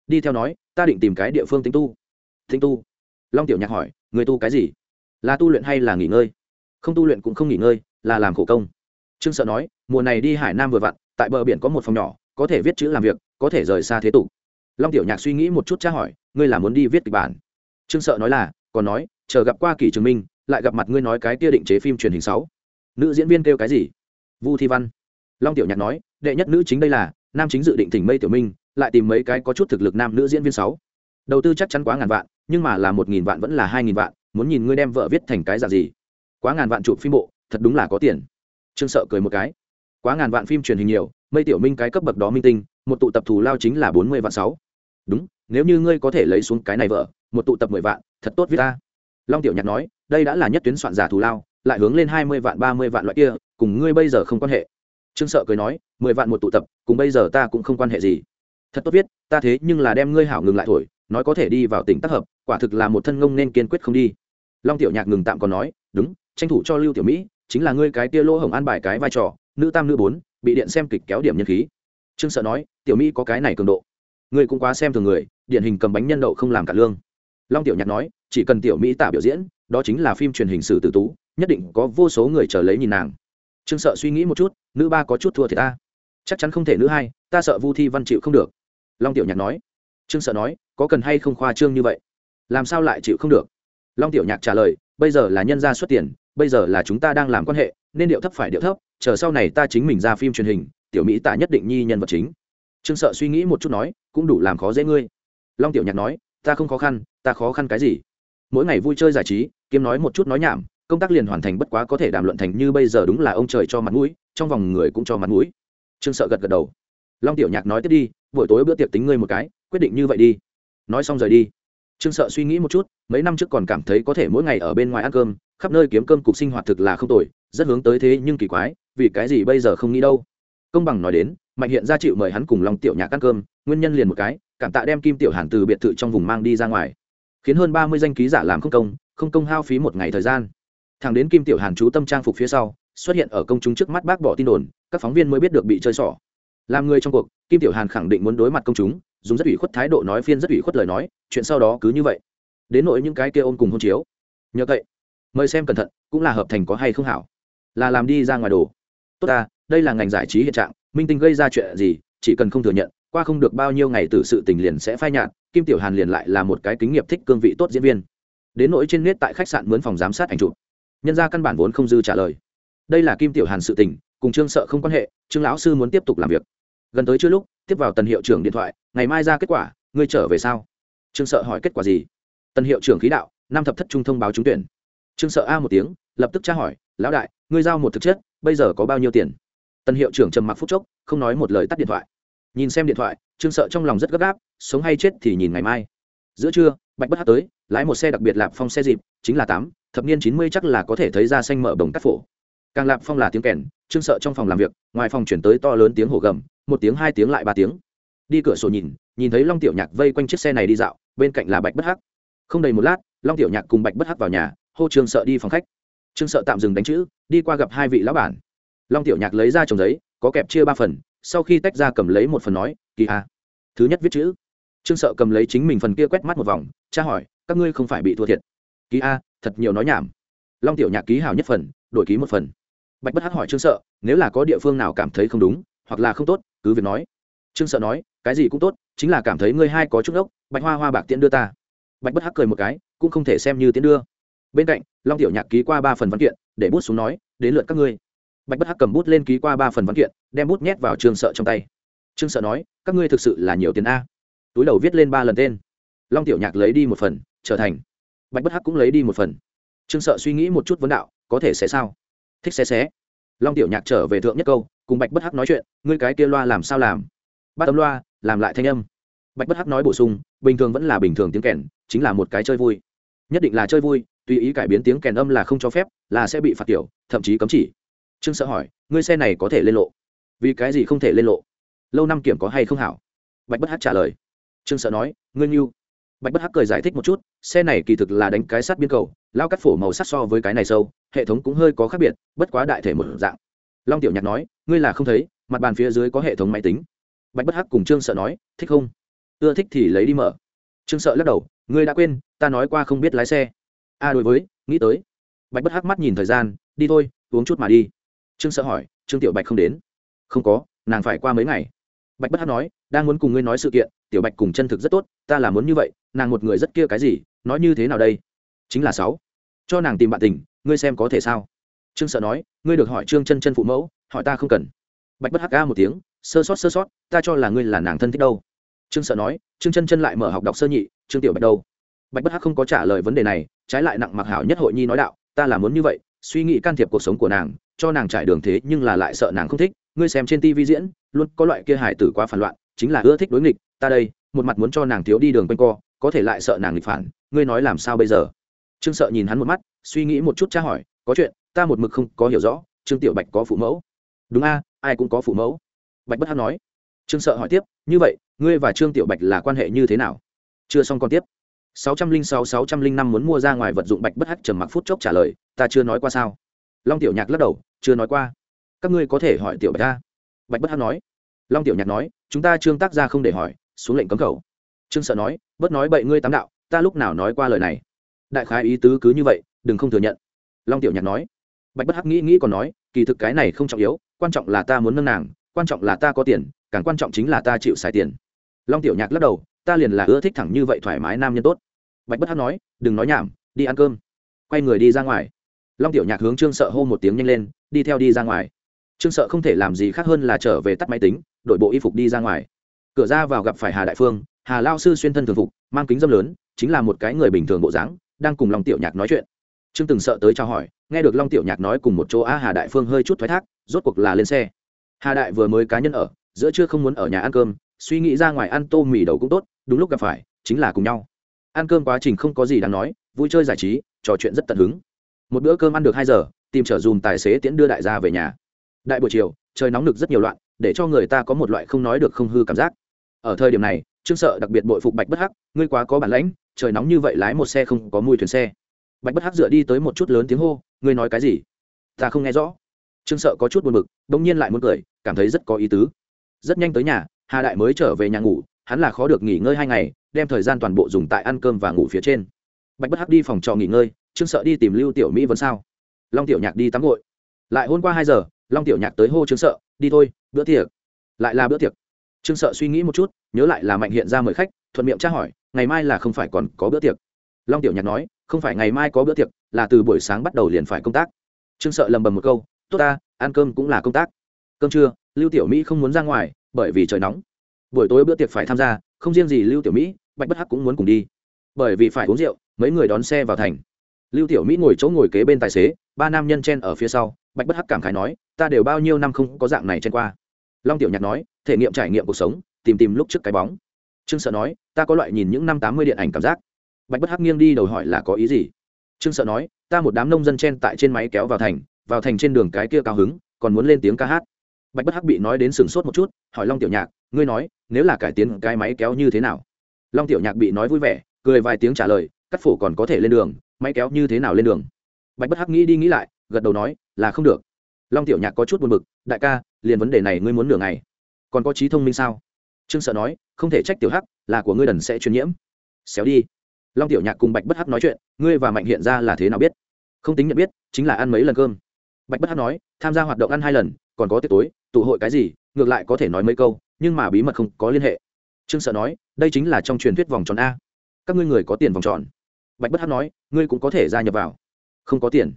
Đi theo nói, ta định tìm cái địa phương tinh tu. Tinh tu? Long tiểu nhạc hỏi người tu cái gì? Là tu luyện hay là nghỉ ngơi? Không tu luyện cũng không nghỉ ngơi, là làm khổ công. Trương sợ nói, mùa này đi hải nam vừa vặn, tại bờ biển có một phòng nhỏ, có thể viết chữ làm việc có thể rời xa thế tục. Long tiểu nhạc suy nghĩ một chút tra hỏi, ngươi là muốn đi viết kịch bản? Trương sợ nói là, còn nói, chờ gặp qua kỷ trường minh, lại gặp mặt ngươi nói cái kia định chế phim truyền hình sáu. Nữ diễn viên kêu cái gì? Vu thi văn. Long tiểu nhạc nói, đệ nhất nữ chính đây là, nam chính dự định thỉnh mây tiểu minh, lại tìm mấy cái có chút thực lực nam nữ diễn viên sáu. Đầu tư chắc chắn quá ngàn vạn, nhưng mà là một nghìn vạn vẫn là hai nghìn vạn, muốn nhìn ngươi đem vợ viết thành cái dạng gì. Quá ngàn vạn chụp phim bộ, thật đúng là có tiền. Trương sợ cười một cái. Quá ngàn vạn phim truyền hình nhiều mây tiểu minh cái cấp bậc đó minh tinh, một tụ tập thù lao chính là bốn mươi vạn sáu. Đúng, nếu như ngươi có thể lấy xuống cái này vợ, một tụ tập mười vạn, thật tốt viết ta. Long tiểu nhạc nói, đây đã là nhất tuyến soạn giả thù lao, lại hướng lên hai mươi vạn, ba mươi vạn loại kia, cùng ngươi bây giờ không quan hệ. Trương sợ cười nói, mười vạn một tụ tập, cùng bây giờ ta cũng không quan hệ gì. Thật tốt viết, ta thế nhưng là đem ngươi hảo ngừng lại thổi, nói có thể đi vào tỉnh tác hợp, quả thực là một thân ngông nên kiên quyết không đi. Long tiểu nhạc ngừng tạm còn nói, đúng, tranh thủ cho lưu tiểu mỹ, chính là ngươi cái tia lỗ hồng an bài cái vai trò, nữ tam nữ bốn bị điện xem kịch kéo điểm nhân khí. Trương sợ nói, tiểu mỹ có cái này cường độ. Ngươi cũng quá xem thường người, điển hình cầm bánh nhân đậu không làm cả lương. Long tiểu nhạc nói, chỉ cần tiểu mỹ tả biểu diễn, đó chính là phim truyền hình sử tử tú, nhất định có vô số người chờ lấy nhìn nàng. Trương sợ suy nghĩ một chút, nữ ba có chút thua thì ta. Chắc chắn không thể nữ hai, ta sợ vu thi văn chịu không được. Long tiểu nhạc nói. Trương sợ nói, có cần hay không khoa trương như vậy? Làm sao lại chịu không được? Long tiểu nhạc trả lời, bây giờ là nhân gia xuất tiền, bây giờ là chúng ta đang làm quan hệ nên điệu thấp phải điệu thấp, chờ sau này ta chính mình ra phim truyền hình, tiểu mỹ tả nhất định nhi nhân vật chính. Trương sợ suy nghĩ một chút nói, cũng đủ làm khó dễ ngươi. Long tiểu nhạc nói, ta không khó khăn, ta khó khăn cái gì? Mỗi ngày vui chơi giải trí, kiếm nói một chút nói nhảm, công tác liền hoàn thành bất quá có thể đàm luận thành như bây giờ đúng là ông trời cho mặt mũi, trong vòng người cũng cho mặt mũi. Trương sợ gật gật đầu. Long tiểu nhạc nói tiếp đi, buổi tối bữa tiệc tính ngươi một cái, quyết định như vậy đi. Nói xong rời đi. Trương sợ suy nghĩ một chút, mấy năm trước còn cảm thấy có thể mỗi ngày ở bên ngoài ăn cơm khắp nơi kiếm cơm cục sinh hoạt thực là không tồi, rất hướng tới thế nhưng kỳ quái, vì cái gì bây giờ không nghĩ đâu? Công bằng nói đến, mạnh hiện ra chịu mời hắn cùng long tiểu nhạc ăn cơm, nguyên nhân liền một cái, cảm tạ đem kim tiểu hàn từ biệt thự trong vùng mang đi ra ngoài. Khiến hơn ba mươi danh ký giả làm không công không công hao phí một ngày thời gian. Thằng đến kim tiểu hàn chú tâm trang phục phía sau, xuất hiện ở công chúng trước mắt bác bỏ tin đồn, các phóng viên mới biết được bị chơi xỏ. Làm người trong cuộc, kim tiểu hàn khẳng định muốn đối mặt công chúng, dùng rất ủy khuất thái độ nói phiên rất ủy khuất lời nói, chuyện sau đó cứ như vậy. Đến nỗi những cái kia ôm cùng hôn chiếu. Nhờ vậy mời xem cẩn thận, cũng là hợp thành có hay không hảo. Là làm đi ra ngoài đồ. Tốt ta, đây là ngành giải trí hiện trạng, minh tinh gây ra chuyện gì, chỉ cần không thừa nhận, qua không được bao nhiêu ngày từ sự tình liền sẽ phai nhạt, kim tiểu hàn liền lại là một cái kính nghiệp thích cương vị tốt diễn viên. Đến nỗi trên nét tại khách sạn mướn phòng giám sát ảnh chụp. Nhân ra căn bản vốn không dư trả lời. Đây là kim tiểu hàn sự tình, cùng trương sợ không quan hệ, trương lão sư muốn tiếp tục làm việc. Gần tới chưa lúc, tiếp vào tần hiệu trưởng điện thoại, ngày mai ra kết quả, ngươi trở về sao? Trương sợ hỏi kết quả gì? Tần hiệu trưởng khí đạo, năm thập thất trung thông báo trúng tuyển trương sợ a một tiếng, lập tức tra hỏi, lão đại, ngươi giao một thực chất, bây giờ có bao nhiêu tiền? Tần hiệu trưởng trầm mặc phút chốc, không nói một lời tắt điện thoại. Nhìn xem điện thoại, trương sợ trong lòng rất gấp gáp, sống hay chết thì nhìn ngày mai. Giữa trưa, bạch bất hát tới, lái một xe đặc biệt lạp phong xe dịp, chính là tám, thập niên chín mươi chắc là có thể thấy ra xanh mở đồng cắt phổ. Càng lạp phong là tiếng kèn, trương sợ trong phòng làm việc, ngoài phòng chuyển tới to lớn tiếng hổ gầm, một tiếng hai tiếng lại ba tiếng. Đi cửa sổ nhìn nhìn thấy long tiểu nhạc vây quanh chiếc xe này đi dạo, bên cạnh là bạch bất hắc. Không đầy một lát, long tiểu nhạc cùng bạch bất hắc vào nhà hô trương sợ đi phòng khách trương sợ tạm dừng đánh chữ đi qua gặp hai vị lão bản long tiểu nhạc lấy ra trồng giấy có kẹp chia ba phần sau khi tách ra cầm lấy một phần nói kỳ a thứ nhất viết chữ trương sợ cầm lấy chính mình phần kia quét mắt một vòng tra hỏi các ngươi không phải bị thua thiệt ký a thật nhiều nói nhảm long tiểu nhạc ký hào nhất phần đổi ký một phần bạch bất hắc hỏi trương sợ nếu là có địa phương nào cảm thấy không đúng hoặc là không tốt cứ việc nói trương sợ nói cái gì cũng tốt chính là cảm thấy ngươi hai có chút ốc bạch hoa hoa bạc tiễn đưa ta bạch bất hắc cười một cái cũng không thể xem như tiễn đưa bên cạnh, long tiểu nhạc ký qua ba phần văn kiện, để bút xuống nói, đến lượt các ngươi. Bạch bất hắc cầm bút lên ký qua ba phần văn kiện, đem bút nhét vào trương sợ trong tay. Trương sợ nói, các ngươi thực sự là nhiều tiền a. Túi đầu viết lên ba lần tên. Long tiểu nhạc lấy đi một phần, trở thành. Bạch bất hắc cũng lấy đi một phần. Trương sợ suy nghĩ một chút vấn đạo, có thể sẽ sao? Thích xé xé long tiểu nhạc trở về thượng nhất câu, cùng bạch bất hắc nói chuyện, ngươi cái kia loa làm sao làm? Bắt tấm loa, làm lại thanh âm. Bạch bất hắc nói bổ sung, bình thường vẫn là bình thường tiếng kèn, chính là một cái chơi vui. Nhất định là chơi vui tùy ý cải biến tiếng kèn âm là không cho phép, là sẽ bị phạt tiểu, thậm chí cấm chỉ. Trương sợ hỏi, ngươi xe này có thể lên lộ? Vì cái gì không thể lên lộ? Lâu năm kiểm có hay không hảo? Bạch bất hắc trả lời. Trương sợ nói, ngươi như bạch bất hắc cười giải thích một chút, xe này kỳ thực là đánh cái sắt biên cầu, lao cắt phổ màu sắc so với cái này sâu, hệ thống cũng hơi có khác biệt, bất quá đại thể một dạng. Long tiểu nhạc nói, ngươi là không thấy, mặt bàn phía dưới có hệ thống máy tính. Bạch bất hắc cùng trương sợ nói, thích không? Ưa thích thì lấy đi mở. Trương sợ lắc đầu, ngươi đã quên, ta nói qua không biết lái xe a đối với, nghĩ tới. Bạch bất hắc mắt nhìn thời gian, đi thôi, uống chút mà đi. Trương sợ hỏi, trương tiểu bạch không đến? Không có, nàng phải qua mấy ngày. Bạch bất hắc nói, đang muốn cùng ngươi nói sự kiện, tiểu bạch cùng chân thực rất tốt, ta là muốn như vậy, nàng một người rất kia cái gì, nói như thế nào đây? Chính là sáu. Cho nàng tìm bạn tình, ngươi xem có thể sao? Trương sợ nói, ngươi được hỏi trương chân chân phụ mẫu, hỏi ta không cần. Bạch bất hắc ca một tiếng, sơ sót sơ sót, ta cho là ngươi là nàng thân thích đâu. Trương sợ nói, trương chân chân lại mở học đọc sơ nhị, trương tiểu bạch đâu? Bạch bất hắc không có trả lời vấn đề này trái lại nặng mặc hảo nhất hội nhi nói đạo, ta là muốn như vậy, suy nghĩ can thiệp cuộc sống của nàng, cho nàng trải đường thế nhưng là lại sợ nàng không thích. Ngươi xem trên tivi diễn, luôn có loại kia hải tử quá phản loạn, chính là ưa thích đối nghịch. Ta đây, một mặt muốn cho nàng thiếu đi đường quanh co, có thể lại sợ nàng nghịch phản. Ngươi nói làm sao bây giờ? Trương sợ nhìn hắn một mắt, suy nghĩ một chút tra hỏi, có chuyện, ta một mực không có hiểu rõ, trương tiểu bạch có phụ mẫu? Đúng a, ai cũng có phụ mẫu. Bạch bất hắc nói. Trương sợ hỏi tiếp, như vậy, ngươi và trương tiểu bạch là quan hệ như thế nào? Chưa xong còn tiếp. 606-605 muốn mua ra ngoài vật dụng bạch bất hắc trầm mặc phút chốc trả lời, ta chưa nói qua sao? Long tiểu nhạc lắc đầu, chưa nói qua. Các ngươi có thể hỏi tiểu bạch ta bạch bất hắc nói. Long tiểu nhạc nói, chúng ta trương tác ra không để hỏi, xuống lệnh cấm khẩu. Trương sợ nói bớt nói bậy ngươi tám đạo, ta lúc nào nói qua lời này? Đại khái ý tứ cứ như vậy, đừng không thừa nhận. Long tiểu nhạc nói. Bạch bất hắc nghĩ nghĩ còn nói, kỳ thực cái này không trọng yếu, quan trọng là ta muốn nâng nàng, quan trọng là ta có tiền, càng quan trọng chính là ta chịu xài tiền. Long tiểu nhạc lắc đầu ta liền là ưa thích thẳng như vậy thoải mái nam nhân tốt. Bạch bất hắc nói, đừng nói nhảm, đi ăn cơm. Quay người đi ra ngoài. Long tiểu nhạc hướng trương sợ hô một tiếng nhanh lên, đi theo đi ra ngoài. Trương sợ không thể làm gì khác hơn là trở về tắt máy tính đội bộ y phục đi ra ngoài. Cửa ra vào gặp phải hà đại phương, hà lao sư xuyên thân thường phục, mang kính dâm lớn, chính là một cái người bình thường bộ dáng, đang cùng long tiểu nhạc nói chuyện. Trương từng sợ tới chào hỏi, nghe được long tiểu nhạc nói cùng một chỗ, a, hà đại phương hơi chút thoái thác, rốt cuộc là lên xe. Hà đại vừa mới cá nhân ở, giữa trưa không muốn ở nhà ăn cơm suy nghĩ ra ngoài ăn tô mì đầu cũng tốt, đúng lúc gặp phải, chính là cùng nhau. Ăn cơm quá trình không có gì đáng nói, vui chơi giải trí, trò chuyện rất tận hứng. Một bữa cơm ăn được hai giờ, tìm trở dùm tài xế tiễn đưa đại gia về nhà. Đại buổi chiều, trời nóng nực rất nhiều loạn, để cho người ta có một loại không nói được không hư cảm giác. Ở thời điểm này, trương sợ đặc biệt bội phục bạch bất hắc, ngươi quá có bản lãnh, trời nóng như vậy lái một xe không có mùi thuyền xe. Bạch bất hắc dựa đi tới một chút lớn tiếng hô, ngươi nói cái gì? Ta không nghe rõ. Trương sợ có chút buồn bực g nhiên lại muốn cười, cảm thấy rất có ý tứ. Rất nhanh tới nhà hà đại mới trở về nhà ngủ, hắn là khó được nghỉ ngơi hai ngày, đem thời gian toàn bộ dùng tại ăn cơm và ngủ phía trên. Bạch bất hắc đi phòng trọ nghỉ ngơi, trương sợ đi tìm lưu tiểu mỹ vẫn sao? Long tiểu nhạc đi tắm gội. Lại hôn qua hai giờ, long tiểu nhạc tới hô trương sợ, đi thôi, bữa tiệc. Lại là bữa tiệc. Trương sợ suy nghĩ một chút, nhớ lại là mạnh hiện ra mời khách, thuận miệng tra hỏi, ngày mai là không phải còn có bữa tiệc? Long tiểu nhạc nói, không phải ngày mai có bữa tiệc, là từ buổi sáng bắt đầu liền phải công tác. Trương sợ lầm bầm một câu, tốt ta, ăn cơm cũng là công tác. Cơm trưa, lưu tiểu mỹ không muốn ra ngoài bởi vì trời nóng. Buổi tối bữa tiệc phải tham gia, không riêng gì lưu tiểu mỹ, bạch bất hắc cũng muốn cùng đi. Bởi vì phải uống rượu, mấy người đón xe vào thành. Lưu tiểu mỹ ngồi chỗ ngồi kế bên tài xế, ba nam nhân chen ở phía sau, bạch bất hắc cảm khái nói, ta đều bao nhiêu năm không có dạng này chen qua. Long tiểu nhạc nói, thể nghiệm trải nghiệm cuộc sống, tìm tìm lúc trước cái bóng. Trương sợ nói, ta có loại nhìn những năm tám mươi điện ảnh cảm giác. Bạch bất hắc nghiêng đi đầu hỏi là có ý gì? Trương sợ nói, ta một đám nông dân chen tại trên máy kéo vào thành vào thành trên đường cái kia cao hứng, còn muốn lên tiếng ca hát. Bạch bất hắc bị nói đến sừng sốt một chút hỏi long tiểu nhạc, ngươi nói, nếu là cải tiến cái máy kéo như thế nào? Long tiểu nhạc bị nói vui vẻ, cười vài tiếng trả lời, cắt phổ còn có thể lên đường, máy kéo như thế nào lên đường? Bạch bất hắc nghĩ đi nghĩ lại, gật đầu nói, là không được. Long tiểu nhạc có chút buồn bực, đại ca, liền vấn đề này ngươi muốn nửa ngày. Còn có trí thông minh sao? Trương sợ nói, không thể trách tiểu hắc, là của ngươi đần sẽ truyền nhiễm. Xéo đi. Long tiểu nhạc cùng bạch bất hắc nói chuyện, ngươi và mạnh hiện ra là thế nào biết? Không tính nhận biết, chính là ăn mấy lần cơm. Bạch bất hắc nói, tham gia hoạt động ăn hai lần, còn có tiệc tối, tụ hội cái gì ngược lại có thể nói mấy câu, nhưng mà bí mật không có liên hệ. Trương sợ nói, đây chính là trong truyền thuyết vòng tròn a. Các ngươi người có tiền vòng tròn. Bạch bất hát nói, ngươi cũng có thể gia nhập vào. Không có tiền.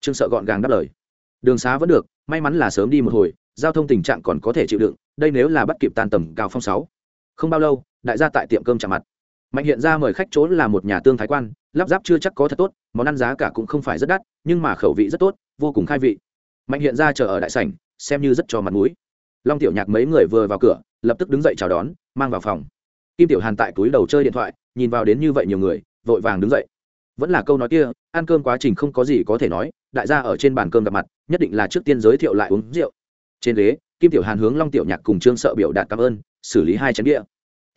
Trương sợ gọn gàng đáp lời. Đường xá vẫn được, may mắn là sớm đi một hồi, giao thông tình trạng còn có thể chịu đựng, đây nếu là bắt kịp tan tầm cao phong sáu. Không bao lâu, đại gia tại tiệm cơm chạm mặt. Mạnh hiện ra mời khách trốn là một nhà tương thái quan, lắp ráp chưa chắc có thật tốt, món ăn giá cả cũng không phải rất đắt, nhưng mà khẩu vị rất tốt, vô cùng khai vị. Mạnh hiện ra chờ ở đại sảnh, xem như rất cho mặt mũi long tiểu nhạc mấy người vừa vào cửa, lập tức đứng dậy chào đón, mang vào phòng. Kim tiểu hàn tại túi đầu chơi điện thoại, nhìn vào đến như vậy nhiều người, vội vàng đứng dậy. Vẫn là câu nói kia, ăn cơm quá trình không có gì có thể nói, đại gia ở trên bàn cơm gặp mặt, nhất định là trước tiên giới thiệu lại uống rượu. Trên ghế, kim tiểu hàn hướng long tiểu nhạc cùng trương sợ biểu đạt cảm ơn, xử lý hai chén đĩa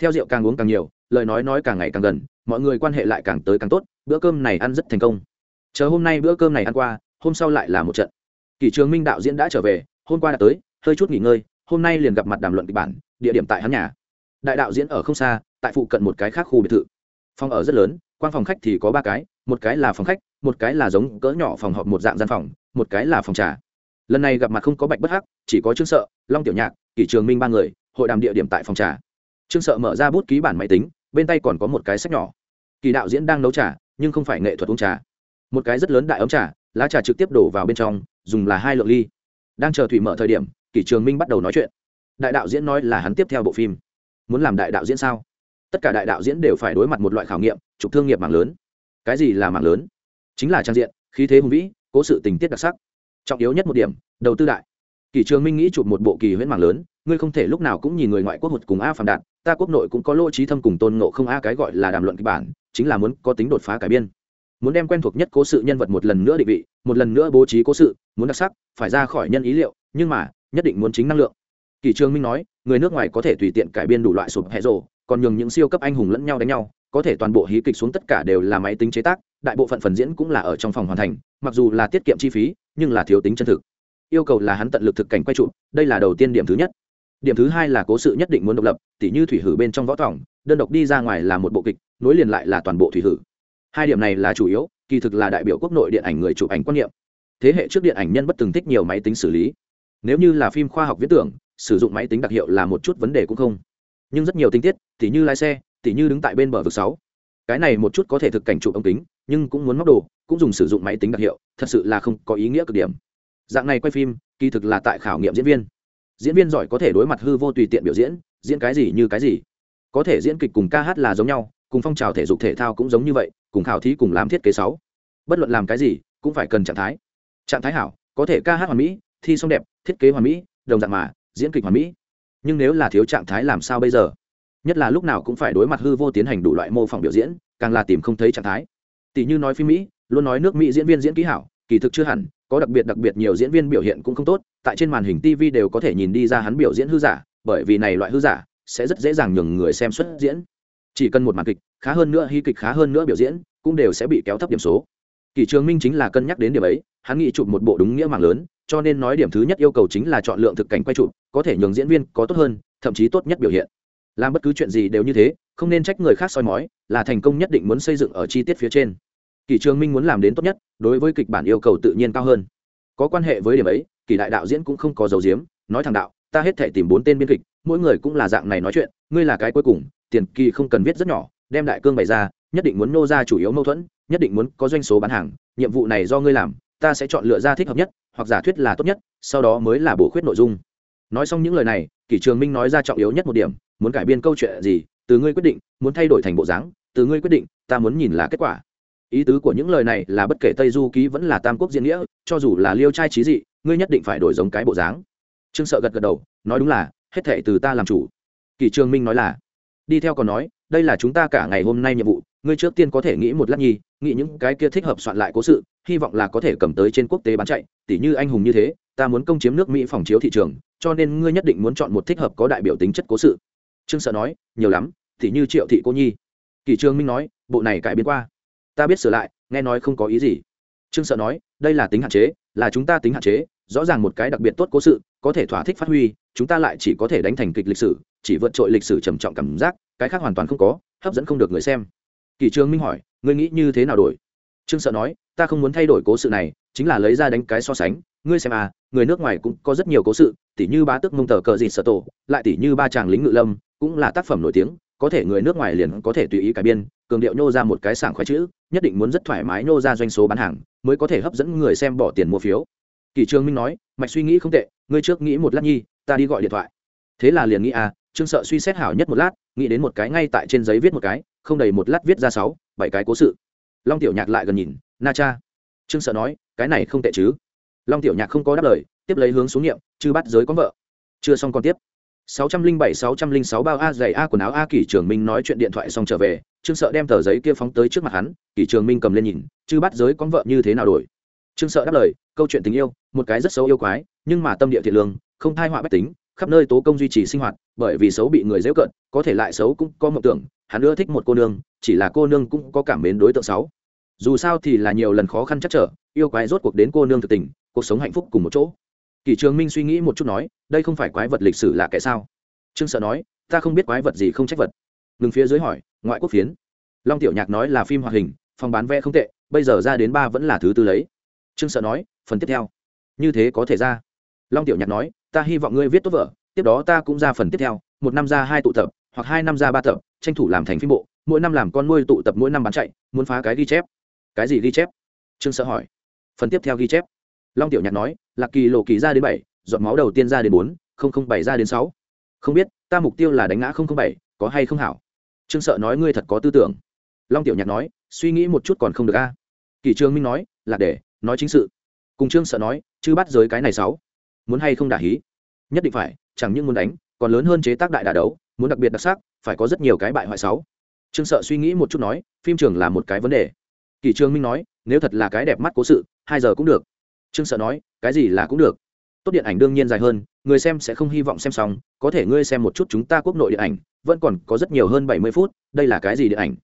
theo rượu càng uống càng nhiều, lời nói nói càng ngày càng gần, mọi người quan hệ lại càng tới càng tốt, bữa cơm này ăn rất thành công. Chờ hôm nay bữa cơm này ăn qua, hôm sau lại là một trận. Kỷ trường minh đạo diễn đã trở về, hôm qua đã tới, hơi chút nghỉ ngơi hôm nay liền gặp mặt đàm luận kịch bản, địa điểm tại hắn nhà. Đại đạo diễn ở không xa, tại phụ cận một cái khác khu biệt thự. Phòng ở rất lớn quan phòng khách thì có ba cái, một cái là phòng khách, một cái là giống cỡ nhỏ phòng họp một dạng gian phòng, một cái là phòng trà. Lần này gặp mặt không có bạch bất hắc, chỉ có trương sợ, long tiểu nhạc, kỷ trường minh ba người, hội đàm địa điểm tại phòng trà. Trương sợ mở ra bút ký bản máy tính, bên tay còn có một cái sách nhỏ. Kỳ đạo diễn đang nấu trà, nhưng không phải nghệ thuật uống trà. Một cái rất lớn đại ống trà, lá trà trực tiếp đổ vào bên trong, dùng là hai lượng ly. Đang chờ thủy mở thời điểm kỷ trường minh bắt đầu nói chuyện. Đại đạo diễn nói là hắn tiếp theo bộ phim. Muốn làm đại đạo diễn sao? Tất cả đại đạo diễn đều phải đối mặt một loại khảo nghiệm trục thương nghiệp mạng lớn. Cái gì là mạng lớn? Chính là trang diện, khí thế hùng vĩ, cố sự tình tiết đặc sắc. Trọng yếu nhất một điểm, đầu tư đại. Kỷ trường minh nghĩ chụp một bộ kỳ huyễn mạng lớn, ngươi không thể lúc nào cũng nhìn người ngoại quốc hụt cùng a phàm đạt. ta quốc nội cũng có lỗ trí thâm cùng tôn ngộ không a cái gọi là đàm luận kịch bản, chính là muốn có tính đột phá cải biên. Muốn đem quen thuộc nhất cố sự nhân vật một lần nữa định vị, một lần nữa bố trí cố sự, muốn đặc sắc, phải ra khỏi nhân ý liệu, nhưng mà nhất định muốn chính năng lượng. Kỳ Trương minh nói, người nước ngoài có thể tùy tiện cải biên đủ loại sụp hẹ rồ, còn nhường những siêu cấp anh hùng lẫn nhau đánh nhau, có thể toàn bộ hí kịch xuống tất cả đều là máy tính chế tác, đại bộ phận phần diễn cũng là ở trong phòng hoàn thành, mặc dù là tiết kiệm chi phí, nhưng là thiếu tính chân thực. Yêu cầu là hắn tận lực thực cảnh quay trụ đây là đầu tiên điểm thứ nhất. Điểm thứ hai là cố sự nhất định muốn độc lập, tỉ như thủy hử bên trong võ tỏng, đơn độc đi ra ngoài là một bộ kịch, nối liền lại là toàn bộ thủy hử. Hai điểm này là chủ yếu, kỳ thực là đại biểu quốc nội điện ảnh người chụp ảnh quan niệm. Thế hệ trước điện ảnh nhân bất từng thích nhiều máy tính xử lý nếu như là phim khoa học viễn tưởng, sử dụng máy tính đặc hiệu là một chút vấn đề cũng không. Nhưng rất nhiều tình tiết, tỉ như lái xe, tỉ như đứng tại bên bờ vực sáu. Cái này một chút có thể thực cảnh chụp ống kính, nhưng cũng muốn móc đồ, cũng dùng sử dụng máy tính đặc hiệu, thật sự là không có ý nghĩa cực điểm. Dạng này quay phim, kỳ thực là tại khảo nghiệm diễn viên. Diễn viên giỏi có thể đối mặt hư vô tùy tiện biểu diễn diễn cái gì như cái gì. Có thể diễn kịch cùng ca hát là giống nhau, cùng phong trào thể dục thể thao cũng giống như vậy, cùng khảo thí cùng làm thiết kế sáu. Bất luận làm cái gì, cũng phải cần trạng thái. Trạng thái hảo, có thể ca hát hoàn mỹ thi xong đẹp, thiết kế hoàn mỹ, đồng dạng mà, diễn kịch hoàn mỹ. Nhưng nếu là thiếu trạng thái làm sao bây giờ? Nhất là lúc nào cũng phải đối mặt hư vô tiến hành đủ loại mô phỏng biểu diễn, càng là tìm không thấy trạng thái. Tỷ như nói phim mỹ, luôn nói nước mỹ diễn viên diễn kỹ hảo, kỳ thực chưa hẳn, có đặc biệt đặc biệt nhiều diễn viên biểu hiện cũng không tốt, tại trên màn hình tv đều có thể nhìn đi ra hắn biểu diễn hư giả, bởi vì này loại hư giả sẽ rất dễ dàng nhường người xem xuất diễn. Chỉ cần một màn kịch, khá hơn nữa hy kịch khá hơn nữa biểu diễn, cũng đều sẽ bị kéo thấp điểm số. Kỳ trường minh chính là cân nhắc đến điểm ấy, hắn nghĩ chụp một bộ đúng nghĩa mạng lớn cho nên nói điểm thứ nhất yêu cầu chính là chọn lượng thực cảnh quay trụ có thể nhường diễn viên có tốt hơn, thậm chí tốt nhất biểu hiện. Làm bất cứ chuyện gì đều như thế, không nên trách người khác soi mói, là thành công nhất định muốn xây dựng ở chi tiết phía trên. Kỷ trường minh muốn làm đến tốt nhất, đối với kịch bản yêu cầu tự nhiên cao hơn. Có quan hệ với điểm ấy, kỷ đại đạo diễn cũng không có dấu diếm, nói thẳng đạo, ta hết thể tìm bốn tên biên kịch, mỗi người cũng là dạng này nói chuyện, ngươi là cái cuối cùng, tiền kỳ không cần viết rất nhỏ, đem đại cương bày ra, nhất định muốn nô ra chủ yếu mâu thuẫn, nhất định muốn có doanh số bán hàng, nhiệm vụ này do ngươi làm, ta sẽ chọn lựa ra thích hợp nhất hoặc giả thuyết là tốt nhất, sau đó mới là bổ khuyết nội dung. Nói xong những lời này, kỷ trường minh nói ra trọng yếu nhất một điểm, muốn cải biên câu chuyện gì, từ ngươi quyết định, muốn thay đổi thành bộ dáng, từ ngươi quyết định, ta muốn nhìn là kết quả. Ý tứ của những lời này là bất kể tây du ký vẫn là tam quốc diễn nghĩa, cho dù là liêu trai trí dị, ngươi nhất định phải đổi giống cái bộ dáng. Trương sợ gật gật đầu, nói đúng là, hết thệ từ ta làm chủ. Kỷ trường minh nói là, đi theo còn nói, đây là chúng ta cả ngày hôm nay nhiệm vụ ngươi trước tiên có thể nghĩ một lát nhi, nghĩ những cái kia thích hợp soạn lại cố sự, hy vọng là có thể cầm tới trên quốc tế bán chạy, tỉ như anh hùng như thế, ta muốn công chiếm nước mỹ phòng chiếu thị trường, cho nên ngươi nhất định muốn chọn một thích hợp có đại biểu tính chất cố sự. Trương sợ nói, nhiều lắm, tỉ như triệu thị cô nhi. Kỷ trường minh nói, bộ này cải biến qua. Ta biết sửa lại, nghe nói không có ý gì. Trương sợ nói, đây là tính hạn chế, là chúng ta tính hạn chế, rõ ràng một cái đặc biệt tốt cố sự, có thể thỏa thích phát huy, chúng ta lại chỉ có thể đánh thành kịch lịch sử, chỉ vượt trội lịch sử trầm trọng cảm giác, cái khác hoàn toàn không có, hấp dẫn không được người xem kỳ trường minh hỏi, ngươi nghĩ như thế nào đổi? Trương sợ nói, ta không muốn thay đổi cố sự này, chính là lấy ra đánh cái so sánh. Ngươi xem à người nước ngoài cũng có rất nhiều cố sự, tỉ như ba tức mông tờ cờ gì sợ tổ, lại tỉ như ba chàng lính ngự lâm, cũng là tác phẩm nổi tiếng, có thể người nước ngoài liền có thể tùy ý cải biên, cường điệu nhô ra một cái sảng khoái chữ, nhất định muốn rất thoải mái nhô ra doanh số bán hàng, mới có thể hấp dẫn người xem bỏ tiền mua phiếu. Kỳ trường minh nói, mạch suy nghĩ không tệ, ngươi trước nghĩ một lát nhi, ta đi gọi điện thoại. Thế là liền nghĩ à trương sợ suy xét hảo nhất một lát, nghĩ đến một cái ngay tại trên giấy viết một cái, không đầy một lát viết ra sáu, bảy cái cố sự. Long tiểu nhạc lại gần nhìn, na cha. Trương sợ nói, cái này không tệ chứ. Long tiểu nhạc không có đáp lời, tiếp lấy hướng xuống nghiệm, chư bắt giới có vợ. Chưa xong còn tiếp. 607-606 bao a giày a quần áo a kỷ trường minh nói chuyện điện thoại xong trở về, trương sợ đem tờ giấy kia phóng tới trước mặt hắn, kỷ trường minh cầm lên nhìn chứ bắt giới con vợ như thế nào đổi? Trương sợ đáp lời, câu chuyện tình yêu, một cái rất xấu yêu quái, nhưng mà tâm địa thiện lương, không thai họa bách tính khắp nơi tố công duy trì sinh hoạt, bởi vì xấu bị người dễ cận có thể lại xấu cũng có mộng tưởng, hắn ưa thích một cô nương, chỉ là cô nương cũng có cảm mến đối tượng xấu. Dù sao thì là nhiều lần khó khăn chắc trở, yêu quái rốt cuộc đến cô nương thực tình, cuộc sống hạnh phúc cùng một chỗ. Kỷ trường minh suy nghĩ một chút nói, đây không phải quái vật lịch sử là kẻ sao? Trương sợ nói, ta không biết quái vật gì không trách vật. Ngừng phía dưới hỏi, ngoại quốc phiến. Long tiểu nhạc nói là phim hoạt hình, phòng bán vé không tệ, bây giờ ra đến ba vẫn là thứ tư lấy. Trương sợ nói, phần tiếp theo. Như thế có thể ra. Long tiểu nhạc nói ta hy vọng ngươi viết tốt vở, tiếp đó ta cũng ra phần tiếp theo, một năm ra hai tụ tập, hoặc hai năm ra ba tập, tranh thủ làm thành phim bộ, mỗi năm làm con nuôi tụ tập mỗi năm bán chạy, muốn phá cái ghi chép. Cái gì ghi chép? Trương sợ hỏi. Phần tiếp theo ghi chép. Long tiểu nhạc nói, lạc kỳ lộ kỳ ra đến bảy dọn máu đầu tiên ra đến bốn, không không bảy ra đến sáu. Không biết, ta mục tiêu là đánh ngã không không bảy, có hay không hảo? Trương sợ nói, ngươi thật có tư tưởng. Long tiểu nhạc nói, suy nghĩ một chút còn không được a. À? kỳ trương minh nói, là để, nói chính sự. Cùng trương sợ nói chứ bắt giới cái này sáu muốn hay không đả hí? Nhất định phải, chẳng những muốn đánh, còn lớn hơn chế tác đại đà đấu, muốn đặc biệt đặc sắc, phải có rất nhiều cái bại hoại sáu. Trương sợ suy nghĩ một chút nói, phim trường là một cái vấn đề. Kỳ trương minh nói, nếu thật là cái đẹp mắt cố sự, hai giờ cũng được. Trương sợ nói, cái gì là cũng được. Tốt điện ảnh đương nhiên dài hơn, người xem sẽ không hy vọng xem xong, có thể ngươi xem một chút chúng ta quốc nội điện ảnh, vẫn còn có rất nhiều hơn bảy mươi phút, đây là cái gì điện ảnh?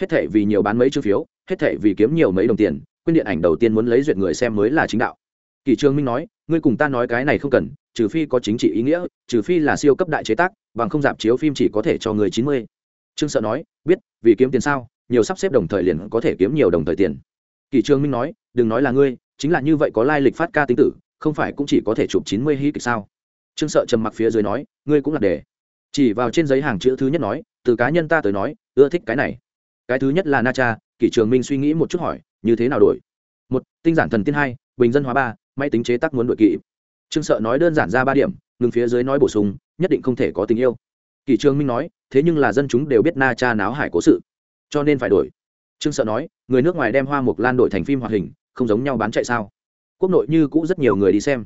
Hết thể vì nhiều bán mấy chữ phiếu, hết thể vì kiếm nhiều mấy đồng tiền quyên điện ảnh đầu tiên muốn lấy duyệt người xem mới là chính đạo kỳ Trường minh nói, ngươi cùng ta nói cái này không cần, trừ phi có chính trị ý nghĩa, trừ phi là siêu cấp đại chế tác, bằng không giảm chiếu phim chỉ có thể cho người chín mươi. Trương sợ nói, biết, vì kiếm tiền sao, nhiều sắp xếp đồng thời liền có thể kiếm nhiều đồng thời tiền. Kỳ trương minh nói, đừng nói là ngươi, chính là như vậy có lai lịch phát ca tính tử, không phải cũng chỉ có thể chụp chín mươi hí kịch sao? Trương sợ trầm mặc phía dưới nói, ngươi cũng là đề. Chỉ vào trên giấy hàng chữ thứ nhất nói, từ cá nhân ta tới nói, ưa thích cái này. Cái thứ nhất là na cha kỷ trường minh suy nghĩ một chút hỏi, như thế nào đổi? Một, tinh giản thần tiên hai, bình dân hóa ba máy tính chế tác muốn đổi kỵ trương sợ nói đơn giản ra ba điểm, ngừng phía dưới nói bổ sung, nhất định không thể có tình yêu. Kỷ trường minh nói, thế nhưng là dân chúng đều biết na cha náo hải cố sự, cho nên phải đổi. Trương sợ nói, người nước ngoài đem hoa mục lan đổi thành phim hoạt hình, không giống nhau bán chạy sao? Quốc nội như cũ rất nhiều người đi xem.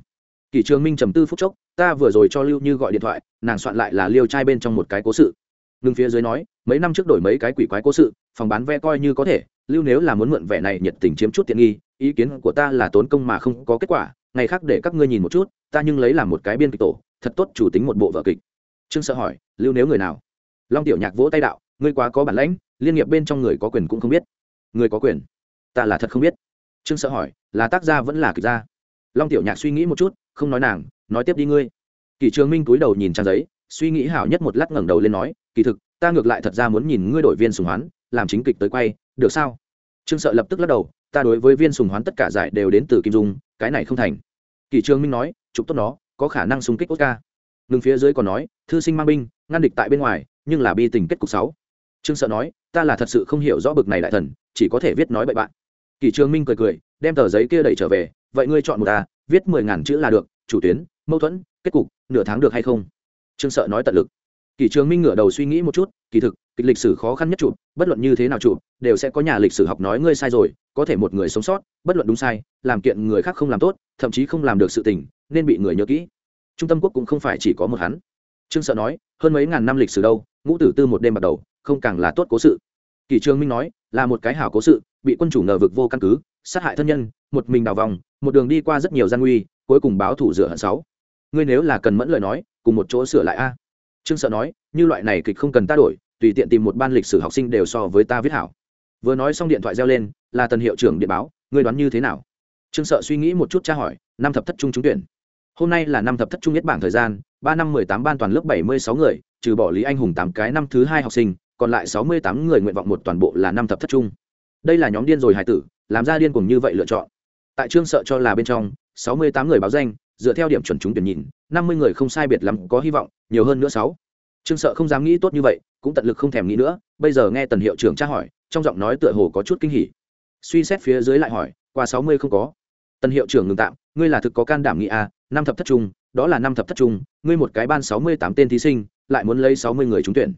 Kỷ trường minh trầm tư phút chốc, ta vừa rồi cho lưu như gọi điện thoại, nàng soạn lại là liêu trai bên trong một cái cố sự. Ngừng phía dưới nói, mấy năm trước đổi mấy cái quỷ quái cố sự, phòng bán ve coi như có thể lưu nếu là muốn mượn vẻ này nhiệt tình chiếm chút tiện nghi, ý kiến của ta là tốn công mà không có kết quả, ngày khác để các ngươi nhìn một chút, ta nhưng lấy làm một cái biên kịch tổ, thật tốt chủ tính một bộ vở kịch. Trương sợ hỏi, lưu nếu người nào? Long tiểu nhạc vỗ tay đạo, ngươi quá có bản lãnh, liên nghiệp bên trong người có quyền cũng không biết. Người có quyền? Ta là thật không biết. Trương sợ hỏi, là tác gia vẫn là kịch gia? Long tiểu nhạc suy nghĩ một chút, không nói nàng, nói tiếp đi ngươi. Kỳ trường minh cúi đầu nhìn trang giấy, suy nghĩ hảo nhất một lát ngẩng đầu lên nói, kỳ thực, ta ngược lại thật ra muốn nhìn ngươi đội viên sùng hoán, làm chính kịch tới quay được sao? Trương sợ lập tức lắc đầu, ta đối với viên sùng hoán tất cả giải đều đến từ kim dung, cái này không thành. Kỳ trường minh nói, chụp tốt nó, có khả năng xung kích oscar. Ngừng phía dưới còn nói, thư sinh mang binh, ngăn địch tại bên ngoài, nhưng là bi tình kết cục sáu. Trương sợ nói, ta là thật sự không hiểu rõ bực này đại thần, chỉ có thể viết nói bậy bạn. Kỳ trường minh cười cười, đem tờ giấy kia đẩy trở về, vậy ngươi chọn một ta viết mười ngàn chữ là được, chủ tuyến, mâu thuẫn, kết cục, nửa tháng được hay không? Trương sợ nói tận lực kỳ trường minh ngửa đầu suy nghĩ một chút, kỳ thực, kịch lịch sử khó khăn nhất chụp, bất luận như thế nào chụp, đều sẽ có nhà lịch sử học nói ngươi sai rồi, có thể một người sống sót, bất luận đúng sai, làm kiện người khác không làm tốt, thậm chí không làm được sự tình, nên bị người nhớ kỹ. Trung tâm quốc cũng không phải chỉ có một hắn. Trương sợ nói, hơn mấy ngàn năm lịch sử đâu, ngũ tử tư một đêm bắt đầu, không càng là tốt cố sự. Kỷ trường minh nói, là một cái hảo cố sự, bị quân chủ ngờ vực vô căn cứ, sát hại thân nhân, một mình đào vòng, một đường đi qua rất nhiều gian nguy, cuối cùng báo thủ rửa hận sáu. Ngươi nếu là cần mẫn lời nói, cùng một chỗ sửa lại a trương sợ nói, như loại này kịch không cần ta đổi, tùy tiện tìm một ban lịch sử học sinh đều so với ta viết hảo. Vừa nói xong điện thoại reo lên, là tần hiệu trưởng điện báo, ngươi đoán như thế nào? Trương sợ suy nghĩ một chút tra hỏi, năm thập thất trung trúng tuyển. Hôm nay là năm thập thất trung nhất bảng thời gian, ba năm mười tám ban toàn lớp bảy mươi sáu người, trừ bỏ lý anh hùng tám cái năm thứ hai học sinh, còn lại sáu mươi tám người nguyện vọng một toàn bộ là năm thập thất trung. Đây là nhóm điên rồi hải tử, làm ra điên cùng như vậy lựa chọn. Tại trương sợ cho là bên trong, sáu mươi tám người báo danh, dựa theo điểm chuẩn chúng tuyển nhìn năm mươi người không sai biệt lắm có hy vọng nhiều hơn nữa sáu. Trương sợ không dám nghĩ tốt như vậy cũng tận lực không thèm nghĩ nữa bây giờ nghe tần hiệu trưởng tra hỏi trong giọng nói tựa hồ có chút kinh hỉ. Suy xét phía dưới lại hỏi qua sáu mươi không có. Tần hiệu trưởng ngừng tạm ngươi là thực có can đảm nghĩ a à, năm thập thất trung đó là năm thập thất trung ngươi một cái ban sáu mươi tám tên thí sinh lại muốn lấy sáu mươi người trúng tuyển.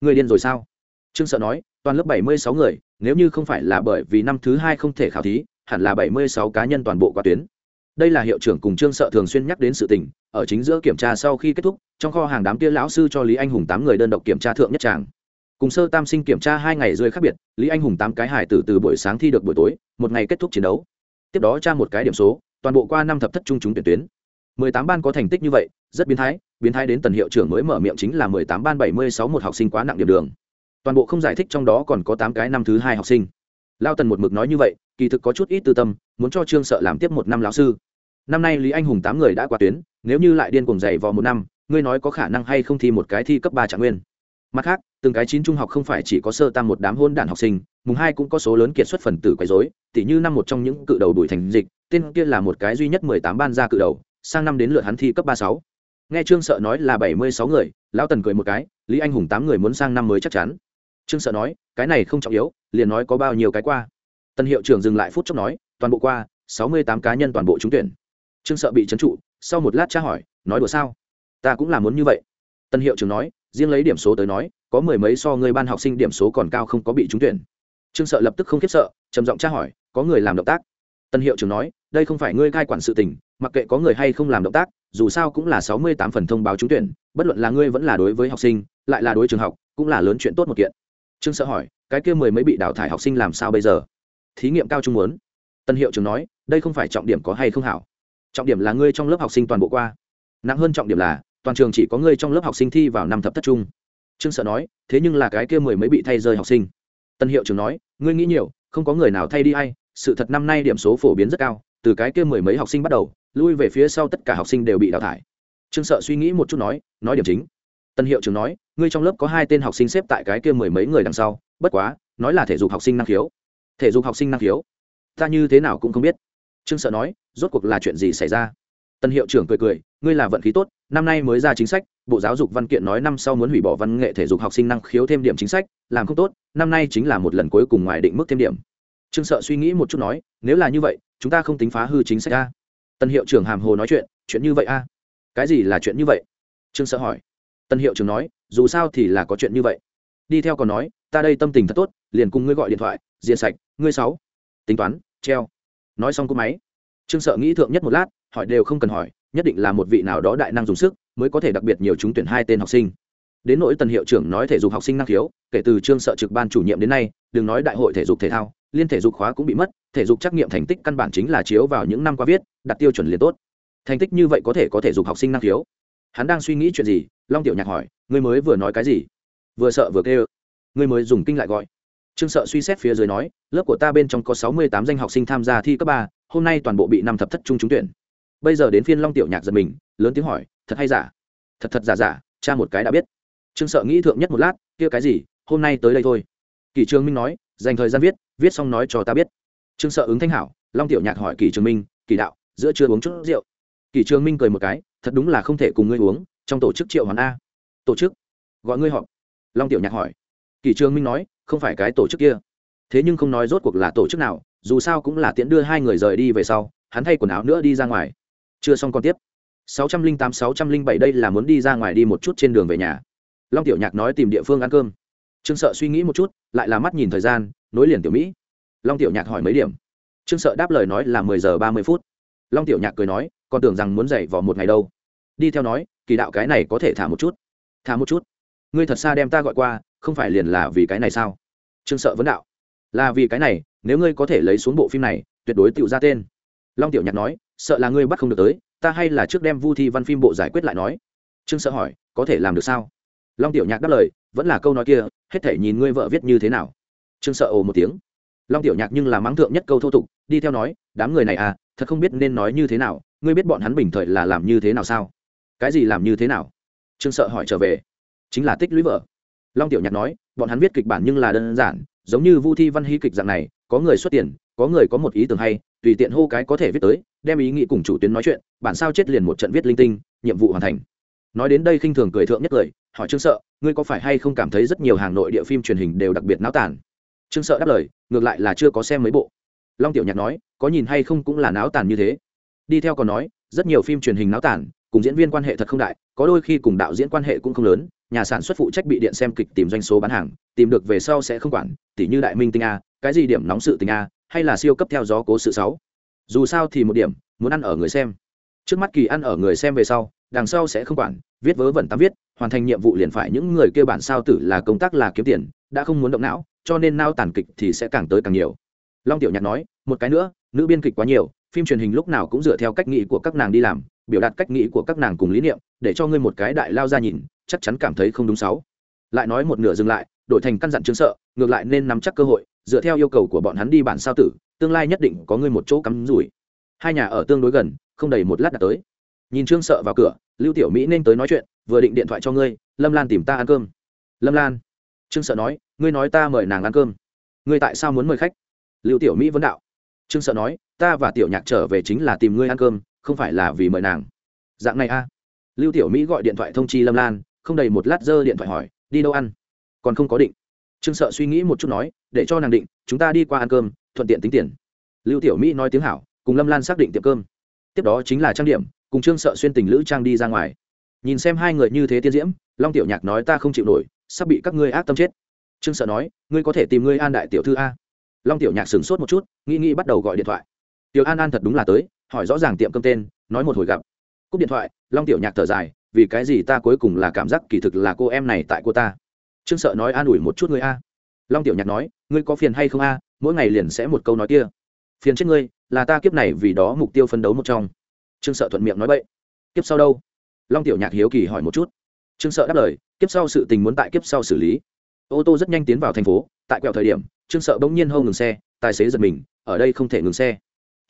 Ngươi điên rồi sao? Trương sợ nói toàn lớp bảy mươi sáu người nếu như không phải là bởi vì năm thứ hai không thể khảo thí hẳn là bảy mươi sáu cá nhân toàn bộ qua tuyến đây là hiệu trưởng cùng trương sợ thường xuyên nhắc đến sự tình, ở chính giữa kiểm tra sau khi kết thúc, trong kho hàng đám kia lão sư cho lý anh hùng tám người đơn độc kiểm tra thượng nhất tràng. Cùng sơ tam sinh kiểm tra hai ngày rơi khác biệt, lý anh hùng tám cái hải tử từ buổi sáng thi được buổi tối, một ngày kết thúc chiến đấu. Tiếp đó tra một cái điểm số, toàn bộ qua năm thập thất trung chúng tuyển tuyến. Mười tám ban có thành tích như vậy, rất biến thái biến thái đến tần hiệu trưởng mới mở miệng chính là mười tám ban bảy mươi sáu một học sinh quá nặng điểm đường. Toàn bộ không giải thích trong đó còn có tám cái năm thứ hai học sinh. Lao tần một mực nói như vậy kỳ thực có chút ít tư tâm, muốn cho trương sợ làm tiếp một năm lão sư. Năm nay lý anh hùng tám người đã qua tuyến, nếu như lại điên cuồng dày vò một năm, ngươi nói có khả năng hay không thi một cái thi cấp ba trạng nguyên? Mặt khác, từng cái chín trung học không phải chỉ có sơ tam một đám hôn đản học sinh, mùng hai cũng có số lớn kiệt xuất phần tử quấy dối tỉ như năm một trong những cự đầu đuổi thành dịch, tên kia là một cái duy nhất mười tám ban ra cự đầu, sang năm đến lượt hắn thi cấp ba sáu. Nghe trương sợ nói là bảy mươi sáu người, lão tần cười một cái, lý anh hùng tám người muốn sang năm mới chắc chắn. Trương sợ nói, cái này không trọng yếu, liền nói có bao nhiêu cái qua tân hiệu trưởng dừng lại phút chốc nói, toàn bộ qua, sáu mươi tám cá nhân toàn bộ trúng tuyển. Trương sợ bị trấn trụ, sau một lát tra hỏi, nói đùa sao? Ta cũng là muốn như vậy. Tân hiệu trưởng nói, riêng lấy điểm số tới nói, có mười mấy so người ban học sinh điểm số còn cao không có bị trúng tuyển. Trương sợ lập tức không khiếp sợ, trầm giọng tra hỏi, có người làm động tác? Tân hiệu trưởng nói, đây không phải ngươi cai quản sự tình, mặc kệ có người hay không làm động tác, dù sao cũng là sáu mươi tám phần thông báo trúng tuyển, bất luận là ngươi vẫn là đối với học sinh, lại là đối trường học, cũng là lớn chuyện tốt một kiện. Trương sợ hỏi, cái kia mười mấy bị đào thải học sinh làm sao bây giờ? Thí nghiệm cao trung muốn. Tân hiệu trưởng nói, đây không phải trọng điểm có hay không hảo. Trọng điểm là ngươi trong lớp học sinh toàn bộ qua. Nặng hơn trọng điểm là, toàn trường chỉ có ngươi trong lớp học sinh thi vào năm thập thất trung. Trương sợ nói, thế nhưng là cái kia mười mấy bị thay rơi học sinh. Tân hiệu trưởng nói, ngươi nghĩ nhiều, không có người nào thay đi hay sự thật năm nay điểm số phổ biến rất cao, từ cái kia mười mấy học sinh bắt đầu, lui về phía sau tất cả học sinh đều bị đào thải. Trương sợ suy nghĩ một chút nói nói điểm chính. Tân hiệu trưởng nói, ngươi trong lớp có hai tên học sinh xếp tại cái kia mười mấy người đằng sau, bất quá, nói là thể dục học sinh năng khiếu thể dục học sinh năng khiếu. Ta như thế nào cũng không biết. Trương sợ nói, rốt cuộc là chuyện gì xảy ra? Tân hiệu trưởng cười cười, ngươi là vận khí tốt, năm nay mới ra chính sách, bộ giáo dục văn kiện nói năm sau muốn hủy bỏ văn nghệ thể dục học sinh năng khiếu thêm điểm chính sách, làm không tốt, năm nay chính là một lần cuối cùng ngoài định mức thêm điểm. Trương sợ suy nghĩ một chút nói, nếu là như vậy, chúng ta không tính phá hư chính sách a. Tân hiệu trưởng hàm hồ nói chuyện chuyện như vậy a? Cái gì là chuyện như vậy? Trương sợ hỏi. Tân hiệu trưởng nói, dù sao thì là có chuyện như vậy. Đi theo còn nói, ta đây tâm tình thật tốt, liền cùng ngươi gọi điện thoại diện sạch, ngươi sáu. Tính toán, treo. Nói xong cô máy. Trương sợ nghĩ thượng nhất một lát, hỏi đều không cần hỏi, nhất định là một vị nào đó đại năng dùng sức, mới có thể đặc biệt nhiều chúng tuyển hai tên học sinh. Đến nỗi tần hiệu trưởng nói thể dục học sinh năng khiếu, kể từ trương sợ trực ban chủ nhiệm đến nay, đừng nói đại hội thể dục thể thao, liên thể dục khóa cũng bị mất, thể dục trắc nghiệm thành tích căn bản chính là chiếu vào những năm qua viết, đặt tiêu chuẩn liền tốt. Thành tích như vậy có thể có thể dục học sinh năng khiếu? Hắn đang suy nghĩ chuyện gì? Long tiểu nhạc hỏi, ngươi mới vừa nói cái gì? Vừa sợ vừa kêu, ngươi mới dùng kinh lại gọi trương sợ suy xét phía dưới nói, lớp của ta bên trong có sáu mươi tám danh học sinh tham gia thi cấp ba, hôm nay toàn bộ bị năm thập thất trung trúng tuyển. Bây giờ đến phiên long tiểu nhạc giật mình, lớn tiếng hỏi, thật hay giả? Thật thật giả giả, cha một cái đã biết. Trương sợ nghĩ thượng nhất một lát, kia cái gì, hôm nay tới đây thôi. Kỷ trường minh nói, dành thời gian viết viết xong nói cho ta biết. Trương sợ ứng thanh hảo, long tiểu nhạc hỏi kỷ trường minh, kỷ đạo, giữa chưa uống chút rượu. Kỷ trường minh cười một cái, thật đúng là không thể cùng ngươi uống, trong tổ chức triệu hoàn a. Tổ chức, gọi ngươi họp. Long tiểu nhạc hỏi Kỳ trường minh nói, không phải cái tổ chức kia. Thế nhưng không nói rốt cuộc là tổ chức nào, dù sao cũng là tiễn đưa hai người rời đi về sau, hắn thay quần áo nữa đi ra ngoài. Chưa xong còn tiếp. 608-607 đây là muốn đi ra ngoài đi một chút trên đường về nhà. Long tiểu nhạc nói tìm địa phương ăn cơm. Trương sợ suy nghĩ một chút, lại là mắt nhìn thời gian, nối liền tiểu mỹ. Long tiểu nhạc hỏi mấy điểm. Trương sợ đáp lời nói là mười giờ ba mươi phút. Long tiểu nhạc cười nói còn tưởng rằng muốn dậy vào một ngày đâu. Đi theo nói, kỳ đạo cái này có thể thả một chút. Thả một chút? Ngươi thật xa đem ta gọi qua, không phải liền là vì cái này sao? Trương sợ vấn đạo. Là vì cái này, nếu ngươi có thể lấy xuống bộ phim này, tuyệt đối tự ra tên. Long tiểu nhạc nói, sợ là ngươi bắt không được tới, ta hay là trước đem vu thi văn phim bộ giải quyết lại nói. Trương sợ hỏi, có thể làm được sao? Long tiểu nhạc đáp lời, vẫn là câu nói kia, hết thể nhìn ngươi vợ viết như thế nào. Trương sợ ồ một tiếng. Long tiểu nhạc nhưng là mắng thượng nhất câu thô tục, đi theo nói, đám người này à thật không biết nên nói như thế nào, ngươi biết bọn hắn bình thời là làm như thế nào sao? Cái gì làm như thế nào? Trương sợ hỏi trở về chính là tích lũy vợ long tiểu nhạc nói, bọn hắn viết kịch bản nhưng là đơn giản, giống như vu thi văn hy kịch dạng này, có người xuất tiền, có người có một ý tưởng hay, tùy tiện hô cái có thể viết tới, đem ý nghĩ cùng chủ tuyến nói chuyện, bản sao chết liền một trận viết linh tinh, nhiệm vụ hoàn thành. Nói đến đây khinh thường cười thượng nhất cười hỏi trương sợ, ngươi có phải hay không cảm thấy rất nhiều hàng nội địa phim truyền hình đều đặc biệt náo tàn? Trương sợ đáp lời, ngược lại là chưa có xem mấy bộ. Long tiểu nhạc nói, có nhìn hay không cũng là náo tàn như thế. Đi theo còn nói, rất nhiều phim truyền hình náo tàn cùng diễn viên quan hệ thật không đại, có đôi khi cùng đạo diễn quan hệ cũng không lớn, nhà sản xuất phụ trách bị điện xem kịch tìm doanh số bán hàng, tìm được về sau sẽ không quản, tỉ như đại minh tinh a, cái gì điểm nóng sự tình a, hay là siêu cấp theo gió cố sự sáu. Dù sao thì một điểm, muốn ăn ở người xem. Trước mắt kỳ ăn ở người xem về sau, đằng sau sẽ không quản, viết vớ vẩn tám viết, hoàn thành nhiệm vụ liền phải những người kêu bản sao tử là công tác là kiếm tiền, đã không muốn động não, cho nên nao tàn kịch thì sẽ càng tới càng nhiều. Long tiểu nhạc nói, một cái nữa, nữ biên kịch quá nhiều, phim truyền hình lúc nào cũng dựa theo cách nghĩ của các nàng đi làm biểu đạt cách nghĩ của các nàng cùng lý niệm, để cho ngươi một cái đại lao ra nhìn, chắc chắn cảm thấy không đúng sáu. Lại nói một nửa dừng lại, đổi thành căn dặn chứng sợ, ngược lại nên nắm chắc cơ hội, dựa theo yêu cầu của bọn hắn đi bản sao tử, tương lai nhất định có ngươi một chỗ cắm rủi. Hai nhà ở tương đối gần, không đầy một lát đã tới. Nhìn trương sợ vào cửa, lưu tiểu mỹ nên tới nói chuyện, vừa định điện thoại cho ngươi, lâm lan tìm ta ăn cơm. Lâm lan, trương sợ nói, ngươi nói ta mời nàng ăn cơm. Ngươi tại sao muốn mời khách? Lưu tiểu mỹ vấn đạo. Trương sợ nói, ta và tiểu nhạc trở về chính là tìm ngươi ăn cơm không phải là vì mời nàng. Dạng này a. Lưu tiểu mỹ gọi điện thoại thông chi lâm lan, không đầy một lát giơ điện thoại hỏi, đi đâu ăn? Còn không có định. Trương sợ suy nghĩ một chút nói, để cho nàng định, chúng ta đi qua ăn cơm, thuận tiện tính tiền. Lưu tiểu mỹ nói tiếng hảo, cùng lâm lan xác định tiệm cơm. Tiếp đó chính là trang điểm, cùng trương sợ xuyên tình lữ trang đi ra ngoài. Nhìn xem hai người như thế tiên diễm, long tiểu nhạc nói ta không chịu nổi, sắp bị các ngươi ác tâm chết. Trương sợ nói, ngươi có thể tìm ngươi an đại tiểu thư a? Long tiểu nhạc sửng sốt một chút, nghĩ nghĩ bắt đầu gọi điện thoại. Tiểu an an thật đúng là tới hỏi rõ ràng tiệm cơm tên, nói một hồi gặp. Cúp điện thoại, long tiểu nhạc thở dài, vì cái gì ta cuối cùng là cảm giác kỳ thực là cô em này tại cô ta. Trương sợ nói an ủi một chút ngươi a. Long tiểu nhạc nói, ngươi có phiền hay không a, mỗi ngày liền sẽ một câu nói kia. Phiền chết ngươi, là ta kiếp này vì đó mục tiêu phấn đấu một trong. Trương sợ thuận miệng nói vậy kiếp sau đâu? Long tiểu nhạc hiếu kỳ hỏi một chút. Trương sợ đáp lời, kiếp sau sự tình muốn tại kiếp sau xử lý. Ô tô rất nhanh tiến vào thành phố, tại quẹo thời điểm, trương sợ bỗng nhiên hâu ngừng xe, tài xế giật mình, ở đây không thể ngừng xe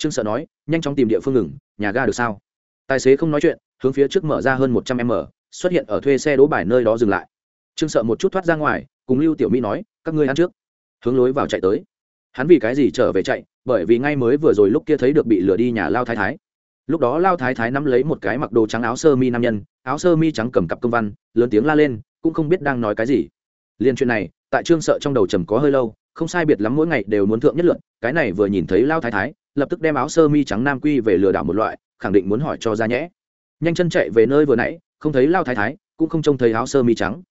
trương sợ nói, nhanh chóng tìm địa phương ngừng, nhà ga được sao? Tài xế không nói chuyện, hướng phía trước mở ra hơn một trăm m xuất hiện ở thuê xe đỗ bài nơi đó dừng lại. Trương sợ một chút thoát ra ngoài, cùng lưu tiểu mỹ nói, các ngươi ăn trước. Hướng lối vào chạy tới. Hắn vì cái gì trở về chạy? Bởi vì ngay mới vừa rồi lúc kia thấy được bị lừa đi nhà lao thái thái. Lúc đó lao thái thái nắm lấy một cái mặc đồ trắng áo sơ mi nam nhân, áo sơ mi trắng cầm cặp công văn, lớn tiếng la lên, cũng không biết đang nói cái gì. Liên chuyện này, tại trương sợ trong đầu trầm có hơi lâu, không sai biệt lắm mỗi ngày đều muốn thượng nhất luận cái này vừa nhìn thấy lao thái thái lập tức đem áo sơ mi trắng nam quy về lừa đảo một loại, khẳng định muốn hỏi cho ra nhẽ. Nhanh chân chạy về nơi vừa nãy, không thấy lao thái thái, cũng không trông thấy áo sơ mi trắng.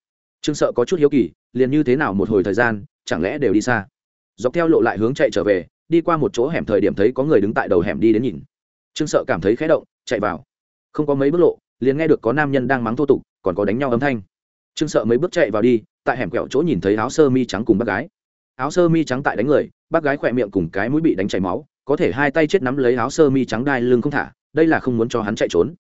Trương sợ có chút hiếu kỳ, liền như thế nào một hồi thời gian, chẳng lẽ đều đi xa? Dọc theo lộ lại hướng chạy trở về, đi qua một chỗ hẻm thời điểm thấy có người đứng tại đầu hẻm đi đến nhìn. Trương sợ cảm thấy khé động, chạy vào. Không có mấy bước lộ, liền nghe được có nam nhân đang mắng thô tục, còn có đánh nhau âm thanh. Trương sợ mấy bước chạy vào đi, tại hẻm quẹo chỗ nhìn thấy áo sơ mi trắng cùng bác gái. Áo sơ mi trắng tại đánh người, bác gái khỏe miệng cùng cái mũi bị đánh chảy máu có thể hai tay chết nắm lấy áo sơ mi trắng đai lưng không thả, đây là không muốn cho hắn chạy trốn.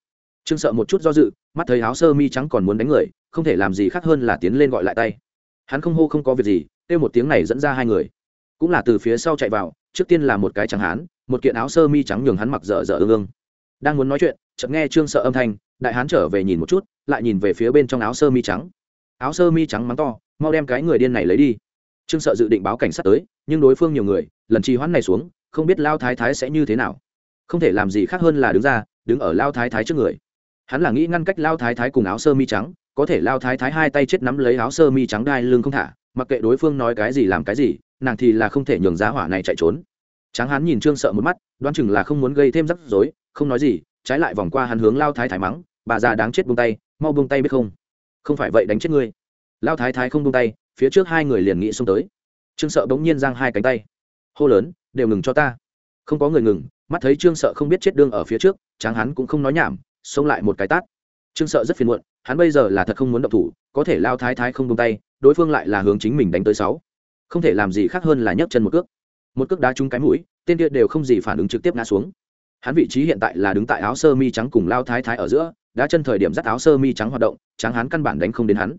Trương sợ một chút do dự, mắt thấy áo sơ mi trắng còn muốn đánh người, không thể làm gì khác hơn là tiến lên gọi lại tay. Hắn không hô không có việc gì, kêu một tiếng này dẫn ra hai người. Cũng là từ phía sau chạy vào, trước tiên là một cái trắng hán, một kiện áo sơ mi trắng nhường hắn mặc dở dở ương ương. Đang muốn nói chuyện, chợt nghe trương sợ âm thanh, đại hán trở về nhìn một chút, lại nhìn về phía bên trong áo sơ mi trắng. Áo sơ mi trắng mắng to, mau đem cái người điên này lấy đi. Trương sợ dự định báo cảnh sát tới, nhưng đối phương nhiều người, lần trì hoãn này xuống không biết lao thái thái sẽ như thế nào. Không thể làm gì khác hơn là đứng ra, đứng ở lao thái thái trước người. Hắn là nghĩ ngăn cách lao thái thái cùng áo sơ mi trắng, có thể lao thái thái hai tay chết nắm lấy áo sơ mi trắng đai lưng không thả, mặc kệ đối phương nói cái gì làm cái gì, nàng thì là không thể nhường giá hỏa này chạy trốn. Tráng hắn nhìn trương sợ một mắt, đoán chừng là không muốn gây thêm rắc rối, không nói gì, trái lại vòng qua hắn hướng lao thái thái mắng, bà già đáng chết buông tay, mau buông tay biết không? Không phải vậy đánh chết ngươi. Lao thái thái không buông tay, phía trước hai người liền nghĩ xông tới. Trương sợ bỗng nhiên giang hai cánh tay hô lớn, đều ngừng cho ta. Không có người ngừng, mắt thấy trương sợ không biết chết đương ở phía trước, tráng hắn cũng không nói nhảm, xông lại một cái tát. Trương sợ rất phiền muộn, hắn bây giờ là thật không muốn động thủ, có thể lao thái thái không buông tay, đối phương lại là hướng chính mình đánh tới sáu. Không thể làm gì khác hơn là nhấc chân một cước. Một cước đá trúng cái mũi, tên kia đều không gì phản ứng trực tiếp ngã xuống. Hắn vị trí hiện tại là đứng tại áo sơ mi trắng cùng lao thái thái ở giữa, đá chân thời điểm dắt áo sơ mi trắng hoạt động, tráng hắn căn bản đánh không đến hắn.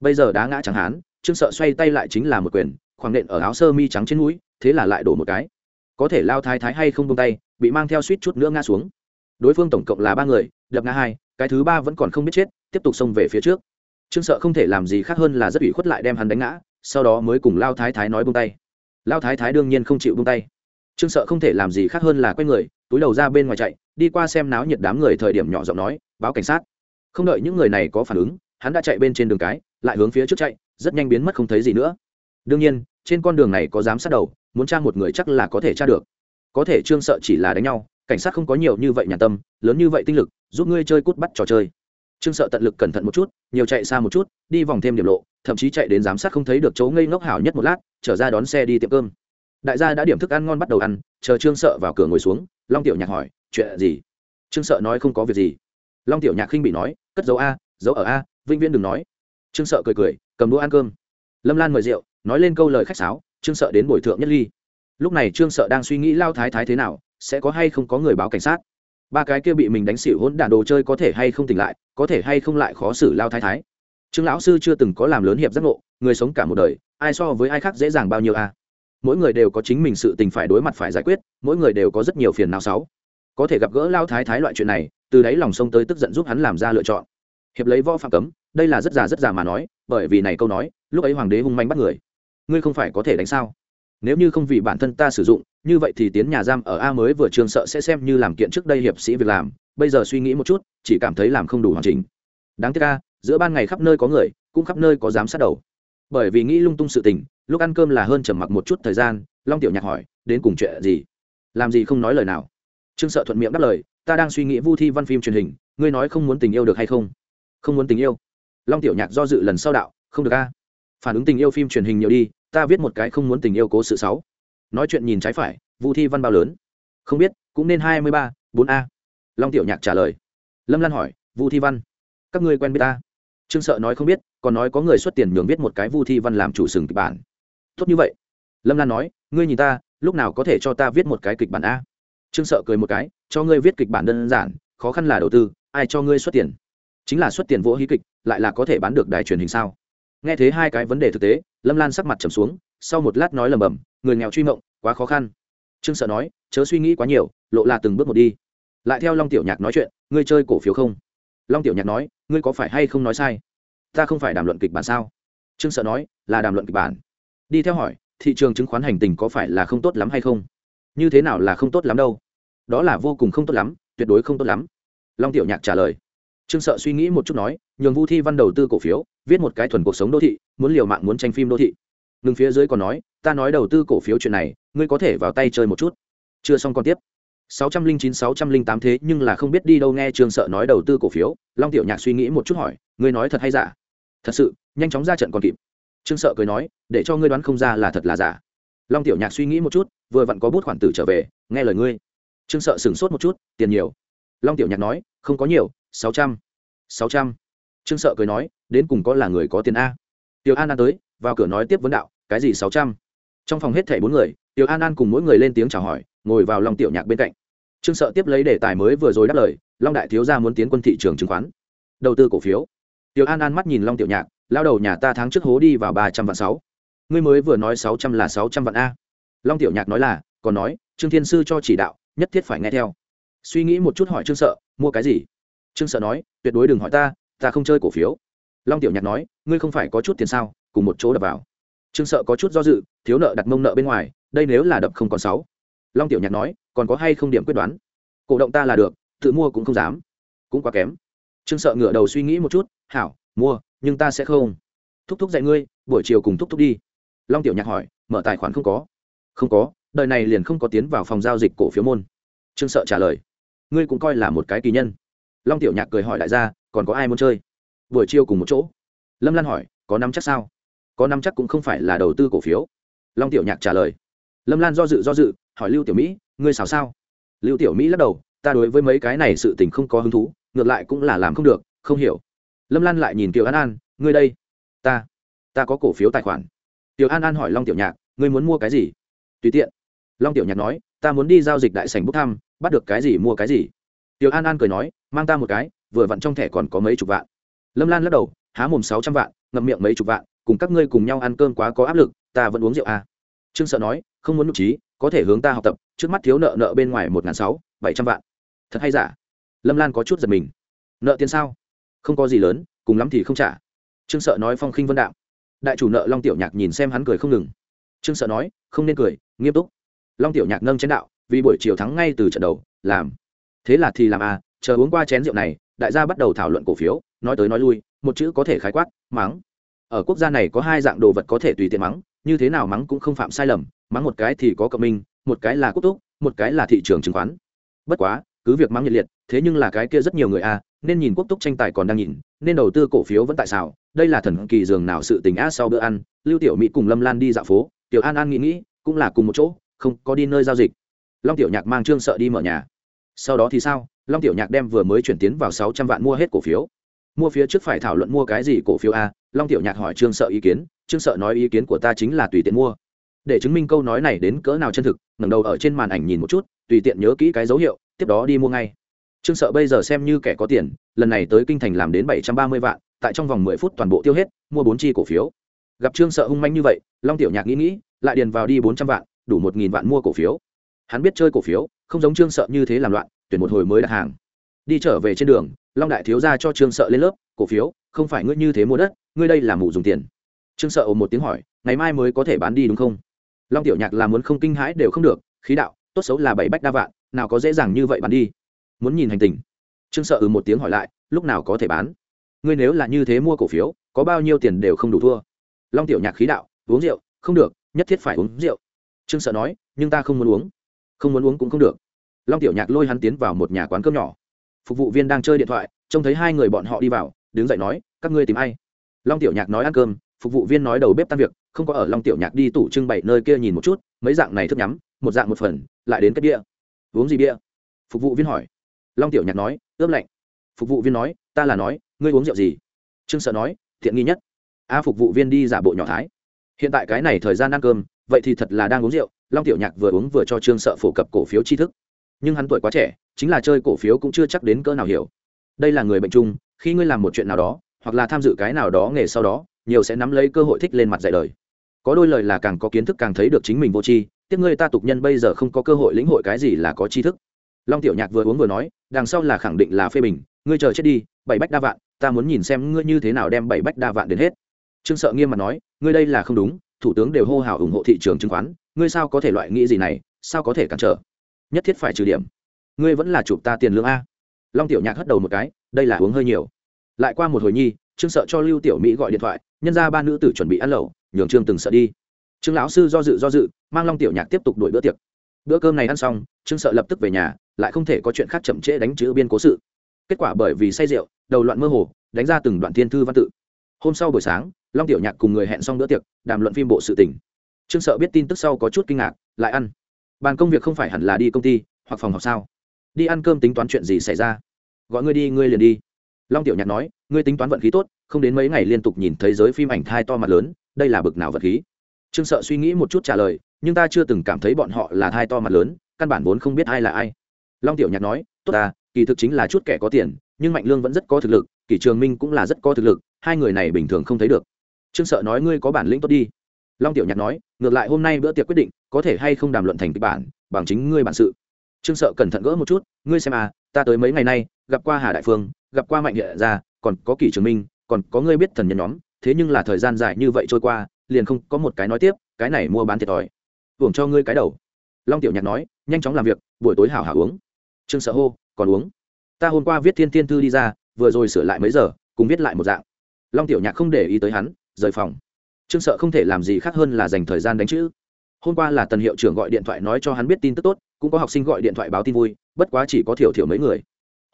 Bây giờ đá ngã tráng hắn, trương sợ xoay tay lại chính là một quyền khoảng nện ở áo sơ mi trắng trên mũi, thế là lại đổ một cái. Có thể lao thái thái hay không bông tay, bị mang theo suýt chút nữa ngã xuống. Đối phương tổng cộng là ba người, đập ngã hai, cái thứ ba vẫn còn không biết chết, tiếp tục xông về phía trước. Trương sợ không thể làm gì khác hơn là rất ủy khuất lại đem hắn đánh ngã, sau đó mới cùng lao thái thái nói bông tay. Lao thái thái đương nhiên không chịu bông tay. Trương sợ không thể làm gì khác hơn là quay người, túi đầu ra bên ngoài chạy, đi qua xem náo nhiệt đám người thời điểm nhỏ giọng nói, báo cảnh sát. Không đợi những người này có phản ứng, hắn đã chạy bên trên đường cái, lại hướng phía trước chạy, rất nhanh biến mất không thấy gì nữa đương nhiên, trên con đường này có giám sát đầu, muốn tra một người chắc là có thể tra được. Có thể trương sợ chỉ là đánh nhau, cảnh sát không có nhiều như vậy nhà tâm, lớn như vậy tinh lực, giúp ngươi chơi cút bắt trò chơi. Trương sợ tận lực cẩn thận một chút, nhiều chạy xa một chút, đi vòng thêm điểm lộ, thậm chí chạy đến giám sát không thấy được chỗ ngây ngốc hảo nhất một lát, trở ra đón xe đi tiệm cơm. Đại gia đã điểm thức ăn ngon bắt đầu ăn, chờ trương sợ vào cửa ngồi xuống, long tiểu nhạc hỏi, chuyện gì? Trương sợ nói, không có việc gì. Long tiểu nhạc khinh bị nói, cất dấu a, dấu ở a, vĩnh viễn đừng nói. Trương sợ cười cười, cầm đũa ăn cơm. Lâm lan mời rượu nói lên câu lời khách sáo, trương sợ đến bồi thượng nhất ly. Lúc này trương sợ đang suy nghĩ lao thái thái thế nào, sẽ có hay không có người báo cảnh sát. Ba cái kia bị mình đánh xỉu hỗn đản đồ chơi có thể hay không tỉnh lại, có thể hay không lại khó xử lao thái thái. Trương lão sư chưa từng có làm lớn hiệp giác ngộ, người sống cả một đời, ai so với ai khác dễ dàng bao nhiêu a. Mỗi người đều có chính mình sự tình phải đối mặt phải giải quyết, mỗi người đều có rất nhiều phiền nào sáu có thể gặp gỡ lao thái thái loại chuyện này, từ đáy lòng sông tới tức giận giúp hắn làm ra lựa chọn. Hiệp lấy võ phạm cấm, đây là rất già rất già mà nói, bởi vì này câu nói, lúc ấy hoàng đế hung manh bắt người ngươi không phải có thể đánh sao? Nếu như không vì bản thân ta sử dụng, như vậy thì tiến nhà giam ở a mới vừa trường sợ sẽ xem như làm kiện trước đây hiệp sĩ việc làm, bây giờ suy nghĩ một chút, chỉ cảm thấy làm không đủ hoàn chỉnh. Đáng tiếc a, giữa ban ngày khắp nơi có người, cũng khắp nơi có giám sát đầu. Bởi vì nghĩ lung tung sự tình, lúc ăn cơm là hơn trầm mặc một chút thời gian, long tiểu nhạc hỏi, đến cùng chuyện gì? Làm gì không nói lời nào? Trương sợ thuận miệng đáp lời, ta đang suy nghĩ vu thi văn phim truyền hình, ngươi nói không muốn tình yêu được hay không? Không muốn tình yêu. Long tiểu nhạc do dự lần sau đạo, không được a phản ứng tình yêu phim truyền hình nhiều đi, ta viết một cái không muốn tình yêu cố sự sáu. Nói chuyện nhìn trái phải, vu thi văn bao lớn. Không biết, cũng nên hai mươi ba, bốn a. Long tiểu nhạc trả lời. Lâm lan hỏi, vu thi văn, các ngươi quen biết ta? Trương sợ nói không biết, còn nói có người xuất tiền nhường viết một cái vu thi văn làm chủ sừng kịch bản. Tốt như vậy. Lâm lan nói, ngươi nhìn ta, lúc nào có thể cho ta viết một cái kịch bản a? Trương sợ cười một cái, cho ngươi viết kịch bản đơn giản, khó khăn là đầu tư, ai cho ngươi xuất tiền? Chính là xuất tiền vỗ hí kịch, lại là có thể bán được đài truyền hình sao? Nghe thấy hai cái vấn đề thực tế, lâm lan sắc mặt trầm xuống, sau một lát nói lầm bầm, người nghèo truy mộng, quá khó khăn. Trương sợ nói, chớ suy nghĩ quá nhiều, lộ là từng bước một đi. Lại theo long tiểu nhạc nói chuyện, ngươi chơi cổ phiếu không? Long tiểu nhạc nói, ngươi có phải hay không nói sai? Ta không phải đàm luận kịch bản sao? Trương sợ nói, là đàm luận kịch bản. Đi theo hỏi, thị trường chứng khoán hành tình có phải là không tốt lắm hay không? Như thế nào là không tốt lắm đâu? Đó là vô cùng không tốt lắm, tuyệt đối không tốt lắm. Long tiểu nhạc trả lời trương sợ suy nghĩ một chút nói nhường vu thi văn đầu tư cổ phiếu viết một cái thuần cuộc sống đô thị muốn liều mạng muốn tranh phim đô thị ngừng phía dưới còn nói ta nói đầu tư cổ phiếu chuyện này ngươi có thể vào tay chơi một chút chưa xong còn tiếp 609-608 thế nhưng là không biết đi đâu nghe Trương Sợ nói đầu tư cổ phiếu, Long Tiểu Nhạc suy nghĩ một chút hỏi, ngươi nói thật hay giả? Thật sự, nhanh chóng ra trận còn kịp. Trương Sợ cười nói, để cho ngươi đoán không ra là thật là giả. Long Tiểu Nhạc suy nghĩ một chút, vừa vặn có bút khoản tử trở về, nghe lời ngươi. Trương Sợ sửng sốt một chút, tiền nhiều. Long Tiểu Nhạc nói, không có nhiều, 600. 600. Trương Sợ cười nói, đến cùng có là người có tiền a. Tiểu An An tới, vào cửa nói tiếp vấn đạo, cái gì 600? Trong phòng hết thảy bốn người, Tiểu An An cùng mỗi người lên tiếng chào hỏi, ngồi vào Long Tiểu Nhạc bên cạnh trương sợ tiếp lấy đề tài mới vừa rồi đáp lời long đại thiếu gia muốn tiến quân thị trường chứng khoán đầu tư cổ phiếu tiểu an an mắt nhìn long tiểu nhạc lao đầu nhà ta tháng trước hố đi vào ba trăm vạn sáu ngươi mới vừa nói sáu trăm là sáu trăm vạn a long tiểu nhạc nói là còn nói trương thiên sư cho chỉ đạo nhất thiết phải nghe theo suy nghĩ một chút hỏi trương sợ mua cái gì trương sợ nói, tuyệt đối đừng hỏi ta ta không chơi cổ phiếu. Long tiểu nhạc nói, ngươi không phải có chút tiền sao, cùng một chỗ đập vào. Trương sợ có chút do dự, thiếu nợ đặt mông nợ bên ngoài, đây nếu là đập không còn sáu. Long tiểu nhạc nói, còn có hay không điểm quyết đoán? Cổ động ta là được, tự mua cũng không dám. Cũng quá kém. Trương sợ ngửa đầu suy nghĩ một chút, hảo, mua, nhưng ta sẽ không. Thúc thúc dạy ngươi, buổi chiều cùng thúc thúc đi. Long tiểu nhạc hỏi, mở tài khoản không có? Không có, đời này liền không có tiến vào phòng giao dịch cổ phiếu môn. Trương sợ trả lời, ngươi cũng coi là một cái kỳ nhân long tiểu nhạc cười hỏi đại gia, còn có ai muốn chơi? Buổi chiều cùng một chỗ. Lâm lan hỏi, có năm chắc sao? Có năm chắc cũng không phải là đầu tư cổ phiếu. Long tiểu nhạc trả lời. Lâm lan do dự do dự, hỏi lưu tiểu mỹ, ngươi xào sao? Lưu tiểu mỹ lắc đầu, ta đối với mấy cái này sự tình không có hứng thú, ngược lại cũng là làm không được, không hiểu. Lâm lan lại nhìn tiểu an an, ngươi đây, ta ta có cổ phiếu tài khoản. Tiểu an an hỏi long tiểu nhạc, ngươi muốn mua cái gì? Tùy tiện. Long tiểu nhạc nói, ta muốn đi giao dịch đại sảnh bốc thăm, bắt được cái gì mua cái gì tiểu an an cười nói, mang ta một cái, vừa vặn trong thẻ còn có mấy chục vạn. Lâm lan lắc đầu, há mồm sáu trăm vạn, ngậm miệng mấy chục vạn, cùng các ngươi cùng nhau ăn cơm quá có áp lực, ta vẫn uống rượu à. trương sợ nói, không muốn nụ trí, có thể hướng ta học tập, trước mắt thiếu nợ nợ bên ngoài một ngàn sáu, bảy trăm vạn. Thật hay giả? Lâm lan có chút giật mình. Nợ tiền sao? Không có gì lớn, cùng lắm thì không trả. Trương sợ nói phong khinh vân đạo. Đại chủ nợ long tiểu nhạc nhìn xem hắn cười không ngừng. Trương sợ nói, không nên cười, nghiêm túc. Long tiểu nhạc nâng chén đạo, vì buổi chiều thắng ngay từ trận đầu, làm thế là thì làm à chờ uống qua chén rượu này, đại gia bắt đầu thảo luận cổ phiếu, nói tới nói lui, một chữ có thể khái quát, mắng. Ở quốc gia này có hai dạng đồ vật có thể tùy tiện mắng, như thế nào mắng cũng không phạm sai lầm, mắng một cái thì có cộng minh, một cái là quốc túc, một cái là thị trường chứng khoán. Bất quá, cứ việc mắng nhiệt liệt, thế nhưng là cái kia rất nhiều người a nên nhìn quốc túc tranh tài còn đang nhìn, nên đầu tư cổ phiếu vẫn tại sao đây là thần kỳ dường nào sự tình á sau bữa ăn, lưu tiểu mỹ cùng lâm lan đi dạo phố, tiểu an an nghĩ nghĩ, cũng là cùng một chỗ, không có đi nơi giao dịch. Long tiểu nhạc mang trương sợ đi mở nhà sau đó thì sao? Long tiểu nhạc đem vừa mới chuyển tiến vào sáu trăm vạn mua hết cổ phiếu. Mua phía trước phải thảo luận mua cái gì cổ phiếu a? Long tiểu nhạc hỏi trương sợ ý kiến. Trương sợ nói ý kiến của ta chính là tùy tiện mua. Để chứng minh câu nói này đến cỡ nào chân thực, ngẩng đầu ở trên màn ảnh nhìn một chút, tùy tiện nhớ kỹ cái dấu hiệu, tiếp đó đi mua ngay. Trương sợ bây giờ xem như kẻ có tiền, lần này tới kinh thành làm đến bảy trăm ba mươi vạn, tại trong vòng mười phút toàn bộ tiêu hết, mua bốn chi cổ phiếu. Gặp trương sợ hung manh như vậy, long tiểu nhạc nghĩ nghĩ, lại điền vào đi bốn trăm vạn, đủ một nghìn vạn mua cổ phiếu. Hắn biết chơi cổ phiếu không giống trương sợ như thế làm loạn, tuyển một hồi mới đặt hàng. Đi trở về trên đường, long đại thiếu ra cho trương sợ lên lớp, cổ phiếu, không phải ngươi như thế mua đất, ngươi đây là mù dùng tiền. Trương sợ ồ một tiếng hỏi, ngày mai mới có thể bán đi đúng không? Long tiểu nhạc là muốn không kinh hãi đều không được, khí đạo, tốt xấu là bảy bách đa vạn, nào có dễ dàng như vậy bán đi. Muốn nhìn hành tình. Trương sợ ừ một tiếng hỏi lại, lúc nào có thể bán? Ngươi nếu là như thế mua cổ phiếu, có bao nhiêu tiền đều không đủ thua? Long tiểu nhạc khí đạo, uống rượu, không được, nhất thiết phải uống rượu. Trương sợ nói, nhưng ta không muốn uống không muốn uống cũng không được. Long tiểu nhạc lôi hắn tiến vào một nhà quán cơm nhỏ. Phục vụ viên đang chơi điện thoại, trông thấy hai người bọn họ đi vào, đứng dậy nói, các ngươi tìm ai? Long tiểu nhạc nói ăn cơm, phục vụ viên nói đầu bếp tan việc, không có ở long tiểu nhạc đi tủ trưng bày nơi kia nhìn một chút, mấy dạng này thức nhắm, một dạng một phần, lại đến cái bia. Uống gì bia? Phục vụ viên hỏi. Long tiểu nhạc nói, ướp lạnh. Phục vụ viên nói, ta là nói, ngươi uống rượu gì? Trương sợ nói thiện nghi nhất. A, phục vụ viên đi giả bộ nhỏ thái. Hiện tại cái này thời gian ăn cơm, vậy thì thật là đang uống rượu long tiểu nhạc vừa uống vừa cho trương sợ phổ cập cổ phiếu tri thức. Nhưng hắn tuổi quá trẻ, chính là chơi cổ phiếu cũng chưa chắc đến cỡ nào hiểu. Đây là người bệnh chung, khi ngươi làm một chuyện nào đó, hoặc là tham dự cái nào đó nghề sau đó, nhiều sẽ nắm lấy cơ hội thích lên mặt dạy đời. Có đôi lời là càng có kiến thức càng thấy được chính mình vô tri, tiếc ngươi ta tục nhân bây giờ không có cơ hội lĩnh hội cái gì là có tri thức. Long tiểu nhạc vừa uống vừa nói, đằng sau là khẳng định là phê bình, ngươi chờ chết đi, bảy bách đa vạn, ta muốn nhìn xem ngươi như thế nào đem bảy bách đa vạn đến hết. Trương sợ nghiêm mặt nói, ngươi đây là không đúng thủ tướng đều hô hào ủng hộ thị trường chứng khoán, ngươi sao có thể loại nghĩ gì này, sao có thể cản trở? Nhất thiết phải trừ điểm. Ngươi vẫn là chụp ta tiền lương a. Long tiểu nhạc hất đầu một cái, đây là uống hơi nhiều. Lại qua một hồi nhi, trương sợ cho lưu tiểu mỹ gọi điện thoại, nhân ra ba nữ tử chuẩn bị ăn lẩu, nhường trương từng sợ đi. Trương lão sư do dự do dự, mang long tiểu nhạc tiếp tục đuổi bữa tiệc. Bữa cơm này ăn xong, trương sợ lập tức về nhà, lại không thể có chuyện khác chậm trễ đánh chữ biên cố sự. Kết quả bởi vì say rượu, đầu loạn mơ hồ, đánh ra từng đoạn thiên thư văn tự hôm sau buổi sáng, long tiểu nhạc cùng người hẹn xong bữa tiệc, đàm luận phim bộ sự tỉnh trương sợ biết tin tức sau có chút kinh ngạc, lại ăn. Bàn công việc không phải hẳn là đi công ty, hoặc phòng học sao? Đi ăn cơm tính toán chuyện gì xảy ra? Gọi ngươi đi, ngươi liền đi. Long tiểu nhạc nói, ngươi tính toán vận khí tốt, không đến mấy ngày liên tục nhìn thấy giới phim ảnh thai to mặt lớn, đây là bực nào vật khí? Trương sợ suy nghĩ một chút trả lời, nhưng ta chưa từng cảm thấy bọn họ là thai to mặt lớn, căn bản vốn không biết ai là ai. Long tiểu nhạc nói, tốt ta, kỳ thực chính là chút kẻ có tiền, nhưng mạnh lương vẫn rất có thực lực, kỷ trường minh cũng là rất có thực lực hai người này bình thường không thấy được. Trương sợ nói ngươi có bản lĩnh tốt đi. Long tiểu nhạc nói ngược lại hôm nay bữa tiệc quyết định có thể hay không đàm luận thành kịch bản bằng chính ngươi bản sự. Trương sợ cẩn thận gỡ một chút ngươi xem à ta tới mấy ngày nay gặp qua hà đại phương gặp qua mạnh địa gia, còn có kỷ trường minh còn có ngươi biết thần nhân nhóm thế nhưng là thời gian dài như vậy trôi qua liền không có một cái nói tiếp cái này mua bán thiệt thòi. Hưởng cho ngươi cái đầu. Long tiểu nhạc nói nhanh chóng làm việc buổi tối hảo hảo uống. Trương sợ hô còn uống? Ta hôm qua viết thiên thiên thư đi ra vừa rồi sửa lại mấy giờ cùng viết lại một dạng long tiểu nhạc không để ý tới hắn, rời phòng. Trương sợ không thể làm gì khác hơn là dành thời gian đánh chữ. Hôm qua là tần hiệu trưởng gọi điện thoại nói cho hắn biết tin tức tốt, cũng có học sinh gọi điện thoại báo tin vui, bất quá chỉ có thiểu thiểu mấy người.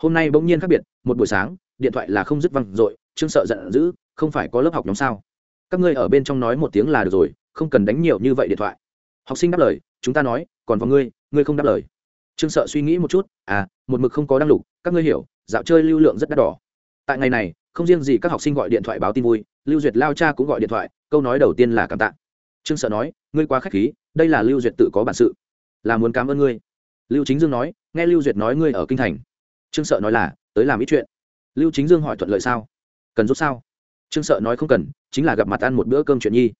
Hôm nay bỗng nhiên khác biệt, một buổi sáng, điện thoại là không dứt văng r ộ i trương sợ giận dữ, không phải có lớp học nhóm sao? Các ngươi ở bên trong nói một tiếng là được rồi, không cần đánh nhiều như vậy điện thoại. Học sinh đáp lời, chúng ta nói, còn vào ngươi ngươi không đáp lời. Trương sợ suy nghĩ một chút à một mực không có đăng lục, các ngươi hiểu, dạo chơi lưu lượng rất đắt đỏ. Tại ngày này không riêng gì các học sinh gọi điện thoại báo tin vui, lưu duyệt lao cha cũng gọi điện thoại, câu nói đầu tiên là cảm tạ. Trương sợ nói, ngươi quá k h á c h khí, đây là lưu duyệt tự có bản sự. Là muốn cảm ơn ngươi. Lưu chính dương nói, nghe lưu duyệt nói ngươi ở kinh thành. Trương sợ nói là, tới làm ít chuyện. Lưu chính dương hỏi thuận lợi sao? Cần rút sao? Trương sợ nói không cần, chính là gặp mặt ăn một bữa cơm chuyện nhi.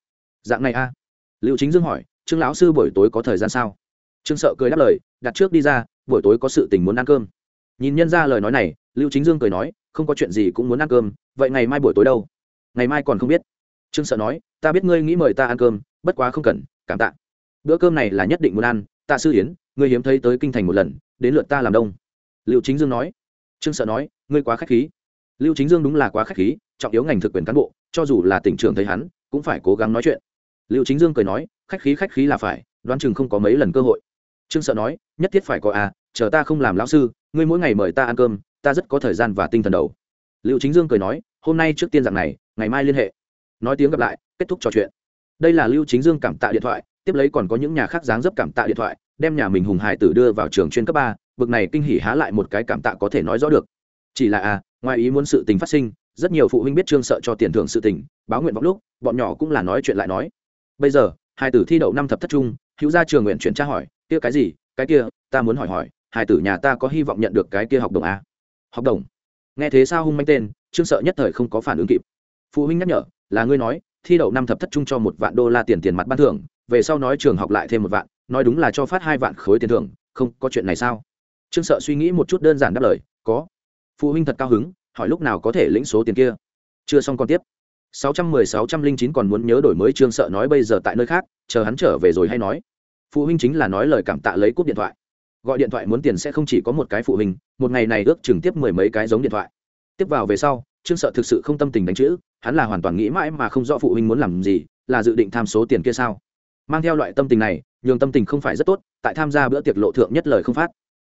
Dạng này a? Lưu chính dương hỏi, trương lão sư buổi tối có thời gian sao? Trương sợ cười đáp lời, đặt trước đi ra, buổi tối có sự tình muốn ăn cơm. Nhìn nhân ra lời nói này, lưu chính dương cười nói không có chuyện gì cũng muốn ăn cơm, vậy ngày mai buổi tối đâu? Ngày mai còn không biết. Trương sợ nói, ta biết ngươi nghĩ mời ta ăn cơm, bất quá không cần, cảm tạ. Bữa cơm này là nhất định muốn ăn, tạ sư yến, ngươi hiếm thấy tới kinh thành một lần, đến lượt ta làm đông. Liệu chính dương nói. Trương sợ nói, ngươi quá k h á c h khí. Lưu chính dương đúng là quá k h á c h khí, trọng yếu ngành thực quyền cán bộ, cho dù là tỉnh trưởng thấy hắn, cũng phải cố gắng nói chuyện. Lưu chính dương cười nói, khách khí khách khí là phải, đoán chừng không có mấy lần cơ hội. Trương sợ nói, nhất thiết phải có à chờ ta không làm lão sư, ngươi mỗi ngày mời ta ăn cơm ta rất có thời gian và tinh thần đầu. Lưu chính dương cười nói, hôm nay trước tiên dạng này, ngày mai liên hệ. Nói tiếng gặp lại, kết thúc trò chuyện. Đây là lưu chính dương cảm tạ điện thoại, tiếp lấy còn có những nhà khác dáng dấp cảm tạ điện thoại, đem nhà mình hùng hải tử đưa vào trường chuyên cấp ba, bực này kinh hỉ há lại một cái cảm tạ có thể nói rõ được. Chỉ là à ngoài ý muốn sự tình phát sinh, rất nhiều phụ huynh biết trương sợ cho tiền thưởng sự tình, báo nguyện vọng lúc, bọn nhỏ cũng là nói chuyện lại nói. Bây giờ hải tử thi đậu năm thập thất trung, hữu ra trường nguyện chuyển tra hỏi, kia cái gì? Cái kia, ta muốn hỏi hỏi hải tử nhà ta có hy vọng nhận được cái kia học đồng a? Học đồng. Nghe thế sao hung manh tên, trương sợ nhất thời không có phản ứng kịp. Phụ huynh nhắc nhở, là ngươi nói, thi đậu năm thập thất trung cho một vạn đô la tiền tiền mặt ban thưởng, về sau nói trường học lại thêm một vạn, nói đúng là cho phát hai vạn khối tiền thưởng, không có chuyện này sao? Trương sợ suy nghĩ một chút đơn giản đáp lời, có. Phụ huynh thật cao hứng, hỏi lúc nào có thể lĩnh số tiền kia. Chưa xong còn tiếp. 610-609 còn muốn nhớ đổi mới trương sợ nói bây giờ tại nơi khác, chờ hắn trở về rồi hay nói. Phụ huynh chính là nói lời cảm tạ lấy cúp điện thoại gọi điện thoại muốn tiền sẽ không chỉ có một cái phụ huynh, một ngày này ước chừng tiếp mười mấy cái giống điện thoại. Tiếp vào về sau, trương sợ thực sự không tâm tình đánh chữ, hắn là hoàn toàn nghĩ mãi mà không rõ phụ huynh muốn làm gì, là dự định tham số tiền kia sao. Mang theo loại tâm tình này, nhường tâm tình không phải rất tốt, tại tham gia bữa tiệc lộ thượng nhất lời không phát.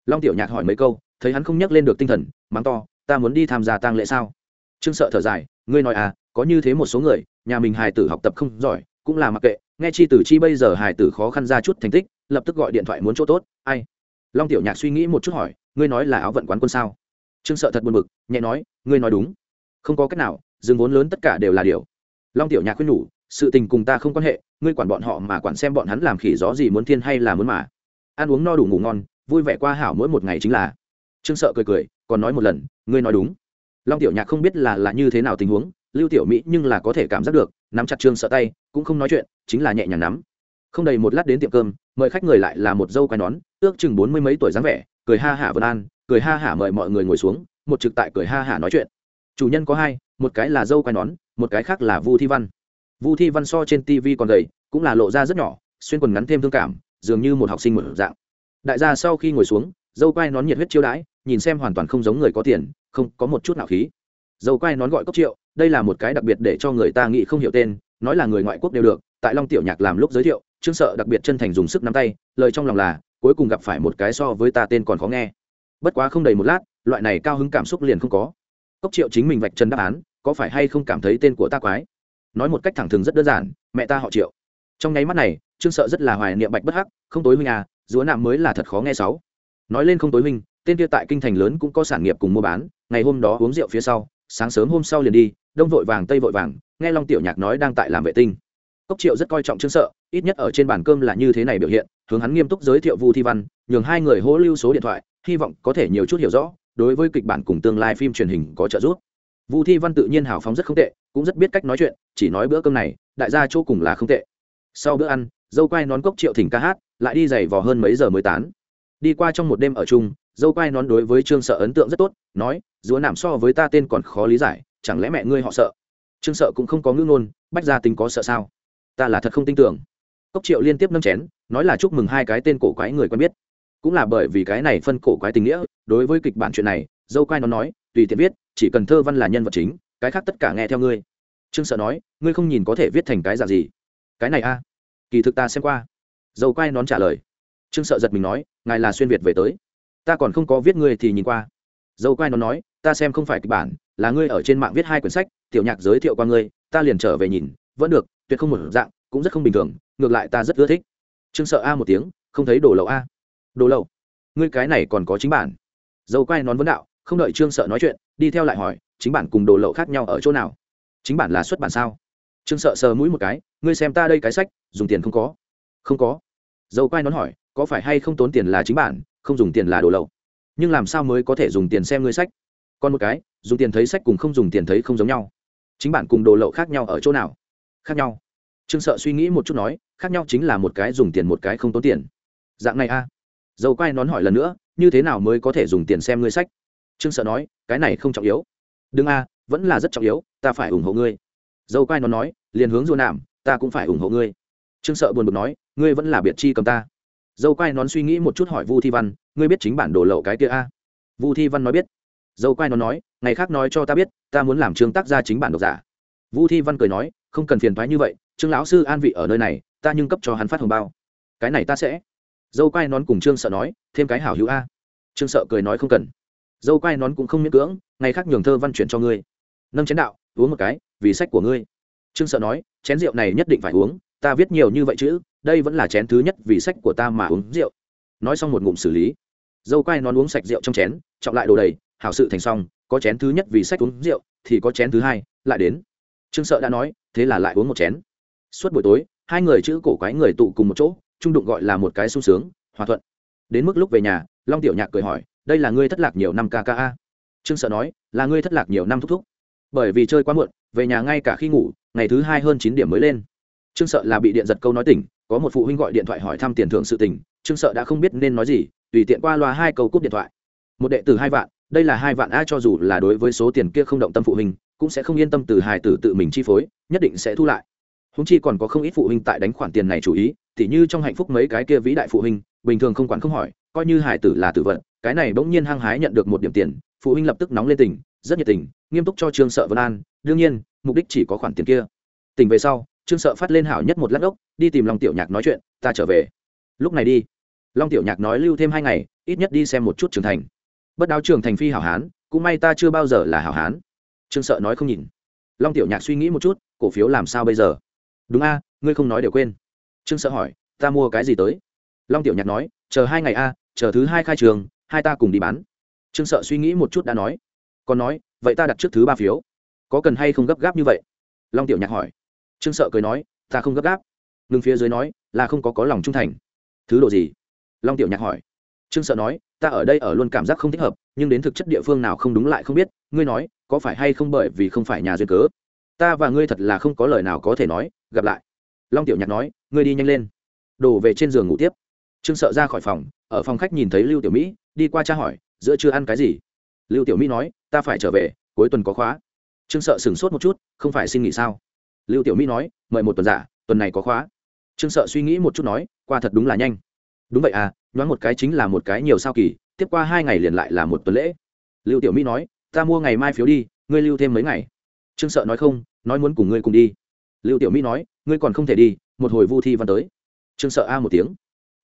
Long tiểu nhạc hỏi mấy câu, thấy hắn không nhắc lên được tinh thần, mắng to, ta muốn đi tham gia tang lễ sao? Trương sợ thở dài, ngươi nói à có như thế một số người, nhà mình hài tử học tập không giỏi, cũng là mặc kệ, nghe chi tử chi bây giờ hài tử khó khăn ra chút thành tích, lập tức gọi điện thoại muốn chỗ tốt, ai? Long tiểu nhạc suy nghĩ một chút hỏi, ngươi nói là áo vận quán quân sao? Trương sợ thật buồn bực, nhẹ nói, ngươi nói đúng. Không có cách nào dừng vốn lớn tất cả đều là điều. Long tiểu nhạc khuyên nhủ, sự tình cùng ta không quan hệ, ngươi quản bọn họ mà quản xem bọn hắn làm khỉ gió gì muốn thiên hay là muốn mà. Ăn uống no đủ ngủ ngon, vui vẻ qua hảo mỗi một ngày chính là. Trương sợ cười cười, còn nói một lần, ngươi nói đúng. Long tiểu nhạc không biết là là như thế nào tình huống, lưu tiểu mỹ nhưng là có thể cảm giác được, nắm chặt trương sợ tay, cũng không nói chuyện, chính là nhẹ nhàng nắm. Không đầy một lát đến tiệm cơm mời khách người lại là một dâu quai nón, ước chừng bốn mươi mấy tuổi dáng vẻ, cười ha hả vân an, cười ha hả mời mọi người ngồi xuống, một trực tại cười ha hả nói chuyện. Chủ nhân có hai, một cái là dâu quai nón, một cái khác là vu thi văn. Vu thi văn so trên tv còn gầy, cũng là lộ ra rất nhỏ, xuyên quần ngắn thêm thương cảm, dường như một học sinh một dạng. Đại gia sau khi ngồi xuống, dâu quai nón nhiệt huyết chiêu đãi, nhìn xem hoàn toàn không giống người có tiền, không có một chút nào khí. Dâu quai nón gọi cốc triệu, đây là một cái đặc biệt để cho người ta nghĩ không hiểu tên, nói là người ngoại quốc đều được, tại long tiểu nhạc làm lúc giới thiệu trương sợ đặc biệt chân thành dùng sức nắm tay, lời trong lòng là, cuối cùng gặp phải một cái so với ta tên còn khó nghe. Bất quá không đầy một lát, loại này cao hứng cảm xúc liền không có. Cốc triệu chính mình vạch chân đáp án, có phải hay không cảm thấy tên của ta quái? Nói một cách thẳng thừng rất đơn giản, mẹ ta họ triệu. Trong nháy mắt này, trương sợ rất là hoài niệm bạch bất hắc, không tối huynh à dúa nạm mới là thật khó nghe sáu. Nói lên không tối huynh, tên kia tại kinh thành lớn cũng có sản nghiệp cùng mua bán, ngày hôm đó uống rượu phía sau, sáng sớm hôm sau liền đi, đông vội vàng, tây vội vàng, nghe long tiểu nhạc nói đang tại làm vệ tinh. Cốc triệu rất coi trọng trương sợ ít nhất ở trên bàn cơm là như thế này biểu hiện, hướng hắn nghiêm túc giới thiệu vu thi văn, nhường hai người hỗ lưu số điện thoại, hy vọng có thể nhiều chút hiểu rõ, đối với kịch bản cùng tương lai phim truyền hình có trợ giúp. Vu thi văn tự nhiên hào phóng rất không tệ, cũng rất biết cách nói chuyện, chỉ nói bữa cơm này, đại gia chỗ cùng là không tệ. Sau bữa ăn, dâu quai nón cốc triệu thỉnh ca hát, lại đi giày vò hơn mấy giờ mới tán. Đi qua trong một đêm ở chung, dâu quai nón đối với trương sợ ấn tượng rất tốt, nói, dúa nảm so với ta tên còn khó lý giải, chẳng lẽ mẹ ngươi họ sợ? Trương sợ cũng không có ngữ ngôn, bách gia tính có sợ sao? Ta là thật không tin tưởng cốc triệu liên tiếp nâng chén, nói là chúc mừng hai cái tên cổ quái người quen biết. Cũng là bởi vì cái này phân cổ quái tình nghĩa, đối với kịch bản chuyện này, dâu quai nó nói, tùy tiện viết, chỉ cần thơ văn là nhân vật chính, cái khác tất cả nghe theo ngươi. Trương sợ nói, ngươi không nhìn có thể viết thành cái dạng gì? Cái này a, kỳ thực ta xem qua. Dâu quai nón trả lời. Trương sợ giật mình nói, ngài là xuyên việt về tới. Ta còn không có viết ngươi thì nhìn qua. Dâu quai nón nói, ta xem không phải kịch bản, là ngươi ở trên mạng viết hai quyển sách, tiểu nhạc giới thiệu qua ngươi, ta liền trở về nhìn, vẫn được, tuyệt không một dạng, cũng rất không bình thường ngược lại ta rất ưa thích. Trương sợ a một tiếng, không thấy đồ lậu a. Đồ lậu? Ngươi cái này còn có chính bản. Dâu quai nón vấn đạo, không đợi trương sợ nói chuyện, đi theo lại hỏi, chính bản cùng đồ lậu khác nhau ở chỗ nào? Chính bản là xuất bản sao? Trương sợ sờ mũi một cái, ngươi xem ta đây cái sách, dùng tiền không có. Không có. Dâu quai nón hỏi, có phải hay không tốn tiền là chính bản, không dùng tiền là đồ lậu? Nhưng làm sao mới có thể dùng tiền xem ngươi sách? Còn một cái, dùng tiền thấy sách cùng không dùng tiền thấy không giống nhau. Chính bản cùng đồ lậu khác nhau ở chỗ nào? Khác nhau. Trương sợ suy nghĩ một chút nói khác nhau chính là một cái dùng tiền một cái không tốn tiền. Dạng này a. À? dầu quay nón hỏi lần nữa, như thế nào mới có thể dùng tiền xem ngươi sách? Trương sợ nói, cái này không trọng yếu. Đừng a, vẫn là rất trọng yếu, ta phải ủng hộ ngươi. Dầu quay nón nói, liền hướng dồn nảm ta cũng phải ủng hộ ngươi. Trương sợ buồn bực nói, ngươi vẫn là biệt chi cầm ta. Dâu quay nón suy nghĩ một chút hỏi vu thi văn, ngươi biết chính bản đồ lậu cái kia a? Vu thi văn nói biết. Dâu quai nón nói, ngày khác nói cho ta biết, ta muốn làm trương tác gia chính bản độc giả. Vu thi văn cười nói, không cần phiền thoái như vậy, trương lão sư an vị ở nơi này ta nhưng cấp cho hắn phát hồng bao. Cái này ta sẽ. Dâu quai nón cùng trương sợ nói, thêm cái hảo hữu a. Trương sợ cười nói không cần. Dâu quai nón cũng không miễn cưỡng, ngày khác nhường thơ văn chuyển cho ngươi. Nâng chén đạo, uống một cái, vì sách của ngươi. Trương sợ nói, chén rượu này nhất định phải uống, ta viết nhiều như vậy chứ đây vẫn là chén thứ nhất vì sách của ta mà uống rượu. Nói xong một ngụm xử lý. Dâu quai nón uống sạch rượu trong chén, trọng lại đồ đầy, hảo sự thành xong, có chén thứ nhất vì sách uống rượu, thì có chén thứ hai, lại đến. Trương sợ đã nói, thế là lại uống một chén. Suốt buổi tối hai người chữ cổ quái người tụ cùng một chỗ, trung đụng gọi là một cái sung sướng, hòa thuận. Đến mức lúc về nhà, long tiểu nhạc cười hỏi, đây là ngươi thất lạc nhiều năm kka trương sợ nói, là ngươi thất lạc nhiều năm thúc thúc. Bởi vì chơi quá muộn, về nhà ngay cả khi ngủ, ngày thứ hai hơn chín điểm mới lên. Trương sợ là bị điện giật câu nói tỉnh, có một phụ huynh gọi điện thoại hỏi thăm tiền thưởng sự tình, trương sợ đã không biết nên nói gì, tùy tiện qua loa hai câu cúp điện thoại. Một đệ tử hai vạn, đây là hai vạn a cho dù là đối với số tiền kia không động tâm phụ huynh, cũng sẽ không yên tâm từ hài tử tự mình chi phối, nhất định sẽ thu lại húng chi còn có không ít phụ huynh tại đánh khoản tiền này chủ ý thì như trong hạnh phúc mấy cái kia vĩ đại phụ huynh, bình thường không quản không hỏi, coi như hải tử là tử vận, cái này bỗng nhiên hăng hái nhận được một điểm tiền, phụ huynh lập tức nóng lên tỉnh rất nhiệt tình, nghiêm túc cho trương sợ vân an, đương nhiên, mục đích chỉ có khoản tiền kia. Tỉnh về sau, trương sợ phát lên hảo nhất một lát ốc, đi tìm long tiểu nhạc nói chuyện, ta trở về. Lúc này đi. Long tiểu nhạc nói lưu thêm hai ngày, ít nhất đi xem một chút trưởng thành. Bất đáo trường thành phi hảo hán, cũng may ta chưa bao giờ là hảo hán. Trương sợ nói không nhìn. Long tiểu nhạc suy nghĩ một chút, cổ phiếu làm sao bây giờ? Đúng a, ngươi không nói đều quên. Trương sợ hỏi, ta mua cái gì tới? Long tiểu nhạc nói, chờ hai ngày a, chờ thứ hai khai trường, hai ta cùng đi bán. Trương sợ suy nghĩ một chút đã nói, còn nói, vậy ta đặt trước thứ ba phiếu. Có cần hay không gấp gáp như vậy? Long tiểu nhạc hỏi. Trương sợ cười nói, ta không gấp gáp. Ngừng phía dưới nói, là không có có lòng trung thành. Thứ độ gì? Long tiểu nhạc hỏi. Trương sợ nói, ta ở đây ở luôn cảm giác không thích hợp, nhưng đến thực chất địa phương nào không đúng lại không biết. Ngươi nói, có phải hay không bởi vì không phải nhà duyên cớ? Ta và ngươi thật là không có lời nào có thể nói gặp lại. Long tiểu nhạc nói, ngươi đi nhanh lên. Đổ về trên giường ngủ tiếp. Trương sợ ra khỏi phòng, ở phòng khách nhìn thấy lưu tiểu mỹ, đi qua tra hỏi, giữa chưa ăn cái gì? Lưu tiểu mỹ nói, ta phải trở về, cuối tuần có khóa. Trương sợ sửng sốt một chút, không phải xin nghỉ sao? Lưu tiểu mỹ nói, mời một tuần giả, tuần này có khóa. Trương sợ suy nghĩ một chút nói, qua thật đúng là nhanh. Đúng vậy à nhoáng một cái chính là một cái nhiều sao kỳ, tiếp qua hai ngày liền lại là một tuần lễ. Lưu tiểu mỹ nói, ta mua ngày mai phiếu đi, ngươi lưu thêm mấy ngày. Trương sợ nói không, nói muốn cùng ngươi cùng đi lưu tiểu mỹ nói, ngươi còn không thể đi, một hồi vu thi văn tới. Trương sợ a một tiếng.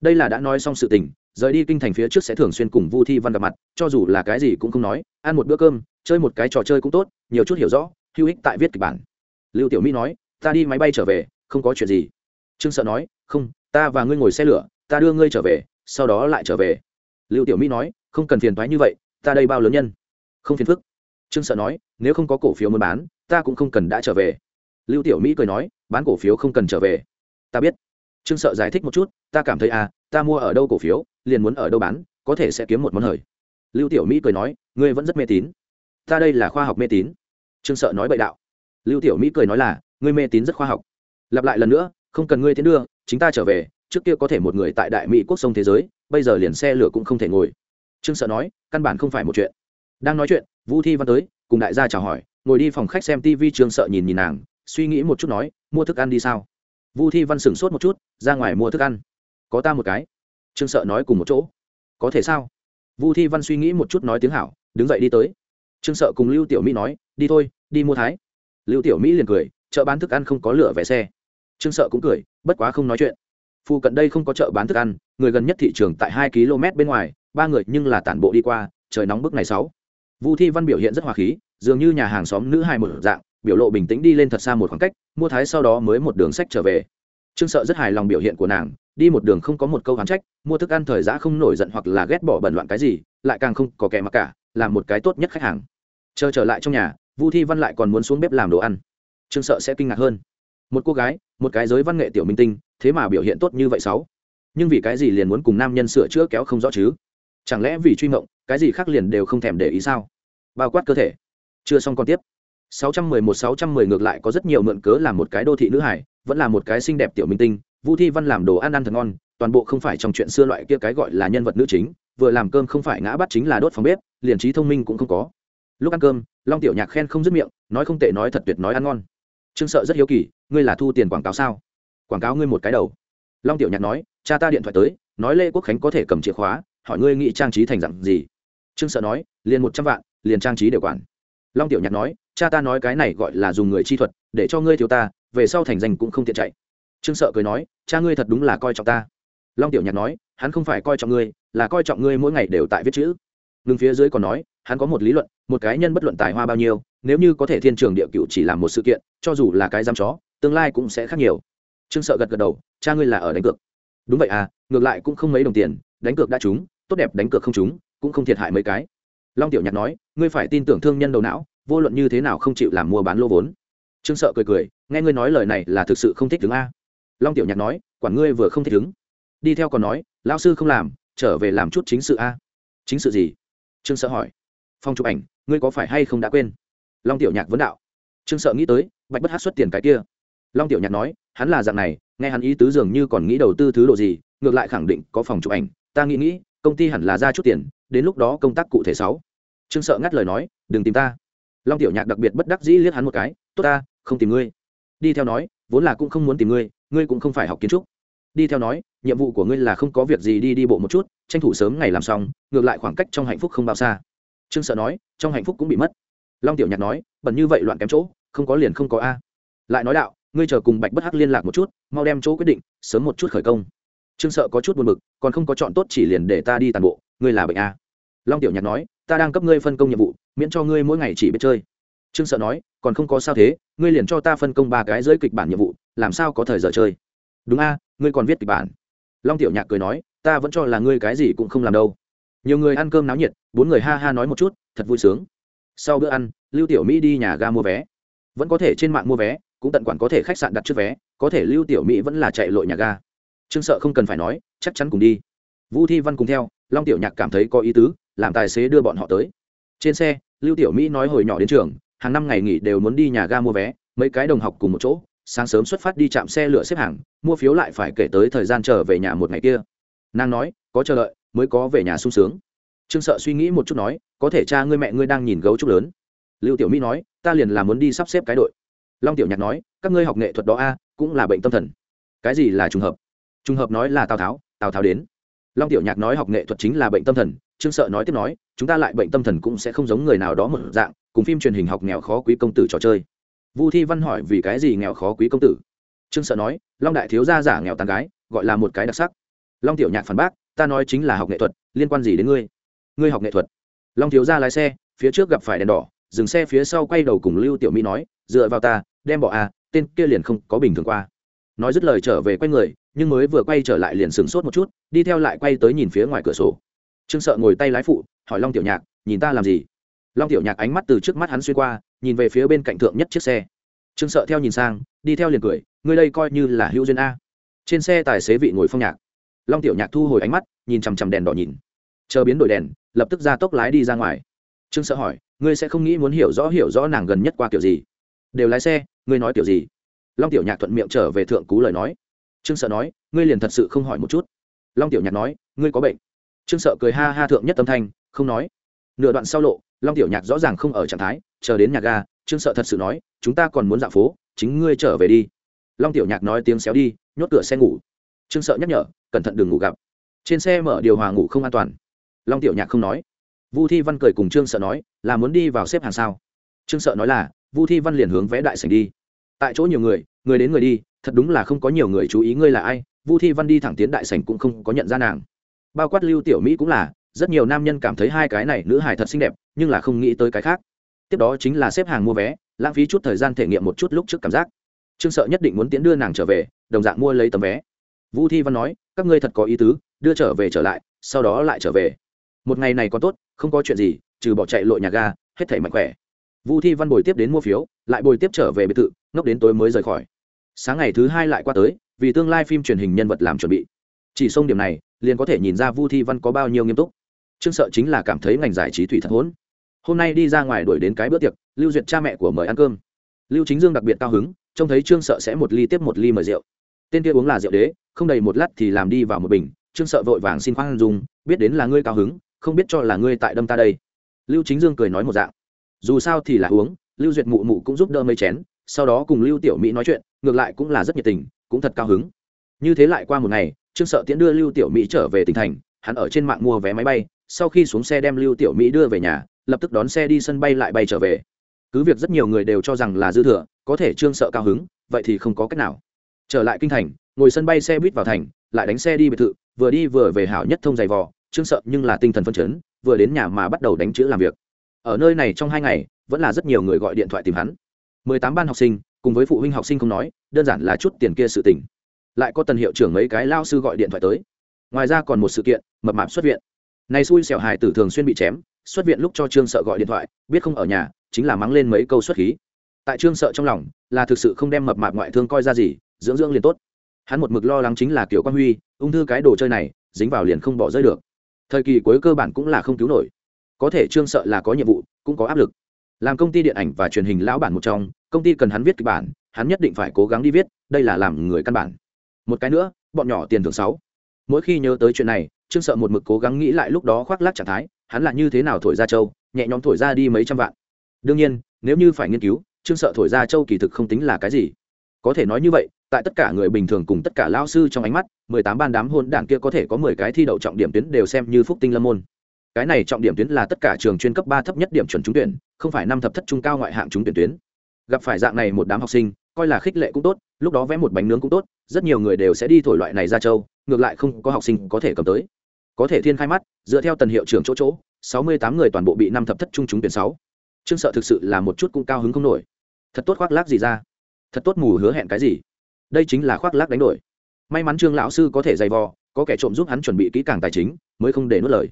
Đây là đã nói xong sự tình, rời đi kinh thành phía trước sẽ thường xuyên cùng vu thi văn gặp mặt, cho dù là cái gì cũng không nói, ăn một bữa cơm, chơi một cái trò chơi cũng tốt, nhiều chút hiểu rõ, hữu ích tại viết kịch bản. Lưu tiểu mỹ nói, ta đi máy bay trở về, không có chuyện gì. Trương sợ nói, không, ta và ngươi ngồi xe lửa, ta đưa ngươi trở về, sau đó lại trở về. Lưu tiểu mỹ nói, không cần phiền thoái như vậy, ta đây bao lớn nhân. Không phiền phức. Trương sợ nói, nếu không có cổ phiếu muốn bán, ta cũng không cần đã trở về lưu tiểu mỹ cười nói, bán cổ phiếu không cần trở về. Ta biết. Trương sợ giải thích một chút, ta cảm thấy à ta mua ở đâu cổ phiếu, liền muốn ở đâu bán, có thể sẽ kiếm một món hời. Lưu tiểu mỹ cười nói, ngươi vẫn rất mê tín. Ta đây là khoa học mê tín. Trương sợ nói bậy đạo. Lưu tiểu mỹ cười nói là, ngươi mê tín rất khoa học. Lặp lại lần nữa, không cần ngươi tiến đưa, chính ta trở về, trước kia có thể một người tại đại mỹ quốc sông thế giới, bây giờ liền xe lửa cũng không thể ngồi. Trương sợ nói, căn bản không phải một chuyện. Đang nói chuyện, vũ thi văn tới, cùng đại gia chào hỏi, ngồi đi phòng khách xem tv trương sợ nhìn nhìn nàng suy nghĩ một chút nói, mua thức ăn đi sao? Vu thi văn sửng sốt một chút, ra ngoài mua thức ăn. Có ta một cái. Trương sợ nói cùng một chỗ. Có thể sao? Vu thi văn suy nghĩ một chút nói tiếng hảo, đứng dậy đi tới. Trương sợ cùng lưu tiểu mỹ nói, đi thôi, đi mua thái. Lưu tiểu mỹ liền cười, chợ bán thức ăn không có lửa vé xe. Trương sợ cũng cười, bất quá không nói chuyện. Phu cận đây không có chợ bán thức ăn, người gần nhất thị trường tại hai km bên ngoài, ba người nhưng là tản bộ đi qua, trời nóng bức này sáu. Vu thi văn biểu hiện rất hòa khí, dường như nhà hàng xóm nữ hai một dạng biểu lộ bình tĩnh đi lên thật xa một khoảng cách, mua thái sau đó mới một đường sách trở về. Trương sợ rất hài lòng biểu hiện của nàng, đi một đường không có một câu hán trách, mua thức ăn thời giã không nổi giận hoặc là ghét bỏ bẩn loạn cái gì, lại càng không có kẻ mặc cả làm một cái tốt nhất khách hàng. Chờ trở lại trong nhà, vu thi văn lại còn muốn xuống bếp làm đồ ăn. Trương sợ sẽ kinh ngạc hơn. Một cô gái, một cái giới văn nghệ tiểu minh tinh, thế mà biểu hiện tốt như vậy sáu. Nhưng vì cái gì liền muốn cùng nam nhân sửa chữa kéo không rõ chứ? Chẳng lẽ vì truy mộng, cái gì khác liền đều không thèm để ý sao? Bao quát cơ thể. Chưa xong còn tiếp. 611-610 ngược lại có rất nhiều mượn cớ làm một cái đô thị nữ hải, vẫn là một cái xinh đẹp tiểu minh tinh. Vu thi văn làm đồ ăn ăn thật ngon, toàn bộ không phải trong chuyện xưa loại kia cái gọi là nhân vật nữ chính, vừa làm cơm không phải ngã bắt chính là đốt phòng bếp, liền trí thông minh cũng không có. Lúc ăn cơm, long tiểu nhạc khen không dứt miệng, nói không tệ nói thật tuyệt nói ăn ngon. Trương sợ rất hiếu kỳ, ngươi là thu tiền quảng cáo sao? Quảng cáo ngươi một cái đầu. Long tiểu nhạc nói, cha ta điện thoại tới, nói lê quốc khánh có thể cầm chìa khóa, hỏi ngươi nghĩ trang trí thành dặn gì. Trương sợ nói, liền một trăm vạn, liền trang trí đều quản long tiểu nhạc nói, cha ta nói cái này gọi là dùng người chi thuật, để cho ngươi thiếu ta, về sau thành danh cũng không tiện chạy. Trương sợ cười nói, cha ngươi thật đúng là coi trọng ta. Long tiểu nhạc nói, hắn không phải coi trọng ngươi, là coi trọng ngươi mỗi ngày đều tại viết chữ. Ngừng phía dưới còn nói, hắn có một lý luận, một cái nhân bất luận tài hoa bao nhiêu, nếu như có thể thiên trường địa cựu chỉ làm một sự kiện, cho dù là cái giam chó, tương lai cũng sẽ khác nhiều. Trương sợ gật gật đầu, cha ngươi là ở đánh cược. Đúng vậy à ngược lại cũng không mấy đồng tiền, đánh cược đã trúng, tốt đẹp đánh cược không trúng, cũng không thiệt hại mấy cái long tiểu nhạc nói, ngươi phải tin tưởng thương nhân đầu não, vô luận như thế nào không chịu làm mua bán lô vốn. Trương sợ cười cười, nghe ngươi nói lời này là thực sự không thích đứng a. Long tiểu nhạc nói, quản ngươi vừa không thích đứng đi theo còn nói lao sư không làm, trở về làm chút chính sự a. Chính sự gì? Trương sợ hỏi. Phong chụp ảnh, ngươi có phải hay không đã quên? Long tiểu nhạc vấn đạo. Trương sợ nghĩ tới, bạch bất hát xuất tiền cái kia. Long tiểu nhạc nói, hắn là dạng này, nghe hắn ý tứ dường như còn nghĩ đầu tư thứ độ gì, ngược lại khẳng định có phòng chụp ảnh. Ta nghĩ nghĩ, công ty hẳn là ra chút tiền đến lúc đó công tác cụ thể sáu. Trương sợ ngắt lời nói, đừng tìm ta. Long tiểu nhạc đặc biệt bất đắc dĩ liếc hắn một cái, tốt ta, không tìm ngươi. Đi theo nói, vốn là cũng không muốn tìm ngươi ngươi cũng không phải học kiến trúc. Đi theo nói, nhiệm vụ của ngươi là không có việc gì đi đi bộ một chút, tranh thủ sớm ngày làm xong, ngược lại khoảng cách trong hạnh phúc không bao xa. Trương sợ nói, trong hạnh phúc cũng bị mất. Long tiểu nhạc nói, bẩn như vậy loạn kém chỗ, không có liền không có a. Lại nói đạo, ngươi chờ cùng bạch bất hắc liên lạc một chút, mau đem chỗ quyết định, sớm một chút khởi công. Trương sợ có chút buồn bực, còn không có chọn tốt chỉ liền để ta đi toàn bộ ngươi là bệnh a. Long tiểu nhạc nói, ta đang cấp ngươi phân công nhiệm vụ, miễn cho ngươi mỗi ngày chỉ biết chơi. Trương sợ nói, còn không có sao thế, ngươi liền cho ta phân công ba cái dưới kịch bản nhiệm vụ, làm sao có thời giờ chơi? Đúng a, ngươi còn viết kịch bản. Long tiểu nhạc cười nói, ta vẫn cho là ngươi cái gì cũng không làm đâu. Nhiều người ăn cơm náo nhiệt, bốn người ha ha nói một chút, thật vui sướng. Sau bữa ăn, lưu tiểu mỹ đi nhà ga mua vé. Vẫn có thể trên mạng mua vé, cũng tận quản có thể khách sạn đặt trước vé, có thể lưu tiểu mỹ vẫn là chạy lội nhà ga. Trương sợ không cần phải nói, chắc chắn cùng đi vũ thi văn cùng theo, long tiểu nhạc cảm thấy có ý tứ, làm tài xế đưa bọn họ tới. Trên xe, lưu tiểu mỹ nói hồi nhỏ đến trường, hàng năm ngày nghỉ đều muốn đi nhà ga mua vé, mấy cái đồng học cùng một chỗ, sáng sớm xuất phát đi chạm xe lửa xếp hàng, mua phiếu lại phải kể tới thời gian trở về nhà một ngày kia. Nàng nói, có chờ đợi, mới có về nhà sung sướng. Trương sợ suy nghĩ một chút nói, có thể cha ngươi mẹ ngươi đang nhìn gấu trúc lớn. Lưu tiểu mỹ nói, ta liền là muốn đi sắp xếp cái đội. Long tiểu nhạc nói, các ngươi học nghệ thuật đó a, cũng là bệnh tâm thần. Cái gì là trùng hợp? Trùng hợp nói là tào tháo tào tháo đến long tiểu nhạc nói học nghệ thuật chính là bệnh tâm thần trương sợ nói tiếp nói chúng ta lại bệnh tâm thần cũng sẽ không giống người nào đó một dạng cùng phim truyền hình học nghèo khó quý công tử trò chơi. Vu thi văn hỏi vì cái gì nghèo khó quý công tử? Trương sợ nói long đại thiếu gia giả nghèo tàn gái gọi là một cái đặc sắc. Long tiểu nhạc phản bác ta nói chính là học nghệ thuật liên quan gì đến ngươi? Ngươi học nghệ thuật? Long thiếu gia lái xe phía trước gặp phải đèn đỏ dừng xe phía sau quay đầu cùng lưu tiểu mỹ nói dựa vào ta đem bỏ à, tên kia liền không có bình thường qua. Nói dứt lời trở về quay người nhưng mới vừa quay trở lại liền sửng sốt một chút, đi theo lại quay tới nhìn phía ngoài cửa sổ. Trương sợ ngồi tay lái phụ, hỏi long tiểu nhạc, nhìn ta làm gì? Long tiểu nhạc ánh mắt từ trước mắt hắn xuyên qua, nhìn về phía bên cạnh thượng nhất chiếc xe. Trương sợ theo nhìn sang, đi theo liền cười, ngươi đây coi như là hữu duyên a. Trên xe tài xế vị ngồi phong nhạc. Long tiểu nhạc thu hồi ánh mắt, nhìn chằm chằm đèn đỏ nhìn. Chờ biến đổi đèn, lập tức ra tốc lái đi ra ngoài. Trương sợ hỏi, ngươi sẽ không nghĩ muốn hiểu rõ hiểu rõ nàng gần nhất qua kiểu gì? Đều lái xe, ngươi nói kiểu gì? Long tiểu nhạc thuận miệng trở về thượng cú lời nói trương sợ nói, ngươi liền thật sự không hỏi một chút. Long tiểu nhạc nói, ngươi có bệnh. Trương sợ cười ha ha thượng nhất tâm thanh, không nói. Nửa đoạn sau lộ, long tiểu nhạc rõ ràng không ở trạng thái, chờ đến nhà ga, trương sợ thật sự nói, chúng ta còn muốn dạo phố, chính ngươi trở về đi. Long tiểu nhạc nói tiếng xéo đi, nhốt cửa xe ngủ. Trương sợ nhắc nhở, cẩn thận đừng ngủ gặp. Trên xe mở điều hòa ngủ không an toàn. Long tiểu nhạc không nói. Vu thi văn cười cùng trương sợ nói, là muốn đi vào xếp hàng sao? Trương sợ nói là, vu thi văn liền hướng vẽ đại sảnh đi. Tại chỗ nhiều người người đến người đi, thật đúng là không có nhiều người chú ý ngươi là ai, vu thi văn đi thẳng tiến đại sảnh cũng không có nhận ra nàng. Bao quát lưu tiểu mỹ cũng là, rất nhiều nam nhân cảm thấy hai cái này nữ hài thật xinh đẹp, nhưng là không nghĩ tới cái khác. Tiếp đó chính là xếp hàng mua vé, lãng phí chút thời gian thể nghiệm một chút lúc trước cảm giác. Trương sợ nhất định muốn tiến đưa nàng trở về, đồng dạng mua lấy tấm vé. Vũ thi văn nói, các ngươi thật có ý tứ, đưa trở về trở lại, sau đó lại trở về. Một ngày này có tốt, không có chuyện gì, trừ bỏ chạy lội nhà ga, hết thể mạnh khỏe. Vũ thi văn bồi tiếp đến mua phiếu, lại bồi tiếp trở về biệt thự, ngốc đến tối mới rời khỏi sáng ngày thứ hai lại qua tới, vì tương lai phim truyền hình nhân vật làm chuẩn bị. Chỉ xong điểm này, liền có thể nhìn ra vu thi văn có bao nhiêu nghiêm túc. Trương sợ chính là cảm thấy ngành giải trí thủy thật hỗn. Hôm nay đi ra ngoài đuổi đến cái bữa tiệc, lưu duyệt cha mẹ của mời ăn cơm. Lưu chính dương đặc biệt cao hứng, trông thấy trương sợ sẽ một ly tiếp một ly mời rượu. Tên kia uống là rượu đế, không đầy một lát thì làm đi vào một bình, trương sợ vội vàng xin khoan dung, biết đến là ngươi cao hứng, không biết cho là ngươi tại đâm ta đây. Lưu chính dương cười nói một dạng. Dù sao thì là uống, lưu duyệt mụ mụ cũng giúp đỡ mấy chén sau đó cùng lưu tiểu mỹ nói chuyện, ngược lại cũng là rất nhiệt tình, cũng thật cao hứng. Như thế lại qua một ngày, trương sợ tiễn đưa lưu tiểu mỹ trở về tỉnh thành, hắn ở trên mạng mua vé máy bay, sau khi xuống xe đem lưu tiểu mỹ đưa về nhà, lập tức đón xe đi sân bay lại bay trở về. Cứ việc rất nhiều người đều cho rằng là dư thừa, có thể trương sợ cao hứng, vậy thì không có cách nào. Trở lại kinh thành, ngồi sân bay xe buýt vào thành, lại đánh xe đi biệt thự, vừa đi vừa về hảo nhất thông giày vò, trương sợ nhưng là tinh thần phân chấn, vừa đến nhà mà bắt đầu đánh chữ làm việc. Ở nơi này trong hai ngày, vẫn là rất nhiều người gọi điện thoại tìm hắn mười tám ban học sinh, cùng với phụ huynh học sinh không nói, đơn giản là chút tiền kia sự tỉnh lại có tần hiệu trưởng mấy cái lao sư gọi điện thoại tới. Ngoài ra còn một sự kiện, mập mạp xuất viện. Này xui xẻo hài tử thường xuyên bị chém, xuất viện lúc cho trương sợ gọi điện thoại, biết không ở nhà, chính là mắng lên mấy câu xuất khí. Tại trương sợ trong lòng, là thực sự không đem mập mạp ngoại thương coi ra gì, dưỡng dưỡng liền tốt. Hắn một mực lo lắng chính là kiểu quan huy, ung thư cái đồ chơi này, dính vào liền không bỏ rơi được. Thời kỳ cuối cơ bản cũng là không cứu nổi. Có thể trương sợ là có nhiệm vụ, cũng có áp lực làm công ty điện ảnh và truyền hình lão bản một trong, công ty cần hắn viết kịch bản, hắn nhất định phải cố gắng đi viết, đây là làm người căn bản. Một cái nữa, bọn nhỏ tiền thưởng sáu. Mỗi khi nhớ tới chuyện này, trương sợ một mực cố gắng nghĩ lại lúc đó khoác lác trạng thái, hắn là như thế nào thổi ra châu, nhẹ nhõm thổi ra đi mấy trăm vạn. Đương nhiên, nếu như phải nghiên cứu, trương sợ thổi ra châu kỳ thực không tính là cái gì. Có thể nói như vậy, tại tất cả người bình thường cùng tất cả lao sư trong ánh mắt, mười tám ban đám hôn đảng kia có thể có mười cái thi đậu trọng điểm tuyến đều xem như phúc tinh lâm môn. Cái này trọng điểm tuyến là tất cả trường chuyên cấp ba thấp nhất điểm chuẩn trúng tuyển không phải năm thập thất trung cao ngoại hạng chúng tuyển tuyến. Gặp phải dạng này một đám học sinh, coi là khích lệ cũng tốt, lúc đó vẽ một bánh nướng cũng tốt, rất nhiều người đều sẽ đi thổi loại này ra châu, ngược lại không có học sinh có thể cầm tới. Có thể thiên khai mắt, dựa theo tần hiệu trưởng chỗ chỗ, sáu mươi tám người toàn bộ bị năm thập thất trung chúng tuyển sáu. Trương sợ thực sự là một chút cũng cao hứng không nổi. Thật tốt khoác lác gì ra? Thật tốt mù hứa hẹn cái gì? Đây chính là khoác lác đánh đổi. May mắn trương lão sư có thể dày vò, có kẻ trộm giúp hắn chuẩn bị kỹ càng tài chính, mới không để nuốt lời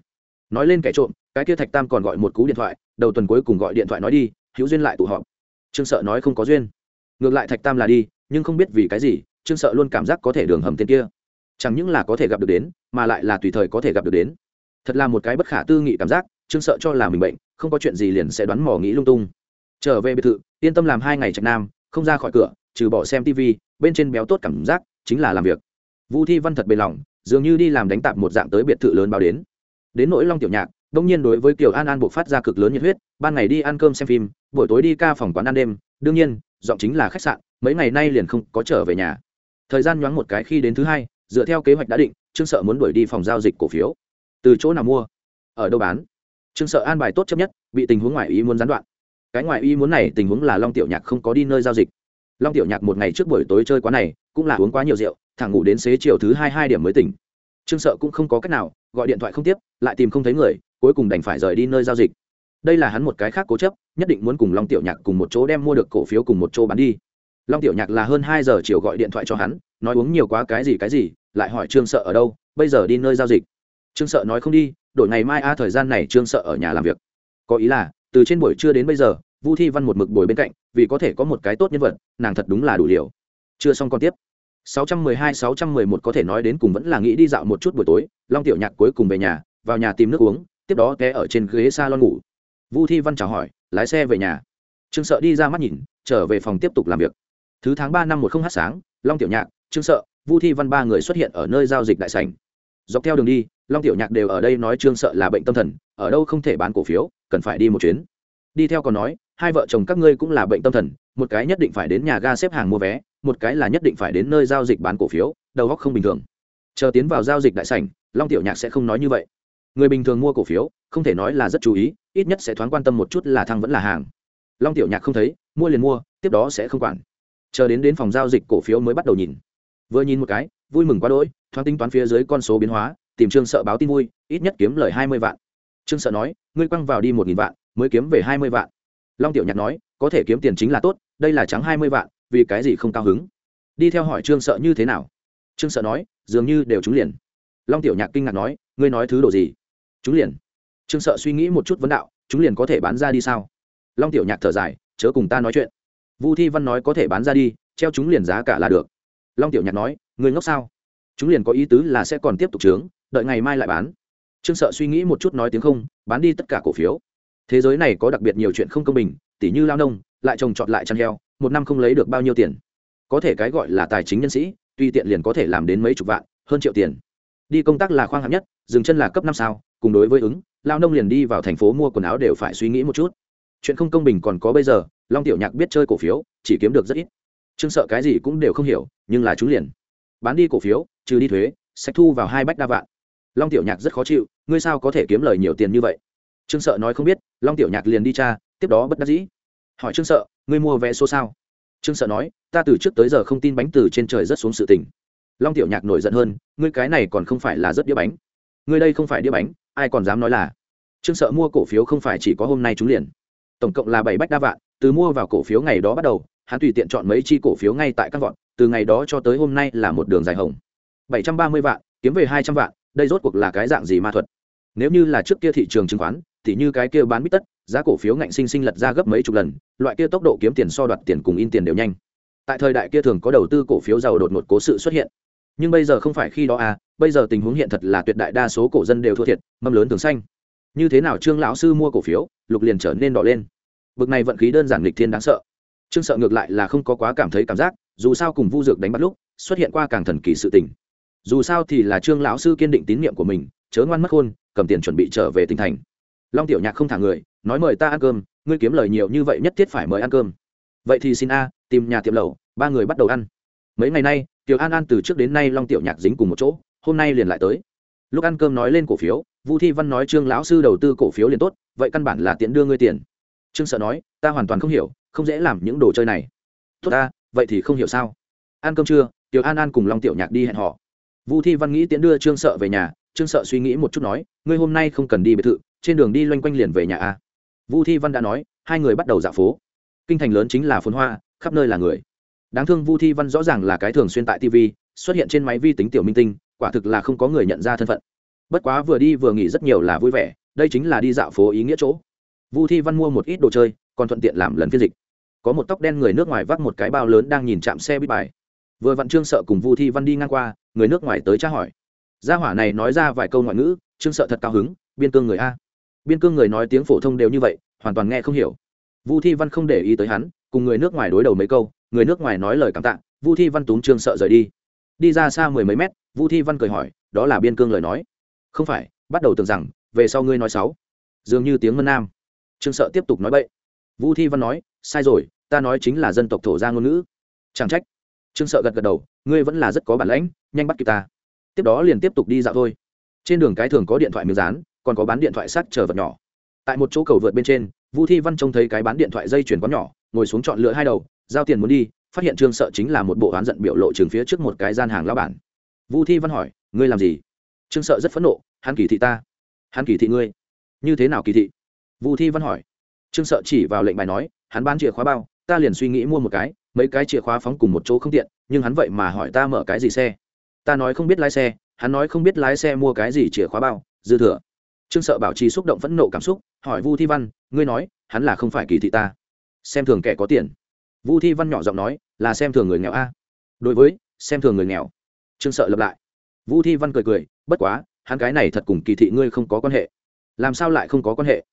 nói lên kẻ trộm, cái kia thạch tam còn gọi một cú điện thoại, đầu tuần cuối cùng gọi điện thoại nói đi, hữu duyên lại tụ họp. Trương sợ nói không có duyên. Ngược lại thạch tam là đi, nhưng không biết vì cái gì, trương sợ luôn cảm giác có thể đường hầm tên kia. Chẳng những là có thể gặp được đến, mà lại là tùy thời có thể gặp được đến. Thật là một cái bất khả tư nghị cảm giác, trương sợ cho là mình bệnh, không có chuyện gì liền sẽ đoán mò nghĩ lung tung. Trở về biệt thự, yên tâm làm hai ngày trạch nam, không ra khỏi cửa, trừ bỏ xem tv bên trên béo tốt cảm giác, chính là làm việc. Vu thi văn thật bề lòng, dường như đi làm đánh tạp một dạng tới biệt thự lớn báo đến đến nỗi long tiểu nhạc, đông nhiên đối với kiều an an buộc phát ra cực lớn nhiệt huyết, ban ngày đi ăn cơm xem phim, buổi tối đi ca phòng quán ăn đêm, đương nhiên, giọng chính là khách sạn, mấy ngày nay liền không có trở về nhà. Thời gian nhoáng một cái khi đến thứ hai, dựa theo kế hoạch đã định, trương sợ muốn đuổi đi phòng giao dịch cổ phiếu. Từ chỗ nào mua? Ở đâu bán? Trương sợ an bài tốt chấp nhất, bị tình huống ngoài ý muốn gián đoạn. Cái ngoài ý muốn này tình huống là long tiểu nhạc không có đi nơi giao dịch. Long tiểu nhạc một ngày trước buổi tối chơi quá này, cũng là uống quá nhiều rượu, thẳng ngủ đến xế chiều thứ hai hai điểm mới tỉnh. Trương sợ cũng không có cách nào gọi điện thoại không tiếp, lại tìm không thấy người, cuối cùng đành phải rời đi nơi giao dịch. Đây là hắn một cái khác cố chấp, nhất định muốn cùng long tiểu nhạc cùng một chỗ đem mua được cổ phiếu cùng một chỗ bán đi. Long tiểu nhạc là hơn hai giờ chiều gọi điện thoại cho hắn, nói uống nhiều quá cái gì cái gì, lại hỏi trương sợ ở đâu, bây giờ đi nơi giao dịch. Trương sợ nói không đi, đổi ngày mai a, thời gian này trương sợ ở nhà làm việc. Có ý là, từ trên buổi trưa đến bây giờ, vu thi văn một mực bồi bên cạnh, vì có thể có một cái tốt nhân vật, nàng thật đúng là đủ liều. Chưa xong còn tiếp. 612-611 có thể nói đến cùng vẫn là nghĩ đi dạo một chút buổi tối, long tiểu nhạc cuối cùng về nhà, vào nhà tìm nước uống, tiếp đó té ở trên ghế salon ngủ. Vu thi văn chào hỏi, lái xe về nhà. Trương sợ đi ra mắt nhìn, trở về phòng tiếp tục làm việc. Thứ tháng ba năm một không sáng, long tiểu nhạc, trương sợ, vu thi văn ba người xuất hiện ở nơi giao dịch đại sảnh. Dọc theo đường đi, long tiểu nhạc đều ở đây nói trương sợ là bệnh tâm thần, ở đâu không thể bán cổ phiếu, cần phải đi một chuyến. Đi theo còn nói, hai vợ chồng các ngươi cũng là bệnh tâm thần, một cái nhất định phải đến nhà ga xếp hàng mua vé một cái là nhất định phải đến nơi giao dịch bán cổ phiếu, đầu góc không bình thường. Chờ tiến vào giao dịch đại sảnh, long tiểu nhạc sẽ không nói như vậy. Người bình thường mua cổ phiếu, không thể nói là rất chú ý, ít nhất sẽ thoáng quan tâm một chút là thăng vẫn là hàng. Long tiểu nhạc không thấy, mua liền mua, tiếp đó sẽ không quản. Chờ đến đến phòng giao dịch cổ phiếu mới bắt đầu nhìn. Vừa nhìn một cái, vui mừng quá đỗi, thoáng tính toán phía dưới con số biến hóa, tìm trương sợ báo tin vui, ít nhất kiếm lời hai mươi vạn. Trương sợ nói, ngươi quăng vào đi một nghìn vạn, mới kiếm về hai mươi vạn. Long tiểu nhạc nói, có thể kiếm tiền chính là tốt, đây là trắng hai mươi vạn vì cái gì không cao hứng? Đi theo hỏi trương sợ như thế nào? Trương sợ nói, dường như đều trúng liền. Long tiểu nhạc kinh ngạc nói, ngươi nói thứ đồ gì? Trúng liền. Trương sợ suy nghĩ một chút vấn đạo chúng liền có thể bán ra đi sao? Long tiểu nhạc thở dài, chớ cùng ta nói chuyện. Vu thi văn nói có thể bán ra đi, treo chúng liền giá cả là được. Long tiểu nhạc nói người ngốc sao? Chúng liền có ý tứ là sẽ còn tiếp tục trướng, đợi ngày mai lại bán. Trương sợ suy nghĩ một chút nói tiếng không, bán đi tất cả cổ phiếu. Thế giới này có đặc biệt nhiều chuyện không công bình, tỉ như lao nông, lại trồng trọt lại chăn heo một năm không lấy được bao nhiêu tiền. Có thể cái gọi là tài chính nhân sĩ, tuy tiện liền có thể làm đến mấy chục vạn, hơn triệu tiền. Đi công tác là khoang hạng nhất, dừng chân là cấp năm sao, cùng đối với ứng, lao nông liền đi vào thành phố mua quần áo đều phải suy nghĩ một chút. Chuyện không công bình còn có bây giờ, long tiểu nhạc biết chơi cổ phiếu, chỉ kiếm được rất ít. Trương sợ cái gì cũng đều không hiểu, nhưng là chúng liền. Bán đi cổ phiếu, trừ đi thuế sách thu vào hai bách đa vạn. Long tiểu nhạc rất khó chịu, ngươi sao có thể kiếm lời nhiều tiền như vậy? Trương sợ nói không biết, long tiểu nhạc liền đi cha tiếp đó bất đắc dĩ. Hỏi trương sợ ngươi mua vé số sao? Trương sợ nói, ta từ trước tới giờ không tin bánh từ trên trời rất xuống sự tình. Long tiểu nhạc nổi giận hơn, ngươi cái này còn không phải là rất đĩa bánh. Ngươi đây không phải đĩa bánh, ai còn dám nói là? Trương sợ mua cổ phiếu không phải chỉ có hôm nay trúng liền. Tổng cộng là bảy bách đa vạn, từ mua vào cổ phiếu ngày đó bắt đầu, hắn tùy tiện chọn mấy chi cổ phiếu ngay tại các vọn từ ngày đó cho tới hôm nay là một đường dài hồng. Bảy trăm ba mươi vạn, kiếm về hai trăm vạn, đây rốt cuộc là cái dạng gì ma thuật? Nếu như là trước kia thị trường chứng khoán, thì như cái kia bán bít tất giá cổ phiếu ngạnh sinh sinh lật ra gấp mấy chục lần, loại kia tốc độ kiếm tiền so đoạt tiền cùng in tiền đều nhanh. Tại thời đại kia thường có đầu tư cổ phiếu giàu đột ngột cố sự xuất hiện. Nhưng bây giờ không phải khi đó à bây giờ tình huống hiện thật là tuyệt đại đa số cổ dân đều thua thiệt, mâm lớn thường xanh. Như thế nào trương lão sư mua cổ phiếu, lục liền trở nên đỏ lên. Bực này vận khí đơn giản nghịch thiên đáng sợ. Trương sợ ngược lại là không có quá cảm thấy cảm giác, dù sao cùng vu dược đánh bắt lúc, xuất hiện qua càng thần kỳ sự tình. Dù sao thì là trương lão sư kiên định tín nhiệm của mình, chớ ngoan mất khôn, cầm tiền chuẩn bị trở về tỉnh thành. Long tiểu nhạc không thả người nói mời ta ăn cơm, ngươi kiếm lời nhiều như vậy nhất thiết phải mời ăn cơm. Vậy thì xin a, tìm nhà tiệm lầu ba người bắt đầu ăn. Mấy ngày nay, tiểu an an từ trước đến nay long tiểu nhạc dính cùng một chỗ, hôm nay liền lại tới. Lúc ăn cơm nói lên cổ phiếu, vu thi văn nói trương lão sư đầu tư cổ phiếu liền tốt, vậy căn bản là tiện đưa ngươi tiền. Trương sợ nói, ta hoàn toàn không hiểu, không dễ làm những đồ chơi này. Tốt ta, vậy thì không hiểu sao? Ăn cơm trưa, tiểu an an cùng long tiểu nhạc đi hẹn họ vu thi văn nghĩ tiễn đưa trương sợ về nhà, trương sợ suy nghĩ một chút nói, ngươi hôm nay không cần đi biệt thự, trên đường đi loanh quanh liền về nhà a vu thi văn đã nói, hai người bắt đầu dạo phố. Kinh thành lớn chính là phồn hoa, khắp nơi là người. Đáng thương vu thi văn rõ ràng là cái thường xuyên tại tv xuất hiện trên máy vi tính tiểu minh tinh, quả thực là không có người nhận ra thân phận. Bất quá vừa đi vừa nghỉ rất nhiều là vui vẻ, đây chính là đi dạo phố ý nghĩa chỗ. Vu thi văn mua một ít đồ chơi, còn thuận tiện làm lần phiên dịch. Có một tóc đen người nước ngoài vác một cái bao lớn đang nhìn chạm xe bít bài. Vừa vặn trương sợ cùng vu thi văn đi ngang qua, người nước ngoài tới tra hỏi. Gia hỏa này nói ra vài câu ngoại ngữ, trương sợ thật cao hứng, biên cương người a biên cương người nói tiếng phổ thông đều như vậy, hoàn toàn nghe không hiểu. Vu thi văn không để ý tới hắn, cùng người nước ngoài đối đầu mấy câu, người nước ngoài nói lời cảm tạ, vu thi văn túm trương sợ rời đi. Đi ra xa mười mấy mét, vu thi văn cười hỏi, đó là biên cương lời nói? Không phải, bắt đầu tưởng rằng, về sau ngươi nói sáu dường như tiếng ngân nam. Trương sợ tiếp tục nói bậy. Vu thi văn nói, sai rồi, ta nói chính là dân tộc thổ gia ngôn ngữ. Chẳng trách. Trương sợ gật gật đầu, ngươi vẫn là rất có bản lãnh, nhanh bắt kịp ta. Tiếp đó liền tiếp tục đi dạo thôi. Trên đường cái thường có điện thoại miếng dán còn có bán điện thoại sắt chờ vật nhỏ. Tại một chỗ cầu vượt bên trên, vu thi văn trông thấy cái bán điện thoại dây chuyển quán nhỏ, ngồi xuống chọn lựa hai đầu, giao tiền muốn đi, phát hiện trương sợ chính là một bộ oán giận biểu lộ trường phía trước một cái gian hàng lao bản. Vu thi văn hỏi, ngươi làm gì? Trương sợ rất phẫn nộ, hắn kỳ thị ta. Hắn kỳ thị ngươi. Như thế nào kỳ thị? Vu thi văn hỏi. Trương sợ chỉ vào lệnh bài nói, hắn bán chìa khóa bao, ta liền suy nghĩ mua một cái, mấy cái chìa khóa phóng cùng một chỗ không tiện, nhưng hắn vậy mà hỏi ta mở cái gì xe? Ta nói không biết lái xe, hắn nói không biết lái xe mua cái gì chìa khóa bao, dư thừa trương sợ bảo trì xúc động phẫn nộ cảm xúc, hỏi vu thi văn, ngươi nói, hắn là không phải kỳ thị ta? Xem thường kẻ có tiền. Vu thi văn nhỏ giọng nói, là xem thường người nghèo a. Đối với, xem thường người nghèo. Trương sợ lập lại. Vu thi văn cười cười, bất quá, hắn cái này thật cùng kỳ thị ngươi không có quan hệ. Làm sao lại không có quan hệ?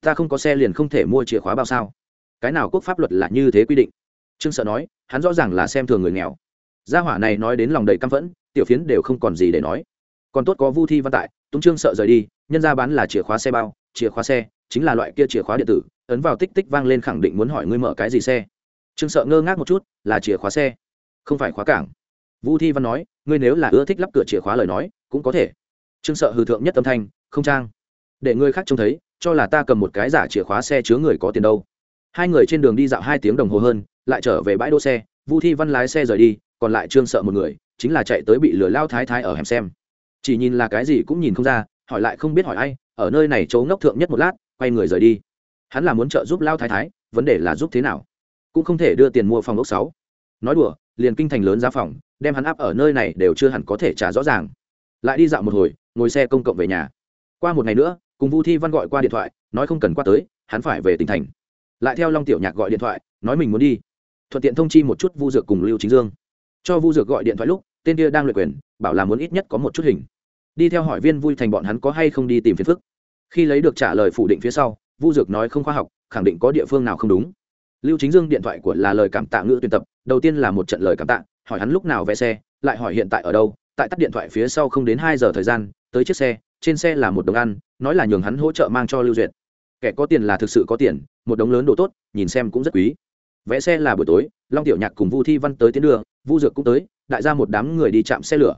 Ta không có xe liền không thể mua chìa khóa bao sao? Cái nào quốc pháp luật là như thế quy định? Trương sợ nói, hắn rõ ràng là xem thường người nghèo. Gia hỏa này nói đến lòng đầy căm phẫn, tiểu phiến đều không còn gì để nói. Còn tốt có vu thi văn tại túng trương sợ rời đi nhân ra bán là chìa khóa xe bao, chìa khóa xe, chính là loại kia chìa khóa điện tử, ấn vào tích tích vang lên khẳng định muốn hỏi ngươi mở cái gì xe. Trương sợ ngơ ngác một chút, là chìa khóa xe. Không phải khóa cảng. Vu thi văn nói, ngươi nếu là ưa thích lắp cửa chìa khóa lời nói, cũng có thể. Trương sợ hư thượng nhất âm thanh, không trang. Để người khác trông thấy, cho là ta cầm một cái giả chìa khóa xe chứa người có tiền đâu. Hai người trên đường đi dạo hai tiếng đồng hồ hơn, lại trở về bãi đỗ xe, vu thi văn lái xe rời đi, còn lại trương sợ một người, chính là chạy tới bị lửa lao thái thái ở hẻm xem. Chỉ nhìn là cái gì cũng nhìn không ra hỏi lại không biết hỏi ai, ở nơi này chỗ ngốc thượng nhất một lát, quay người rời đi. Hắn là muốn trợ giúp lao thái thái, vấn đề là giúp thế nào? Cũng không thể đưa tiền mua phòng ốc sáu. Nói đùa, liền kinh thành lớn giá phòng, đem hắn áp ở nơi này đều chưa hẳn có thể trả rõ ràng. Lại đi dạo một hồi, ngồi xe công cộng về nhà. Qua một ngày nữa, cùng vu thi văn gọi qua điện thoại, nói không cần qua tới, hắn phải về tỉnh thành. Lại theo long tiểu nhạc gọi điện thoại, nói mình muốn đi. Thuận tiện thông chi một chút vu dược cùng lưu chính dương. Cho vu dược gọi điện thoại lúc, tên kia đang luyện quyền, bảo là muốn ít nhất có một chút hình đi theo hỏi viên vui thành bọn hắn có hay không đi tìm phiền phức. Khi lấy được trả lời phủ định phía sau, vu dược nói không khoa học, khẳng định có địa phương nào không đúng. Lưu chính dương điện thoại của là lời cảm tạ ngữ tuyển tập, đầu tiên là một trận lời cảm tạ, hỏi hắn lúc nào vẽ xe, lại hỏi hiện tại ở đâu, tại tắt điện thoại phía sau không đến hai giờ thời gian, tới chiếc xe, trên xe là một đồng ăn, nói là nhường hắn hỗ trợ mang cho lưu duyệt. Kẻ có tiền là thực sự có tiền, một đống lớn đồ tốt, nhìn xem cũng rất quý. Vẽ xe là buổi tối, long tiểu nhạc cùng vu thi văn tới tiến đường, vu dược cũng tới, đại ra một đám người đi chạm xe lửa.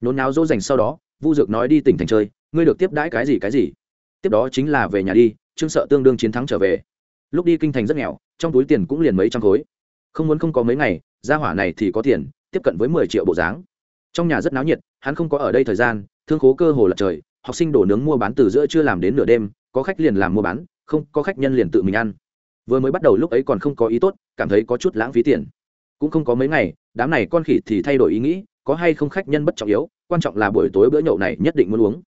Nhốn náo dỗ dành sau đó vu dược nói đi tỉnh thành chơi, ngươi được tiếp đãi cái gì cái gì. Tiếp đó chính là về nhà đi, trương sợ tương đương chiến thắng trở về. Lúc đi kinh thành rất nghèo, trong túi tiền cũng liền mấy trăm khối. Không muốn không có mấy ngày, gia hỏa này thì có tiền, tiếp cận với mười triệu bộ dáng. Trong nhà rất náo nhiệt, hắn không có ở đây thời gian, thương khố cơ hồ lật trời, học sinh đổ nướng mua bán từ giữa chưa làm đến nửa đêm, có khách liền làm mua bán, không có khách nhân liền tự mình ăn. Vừa mới bắt đầu lúc ấy còn không có ý tốt, cảm thấy có chút lãng phí tiền. Cũng không có mấy ngày, đám này con khỉ thì thay đổi ý nghĩ, có hay không khách nhân bất trọng yếu quan trọng là buổi tối bữa nhậu này nhất định muốn uống.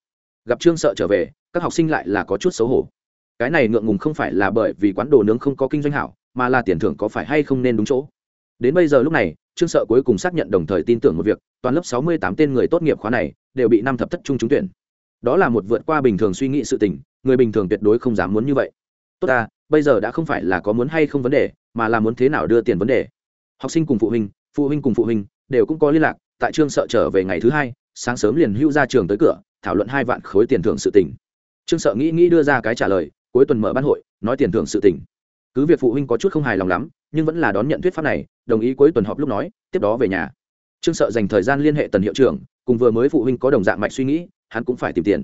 Gặp trương sợ trở về, các học sinh lại là có chút xấu hổ. Cái này ngượng ngùng không phải là bởi vì quán đồ nướng không có kinh doanh hảo, mà là tiền thưởng có phải hay không nên đúng chỗ. Đến bây giờ lúc này, trương sợ cuối cùng xác nhận đồng thời tin tưởng một việc, toàn lớp sáu mươi tám tên người tốt nghiệp khóa này đều bị năm thập thất trung trúng tuyển. Đó là một vượt qua bình thường suy nghĩ sự tình, người bình thường tuyệt đối không dám muốn như vậy. Tốt ta, bây giờ đã không phải là có muốn hay không vấn đề, mà là muốn thế nào đưa tiền vấn đề. Học sinh cùng phụ huynh phụ huynh cùng phụ huynh đều cũng có liên lạc, tại trương sợ trở về ngày thứ hai sáng sớm liền hưu ra trường tới cửa, thảo luận hai vạn khối tiền thưởng sự tỉnh trương sợ nghĩ nghĩ đưa ra cái trả lời, cuối tuần mở ban hội, nói tiền thưởng sự tỉnh cứ việc phụ huynh có chút không hài lòng lắm, nhưng vẫn là đón nhận thuyết pháp này, đồng ý cuối tuần họp lúc nói, tiếp đó về nhà. Trương sợ dành thời gian liên hệ tần hiệu trưởng, cùng vừa mới phụ huynh có đồng dạng mạch suy nghĩ, hắn cũng phải tìm tiền.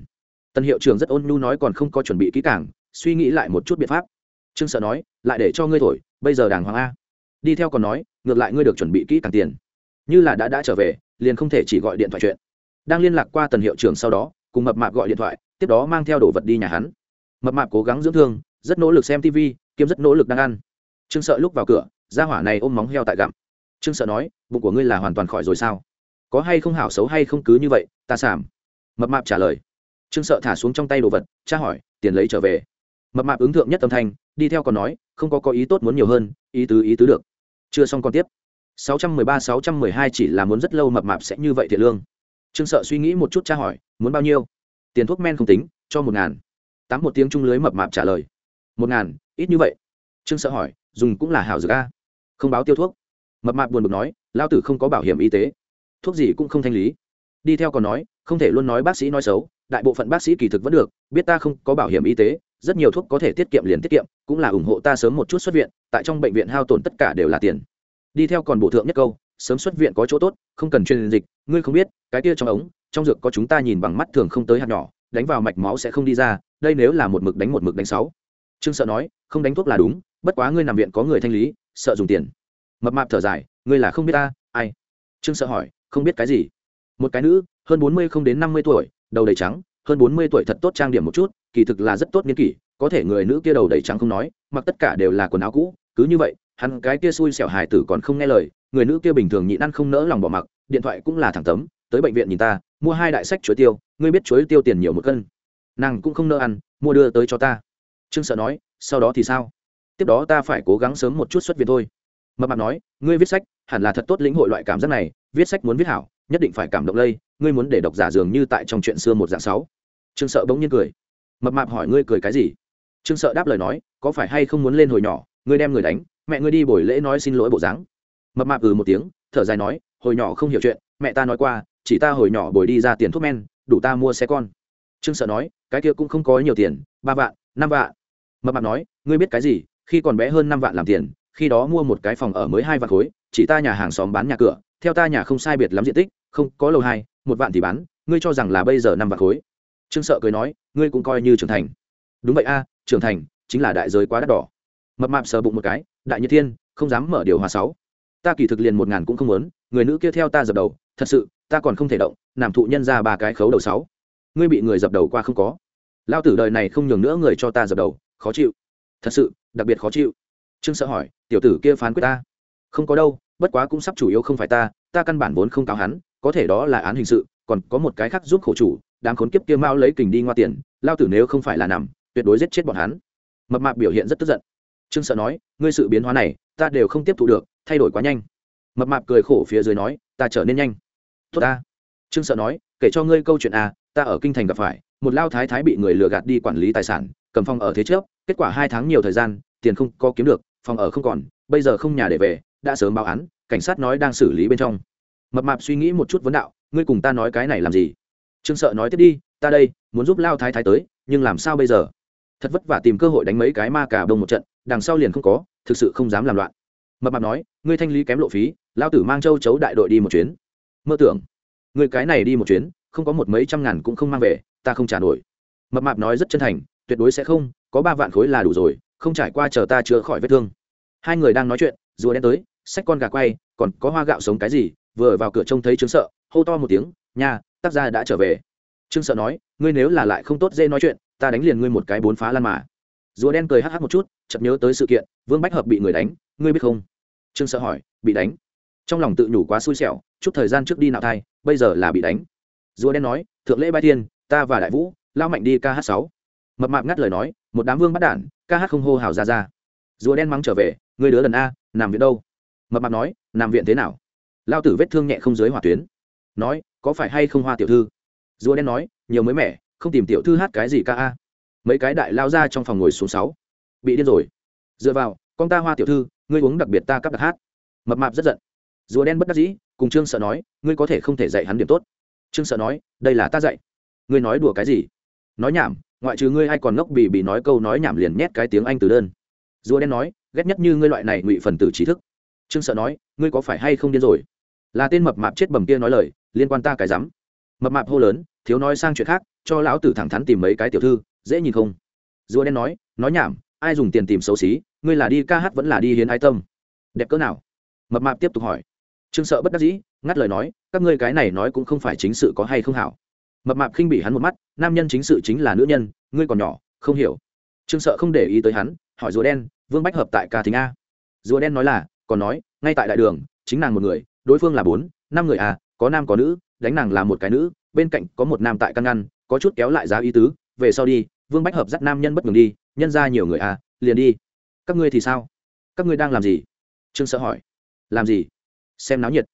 Tần hiệu trưởng rất ôn nhu nói còn không có chuẩn bị kỹ càng, suy nghĩ lại một chút biện pháp. Trương sợ nói, lại để cho ngươi thổi, bây giờ đàng hoàng a. Đi theo còn nói, ngược lại ngươi được chuẩn bị kỹ càng tiền. Như là đã đã trở về, liền không thể chỉ gọi điện thoại chuyện đang liên lạc qua tần hiệu trưởng sau đó, cùng mập mạp gọi điện thoại, tiếp đó mang theo đồ vật đi nhà hắn. Mập mạp cố gắng dưỡng thương, rất nỗ lực xem tv kiếm rất nỗ lực đang ăn. Trương sợ lúc vào cửa, ra hỏa này ôm móng heo tại gặm. Trương sợ nói, bụng của ngươi là hoàn toàn khỏi rồi sao? Có hay không hảo xấu hay không cứ như vậy, ta sảm. Mập mạp trả lời. Trương sợ thả xuống trong tay đồ vật tra hỏi, tiền lấy trở về? Mập mạp ứng thượng nhất tâm thanh, đi theo còn nói, không có có ý tốt muốn nhiều hơn, ý tứ ý tứ được. Chưa xong còn tiếp. 613-612 chỉ là muốn rất lâu mập mạp sẽ như vậy thiệt lương trương sợ suy nghĩ một chút tra hỏi, muốn bao nhiêu? Tiền thuốc men không tính, cho một ngàn. Tám một tiếng trung lưới mập mạp trả lời, một ngàn, ít như vậy. Trương sợ hỏi, dùng cũng là hảo dược a. Không báo tiêu thuốc. Mập mạp buồn bực nói lao tử không có bảo hiểm y tế, thuốc gì cũng không thanh lý. Đi theo còn nói, không thể luôn nói bác sĩ nói xấu, đại bộ phận bác sĩ kỳ thực vẫn được, biết ta không có bảo hiểm y tế, rất nhiều thuốc có thể tiết kiệm liền tiết kiệm, cũng là ủng hộ ta sớm một chút xuất viện, tại trong bệnh viện hao tổn tất cả đều là tiền. Đi theo còn bổ thượng nhất câu sớm xuất viện có chỗ tốt, không cần truyền dịch, ngươi không biết, cái kia trong ống, trong dược có chúng ta nhìn bằng mắt thường không tới hạt nhỏ, đánh vào mạch máu sẽ không đi ra, đây nếu là một mực đánh một mực đánh sáu. Trương sợ nói, không đánh thuốc là đúng, bất quá ngươi nằm viện có người thanh lý, sợ dùng tiền. Mập mạp thở dài, ngươi là không biết ta, ai? Trương sợ hỏi, không biết cái gì? Một cái nữ, hơn bốn mươi không đến năm mươi tuổi, đầu đầy trắng, hơn bốn mươi tuổi thật tốt trang điểm một chút, kỳ thực là rất tốt niên kỷ, có thể người nữ kia đầu đầy trắng không nói, mặc tất cả đều là quần áo cũ, cứ như vậy, hắn cái kia xui xẻo hài tử còn không nghe lời người nữ kia bình thường nhịn ăn không nỡ lòng bỏ mặc, điện thoại cũng là thẳng tấm, tới bệnh viện nhìn ta, mua hai đại sách chuối tiêu, ngươi biết chuối tiêu tiền nhiều một cân. Nàng cũng không nỡ ăn, mua đưa tới cho ta. Trương sợ nói, sau đó thì sao? Tiếp đó ta phải cố gắng sớm một chút xuất viện thôi. Mập mạp nói, ngươi viết sách, hẳn là thật tốt lĩnh hội loại cảm giác này, viết sách muốn viết hảo, nhất định phải cảm động lây, ngươi muốn để độc giả dường như tại trong chuyện xưa một dạng sáu. Trương sợ bỗng nhiên cười. Mập mạp hỏi ngươi cười cái gì? Trương sợ đáp lời nói, có phải hay không muốn lên hồi nhỏ, ngươi đem người đánh, mẹ ngươi đi buổi lễ nói xin lỗi bộ dáng mập mạp ừ một tiếng, thở dài nói, hồi nhỏ không hiểu chuyện, mẹ ta nói qua, chỉ ta hồi nhỏ bồi đi ra tiền thuốc men, đủ ta mua xe con. Trương sợ nói, cái kia cũng không có nhiều tiền, ba vạn, năm vạn. Mập mạp nói, ngươi biết cái gì, khi còn bé hơn năm vạn làm tiền, khi đó mua một cái phòng ở mới hai vạn khối, chỉ ta nhà hàng xóm bán nhà cửa, theo ta nhà không sai biệt lắm diện tích, không có lầu hai, một vạn thì bán, ngươi cho rằng là bây giờ năm vạn khối. Trương sợ cười nói, ngươi cũng coi như trưởng thành. Đúng vậy a, trưởng thành, chính là đại giới quá đắt đỏ. Mập mạp sờ bụng một cái, đại như thiên, không dám mở điều hòa sáu ta kỳ thực liền một ngàn cũng không muốn, người nữ kia theo ta dập đầu, thật sự, ta còn không thể động làm thụ nhân ra ba cái khấu đầu sáu. Ngươi bị người dập đầu qua không có? Lao tử đời này không nhường nữa người cho ta dập đầu, khó chịu. Thật sự, đặc biệt khó chịu. Trương sợ hỏi, tiểu tử kia phán quyết ta? Không có đâu, bất quá cũng sắp chủ yếu không phải ta ta căn bản vốn không cáo hắn, có thể đó là án hình sự, còn có một cái khác giúp khổ chủ, đám khốn kiếp kia mau lấy kình đi ngoa tiền lao tử nếu không phải là nằm, tuyệt đối giết chết bọn hắn. Mập mạp biểu hiện rất tức giận. Trương sợ nói, ngươi sự biến hóa này, ta đều không tiếp thu được thay đổi quá nhanh. Mập mạp cười khổ phía dưới nói, ta trở nên nhanh. Tốt ta. Trương sợ nói, kể cho ngươi câu chuyện à ta ở kinh thành gặp phải, một lao thái thái bị người lừa gạt đi quản lý tài sản, cầm phòng ở thế trước, kết quả hai tháng nhiều thời gian, tiền không có kiếm được, phòng ở không còn, bây giờ không nhà để về, đã sớm báo án, cảnh sát nói đang xử lý bên trong. Mập mạp suy nghĩ một chút vấn đạo, ngươi cùng ta nói cái này làm gì? Trương sợ nói tiếp đi, ta đây, muốn giúp lao thái thái tới, nhưng làm sao bây giờ? Thật vất vả tìm cơ hội đánh mấy cái ma cà đông một trận, đằng sau liền không có, thực sự không dám làm loạn mập mạp nói, ngươi thanh lý kém lộ phí, lao tử mang châu chấu đại đội đi một chuyến. Mơ tưởng, người cái này đi một chuyến, không có một mấy trăm ngàn cũng không mang về, ta không trả nổi. Mập mạp nói rất chân thành, tuyệt đối sẽ không, có ba vạn khối là đủ rồi, không trải qua chờ ta chữa khỏi vết thương. Hai người đang nói chuyện, rùa đen tới, xách con gà quay, còn có hoa gạo sống cái gì, vừa vào cửa trông thấy trương sợ, hô to một tiếng nhà tác gia đã trở về. Trương sợ nói, ngươi nếu là lại không tốt dễ nói chuyện, ta đánh liền ngươi một cái bốn phá lan mà. Rùa đen cười hắc hắc một chút, chợt nhớ tới sự kiện, vương bách hợp bị người đánh, ngươi biết không? Trương sợ hỏi, bị đánh? Trong lòng tự nhủ quá xui xẻo, chút thời gian trước đi nạo thai, bây giờ là bị đánh. Rùa đen nói, thượng lễ bai thiên, ta và đại vũ, lao mạnh đi kh sáu. Mập mạp ngắt lời nói, một đám vương bắt đản kh không hô hào ra ra. Rùa đen mắng trở về người đứa lần a, nằm viện đâu? Mập mạp nói, nằm viện thế nào? Lao tử vết thương nhẹ không dưới hỏa tuyến. Nói, có phải hay không hoa tiểu thư? Rùa đen nói, nhiều mới mẻ, không tìm tiểu thư hát cái gì ca a. Mấy cái đại lao ra trong phòng ngồi xuống sáu. Bị điên rồi. Dựa vào, con ta hoa tiểu thư ngươi uống đặc biệt ta cắp đặt hát. Mập mạp rất giận. Rùa đen bất đắc dĩ, cùng trương sợ nói, ngươi có thể không thể dạy hắn điểm tốt. Trương sợ nói, đây là ta dạy. Ngươi nói đùa cái gì? Nói nhảm, ngoại trừ ngươi hay còn ngốc bì bì nói câu nói nhảm liền nhét cái tiếng anh từ đơn. Rùa đen nói, ghét nhất như ngươi loại này ngụy phần tử trí thức. Trương sợ nói, ngươi có phải hay không điên rồi? Là tên mập mạp chết bầm kia nói lời, liên quan ta cái rắm. Mập mạp hô lớn, thiếu nói sang chuyện khác, cho lão tử thẳng thắn tìm mấy cái tiểu thư, dễ nhìn không? Rùa đen nói nói nhảm, ai dùng tiền tìm xấu xí ngươi là đi ca hát vẫn là đi hiến ái tâm. Đẹp cỡ nào? Mập mạp tiếp tục hỏi. Trương sợ bất đắc dĩ, ngắt lời nói, các ngươi cái này nói cũng không phải chính sự có hay không hảo. Mập mạp khinh bỉ hắn một mắt, nam nhân chính sự chính là nữ nhân, ngươi còn nhỏ, không hiểu. Trương sợ không để ý tới hắn, hỏi rùa đen, vương bách hợp tại ca thính a. Rùa đen nói là, còn nói, ngay tại đại đường, chính nàng một người, đối phương là bốn, năm người à có nam có nữ, đánh nàng là một cái nữ, bên cạnh có một nam tại căn ngăn, có chút kéo lại giá ý tứ, về sau đi, vương bách hợp dắt nam nhân bất ngừng đi, nhân ra nhiều người à liền đi các ngươi thì sao? Các ngươi đang làm gì? Trương sợ hỏi. Làm gì? Xem náo nhiệt.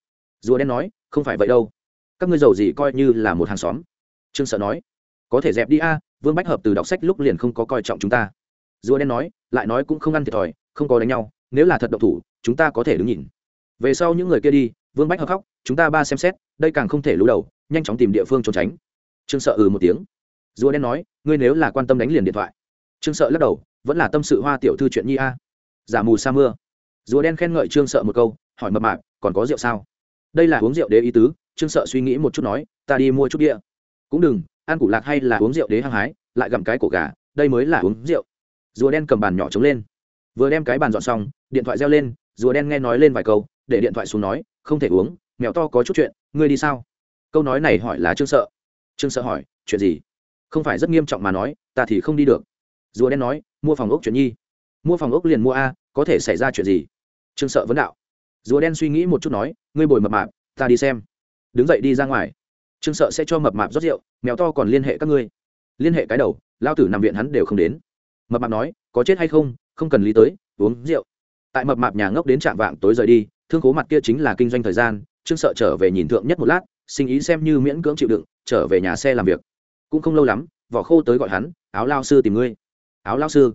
Rùa đen nói, không phải vậy đâu. Các ngươi giàu gì coi như là một hàng xóm. Trương sợ nói, có thể dẹp đi a, vương bách hợp từ đọc sách lúc liền không có coi trọng chúng ta. Rùa đen nói, lại nói cũng không ăn thiệt thòi, không có đánh nhau, nếu là thật độc thủ, chúng ta có thể đứng nhìn. Về sau những người kia đi, vương bách hợp khóc, chúng ta ba xem xét, đây càng không thể lũ đầu, nhanh chóng tìm địa phương trốn tránh. Trương sợ ừ một tiếng. Rùa đen nói, ngươi nếu là quan tâm đánh liền điện thoại. Trương sợ lắc đầu vẫn là tâm sự hoa tiểu thư chuyện nhi a. Giả mù sa mưa. Rùa đen khen ngợi trương sợ một câu, hỏi mập mạp, còn có rượu sao? Đây là uống rượu đế ý tứ. Trương sợ suy nghĩ một chút nói, ta đi mua chút địa cũng đừng, ăn củ lạc hay là uống rượu đế hăng hái, lại gặm cái cổ gà, đây mới là uống rượu. Rùa đen cầm bàn nhỏ trống lên. Vừa đem cái bàn dọn xong, điện thoại reo lên, rùa đen nghe nói lên vài câu, để điện thoại xuống nói, không thể uống, mèo to có chút chuyện, ngươi đi sao? Câu nói này hỏi là trương sợ. Trương sợ hỏi, chuyện gì? Không phải rất nghiêm trọng mà nói, ta thì không đi được rùa đen nói, mua phòng ốc chuyện nhi. Mua phòng ốc liền mua a, có thể xảy ra chuyện gì? Trương sợ vấn đạo. Rùa đen suy nghĩ một chút nói, ngươi bồi mập mạp, ta đi xem. Đứng dậy đi ra ngoài. Trương sợ sẽ cho mập mạp rót rượu, mèo to còn liên hệ các ngươi. Liên hệ cái đầu, lao tử nằm viện hắn đều không đến. Mập mạp nói, có chết hay không? Không cần lý tới, uống rượu. Tại mập mạp nhà ngốc đến trạm vạng tối rời đi, thương cố mặt kia chính là kinh doanh thời gian, trương sợ trở về nhìn thượng nhất một lát, sinh ý xem như miễn cưỡng chịu đựng, trở về nhà xe làm việc. Cũng không lâu lắm, vỏ khô tới gọi hắn, áo lao sư tìm ngươi áo lao sư.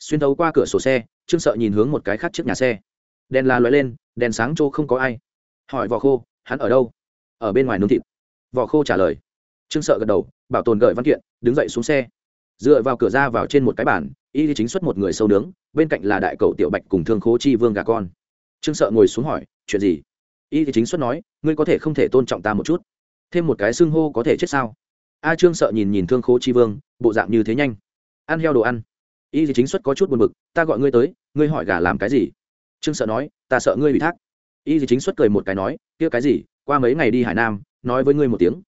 Xuyên thấu qua cửa sổ xe, trương sợ nhìn hướng một cái khác trước nhà xe. Đèn la lóe lên, đèn sáng chỗ không có ai. Hỏi vỏ khô, hắn ở đâu? Ở bên ngoài nướng thịt. Vỏ khô trả lời. Trương sợ gật đầu, bảo tồn gợi văn kiện, đứng dậy xuống xe. Dựa vào cửa ra vào trên một cái bàn, y chính xuất một người sâu nướng, bên cạnh là đại cầu tiểu bạch cùng thương khố chi vương gà con. Trương sợ ngồi xuống hỏi, chuyện gì? Y chính xuất nói, ngươi có thể không thể tôn trọng ta một chút. Thêm một cái xưng hô có thể chết sao? A trương sợ nhìn nhìn thương khố chi vương, bộ dạng như thế nhanh ăn heo đồ ăn. Y chính xuất có chút buồn bực, ta gọi ngươi tới, ngươi hỏi gà làm cái gì? Trương sợ nói, ta sợ ngươi bị thác. Y chính xuất cười một cái nói, kia cái gì, qua mấy ngày đi hải nam, nói với ngươi một tiếng.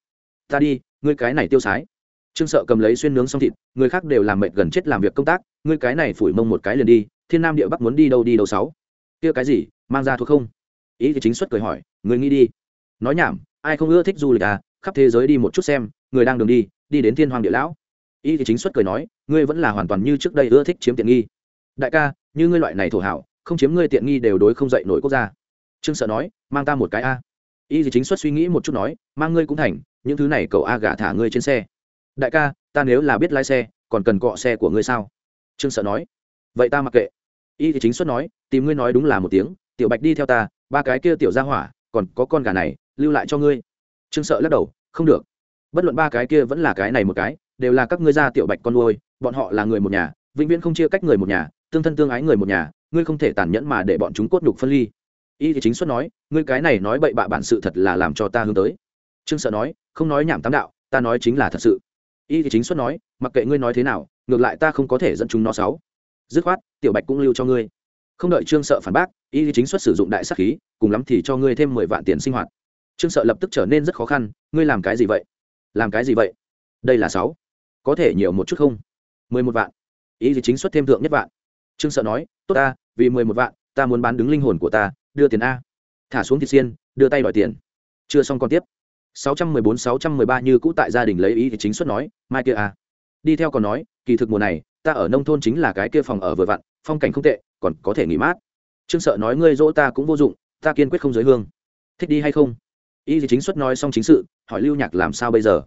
Ta đi, ngươi cái này tiêu sái. Trương sợ cầm lấy xuyên nướng xong thịt, người khác đều làm mệt gần chết làm việc công tác, ngươi cái này phủi mông một cái liền đi, thiên nam địa bắc muốn đi đâu đi đâu sáu. Kia cái gì, mang ra thuộc không? Ý thì chính xuất cười hỏi người nghĩ đi. Nói nhảm, ai không ưa thích du lịch à khắp thế giới đi một chút xem, người đang đường đi đi đến thiên hoàng địa lão. Y thì chính xuất cười nói, ngươi vẫn là hoàn toàn như trước đây ưa thích chiếm tiện nghi. Đại ca, như ngươi loại này thổ hảo, không chiếm ngươi tiện nghi đều đối không dậy nổi quốc gia. Trương sợ nói, mang ta một cái a. Y thì chính xuất suy nghĩ một chút nói, mang ngươi cũng thành, những thứ này cậu a gả thả ngươi trên xe. Đại ca, ta nếu là biết lái xe, còn cần cọ xe của ngươi sao? Trương sợ nói, vậy ta mặc kệ. Y thì chính xuất nói, tìm ngươi nói đúng là một tiếng, tiểu bạch đi theo ta, ba cái kia tiểu ra hỏa, còn có con gà này, lưu lại cho ngươi. Trương sợ lắc đầu, không được. Bất luận ba cái kia vẫn là cái này một cái đều là các ngươi gia tiểu bạch con nuôi, bọn họ là người một nhà, vĩnh viễn không chia cách người một nhà, tương thân tương ái người một nhà, ngươi không thể tàn nhẫn mà để bọn chúng cốt nhục phân ly. Y thì chính xuất nói, ngươi cái này nói bậy bạ bản sự thật là làm cho ta hướng tới. Trương sợ nói, không nói nhảm tám đạo, ta nói chính là thật sự. Y thì chính xuất nói, mặc kệ ngươi nói thế nào, ngược lại ta không có thể dẫn chúng nó sáu. Dứt khoát, tiểu bạch cũng lưu cho ngươi. Không đợi trương sợ phản bác, y chính xuất sử dụng đại sắc khí, cùng lắm thì cho ngươi thêm mười vạn tiền sinh hoạt. Trương sợ lập tức trở nên rất khó khăn, ngươi làm cái gì vậy? Làm cái gì vậy? Đây là sáu có thể nhiều một chút không? mười một vạn. Ý gì chính xuất thêm thượng nhất vạn? Trương sợ nói, tốt ta, vì mười một vạn, ta muốn bán đứng linh hồn của ta, đưa tiền a. Thả xuống thịt xiên, đưa tay đòi tiền. Chưa xong còn tiếp. sáu trăm mười bốn, sáu trăm mười ba như cũ tại gia đình lấy ý thì chính xuất nói, mai kia a. Đi theo còn nói, kỳ thực mùa này, ta ở nông thôn chính là cái kia phòng ở vừa vặn, phong cảnh không tệ, còn có thể nghỉ mát. Trương sợ nói, ngươi dỗ ta cũng vô dụng, ta kiên quyết không giới hương. Thích đi hay không? Y chính xuất nói xong chính sự, hỏi lưu nhạc làm sao bây giờ?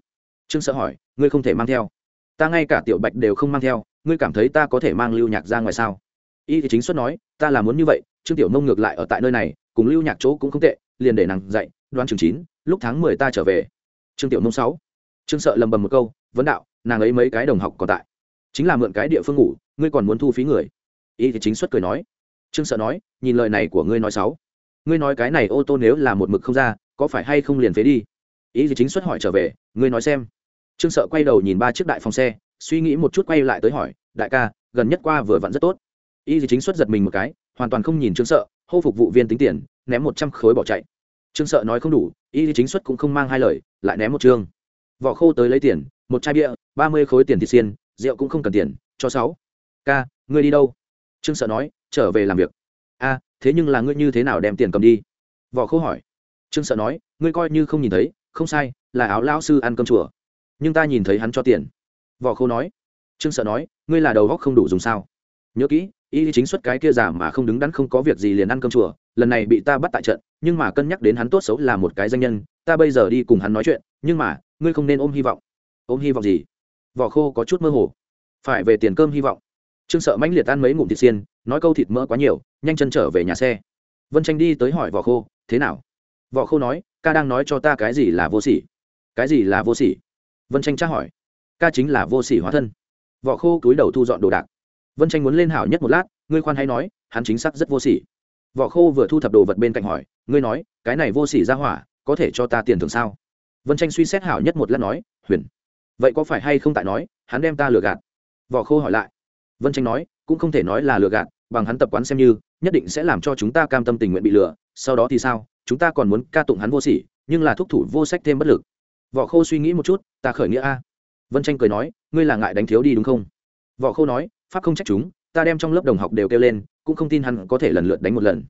Trương sợ hỏi, ngươi không thể mang theo ta ngay cả tiểu bạch đều không mang theo, ngươi cảm thấy ta có thể mang lưu nhạc ra ngoài sao? Y chính xuất nói, ta là muốn như vậy, trương tiểu nông ngược lại ở tại nơi này, cùng lưu nhạc chỗ cũng không tệ, liền để nàng dạy, đoán chừng chín, lúc tháng mười ta trở về. Trương tiểu nông sáu. Trương sợ lầm bầm một câu, vấn đạo, nàng ấy mấy cái đồng học còn tại. Chính là mượn cái địa phương ngủ, ngươi còn muốn thu phí người. Y thì chính xuất cười nói. Trương sợ nói, nhìn lời này của ngươi nói sáu. Ngươi nói cái này ô tô nếu là một mực không ra, có phải hay không liền phế đi? Ý gì chính xuất hỏi trở về, ngươi nói xem trương sợ quay đầu nhìn ba chiếc đại phòng xe, suy nghĩ một chút quay lại tới hỏi, đại ca, gần nhất qua vừa vặn rất tốt. Y gì chính xuất giật mình một cái, hoàn toàn không nhìn trương sợ, hô phục vụ viên tính tiền, ném một trăm khối bỏ chạy. Trương sợ nói không đủ, Y gì chính xuất cũng không mang hai lời, lại ném một chương vỏ khô tới lấy tiền, một chai bia, ba mươi khối tiền thịt xiên, rượu cũng không cần tiền, cho sáu. Ca, ngươi đi đâu? Trương sợ nói, trở về làm việc. A, thế nhưng là ngươi như thế nào đem tiền cầm đi? Vỏ khô hỏi. Trương sợ nói, ngươi coi như không nhìn thấy, không sai, là áo lão sư ăn cơm chùa nhưng ta nhìn thấy hắn cho tiền. Vỏ khô nói. Trương sợ nói, ngươi là đầu góc không đủ dùng sao? Nhớ kỹ, y chính xuất cái kia giả mà không đứng đắn không có việc gì liền ăn cơm chùa, lần này bị ta bắt tại trận, nhưng mà cân nhắc đến hắn tốt xấu là một cái danh nhân, ta bây giờ đi cùng hắn nói chuyện, nhưng mà, ngươi không nên ôm hy vọng. Ôm hy vọng gì? Vỏ khô có chút mơ hồ. Phải về tiền cơm hy vọng. Trương sợ mãnh liệt ăn mấy ngụm thịt xiên, nói câu thịt mỡ quá nhiều, nhanh chân trở về nhà xe. Vân tranh đi tới hỏi vỏ khô, thế nào? Vỏ khô nói, ca đang nói cho ta cái gì là vô sỉ. Cái gì là vô sỉ? Vân tranh tra hỏi. Ca chính là vô sỉ hóa thân. Vỏ khô túi đầu thu dọn đồ đạc. Vân tranh muốn lên hảo nhất một lát, ngươi khoan hay nói, hắn chính xác rất vô sỉ. Vỏ khô vừa thu thập đồ vật bên cạnh hỏi, ngươi nói, cái này vô sỉ ra hỏa, có thể cho ta tiền thưởng sao? Vân tranh suy xét hảo nhất một lát nói, huyền. Vậy có phải hay không tại nói, hắn đem ta lừa gạt? Vỏ khô hỏi lại. Vân tranh nói, cũng không thể nói là lừa gạt, bằng hắn tập quán xem như, nhất định sẽ làm cho chúng ta cam tâm tình nguyện bị lừa, sau đó thì sao? Chúng ta còn muốn ca tụng hắn vô sỉ, nhưng là thúc thủ vô sách thêm bất lực võ khô suy nghĩ một chút, ta khởi nghĩa a. Vân tranh cười nói, ngươi là ngại đánh thiếu đi đúng không? Võ khô nói, pháp không trách chúng, ta đem trong lớp đồng học đều kêu lên, cũng không tin hắn có thể lần lượt đánh một lần.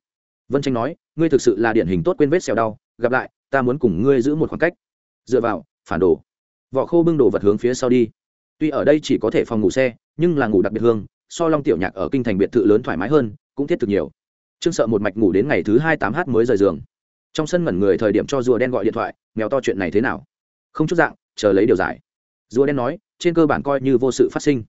Vân tranh nói, ngươi thực sự là điển hình tốt quên vết xèo đau, gặp lại, ta muốn cùng ngươi giữ một khoảng cách. Dựa vào, phản đồ. Võ khô bưng đồ vật hướng phía sau đi. Tuy ở đây chỉ có thể phòng ngủ xe, nhưng là ngủ đặc biệt hương, so long tiểu nhạc ở kinh thành biệt thự lớn thoải mái hơn, cũng thiết thực nhiều. Trương sợ một mạch ngủ đến ngày thứ hai tám h mới rời giường. Trong sân mẩn người thời điểm cho rùa đen gọi điện thoại, mèo to chuyện này thế nào? Không chút dạng, chờ lấy điều giải. Rùa đen nói, trên cơ bản coi như vô sự phát sinh.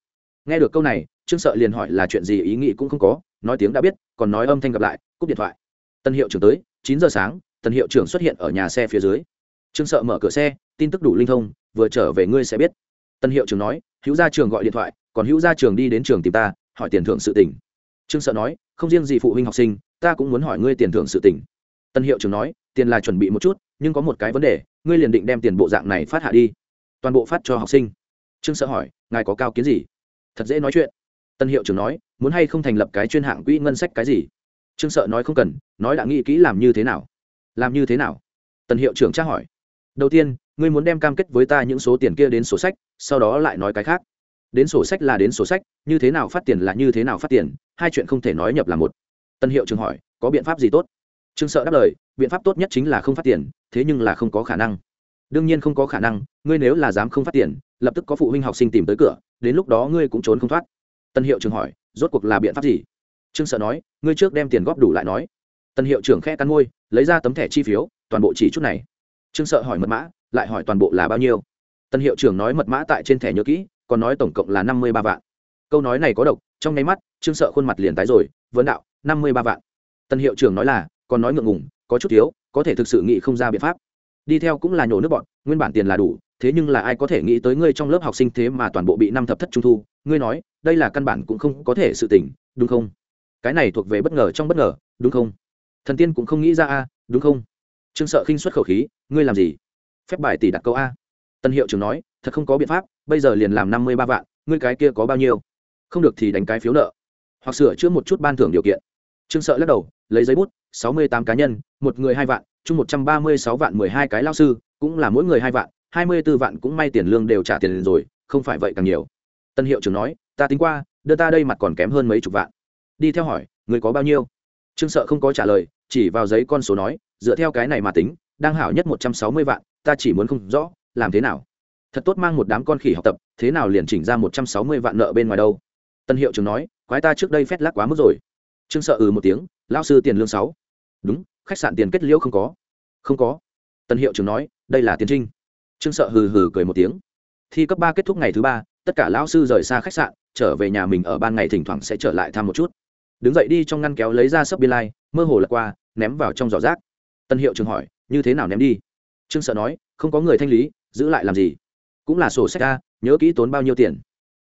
Nghe được câu này, trương sợ liền hỏi là chuyện gì ý nghĩ cũng không có, nói tiếng đã biết, còn nói âm thanh gặp lại, cúp điện thoại. Tân hiệu trưởng tới, chín giờ sáng, tân hiệu trưởng xuất hiện ở nhà xe phía dưới. Trương sợ mở cửa xe, tin tức đủ linh thông, vừa trở về ngươi sẽ biết. Tân hiệu trưởng nói, hữu gia trường gọi điện thoại, còn hữu gia trường đi đến trường tìm ta, hỏi tiền thưởng sự tỉnh trương sợ nói, không riêng gì phụ huynh học sinh, ta cũng muốn hỏi ngươi tiền thưởng sự tỉnh tân hiệu trưởng nói, tiền là chuẩn bị một chút, nhưng có một cái vấn đề ngươi liền định đem tiền bộ dạng này phát hạ đi. Toàn bộ phát cho học sinh. Trương sợ hỏi, ngài có cao kiến gì? Thật dễ nói chuyện. Tân hiệu trưởng nói, muốn hay không thành lập cái chuyên hạng quỹ ngân sách cái gì? Trương sợ nói không cần, nói đã nghĩ kỹ làm như thế nào. Làm như thế nào? Tân hiệu trưởng tra hỏi. Đầu tiên, ngươi muốn đem cam kết với ta những số tiền kia đến sổ sách, sau đó lại nói cái khác. Đến sổ sách là đến sổ sách, như thế nào phát tiền là như thế nào phát tiền, hai chuyện không thể nói nhập là một. Tân hiệu trưởng hỏi, có biện pháp gì tốt? Trương sợ đáp lời biện pháp tốt nhất chính là không phát tiền, thế nhưng là không có khả năng. Đương nhiên không có khả năng, ngươi nếu là dám không phát tiền, lập tức có phụ huynh học sinh tìm tới cửa, đến lúc đó ngươi cũng trốn không thoát. Tân hiệu trưởng hỏi, rốt cuộc là biện pháp gì? Trương sợ nói, ngươi trước đem tiền góp đủ lại nói. Tân hiệu trưởng khe cắn môi, lấy ra tấm thẻ chi phiếu, toàn bộ chỉ chút này. Trương sợ hỏi mật mã, lại hỏi toàn bộ là bao nhiêu? Tân hiệu trưởng nói mật mã tại trên thẻ nhớ kỹ, còn nói tổng cộng là năm mươi ba vạn. Câu nói này có độc, trong nháy mắt, trương sợ khuôn mặt liền tái rồi, vấn đạo, năm mươi ba vạn. Tân hiệu trưởng nói là, còn nói ngượng ngùng có chút thiếu, có thể thực sự nghĩ không ra biện pháp. Đi theo cũng là nhổ nước bọn, nguyên bản tiền là đủ, thế nhưng là ai có thể nghĩ tới ngươi trong lớp học sinh thế mà toàn bộ bị năm thập thất trung thu, ngươi nói, đây là căn bản cũng không có thể sự tỉnh đúng không? Cái này thuộc về bất ngờ trong bất ngờ, đúng không? Thần tiên cũng không nghĩ ra a, đúng không? Trương sợ khinh xuất khẩu khí, ngươi làm gì? Phép bài tỷ đặt câu a. Tân hiệu trưởng nói, thật không có biện pháp, bây giờ liền làm năm mươi ba vạn, ngươi cái kia có bao nhiêu? Không được thì đánh cái phiếu nợ. Hoặc sửa chữa một chút ban thưởng điều kiện. Trương sợ lắc đầu, lấy giấy bút sáu mươi tám cá nhân, một người hai vạn, chung một trăm ba mươi sáu vạn mười hai cái lao sư, cũng là mỗi người hai vạn, hai mươi b ố vạn cũng may tiền lương đều trả tiền rồi, không phải vậy càng nhiều. Tân hiệu trưởng nói, ta tính qua, đưa ta đây mặt còn kém hơn mấy chục vạn. Đi theo hỏi, người có bao nhiêu? Trương sợ không có trả lời, chỉ vào giấy con số nói, dựa theo cái này mà tính, đang hảo nhất một trăm sáu mươi vạn, ta chỉ muốn không rõ, làm thế nào? Thật tốt mang một đám con khỉ học tập, thế nào liền chỉnh ra một trăm sáu mươi vạn nợ bên ngoài đâu? Tân hiệu trưởng nói, quái ta trước đây phét lắc quá mức rồi. Trương sợ ừ một tiếng lao sư tiền lương sáu đúng, khách sạn tiền kết liễu không có. Không có. Tân hiệu trưởng nói, đây là tiền trinh. Trương sợ hừ hừ cười một tiếng. Thi cấp ba kết thúc ngày thứ ba, tất cả lão sư rời xa khách sạn, trở về nhà mình ở ban ngày thỉnh thoảng sẽ trở lại thăm một chút. Đứng dậy đi trong ngăn kéo lấy ra sấp biên lai, mơ hồ lật qua, ném vào trong giỏ rác. Tân hiệu trường hỏi, như thế nào ném đi? Trương sợ nói, không có người thanh lý, giữ lại làm gì? Cũng là sổ sách ra nhớ kỹ tốn bao nhiêu tiền.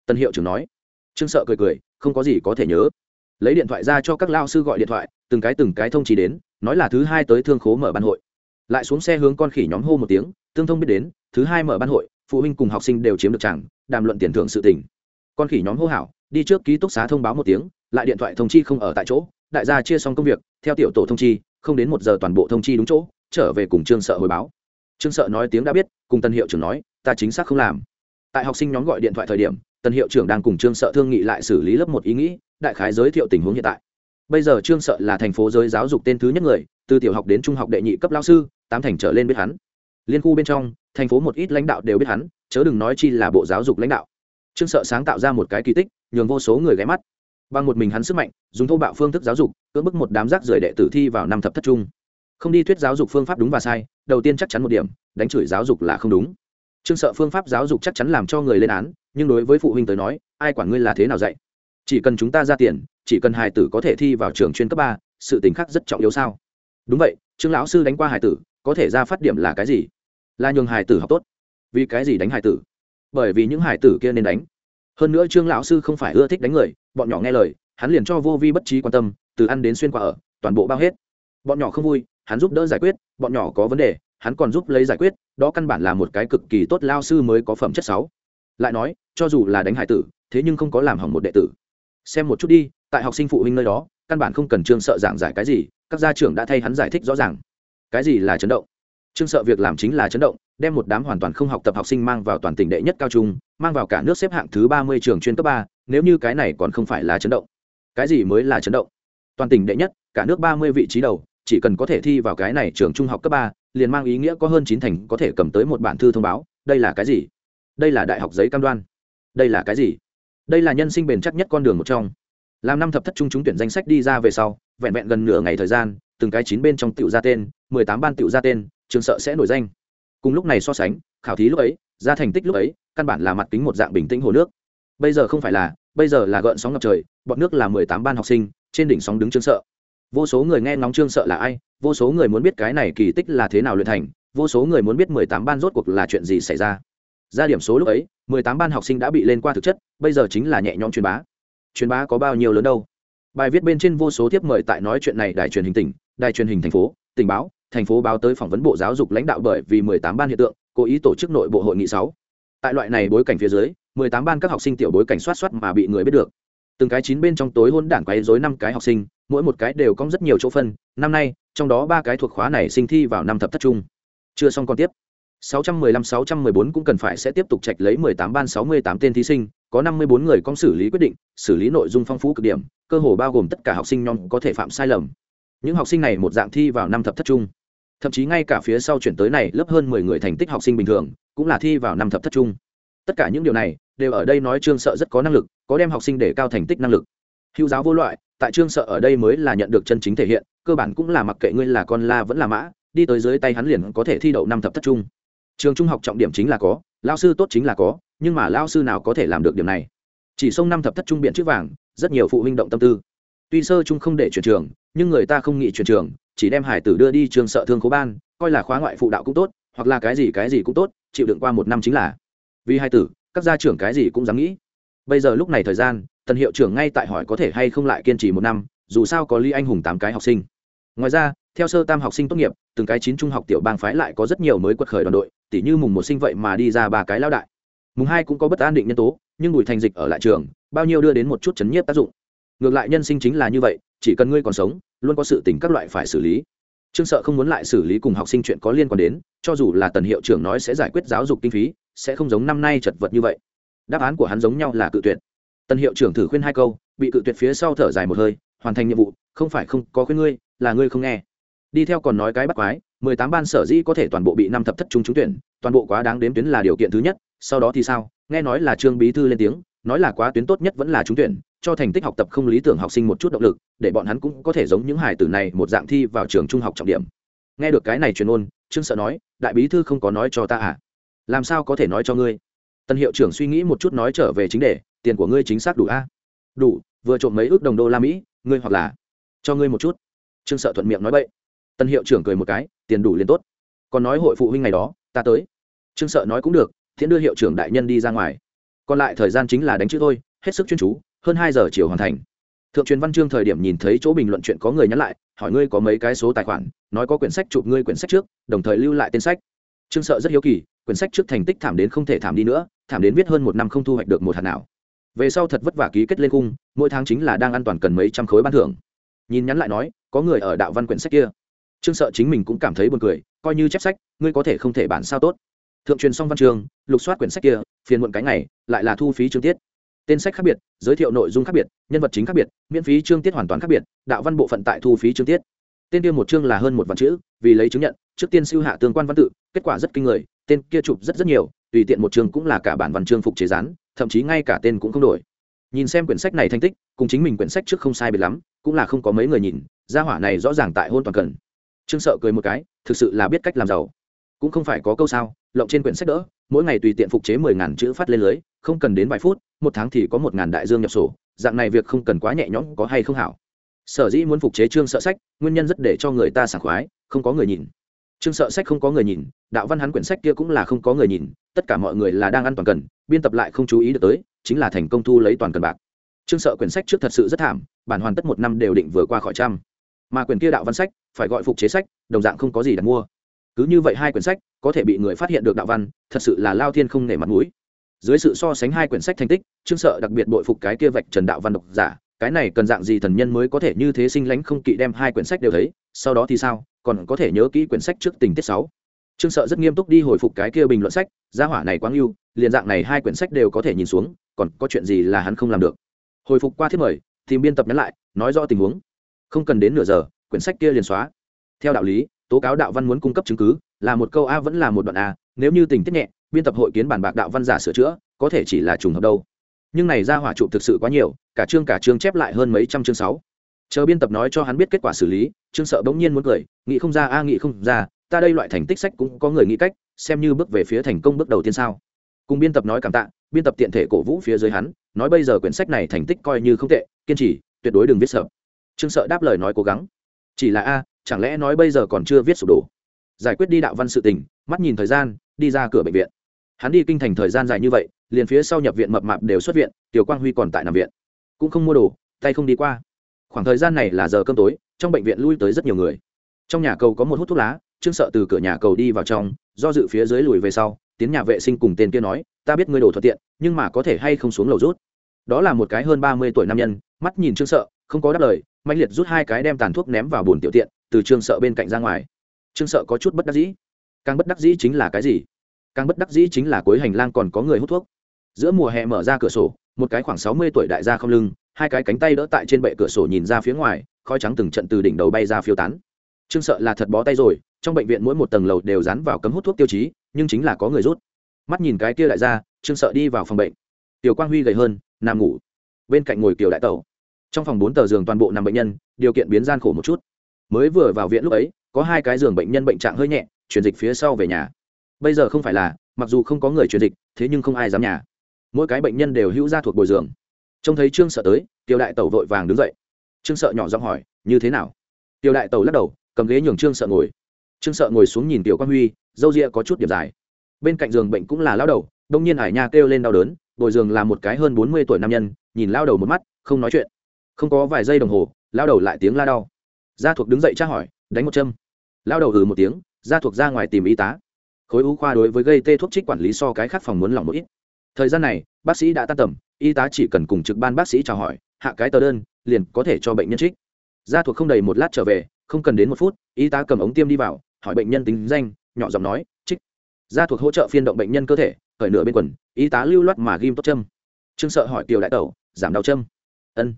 Tân hiệu trưởng nói. Trương sợ cười cười, không có gì có thể nhớ. Lấy điện thoại ra cho các lao sư gọi điện thoại, từng cái từng cái thông chỉ đến nói là thứ hai tới thương khố mở ban hội. Lại xuống xe hướng con khỉ nhóm hô một tiếng, tương thông biết đến, thứ hai mở ban hội, phụ huynh cùng học sinh đều chiếm được chẳng đàm luận tiền thưởng sự tình. Con khỉ nhóm hô hảo đi trước ký túc xá thông báo một tiếng, lại điện thoại thông chi không ở tại chỗ, đại gia chia xong công việc, theo tiểu tổ thông chi, không đến một giờ toàn bộ thông chi đúng chỗ, trở về cùng trương sợ hồi báo. Trương sợ nói tiếng đã biết, cùng tân hiệu trưởng nói, ta chính xác không làm. Tại học sinh nhóm gọi điện thoại thời điểm, tân hiệu trưởng đang cùng trương sợ thương nghị lại xử lý lớp một ý nghĩ, đại khái giới thiệu tình huống hiện tại bây giờ trương sợ là thành phố giới giáo dục tên thứ nhất người, từ tiểu học đến trung học đệ nhị cấp lao sư, tám thành trở lên biết hắn. Liên khu bên trong, thành phố một ít lãnh đạo đều biết hắn, chớ đừng nói chi là bộ giáo dục lãnh đạo. Trương sợ sáng tạo ra một cái kỳ tích, nhường vô số người ghé mắt. Bằng một mình hắn sức mạnh, dùng thô bạo phương thức giáo dục, cưỡng bức một đám rác rưởi đệ tử thi vào năm thập thất trung. Không đi thuyết giáo dục phương pháp đúng và sai, đầu tiên chắc chắn một điểm, đánh chửi giáo dục là không đúng. Trương sợ phương pháp giáo dục chắc chắn làm cho người lên án, nhưng đối với phụ huynh tới nói, ai quản ngươi là thế nào dạy? Chỉ cần chúng ta ra tiền, chỉ cần hải tử có thể thi vào trường chuyên cấp ba, sự tính khác rất trọng yếu sao? Đúng vậy, trương lão sư đánh qua hải tử, có thể ra phát điểm là cái gì? Là nhường hải tử học tốt. Vì cái gì đánh hải tử? Bởi vì những hải tử kia nên đánh. Hơn nữa trương lão sư không phải ưa thích đánh người, bọn nhỏ nghe lời, hắn liền cho vô vi bất trí quan tâm, từ ăn đến xuyên qua ở, toàn bộ bao hết. Bọn nhỏ không vui, hắn giúp đỡ giải quyết, bọn nhỏ có vấn đề, hắn còn giúp lấy giải quyết, đó căn bản là một cái cực kỳ tốt lao sư mới có phẩm chất sáu. Lại nói, cho dù là đánh hải tử, thế nhưng không có làm hỏng một đệ tử xem một chút đi, tại học sinh phụ huynh nơi đó, căn bản không cần trương sợ giảng giải cái gì, các gia trưởng đã thay hắn giải thích rõ ràng. Cái gì là chấn động? Trương sợ việc làm chính là chấn động, đem một đám hoàn toàn không học tập học sinh mang vào toàn tỉnh đệ nhất cao trung, mang vào cả nước xếp hạng thứ ba mươi trường chuyên cấp ba, nếu như cái này còn không phải là chấn động. Cái gì mới là chấn động? Toàn tỉnh đệ nhất, cả nước ba mươi vị trí đầu, chỉ cần có thể thi vào cái này trường trung học cấp ba, liền mang ý nghĩa có hơn chín thành có thể cầm tới một bản thư thông báo, đây là cái gì? Đây là đại học giấy cam đoan. Đây là cái gì? Đây là nhân sinh bền chắc nhất con đường một trong. Làm năm thập thất trung trúng tuyển danh sách đi ra về sau, vẹn vẹn gần nửa ngày thời gian, từng cái chín bên trong tiểu ra tên, mười tám ban tiểu ra tên, trường sợ sẽ nổi danh. Cùng lúc này so sánh, khảo thí lúc ấy, ra thành tích lúc ấy, căn bản là mặt kính một dạng bình tĩnh hồ nước. Bây giờ không phải là, bây giờ là gợn sóng ngập trời, bọn nước là mười tám ban học sinh, trên đỉnh sóng đứng trương sợ. Vô số người nghe ngóng trương sợ là ai, vô số người muốn biết cái này kỳ tích là thế nào luyện thành, vô số người muốn biết mười tám ban rốt cuộc là chuyện gì xảy ra. Ra điểm số lúc ấy, mười tám ban học sinh đã bị lên qua thực chất bây giờ chính là nhẹ nhõm truyền bá. Truyền bá có bao nhiêu lớn đâu? Bài viết bên trên vô số tiếp mời tại nói chuyện này đài truyền hình tỉnh, đài truyền hình thành phố, tình báo, thành phố báo tới phỏng vấn bộ giáo dục lãnh đạo bởi vì mười tám ban hiện tượng, cố ý tổ chức nội bộ hội nghị sáu. Tại loại này bối cảnh phía dưới, mười tám ban các học sinh tiểu bối cảnh soát soát mà bị người biết được. Từng cái chín bên trong tối hôn đảng quấy dối năm cái học sinh, mỗi một cái đều có rất nhiều chỗ phân. Năm nay, trong đó ba cái thuộc khóa này sinh thi vào năm thập thất trung. Chưa xong còn tiếp. 615-614 cũng cần phải sẽ tiếp tục trạch lấy 18 ban 68 tên thí sinh, có 54 người con xử lý quyết định, xử lý nội dung phong phú cực điểm, cơ hồ bao gồm tất cả học sinh nhóm có thể phạm sai lầm. Những học sinh này một dạng thi vào năm thập thất trung. Thậm chí ngay cả phía sau chuyển tới này lớp hơn 10 người thành tích học sinh bình thường, cũng là thi vào năm thập thất trung. Tất cả những điều này đều ở đây nói Trương Sợ rất có năng lực, có đem học sinh để cao thành tích năng lực. Hữu giáo vô loại, tại Trương Sợ ở đây mới là nhận được chân chính thể hiện, cơ bản cũng là mặc kệ ngươi là con la vẫn là mã, đi tới dưới tay hắn liền có thể thi đậu năm thập thất trung trường trung học trọng điểm chính là có, lao sư tốt chính là có, nhưng mà lao sư nào có thể làm được điểm này? Chỉ sông năm thập thất trung biện chữ vàng, rất nhiều phụ huynh động tâm tư. Tuy sơ trung không để chuyển trường, nhưng người ta không nghĩ chuyển trường, chỉ đem hải tử đưa đi trường sợ thương cố ban, coi là khóa ngoại phụ đạo cũng tốt, hoặc là cái gì cái gì cũng tốt, chịu đựng qua một năm chính là. Vì hai tử, các gia trưởng cái gì cũng dám nghĩ. Bây giờ lúc này thời gian, tần hiệu trưởng ngay tại hỏi có thể hay không lại kiên trì một năm, dù sao có ly anh hùng tám cái học sinh. Ngoài ra, theo sơ tam học sinh tốt nghiệp, từng cái chín trung học tiểu bang phái lại có rất nhiều mới quật khởi đoàn đội tỉ như mùng một sinh vậy mà đi ra ba cái lao đại. Mùng hai cũng có bất an định nhân tố, nhưng bùi thành dịch ở lại trường, bao nhiêu đưa đến một chút chấn nhiếp tác dụng. Ngược lại nhân sinh chính là như vậy, chỉ cần ngươi còn sống, luôn có sự tình các loại phải xử lý. Trương sợ không muốn lại xử lý cùng học sinh chuyện có liên quan đến, cho dù là tần hiệu trưởng nói sẽ giải quyết giáo dục kinh phí, sẽ không giống năm nay chật vật như vậy. Đáp án của hắn giống nhau là cự tuyệt. Tần hiệu trưởng thử khuyên hai câu, bị cự tuyệt phía sau thở dài một hơi, hoàn thành nhiệm vụ, không phải không có khuyên ngươi, là ngươi không nghe. Đi theo còn nói cái bắt quái mười tám ban sở dĩ có thể toàn bộ bị năm thập thất trung trúng tuyển, toàn bộ quá đáng đếm tuyến là điều kiện thứ nhất, sau đó thì sao? Nghe nói là trương bí thư lên tiếng, nói là quá tuyến tốt nhất vẫn là trúng tuyển, cho thành tích học tập không lý tưởng học sinh một chút động lực, để bọn hắn cũng có thể giống những hải tử này một dạng thi vào trường trung học trọng điểm. Nghe được cái này truyền ôn, trương sợ nói, đại bí thư không có nói cho ta à? Làm sao có thể nói cho ngươi? Tân hiệu trưởng suy nghĩ một chút nói trở về chính đề, tiền của ngươi chính xác đủ a? À? đủ, vừa trộm mấy ước đồng đô la mỹ, ngươi hoặc là cho ngươi một chút. Trương sợ thuận miệng nói vậy tân hiệu trưởng cười một cái, tiền đủ liền tốt. Còn nói hội phụ huynh ngày đó, ta tới. Trương sợ nói cũng được, thiện đưa hiệu trưởng đại nhân đi ra ngoài. Còn lại thời gian chính là đánh chữ thôi, hết sức chuyên chú, hơn hai giờ chiều hoàn thành. Thượng truyền văn chương thời điểm nhìn thấy chỗ bình luận chuyện có người nhắn lại, hỏi ngươi có mấy cái số tài khoản, nói có quyển sách chụp ngươi quyển sách trước, đồng thời lưu lại tên sách. Trương sợ rất hiếu kỳ, quyển sách trước thành tích thảm đến không thể thảm đi nữa, thảm đến viết hơn một năm không thu hoạch được một hạt nào. Về sau thật vất vả ký kết lên cung mỗi tháng chính là đang an toàn cần mấy trăm khối ban thưởng. Nhìn nhắn lại nói, có người ở đạo văn quyển sách kia trương sợ chính mình cũng cảm thấy buồn cười coi như chép sách ngươi có thể không thể bản sao tốt. Thượng truyền xong văn Trường, lục soát quyển sách kia phiền muộn cái ngày lại là thu phí chương tiết. Tên sách khác biệt giới thiệu nội dung khác biệt nhân vật chính khác biệt miễn phí chương tiết hoàn toàn khác biệt đạo văn bộ phận tại thu phí chương tiết. Tên kia một chương là hơn một vạn chữ vì lấy chứng nhận trước tiên siêu hạ tương quan văn tự kết quả rất kinh người tên kia chụp rất rất nhiều tùy tiện một chương cũng là cả bản văn chương phục chế rán thậm chí ngay cả tên cũng không đổi. Nhìn xem quyển sách này thành tích cùng chính mình quyển sách trước không sai biệt lắm cũng là không có mấy người nhìn gia hỏa này rõ ràng tại hôn toàn cần trương sợ cười một cái, thực sự là biết cách làm giàu. Cũng không phải có câu sao, lộng trên quyển sách đỡ, mỗi ngày tùy tiện phục chế mười ngàn chữ phát lên lưới, không cần đến vài phút, một tháng thì có một ngàn đại dương nhập sổ, dạng này việc không cần quá nhẹ nhõm, có hay không hảo. Sở dĩ muốn phục chế trương sợ sách, nguyên nhân rất để cho người ta sảng khoái, không có người nhìn. Trương sợ sách không có người nhìn, đạo văn hắn quyển sách kia cũng là không có người nhìn, tất cả mọi người là đang ăn toàn cần, biên tập lại không chú ý được tới, chính là thành công thu lấy toàn cần bạc. Trương sợ quyển sách trước thật sự rất thảm, bản hoàn tất một năm đều định vừa qua khỏi trăm mà quyển kia đạo văn sách phải gọi phục chế sách, đồng dạng không có gì đặt mua. Cứ như vậy hai quyển sách có thể bị người phát hiện được đạo văn, thật sự là lao thiên không nể mặt mũi. Dưới sự so sánh hai quyển sách thành tích, trương sợ đặc biệt bội phục cái kia vạch trần đạo văn độc giả, cái này cần dạng gì thần nhân mới có thể như thế sinh lánh không kỵ đem hai quyển sách đều thấy, sau đó thì sao, còn có thể nhớ kỹ quyển sách trước tình tiết sáu. Trương sợ rất nghiêm túc đi hồi phục cái kia bình luận sách, gia hỏa này quáng yêu liền dạng này hai quyển sách đều có thể nhìn xuống, còn có chuyện gì là hắn không làm được. Hồi phục qua thiết mời, tìm biên tập nhắn lại, nói rõ tình huống không cần đến nửa giờ, quyển sách kia liền xóa. Theo đạo lý, tố cáo đạo văn muốn cung cấp chứng cứ, là một câu a vẫn là một đoạn a, nếu như tình tiết nhẹ, biên tập hội kiến bản bạc đạo văn giả sửa chữa, có thể chỉ là trùng hợp đâu. Nhưng này ra hỏa trụ thực sự quá nhiều, cả chương cả chương chép lại hơn mấy trăm chương sáu. Chờ biên tập nói cho hắn biết kết quả xử lý chương sợ bỗng nhiên muốn cười, nghĩ không ra a, nghĩ không ra, ta đây loại thành tích sách cũng có người nghĩ cách, xem như bước về phía thành công bước đầu tiên sao. Cùng biên tập nói cảm tạ, biên tập tiện thể cổ vũ phía dưới hắn, nói bây giờ quyển sách này thành tích coi như không tệ, kiên trì, tuyệt đối đừng viết sợ trương sợ đáp lời nói cố gắng. Chỉ là a, chẳng lẽ nói bây giờ còn chưa viết sụp đổ? Giải quyết đi đạo văn sự tình, mắt nhìn thời gian, đi ra cửa bệnh viện. Hắn đi kinh thành thời gian dài như vậy, liền phía sau nhập viện mập mạp đều xuất viện, tiểu quang huy còn tại nằm viện. Cũng không mua đồ, tay không đi qua. Khoảng thời gian này là giờ cơm tối, trong bệnh viện lui tới rất nhiều người. Trong nhà cầu có một hút thuốc lá, trương sợ từ cửa nhà cầu đi vào trong, do dự phía dưới lùi về sau, tiến nhà vệ sinh cùng tên kia nói, ta biết ngươi đồ thuận tiện, nhưng mà có thể hay không xuống lầu rút? Đó là một cái hơn ba mươi tuổi nam nhân, mắt nhìn trương sợ không có đáp lời mạnh liệt rút hai cái đem tàn thuốc ném vào bồn tiểu tiện, từ trương sợ bên cạnh ra ngoài. Trương sợ có chút bất đắc dĩ. Càng bất đắc dĩ chính là cái gì? Càng bất đắc dĩ chính là cuối hành lang còn có người hút thuốc. Giữa mùa hè mở ra cửa sổ, một cái khoảng sáu mươi tuổi đại gia không lưng, hai cái cánh tay đỡ tại trên bệ cửa sổ nhìn ra phía ngoài, khói trắng từng trận từ đỉnh đầu bay ra phiêu tán. Trương sợ là thật bó tay rồi, trong bệnh viện mỗi một tầng lầu đều dán vào cấm hút thuốc tiêu chí, nhưng chính là có người rút. Mắt nhìn cái kia đại gia, trương sợ đi vào phòng bệnh. Tiểu quang huy gầy hơn, nằm ngủ. Bên cạnh ngồi kiều đại tẩu trong phòng bốn tờ giường toàn bộ nằm bệnh nhân, điều kiện biến gian khổ một chút. Mới vừa vào viện lúc ấy, có hai cái giường bệnh nhân bệnh trạng hơi nhẹ, chuyển dịch phía sau về nhà. Bây giờ không phải là, mặc dù không có người chuyển dịch, thế nhưng không ai dám nhà. Mỗi cái bệnh nhân đều hữu ra thuộc bồi giường trông thấy trương sợ tới, tiêu đại tẩu vội vàng đứng dậy. Trương sợ nhỏ giọng hỏi, như thế nào? Tiêu đại tẩu lắc đầu, cầm ghế nhường trương sợ ngồi. Trương sợ ngồi xuống nhìn tiểu quang huy, dâu ria có chút điểm dài. Bên cạnh giường bệnh cũng là lao đầu, đông nhiên hải nha kêu lên đau đớn, bồi giường là một cái hơn bốn mươi tuổi nam nhân, nhìn lao đầu một mắt, không nói chuyện không có vài giây đồng hồ lao đầu lại tiếng la đau. Gia thuộc đứng dậy tra hỏi, đánh một châm. Lao đầu ừ một tiếng, gia thuộc ra ngoài tìm y tá. Khối u khoa đối với gây tê thuốc trích quản lý so cái khác phòng muốn lòng một ít. Thời gian này, bác sĩ đã tan tầm, y tá chỉ cần cùng trực ban bác sĩ chào hỏi, hạ cái tờ đơn, liền có thể cho bệnh nhân trích. Gia thuộc không đầy một lát trở về, không cần đến một phút, y tá cầm ống tiêm đi vào, hỏi bệnh nhân tính danh, nhỏ giọng nói, trích. Gia thuộc hỗ trợ phiên động bệnh nhân cơ thể khởi nửa bên quần, y tá lưu loát mà ghim tốt châm. Trương sợ hỏi kiều đại tẩu, giảm đau châm? Ân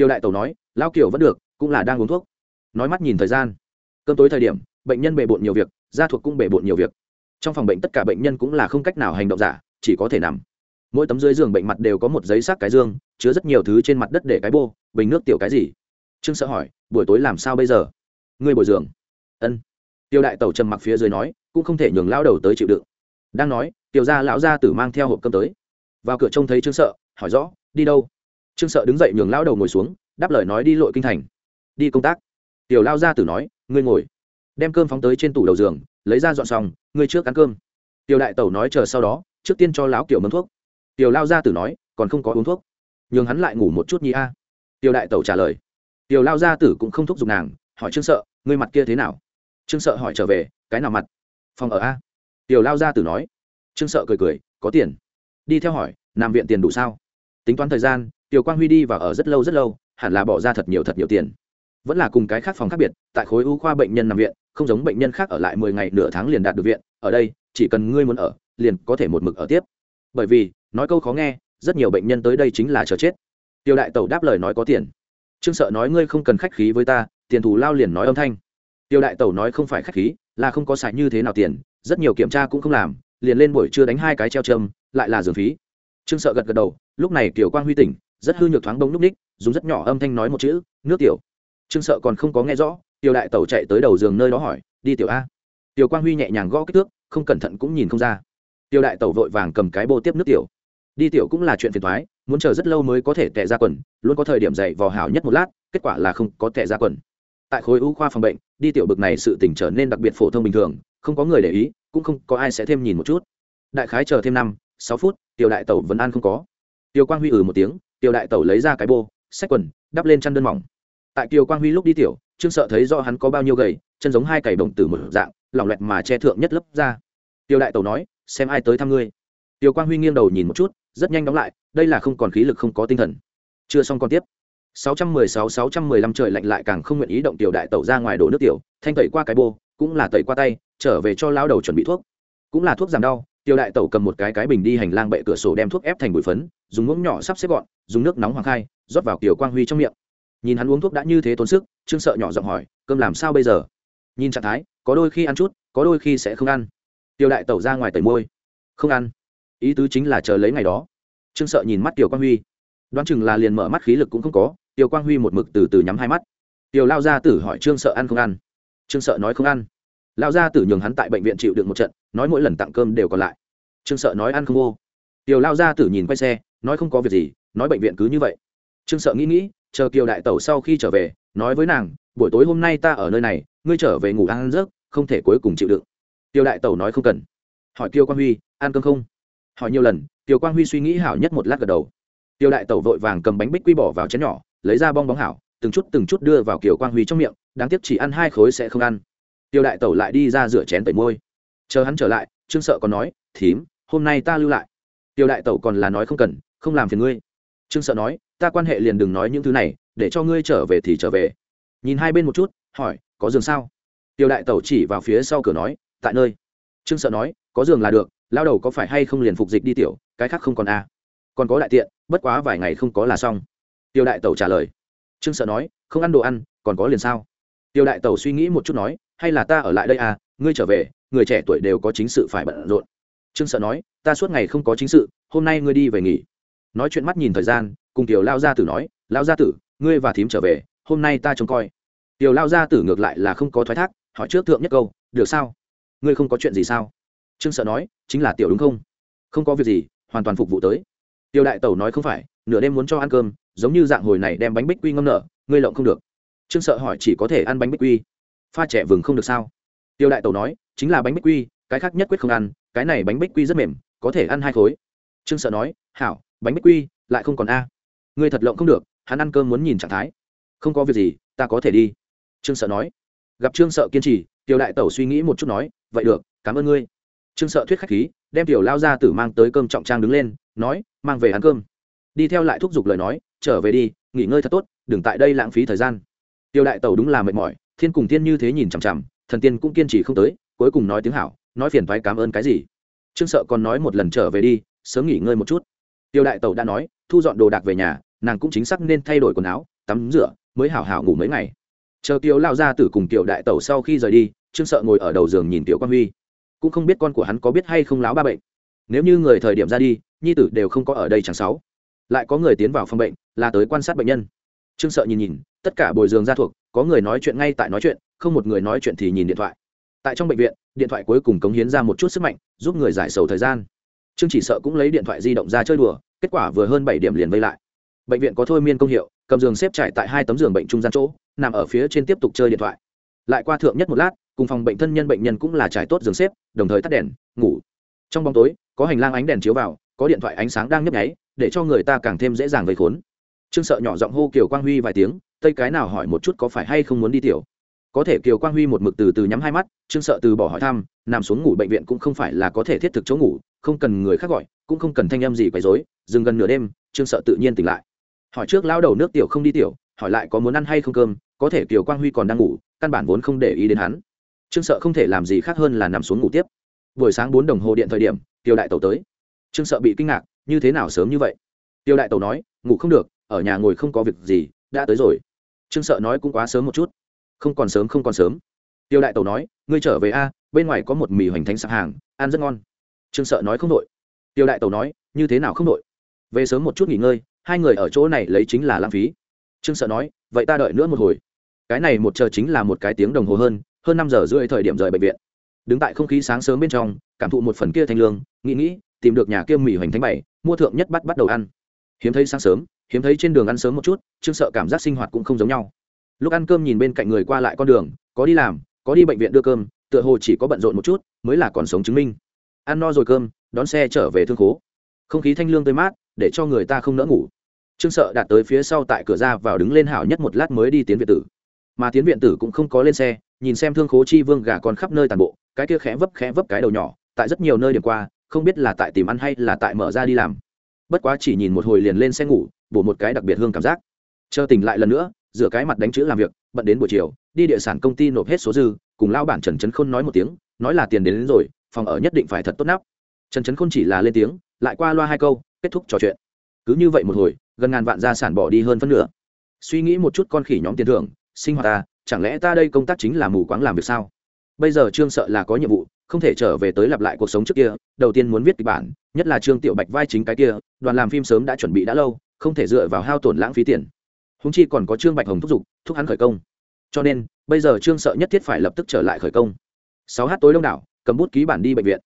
tiêu đại tẩu nói lao kiều vẫn được, cũng là đang uống thuốc. Nói mắt nhìn thời gian. Cơm tối thời điểm, bệnh nhân bề bộn nhiều việc, gia thuộc cũng bề bộn nhiều việc. Trong phòng bệnh tất cả bệnh nhân cũng là không cách nào hành động giả, chỉ có thể nằm. Mỗi tấm dưới giường bệnh mặt đều có một giấy xác cái dương, chứa rất nhiều thứ trên mặt đất để cái bô, bình nước tiểu cái gì? Trương sợ hỏi, buổi tối làm sao bây giờ? Ngươi bồi giường. Ân. Tiêu đại tẩu trầm mặc phía dưới nói, cũng không thể nhường lao đầu tới chịu đựng. Đang nói tiểu gia lão gia tử mang theo hộp cơm tới. Vào cửa trông thấy trương sợ, hỏi rõ, đi đâu? Trương sợ đứng dậy nhường lao đầu ngồi xuống, đáp lời nói đi lội kinh thành. Đi công tác. Tiểu lao gia tử nói, ngươi ngồi. Đem cơm phóng tới trên tủ đầu giường, lấy ra dọn xong, ngươi trước ăn cơm. Tiểu đại tẩu nói chờ sau đó, trước tiên cho lão kiểu mâm thuốc. Tiểu lao gia tử nói, còn không có uống thuốc. Nhường hắn lại ngủ một chút nhi a. Tiểu đại tẩu trả lời. Tiểu lao gia tử cũng không thúc giục nàng, hỏi trương sợ, ngươi mặt kia thế nào? Trương sợ hỏi trở về, cái nào mặt? Phòng ở a. Tiểu lao gia tử nói. Trương sợ cười cười, có tiền. Đi theo hỏi nằm viện tiền đủ sao? Tính toán thời gian tiểu quang huy đi và ở rất lâu rất lâu, hẳn là bỏ ra thật nhiều thật nhiều tiền. Vẫn là cùng cái khác phòng khác biệt, tại khối u khoa bệnh nhân nằm viện, không giống bệnh nhân khác ở lại mười ngày nửa tháng liền đạt được viện, ở đây, chỉ cần ngươi muốn ở, liền có thể một mực ở tiếp. Bởi vì, nói câu khó nghe, rất nhiều bệnh nhân tới đây chính là chờ chết. Tiêu đại tẩu đáp lời nói có tiền. Trương sợ nói ngươi không cần khách khí với ta, tiền thù lao liền nói âm thanh. Tiêu đại tẩu nói không phải khách khí, là không có xài như thế nào tiền, rất nhiều kiểm tra cũng không làm, liền lên buổi trưa đánh hai cái treo châm, lại là dường phí. Trương sợ gật gật đầu, lúc này kiều quang huy tỉnh rất hư nhược thoáng bông núp ních, dùng rất nhỏ âm thanh nói một chữ, nước tiểu. Trương sợ còn không có nghe rõ tiểu đại tẩu chạy tới đầu giường nơi đó hỏi, đi tiểu a. Tiểu quang huy nhẹ nhàng gõ kích thước, không cẩn thận cũng nhìn không ra. Tiểu đại tẩu vội vàng cầm cái bô tiếp nước tiểu. Đi tiểu cũng là chuyện phiền thoái muốn chờ rất lâu mới có thể tệ ra quần, luôn có thời điểm dậy vò hảo nhất một lát, kết quả là không có tệ ra quần. Tại khối u khoa phòng bệnh, đi tiểu bực này sự tỉnh trở nên đặc biệt phổ thông bình thường, không có người để ý, cũng không có ai sẽ thêm nhìn một chút. Đại khái chờ thêm năm, sáu phút tiểu đại tẩu vẫn an không có. Tiểu quang huy ừ một tiếng tiểu đại tẩu lấy ra cái bô, xách quần, đắp lên chăn đơn mỏng. Tại kiều quang huy lúc đi tiểu, trương sợ thấy do hắn có bao nhiêu gầy, chân giống hai cày đồng tử một dạng, lỏng loẹt mà che thượng nhất lớp ra tiểu đại tẩu nói, xem ai tới thăm ngươi. Tiểu quang huy nghiêng đầu nhìn một chút, rất nhanh đóng lại, đây là không còn khí lực, không có tinh thần. Chưa xong còn tiếp. 616-615 trời lạnh lại càng không nguyện ý động tiểu đại tẩu ra ngoài đổ nước tiểu, thanh tẩy qua cái bô, cũng là tẩy qua tay, trở về cho lao đầu chuẩn bị thuốc. Cũng là thuốc giảm đau tiểu đại tẩu cầm một cái cái bình đi hành lang bệ cửa sổ đem thuốc ép thành bụi phấn, dùng muỗng nhỏ sắp xếp gọn, dùng nước nóng hoàng khai, rót vào tiểu quang huy trong miệng. Nhìn hắn uống thuốc đã như thế tốn sức, trương sợ nhỏ giọng hỏi, cơm làm sao bây giờ? Nhìn trạng thái, có đôi khi ăn chút, có đôi khi sẽ không ăn. Tiểu đại tẩu ra ngoài tẩy môi, không ăn, ý tứ chính là chờ lấy ngày đó. Trương sợ nhìn mắt tiểu quang huy, đoán chừng là liền mở mắt khí lực cũng không có tiểu quang huy một mực từ từ nhắm hai mắt. Tiểu lao gia tử hỏi trương sợ ăn không ăn? Trương sợ nói không ăn. Lao gia tử nhường hắn tại bệnh viện chịu được một trận nói mỗi lần tặng cơm đều còn lại. Trương sợ nói ăn không vô. Tiểu lao ra tử nhìn quay xe, nói không có việc gì, nói bệnh viện cứ như vậy. Trương sợ nghĩ nghĩ, chờ kiều đại tẩu sau khi trở về, nói với nàng, buổi tối hôm nay ta ở nơi này, ngươi trở về ngủ ăn rớt không thể cuối cùng chịu đựng. Tiêu đại tẩu nói không cần. Hỏi kiều quang huy, ăn cơm không? Hỏi nhiều lần tiêu quang huy suy nghĩ hảo nhất một lát gật đầu. Tiêu đại tẩu vội vàng cầm bánh bích quy bỏ vào chén nhỏ, lấy ra bong bóng hảo, từng chút từng chút đưa vào kiều quang huy trong miệng, đáng tiếc chỉ ăn hai khối sẽ không ăn. Tiêu đại tẩu lại đi ra rửa chén tẩy môi chờ hắn trở lại, trương sợ còn nói, thím, hôm nay ta lưu lại. Tiêu đại tẩu còn là nói không cần, không làm phiền ngươi. Trương sợ nói, ta quan hệ liền đừng nói những thứ này, để cho ngươi trở về thì trở về. Nhìn hai bên một chút, hỏi, có giường sao? Tiêu đại tẩu chỉ vào phía sau cửa nói, tại nơi. Trương sợ nói, có giường là được, lao đầu có phải hay không liền phục dịch đi tiểu, cái khác không còn a à. còn có đại tiện, bất quá vài ngày không có là xong. Tiêu đại tẩu trả lời. Trương sợ nói, không ăn đồ ăn, còn có liền sao? Tiêu đại tẩu suy nghĩ một chút nói, hay là ta ở lại đây à ngươi trở về người trẻ tuổi đều có chính sự phải bận rộn. Trương sợ nói, ta suốt ngày không có chính sự, hôm nay ngươi đi về nghỉ. Nói chuyện mắt nhìn thời gian, cùng tiểu lao gia tử nói, lao gia tử, ngươi và thím trở về, hôm nay ta trông coi. Tiểu lao gia tử ngược lại là không có thoái thác, hỏi trước thượng nhất câu, được sao? Ngươi không có chuyện gì sao? Trương sợ nói, chính là tiểu đúng không? Không có việc gì, hoàn toàn phục vụ tới. Tiểu đại tẩu nói, không phải, nửa đêm muốn cho ăn cơm, giống như dạng hồi này đem bánh bích quy ngâm nở, ngươi lộng không được. Trương sợ hỏi, chỉ có thể ăn bánh bích quy? Pha trẻ vừng không được sao? Tiêu đại tẩu nói chính là bánh bích quy, cái khác nhất quyết không ăn, cái này bánh bích quy rất mềm, có thể ăn hai khối. Trương sợ nói, hảo, bánh bích quy, lại không còn a. Ngươi thật lộng không được, hắn ăn cơm muốn nhìn trạng thái. Không có việc gì, ta có thể đi. Trương sợ nói. Gặp trương sợ kiên trì tiêu đại tẩu suy nghĩ một chút nói, vậy được, cảm ơn ngươi. Trương sợ thuyết khách khí, đem tiểu lao ra tử mang tới cơm trọng trang đứng lên, nói, mang về ăn cơm. Đi theo lại thúc giục lời nói, trở về đi, nghỉ ngơi thật tốt, đừng tại đây lãng phí thời gian. Tiêu đại tẩu đúng là mệt mỏi, thiên cùng tiên như thế nhìn chằm chằm, thần tiên cũng kiên trì không tới cuối cùng nói tiếng hảo, nói phiền thoái cảm ơn cái gì. Trương sợ còn nói một lần trở về đi, sớm nghỉ ngơi một chút. Tiêu đại tẩu đã nói, thu dọn đồ đạc về nhà, nàng cũng chính xác nên thay đổi quần áo, tắm rửa, mới hảo hảo ngủ mấy ngày. Chờ kiều lao ra tử cùng kiều đại tẩu sau khi rời đi, trương sợ ngồi ở đầu giường nhìn tiểu quan huy. Cũng không biết con của hắn có biết hay không láo ba bệnh. Nếu như người thời điểm ra đi, nhi tử đều không có ở đây chẳng sáu. Lại có người tiến vào phòng bệnh, là tới quan sát bệnh nhân. Trương sợ nhìn nhìn, tất cả bồi giường ra thuộc, có người nói chuyện ngay tại nói chuyện, không một người nói chuyện thì nhìn điện thoại tại trong bệnh viện, điện thoại cuối cùng cống hiến ra một chút sức mạnh, giúp người giải sầu thời gian. Trương chỉ sợ cũng lấy điện thoại di động ra chơi đùa, kết quả vừa hơn bảy điểm liền vây lại. Bệnh viện có thôi miên công hiệu, cầm giường xếp trải tại hai tấm giường bệnh trung gian chỗ, nằm ở phía trên tiếp tục chơi điện thoại. Lại qua thượng nhất một lát, cùng phòng bệnh thân nhân bệnh nhân cũng là trải tốt giường xếp, đồng thời tắt đèn, ngủ. Trong bóng tối, có hành lang ánh đèn chiếu vào, có điện thoại ánh sáng đang nhấp nháy, để cho người ta càng thêm dễ dàng vây khốn. Trương sợ nhỏ giọng hô kiều quang huy vài tiếng, tây cái nào hỏi một chút có phải hay không muốn đi tiểu? Có thể kiều quang huy một mực từ từ nhắm hai mắt, trương sợ từ bỏ hỏi thăm, nằm xuống ngủ bệnh viện cũng không phải là có thể thiết thực chỗ ngủ, không cần người khác gọi, cũng không cần thanh âm gì quấy rối, dừng gần nửa đêm, trương sợ tự nhiên tỉnh lại. Hỏi trước lao đầu nước tiểu không đi tiểu, hỏi lại có muốn ăn hay không cơm, có thể kiều quang huy còn đang ngủ, căn bản vốn không để ý đến hắn. Trương sợ không thể làm gì khác hơn là nằm xuống ngủ tiếp. Buổi sáng bốn đồng hồ điện thời điểm, kiều đại tẩu tới. Trương sợ bị kinh ngạc, như thế nào sớm như vậy? Tiêu đại tẩu nói, ngủ không được, ở nhà ngồi không có việc gì, đã tới rồi. Trương sợ nói cũng quá sớm một chút không còn sớm không còn sớm. Tiêu đại tẩu nói, ngươi trở về a, bên ngoài có một mì hoành thánh sạp hàng, ăn rất ngon. Trương sợ nói, không đội. Tiêu đại tẩu nói, như thế nào không đội? Về sớm một chút nghỉ ngơi, hai người ở chỗ này lấy chính là lãng phí. Trương sợ nói, vậy ta đợi nữa một hồi. Cái này một chờ chính là một cái tiếng đồng hồ hơn hơn năm giờ rưỡi thời điểm rời bệnh viện. Đứng tại không khí sáng sớm bên trong, cảm thụ một phần kia thanh lương, nghĩ nghĩ, tìm được nhà kia mì hoành thánh bảy, mua thượng nhất bắt bắt đầu ăn. Hiếm thấy sáng sớm, hiếm thấy trên đường ăn sớm một chút, trương sợ cảm giác sinh hoạt cũng không giống nhau lúc ăn cơm nhìn bên cạnh người qua lại con đường, có đi làm, có đi bệnh viện đưa cơm, tựa hồ chỉ có bận rộn một chút, mới là còn sống chứng minh. Ăn no rồi cơm, đón xe trở về thương khố. Không khí thanh lương tươi mát, để cho người ta không nỡ ngủ. Trương sợ đạt tới phía sau tại cửa ra vào đứng lên hảo nhất một lát mới đi tiến viện tử. Mà tiến viện tử cũng không có lên xe, nhìn xem thương khố chi vương gà còn khắp nơi tàn bộ, cái kia khẽ vấp khẽ vấp cái đầu nhỏ, tại rất nhiều nơi điểm qua, không biết là tại tìm ăn hay là tại mở ra đi làm. Bất quá chỉ nhìn một hồi liền lên xe ngủ, bổ một cái đặc biệt hương cảm giác. Chờ tỉnh lại lần nữa rửa cái mặt đánh chữ làm việc bận đến buổi chiều đi địa sản công ty nộp hết số dư cùng lao bản trần trấn khôn nói một tiếng nói là tiền đến, đến rồi phòng ở nhất định phải thật tốt nắp. Trần trấn khôn chỉ là lên tiếng lại qua loa hai câu kết thúc trò chuyện. Cứ như vậy một hồi gần ngàn vạn gia sản bỏ đi hơn phân nửa. Suy nghĩ một chút con khỉ nhóm tiền thưởng sinh hoạt ta chẳng lẽ ta đây công tác chính là mù quáng làm việc sao? Bây giờ trương sợ là có nhiệm vụ không thể trở về tới lặp lại cuộc sống trước kia đầu tiên muốn viết kịch bản nhất là trương tiểu bạch vai chính cái kia đoàn làm phim sớm đã chuẩn bị đã lâu không thể dựa vào hao tổn lãng phí tiền húng chi còn có trương bạch hồng thúc giục, thúc hắn khởi công. Cho nên, bây giờ trương sợ nhất thiết phải lập tức trở lại khởi công. Sáu h tối đông đảo, cầm bút ký bản đi bệnh viện.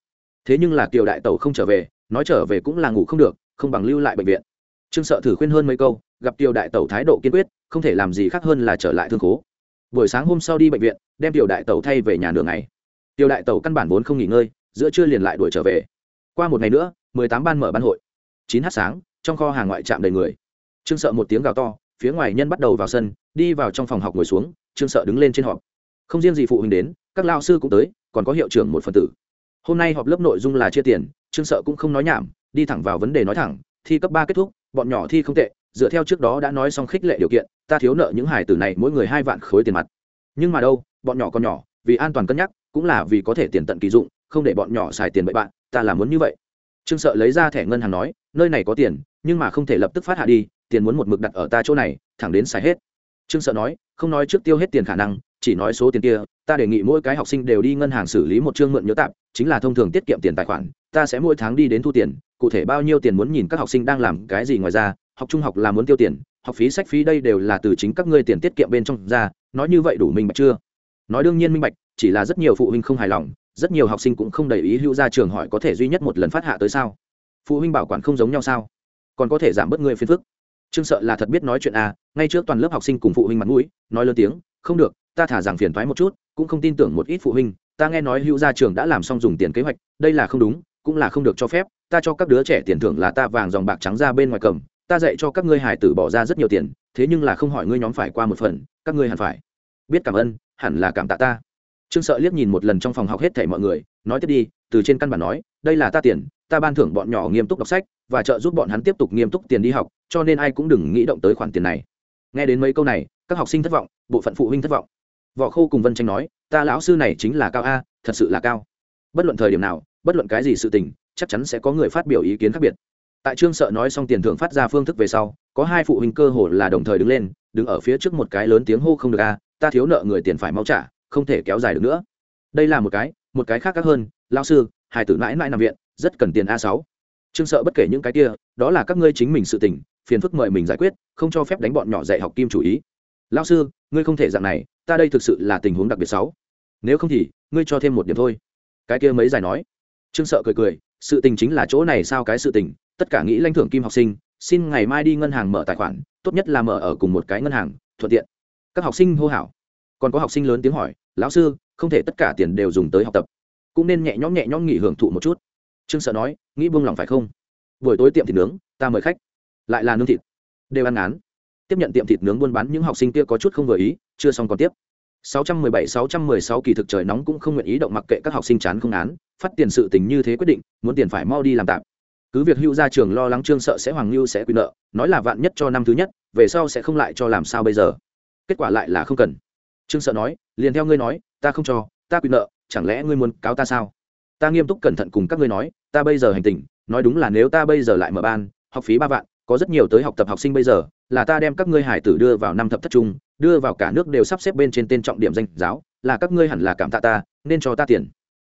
Thế nhưng là kiều đại tẩu không trở về, nói trở về cũng là ngủ không được, không bằng lưu lại bệnh viện. Trương sợ thử khuyên hơn mấy câu, gặp kiều đại tẩu thái độ kiên quyết, không thể làm gì khác hơn là trở lại thương khố. Buổi sáng hôm sau đi bệnh viện, đem tiểu đại tẩu thay về nhà nửa ngày. Tiểu đại tẩu căn bản vốn không nghỉ ngơi, giữa trưa liền lại đuổi trở về. Qua một ngày nữa, mười tám ban mở ban hội. Chín h sáng, trong kho hàng ngoại trạm đầy người. Trương sợ một tiếng gào to phía ngoài nhân bắt đầu vào sân, đi vào trong phòng học ngồi xuống, trương sợ đứng lên trên họp. Không riêng gì phụ huynh đến, các lao sư cũng tới, còn có hiệu trưởng một phần tử. Hôm nay họp lớp nội dung là chia tiền, trương sợ cũng không nói nhảm, đi thẳng vào vấn đề nói thẳng, thi cấp ba kết thúc, bọn nhỏ thi không tệ, dựa theo trước đó đã nói xong khích lệ điều kiện, ta thiếu nợ những hải tử này mỗi người hai vạn khối tiền mặt. Nhưng mà đâu, bọn nhỏ còn nhỏ, vì an toàn cân nhắc, cũng là vì có thể tiền tận kỳ dụng, không để bọn nhỏ xài tiền bậy bạn, ta là muốn như vậy. Trương sợ lấy ra thẻ ngân hàng nói, nơi này có tiền, nhưng mà không thể lập tức phát hạ đi tiền muốn một mực đặt ở ta chỗ này, thẳng đến xài hết. Trương sợ nói, không nói trước tiêu hết tiền khả năng, chỉ nói số tiền kia, ta đề nghị mỗi cái học sinh đều đi ngân hàng xử lý một chương mượn nhớ tạm, chính là thông thường tiết kiệm tiền tài khoản, ta sẽ mỗi tháng đi đến thu tiền, cụ thể bao nhiêu tiền muốn nhìn các học sinh đang làm cái gì ngoài ra, học trung học là muốn tiêu tiền, học phí, sách phí đây đều là từ chính các ngươi tiền tiết kiệm bên trong ra, nói như vậy đủ minh bạch chưa? Nói đương nhiên minh bạch, chỉ là rất nhiều phụ huynh không hài lòng, rất nhiều học sinh cũng không đầy ý hữu ra trường hỏi có thể duy nhất một lần phát hạ tới sao? Phụ huynh bảo quản không giống nhau sao? Còn có thể giảm bớt người phiền phức trương sợ là thật biết nói chuyện à ngay trước toàn lớp học sinh cùng phụ huynh mặt mũi, nói lớn tiếng, không được, ta thả rằng phiền thoái một chút, cũng không tin tưởng một ít phụ huynh, ta nghe nói hữu gia trường đã làm xong dùng tiền kế hoạch, đây là không đúng, cũng là không được cho phép, ta cho các đứa trẻ tiền thưởng là ta vàng dòng bạc trắng ra bên ngoài cầm, ta dạy cho các ngươi hài tử bỏ ra rất nhiều tiền, thế nhưng là không hỏi ngươi nhóm phải qua một phần, các ngươi hẳn phải. Biết, cảm ơn, hẳn là cảm tạ ta. Trương sợ liếc nhìn một lần trong phòng học hết thảy mọi người, nói tiếp đi, từ trên căn bản nói, đây là ta tiền, ta ban thưởng bọn nhỏ nghiêm túc đọc sách và trợ giúp bọn hắn tiếp tục nghiêm túc tiền đi học, cho nên ai cũng đừng nghĩ động tới khoản tiền này. Nghe đến mấy câu này, các học sinh thất vọng, bộ phận phụ huynh thất vọng. Võ khô cùng vân tranh nói, ta lão sư này chính là cao a, thật sự là cao. Bất luận thời điểm nào, bất luận cái gì sự tình, chắc chắn sẽ có người phát biểu ý kiến khác biệt. Tại trương sợ nói xong tiền thưởng phát ra phương thức về sau, có hai phụ huynh cơ hồ là đồng thời đứng lên, đứng ở phía trước một cái lớn tiếng hô không được a, ta thiếu nợ người tiền phải mau trả, không thể kéo dài được nữa. Đây là một cái một cái khác khác hơn lao sư, hai tử mãi mãi nằm viện, rất cần tiền a sáu trương sợ bất kể những cái kia, đó là các ngươi chính mình sự tình, phiền phức mời mình giải quyết, không cho phép đánh bọn nhỏ dạy học kim chủ ý. Lao sư, ngươi không thể dạng này, ta đây thực sự là tình huống đặc biệt xấu. nếu không thì, ngươi cho thêm một điểm thôi. Cái kia mấy giải nói. Trương sợ cười cười, sự tình chính là chỗ này sao cái sự tình, tất cả nghĩ lãnh thưởng kim học sinh, xin ngày mai đi ngân hàng mở tài khoản, tốt nhất là mở ở cùng một cái ngân hàng, thuận tiện. Các học sinh hô hào. Còn có học sinh lớn tiếng hỏi, lão sư, không thể tất cả tiền đều dùng tới học tập, cũng nên nhẹ nhõm nhẹ nhõm nghỉ hưởng thụ một chút trương sợ nói, nghĩ buông lòng phải không? Buổi tối tiệm thịt nướng, ta mời khách. Lại là nướng thịt. Đều ăn án tiếp nhận tiệm thịt nướng buôn bán, những học sinh kia có chút không vừa ý, chưa xong còn tiếp. 617-616 kỳ thực trời nóng cũng không nguyện ý động mặc kệ các học sinh chán không án phát tiền sự tình như thế quyết định, muốn tiền phải mau đi làm tạm. Cứ việc hưu ra trường lo lắng trương sợ sẽ hoàng lưu sẽ quy nợ, nói là vạn nhất cho năm thứ nhất, về sau sẽ không lại cho làm sao bây giờ. Kết quả lại là không cần. Trương sợ nói, liền theo ngươi nói, ta không cho, ta quy nợ, chẳng lẽ ngươi muốn cáo ta sao? Ta nghiêm túc cẩn thận cùng các ngươi nói, ta bây giờ hành tình, nói đúng là nếu ta bây giờ lại mở ban, học phí ba vạn, có rất nhiều tới học tập học sinh bây giờ, là ta đem các ngươi hải tử đưa vào năm thập thất trung, đưa vào cả nước đều sắp xếp bên trên tên trọng điểm danh giáo, là các ngươi hẳn là cảm tạ ta, nên cho ta tiền.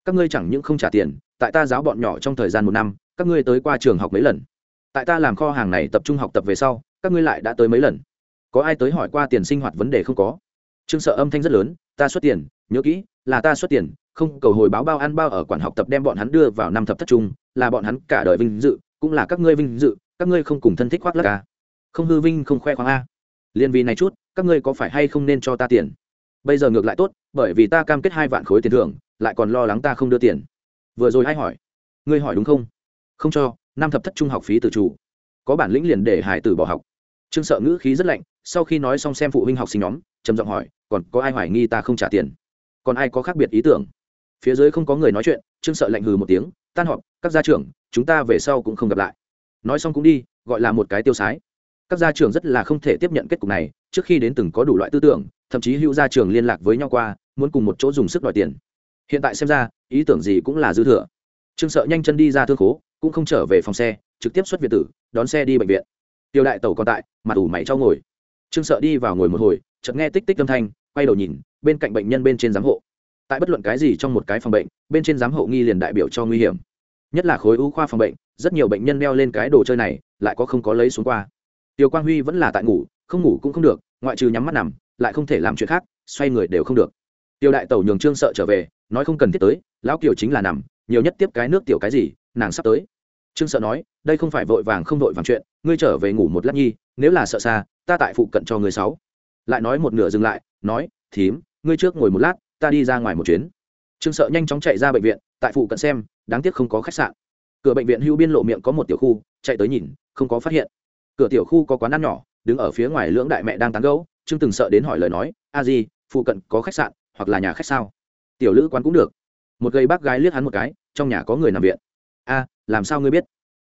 Các ngươi chẳng những không trả tiền, tại ta giáo bọn nhỏ trong thời gian một năm, các ngươi tới qua trường học mấy lần. Tại ta làm kho hàng này tập trung học tập về sau, các ngươi lại đã tới mấy lần. Có ai tới hỏi qua tiền sinh hoạt vấn đề không có? Trương sợ âm thanh rất lớn, ta xuất tiền, nhớ kỹ, là ta xuất tiền không cầu hồi báo bao ăn bao ở quản học tập đem bọn hắn đưa vào năm thập thất trung, là bọn hắn cả đời vinh dự, cũng là các ngươi vinh dự, các ngươi không cùng thân thích khoác lắc à. không hư vinh, không khoe khoang a liên vì này chút, các ngươi có phải hay không nên cho ta tiền? Bây giờ ngược lại tốt, bởi vì ta cam kết hai vạn khối tiền thưởng, lại còn lo lắng ta không đưa tiền. Vừa rồi ai hỏi? Ngươi hỏi đúng không? Không cho, năm thập thất trung học phí tự chủ. Có bản lĩnh liền để hải tử bỏ học. Trương sợ ngữ khí rất lạnh, sau khi nói xong xem phụ huynh học sinh nhóm, trầm giọng hỏi, còn có ai hoài nghi ta không trả tiền? Còn ai có khác biệt ý tưởng? Phía dưới không có người nói chuyện, trương sợ lạnh hừ một tiếng, tan họp, các gia trưởng, chúng ta về sau cũng không gặp lại. Nói xong cũng đi, gọi là một cái tiêu sái. Các gia trưởng rất là không thể tiếp nhận kết cục này, trước khi đến từng có đủ loại tư tưởng, thậm chí hữu gia trưởng liên lạc với nhau qua, muốn cùng một chỗ dùng sức đòi tiền. Hiện tại xem ra, ý tưởng gì cũng là dư thừa. Trương sợ nhanh chân đi ra thương khố, cũng không trở về phòng xe, trực tiếp xuất viện tử, đón xe đi bệnh viện. Tiêu đại tẩu còn tại, mặt ủ mày cho ngồi. Trương sợ đi vào ngồi một hồi, chợt nghe tích tích âm thanh, quay đầu nhìn, bên cạnh bệnh nhân bên trên giám hộ tại bất luận cái gì trong một cái phòng bệnh, bên trên giám hộ nghi liền đại biểu cho nguy hiểm. Nhất là khối u khoa phòng bệnh, rất nhiều bệnh nhân đeo lên cái đồ chơi này, lại có không có lấy xuống qua. Tiêu quang huy vẫn là tại ngủ, không ngủ cũng không được, ngoại trừ nhắm mắt nằm, lại không thể làm chuyện khác, xoay người đều không được. Tiêu đại tẩu nhường trương sợ trở về, nói không cần thiết tới, lão kiều chính là nằm, nhiều nhất tiếp cái nước tiểu cái gì, nàng sắp tới. Trương sợ nói, đây không phải vội vàng không vội vàng chuyện, ngươi trở về ngủ một lát nhi, nếu là sợ xa, ta tại phụ cận cho người sáu. Lại nói một nửa dừng lại, nói, thím, ngươi trước ngồi một lát ta đi ra ngoài một chuyến. Trương sợ nhanh chóng chạy ra bệnh viện, tại phụ cận xem, đáng tiếc không có khách sạn. Cửa bệnh viện hưu biên lộ miệng có một tiểu khu, chạy tới nhìn, không có phát hiện. Cửa tiểu khu có quán ăn nhỏ, đứng ở phía ngoài lưỡng đại mẹ đang tán gấu trương từng sợ đến hỏi lời nói, a di, phụ cận có khách sạn, hoặc là nhà khách sao? Tiểu lữ quán cũng được. Một gầy bác gái liếc hắn một cái, trong nhà có người nằm viện. A, làm sao ngươi biết?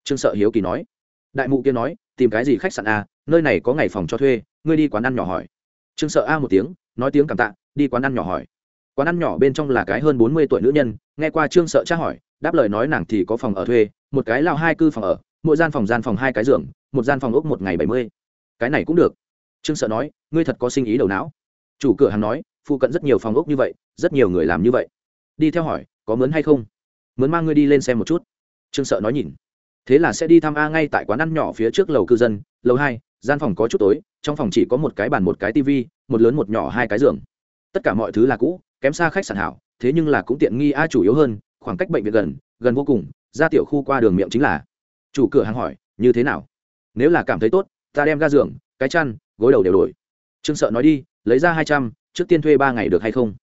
Trương sợ hiếu kỳ nói. Đại mụ kia nói, tìm cái gì khách sạn a nơi này có ngày phòng cho thuê, ngươi đi quán ăn nhỏ hỏi. Trương sợ a một tiếng, nói tiếng cảm tạ, đi quán ăn nhỏ hỏi quán ăn nhỏ bên trong là cái hơn bốn mươi tuổi nữ nhân, nghe qua trương sợ tra hỏi, đáp lời nói nàng thì có phòng ở thuê, một cái lao hai cư phòng ở, mỗi gian phòng gian phòng hai cái giường, một gian phòng ốc một ngày bảy mươi. Cái này cũng được. Trương sợ nói, ngươi thật có sinh ý đầu não. Chủ cửa hàng nói, phụ cận rất nhiều phòng ốc như vậy, rất nhiều người làm như vậy. Đi theo hỏi, có mướn hay không? Mướn mang ngươi đi lên xem một chút. Trương sợ nói nhìn. Thế là sẽ đi thăm a ngay tại quán ăn nhỏ phía trước lầu cư dân, lầu hai, gian phòng có chút tối, trong phòng chỉ có một cái bàn một cái tivi, một lớn một nhỏ hai cái giường tất cả mọi thứ là cũ, kém xa khách sạn hảo, thế nhưng là cũng tiện nghi a chủ yếu hơn, khoảng cách bệnh viện gần gần vô cùng, ra tiểu khu qua đường miệng chính là. Chủ cửa hàng hỏi, như thế nào? Nếu là cảm thấy tốt, ta đem ga giường, cái chăn, gối đầu đều đổi. Trương sợ nói đi, lấy ra hai trăm, trước tiên thuê ba ngày được hay không?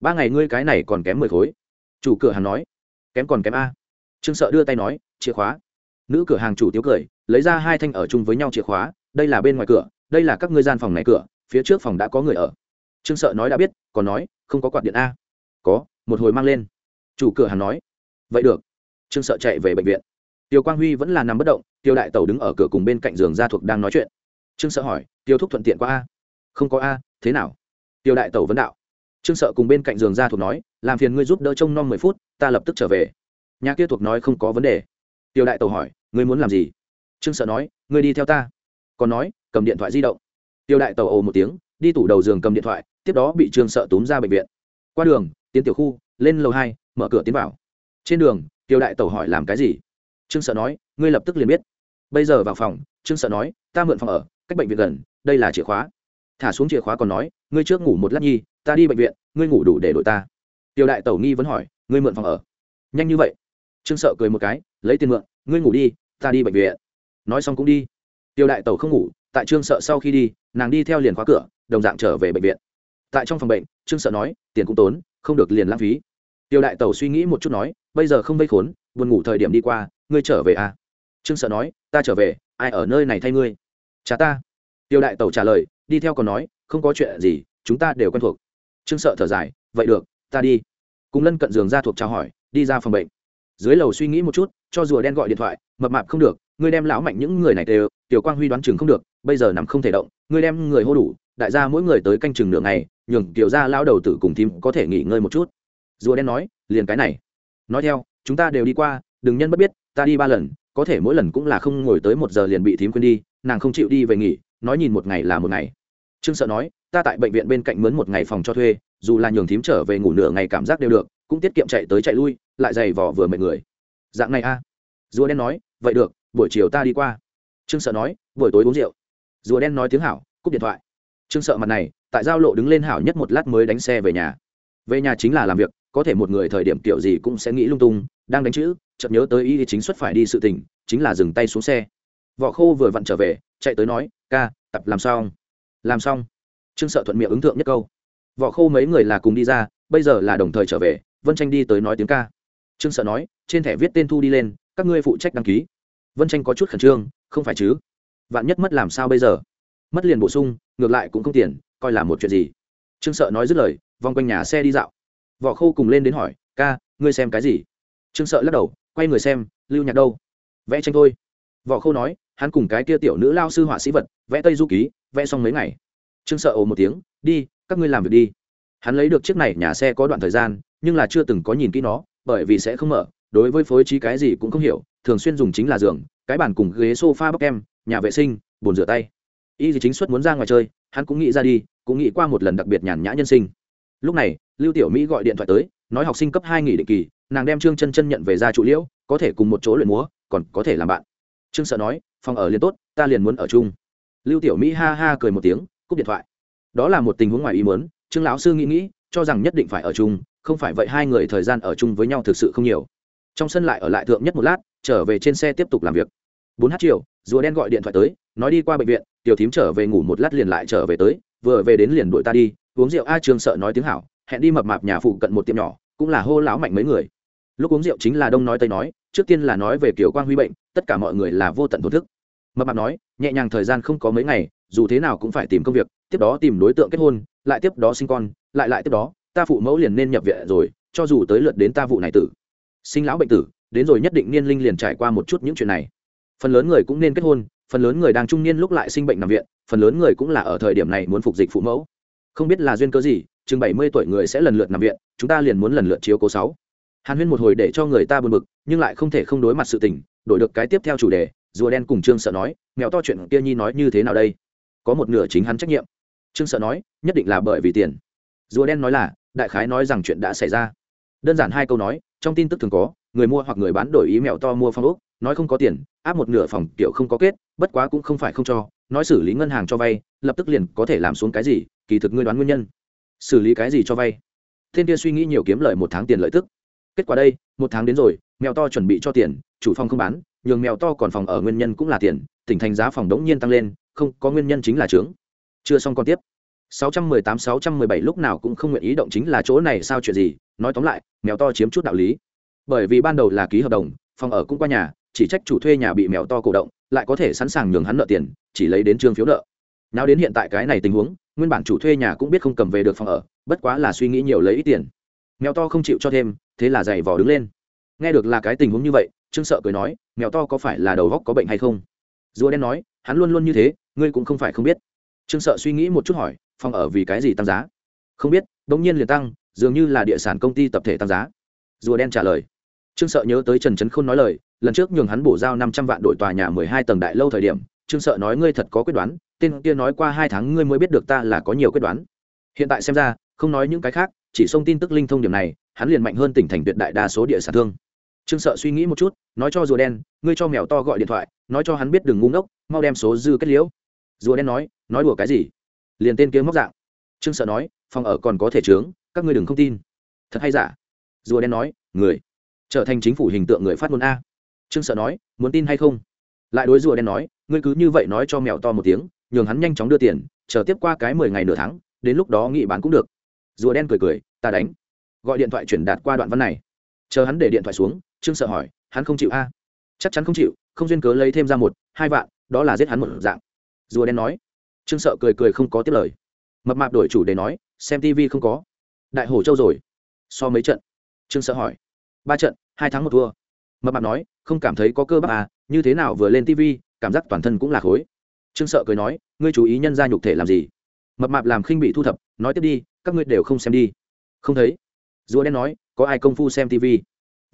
Ba ngày ngươi cái này còn kém mười khối. Chủ cửa hàng nói, kém còn kém a. Trương sợ đưa tay nói, chìa khóa. Nữ cửa hàng chủ tiếu cười, lấy ra hai thanh ở chung với nhau chìa khóa, đây là bên ngoài cửa, đây là các ngươi gian phòng này cửa, phía trước phòng đã có người ở trương sợ nói đã biết, còn nói, không có quạt điện a. Có, một hồi mang lên. Chủ cửa hàng nói. Vậy được. Trương sợ chạy về bệnh viện. Tiêu quang huy vẫn là nằm bất động, tiêu đại tẩu đứng ở cửa cùng bên cạnh giường gia thuộc đang nói chuyện. Trương sợ hỏi, tiêu thúc thuận tiện qua a? Không có a, thế nào? Tiêu đại tẩu vấn đạo. Trương sợ cùng bên cạnh giường gia thuộc nói, làm phiền ngươi giúp đỡ trông nom mười phút, ta lập tức trở về. Nhà kia thuộc nói không có vấn đề. Tiêu đại tẩu hỏi, ngươi muốn làm gì? Trương sợ nói, ngươi đi theo ta. Còn nói, cầm điện thoại di động. Tiêu đại tẩu ồ một tiếng, đi tủ đầu giường cầm điện thoại tiếp đó bị trương sợ túm ra bệnh viện. Qua đường, tiến tiểu khu, lên lầu hai, mở cửa tiến vào. Trên đường tiêu đại tẩu hỏi làm cái gì? Trương sợ nói, ngươi lập tức liền biết. Bây giờ vào phòng, trương sợ nói, ta mượn phòng ở, cách bệnh viện gần, đây là chìa khóa. Thả xuống chìa khóa còn nói, ngươi trước ngủ một lát nhi, ta đi bệnh viện, ngươi ngủ đủ để đổi ta. Tiêu đại tẩu nghi vẫn hỏi, ngươi mượn phòng ở? Nhanh như vậy. Trương sợ cười một cái, lấy tiền mượn, ngươi ngủ đi, ta đi bệnh viện. Nói xong cũng đi. Tiêu đại tẩu không ngủ, tại trương sợ sau khi đi, nàng đi theo liền khóa cửa, đồng dạng trở về bệnh viện tại trong phòng bệnh, trương sợ nói, tiền cũng tốn, không được liền lãng phí. Tiêu đại tẩu suy nghĩ một chút nói, bây giờ không vây khốn, buồn ngủ thời điểm đi qua, ngươi trở về à? Trương sợ nói, ta trở về, ai ở nơi này thay ngươi? Cha ta. Tiêu đại tẩu trả lời, đi theo còn nói, không có chuyện gì, chúng ta đều quen thuộc. Trương sợ thở dài, vậy được, ta đi. Cùng lân cận giường ra thuộc chào hỏi, đi ra phòng bệnh. Dưới lầu suy nghĩ một chút, cho rùa đen gọi điện thoại, mập mạp không được, ngươi đem lão mạnh những người này đều, tiểu quang huy đoán chừng không được, bây giờ nằm không thể động, ngươi đem người hô đủ đại gia mỗi người tới canh chừng nửa ngày, nhường tiểu ra lao đầu tử cùng thím có thể nghỉ ngơi một chút. Rùa đen nói, liền cái này. Nói theo, chúng ta đều đi qua, đừng nhân bất biết, ta đi ba lần, có thể mỗi lần cũng là không ngồi tới một giờ liền bị thím quên đi, nàng không chịu đi về nghỉ, nói nhìn một ngày là một ngày. Trương sợ nói, ta tại bệnh viện bên cạnh mướn một ngày phòng cho thuê, dù là nhường thím trở về ngủ nửa ngày cảm giác đều được, cũng tiết kiệm chạy tới chạy lui, lại giày vỏ vừa mệt người. Dạng này a. À. rùa đen nói, vậy được, buổi chiều ta đi qua. Trương sợ nói, buổi tối uống rượu. Rùa đen nói tiếng hảo, cúp điện thoại trương sợ mặt này, tại giao lộ đứng lên hảo nhất một lát mới đánh xe về nhà. Về nhà chính là làm việc, có thể một người thời điểm kiểu gì cũng sẽ nghĩ lung tung, đang đánh chữ, chợt nhớ tới ý chính xuất phải đi sự tình, chính là dừng tay xuống xe. Vỏ khô vừa vặn trở về, chạy tới nói, ca, tập làm xong. Làm xong. Trương sợ thuận miệng ứng tượng nhất câu. Vỏ khô mấy người là cùng đi ra, bây giờ là đồng thời trở về, vân tranh đi tới nói tiếng ca. Trương sợ nói, trên thẻ viết tên thu đi lên, các ngươi phụ trách đăng ký. Vân tranh có chút khẩn trương, không phải chứ? Vạn nhất mất làm sao bây giờ? Mất liền bổ sung, ngược lại cũng không tiền, coi là một chuyện gì. Trương sợ nói dứt lời, vòng quanh nhà xe đi dạo. Vỏ khô cùng lên đến hỏi, ca, ngươi xem cái gì? Trương sợ lắc đầu, quay người xem, lưu nhạc đâu? Vẽ tranh thôi. Vỏ khô nói, hắn cùng cái kia tiểu nữ lao sư họa sĩ vật, vẽ tây du ký, vẽ xong mấy ngày. Trương sợ ồ một tiếng, đi, các ngươi làm việc đi. Hắn lấy được chiếc này nhà xe có đoạn thời gian, nhưng là chưa từng có nhìn kỹ nó, bởi vì sẽ không mở, đối với phối trí cái gì cũng không hiểu, thường xuyên dùng chính là giường, cái bàn cùng ghế sofa bắp em nhà vệ sinh, bồn rửa tay y gì chính xuất muốn ra ngoài chơi, hắn cũng nghĩ ra đi, cũng nghĩ qua một lần đặc biệt nhàn nhã nhân sinh. Lúc này, lưu tiểu mỹ gọi điện thoại tới, nói học sinh cấp hai nghỉ định kỳ, nàng đem trương chân chân nhận về ra trụ liễu, có thể cùng một chỗ luyện múa, còn có thể làm bạn. Trương sợ nói, phòng ở liền tốt, ta liền muốn ở chung. Lưu tiểu mỹ ha ha cười một tiếng, cúp điện thoại. Đó là một tình huống ngoài ý muốn, trương lão sư nghĩ nghĩ, cho rằng nhất định phải ở chung, không phải vậy hai người thời gian ở chung với nhau thực sự không nhiều. Trong sân lại ở lại thượng nhất một lát, trở về trên xe tiếp tục làm việc bốn h chiều, rùa đen gọi điện thoại tới, nói đi qua bệnh viện, tiểu thím trở về ngủ một lát liền lại trở về tới, vừa về đến liền đuổi ta đi, uống rượu a trường sợ nói tiếng hảo, hẹn đi mập mạp nhà phụ cận một tiệm nhỏ, cũng là hô lão mạnh mấy người. Lúc uống rượu chính là đông nói tây nói, trước tiên là nói về kiểu quang huy bệnh, tất cả mọi người là vô tận thổn thức. Mập mạp nói, nhẹ nhàng thời gian không có mấy ngày, dù thế nào cũng phải tìm công việc, tiếp đó tìm đối tượng kết hôn, lại tiếp đó sinh con, lại lại tiếp đó, ta phụ mẫu liền nên nhập viện rồi, cho dù tới lượt đến ta vụ này tử. Sinh lão bệnh tử, đến rồi nhất định niên linh liền trải qua một chút những chuyện này phần lớn người cũng nên kết hôn, phần lớn người đang trung niên lúc lại sinh bệnh nằm viện, phần lớn người cũng là ở thời điểm này muốn phục dịch phụ mẫu. Không biết là duyên cớ gì, chừng bảy mươi tuổi người sẽ lần lượt nằm viện, chúng ta liền muốn lần lượt chiếu cố sáu. Hàn huyên một hồi để cho người ta buồn bực, nhưng lại không thể không đối mặt sự tình, đổi được cái tiếp theo chủ đề, rùa đen cùng trương sợ nói, mèo to chuyện kia nhi nói như thế nào đây? Có một nửa chính hắn trách nhiệm. Trương sợ nói, nhất định là bởi vì tiền. Rùa đen nói là, đại khái nói rằng chuyện đã xảy ra. Đơn giản hai câu nói, trong tin tức thường có, người mua hoặc người bán đổi ý mèo to mua phong ốc nói không có tiền, áp một nửa phòng kiểu không có kết, bất quá cũng không phải không cho, nói xử lý ngân hàng cho vay, lập tức liền có thể làm xuống cái gì, kỳ thực ngươi đoán nguyên nhân. Xử lý cái gì cho vay? Thiên kia suy nghĩ nhiều kiếm lời một tháng tiền lợi tức. Kết quả đây, một tháng đến rồi, mèo to chuẩn bị cho tiền, chủ phòng không bán, nhường mèo to còn phòng ở nguyên nhân cũng là tiền, tỉnh thành giá phòng đống nhiên tăng lên, không, có nguyên nhân chính là trướng chưa xong còn tiếp. 618-617 lúc nào cũng không nguyện ý động chính là chỗ này sao chuyện gì, nói tóm lại, mèo to chiếm chút đạo lý. Bởi vì ban đầu là ký hợp đồng, phòng ở cũng qua nhà chỉ trách chủ thuê nhà bị mèo to cổ động, lại có thể sẵn sàng nhường hắn nợ tiền, chỉ lấy đến trương phiếu nợ. Nào đến hiện tại cái này tình huống, nguyên bản chủ thuê nhà cũng biết không cầm về được phòng ở, bất quá là suy nghĩ nhiều lấy ít tiền. Mèo to không chịu cho thêm, thế là giày vò đứng lên. Nghe được là cái tình huống như vậy, trương sợ cười nói, mèo to có phải là đầu góc có bệnh hay không? Rùa đen nói, hắn luôn luôn như thế, ngươi cũng không phải không biết. Trương sợ suy nghĩ một chút hỏi, phòng ở vì cái gì tăng giá? Không biết bỗng nhiên liền tăng, dường như là địa sản công ty tập thể tăng giá. Rùa đen trả lời. Trương sợ nhớ tới trần trấn khôn nói lời lần trước nhường hắn bổ giao năm trăm vạn đội tòa nhà mười hai tầng đại lâu thời điểm, trương sợ nói ngươi thật có quyết đoán, tên kia nói qua hai tháng ngươi mới biết được ta là có nhiều quyết đoán. Hiện tại xem ra, không nói những cái khác, chỉ xông tin tức linh thông điểm này, hắn liền mạnh hơn tỉnh thành tuyệt đại đa số địa sản thương. Trương sợ suy nghĩ một chút, nói cho rùa đen, ngươi cho mèo to gọi điện thoại, nói cho hắn biết đừng ngu ngốc, mau đem số dư kết liễu. Rùa đen nói nói đùa cái gì? Liền tên kia móc dạng. Trương sợ nói, phòng ở còn có thể trướng các ngươi đừng không tin. Thật hay giả? Rùa đen nói, người. Trở thành chính phủ hình tượng người phát ngôn a trương sợ nói, muốn tin hay không? Lại đối rùa đen nói, ngươi cứ như vậy nói cho mèo to một tiếng, nhường hắn nhanh chóng đưa tiền, chờ tiếp qua cái mười ngày nửa tháng, đến lúc đó nghị bán cũng được. Rùa đen cười cười, ta đánh. Gọi điện thoại chuyển đạt qua đoạn văn này. Chờ hắn để điện thoại xuống, trương sợ hỏi, hắn không chịu a? Chắc chắn không chịu, không duyên cớ lấy thêm ra một, hai vạn, đó là giết hắn một dạng. Rùa đen nói. Trương sợ cười cười không có tiếp lời. Mập mạp đổi chủ để nói, xem tv không có. Đại hổ châu rồi. So mấy trận? Trương sợ hỏi. Ba trận, hai tháng một thua mập mạp nói, không cảm thấy có cơ bắp à như thế nào vừa lên tv cảm giác toàn thân cũng là khối. Trương sợ cười nói, ngươi chú ý nhân ra nhục thể làm gì? Mập mạp làm khinh bị thu thập, nói, tiếp đi, các ngươi đều không xem đi. Không thấy. Rùa đen nói, có ai công phu xem tv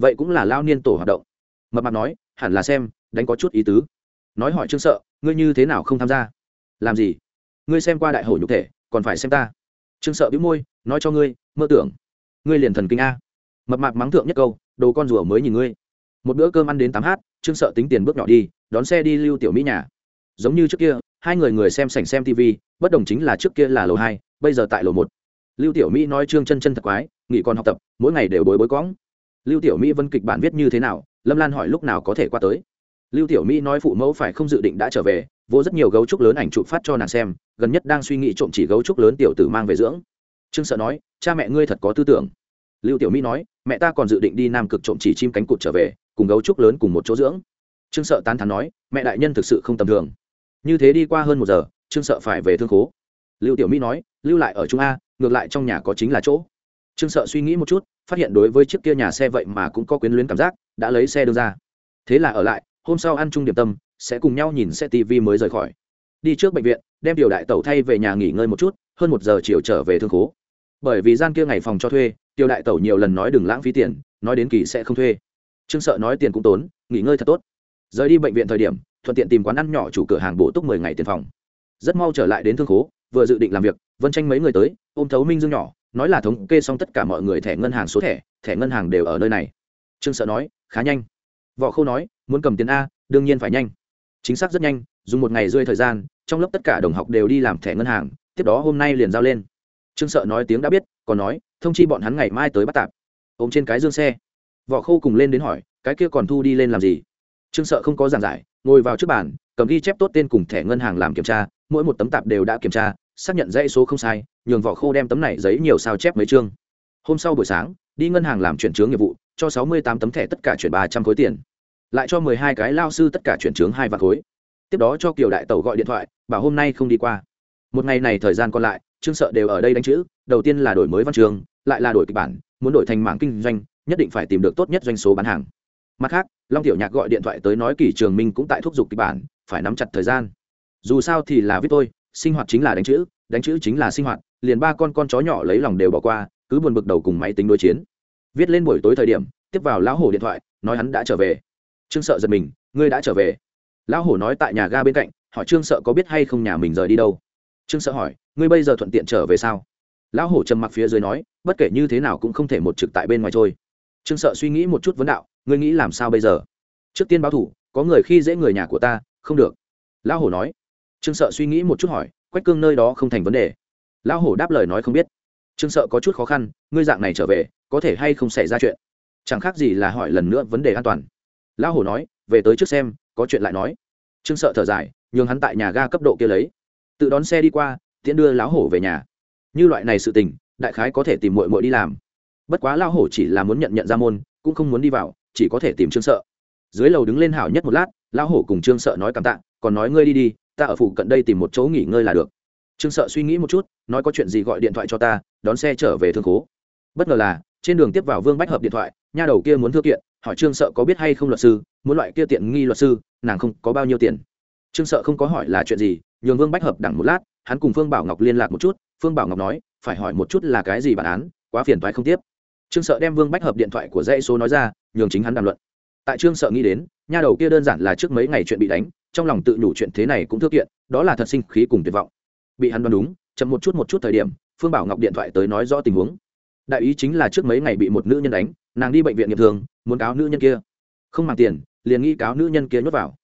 vậy cũng là lao niên tổ hoạt động. Mập mạp nói, hẳn là xem, đánh có chút ý tứ. Nói hỏi trương sợ, ngươi như thế nào không tham gia? Làm gì? Ngươi xem qua đại hổ nhục thể, còn phải xem ta. Trương sợ bĩu môi, nói cho ngươi, mơ tưởng. Ngươi liền thần kinh a. Mập mạp mắng thượng nhất câu, đồ con rùa mới nhìn ngươi một bữa cơm ăn đến tám h trương sợ tính tiền bước nhỏ đi, đón xe đi lưu tiểu mỹ nhà. Giống như trước kia, hai người người xem sảnh xem tv bất đồng chính là trước kia là lầu hai, bây giờ tại lầu một. Lưu tiểu mỹ nói trương chân chân thật quái, nghỉ còn học tập, mỗi ngày đều bối bối cõng. Lưu tiểu mỹ vân kịch bản viết như thế nào, lâm lan hỏi lúc nào có thể qua tới. Lưu tiểu mỹ nói phụ mẫu phải không dự định đã trở về, vô rất nhiều gấu trúc lớn ảnh chụp phát cho nàng xem, gần nhất đang suy nghĩ trộm chỉ gấu trúc lớn tiểu tử mang về dưỡng. Trương sợ nói, cha mẹ ngươi thật có tư tưởng. Lưu tiểu mỹ nói, mẹ ta còn dự định đi nam cực trộm chỉ chim cánh cụt trở về cùng gấu trúc lớn cùng một chỗ dưỡng. Trương sợ tán thán nói, mẹ đại nhân thực sự không tầm thường. Như thế đi qua hơn một giờ, trương sợ phải về thương khố. Lưu tiểu mỹ nói, lưu lại ở trung a, ngược lại trong nhà có chính là chỗ. Trương sợ suy nghĩ một chút, phát hiện đối với chiếc kia nhà xe vậy mà cũng có quyến luyến cảm giác, đã lấy xe đưa ra. Thế là ở lại, hôm sau ăn chung điểm tâm, sẽ cùng nhau nhìn xe tv mới rời khỏi. Đi trước bệnh viện, đem tiểu đại tẩu thay về nhà nghỉ ngơi một chút, hơn một giờ chiều trở về thương khố. Bởi vì gian kia ngày phòng cho thuê tiểu đại tẩu nhiều lần nói đừng lãng phí tiền, nói đến kỳ sẽ không thuê trương sợ nói tiền cũng tốn, nghỉ ngơi thật tốt. Rời đi bệnh viện thời điểm, thuận tiện tìm quán ăn nhỏ chủ cửa hàng bổ túc mười ngày tiền phòng. Rất mau trở lại đến thương khố, vừa dự định làm việc, vân tranh mấy người tới, ôm thấu minh dương nhỏ, nói là thống kê xong tất cả mọi người thẻ ngân hàng số thẻ thẻ ngân hàng đều ở nơi này. Trương sợ nói, khá nhanh. Võ khâu nói, muốn cầm tiền a, đương nhiên phải nhanh. Chính xác rất nhanh, dùng một ngày rơi thời gian, trong lớp tất cả đồng học đều đi làm thẻ ngân hàng, tiếp đó hôm nay liền giao lên. Trương sợ nói tiếng đã biết, còn nói, thông chi bọn hắn ngày mai tới bắt tạp. Ôm trên cái dương xe võ khô cùng lên đến hỏi, cái kia còn thu đi lên làm gì? Trương sợ không có giảng giải, ngồi vào trước bàn, cầm ghi chép tốt tên cùng thẻ ngân hàng làm kiểm tra, mỗi một tấm tạp đều đã kiểm tra, xác nhận dãy số không sai, nhường vỏ khô đem tấm này giấy nhiều sao chép mấy chương. Hôm sau buổi sáng, đi ngân hàng làm chuyển chướng nghiệp vụ, cho sáu mươi tám tấm thẻ tất cả chuyển ba trăm khối tiền. Lại cho mười hai cái lao sư tất cả chuyển chướng hai vạn khối. Tiếp đó cho kiều đại tẩu gọi điện thoại, bảo hôm nay không đi qua. Một ngày này thời gian còn lại, trương sợ đều ở đây đánh chữ, đầu tiên là đổi mới văn trường, lại là đổi kịch bản, muốn đổi thành mảng kinh doanh nhất định phải tìm được tốt nhất doanh số bán hàng. Mặt khác, long tiểu nhạc gọi điện thoại tới nói kỷ trường minh cũng tại thúc giục kịch bản, phải nắm chặt thời gian. Dù sao thì là viết tôi, sinh hoạt chính là đánh chữ đánh chữ chính là sinh hoạt, liền ba con con chó nhỏ lấy lòng đều bỏ qua, cứ buồn bực đầu cùng máy tính đối chiến. Viết lên buổi tối thời điểm, tiếp vào lão hổ điện thoại, nói hắn đã trở về. Trương sợ giật mình, ngươi đã trở về? Lão hổ nói tại nhà ga bên cạnh, hỏi trương sợ có biết hay không nhà mình rời đi đâu. Trương sợ hỏi, ngươi bây giờ thuận tiện trở về sao? Lão hổ trầm mặc phía dưới nói, bất kể như thế nào cũng không thể một trực tại bên ngoài trôi trương sợ suy nghĩ một chút vấn đạo, ngươi nghĩ làm sao bây giờ? Trước tiên báo thủ, có người khi dễ người nhà của ta, không được. Lão hổ nói. Trương sợ suy nghĩ một chút hỏi, quách cương nơi đó không thành vấn đề? Lão hổ đáp lời nói không biết. Trương sợ có chút khó khăn, ngươi dạng này trở về, có thể hay không xảy ra chuyện? Chẳng khác gì là hỏi lần nữa vấn đề an toàn. Lão hổ nói, về tới trước xem, có chuyện lại nói. Trương sợ thở dài, nhường hắn tại nhà ga cấp độ kia lấy. Tự đón xe đi qua, tiễn đưa lão hổ về nhà. Như loại này sự tình, đại khái có thể tìm muội muội đi làm bất quá lao hổ chỉ là muốn nhận nhận ra môn, cũng không muốn đi vào, chỉ có thể tìm trương sợ. Dưới lầu đứng lên hảo nhất một lát lao hổ cùng trương sợ nói cảm tạ, còn nói ngươi đi đi, ta ở phụ cận đây tìm một chỗ nghỉ ngơi là được. Trương sợ suy nghĩ một chút, nói có chuyện gì gọi điện thoại cho ta, đón xe trở về thương khố. Bất ngờ là, trên đường tiếp vào vương bách hợp điện thoại, nha đầu kia muốn thư kiện, hỏi trương sợ có biết hay không luật sư, muốn loại kia tiện nghi luật sư, nàng không có bao nhiêu tiền. Trương sợ không có hỏi là chuyện gì, nhường vương bách hợp đẳng một lát, hắn cùng phương bảo ngọc liên lạc một chút, phương bảo ngọc nói, phải hỏi một chút là cái gì bản án, quá phiền thoái không tiếp trương sợ đem vương bách hợp điện thoại của dãy số nói ra, nhường chính hắn đàm luận. Tại trương sợ nghĩ đến, nha đầu kia đơn giản là trước mấy ngày chuyện bị đánh, trong lòng tự nhủ chuyện thế này cũng thư hiện đó là thật sinh khí cùng tuyệt vọng. Bị hắn đoán đúng, chậm một chút một chút thời điểm, phương bảo ngọc điện thoại tới nói rõ tình huống. Đại ý chính là trước mấy ngày bị một nữ nhân đánh, nàng đi bệnh viện nghiệp thường, muốn cáo nữ nhân kia. Không mang tiền, liền nghĩ cáo nữ nhân kia nhốt vào.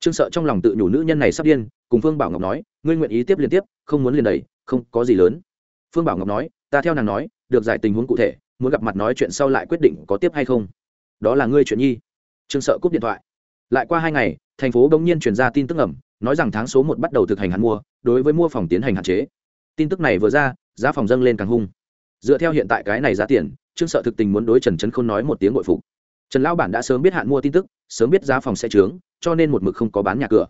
Trương sợ trong lòng tự nhủ nữ nhân này sắp điên, cùng phương bảo ngọc nói, ngươi nguyện ý tiếp liên tiếp, không muốn liền đầy không có gì lớn. Phương bảo ngọc nói, ta theo nàng nói, được giải tình huống cụ thể muốn gặp mặt nói chuyện sau lại quyết định có tiếp hay không. Đó là ngươi chuyện nhi. Trương sợ cúp điện thoại. Lại qua hai ngày, thành phố bỗng nhiên truyền ra tin tức ẩm nói rằng tháng số một bắt đầu thực hành hạn mua, đối với mua phòng tiến hành hạn chế. Tin tức này vừa ra, giá phòng dâng lên càng hung. Dựa theo hiện tại cái này giá tiền, trương sợ thực tình muốn đối trần trấn khôn nói một tiếng bội phục. Trần lão bản đã sớm biết hạn mua tin tức, sớm biết giá phòng sẽ trướng cho nên một mực không có bán nhà cửa.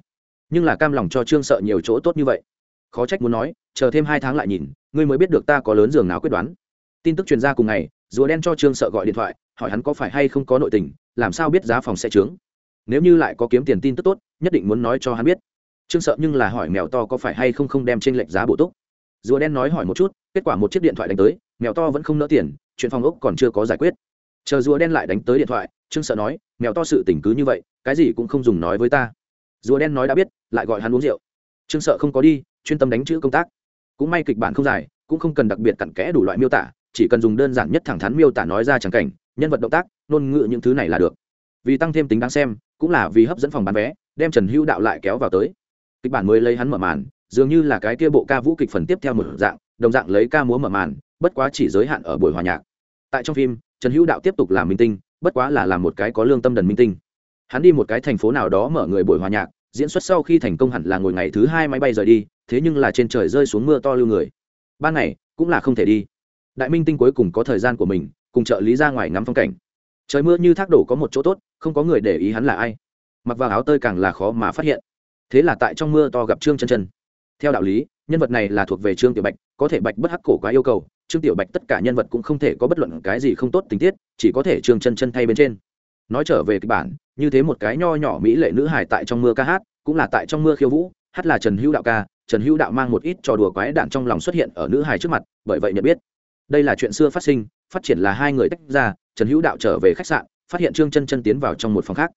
Nhưng là cam lòng cho trương sợ nhiều chỗ tốt như vậy. Khó trách muốn nói, chờ thêm hai tháng lại nhìn, ngươi mới biết được ta có lớn giường nào quyết đoán. Tin tức truyền ra cùng ngày rùa đen cho trương sợ gọi điện thoại, hỏi hắn có phải hay không có nội tình, làm sao biết giá phòng sẽ trướng nếu như lại có kiếm tiền tin tức tốt, nhất định muốn nói cho hắn biết. Trương sợ nhưng là hỏi mèo to có phải hay không không đem trên lệch giá bổ túc. Rùa đen nói hỏi một chút, kết quả một chiếc điện thoại đánh tới, mèo to vẫn không nỡ tiền, chuyện phòng ốc còn chưa có giải quyết. Chờ rùa đen lại đánh tới điện thoại, trương sợ nói, mèo to sự tỉnh cứ như vậy, cái gì cũng không dùng nói với ta. Rùa đen nói đã biết, lại gọi hắn uống rượu. Trương sợ không có đi, chuyên tâm đánh chữ công tác. Cũng may kịch bản không dài, cũng không cần đặc biệt cặn kẽ đủ loại miêu tả chỉ cần dùng đơn giản nhất thẳng thắn miêu tả nói ra tràng cảnh, nhân vật động tác, ngôn ngữ những thứ này là được. Vì tăng thêm tính đáng xem, cũng là vì hấp dẫn phòng bán vé, đem trần hữu đạo lại kéo vào tới. Kịch bản mới lấy hắn mở màn, dường như là cái kia bộ ca vũ kịch phần tiếp theo một dạng, đồng dạng lấy ca múa mở màn, bất quá chỉ giới hạn ở buổi hòa nhạc. Tại trong phim, trần hữu đạo tiếp tục làm minh tinh, bất quá là làm một cái có lương tâm đần minh tinh. Hắn đi một cái thành phố nào đó mở người buổi hòa nhạc, diễn xuất sau khi thành công hẳn là ngồi ngày thứ hai máy bay rời đi, thế nhưng là trên trời rơi xuống mưa to lưu người. Ban ngày, cũng là không thể đi đại minh tinh cuối cùng có thời gian của mình, cùng trợ lý ra ngoài ngắm phong cảnh. Trời mưa như thác đổ có một chỗ tốt, không có người để ý hắn là ai. Mặc vào áo tơi càng là khó mà phát hiện. Thế là tại trong mưa to gặp trương chân chân. Theo đạo lý, nhân vật này là thuộc về trương tiểu bạch, có thể bạch bất hắc cổ quá yêu cầu, trương tiểu bạch tất cả nhân vật cũng không thể có bất luận cái gì không tốt tình tiết, chỉ có thể trương chân chân thay bên trên. Nói trở về kịch bản, như thế một cái nho nhỏ mỹ lệ nữ hài tại trong mưa ca hát, cũng là tại trong mưa khiêu vũ, hát là trần hữu đạo ca, trần hữu đạo mang một ít trò đùa quái đạn trong lòng xuất hiện ở nữ hài trước mặt, bởi vậy nhận biết đây là chuyện xưa phát sinh, phát triển là hai người tách ra, trần hữu đạo trở về khách sạn, phát hiện trương chân chân tiến vào trong một phòng khác.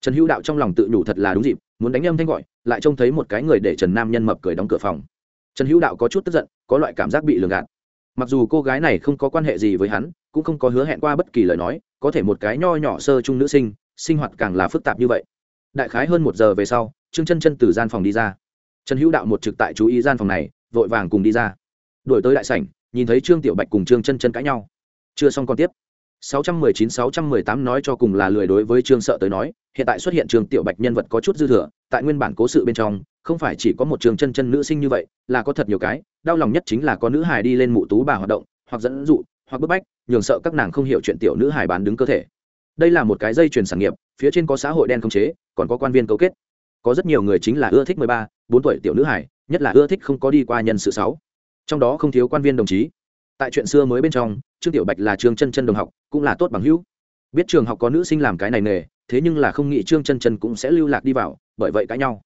Trần hữu đạo trong lòng tự nhủ thật là đúng dịp, muốn đánh âm thanh gọi, lại trông thấy một cái người để trần nam nhân mập cười đóng cửa phòng. Trần hữu đạo có chút tức giận, có loại cảm giác bị lường gạt. Mặc dù cô gái này không có quan hệ gì với hắn, cũng không có hứa hẹn qua bất kỳ lời nói, có thể một cái nho nhỏ sơ chung nữ sinh sinh hoạt càng là phức tạp như vậy. Đại khái hơn một giờ về sau, trương chân chân từ gian phòng đi ra. Trần hữu đạo một trực tại chú ý gian phòng này, vội vàng cùng đi ra. Đổi tới đại sảnh nhìn thấy trương tiểu bạch cùng trương chân chân cãi nhau. Chưa xong còn tiếp. 619-618 nói cho cùng là lười đối với trương sợ tới nói, hiện tại xuất hiện trương tiểu bạch nhân vật có chút dư thừa, tại nguyên bản cố sự bên trong, không phải chỉ có một trường chân chân nữ sinh như vậy, là có thật nhiều cái, đau lòng nhất chính là có nữ hài đi lên mụ tú bà hoạt động, hoặc dẫn dụ, hoặc bức bách, nhường sợ các nàng không hiểu chuyện tiểu nữ hài bán đứng cơ thể. Đây là một cái dây chuyền sản nghiệp, phía trên có xã hội đen không chế, còn có quan viên cấu kết. Có rất nhiều người chính là ưa thích mười ba, bốn tuổi tiểu nữ hài, nhất là ưa thích không có đi qua nhân sự sáu trong đó không thiếu quan viên đồng chí. Tại chuyện xưa mới bên trong, trương tiểu bạch là trương chân chân đồng học, cũng là tốt bằng hữu. Biết trường học có nữ sinh làm cái này nghề, thế nhưng là không nghĩ trương chân chân cũng sẽ lưu lạc đi vào, bởi vậy cãi nhau.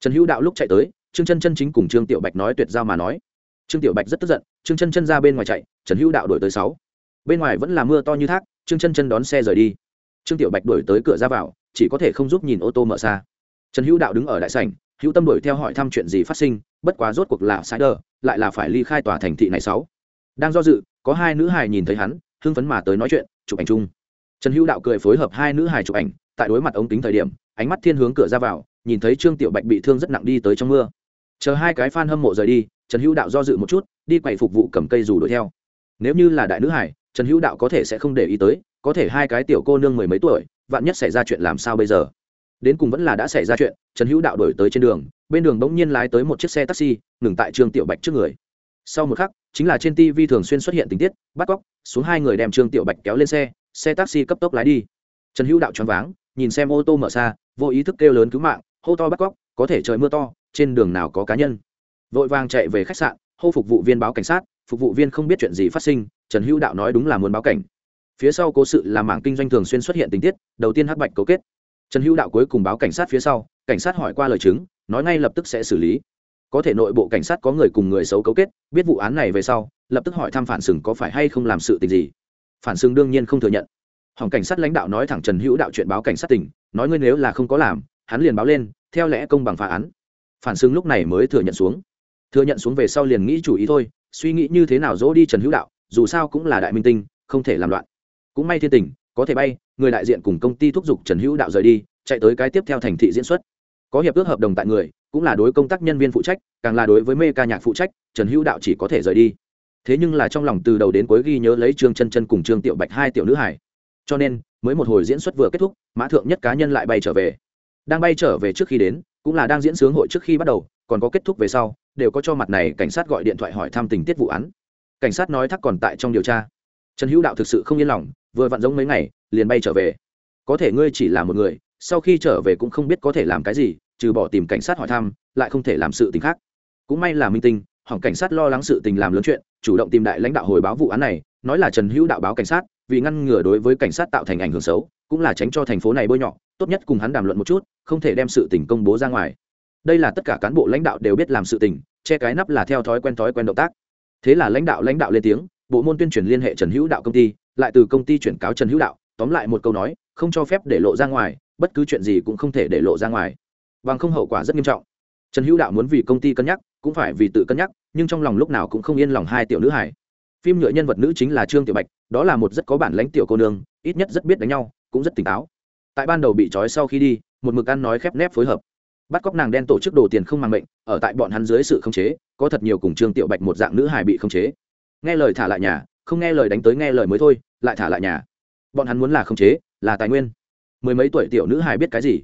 Trần hữu đạo lúc chạy tới, trương chân chân chính cùng trương tiểu bạch nói tuyệt giao mà nói. Trương tiểu bạch rất tức giận, trương chân chân ra bên ngoài chạy, trần hữu đạo đổi tới sáu. Bên ngoài vẫn là mưa to như thác, trương chân chân đón xe rời đi. Trương tiểu bạch đổi tới cửa ra vào, chỉ có thể không giúp nhìn ô tô mở xa. Trần hữu đạo đứng ở đại sảnh, hữu tâm đuổi theo hỏi thăm chuyện gì phát sinh bất quá rốt cuộc là sai đờ lại là phải ly khai tòa thành thị này sáu. Đang do dự, có hai nữ hài nhìn thấy hắn, hưng phấn mà tới nói chuyện, chụp ảnh chung. Trần hữu đạo cười phối hợp hai nữ hài chụp ảnh, tại đối mặt ống kính thời điểm, ánh mắt thiên hướng cửa ra vào, nhìn thấy trương tiểu bạch bị thương rất nặng đi tới trong mưa. Chờ hai cái f a n hâm mộ rời đi, trần hữu đạo do dự một chút, đi quậy phục vụ cầm cây dù đuổi theo. Nếu như là đại nữ hải trần hữu đạo có thể sẽ không để ý tới, có thể hai cái tiểu cô nương mười mấy tuổi, vạn nhất xảy ra chuyện làm sao bây giờ? Đến cùng vẫn là đã xảy ra chuyện, trần hữu đạo đổi tới trên đường bên đường bỗng nhiên lái tới một chiếc xe taxi, ngừng tại trương tiểu bạch trước người. Sau một khắc, chính là trên tv thường xuyên xuất hiện tình tiết, bắt cóc, xuống hai người đem trương tiểu bạch kéo lên xe xe taxi cấp tốc lái đi. Trần hữu đạo choáng váng, nhìn xem ô tô mở xa, vô ý thức kêu lớn cứu mạng, hô to bắt cóc, có thể trời mưa to, trên đường nào có cá nhân. Vội vàng chạy về khách sạn, hô phục vụ viên báo cảnh sát, phục vụ viên không biết chuyện gì phát sinh, trần hữu đạo nói đúng là muốn báo cảnh. Phía sau cố sự là mảng kinh doanh thường xuyên xuất hiện tình tiết, đầu tiên hắc bạch cấu kết. Trần hữu đạo cuối cùng báo cảnh sát phía sau, cảnh sát hỏi qua lời chứng nói ngay lập tức sẽ xử lý. Có thể nội bộ cảnh sát có người cùng người xấu cấu kết, biết vụ án này về sau, lập tức hỏi thăm phản sừng có phải hay không làm sự tình gì. Phản sừng đương nhiên không thừa nhận. Hỏng cảnh sát lãnh đạo nói thẳng trần hữu đạo chuyện báo cảnh sát tỉnh nói ngươi nếu là không có làm, hắn liền báo lên, theo lẽ công bằng phá án. Phản xưng lúc này mới thừa nhận xuống. Thừa nhận xuống về sau liền nghĩ chủ ý thôi, suy nghĩ như thế nào dỗ đi trần hữu đạo, dù sao cũng là đại minh tinh, không thể làm loạn. Cũng may thiên tình, có thể bay, người đại diện cùng công ty thúc giục trần hữu đạo rời đi, chạy tới cái tiếp theo thành thị diễn xuất có hiệp ước hợp đồng tại người, cũng là đối công tác nhân viên phụ trách, càng là đối với mê ca nhạc phụ trách, trần hữu đạo chỉ có thể rời đi. Thế nhưng là trong lòng từ đầu đến cuối ghi nhớ lấy trương chân chân cùng trương tiểu bạch hai tiểu nữ hải cho nên, mới một hồi diễn xuất vừa kết thúc, mã thượng nhất cá nhân lại bay trở về. Đang bay trở về trước khi đến, cũng là đang diễn sướng hội trước khi bắt đầu, còn có kết thúc về sau, đều có cho mặt này cảnh sát gọi điện thoại hỏi thăm tình tiết vụ án. Cảnh sát nói thắc còn tại trong điều tra. Trần hữu đạo thực sự không yên lòng, vừa vặn giống mấy ngày, liền bay trở về. Có thể ngươi chỉ là một người, sau khi trở về cũng không biết có thể làm cái gì trừ bỏ tìm cảnh sát hỏi thăm, lại không thể làm sự tình khác. Cũng may là minh tinh, hỏng cảnh sát lo lắng sự tình làm lớn chuyện, chủ động tìm đại lãnh đạo hồi báo vụ án này, nói là trần hữu đạo báo cảnh sát, vì ngăn ngừa đối với cảnh sát tạo thành ảnh hưởng xấu, cũng là tránh cho thành phố này bôi nhọ, tốt nhất cùng hắn đàm luận một chút, không thể đem sự tình công bố ra ngoài. Đây là tất cả cán bộ lãnh đạo đều biết làm sự tình, che cái nắp là theo thói quen thói quen động tác. Thế là lãnh đạo lãnh đạo lên tiếng, bộ môn tuyên truyền liên hệ trần hữu đạo công ty, lại từ công ty chuyển cáo trần hữu đạo, tóm lại một câu nói, không cho phép để lộ ra ngoài, bất cứ chuyện gì cũng không thể để lộ ra ngoài bằng không hậu quả rất nghiêm trọng. Trần hữu đạo muốn vì công ty cân nhắc, cũng phải vì tự cân nhắc, nhưng trong lòng lúc nào cũng không yên lòng hai tiểu nữ hải phim nhựa nhân vật nữ chính là trương tiểu bạch, đó là một rất có bản lãnh tiểu cô nương, ít nhất rất biết đánh nhau, cũng rất tỉnh táo. Tại ban đầu bị trói sau khi đi, một mực ăn nói khép nép phối hợp. Bắt cóc nàng đen tổ chức đồ tiền không mang mệnh, ở tại bọn hắn dưới sự khống chế, có thật nhiều cùng trương tiểu bạch một dạng nữ hài bị khống chế. Nghe lời thả lại nhà, không nghe lời đánh tới nghe lời mới thôi, lại thả lại nhà. Bọn hắn muốn là khống chế, là tài nguyên. Mười mấy tuổi tiểu nữ hài biết cái gì?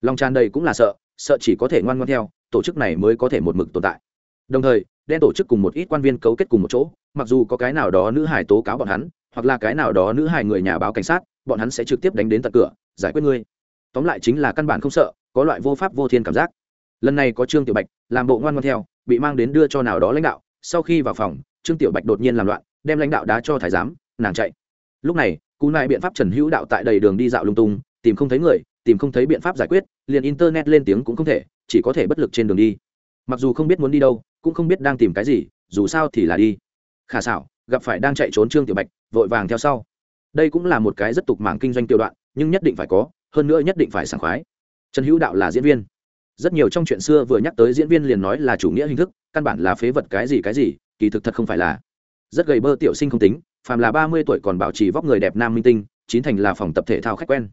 Lòng tràn đầy cũng là sợ sợ chỉ có thể ngoan ngoan theo, tổ chức này mới có thể một mực tồn tại. Đồng thời, đen tổ chức cùng một ít quan viên cấu kết cùng một chỗ, mặc dù có cái nào đó nữ hải tố cáo bọn hắn, hoặc là cái nào đó nữ hải người nhà báo cảnh sát, bọn hắn sẽ trực tiếp đánh đến tận cửa, giải quyết ngươi. Tóm lại chính là căn bản không sợ, có loại vô pháp vô thiên cảm giác. Lần này có trương tiểu bạch làm bộ ngoan ngoan theo, bị mang đến đưa cho nào đó lãnh đạo, sau khi vào phòng, trương tiểu bạch đột nhiên làm loạn, đem lãnh đạo đá cho thái giám, nàng chạy. Lúc này, cú này biện pháp trần hữu đạo tại đầy đường đi dạo lung tung, tìm không thấy người tìm không thấy biện pháp giải quyết, liền internet lên tiếng cũng không thể, chỉ có thể bất lực trên đường đi. Mặc dù không biết muốn đi đâu, cũng không biết đang tìm cái gì, dù sao thì là đi. Khả xảo, gặp phải đang chạy trốn trương tiểu bạch, vội vàng theo sau. Đây cũng là một cái rất tục mảng kinh doanh tiêu đoạn, nhưng nhất định phải có, hơn nữa nhất định phải sảng khoái. Trần hữu đạo là diễn viên. Rất nhiều trong chuyện xưa vừa nhắc tới diễn viên liền nói là chủ nghĩa hình thức, căn bản là phế vật cái gì cái gì, kỳ thực thật không phải là. Rất gầy bơ tiểu sinh không tính, phàm là ba mươi tuổi còn bảo trì vóc người đẹp nam minh tinh, chín thành là phòng tập thể thao khách quen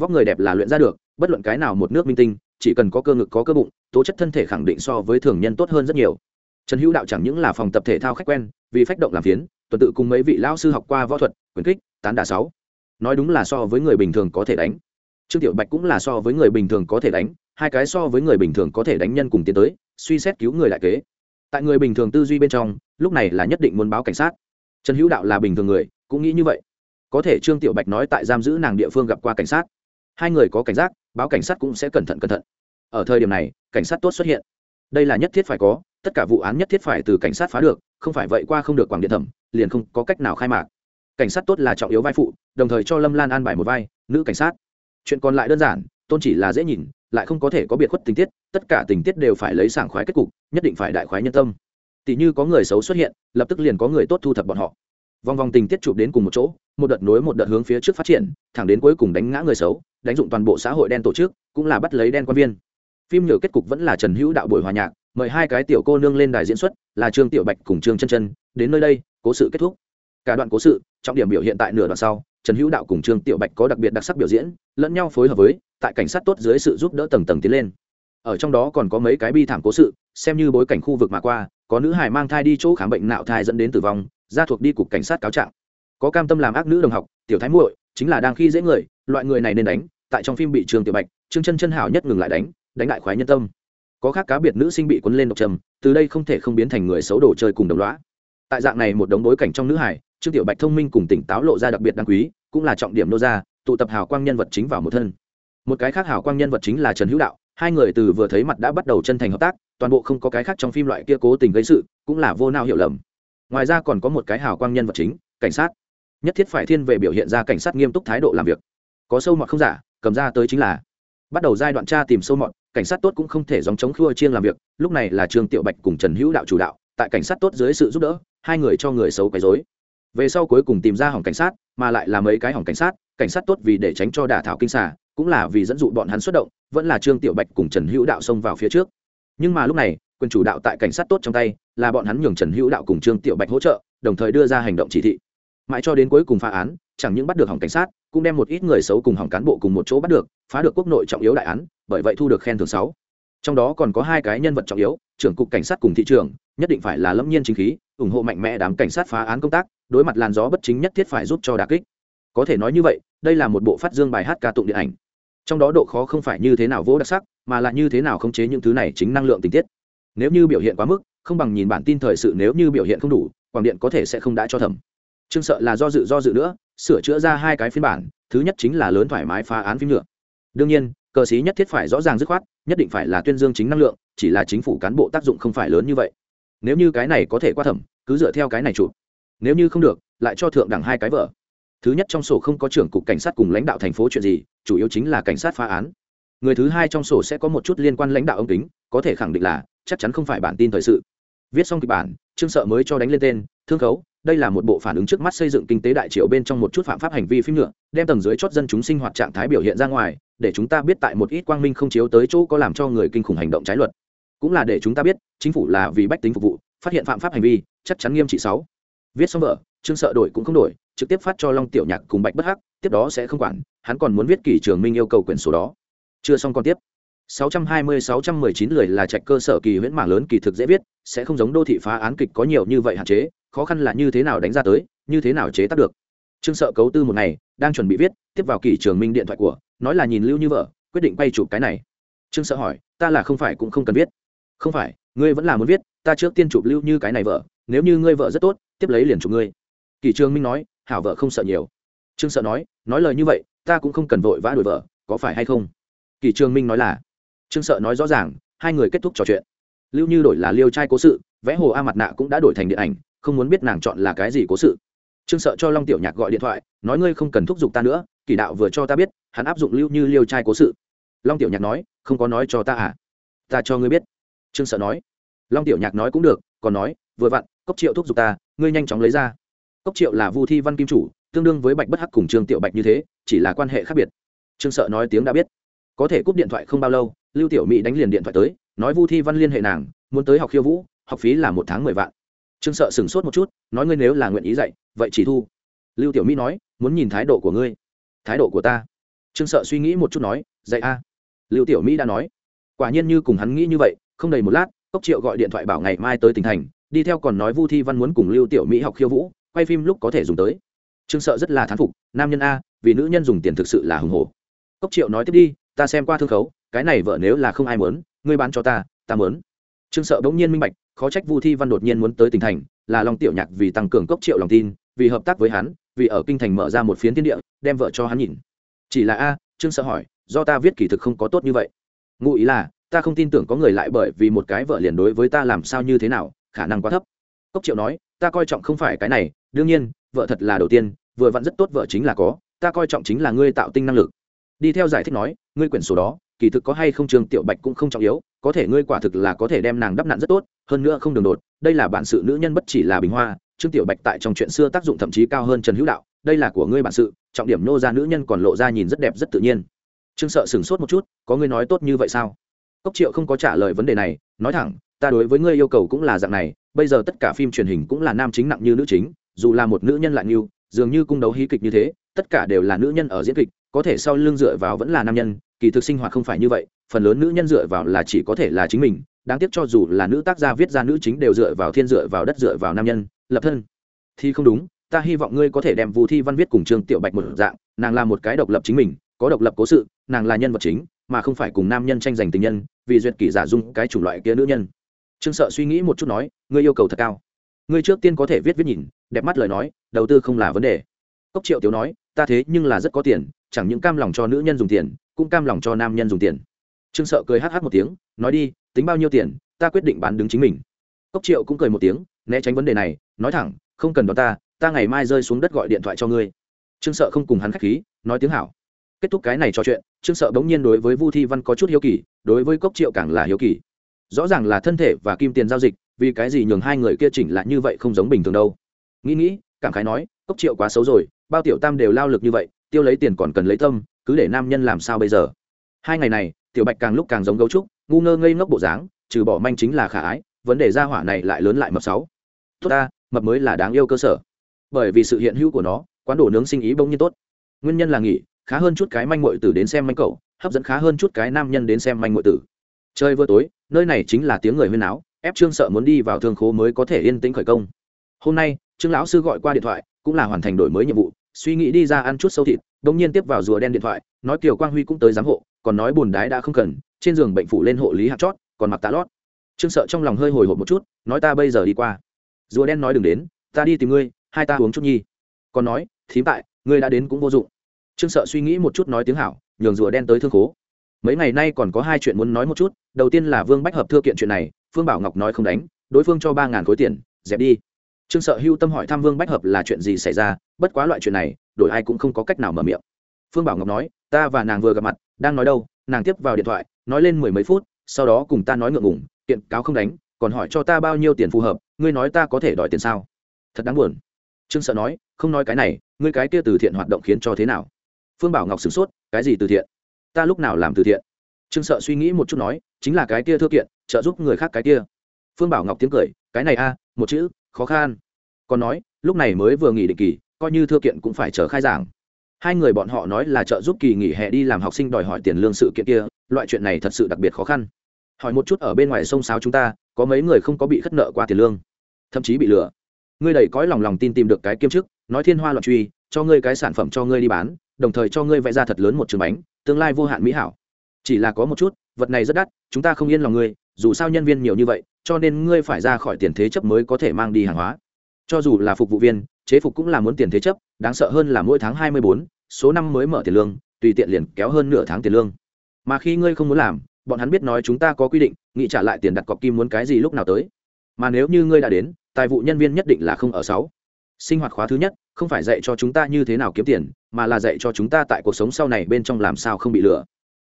vóc người đẹp là luyện ra được, bất luận cái nào một nước minh tinh, chỉ cần có cơ ngực có cơ bụng, tố chất thân thể khẳng định so với thường nhân tốt hơn rất nhiều. Trần hữu đạo chẳng những là phòng tập thể thao khách quen, vì phách động làm phiến, tuần tự cùng mấy vị lao sư học qua võ thuật, quyền kích, tán đà sáu. Nói đúng là so với người bình thường có thể đánh. Trương tiểu bạch cũng là so với người bình thường có thể đánh, hai cái so với người bình thường có thể đánh nhân cùng tiến tới, suy xét cứu người lại kế. Tại người bình thường tư duy bên trong, lúc này là nhất định muốn báo cảnh sát. Trần hữu đạo là bình thường người, cũng nghĩ như vậy. Có thể trương tiểu bạch nói tại giam giữ nàng địa phương gặp qua cảnh sát hai người có cảnh giác, báo cảnh sát cũng sẽ cẩn thận cẩn thận. Ở thời điểm này, cảnh sát tốt xuất hiện. Đây là nhất thiết phải có, tất cả vụ án nhất thiết phải từ cảnh sát phá được, không phải vậy qua không được quảng điện thẩm, liền không có cách nào khai mạc. Cảnh sát tốt là trọng yếu vai phụ, đồng thời cho lâm lan an bài một vai, nữ cảnh sát. Chuyện còn lại đơn giản, tôn chỉ là dễ nhìn, lại không có thể có biệt khuất tình tiết, tất cả tình tiết đều phải lấy sảng khoái kết cục, nhất định phải đại khoái nhân tâm. Tỷ như có người xấu xuất hiện, lập tức liền có người tốt thu thập bọn họ vòng vòng tình tiết chụp đến cùng một chỗ, một đợt nối một đợt hướng phía trước phát triển, thẳng đến cuối cùng đánh ngã người xấu, đánh dụng toàn bộ xã hội đen tổ chức, cũng là bắt lấy đen quan viên. Phim nhờ kết cục vẫn là trần hữu đạo buổi hòa nhạc, mời hai cái tiểu cô nương lên đài diễn xuất, là trương tiểu bạch cùng trương chân chân, đến nơi đây, cố sự kết thúc. Cả đoạn cố sự, trọng điểm biểu hiện tại nửa đoạn sau, trần hữu đạo cùng trương tiểu bạch có đặc biệt đặc sắc biểu diễn, lẫn nhau phối hợp với, tại cảnh sát tốt dưới sự giúp đỡ tầng tầng tiến lên. Ở trong đó còn có mấy cái bi thảm cố sự, xem như bối cảnh khu vực mà qua, có nữ hài mang thai đi chỗ khám bệnh nạo thai dẫn đến tử vong ra thuộc đi cục cảnh sát cáo trạng. Có cam tâm làm ác nữ đồng học, tiểu thái muội, chính là đang khi dễ người, loại người này nên đánh, tại trong phim bị trường tiểu bạch, trương chân chân hảo nhất ngừng lại đánh đánh lại khoái nhân tâm. Có khác cá biệt nữ sinh bị cuốn lên độc trầm, từ đây không thể không biến thành người xấu đồ chơi cùng đồng loá tại dạng này một đống bối cảnh trong nữ hải trương tiểu bạch thông minh cùng tỉnh táo lộ ra đặc biệt đáng quý, cũng là trọng điểm nô ra, tụ tập hào quang nhân vật chính vào một thân. Một cái khác hào quang nhân vật chính là trần hữu đạo, hai người từ vừa thấy mặt đã bắt đầu chân thành hợp tác, toàn bộ không có cái khác trong phim loại kia cố tình gây sự, cũng là vô nao hiểu lầm ngoài ra còn có một cái hào quang nhân vật chính, cảnh sát. Nhất thiết phải thiên về biểu hiện ra cảnh sát nghiêm túc thái độ làm việc. Có sâu mọt không giả, cầm ra tới chính là. Bắt đầu giai đoạn tra tìm sâu mọt, cảnh sát tốt cũng không thể dòng chống khua chiên làm việc, lúc này là trương tiểu bạch cùng trần hữu đạo chủ đạo, tại cảnh sát tốt dưới sự giúp đỡ, hai người cho người xấu quấy dối về sau cuối cùng tìm ra hỏng cảnh sát, mà lại là mấy cái hỏng cảnh sát cảnh sát tốt vì để tránh cho đả thảo kinh xà, cũng là vì dẫn dụ bọn hắn xuất động, vẫn là trương tiểu bạch cùng trần hữu đạo xông vào phía trước. Nhưng mà lúc này, quyền chủ đạo tại cảnh sát tốt trong tay là bọn hắn nhường trần hữu đạo cùng trương tiểu bạch hỗ trợ, đồng thời đưa ra hành động chỉ thị. Mãi cho đến cuối cùng phá án, chẳng những bắt được hỏng cảnh sát, cũng đem một ít người xấu cùng hỏng cán bộ cùng một chỗ bắt được, phá được quốc nội trọng yếu đại án, bởi vậy thu được khen thưởng sáu. Trong đó còn có hai cái nhân vật trọng yếu, trưởng cục cảnh sát cùng thị trường nhất định phải là lâm nhiên chính khí, ủng hộ mạnh mẽ đám cảnh sát phá án công tác, đối mặt làn gió bất chính nhất thiết phải giúp cho đà kích. Có thể nói như vậy, đây là một bộ phát dương bài hát ca tụng điện ảnh. Trong đó độ khó không phải như thế nào vỗ đặc sắc, mà là như thế nào khống chế những thứ này chính năng lượng tình tiết. Nếu như biểu hiện quá mức không bằng nhìn bản tin thời sự nếu như biểu hiện không đủ quảng điện có thể sẽ không đã cho thẩm. Trương sợ là do dự do dự nữa sửa chữa ra hai cái phiên bản thứ nhất chính là lớn thoải mái phá án phim nhựa đương nhiên cờ sĩ nhất thiết phải rõ ràng dứt khoát nhất định phải là tuyên dương chính năng lượng chỉ là chính phủ cán bộ tác dụng không phải lớn như vậy. Nếu như cái này có thể qua thẩm cứ dựa theo cái này chụp. Nếu như không được lại cho thượng đẳng hai cái vợ. Thứ nhất trong sổ không có trưởng cục cảnh sát cùng lãnh đạo thành phố chuyện gì chủ yếu chính là cảnh sát phá án. Người thứ hai trong sổ sẽ có một chút liên quan lãnh đạo ông tính, có thể khẳng định là chắc chắn không phải bản tin thời sự viết xong kịch bản, trương sợ mới cho đánh lên tên, thương khấu, đây là một bộ phản ứng trước mắt xây dựng kinh tế đại triệu bên trong một chút phạm pháp hành vi phim nữa đem tầng dưới chót dân chúng sinh hoạt trạng thái biểu hiện ra ngoài, để chúng ta biết tại một ít quang minh không chiếu tới chỗ có làm cho người kinh khủng hành động trái luật. Cũng là để chúng ta biết, chính phủ là vì bách tính phục vụ, phát hiện phạm pháp hành vi, chắc chắn nghiêm trị sáu. Viết xong vợ trương sợ đổi cũng không đổi, trực tiếp phát cho long tiểu nhạc cùng bạch bất hắc, tiếp đó sẽ không quản, hắn còn muốn viết kỷ trường minh yêu cầu quyển số đó. Chưa xong còn tiếp. 620-619 lười là trạch cơ sở kỳ huyễn mảng lớn kỳ thực dễ viết, sẽ không giống đô thị phá án kịch có nhiều như vậy hạn chế, khó khăn là như thế nào đánh ra tới, như thế nào chế tác được. Trương sợ cấu tư một ngày, đang chuẩn bị viết, tiếp vào kỳ trường minh điện thoại của, nói là nhìn lưu như vợ, quyết định quay chụp cái này. Trương sợ hỏi, ta là không phải cũng không cần viết. Không phải, ngươi vẫn là muốn viết, ta trước tiên chụp lưu như cái này vợ, nếu như ngươi vợ rất tốt, tiếp lấy liền chụp ngươi. Kỳ trường minh nói, hảo vợ không sợ nhiều. Trương sợ nói nói lời như vậy, ta cũng không cần vội vã đuổi vợ, có phải hay không? Kỳ trường minh nói là trương sợ nói rõ ràng, hai người kết thúc trò chuyện. Lưu như đổi là liêu trai cố sự, vẽ hồ a mặt nạ cũng đã đổi thành điện ảnh, không muốn biết nàng chọn là cái gì cố sự. Trương sợ cho long tiểu nhạc gọi điện thoại, nói ngươi không cần thúc giục ta nữa kỳ đạo vừa cho ta biết, hắn áp dụng lưu như liêu trai cố sự. Long tiểu nhạc nói, không có nói cho ta à? Ta cho ngươi biết. Trương sợ nói. Long tiểu nhạc nói cũng được, còn nói, vừa vặn, cốc triệu thúc giục ta, ngươi nhanh chóng lấy ra. Cốc triệu là vu thi văn kim chủ, tương đương với bạch bất hắc cùng trương tiểu bạch như thế, chỉ là quan hệ khác biệt. Trương sợ nói tiếng đã biết. Có thể cúp điện thoại không bao lâu lưu tiểu mỹ đánh liền điện thoại tới, nói vu thi văn liên hệ nàng, muốn tới học khiêu vũ, học phí là một tháng mười vạn. Trương sợ sửng sốt một chút, nói ngươi nếu là nguyện ý dạy, vậy chỉ thu. Lưu tiểu mỹ nói, muốn nhìn thái độ của ngươi. Thái độ của ta. Trương sợ suy nghĩ một chút nói, dạy a. Lưu tiểu mỹ đã nói. Quả nhiên như cùng hắn nghĩ như vậy, không đầy một lát, cốc triệu gọi điện thoại bảo ngày mai tới tỉnh thành, đi theo còn nói vu thi văn muốn cùng lưu tiểu mỹ học khiêu vũ, quay phim lúc có thể dùng tới. Trương sợ rất là thán phục, nam nhân a, vì nữ nhân dùng tiền thực sự là hùng hồ cốc triệu nói tiếp đi, ta xem qua thương khấu cái này vợ nếu là không ai muốn, ngươi bán cho ta ta muốn. Trương sợ bỗng nhiên minh bạch, khó trách vu thi văn đột nhiên muốn tới tỉnh thành, là long tiểu nhạc vì tăng cường cốc triệu lòng tin, vì hợp tác với hắn, vì ở kinh thành mở ra một phiến thiên địa, đem vợ cho hắn nhìn. Chỉ là a, trương sợ hỏi, do ta viết kỳ thực không có tốt như vậy. Ngụ ý là, ta không tin tưởng có người lại bởi vì một cái vợ liền đối với ta làm sao như thế nào, khả năng quá thấp. Cốc triệu nói, ta coi trọng không phải cái này, đương nhiên, vợ thật là đầu tiên, vừa vặn rất tốt vợ chính là có, ta coi trọng chính là ngươi tạo tinh năng lực đi theo giải thích nói, ngươi quyển sổ đó, kỳ thực có hay không trường tiểu bạch cũng không trọng yếu, có thể ngươi quả thực là có thể đem nàng đắp nạn rất tốt, hơn nữa không đường đột, đây là bản sự nữ nhân bất chỉ là bình hoa, trương tiểu bạch tại trong chuyện xưa tác dụng thậm chí cao hơn trần hữu đạo, đây là của ngươi bản sự, trọng điểm nô ra nữ nhân còn lộ ra nhìn rất đẹp rất tự nhiên. Trương sợ sửng sốt một chút, có ngươi nói tốt như vậy sao? Cốc triệu không có trả lời vấn đề này, nói thẳng, ta đối với ngươi yêu cầu cũng là dạng này, bây giờ tất cả phim truyền hình cũng là nam chính nặng như nữ chính, dù là một nữ nhân lại như, dường như cung đấu hí kịch như thế, tất cả đều là nữ nhân ở diễn kịch có thể sau lưng dựa vào vẫn là nam nhân, kỳ thực sinh hoạt không phải như vậy, phần lớn nữ nhân dựa vào là chỉ có thể là chính mình, đáng tiếc cho dù là nữ tác gia viết ra nữ chính đều dựa vào thiên dựa vào đất dựa vào nam nhân, lập thân. Thì không đúng, ta hy vọng ngươi có thể đem vũ thi văn viết cùng trương tiểu bạch một dạng, nàng là một cái độc lập chính mình, có độc lập cố sự, nàng là nhân vật chính, mà không phải cùng nam nhân tranh giành tình nhân, vì duyệt kỷ giả dung cái chủng loại kia nữ nhân. Trương sợ suy nghĩ một chút nói, ngươi yêu cầu thật cao. Ngươi trước tiên có thể viết viết nhìn, đẹp mắt lời nói, đầu tư không là vấn đề. Cốc triệu tiểu nói ta thế nhưng là rất có tiền, chẳng những cam lòng cho nữ nhân dùng tiền, cũng cam lòng cho nam nhân dùng tiền. Trương sợ cười hh một tiếng, nói đi, tính bao nhiêu tiền, ta quyết định bán đứng chính mình. Cốc triệu cũng cười một tiếng, né tránh vấn đề này, nói thẳng, không cần đón ta ta ngày mai rơi xuống đất gọi điện thoại cho ngươi. Trương sợ không cùng hắn khách khí, nói tiếng hảo. Kết thúc cái này trò chuyện, trương sợ bỗng nhiên đối với vu thi văn có chút hiếu kỳ, đối với cốc triệu càng là hiếu kỳ. Rõ ràng là thân thể và kim tiền giao dịch, vì cái gì nhường hai người kia chỉnh lại như vậy không giống bình thường đâu. Nghĩ nghĩ, cảm khái nói, cốc triệu quá xấu rồi bao tiểu tam đều lao lực như vậy, tiêu lấy tiền còn cần lấy tâm, cứ để nam nhân làm sao bây giờ? Hai ngày này, tiểu bạch càng lúc càng giống gấu trúc, ngu ngơ ngây ngốc bộ dáng, trừ bỏ manh chính là khả ái, vấn đề gia hỏa này lại lớn lại mập sáu. Tốt ta, mập mới là đáng yêu cơ sở. Bởi vì sự hiện hữu của nó, quán đồ nướng sinh ý bỗng nhiên tốt. Nguyên nhân là nghỉ, khá hơn chút cái manh muội tử đến xem manh cậu, hấp dẫn khá hơn chút cái nam nhân đến xem manh muội tử. Chơi vừa tối, nơi này chính là tiếng người huyên áo ép trương sợ muốn đi vào thương khố mới có thể yên tĩnh khởi công. Hôm nay, trương lão sư gọi qua điện thoại, cũng là hoàn thành đổi mới nhiệm vụ suy nghĩ đi ra ăn chút sâu thịt đông nhiên tiếp vào rùa đen điện thoại, nói kiều quang huy cũng tới giám hộ, còn nói bùn đái đã không cần, trên giường bệnh phủ lên hộ lý hạt chót, còn mặc tạ lót. Trương sợ trong lòng hơi hồi hộp một chút, nói ta bây giờ đi qua. Rùa đen nói đừng đến, ta đi tìm ngươi, hai ta uống chút nhi. Còn nói, thím tại, ngươi đã đến cũng vô dụng. Trương sợ suy nghĩ một chút nói tiếng hảo, nhường rùa đen tới thương khố. Mấy ngày nay còn có hai chuyện muốn nói một chút, đầu tiên là vương bách hợp thưa kiện chuyện này, phương bảo ngọc nói không đánh, đối phương cho ba ngàn khối tiền, dẹp đi trương sợ hưu tâm hỏi tham vương bách hợp là chuyện gì xảy ra, bất quá loại chuyện này, đổi ai cũng không có cách nào mở miệng. Phương bảo ngọc nói, ta và nàng vừa gặp mặt, đang nói đâu, nàng tiếp vào điện thoại, nói lên mười mấy phút, sau đó cùng ta nói ngượng ngủng kiện cáo không đánh, còn hỏi cho ta bao nhiêu tiền phù hợp, ngươi nói ta có thể đòi tiền sao? Thật đáng buồn. Trương sợ nói, không nói cái này, ngươi cái kia từ thiện hoạt động khiến cho thế nào? Phương bảo ngọc sửng sốt, cái gì từ thiện? Ta lúc nào làm từ thiện? Trương sợ suy nghĩ một chút nói, chính là cái kia thư kiện, trợ giúp người khác cái kia. Phương bảo ngọc tiếng cười, cái này a, một chữ khó khăn. Còn nói, lúc này mới vừa nghỉ định kỳ, coi như thư kiện cũng phải chờ khai giảng. Hai người bọn họ nói là trợ giúp kỳ nghỉ hè đi làm học sinh đòi hỏi tiền lương sự kiện kia, loại chuyện này thật sự đặc biệt khó khăn. Hỏi một chút ở bên ngoài sông sáo chúng ta, có mấy người không có bị khất nợ qua tiền lương? Thậm chí bị lừa. Ngươi đầy cõi lòng lòng tin tìm được cái kiêm chức, nói thiên hoa loạn truy, cho ngươi cái sản phẩm cho ngươi đi bán, đồng thời cho ngươi vẽ ra thật lớn một trường bánh, tương lai vô hạn mỹ hảo. Chỉ là có một chút, vật này rất đắt, chúng ta không yên lòng ngươi dù sao nhân viên nhiều như vậy, cho nên ngươi phải ra khỏi tiền thế chấp mới có thể mang đi hàng hóa. Cho dù là phục vụ viên, chế phục cũng là muốn tiền thế chấp, đáng sợ hơn là mỗi tháng hai mươi bốn, số năm mới mở tiền lương, tùy tiện liền kéo hơn nửa tháng tiền lương. Mà khi ngươi không muốn làm, bọn hắn biết nói chúng ta có quy định, nghĩ trả lại tiền đặt cọc kim muốn cái gì lúc nào tới. Mà nếu như ngươi đã đến, tài vụ nhân viên nhất định là không ở sáu. Sinh hoạt khóa thứ nhất, không phải dạy cho chúng ta như thế nào kiếm tiền, mà là dạy cho chúng ta tại cuộc sống sau này bên trong làm sao không bị lừa.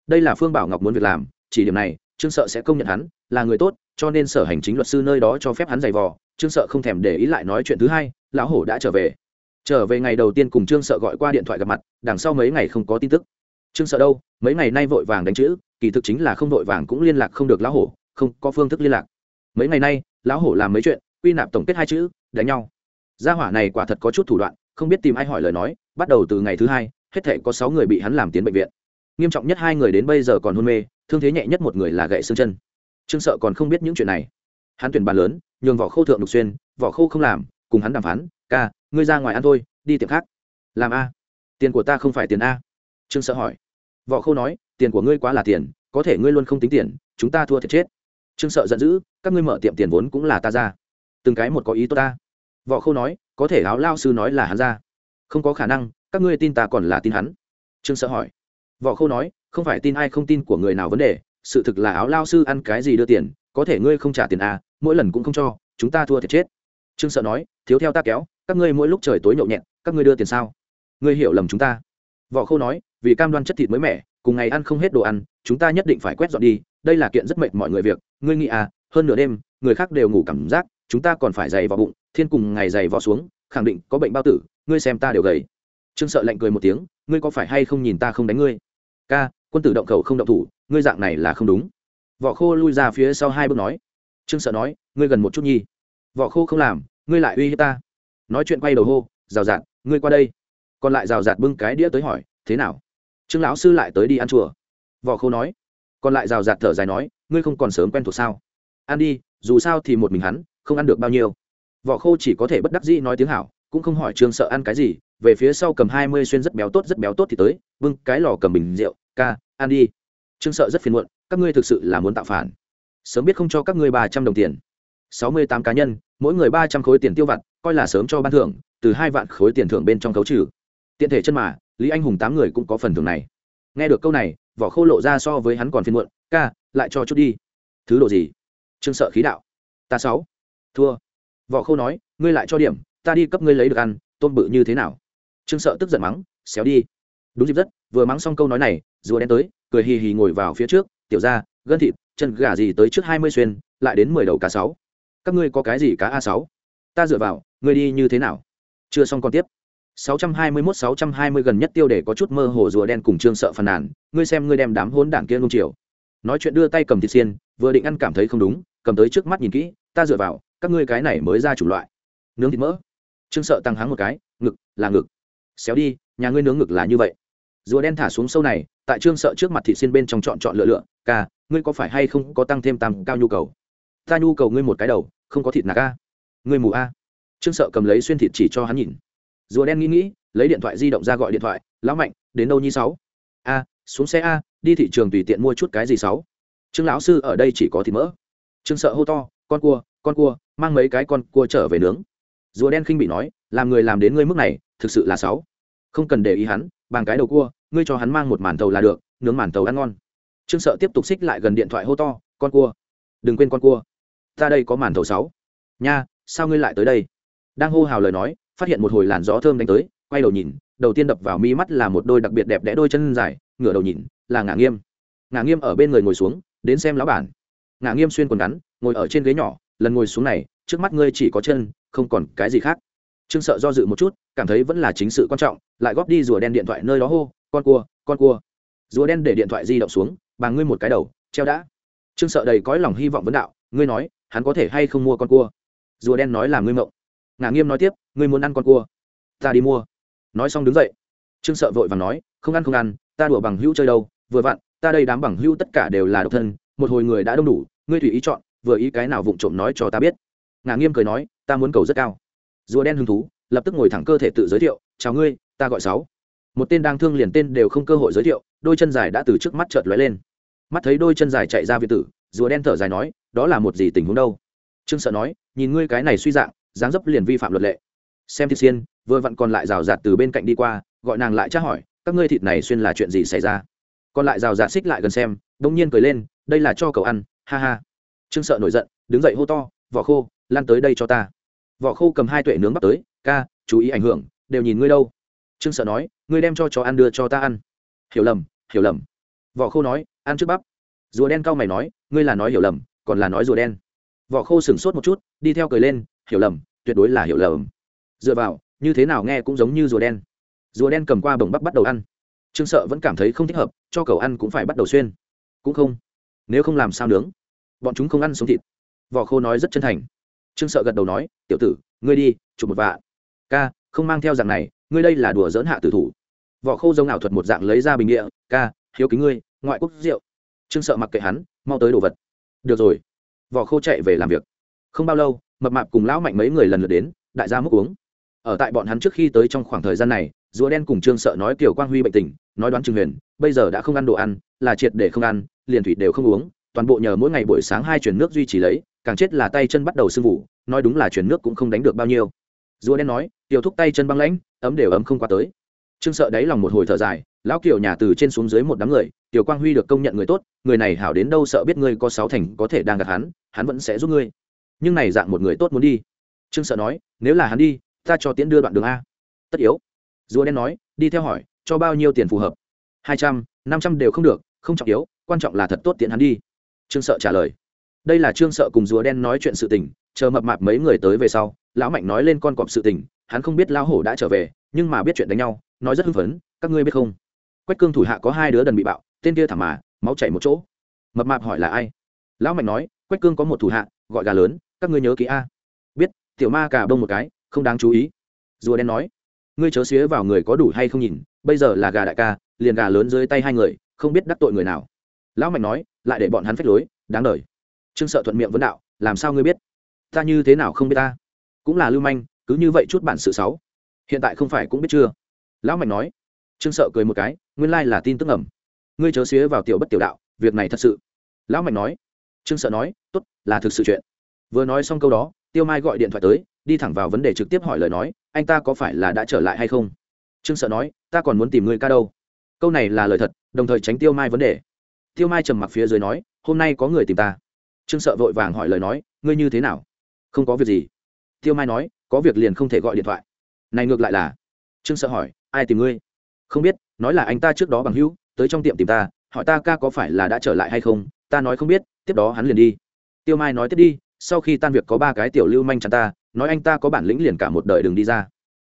Đây là phương bảo ngọc muốn việc làm, chỉ điểm này trương sợ sẽ công nhận hắn là người tốt, cho nên sở hành chính luật sư nơi đó cho phép hắn giày vò. Trương sợ không thèm để ý lại nói chuyện thứ hai, lão hổ đã trở về. Trở về ngày đầu tiên cùng trương sợ gọi qua điện thoại gặp mặt, đằng sau mấy ngày không có tin tức. Trương sợ đâu, mấy ngày nay vội vàng đánh chữ, kỳ thực chính là không vội vàng cũng liên lạc không được lão hổ, không có phương thức liên lạc. Mấy ngày nay, lão hổ làm mấy chuyện, quy nạp tổng kết hai chữ, đánh nhau. Gia hỏa này quả thật có chút thủ đoạn, không biết tìm ai hỏi lời nói, bắt đầu từ ngày thứ hai, hết thể có sáu người bị hắn làm tiến bệnh viện. Nghiêm trọng nhất hai người đến bây giờ còn hôn mê thương thế nhẹ nhất một người là gậy xương chân. Trương sợ còn không biết những chuyện này. Hắn tuyển bàn lớn, nhường vỏ khô thượng đục xuyên, vỏ khô không làm, cùng hắn đàm phán, ca, ngươi ra ngoài ăn thôi, đi tiệm khác. Làm a? Tiền của ta không phải tiền a? Trương sợ hỏi. Võ khâu nói, tiền của ngươi quá là tiền, có thể ngươi luôn không tính tiền, chúng ta thua thiệt chết. Trương sợ giận dữ, các ngươi mở tiệm tiền vốn cũng là ta ra. Từng cái một có ý tốt ta. Võ khâu nói, có thể áo lao sư nói là hắn ra. Không có khả năng, các ngươi tin ta còn là tin hắn. Trương sợ hỏi. Võ khâu nói không phải tin ai không tin của người nào vấn đề sự thực là áo lao sư ăn cái gì đưa tiền có thể ngươi không trả tiền à mỗi lần cũng không cho chúng ta thua thiệt chết. Trương sợ nói thiếu theo ta kéo các ngươi mỗi lúc trời tối nhậu nhẹn, các ngươi đưa tiền sao? Ngươi hiểu lầm chúng ta. Võ khâu nói vì cam đoan chất thịt mới mẻ cùng ngày ăn không hết đồ ăn chúng ta nhất định phải quét dọn đi đây là kiện rất mệt mọi người việc ngươi nghĩ à hơn nửa đêm người khác đều ngủ cảm giác chúng ta còn phải dày vào bụng thiên cùng ngày dày vào xuống khẳng định có bệnh bao tử ngươi xem ta đều gầy. Trương sợ lạnh cười một tiếng ngươi có phải hay không nhìn ta không đánh ngươi? Ca quân tử động khẩu không động thủ, ngươi dạng này là không đúng. Võ khô lui ra phía sau hai bước nói. Trương sợ nói, ngươi gần một chút nhi. Võ khô không làm, ngươi lại uy hiếp ta. Nói chuyện quay đầu hô, rào rạt, ngươi qua đây. Còn lại rào rạt bưng cái đĩa tới hỏi, thế nào? Trương lão sư lại tới đi ăn chùa. Võ khô nói. Còn lại rào rạt thở dài nói, ngươi không còn sớm quen thuộc sao? Ăn đi, dù sao thì một mình hắn, không ăn được bao nhiêu. Võ khô chỉ có thể bất đắc dĩ nói tiếng hảo, cũng không hỏi trương sợ ăn cái gì, về phía sau cầm hai mươi xuyên rất béo tốt rất béo tốt thì tới, bưng cái lò cầm bình rượu, ca ăn đi. Trương sợ rất phiền muộn, các ngươi thực sự là muốn tạo phản. Sớm biết không cho các ngươi ba trăm đồng tiền. Sáu mươi tám cá nhân, mỗi người ba trăm khối tiền tiêu vặt, coi là sớm cho ban thưởng, từ hai vạn khối tiền thưởng bên trong khấu trừ. Tiện thể chân mà, lý anh hùng tám người cũng có phần thưởng này. Nghe được câu này, vỏ khô lộ ra so với hắn còn phiền muộn, ca, lại cho chút đi. Thứ độ gì? Trương sợ khí đạo. Ta sáu. Thua. Võ khô nói, ngươi lại cho điểm, ta đi cấp ngươi lấy được ăn, tôm bự như thế nào? Trương sợ tức giận mắng, xéo đi. Đúng dịp rất vừa mắng xong câu nói này rùa đen tới, cười hì hì ngồi vào phía trước, tiểu ra gân thịt, chân gà gì tới trước hai mươi xuyên, lại đến mười đầu cá sáu. Các ngươi có cái gì cá a sáu? Ta dựa vào, ngươi đi như thế nào? Chưa xong còn tiếp. 621-620 gần nhất tiêu để có chút mơ hồ rùa đen cùng trương sợ phàn nàn, ngươi xem ngươi đem đám hôn đảng kia nung chiều. Nói chuyện đưa tay cầm thịt xiên, vừa định ăn cảm thấy không đúng, cầm tới trước mắt nhìn kỹ, ta dựa vào, các ngươi cái này mới ra chủ loại. Nướng thịt mỡ. Trương sợ tăng háng một cái, ngực, là ngực. Xéo đi, nhà ngươi nướng ngực là như vậy rùa đen thả xuống sâu này, tại trương sợ trước mặt thịt xin bên trong chọn chọn lựa lựa, ca, ngươi có phải hay không có tăng thêm tăng cao nhu cầu? Ta nhu cầu ngươi một cái đầu, không có thịt nạc a. Ngươi mù a. Trương sợ cầm lấy xuyên thịt chỉ cho hắn nhìn. Rùa đen nghĩ nghĩ, lấy điện thoại di động ra gọi điện thoại, lão mạnh, đến đâu nhi sáu? A, xuống xe a, đi thị trường tùy tiện mua chút cái gì sáu? Trương lão sư ở đây chỉ có thịt mỡ. Trương sợ hô to, con cua con cua, mang mấy cái con cua trở về nướng. Rùa đen khinh bị nói, làm người làm đến ngươi mức này, thực sự là sáu không cần để ý hắn, bằng cái đầu cua, ngươi cho hắn mang một màn tàu là được, nướng màn tàu ăn ngon. Trương sợ tiếp tục xích lại gần điện thoại hô to, con cua, đừng quên con cua. Ta đây có màn tàu sáu. Nha, sao ngươi lại tới đây? Đang hô hào lời nói, phát hiện một hồi làn gió thơm đánh tới, quay đầu nhìn, đầu tiên đập vào mi mắt là một đôi đặc biệt đẹp đẽ đôi chân dài, ngửa đầu nhìn, là ngả nghiêm. Ngả nghiêm ở bên người ngồi xuống, đến xem lão bản. Ngả nghiêm xuyên quần ngắn, ngồi ở trên ghế nhỏ, lần ngồi xuống này, trước mắt ngươi chỉ có chân, không còn cái gì khác trương sợ do dự một chút, cảm thấy vẫn là chính sự quan trọng, lại góp đi rùa đen điện thoại nơi đó hô, con cua con cua. Rùa đen để điện thoại di động xuống, bà ngươi một cái đầu, treo đã. Trương sợ đầy cõi lòng hy vọng vấn đạo, ngươi nói, hắn có thể hay không mua con cua? Rùa đen nói là ngươi mộng. Ngà nghiêm nói tiếp, ngươi muốn ăn con cua? Ta đi mua. Nói xong đứng dậy. Trương sợ vội và nói, không ăn không ăn, ta đùa bằng hữu chơi đâu, vừa vặn, ta đây đám bằng hữu tất cả đều là độc thân, một hồi người đã đông đủ, ngươi tùy ý chọn, vừa ý cái nào vụng trộm nói cho ta biết. Ngà nghiêm cười nói, ta muốn cầu rất cao rùa đen hứng thú, lập tức ngồi thẳng cơ thể tự giới thiệu, chào ngươi, ta gọi sáu. Một tên đang thương liền tên đều không cơ hội giới thiệu, đôi chân dài đã từ trước mắt chợt lóe lên. Mắt thấy đôi chân dài chạy ra viện tử, rùa đen thở dài nói, đó là một gì tình huống đâu? Trương sợ nói, nhìn ngươi cái này suy dạng, dáng dấp liền vi phạm luật lệ. Xem thịt xiên, vừa vặn còn lại rào rạt từ bên cạnh đi qua, gọi nàng lại tra hỏi, các ngươi thịt này xuyên là chuyện gì xảy ra? Còn lại rào rạt xích lại gần xem đông nhiên cười lên, đây là cho cậu ăn, ha ha. Trương sợ nổi giận, đứng dậy hô to, vỏ khô, lan tới đây cho ta vỏ khô cầm hai tuệ nướng bắt tới, ca, chú ý ảnh hưởng, đều nhìn ngươi đâu. Trương sợ nói, ngươi đem cho chó ăn đưa cho ta ăn. Hiểu lầm hiểu lầm. Vỏ khô nói, ăn trước bắp. Rùa đen cau mày nói, ngươi là nói hiểu lầm, còn là nói rùa đen. Vỏ khô sửng sốt một chút, đi theo cười lên, hiểu lầm, tuyệt đối là hiểu lầm. Dựa vào, như thế nào nghe cũng giống như rùa đen. Rùa đen cầm qua bồng bắp bắt đầu ăn. Trương sợ vẫn cảm thấy không thích hợp, cho cậu ăn cũng phải bắt đầu xuyên. Cũng không. Nếu không làm sao nướng? Bọn chúng không ăn sống thịt. Vỏ khô nói rất chân thành trương sợ gật đầu nói, tiểu tử, ngươi đi, chụp một vạ. Ca, không mang theo dạng này, ngươi đây là đùa dỡn hạ tử thủ. Vỏ khô giống ảo thuật một dạng lấy ra bình địa, ca, hiếu kính ngươi, ngoại quốc rượu. Trương sợ mặc kệ hắn, mau tới đồ vật. Được rồi. Vỏ khô chạy về làm việc. Không bao lâu, mập mạp cùng lão mạnh mấy người lần lượt đến, đại gia múc uống. Ở tại bọn hắn trước khi tới trong khoảng thời gian này, rùa đen cùng trương sợ nói kiểu quang huy bệnh tình, nói đoán trừng huyền, bây giờ đã không ăn đồ ăn, là triệt để không ăn, liền thủy đều không uống, toàn bộ nhờ mỗi ngày buổi sáng hai chuyển nước duy trì lấy càng chết là tay chân bắt đầu sưng vụ, nói đúng là chuyển nước cũng không đánh được bao nhiêu. Rùa đen nói, tiểu thúc tay chân băng lãnh, ấm đều ấm không qua tới. Trương sợ đáy lòng một hồi thở dài, lão kiều nhà từ trên xuống dưới một đám người, tiểu quang huy được công nhận người tốt, người này hảo đến đâu sợ biết ngươi có sáu thành có thể đang gặp hắn hắn vẫn sẽ giúp ngươi. Nhưng này dạng một người tốt muốn đi. Trương sợ nói, nếu là hắn đi, ta cho tiễn đưa đoạn đường a. Tất yếu. Rùa đen nói, đi theo hỏi, cho bao nhiêu tiền phù hợp? Hai trăm, năm trăm đều không được, không trọng yếu, quan trọng là thật tốt tiện hắn đi. Trương sợ trả lời đây là trương sợ cùng rùa đen nói chuyện sự tình, chờ mập mạp mấy người tới về sau, lão mạnh nói lên con cọp sự tình, hắn không biết lão hổ đã trở về, nhưng mà biết chuyện đánh nhau, nói rất hưng phấn, các ngươi biết không? Quách cương thủ hạ có hai đứa đần bị bạo, tên kia thảm mà, máu chảy một chỗ. Mập mạp hỏi là ai? Lão mạnh nói, quách cương có một thủ hạ, gọi gà lớn, các ngươi nhớ kỹ a. Biết, tiểu ma cả bông một cái, không đáng chú ý. Rùa đen nói, ngươi chớ xía vào người có đủ hay không nhìn, bây giờ là gà đại ca, liền gà lớn dưới tay hai người, không biết đắc tội người nào. Lão mạnh nói, lại để bọn hắn phách lối, đáng đời trương sợ thuận miệng vấn đạo, làm sao ngươi biết? Ta như thế nào không biết ta? Cũng là lưu manh, cứ như vậy chút bản sự sáu hiện tại không phải cũng biết chưa? Lão mạnh nói. Trương sợ cười một cái, nguyên lai là tin tức ẩm ngươi chớ xía vào tiểu bất tiểu đạo, việc này thật sự. Lão mạnh nói. Trương sợ nói, tốt, là thực sự chuyện. Vừa nói xong câu đó, tiêu mai gọi điện thoại tới, đi thẳng vào vấn đề trực tiếp hỏi lời nói, anh ta có phải là đã trở lại hay không? Trương sợ nói, ta còn muốn tìm ngươi ca đâu. Câu này là lời thật, đồng thời tránh tiêu mai vấn đề. Tiêu mai trầm mặc phía dưới nói, hôm nay có người tìm ta trương sợ vội vàng hỏi lời nói, ngươi như thế nào? Không có việc gì. Tiêu mai nói, có việc liền không thể gọi điện thoại. Này ngược lại là. Trương sợ hỏi, ai tìm ngươi? Không biết, nói là anh ta trước đó bằng hữu, tới trong tiệm tìm ta, hỏi ta ca có phải là đã trở lại hay không, ta nói không biết, tiếp đó hắn liền đi. Tiêu mai nói, tiếp đi, sau khi tan việc có ba cái tiểu lưu manh chắn ta, nói anh ta có bản lĩnh liền cả một đời đừng đi ra.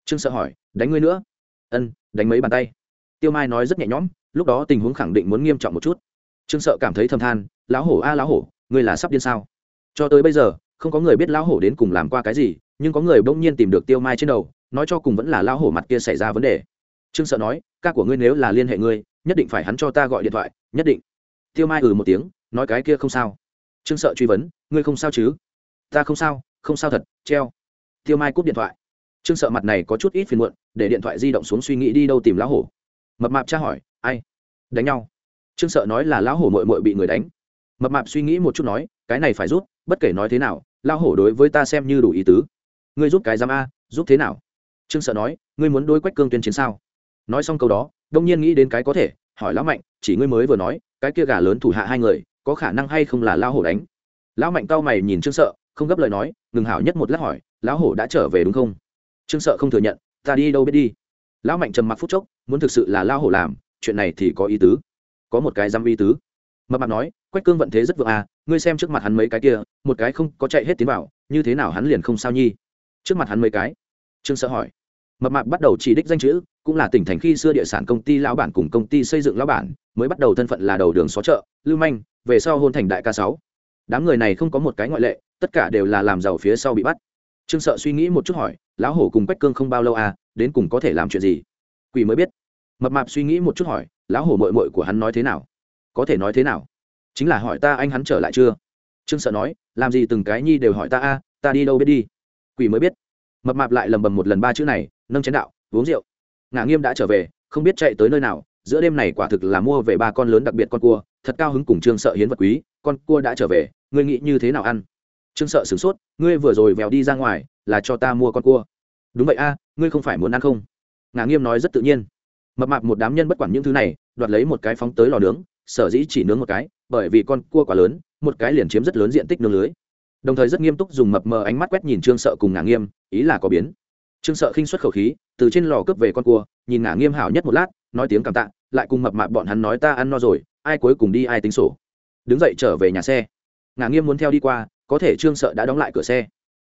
Trương sợ hỏi, đánh ngươi nữa? Ân, đánh mấy bàn tay. Tiêu mai nói rất nhẹ nhõm, lúc đó tình huống khẳng định muốn nghiêm trọng một chút. Trương sợ cảm thấy thầm than, lão hổ a, lão hổ ngươi là sắp điên sao? Cho tới bây giờ, không có người biết lão hổ đến cùng làm qua cái gì, nhưng có người bỗng nhiên tìm được tiêu mai trên đầu, nói cho cùng vẫn là lão hổ mặt kia xảy ra vấn đề. Trương sợ nói, ca của ngươi nếu là liên hệ ngươi, nhất định phải hắn cho ta gọi điện thoại, nhất định. Tiêu mai ừ một tiếng, nói cái kia không sao. Trương sợ truy vấn, ngươi không sao chứ? Ta không sao không sao thật, treo. Tiêu mai cúp điện thoại. Trương sợ mặt này có chút ít phiền muộn, để điện thoại di động xuống suy nghĩ đi đâu tìm lão hổ. Mập mạp tra hỏi, ai? Đánh nhau? Trương sợ nói là lão hổ mội mội bị người đánh mập mạp suy nghĩ một chút nói, cái này phải rút bất kể nói thế nào lao hổ đối với ta xem như đủ ý tứ. Ngươi giúp cái giam a, giúp thế nào? Trương sợ nói, ngươi muốn đối quách cương tuyên chiến sao? Nói xong câu đó, đông nhiên nghĩ đến cái có thể, hỏi lão mạnh, chỉ ngươi mới vừa nói, cái kia gà lớn thủ hạ hai người, có khả năng hay không là lao hổ đánh? Lão mạnh cau mày nhìn trương sợ, không gấp lời nói, ngừng hảo nhất một lát hỏi, lão hổ đã trở về đúng không? Trương sợ không thừa nhận, ta đi đâu biết đi? Lão mạnh trầm mặc phút chốc, muốn thực sự là lao hổ làm, chuyện này thì có ý tứ, có một cái dám ý tứ. Mập mạp nói quách cương vận thế rất vượng à ngươi xem trước mặt hắn mấy cái kia, một cái không có chạy hết tiến vào, như thế nào hắn liền không sao nhi? Trước mặt hắn mấy cái. Trương sợ hỏi. Mập mạp bắt đầu chỉ đích danh chữ, cũng là tỉnh thành khi xưa địa sản công ty lão bản cùng công ty xây dựng lão bản, mới bắt đầu thân phận là đầu đường xó chợ, lưu manh, về sau hôn thành đại ca sáu. Đám người này không có một cái ngoại lệ, tất cả đều là làm giàu phía sau bị bắt. Trương sợ suy nghĩ một chút hỏi, lão hổ cùng quách cương không bao lâu à đến cùng có thể làm chuyện gì? Quỷ mới biết. Mập mạp suy nghĩ một chút hỏi, lão hổ mội mội của hắn nói thế nào? Có thể nói thế nào? Chính là hỏi ta anh hắn trở lại chưa? Trương sợ nói, làm gì từng cái nhi đều hỏi ta a, ta đi đâu biết đi? Quỷ mới biết. Mập mạp lại lầm bầm một lần ba chữ này, nâng chén đạo, uống rượu. Ngả nghiêm đã trở về, không biết chạy tới nơi nào, giữa đêm này quả thực là mua về ba con lớn đặc biệt con cua, thật cao hứng cùng trương sợ hiến vật quý, con cua đã trở về, ngươi nghĩ như thế nào ăn? Trương sợ sửng sốt, ngươi vừa rồi vèo đi ra ngoài, là cho ta mua con cua. Đúng vậy a, ngươi không phải muốn ăn không? Ngà nghiêm nói rất tự nhiên. Mập mạp một đám nhân bất quản những thứ này, đoạt lấy một cái phóng tới lò nướng, sở dĩ chỉ nướng một cái bởi vì con cua quá lớn, một cái liền chiếm rất lớn diện tích nướng lưới. Đồng thời rất nghiêm túc dùng mập mờ ánh mắt quét nhìn trương sợ cùng ngả nghiêm, ý là có biến. Trương sợ khinh xuất khẩu khí, từ trên lò cướp về con cua, nhìn ngả nghiêm hảo nhất một lát, nói tiếng cảm tạ, lại cùng mập mạp bọn hắn nói ta ăn no rồi, ai cuối cùng đi ai tính sổ. Đứng dậy trở về nhà xe. Ngả nghiêm muốn theo đi qua, có thể trương sợ đã đóng lại cửa xe.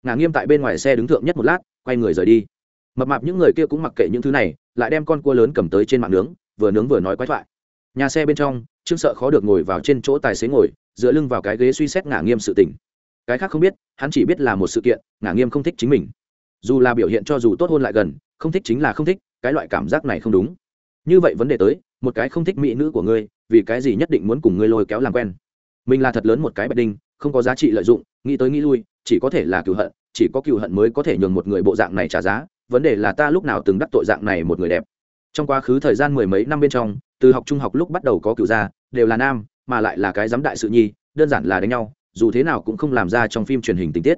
Ngả nghiêm tại bên ngoài xe đứng thượng nhất một lát, quay người rời đi. Mập mạp những người kia cũng mặc kệ những thứ này, lại đem con cua lớn cầm tới trên mạng nướng, vừa nướng vừa nói quái thoại nhà xe bên trong, trương sợ khó được ngồi vào trên chỗ tài xế ngồi, dựa lưng vào cái ghế suy xét ngả nghiêm sự tình. Cái khác không biết, hắn chỉ biết là một sự kiện, ngả nghiêm không thích chính mình. Dù là biểu hiện cho dù tốt hơn lại gần, không thích chính là không thích, cái loại cảm giác này không đúng. Như vậy vấn đề tới, một cái không thích mỹ nữ của ngươi, vì cái gì nhất định muốn cùng ngươi lôi kéo làm quen? Mình là thật lớn một cái bạch đinh, không có giá trị lợi dụng, nghĩ tới nghĩ lui, chỉ có thể là cựu hận, chỉ có cựu hận mới có thể nhường một người bộ dạng này trả giá, vấn đề là ta lúc nào từng đắc tội dạng này một người đẹp. Trong quá khứ thời gian mười mấy năm bên trong từ học trung học lúc bắt đầu có cựu gia, đều là nam, mà lại là cái giám đại sự nhi, đơn giản là đánh nhau, dù thế nào cũng không làm ra trong phim truyền hình tình tiết.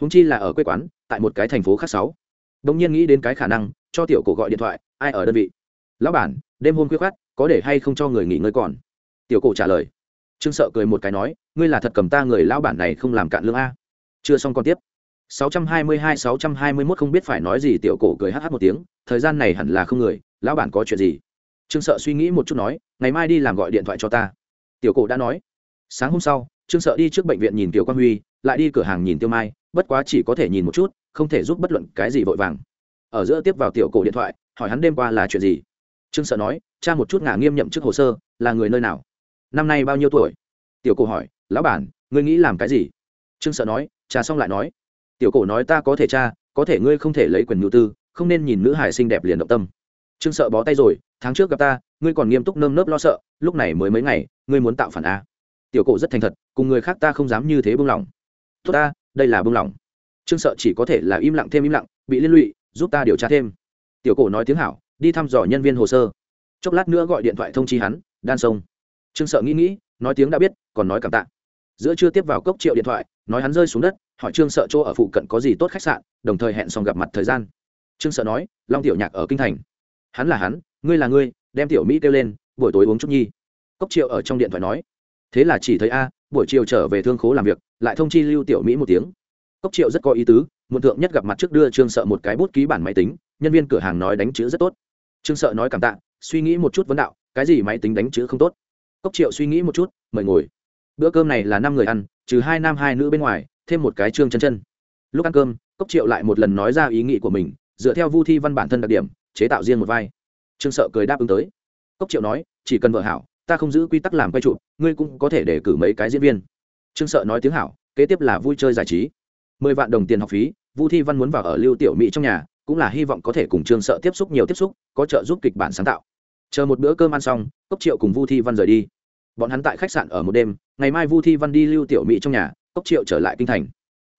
Húng chi là ở quê quán, tại một cái thành phố khác sáu. Đông nhiên nghĩ đến cái khả năng, cho tiểu cổ gọi điện thoại, ai ở đơn vị? Lão bản, đêm hôm khuya khoát có để hay không cho người nghỉ ngơi còn? Tiểu cổ trả lời. Trương sợ cười một cái nói, ngươi là thật cầm ta người lão bản này không làm cạn lương a. Chưa xong còn tiếp. 622-621 không biết phải nói gì, tiểu cổ cười hát một tiếng, thời gian này hẳn là không người, lão bản có chuyện gì? Trương sợ suy nghĩ một chút nói, ngày mai đi làm gọi điện thoại cho ta. Tiểu cổ đã nói. Sáng hôm sau, trương sợ đi trước bệnh viện nhìn tiểu quang huy, lại đi cửa hàng nhìn tiêu mai, bất quá chỉ có thể nhìn một chút, không thể giúp bất luận cái gì vội vàng. Ở giữa tiếp vào tiểu cổ điện thoại, hỏi hắn đêm qua là chuyện gì. Trương sợ nói, cha một chút ngả nghiêm nhậm chức hồ sơ, là người nơi nào? Năm nay bao nhiêu tuổi? Tiểu cổ hỏi, lão bản, ngươi nghĩ làm cái gì? Trương sợ nói, cha xong lại nói. Tiểu cổ nói, ta có thể cha, có thể ngươi không thể lấy quyền nhu tư, không nên nhìn nữ hải xinh đẹp liền động tâm trương sợ bó tay rồi, tháng trước gặp ta, ngươi còn nghiêm túc nơm nớp lo sợ, lúc này mới mấy ngày, ngươi muốn tạo phản a. Tiểu cổ rất thành thật, cùng người khác ta không dám như thế buông lỏng. Tốt ta, đây là buông lỏng. Trương sợ chỉ có thể là im lặng thêm im lặng, bị liên lụy, giúp ta điều tra thêm. Tiểu cổ nói tiếng hảo, đi thăm dò nhân viên hồ sơ. Chốc lát nữa gọi điện thoại thông chi hắn, đan sông. Trương sợ nghĩ nghĩ, nói tiếng đã biết, còn nói cảm tạ. Giữa chưa tiếp vào cốc triệu điện thoại, nói hắn rơi xuống đất, hỏi trương sợ chỗ ở phụ cận có gì tốt khách sạn, đồng thời hẹn xong gặp mặt thời gian. Trương sợ nói, long tiểu nhạc ở kinh thành hắn là hắn, ngươi là ngươi, đem tiểu mỹ kêu lên, buổi tối uống chút nhi. Cốc triệu ở trong điện thoại nói. Thế là chỉ thấy a, buổi chiều trở về thương khố làm việc, lại thông chi lưu tiểu mỹ một tiếng. Cốc triệu rất có ý tứ, muộn thượng nhất gặp mặt trước đưa trương sợ một cái bút ký bản máy tính, nhân viên cửa hàng nói đánh chữ rất tốt. Trương sợ nói cảm tạ, suy nghĩ một chút vấn đạo, cái gì máy tính đánh chữ không tốt? Cốc triệu suy nghĩ một chút, mời ngồi. Bữa cơm này là năm người ăn, trừ hai nam hai nữ bên ngoài, thêm một cái trương chân chân. Lúc ăn cơm, cốc triệu lại một lần nói ra ý nghĩ của mình, dựa theo vu thi văn bản thân đặc điểm chế tạo riêng một vai. Trương sợ cười đáp ứng tới. Cốc triệu nói, chỉ cần vợ hảo, ta không giữ quy tắc làm quay trụ ngươi cũng có thể để cử mấy cái diễn viên. Trương sợ nói tiếng hảo, kế tiếp là vui chơi giải trí. Mười vạn đồng tiền học phí, vu thi văn muốn vào ở lưu tiểu mỹ trong nhà, cũng là hy vọng có thể cùng trương sợ tiếp xúc nhiều tiếp xúc, có trợ giúp kịch bản sáng tạo. Chờ một bữa cơm ăn xong, cốc triệu cùng vu thi văn rời đi. Bọn hắn tại khách sạn ở một đêm, ngày mai vu thi văn đi lưu tiểu mỹ trong nhà, cốc triệu trở lại kinh thành.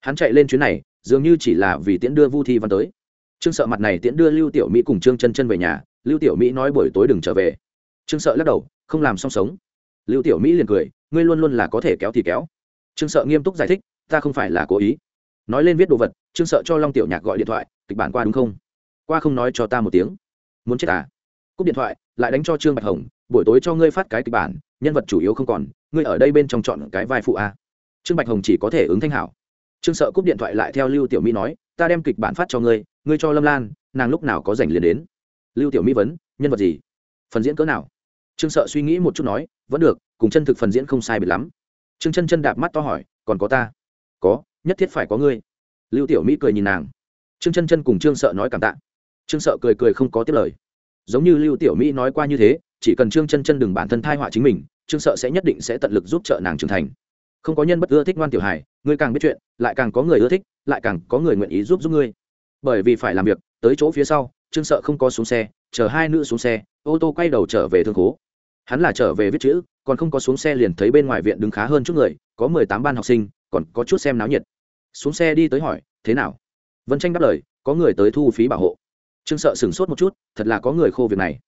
Hắn chạy lên chuyến này, dường như chỉ là vì tiễn đưa vu thi văn tới trương sợ mặt này tiễn đưa lưu tiểu mỹ cùng trương chân chân về nhà, lưu tiểu mỹ nói buổi tối đừng trở về. Trương sợ lắc đầu, không làm song sống. Lưu tiểu mỹ liền cười, ngươi luôn luôn là có thể kéo thì kéo. Trương sợ nghiêm túc giải thích, ta không phải là cố ý. Nói lên viết đồ vật, trương sợ cho long tiểu nhạc gọi điện thoại, kịch bản qua đúng không? Qua không nói cho ta một tiếng. Muốn chết à? Cúp điện thoại, lại đánh cho trương bạch hồng, buổi tối cho ngươi phát cái kịch bản, nhân vật chủ yếu không còn, ngươi ở đây bên trong chọn cái vai phụ a. Trương bạch hồng chỉ có thể ứng thanh hảo. Trương sợ cúp điện thoại lại theo lưu tiểu mỹ nói ta đem kịch bản phát cho ngươi ngươi cho lâm lan, nàng lúc nào có rảnh liền đến. Lưu tiểu mỹ vấn, nhân vật gì? Phần diễn cỡ nào? Trương sợ suy nghĩ một chút nói, vẫn được, cùng chân thực phần diễn không sai biệt lắm. Trương chân chân đạp mắt to hỏi, còn có ta? Có, nhất thiết phải có ngươi. Lưu tiểu mỹ cười nhìn nàng. Trương chân chân cùng trương sợ nói cảm tạ. Trương sợ cười cười không có tiếp lời. Giống như lưu tiểu mỹ nói qua như thế, chỉ cần trương chân chân đừng bản thân thai họa chính mình, trương sợ sẽ nhất định sẽ tận lực giúp trợ nàng trưởng thành không có nhân bất ưa thích ngoan tiểu hải ngươi càng biết chuyện, lại càng có người ưa thích, lại càng có người nguyện ý giúp giúp ngươi. Bởi vì phải làm việc, tới chỗ phía sau, trương sợ không có xuống xe, chờ hai nữ xuống xe, ô tô quay đầu trở về thương khố. Hắn là trở về viết chữ, còn không có xuống xe liền thấy bên ngoài viện đứng khá hơn chút người, có mười tám ban học sinh, còn có chút xem náo nhiệt. Xuống xe đi tới hỏi, thế nào? Vân tranh đáp lời, có người tới thu phí bảo hộ. Trương sợ sửng sốt một chút, thật là có người khô việc này.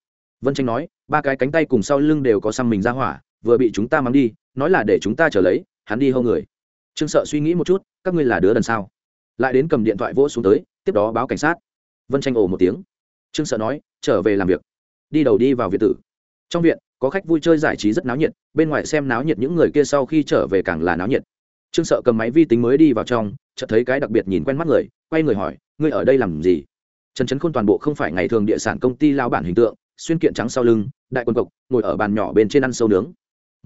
Vân tranh nói, ba cái cánh tay cùng sau lưng đều có xăm mình ra hỏa, vừa bị chúng ta mắng đi, nói là để chúng ta trở lấy hắn đi hô người. Trương sợ suy nghĩ một chút, các ngươi là đứa đần sao? Lại đến cầm điện thoại vỗ xuống tới, tiếp đó báo cảnh sát. Vân tranh ồ một tiếng. Trương sợ nói, trở về làm việc. Đi đầu đi vào viện tử. Trong viện, có khách vui chơi giải trí rất náo nhiệt, bên ngoài xem náo nhiệt những người kia sau khi trở về càng là náo nhiệt. Trương sợ cầm máy vi tính mới đi vào trong, chợt thấy cái đặc biệt nhìn quen mắt người, quay người hỏi, ngươi ở đây làm gì? Trần trấn khôn toàn bộ không phải ngày thường địa sản công ty lao bản hình tượng, xuyên kiện trắng sau lưng, đại quân cộc, ngồi ở bàn nhỏ bên trên ăn sâu nướng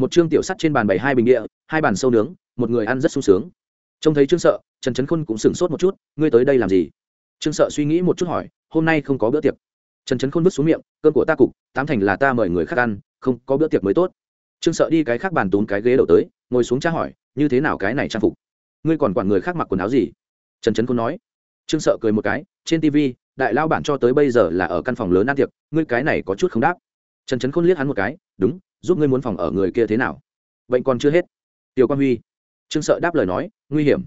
một chương tiểu sắt trên bàn bày hai bình địa, hai bàn sâu nướng, một người ăn rất sung sướng. Trông thấy trương sợ, trần trấn khôn cũng sửng sốt một chút, ngươi tới đây làm gì? Trương sợ suy nghĩ một chút hỏi, hôm nay không có bữa tiệc. Trần trấn khôn vứt xuống miệng, cơm của ta cục, tám thành là ta mời người khác ăn, không, có bữa tiệc mới tốt. Trương sợ đi cái khác bàn tốn cái ghế đầu tới, ngồi xuống tra hỏi, như thế nào cái này trang phục? Ngươi còn quản người khác mặc quần áo gì? Trần trấn khôn nói. Trương sợ cười một cái, trên tv đại lao bản cho tới bây giờ là ở căn phòng lớn ăn tiệc, ngươi cái này có chút không đáp. Trần trấn khôn liếc hắn một cái, đúng giúp ngươi muốn phòng ở người kia thế nào? Bệnh còn chưa hết. Tiểu quan huy, trương sợ đáp lời nói, nguy hiểm.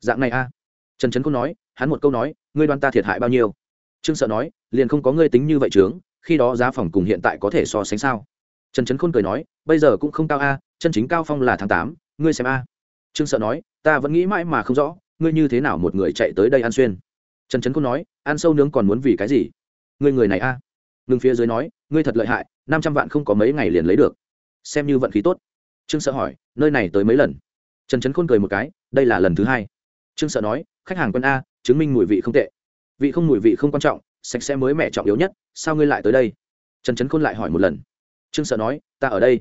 Dạng này a trần trấn khôn nói, hắn một câu nói, ngươi đoan ta thiệt hại bao nhiêu? Trương sợ nói, liền không có ngươi tính như vậy trướng khi đó giá phòng cùng hiện tại có thể so sánh sao? Trần trấn khôn cười nói, bây giờ cũng không cao a, chân chính cao phong là tháng tám, ngươi xem a. Trương sợ nói, ta vẫn nghĩ mãi mà không rõ, ngươi như thế nào một người chạy tới đây ăn xuyên? Trần trấn khôn nói, ăn sâu nướng còn muốn vì cái gì? Ngươi người này a. à ngừng phía dưới nói, ngươi thật lợi hại, năm trăm vạn không có mấy ngày liền lấy được. Xem như vận khí tốt. Trương sợ hỏi, nơi này tới mấy lần? Trần trấn khôn cười một cái, đây là lần thứ hai. Trương sợ nói, khách hàng quân a, chứng minh mùi vị không tệ. Vị không mùi vị không quan trọng, sạch sẽ mới mẻ trọng yếu nhất, sao ngươi lại tới đây? Trần trấn khôn lại hỏi một lần. Trương sợ nói, ta ở đây.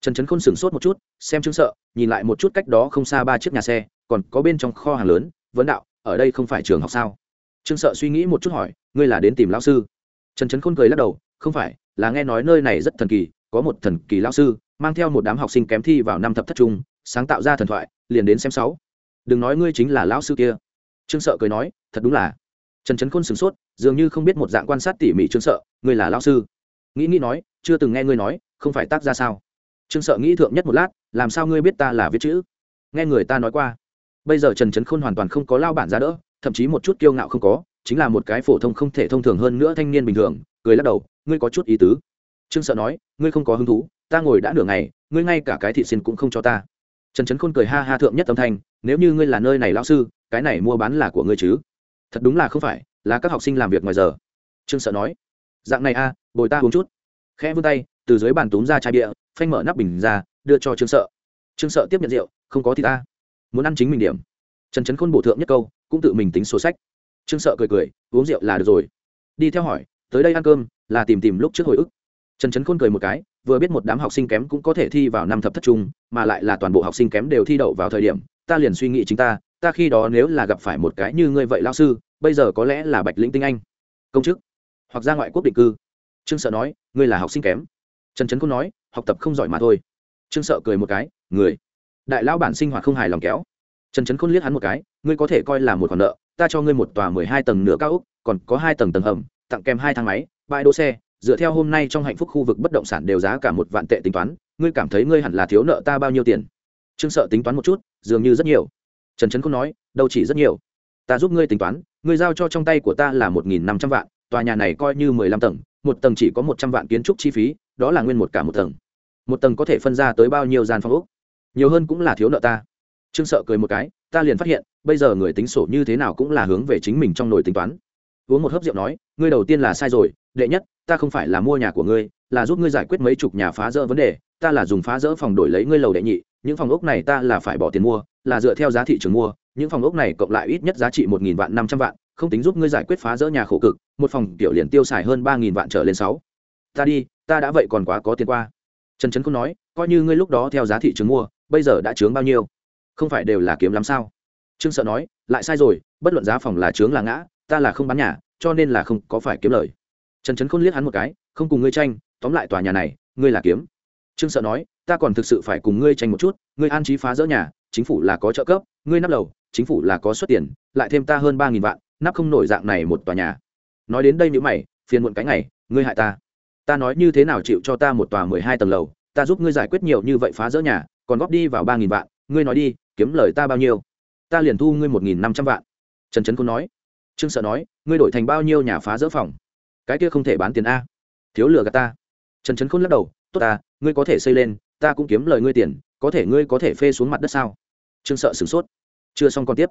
Trần trấn khôn sửng sốt một chút, xem trương sợ, nhìn lại một chút cách đó không xa ba chiếc nhà xe, còn có bên trong kho hàng lớn, vấn đạo, ở đây không phải trường học sao? Trương sợ suy nghĩ một chút hỏi, ngươi là đến tìm lão sư? Trần trấn khôn cười lắc đầu, không phải, là nghe nói nơi này rất thần kỳ, có một thần kỳ lão sư, mang theo một đám học sinh kém thi vào năm thập thất trung, sáng tạo ra thần thoại, liền đến xem sáu. Đừng nói ngươi chính là lão sư kia. Trương sợ cười nói, thật đúng là. Trần trấn khôn sửng sốt, dường như không biết một dạng quan sát tỉ mỉ trương sợ, ngươi là lão sư? Nghĩ nghĩ nói, chưa từng nghe ngươi nói, không phải tác ra sao? Trương sợ nghĩ thượng nhất một lát, làm sao ngươi biết ta là viết chữ? Nghe người ta nói qua. Bây giờ trần trấn khôn hoàn toàn không có lao bản ra đỡ, thậm chí một chút kiêu ngạo không có chính là một cái phổ thông không thể thông thường hơn nữa thanh niên bình thường cười lắc đầu ngươi có chút ý tứ. Trương sợ nói ngươi không có hứng thú ta ngồi đã nửa ngày ngươi ngay cả cái thị xin cũng không cho ta. Trần trấn khôn cười ha ha thượng nhất âm thanh nếu như ngươi là nơi này lão sư cái này mua bán là của ngươi chứ? Thật đúng là không phải là các học sinh làm việc ngoài giờ. Trương sợ nói dạng này a à, bồi ta uống chút. Khẽ vươn tay từ dưới bàn túm ra chai bia phanh mở nắp bình ra đưa cho trương sợ. Trương sợ tiếp nhận rượu không có thì ta muốn ăn chính mình điểm. Trần trấn khôn bổ thượng nhất câu cũng tự mình tính sổ sách trương sợ cười cười, uống rượu là được rồi. Đi theo hỏi, tới đây ăn cơm, là tìm tìm lúc trước hồi ức. Trần trấn khôn cười một cái, vừa biết một đám học sinh kém cũng có thể thi vào năm thập thất trung, mà lại là toàn bộ học sinh kém đều thi đậu vào thời điểm, ta liền suy nghĩ chính ta ta khi đó nếu là gặp phải một cái như ngươi vậy lao sư, bây giờ có lẽ là bạch lĩnh tinh anh, công chức, hoặc ra ngoại quốc định cư. Trương sợ nói, ngươi là học sinh kém. Trần trấn khôn nói, học tập không giỏi mà thôi. Trương sợ cười một cái, người, đại lão bản sinh hoạt không hài lòng kéo trần trấn khôn liếc hắn một cái, ngươi có thể coi là một khoản nợ, ta cho ngươi một tòa mười hai tầng nửa cao úc còn có hai tầng tầng hầm, tặng kèm hai thang máy, bãi đỗ xe, dựa theo hôm nay trong hạnh phúc khu vực bất động sản đều giá cả một vạn tệ tính toán, ngươi cảm thấy ngươi hẳn là thiếu nợ ta bao nhiêu tiền? Trương sợ tính toán một chút, dường như rất nhiều. Trần trấn khôn nói, đâu chỉ rất nhiều. Ta giúp ngươi tính toán, ngươi giao cho trong tay của ta là một nghìn năm trăm vạn, tòa nhà này coi như mười lăm tầng, một tầng chỉ có một trăm vạn kiến trúc chi phí, đó là nguyên một cả một tầng. Một tầng có thể phân ra tới bao nhiêu gian phòng úc nhiều hơn cũng là thiếu nợ ta trương sợ cười một cái, ta liền phát hiện, bây giờ người tính sổ như thế nào cũng là hướng về chính mình trong nồi tính toán. Uống một hớp rượu nói, ngươi đầu tiên là sai rồi, đệ nhất, ta không phải là mua nhà của ngươi, là giúp ngươi giải quyết mấy chục nhà phá rỡ vấn đề, ta là dùng phá rỡ phòng đổi lấy ngươi lầu đệ nhị, những phòng ốc này ta là phải bỏ tiền mua, là dựa theo giá thị trường mua, những phòng ốc này cộng lại ít nhất giá trị một nghìn vạn, năm trăm vạn, không tính giúp ngươi giải quyết phá rỡ nhà khổ cực, một phòng tiểu liền tiêu xài hơn ba nghìn vạn trở lên sáu. Ta đi, ta đã vậy còn quá có tiền qua. Trần trấn không nói, coi như ngươi lúc đó theo giá thị trường mua, bây giờ đã trướng bao nhiêu? Không phải đều là kiếm lắm sao? Trương sợ nói, lại sai rồi, bất luận giá phòng là trướng là ngã, ta là không bán nhà, cho nên là không có phải kiếm lời. Trần trấn khôn liếc hắn một cái, không cùng ngươi tranh, tóm lại tòa nhà này, ngươi là kiếm. Trương sợ nói, ta còn thực sự phải cùng ngươi tranh một chút, ngươi an trí phá rỡ nhà, chính phủ là có trợ cấp, ngươi nắp lầu, chính phủ là có xuất tiền, lại thêm ta hơn ba nghìn vạn, nắp không nổi dạng này một tòa nhà. Nói đến đây nếu mày, phiền muộn cái ngày, ngươi hại ta. Ta nói như thế nào chịu cho ta một tòa mười hai tầng lầu, ta giúp ngươi giải quyết nhiều như vậy phá rỡ nhà, còn góp đi vào ba nghìn vạn, ngươi nói đi kiếm lời ta bao nhiêu? Ta liền thu ngươi một nghìn năm trăm vạn. Trần trấn côn nói. Trương sợ nói, ngươi đổi thành bao nhiêu nhà phá dỡ phòng? Cái kia không thể bán tiền a. Thiếu lừa gạt ta. Trần trấn khôn lắc đầu, tốt ta, ngươi có thể xây lên, ta cũng kiếm lời ngươi tiền, có thể ngươi có thể phê xuống mặt đất sao? Trương sợ sửng sốt. Chưa xong còn tiếp.